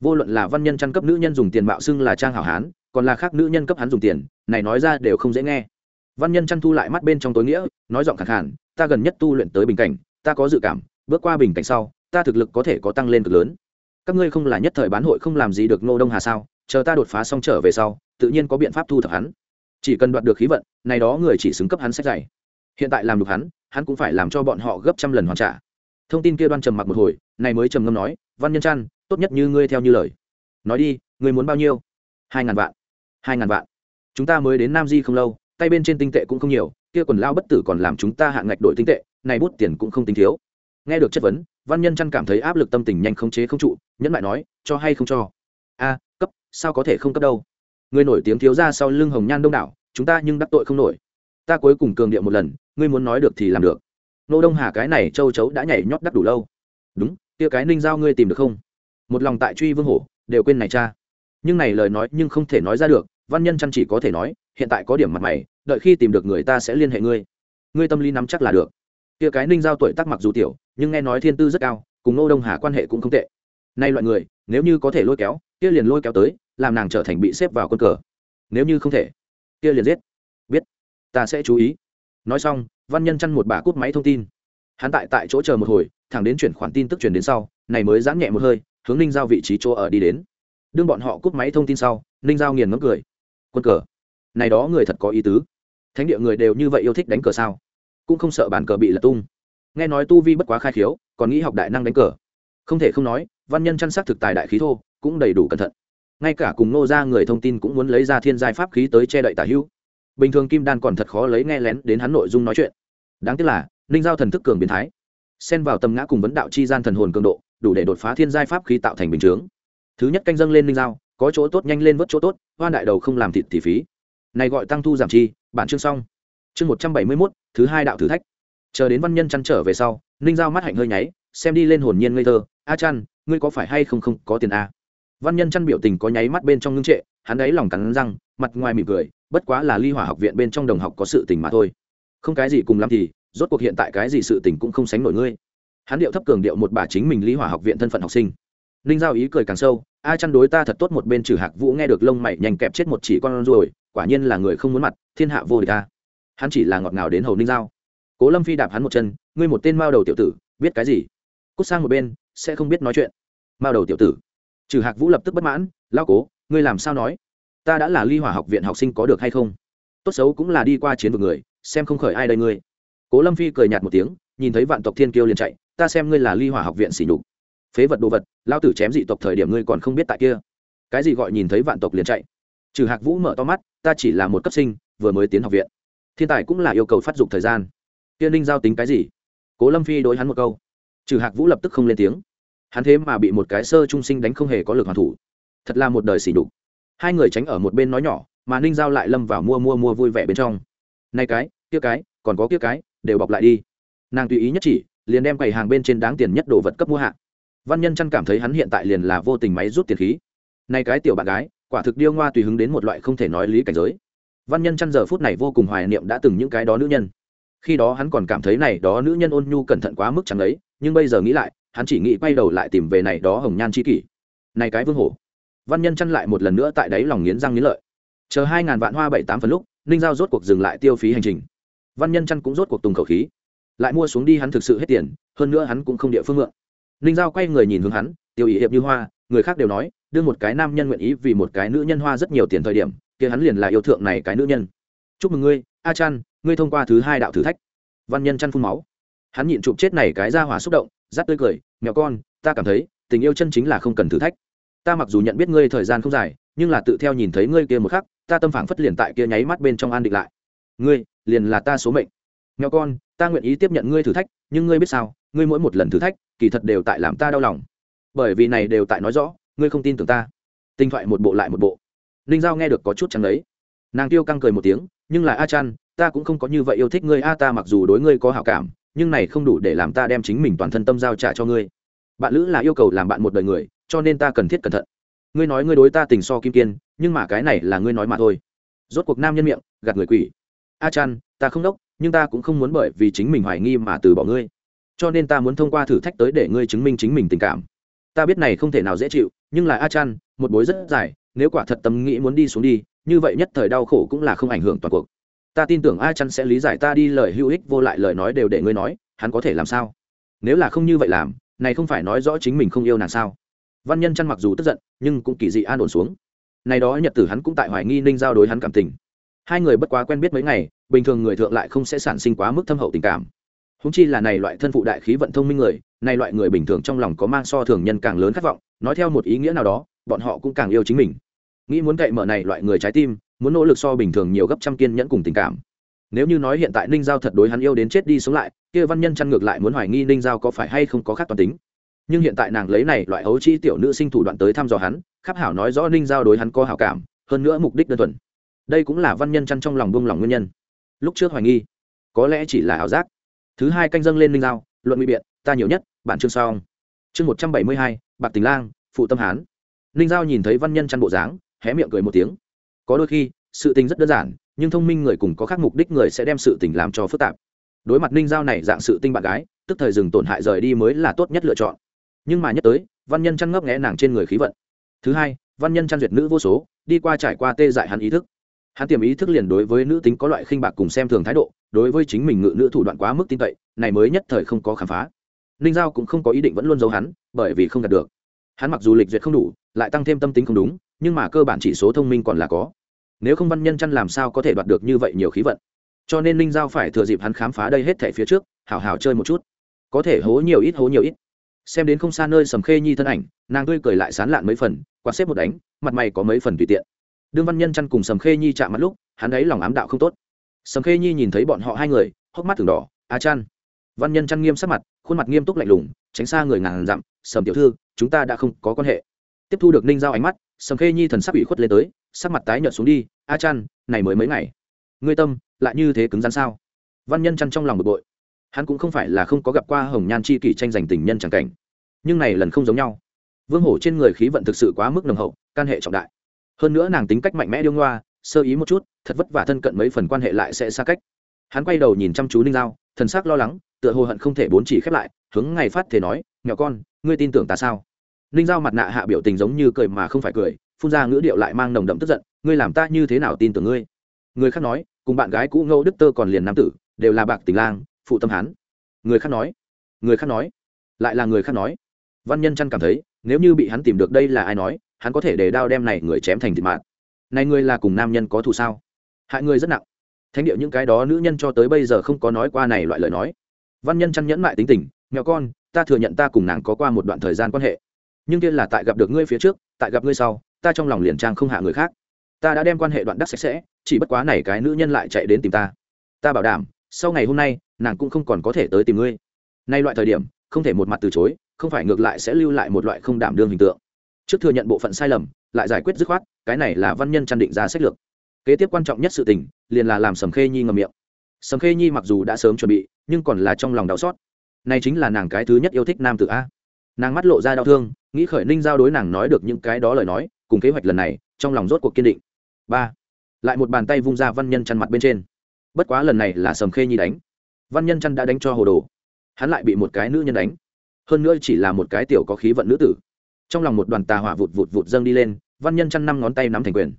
Vô luận là văn nhân chăn cấp nữ nhân dùng tiền mạo xưng là trang hảo hán, còn là khác nữ nhân cấp hắn dùng tiền, này nói ra đều không dễ nghe. Văn nhân chăn thu lại mắt bên trong tối nghĩa, nói giọng khẳng hẳn ta gần nhất tu luyện tới bình cảnh ta có dự cảm bước qua bình cảnh sau ta thực lực có thể có tăng lên cực lớn. Các ngươi không là nhất thời bán hội không làm gì được nô đông hà sao? Chờ ta đột phá xong trở về sau tự nhiên có biện pháp thu thập hắn. Chỉ cần đoạt được khí vận này đó người chỉ xứng cấp hắn sách dày hiện tại làm được hắn hắn cũng phải làm cho bọn họ gấp trăm lần hoàn trả. Thông tin kia đoan trầm mặc một hồi này mới trầm ngâm nói văn nhân trăn, tốt nhất như ngươi theo như lời. Nói đi ngươi muốn bao nhiêu? Hai ngàn vạn. Hai ngàn vạn. Chúng ta mới đến nam di không lâu tay bên trên tinh tệ cũng không nhiều kia quần lao bất tử còn làm chúng ta hạn ngạch đổi tinh tệ này bút tiền cũng không tính thiếu. Nghe được chất vấn, văn nhân chăn cảm thấy áp lực tâm tình nhanh không chế không trụ, nhẫn lại nói, cho hay không cho? A, cấp, sao có thể không cấp đâu? Người nổi tiếng thiếu ra sau lưng hồng nhan đông đảo, chúng ta nhưng đắc tội không nổi. Ta cuối cùng cường điệu một lần, ngươi muốn nói được thì làm được. Nô đông hà cái này châu chấu đã nhảy nhót đắc đủ lâu. Đúng, kia cái ninh giao ngươi tìm được không? Một lòng tại truy vương hổ, đều quên này cha. Nhưng này lời nói nhưng không thể nói ra được, văn nhân chăn chỉ có thể nói, hiện tại có điểm mặt mày, đợi khi tìm được người ta sẽ liên hệ ngươi. Ngươi tâm lý nắm chắc là được kia cái ninh giao tuổi tác mặc dù tiểu, nhưng nghe nói thiên tư rất cao, cùng nô đông hà quan hệ cũng không tệ. Nay loại người, nếu như có thể lôi kéo, kia liền lôi kéo tới, làm nàng trở thành bị xếp vào quân cờ. Nếu như không thể, kia liền giết. Biết. Ta sẽ chú ý. Nói xong, văn nhân chăn một bà cút máy thông tin. Hắn tại tại chỗ chờ một hồi, thẳng đến chuyển khoản tin tức chuyển đến sau, này mới giãn nhẹ một hơi, hướng ninh giao vị trí chỗ ở đi đến. Đương bọn họ cút máy thông tin sau, ninh giao nghiền ngấm cười. Quân cờ? Này đó người thật có ý tứ. Thánh địa người đều như vậy yêu thích đánh cờ sao? Cũng không sợ bàn cờ bị lật tung. Nghe nói tu vi bất quá khai khiếu, còn nghĩ học đại năng đánh cờ. Không thể không nói, văn nhân chăn sắc thực tài đại khí thô, cũng đầy đủ cẩn thận. Ngay cả cùng nô ra người thông tin cũng muốn lấy ra thiên giai pháp khí tới che đậy tả hữu. Bình thường kim đan còn thật khó lấy nghe lén đến hắn nội dung nói chuyện. Đáng tiếc là, ninh giao thần thức cường biến thái. Xen vào tầm ngã cùng vấn đạo chi gian thần hồn cường độ, đủ để đột phá thiên giai pháp khí tạo thành bình chướng. Thứ nhất canh dâng lên ninh giao, có chỗ tốt nhanh lên vớt chỗ tốt hoa đại đầu không làm thịt thì phí. Này gọi tăng thu giảm chi, bản chương xong chương một trăm bảy mươi mốt, thứ hai đạo thử thách. Chờ đến văn nhân chăn trở về sau, ninh giao mắt hạnh hơi nháy, xem đi lên hồn nhiên ngây thơ, a chăn ngươi có phải hay không không có tiền a văn nhân chăn biểu tình có nháy mắt bên trong ngưng trệ, hắn ấy lòng cắn răng, mặt ngoài mỉm cười, bất quá là ly hỏa học viện bên trong đồng học có sự tình mà thôi. Không cái gì cùng lắm thì, rốt cuộc hiện tại cái gì sự tình cũng không sánh nổi ngươi. Hắn điệu thấp cường điệu một bà chính mình ly hỏa học viện thân phận học sinh. Ninh giao ý cười càng sâu, a chăn đối ta thật tốt một bên trừ hạc vũ nghe được lông mày nhanh kẹp chết một chỉ con ruồi, quả nhiên là người không muốn mặt, thiên hạ vô địch ta hắn chỉ là ngọt ngào đến hầu ninh giao. Cố lâm phi đạp hắn một chân, ngươi một tên mao đầu tiểu tử, biết cái gì? Cút sang một bên, sẽ không biết nói chuyện. Mao đầu tiểu tử. Trừ hạc vũ lập tức bất mãn, lao cố, ngươi làm sao nói? Ta đã là ly hỏa học viện học sinh có được hay không? Tốt xấu cũng là đi qua chiến vực người, xem không khởi ai đây ngươi. Cố lâm phi cười nhạt một tiếng, nhìn thấy vạn tộc thiên kiêu liền chạy, ta xem ngươi là ly hỏa học viện xỉ nhục. Phế vật đồ vật, lao tử chém dị tộc thời điểm ngươi còn không biết tại kia. Cái gì gọi nhìn thấy vạn tộc liền chạy? Trừ hạc vũ mở to mắt, ta chỉ là một cấp sinh, vừa mới tiến học viện thiên tài cũng là yêu cầu phát dục thời gian. Tiên ninh giao tính cái gì? Cố lâm phi đối hắn một câu. Trừ hạc vũ lập tức không lên tiếng. Hắn thế mà bị một cái sơ trung sinh đánh không hề có lực hoàn thủ. Thật là một đời xỉ đục hai người tránh ở một bên nói nhỏ, mà ninh giao lại lâm vào mua mua mua vui vẻ bên trong. Nay cái, kia cái, còn có kia cái, đều bọc lại đi. Nàng tùy ý nhất chỉ, liền đem quầy hàng bên trên đáng tiền nhất đồ vật cấp mua hạ. Văn nhân chăn cảm thấy hắn hiện tại liền là vô tình máy rút tiền khí. Nay cái tiểu bạn gái, quả thực điêu ngoa tùy hứng đến một loại không thể nói lý cảnh giới văn nhân chăn giờ phút này vô cùng hoài niệm đã từng những cái đó nữ nhân. Khi đó hắn còn cảm thấy này đó nữ nhân ôn nhu cẩn thận quá mức chẳng ấy, nhưng bây giờ nghĩ lại, hắn chỉ nghĩ quay đầu lại tìm về này đó hồng nhan chi kỷ. Này cái vương hổ. Văn nhân chăn lại một lần nữa tại đáy lòng nghiến răng nghiến lợi. Chờ hai ngàn vạn hoa bảy tám phần lúc, ninh giao rốt cuộc dừng lại tiêu phí hành trình. Văn nhân chăn cũng rốt cuộc tùng khẩu khí. Lại mua xuống đi hắn thực sự hết tiền, hơn nữa hắn cũng không địa phương mượn. Ninh giao quay người nhìn hướng hắn, tiêu ý hiệp như hoa, người khác đều nói, đưa một cái nam nhân nguyện ý vì một cái nữ nhân hoa rất nhiều tiền thời điểm kia hắn liền là yêu thượng này cái nữ nhân. Chúc mừng ngươi, a chăn ngươi thông qua thứ hai đạo thử thách. Văn nhân chăn phun máu. Hắn nhịn chụp chết này cái ra hỏa xúc động, rát tươi cười, mèo con, ta cảm thấy, tình yêu chân chính là không cần thử thách. Ta mặc dù nhận biết ngươi thời gian không dài, nhưng là tự theo nhìn thấy ngươi kia một khắc, ta tâm phảng phất liền tại kia nháy mắt bên trong an định lại. Ngươi, liền là ta số mệnh. Mèo con, ta nguyện ý tiếp nhận ngươi thử thách, nhưng ngươi biết sao, ngươi mỗi một lần thử thách, kỳ thật đều tại làm ta đau lòng. Bởi vì này đều tại nói rõ, ngươi không tin tưởng ta. Tinh thoại một bộ lại một bộ ninh giao nghe được có chút chẳng đấy. Nàng tiêu căng cười một tiếng, nhưng là a chan, ta cũng không có như vậy yêu thích ngươi. A, ta mặc dù đối ngươi có hảo cảm, nhưng này không đủ để làm ta đem chính mình toàn thân tâm giao trả cho ngươi. Bạn lữ là yêu cầu làm bạn một đời người, cho nên ta cần thiết cẩn thận. Ngươi nói ngươi đối ta tình so kim kiên, nhưng mà cái này là ngươi nói mà thôi. Rốt cuộc nam nhân miệng, gạt người quỷ. A chan, ta không đốc, nhưng ta cũng không muốn bởi vì chính mình hoài nghi mà từ bỏ ngươi. Cho nên ta muốn thông qua thử thách tới để ngươi chứng minh chính mình tình cảm. Ta biết này không thể nào dễ chịu, nhưng là a chan, một bối rất dài nếu quả thật tâm nghĩ muốn đi xuống đi, như vậy nhất thời đau khổ cũng là không ảnh hưởng toàn cuộc. Ta tin tưởng a chăn sẽ lý giải ta đi lời hữu ích vô lại lời nói đều để ngươi nói, hắn có thể làm sao? Nếu là không như vậy làm, này không phải nói rõ chính mình không yêu nàng sao? Văn nhân chăn mặc dù tức giận, nhưng cũng kỳ dị an ổn xuống. Này đó nhật tử hắn cũng tại hoài nghi ninh giao đối hắn cảm tình. Hai người bất quá quen biết mấy ngày, bình thường người thượng lại không sẽ sản sinh quá mức thâm hậu tình cảm. Húng chi là này loại thân phụ đại khí vận thông minh người, này loại người bình thường trong lòng có mang so thường nhân càng lớn khát vọng, nói theo một ý nghĩa nào đó, bọn họ cũng càng yêu chính mình nghĩ muốn cậy mở này loại người trái tim, muốn nỗ lực so bình thường nhiều gấp trăm kiên nhẫn cùng tình cảm. Nếu như nói hiện tại ninh giao thật đối hắn yêu đến chết đi sống lại, kia văn nhân chăn ngược lại muốn hoài nghi ninh giao có phải hay không có khác toàn tính. Nhưng hiện tại nàng lấy này loại hấu chi tiểu nữ sinh thủ đoạn tới thăm dò hắn khắc hảo nói rõ ninh giao đối hắn có hảo cảm, hơn nữa mục đích đơn thuần. Đây cũng là văn nhân chăn trong lòng buông lòng nguyên nhân. Lúc trước hoài nghi, có lẽ chỉ là ảo giác. Thứ hai canh dâng lên ninh giao, luận nguy biện, ta nhiều nhất, bản chương sau chương một trăm bảy mươi hai, bạc tình lang, phụ tâm hán. Ninh giao nhìn thấy văn nhân chăn bộ dáng hé miệng cười một tiếng. Có đôi khi, sự tình rất đơn giản, nhưng thông minh người cùng có khác mục đích người sẽ đem sự tình làm cho phức tạp. Đối mặt ninh giao này dạng sự tinh bạn gái, tức thời dừng tổn hại rời đi mới là tốt nhất lựa chọn. Nhưng mà nhất tới, văn nhân chăn ngấp nghẽ nàng trên người khí vận. Thứ hai, văn nhân chăn duyệt nữ vô số, đi qua trải qua tê dại hắn ý thức. Hắn tiềm ý thức liền đối với nữ tính có loại khinh bạc cùng xem thường thái độ, đối với chính mình ngự nữ thủ đoạn quá mức tin cậy, này mới nhất thời không có khám phá. Ninh giao cũng không có ý định vẫn luôn giấu hắn, bởi vì không đạt được hắn mặc dù lịch duyệt không đủ, lại tăng thêm tâm tính không đúng, nhưng mà cơ bản chỉ số thông minh còn là có. Nếu không văn nhân chăn làm sao có thể đoạt được như vậy nhiều khí vận? Cho nên ninh giao phải thừa dịp hắn khám phá đây hết thẻ phía trước, hảo hảo chơi một chút. Có thể hố nhiều ít, hố nhiều ít. Xem đến không xa nơi sầm khê nhi thân ảnh, nàng tươi cười lại sán lạn mấy phần, quạt xếp một đánh, mặt mày có mấy phần tùy tiện. Đương văn nhân chăn cùng sầm khê nhi chạm mặt lúc, hắn ấy lòng ám đạo không tốt. Sầm khê nhi nhìn thấy bọn họ hai người, hốc mắt thường đỏ, a chăn văn nhân chăn nghiêm sắc mặt, khuôn mặt nghiêm túc lạnh lùng, tránh xa người ngàn dặm sầm tiểu thư, chúng ta đã không có quan hệ. Tiếp thu được ninh giao ánh mắt, sầm khê nhi thần sắc ủy khuất lên tới, sắc mặt tái nhợt xuống đi, a chan, này mới mấy ngày? Ngươi tâm, lại như thế cứng rắn sao? Văn nhân chăn trong lòng bực bội. Hắn cũng không phải là không có gặp qua hồng nhan chi kỷ tranh giành tình nhân c cảnh. Nhưng này lần không giống nhau. Vương hổ trên người khí vận thực sự quá mức nồng hậu, can hệ trọng đại. Hơn nữa nàng tính cách mạnh mẽ điêu ngoa, sơ ý một chút, thật vất vả thân cận mấy phần quan hệ lại sẽ xa cách. Hắn quay đầu nhìn chăm chú ninh giao, thần sắc lo lắng, tựa hồ hận không thể bốn chỉ khép lại, hướng ngày phát thể nói nhỏ con ngươi tin tưởng ta sao? Ninh giao mặt nạ hạ biểu tình giống như cười mà không phải cười, phun ra ngữ điệu lại mang nồng đậm tức giận, ngươi làm ta như thế nào tin tưởng ngươi? Người khác nói, cùng bạn gái cũ ngô đức tơ còn liền nam tử, đều là bạc tình lang, phụ tâm hán. Người khác nói, người khác nói, lại là người khác nói. Văn nhân chăn cảm thấy, nếu như bị hắn tìm được đây là ai nói, hắn có thể để đao đem này người chém thành thịt mạng. Này ngươi là cùng nam nhân có thù sao? Hại ngươi rất nặng. Thánh điệu những cái đó nữ nhân cho tới bây giờ không có nói qua này loại lời nói. Văn nhân chăn nhẫn mại tính tình nghèo con ta thừa nhận ta cùng nàng có qua một đoạn thời gian quan hệ. Nhưng kia là tại gặp được ngươi phía trước, tại gặp ngươi sau, ta trong lòng liền trang không hạ người khác. Ta đã đem quan hệ đoạn đắc sạch sẽ, chỉ bất quá này cái nữ nhân lại chạy đến tìm ta. Ta bảo đảm, sau ngày hôm nay, nàng cũng không còn có thể tới tìm ngươi. Nay loại thời điểm, không thể một mặt từ chối, không phải ngược lại sẽ lưu lại một loại không đảm đương hình tượng. Trước thừa nhận bộ phận sai lầm, lại giải quyết dứt khoát, cái này là văn nhân chăn định ra sách lược. Kế tiếp quan trọng nhất sự tình, liền là làm sầm khê nhi ngầm miệng. Sầm khê nhi mặc dù đã sớm chuẩn bị, nhưng còn là trong lòng đau xót này chính là nàng cái thứ nhất yêu thích nam tử a. Nàng mắt lộ ra đau thương, nghĩ khởi ninh giao đối nàng nói được những cái đó lời nói, cùng kế hoạch lần này, trong lòng rốt cuộc kiên định. Ba. Lại một bàn tay vung ra văn nhân chăn mặt bên trên. Bất quá lần này là sầm khê nhi đánh. Văn nhân chăn đã đánh cho hồ đồ. Hắn lại bị một cái nữ nhân đánh. Hơn nữa chỉ là một cái tiểu có khí vận nữ tử. Trong lòng một đoàn tà hỏa vụt vụt vụt dâng đi lên, văn nhân chăn năm ngón tay nắm thành quyền.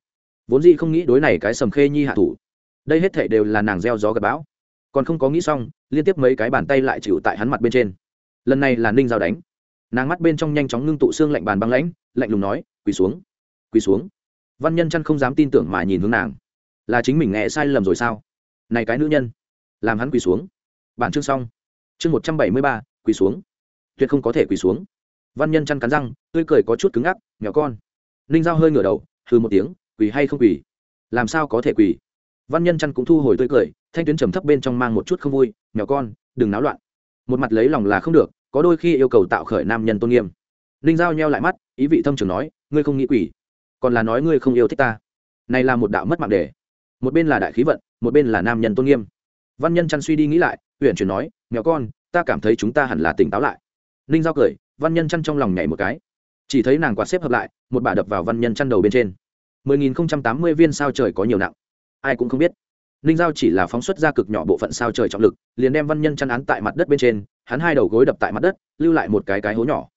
Vốn dĩ không nghĩ đối này cái sầm khê nhi hạ thủ. Đây hết thể đều là nàng gieo gió gặp bão còn không có nghĩ xong, liên tiếp mấy cái bàn tay lại chịu tại hắn mặt bên trên. Lần này là ninh giao đánh. Nàng mắt bên trong nhanh chóng ngưng tụ xương lạnh bàn băng lãnh, lạnh lùng nói, quỳ xuống quỳ xuống. Văn nhân chăn không dám tin tưởng mà nhìn hướng nàng. Là chính mình nghe sai lầm rồi sao? Này cái nữ nhân, làm hắn quỳ xuống. Bản chương xong. Chương một trăm bảy mươi ba, quỳ xuống. Tuyệt không có thể quỳ xuống. Văn nhân chăn cắn răng, tươi cười có chút cứng ngắc, nhỏ con. Ninh giao hơi ngửa đầu hư một tiếng, quỳ hay không quỳ? Làm sao có thể quỳ? Văn nhân chăn cũng thu hồi tươi cười, thanh tuyến trầm thấp bên trong mang một chút không vui nhỏ con, đừng náo loạn. Một mặt lấy lòng là không được, có đôi khi yêu cầu tạo khởi nam nhân tôn nghiêm. Ninh giao nheo lại mắt, ý vị thâm trường nói, ngươi không nghĩ quỷ, còn là nói ngươi không yêu thích ta. Này là một đạo mất mạng đề. Một bên là đại khí vận, một bên là nam nhân tôn nghiêm. Văn nhân chăn suy đi nghĩ lại huyện chuyển nói nhỏ con, ta cảm thấy chúng ta hẳn là tỉnh táo lại. Ninh giao cười, văn nhân chăn trong lòng nhảy một cái. Chỉ thấy nàng quạt xếp hợp lại, một bà đập vào văn nhân chăn đầu bên trên. Mười nghìn không trăm tám mươi viên sao trời có nhiều nặng ai cũng không biết. Ninh giao chỉ là phóng xuất ra cực nhỏ bộ phận sao trời trọng lực, liền đem văn nhân chăn án tại mặt đất bên trên, hắn hai đầu gối đập tại mặt đất, lưu lại một cái cái hố nhỏ.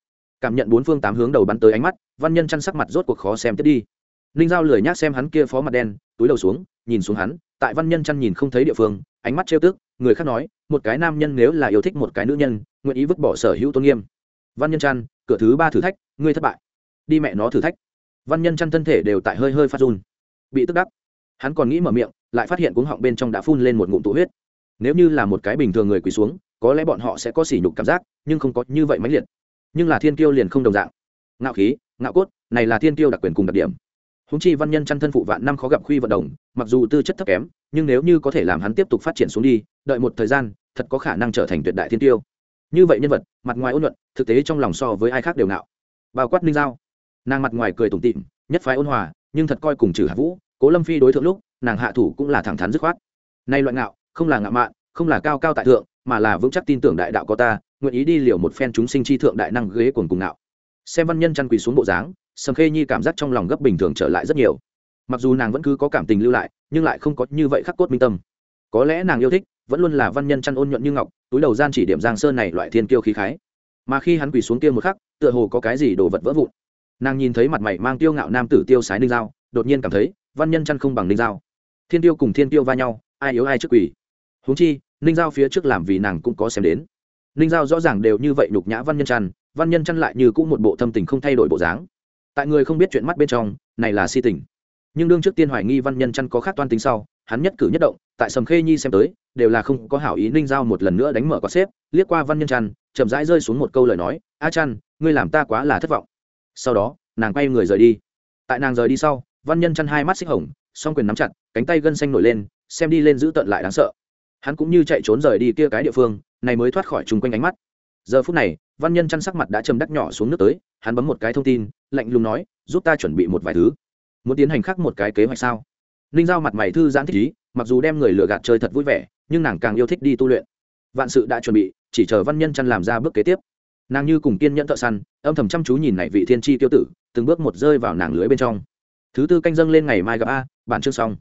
Cảm nhận bốn phương tám hướng đầu bắn tới ánh mắt, văn nhân chăn sắc mặt rốt cuộc khó xem tiếp đi. Ninh giao lười nhác xem hắn kia phó mặt đen, túi đầu xuống, nhìn xuống hắn, tại văn nhân chăn nhìn không thấy địa phương, ánh mắt trêu tức, người khác nói, một cái nam nhân nếu là yêu thích một cái nữ nhân, nguyện ý vứt bỏ sở hữu tôn nghiêm. Văn nhân chăn, cửa thứ ba thử thách, ngươi thất bại. Đi mẹ nó thử thách. Văn nhân chăn thân thể đều tại hơi hơi phát run. Bị tức đắc hắn còn nghĩ mở miệng, lại phát hiện cuống họng bên trong đã phun lên một ngụm tụ huyết. Nếu như là một cái bình thường người quỳ xuống, có lẽ bọn họ sẽ có sỉ nhục cảm giác, nhưng không có như vậy mãnh liệt. Nhưng là thiên kiêu liền không đồng dạng. Ngạo khí, ngạo cốt, này là thiên kiêu đặc quyền cùng đặc điểm. Húng chi văn nhân chăn thân phụ vạn năm khó gặp khuy vận động, mặc dù tư chất thấp kém, nhưng nếu như có thể làm hắn tiếp tục phát triển xuống đi, đợi một thời gian, thật có khả năng trở thành tuyệt đại thiên tiêu như vậy nhân vật, mặt ngoài ôn luận thực tế trong lòng so với ai khác đều nạo bao quát ninh giao. Nàng mặt ngoài cười tủm tịm nhất phái ôn hòa, nhưng thật coi cùng trừ hạ vũ cố lâm phi đối thượng lúc nàng hạ thủ cũng là thẳng thắn dứt khoát nay loại ngạo không là ngạo mạn không là cao cao tại thượng mà là vững chắc tin tưởng đại đạo có ta nguyện ý đi liều một phen chúng sinh chi thượng đại năng ghế cuồng cùng ngạo xem văn nhân chăn quỳ xuống bộ dáng sầm khê nhi cảm giác trong lòng gấp bình thường trở lại rất nhiều mặc dù nàng vẫn cứ có cảm tình lưu lại nhưng lại không có như vậy khắc cốt minh tâm có lẽ nàng yêu thích vẫn luôn là văn nhân chăn ôn nhuận như ngọc túi đầu gian chỉ điểm giang sơn này loại thiên kiêu khí khái mà khi hắn quỳ xuống kia một khắc tựa hồ có cái gì đồ vật vỡ vụn nàng nhìn thấy mặt mày mang tiêu ngạo nam tử tiêu sái ninh dao đột nhiên cảm thấy văn nhân chăn không bằng ninh Giao, thiên tiêu cùng thiên tiêu va nhau ai yếu ai trước quỳ. Huống chi ninh giao phía trước làm vì nàng cũng có xem đến. Ninh giao rõ ràng đều như vậy nhục nhã văn nhân chăn văn nhân chăn lại như cũng một bộ thâm tình không thay đổi bộ dáng. Tại người không biết chuyện mắt bên trong này là si tình. Nhưng đương trước tiên hoài nghi văn nhân chăn có khác toan tính sau hắn nhất cử nhất động tại sầm khê nhi xem tới đều là không có hảo ý ninh giao một lần nữa đánh mở có xếp liếc qua văn nhân chăn chậm rãi rơi xuống một câu lời nói a chăn ngươi làm ta quá là thất vọng. Sau đó nàng quay người rời đi. Tại nàng rời đi sau văn nhân chăn hai mắt xích hồng, song quyền nắm chặt, cánh tay gân xanh nổi lên, xem đi lên giữ tận lại đáng sợ. Hắn cũng như chạy trốn rời đi kia cái địa phương, này mới thoát khỏi chung quanh ánh mắt. Giờ phút này, văn nhân chăn sắc mặt đã châm đắc nhỏ xuống nước tới, hắn bấm một cái thông tin, lạnh lùng nói, giúp ta chuẩn bị một vài thứ. Muốn tiến hành khác một cái kế hoạch sao? Ninh giao mặt mày thư giãn thích ý, mặc dù đem người lừa gạt chơi thật vui vẻ, nhưng nàng càng yêu thích đi tu luyện. Vạn sự đã chuẩn bị, chỉ chờ văn nhân chăn làm ra bước kế tiếp. Nàng như cùng kiên nhẫn thợ săn, âm thầm chăm chú nhìn này vị thiên tri tiêu tử, từng bước một rơi vào nàng lưới bên trong thứ tư canh dâng lên ngày mai gặp a, bản chương xong.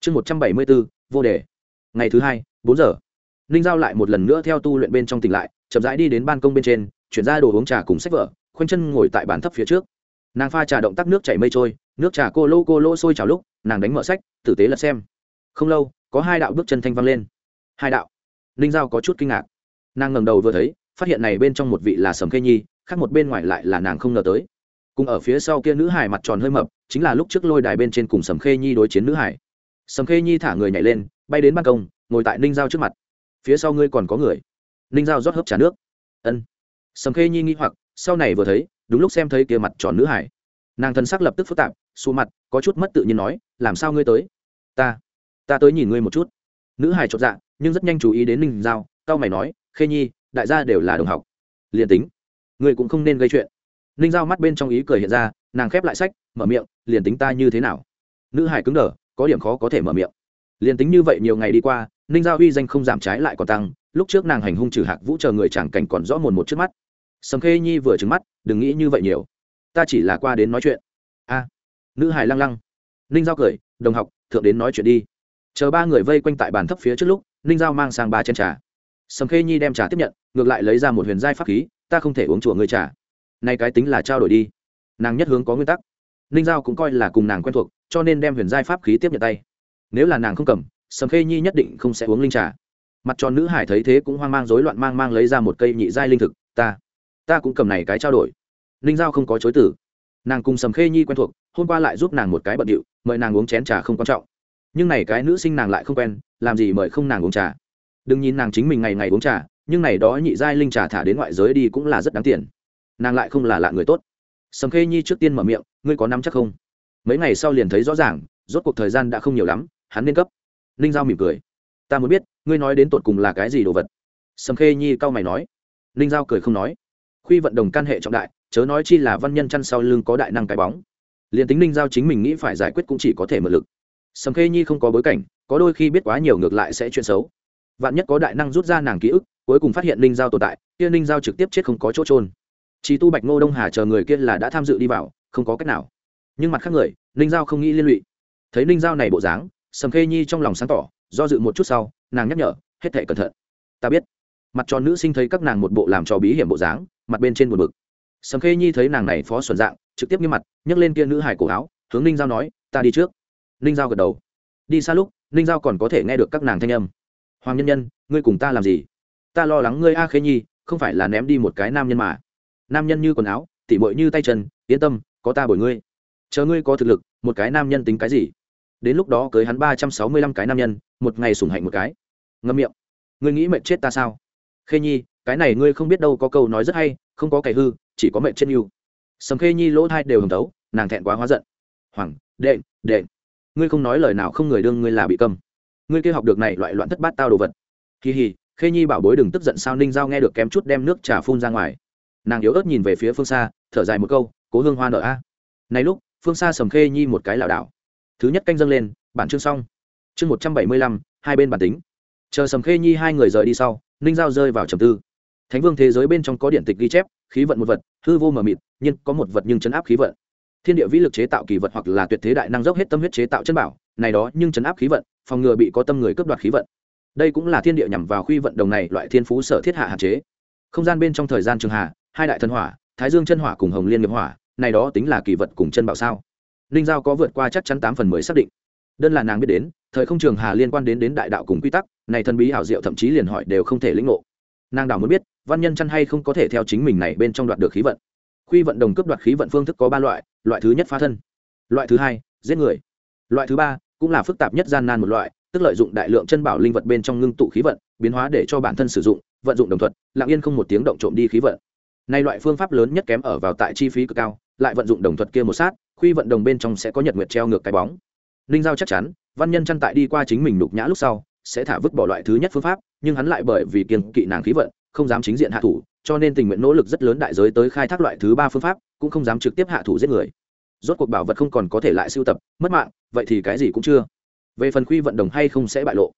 Chương một trăm bảy mươi bốn, vô đề. Ngày thứ hai, bốn giờ. Ninh giao lại một lần nữa theo tu luyện bên trong tỉnh lại, chậm rãi đi đến ban công bên trên, chuyển ra đồ uống trà cùng sách vở, khoanh chân ngồi tại bàn thấp phía trước. Nàng pha trà động tác nước chảy mây trôi, nước trà cô lô cô lô sôi trào lúc, nàng đánh mở sách, tử tế lật xem. Không lâu, có hai đạo bước chân thanh văng lên. Hai đạo. Ninh giao có chút kinh ngạc. Nàng ngẩng đầu vừa thấy, phát hiện này bên trong một vị là sầm khê nhi, khác một bên ngoài lại là nàng không ngờ tới. Cùng ở phía sau kia nữ hải mặt tròn hơi mập chính là lúc trước lôi đài bên trên cùng sầm khê nhi đối chiến nữ hải. Sầm khê nhi thả người nhảy lên, bay đến ban công, ngồi tại ninh giao trước mặt. Phía sau ngươi còn có người. Ninh giao rót hớp trà nước. Ân. Sầm khê nhi nghi hoặc, sau này vừa thấy, đúng lúc xem thấy kia mặt tròn nữ hải. Nàng thân sắc lập tức phức tạp, xù mặt, có chút mất tự nhiên nói, làm sao ngươi tới? Ta ta tới nhìn ngươi một chút. Nữ hải chột dạ nhưng rất nhanh chú ý đến ninh giao cao mày nói, khê nhi, đại gia đều là đồng học. Liền tính, ngươi cũng không nên gây chuyện. Ninh giao mắt bên trong ý cười hiện ra nàng khép lại sách, mở miệng, liền tính ta như thế nào? Nữ hải cứng đờ, có điểm khó có thể mở miệng. Liền tính như vậy nhiều ngày đi qua, ninh giao uy danh không giảm trái lại còn tăng, lúc trước nàng hành hung trừ hạc vũ chờ người chẳng cảnh còn rõ mồn một trước mắt. Sầm khê nhi vừa trứng mắt, đừng nghĩ như vậy nhiều, ta chỉ là qua đến nói chuyện. A. Nữ hải lăng lăng. Ninh giao cười, đồng học, thượng đến nói chuyện đi. Chờ ba người vây quanh tại bàn thấp phía trước lúc, ninh giao mang sang ba chén trà. Sầm khê nhi đem trà tiếp nhận, ngược lại lấy ra một huyền giai pháp khí, ta không thể uống chùa ngươi trà. Nay cái tính là trao đổi đi nàng nhất hướng có nguyên tắc. Ninh giao cũng coi là cùng nàng quen thuộc, cho nên đem huyền giai pháp khí tiếp nhận tay. Nếu là nàng không cầm, sầm khê nhi nhất định không sẽ uống linh trà. Mặt tròn nữ hải thấy thế cũng hoang mang rối loạn mang mang lấy ra một cây nhị giai linh thực, ta ta cũng cầm này cái trao đổi. Ninh giao không có chối tử nàng cùng sầm khê nhi quen thuộc, hôm qua lại giúp nàng một cái bận điệu, mời nàng uống chén trà không quan trọng. Nhưng này cái nữ sinh nàng lại không quen, làm gì mời không nàng uống trà. Đừng nhìn nàng chính mình ngày ngày uống trà, nhưng này đó nhị giai linh trà thả đến ngoại giới đi cũng là rất đáng tiền. Nàng lại không là lạ người tốt sầm khê nhi trước tiên mở miệng, ngươi có nắm chắc không? Mấy ngày sau liền thấy rõ ràng, rốt cuộc thời gian đã không nhiều lắm, hắn nên cấp. Ninh giao mỉm cười. Ta muốn biết, ngươi nói đến tột cùng là cái gì đồ vật? Sầm khê nhi cau mày nói. Ninh giao cười không nói. Khuy vận đồng can hệ trọng đại, chớ nói chi là văn nhân chăn sau lưng có đại năng cái bóng. Liền tính ninh giao chính mình nghĩ phải giải quyết cũng chỉ có thể mượn lực. Sầm khê nhi không có bối cảnh, có đôi khi biết quá nhiều ngược lại sẽ chuyện xấu. Vạn nhất có đại năng rút ra nàng ký ức, cuối cùng phát hiện ninh giao tồn tại, kia ninh giao trực tiếp chết không có chỗ trôn chỉ tu bạch ngô đông hà chờ người kia là đã tham dự đi vào, không có cách nào. Nhưng mặt khác người, ninh giao không nghĩ liên lụy. Thấy ninh giao này bộ dáng, sầm khê nhi trong lòng sáng tỏ, do dự một chút sau, nàng nhắc nhở, hết thể cẩn thận. Ta biết. Mặt tròn nữ sinh thấy các nàng một bộ làm trò bí hiểm bộ dáng, mặt bên trên một bực. Sầm khê nhi thấy nàng này phó xuẩn dạng, trực tiếp như mặt, nhấc lên kia nữ hải cổ áo, hướng ninh giao nói, ta đi trước. Ninh giao gật đầu. Đi xa lúc, ninh giao còn có thể nghe được các nàng thanh âm. Hoàng nhân nhân, ngươi cùng ta làm gì? Ta lo lắng ngươi a khê nhi, không phải là ném đi một cái nam nhân mà nam nhân như quần áo, tỉ mội như tay chân, yên tâm, có ta bồi ngươi. Chờ ngươi có thực lực, một cái nam nhân tính cái gì? Đến lúc đó cưới hắn ba trăm sáu mươi lăm cái nam nhân, một ngày sủng hạnh một cái. Ngâm miệng. Ngươi nghĩ mệnh chết ta sao? Khê nhi, cái này ngươi không biết đâu, có câu nói rất hay, không có kẻ hư, chỉ có mệnh chết yêu. Sầm khê nhi lỗ thai đều hồng tấu nàng thẹn quá hóa giận. Hoàng, đệ đệ. Ngươi không nói lời nào không người đương ngươi là bị cầm. ngươi kia học được này loại loạn thất bát tao đồ vật. Kỳ hì, khê nhi bảo bối đừng tức giận sao, ninh giao nghe được kém chút đem nước trà phun ra ngoài nàng yếu ớt nhìn về phía phương xa, thở dài một câu, cố hương hoa nở a. Này lúc, phương xa sầm khê nhi một cái lảo đảo. Thứ nhất canh dâng lên, bản chương xong. Chương một trăm bảy mươi lăm, hai bên bản tính. Chờ sầm khê nhi hai người rời đi sau, ninh giao rơi vào trầm tư. Thánh vương thế giới bên trong có điện tịch ghi chép, khí vận một vật, hư vô mờ mịt, nhưng có một vật nhưng chấn áp khí vận. Thiên địa vĩ lực chế tạo kỳ vật hoặc là tuyệt thế đại năng dốc hết tâm huyết chế tạo chân bảo, này đó nhưng chấn áp khí vận, phòng ngừa bị có tâm người cướp đoạt khí vận. Đây cũng là thiên địa nhằm vào khuy vận đồng này loại thiên phú sở thiết hạ hạn chế. Không gian bên trong thời gian trường hạ hai đại thần hỏa, thái dương chân hỏa cùng hồng liên nghiệp hỏa, này đó tính là kỳ vật cùng chân bảo sao? Ninh giao có vượt qua chắc chắn tám phần mới xác định. Đơn là nàng biết đến, thời không trường hà liên quan đến đến đại đạo cùng quy tắc, này thần bí hảo diệu thậm chí liền hỏi đều không thể lĩnh ngộ. Nàng đảo muốn biết, văn nhân chăn hay không có thể theo chính mình này bên trong đoạt được khí vận. Quy vận đồng cấp đoạt khí vận phương thức có ba loại loại thứ nhất phá thân, loại thứ hai, giết người. Loại thứ ba, cũng là phức tạp nhất gian nan một loại, tức lợi dụng đại lượng chân bảo linh vật bên trong ngưng tụ khí vận, biến hóa để cho bản thân sử dụng, vận dụng đồng thuận, lặng yên không một tiếng động trộm đi khí vận nay loại phương pháp lớn nhất kém ở vào tại chi phí cực cao, lại vận dụng đồng thuật kia một sát, khuy vận đồng bên trong sẽ có nhật nguyệt treo ngược cái bóng. Ninh giao chắc chắn, văn nhân chăn tại đi qua chính mình đục nhã lúc sau, sẽ thả vứt bỏ loại thứ nhất phương pháp, nhưng hắn lại bởi vì kiên kỵ nàng khí vận, không dám chính diện hạ thủ, cho nên tình nguyện nỗ lực rất lớn đại giới tới khai thác loại thứ ba phương pháp, cũng không dám trực tiếp hạ thủ giết người. Rốt cuộc bảo vật không còn có thể lại sưu tập, mất mạng, vậy thì cái gì cũng chưa. Về phần khuy vận đồng hay không sẽ bại lộ.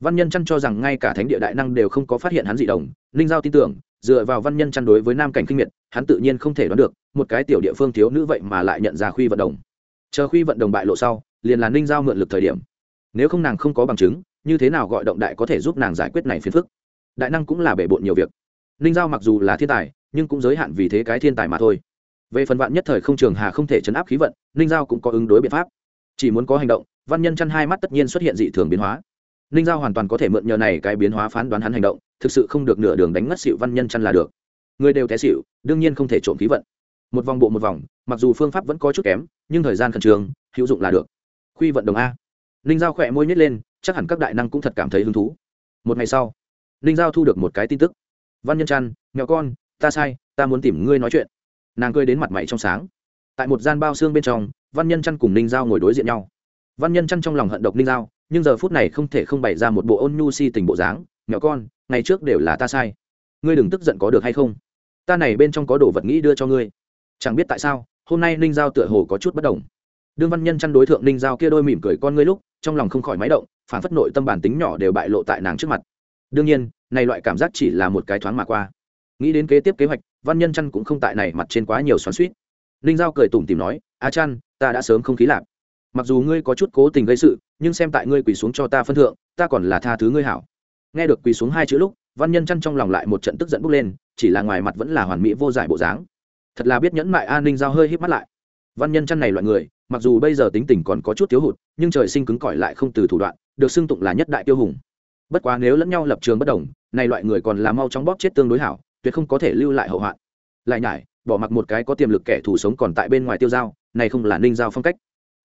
Văn nhân chăn cho rằng ngay cả thánh địa đại năng đều không có phát hiện hắn dị đồng ninh giao tin tưởng dựa vào văn nhân chăn đối với nam cảnh kinh miệt, hắn tự nhiên không thể đoán được, một cái tiểu địa phương thiếu nữ vậy mà lại nhận ra khuy vận đồng. Chờ khuy vận đồng bại lộ sau, liền là ninh giao mượn lực thời điểm. Nếu không nàng không có bằng chứng, như thế nào gọi động đại có thể giúp nàng giải quyết này phiền phức? Đại năng cũng là bể bộn nhiều việc. Ninh giao mặc dù là thiên tài, nhưng cũng giới hạn vì thế cái thiên tài mà thôi. Về phần vạn nhất thời không trường hà không thể chấn áp khí vận, ninh giao cũng có ứng đối biện pháp. Chỉ muốn có hành động, văn nhân chăn hai mắt tất nhiên xuất hiện dị thường biến hóa ninh giao hoàn toàn có thể mượn nhờ này cái biến hóa phán đoán hắn hành động, thực sự không được nửa đường đánh ngất xịu văn nhân chăn là được. Người đều té xịu đương nhiên không thể trộm khí vận. Một vòng bộ một vòng, mặc dù phương pháp vẫn có chút kém, nhưng thời gian khẩn trương, hữu dụng là được. Khuy vận đồng a. Ninh giao khỏe môi nhét lên, chắc hẳn các đại năng cũng thật cảm thấy hứng thú. Một ngày sau, ninh giao thu được một cái tin tức. Văn nhân chăn, mèo con, ta sai, ta muốn tìm ngươi nói chuyện. Nàng cười đến mặt mày trong sáng. Tại một gian bao xương bên trong, văn nhân chăn cùng ninh giao ngồi đối diện nhau. Văn nhân chăn trong lòng hận độc ninh giao nhưng giờ phút này không thể không bày ra một bộ ôn nhu si tình bộ dáng, nhỏ con, ngày trước đều là ta sai. Ngươi đừng tức giận có được hay không? Ta này bên trong có đồ vật nghĩ đưa cho ngươi. Chẳng biết tại sao, hôm nay ninh giao tựa hồ có chút bất đồng. Đương văn nhân chăn đối tượng ninh giao kia đôi mỉm cười con ngươi lúc, trong lòng không khỏi máy động, phản phất nội tâm bản tính nhỏ đều bại lộ tại nàng trước mặt. Đương nhiên, này loại cảm giác chỉ là một cái thoáng mà qua. Nghĩ đến kế tiếp kế hoạch, văn nhân chăn cũng không tại này mặt trên quá nhiều xoắn suýt ninh giao cười tủm tìm nói, a chăn ta đã sớm không khí lạp mặc dù ngươi có chút cố tình gây sự, nhưng xem tại ngươi quỳ xuống cho ta phân thượng, ta còn là tha thứ ngươi hảo. Nghe được quỳ xuống hai chữ lúc, văn nhân chăn trong lòng lại một trận tức giận bốc lên, chỉ là ngoài mặt vẫn là hoàn mỹ vô giải bộ dáng. Thật là biết nhẫn mại an ninh giao hơi hít mắt lại. Văn nhân chăn này loại người, mặc dù bây giờ tính tình còn có chút thiếu hụt, nhưng trời sinh cứng cỏi lại không từ thủ đoạn, được xưng tụng là nhất đại tiêu hùng. Bất quá nếu lẫn nhau lập trường bất đồng, này loại người còn là mau chóng bóp chết tương đối hảo, tuyệt không có thể lưu lại hậu hoạn. Lại nhải, bỏ mặc một cái có tiềm lực kẻ thù sống còn tại bên ngoài tiêu giao, này không là ninh giao phong cách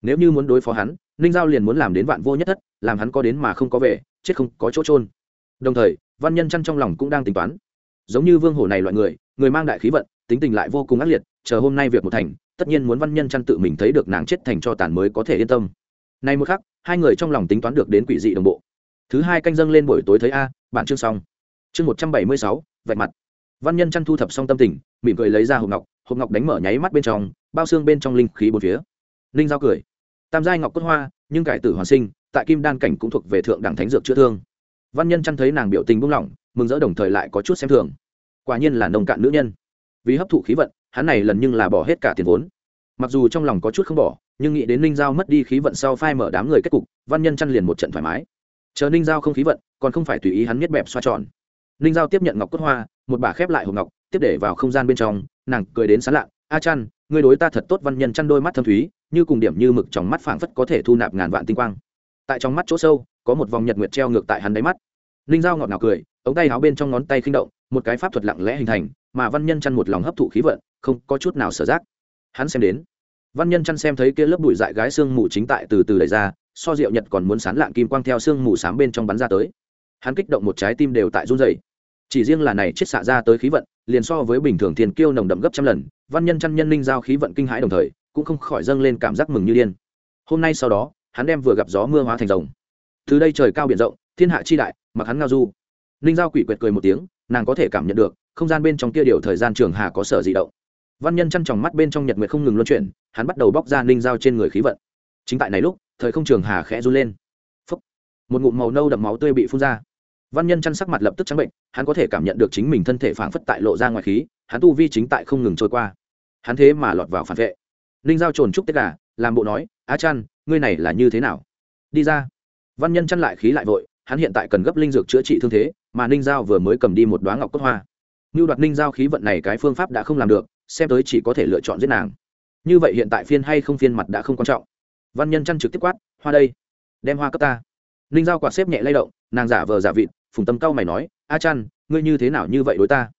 nếu như muốn đối phó hắn, ninh giao liền muốn làm đến vạn vô nhất thất, làm hắn có đến mà không có về, chết không có chỗ trôn đồng thời, văn nhân chăn trong lòng cũng đang tính toán. Giống như vương hổ này loại người người mang đại khí vận, tính tình lại vô cùng ác liệt, chờ hôm nay việc một thành, tất nhiên muốn văn nhân chăn tự mình thấy được nàng chết thành cho tàn mới có thể yên tâm. Nay một khắc, hai người trong lòng tính toán được đến quỷ dị đồng bộ. Thứ hai canh dâng lên buổi tối thấy a, bản chương xong. Chương một trăm bảy mươi sáu, vạch mặt. Văn nhân chăn thu thập xong tâm tình, mỉm cười lấy ra hộp ngọc hộp ngọc đánh mở nháy mắt bên trong, bao xương bên trong linh khí bốn phía. Linh giao cười tam giai ngọc cốt hoa, nhưng cải tử hoàn sinh, tại kim đan cảnh cũng thuộc về thượng đẳng thánh dược chữa thương. Văn nhân chăn thấy nàng biểu tình buông lỏng, mừng rỡ đồng thời lại có chút xem thường. Quả nhiên là nông cạn nữ nhân. Vì hấp thụ khí vận, hắn này lần nhưng là bỏ hết cả tiền vốn. Mặc dù trong lòng có chút không bỏ, nhưng nghĩ đến ninh giao mất đi khí vận sau phai mở đám người kết cục, văn nhân chăn liền một trận thoải mái. Chờ ninh giao không khí vận, còn không phải tùy ý hắn miết bẹp xoa tròn. Ninh giao tiếp nhận ngọc cốt hoa, một bà khép lại hộp ngọc, tiếp để vào không gian bên trong, nàng cười đến sán lạ, a chăn người đối ta thật tốt. Văn nhân chăn đôi mắt thâm thúy như cùng điểm như mực trong mắt phảng phất có thể thu nạp ngàn vạn tinh quang. Tại trong mắt chỗ sâu, có một vòng nhật nguyệt treo ngược tại hắn đáy mắt. Ninh giao ngọt ngào cười, ống tay áo bên trong ngón tay khinh động, một cái pháp thuật lặng lẽ hình thành, mà văn nhân chăn một lòng hấp thụ khí vận, không có chút nào sở giác. Hắn xem đến, văn nhân chăn xem thấy kia lớp bụi dại gái xương mù chính tại từ từ đẩy ra, so rượu nhật còn muốn sán lạng kim quang theo xương mù sám bên trong bắn ra tới. Hắn kích động một trái tim đều tại run dày chỉ riêng là này chết xạ ra tới khí vận, liền so với bình thường thiền kiêu nồng đậm gấp trăm lần, văn nhân chăn nhân linh giao khí vận kinh hãi đồng thời cũng không khỏi dâng lên cảm giác mừng như điên. Hôm nay sau đó, hắn đem vừa gặp gió mưa hóa thành rồng. Từ đây trời cao biển rộng, thiên hạ chi đại, mặc hắn ngao du. Ninh giao quỷ quyệt cười một tiếng, nàng có thể cảm nhận được, không gian bên trong kia điều thời gian trường hà có sở di động. Văn nhân chăn tròng mắt bên trong nhật nguyệt không ngừng luân chuyển, hắn bắt đầu bóc ra ninh giao trên người khí vận. Chính tại này lúc, thời không trường hà khẽ run lên. Phúc. một ngụm màu nâu đậm máu tươi bị phun ra. Văn nhân chăn sắc mặt lập tức trắng bệnh, hắn có thể cảm nhận được chính mình thân thể phảng phất tại lộ ra ngoài khí, hắn tu vi chính tại không ngừng trôi qua. Hắn thế mà lọt vào phản vệ ninh giao trồn trúc tất cả làm bộ nói, á chăn ngươi này là như thế nào? Đi ra. Văn nhân chăn lại khí lại vội, hắn hiện tại cần gấp linh dược chữa trị thương thế, mà ninh giao vừa mới cầm đi một đoá ngọc cốt hoa. Như đoạt ninh giao khí vận này cái phương pháp đã không làm được, xem tới chỉ có thể lựa chọn giết nàng. Như vậy hiện tại phiên hay không phiên mặt đã không quan trọng. Văn nhân chăn trực tiếp quát, hoa đây, đem hoa cấp ta. Ninh giao quạt xếp nhẹ lay động, nàng giả vờ giả vịt, phùng tâm cao mày nói a chăn ngươi như thế nào như vậy đối ta?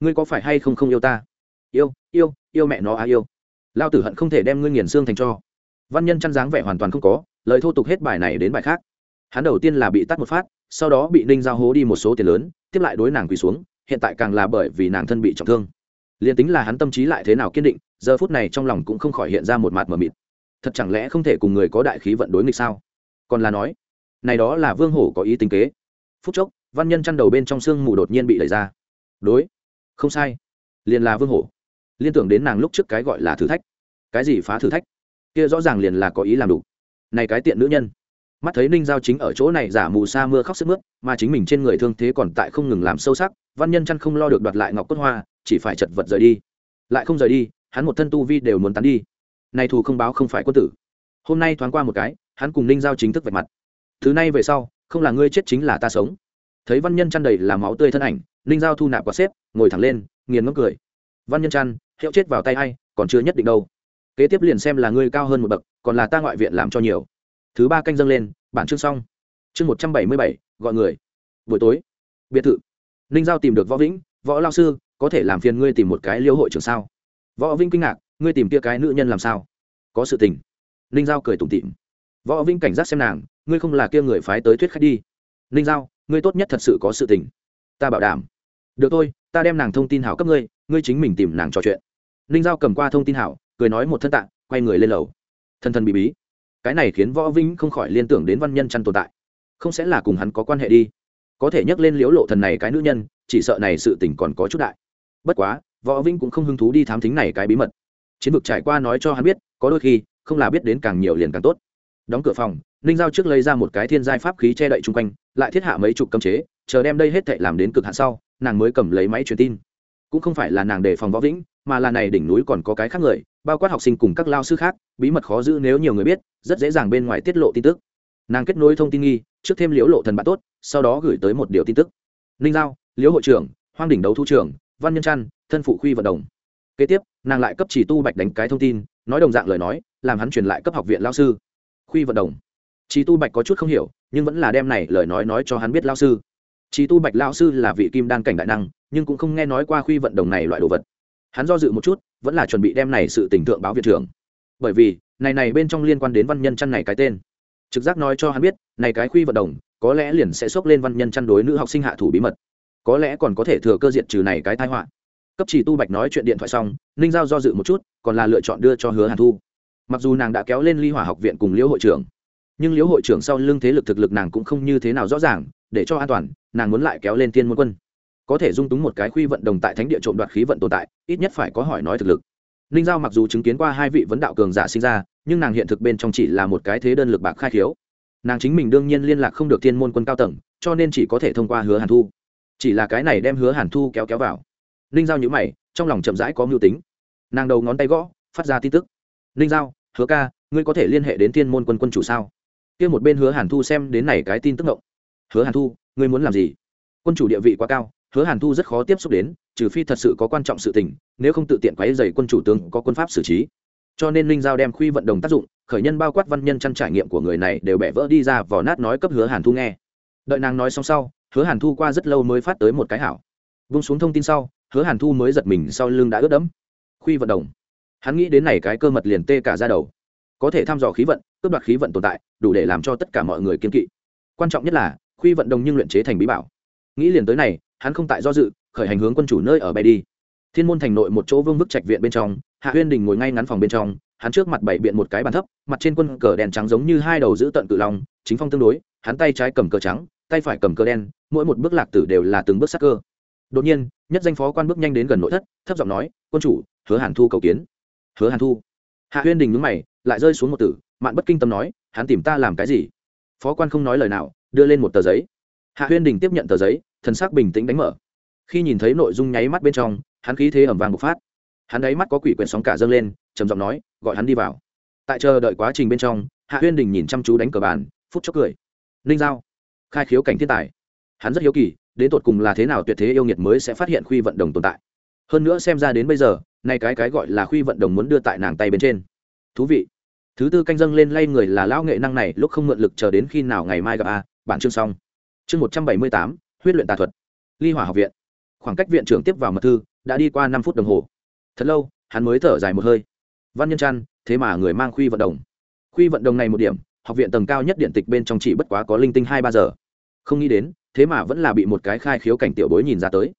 Ngươi có phải hay không không yêu ta? Yêu yêu yêu mẹ nó á yêu lao tử hận không thể đem ngươi nghiền xương thành cho. Văn nhân chăn dáng vẻ hoàn toàn không có, lời thô tục hết bài này đến bài khác. Hắn đầu tiên là bị tắt một phát, sau đó bị ninh giao hố đi một số tiền lớn, tiếp lại đối nàng quỳ xuống, hiện tại càng là bởi vì nàng thân bị trọng thương. Liền tính là hắn tâm trí lại thế nào kiên định, giờ phút này trong lòng cũng không khỏi hiện ra một mặt mờ mịt. Thật chẳng lẽ không thể cùng người có đại khí vận đối nghịch sao? Còn là nói, này đó là vương hổ có ý tính kế. Phút chốc, văn nhân chăn đầu bên trong sương mù đột nhiên bị đẩy ra. Đối, không sai, liền là vương hổ liên tưởng đến nàng lúc trước cái gọi là thử thách. Cái gì phá thử thách? Kia rõ ràng liền là có ý làm đủ. Này cái tiện nữ nhân. Mắt thấy ninh giao chính ở chỗ này giả mù sa mưa khóc sức mướt, mà chính mình trên người thương thế còn tại không ngừng làm sâu sắc, văn nhân chăn không lo được đoạt lại ngọc cốt hoa, chỉ phải chật vật rời đi. Lại không rời đi, hắn một thân tu vi đều muốn tán đi. Nay thù không báo không phải quân tử. Hôm nay thoáng qua một cái, hắn cùng ninh giao chính thức vạch mặt. Thứ này về sau, không là ngươi chết chính là ta sống. Thấy văn nhân chăn đầy là máu tươi thân ảnh, ninh giao thu nạp quả xếp, ngồi thẳng lên, nghiền ngốc cười. Văn nhân chăn hiệu chết vào tay a i còn chưa nhất định đâu. Kế tiếp liền xem là ngươi cao hơn một bậc, còn là ta ngoại viện làm cho nhiều. Thứ ba canh dâng lên, bản chương xong. Chương một trăm bảy mươi bảy, gọi người. Buổi tối. Biệt thự. Ninh giao tìm được võ vĩnh, võ lao sư, có thể làm phiền ngươi tìm một cái liêu hội trường sao? Võ vĩnh kinh ngạc, ngươi tìm kia cái nữ nhân làm sao? Có sự tình. Ninh giao cười tủm tịm võ vĩnh cảnh giác xem nàng, ngươi không là kia người phái tới thuyết khách đi. Ninh giao, ngươi tốt nhất thật sự có sự tình. Ta bảo đảm. Được thôi, ta đem nàng thông tin hảo cấp ngươi ngươi chính mình tìm nàng trò chuyện. Ninh giao cầm qua thông tin hảo, cười nói một thân tạng quay người lên lầu. Thân thân bị bí. Cái này khiến võ vĩnh không khỏi liên tưởng đến văn nhân chăn tồn tại. Không sẽ là cùng hắn có quan hệ đi. Có thể nhắc lên liễu lộ thần này cái nữ nhân, chỉ sợ này sự tình còn có chút đại. Bất quá, võ vĩnh cũng không hứng thú đi thám thính này cái bí mật. Chiến vực trải qua nói cho hắn biết, có đôi khi, không là biết đến càng nhiều liền càng tốt. Đóng cửa phòng, ninh giao trước lấy ra một cái thiên giai pháp khí che đậy chung quanh, lại thiết hạ mấy chục cấm chế, chờ đem đây hết thệ làm đến cực hạn sau, nàng mới cầm lấy máy truyền tin cũng không phải là nàng đề phòng võ vĩnh, mà là này đỉnh núi còn có cái khác người, bao quát học sinh cùng các lao sư khác, bí mật khó giữ nếu nhiều người biết, rất dễ dàng bên ngoài tiết lộ tin tức. Nàng kết nối thông tin nghi, trước thêm liễu lộ thần bạn tốt, sau đó gửi tới một điều tin tức. Ninh giao, liễu hội trưởng, hoang đỉnh đấu thu trưởng, văn nhân trăn, thân phụ khuy vận động kế tiếp, nàng lại cấp chỉ tu bạch đánh cái thông tin, nói đồng dạng lời nói, làm hắn truyền lại cấp học viện lao sư. Khuy vận động chỉ tu bạch có chút không hiểu, nhưng vẫn là đem này lời nói nói cho hắn biết lao sư. Chỉ tu bạch lao sư là vị kim đan cảnh đại năng nhưng cũng không nghe nói qua khuy vận đồng này loại đồ vật. Hắn do dự một chút, vẫn là chuẩn bị đem này sự tình tượng báo viện trưởng. Bởi vì, này này bên trong liên quan đến văn nhân chăn này cái tên. Trực giác nói cho hắn biết, này cái khuy vận đồng, có lẽ liền sẽ xốc lên văn nhân chăn đối nữ học sinh hạ thủ bí mật. Có lẽ còn có thể thừa cơ diện trừ này cái tai họa. Cấp chỉ tu bạch nói chuyện điện thoại xong, ninh giao do dự một chút, còn là lựa chọn đưa cho hứa hàn thu. Mặc dù nàng đã kéo lên ly hỏa học viện cùng liễu hội trưởng, nhưng liễu hội trưởng sau lưng thế lực thực lực nàng cũng không như thế nào rõ ràng, để cho an toàn, nàng muốn lại kéo lên thiên môn quân có thể dung túng một cái khuy vận đồng tại thánh địa trộm đoạt khí vận tồn tại, ít nhất phải có hỏi nói thực lực. Ninh giao mặc dù chứng kiến qua hai vị vấn đạo cường giả sinh ra, nhưng nàng hiện thực bên trong chỉ là một cái thế đơn lực bạc khai khiếu. Nàng chính mình đương nhiên liên lạc không được thiên môn quân cao tầng, cho nên chỉ có thể thông qua hứa hàn thu. Chỉ là cái này đem hứa hàn thu kéo kéo vào. Ninh giao nhữ mày, trong lòng chậm rãi có mưu tính. Nàng đầu ngón tay gõ, phát ra tin tức. Ninh giao, hứa ca, ngươi có thể liên hệ đến thiên môn quân quân chủ sao? Kia một bên hứa hàn thu xem đến này cái tin tức ngộng. Hứa hàn thu, ngươi muốn làm gì? Quân chủ địa vị quá cao hứa hàn thu rất khó tiếp xúc đến trừ phi thật sự có quan trọng sự tình nếu không tự tiện quáy dày quân chủ tướng có quân pháp xử trí. Cho nên linh giao đem khuy vận động tác dụng khởi nhân bao quát văn nhân chăn trải nghiệm của người này đều bẻ vỡ đi ra vỏ nát nói cấp hứa hàn thu nghe. Đợi nàng nói xong sau hứa hàn thu qua rất lâu mới phát tới một cái hảo. Vung xuống thông tin sau hứa hàn thu mới giật mình sau lưng đã ướt đẫm. Khuy vận động, hắn nghĩ đến này cái cơ mật liền tê cả ra đầu. Có thể thăm dò khí vận cướp đoạt khí vận tồn tại đủ để làm cho tất cả mọi người kiên kỵ. Quan trọng nhất là khuy vận đồng nhưng luyện chế thành bí bảo. Nghĩ liền tới này hắn không tại do dự, khởi hành hướng quân chủ nơi ở bay đi. Thiên môn thành nội một chỗ vương bức trạch viện bên trong, hạ huyên đình ngồi ngay ngắn phòng bên trong, hắn trước mặt bảy biện một cái bàn thấp, mặt trên quân cờ đèn trắng giống như hai đầu giữ tận cự long, chính phong tương đối, hắn tay trái cầm cờ trắng, tay phải cầm cờ đen, mỗi một bước lạc tử đều là từng bước sắc cơ. Đột nhiên, nhất danh phó quan bước nhanh đến gần nội thất, thấp giọng nói, quân chủ, hứa hàn thu cầu kiến. Hứa hàn thu? Hạ huyên đình nhúng mày, lại rơi xuống một tử, mạn bất kinh tâm nói, hắn tìm ta làm cái gì? Phó quan không nói lời nào, đưa lên một tờ giấy. Hạ huyên đình tiếp nhận tờ giấy thần sắc bình tĩnh đánh mở. Khi nhìn thấy nội dung nháy mắt bên trong, hắn khí thế ẩm vàng bộc phát. Hắn ấy mắt có quỷ quyển sóng cả dâng lên, trầm giọng nói, gọi hắn đi vào. Tại chờ đợi quá trình bên trong, hạ huyên đình nhìn chăm chú đánh cờ bàn, phút chốc cười. Ninh giao, khai khiếu cảnh thiên tài. Hắn rất hiếu kỳ, đến tột cùng là thế nào tuyệt thế yêu nghiệt mới sẽ phát hiện khuy vận đồng tồn tại. Hơn nữa xem ra đến bây giờ, nay cái cái gọi là khuy vận đồng muốn đưa tại nàng tay bên trên. Thú vị. Thứ tư canh dâng lên lay người là lão nghệ năng này, lúc không mượn lực chờ đến khi nào ngày mai gặp a, bản chương xong. Chương một trăm bảy mươi tám huyết luyện tà thuật. Ly hỏa học viện. Khoảng cách viện trưởng tiếp vào mật thư, đã đi qua năm phút đồng hồ. Thật lâu, hắn mới thở dài một hơi. Văn nhân trăn, thế mà người mang khuy vận động khuy vận động này một điểm, học viện tầng cao nhất điện tịch bên trong chỉ bất quá có linh tinh hai ba giờ. Không nghĩ đến, thế mà vẫn là bị một cái khai khiếu cảnh tiểu bối nhìn ra tới.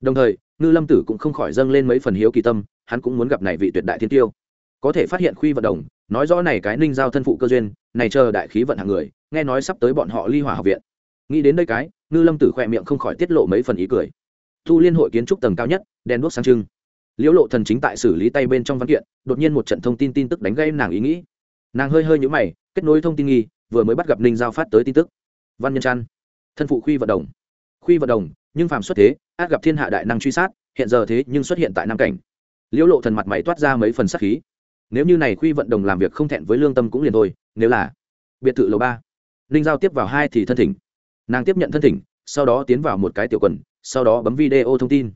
Đồng thời, ngư lâm tử cũng không khỏi dâng lên mấy phần hiếu kỳ tâm, hắn cũng muốn gặp này vị tuyệt đại thiên tiêu. Có thể phát hiện khuy vận động nói rõ này cái ninh giao thân phụ cơ duyên, này chờ đại khí vận hàng người, nghe nói sắp tới bọn họ ly hỏa học viện nghĩ đến đây cái, ngư lâm tử khỏe miệng không khỏi tiết lộ mấy phần ý cười. Thu liên hội kiến trúc tầng cao nhất, đèn đuốc sáng trưng. Liễu lộ thần chính tại xử lý tay bên trong văn kiện, đột nhiên một trận thông tin tin tức đánh gây nàng ý nghĩ. Nàng hơi hơi nhũ mày, kết nối thông tin nghi, vừa mới bắt gặp ninh giao phát tới tin tức. Văn nhân trăn. Thân phụ khuy vận đồng. Khuy vận đồng, nhưng phàm xuất thế, át gặp thiên hạ đại năng truy sát, hiện giờ thế nhưng xuất hiện tại nam cảnh. Liễu lộ thần mặt mày toát ra mấy phần sắc khí. Nếu như này khuy vận đồng làm việc không thẹn với lương tâm cũng liền thôi, nếu là biệt thự lầu ba, ninh giao tiếp vào hai thì thân thỉnh nàng tiếp nhận thân thỉnh, sau đó tiến vào một cái tiểu quần, sau đó bấm video thông tin.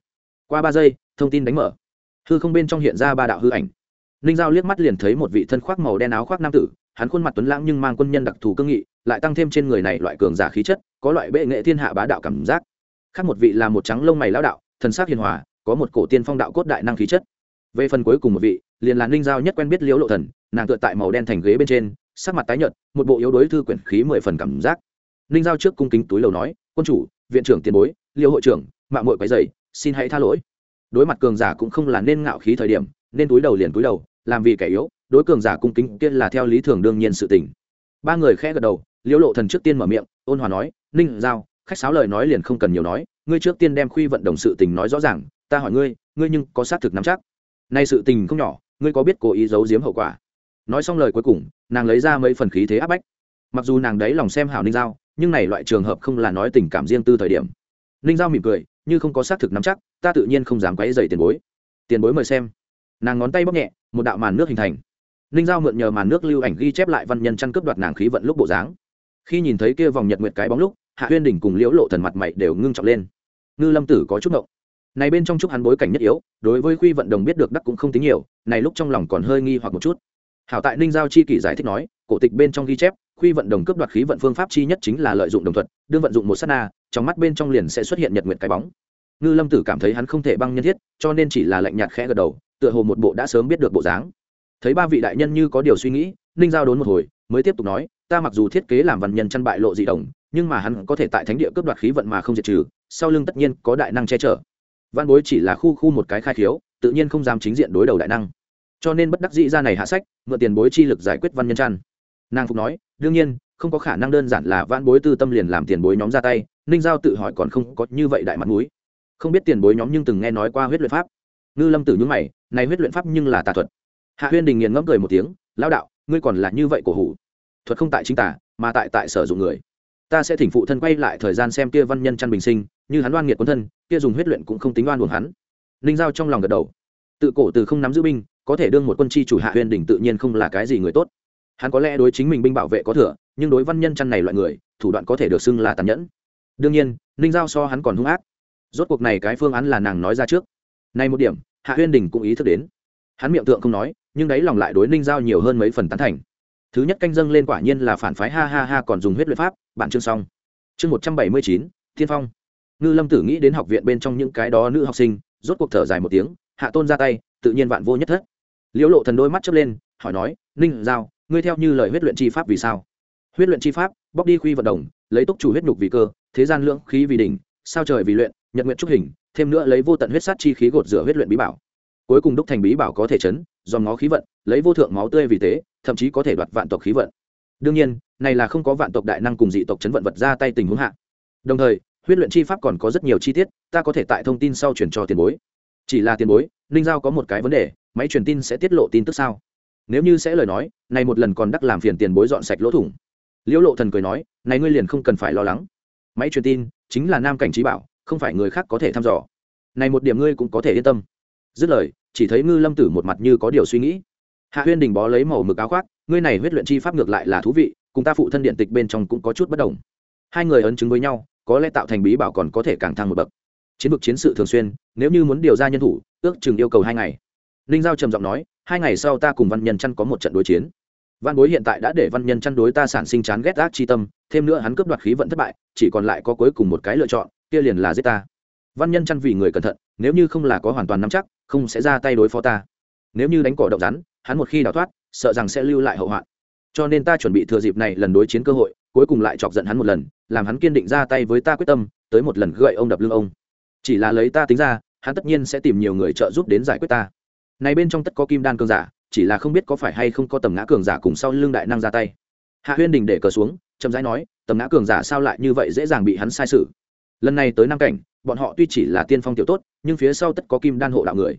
Qua ba giây, thông tin đánh mở. Hư không bên trong hiện ra ba đạo hư ảnh. Ninh giao liếc mắt liền thấy một vị thân khoác màu đen áo khoác nam tử, hắn khuôn mặt tuấn lãng nhưng mang quân nhân đặc thù cương nghị, lại tăng thêm trên người này loại cường giả khí chất, có loại bệ nghệ thiên hạ bá đạo cảm giác. Khác một vị là một trắng lông mày lão đạo, thần sắc hiền hòa, có một cổ tiên phong đạo cốt đại năng khí chất. Về phần cuối cùng một vị, liền là ninh giao nhất quen biết liễu lộ thần, nàng tựa tại màu đen thành ghế bên trên, sắc mặt tái nhợt, một bộ yếu đối thư quyển khí mười phần cảm giác ninh giao trước cung kính túi lầu nói, quân chủ, viện trưởng tiền bối, liêu hội trưởng, mạng mội quấy dày xin hãy tha lỗi. Đối mặt cường giả cũng không là nên ngạo khí thời điểm, nên túi đầu liền túi đầu, làm vì kẻ yếu, đối cường giả cung kính kia là theo lý thường đương nhiên sự tình. Ba người khẽ gật đầu liễu lộ thần trước tiên mở miệng, ôn hòa nói, ninh giao, khách sáo lời nói liền không cần nhiều nói, ngươi trước tiên đem khuy vận đồng sự tình nói rõ ràng, ta hỏi ngươi ngươi nhưng có xác thực nắm chắc? Nay sự tình không nhỏ, ngươi có biết cố ý giấu giếm hậu quả? Nói xong lời cuối cùng, nàng lấy ra mấy phần khí thế áp bách. Mặc dù nàng đấy lòng xem hảo ninh giao nhưng này loại trường hợp không là nói tình cảm riêng tư thời điểm. Ninh giao mỉm cười, như không có xác thực nắm chắc, ta tự nhiên không dám quấy dày tiền bối. Tiền bối mời xem. Nàng ngón tay bóp nhẹ, một đạo màn nước hình thành. Ninh giao mượn nhờ màn nước lưu ảnh ghi chép lại văn nhân chăn cướp đoạt nàng khí vận lúc bộ dáng. Khi nhìn thấy kia vòng nhật nguyệt cái bóng lúc, hạ huyên đỉnh cùng liễu lộ thần mặt mày đều ngưng trọng lên. Ngư lâm tử có chút ngộng. Này bên trong chúc hắn bối cảnh nhất yếu, đối với Quy vận đồng biết được đắc cũng không tính nhiều, này lúc trong lòng còn hơi nghi hoặc một chút. Hảo tại ninh giao chi kỷ giải thích nói, cổ tịch bên trong ghi chép khuy vận đồng cướp đoạt khí vận phương pháp chi nhất chính là lợi dụng đồng thuật, đương vận dụng một s á t na, trong mắt bên trong liền sẽ xuất hiện nhật nguyệt cái bóng. Ngư lâm tử cảm thấy hắn không thể băng nhân thiết, cho nên chỉ là lạnh nhạt khẽ gật đầu, tựa hồ một bộ đã sớm biết được bộ dáng. Thấy ba vị đại nhân như có điều suy nghĩ, ninh giao đốn một hồi, mới tiếp tục nói, ta mặc dù thiết kế làm văn nhân chăn bại lộ dị đồng, nhưng mà hắn có thể tại thánh địa cướp đoạt khí vận mà không diệt trừ, sau lưng tất nhiên có đại năng che chở. Văn bối chỉ là khu khu một cái khai khiếu, tự nhiên không dám chính diện đối đầu đại năng. Cho nên bất đắc dĩ ra này hạ sách, mượn tiền bối chi lực giải quyết văn nhân chăn nàng phục nói, đương nhiên, không có khả năng đơn giản là vãn bối tư tâm liền làm tiền bối nhóm ra tay, ninh giao tự hỏi còn không có như vậy đại mặt mũi. Không biết tiền bối nhóm nhưng từng nghe nói qua huyết luyện pháp. Ngư lâm tử nhúng mày, này huyết luyện pháp nhưng là tà thuật. Hạ huyên đình nghiền ngẫm cười một tiếng lao đạo, ngươi còn là như vậy cổ hủ. Thuật không tại chính tả mà tại tại sở dụng người. Ta sẽ thỉnh phụ thân quay lại thời gian xem kia văn nhân chăn bình sinh, như hắn đoan nghiệt quân thân, kia dùng huyết luyện cũng không tính đoan buồn hắn. Ninh giao trong lòng gật đầu. Tự cổ từ không nắm giữ binh, có thể đương một quân chi chủ hạ huyên đình tự nhiên không là cái gì người tốt hắn có lẽ đối chính mình binh bảo vệ có thừa, nhưng đối văn nhân chăn này loại người, thủ đoạn có thể được xưng là tàn nhẫn. Đương nhiên, ninh giao so hắn còn hung ác. Rốt cuộc này cái phương án là nàng nói ra trước. Nay một điểm, hạ huyên đình cũng ý thức đến. Hắn miệng tượng không nói, nhưng đấy lòng lại đối ninh giao nhiều hơn mấy phần tán thành. Thứ nhất canh dâng lên quả nhiên là phản phái ha ha ha còn dùng huyết luyện pháp bản chương xong. Chương một trăm bảy mươi chín, thiên phong. Ngư lâm tử nghĩ đến học viện bên trong những cái đó nữ học sinh, rốt cuộc thở dài một tiếng, hạ tôn ra tay, tự nhiên vạn vô nhất thất. Liễu lộ thần đôi mắt chớp lên, hỏi nói, ninh giao ngươi theo như lời huyết luyện chi pháp vì sao? Huyết luyện chi pháp, bóc đi khuy vận động, lấy túc chủ huyết nhục vì cơ, thế gian lưỡng khí vì đỉnh, sao trời vì luyện, nhật nguyện trúc hình, thêm nữa lấy vô tận huyết sát chi khí gột rửa huyết luyện bí bảo. Cuối cùng đúc thành bí bảo có thể chấn, dòm ngó khí vận, lấy vô thượng máu tươi vì thế thậm chí có thể đoạt vạn tộc khí vận. Đương nhiên, này là không có vạn tộc đại năng cùng dị tộc chấn vận vật ra tay tình huống hạ. Đồng thời, huyết luyện chi pháp còn có rất nhiều chi tiết, ta có thể tại thông tin sau chuyển cho tiền bối. Chỉ là tiền bối, ninh giao có một cái vấn đề, máy truyền tin sẽ tiết lộ tin tức sao? Nếu như sẽ lời nói, này một lần còn đắc làm phiền tiền bối dọn sạch lỗ thủng. Liễu lộ thần cười nói, này ngươi liền không cần phải lo lắng. Máy truyền tin, chính là nam cảnh trí bảo, không phải người khác có thể thăm dò. Này một điểm ngươi cũng có thể yên tâm. Dứt lời, chỉ thấy ngư lâm tử một mặt như có điều suy nghĩ. Hạ huyên đình bó lấy màu mực áo khoác, ngươi này huyết luyện chi pháp ngược lại là thú vị, cùng ta phụ thân điện tịch bên trong cũng có chút bất đồng. Hai người ấn chứng với nhau, có lẽ tạo thành bí bảo còn có thể càng thăng một bậc. Chiến vực chiến sự thường xuyên, nếu như muốn điều ra nhân thủ, ước chừng yêu cầu hai ngày ninh giao trầm giọng nói, hai ngày sau ta cùng văn nhân chăn có một trận đối chiến. Văn bối hiện tại đã để văn nhân chăn đối ta sản sinh chán ghét ác chi tâm, thêm nữa hắn cướp đoạt khí vận thất bại, chỉ còn lại có cuối cùng một cái lựa chọn, kia liền là giết ta. Văn nhân chăn vì người cẩn thận, nếu như không là có hoàn toàn nắm chắc, không sẽ ra tay đối phó ta. Nếu như đánh cỏ động rắn, hắn một khi đào thoát, sợ rằng sẽ lưu lại hậu hoạn. Cho nên ta chuẩn bị thừa dịp này lần đối chiến cơ hội, cuối cùng lại chọc giận hắn một lần, làm hắn kiên định ra tay với ta quyết tâm, tới một lần gậy ông đập lưng ông. Chỉ là lấy ta tính ra, hắn tất nhiên sẽ tìm nhiều người trợ giúp đến giải quyết ta này bên trong tất có kim đan cường giả, chỉ là không biết có phải hay không có tầm ngã cường giả cùng sau lưng đại năng ra tay. Hạ huyên đình để cờ xuống, chậm rãi nói, tầm ngã cường giả sao lại như vậy dễ dàng bị hắn sai sự lần này tới nam cảnh, bọn họ tuy chỉ là tiên phong tiểu tốt, nhưng phía sau tất có kim đan hộ đạo người.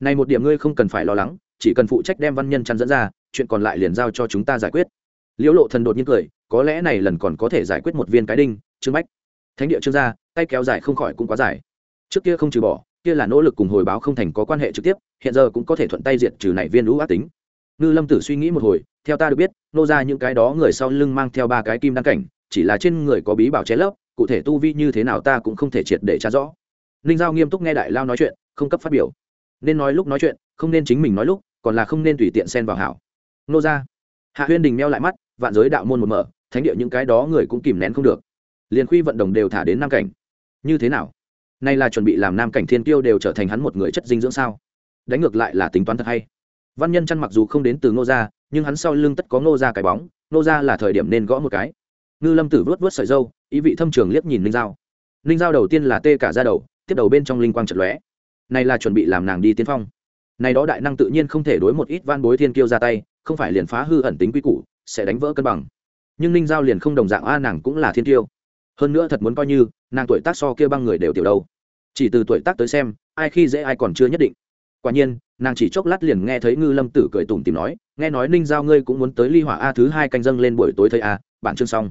Này một điểm ngươi không cần phải lo lắng, chỉ cần phụ trách đem văn nhân chăn dẫn ra, chuyện còn lại liền giao cho chúng ta giải quyết. Liễu lộ thần đột nhiên cười, có lẽ này lần còn có thể giải quyết một viên cái đinh, trương bách. Thánh địa trương gia, tay kéo dài không khỏi cũng quá dài. Trước kia không trừ bỏ kia là nỗ lực cùng hồi báo không thành có quan hệ trực tiếp, hiện giờ cũng có thể thuận tay diệt trừ này viên lũ ác tính. Ngư lâm tử suy nghĩ một hồi, theo ta được biết, nô ra những cái đó người sau lưng mang theo ba cái kim đăng cảnh, chỉ là trên người có bí bảo chế lớp cụ thể tu vi như thế nào ta cũng không thể triệt để tra rõ. Ninh giao nghiêm túc nghe đại lao nói chuyện, không cấp phát biểu. Nên nói lúc nói chuyện, không nên chính mình nói lúc, còn là không nên tùy tiện xen vào hảo. Nô ra. Hạ huyên đình meo lại mắt, vạn giới đạo môn một mở, thánh địa những cái đó người cũng kìm nén không được. Liền khuy vận động đều thả đến nam cảnh. Như thế nào? Nay là chuẩn bị làm nam cảnh thiên tiêu đều trở thành hắn một người chất dinh dưỡng sao? Đánh ngược lại là tính toán thật hay. Văn nhân chăn mặc dù không đến từ ngô gia, nhưng hắn sau lưng tất có ngô gia cái bóng, ngô gia là thời điểm nên gõ một cái. Ngư lâm tử vớt vớt sợi dâu ý vị thâm trường liếc nhìn ninh giao. Ninh giao đầu tiên là tê cả ra đầu, tiếp đầu bên trong linh quang trận lóe. Này là chuẩn bị làm nàng đi tiên phong. Này đó đại năng tự nhiên không thể đối một ít van bối thiên kiêu ra tay, không phải liền phá hư ẩn tính quy củ, sẽ đánh vỡ cân bằng. Nhưng ninh giao liền không đồng dạng, a, nàng cũng là thiên kiêu hơn nữa thật muốn coi như, nàng tuổi tác so kia băng người đều tiểu đâu. Chỉ từ tuổi tác tới xem, ai khi dễ ai còn chưa nhất định. Quả nhiên, nàng chỉ chốc lát liền nghe thấy ngư lâm tử cười tủm tìm nói, nghe nói ninh giao ngươi cũng muốn tới ly hỏa a thứ hai canh dâng lên buổi tối thấy a bản chương xong.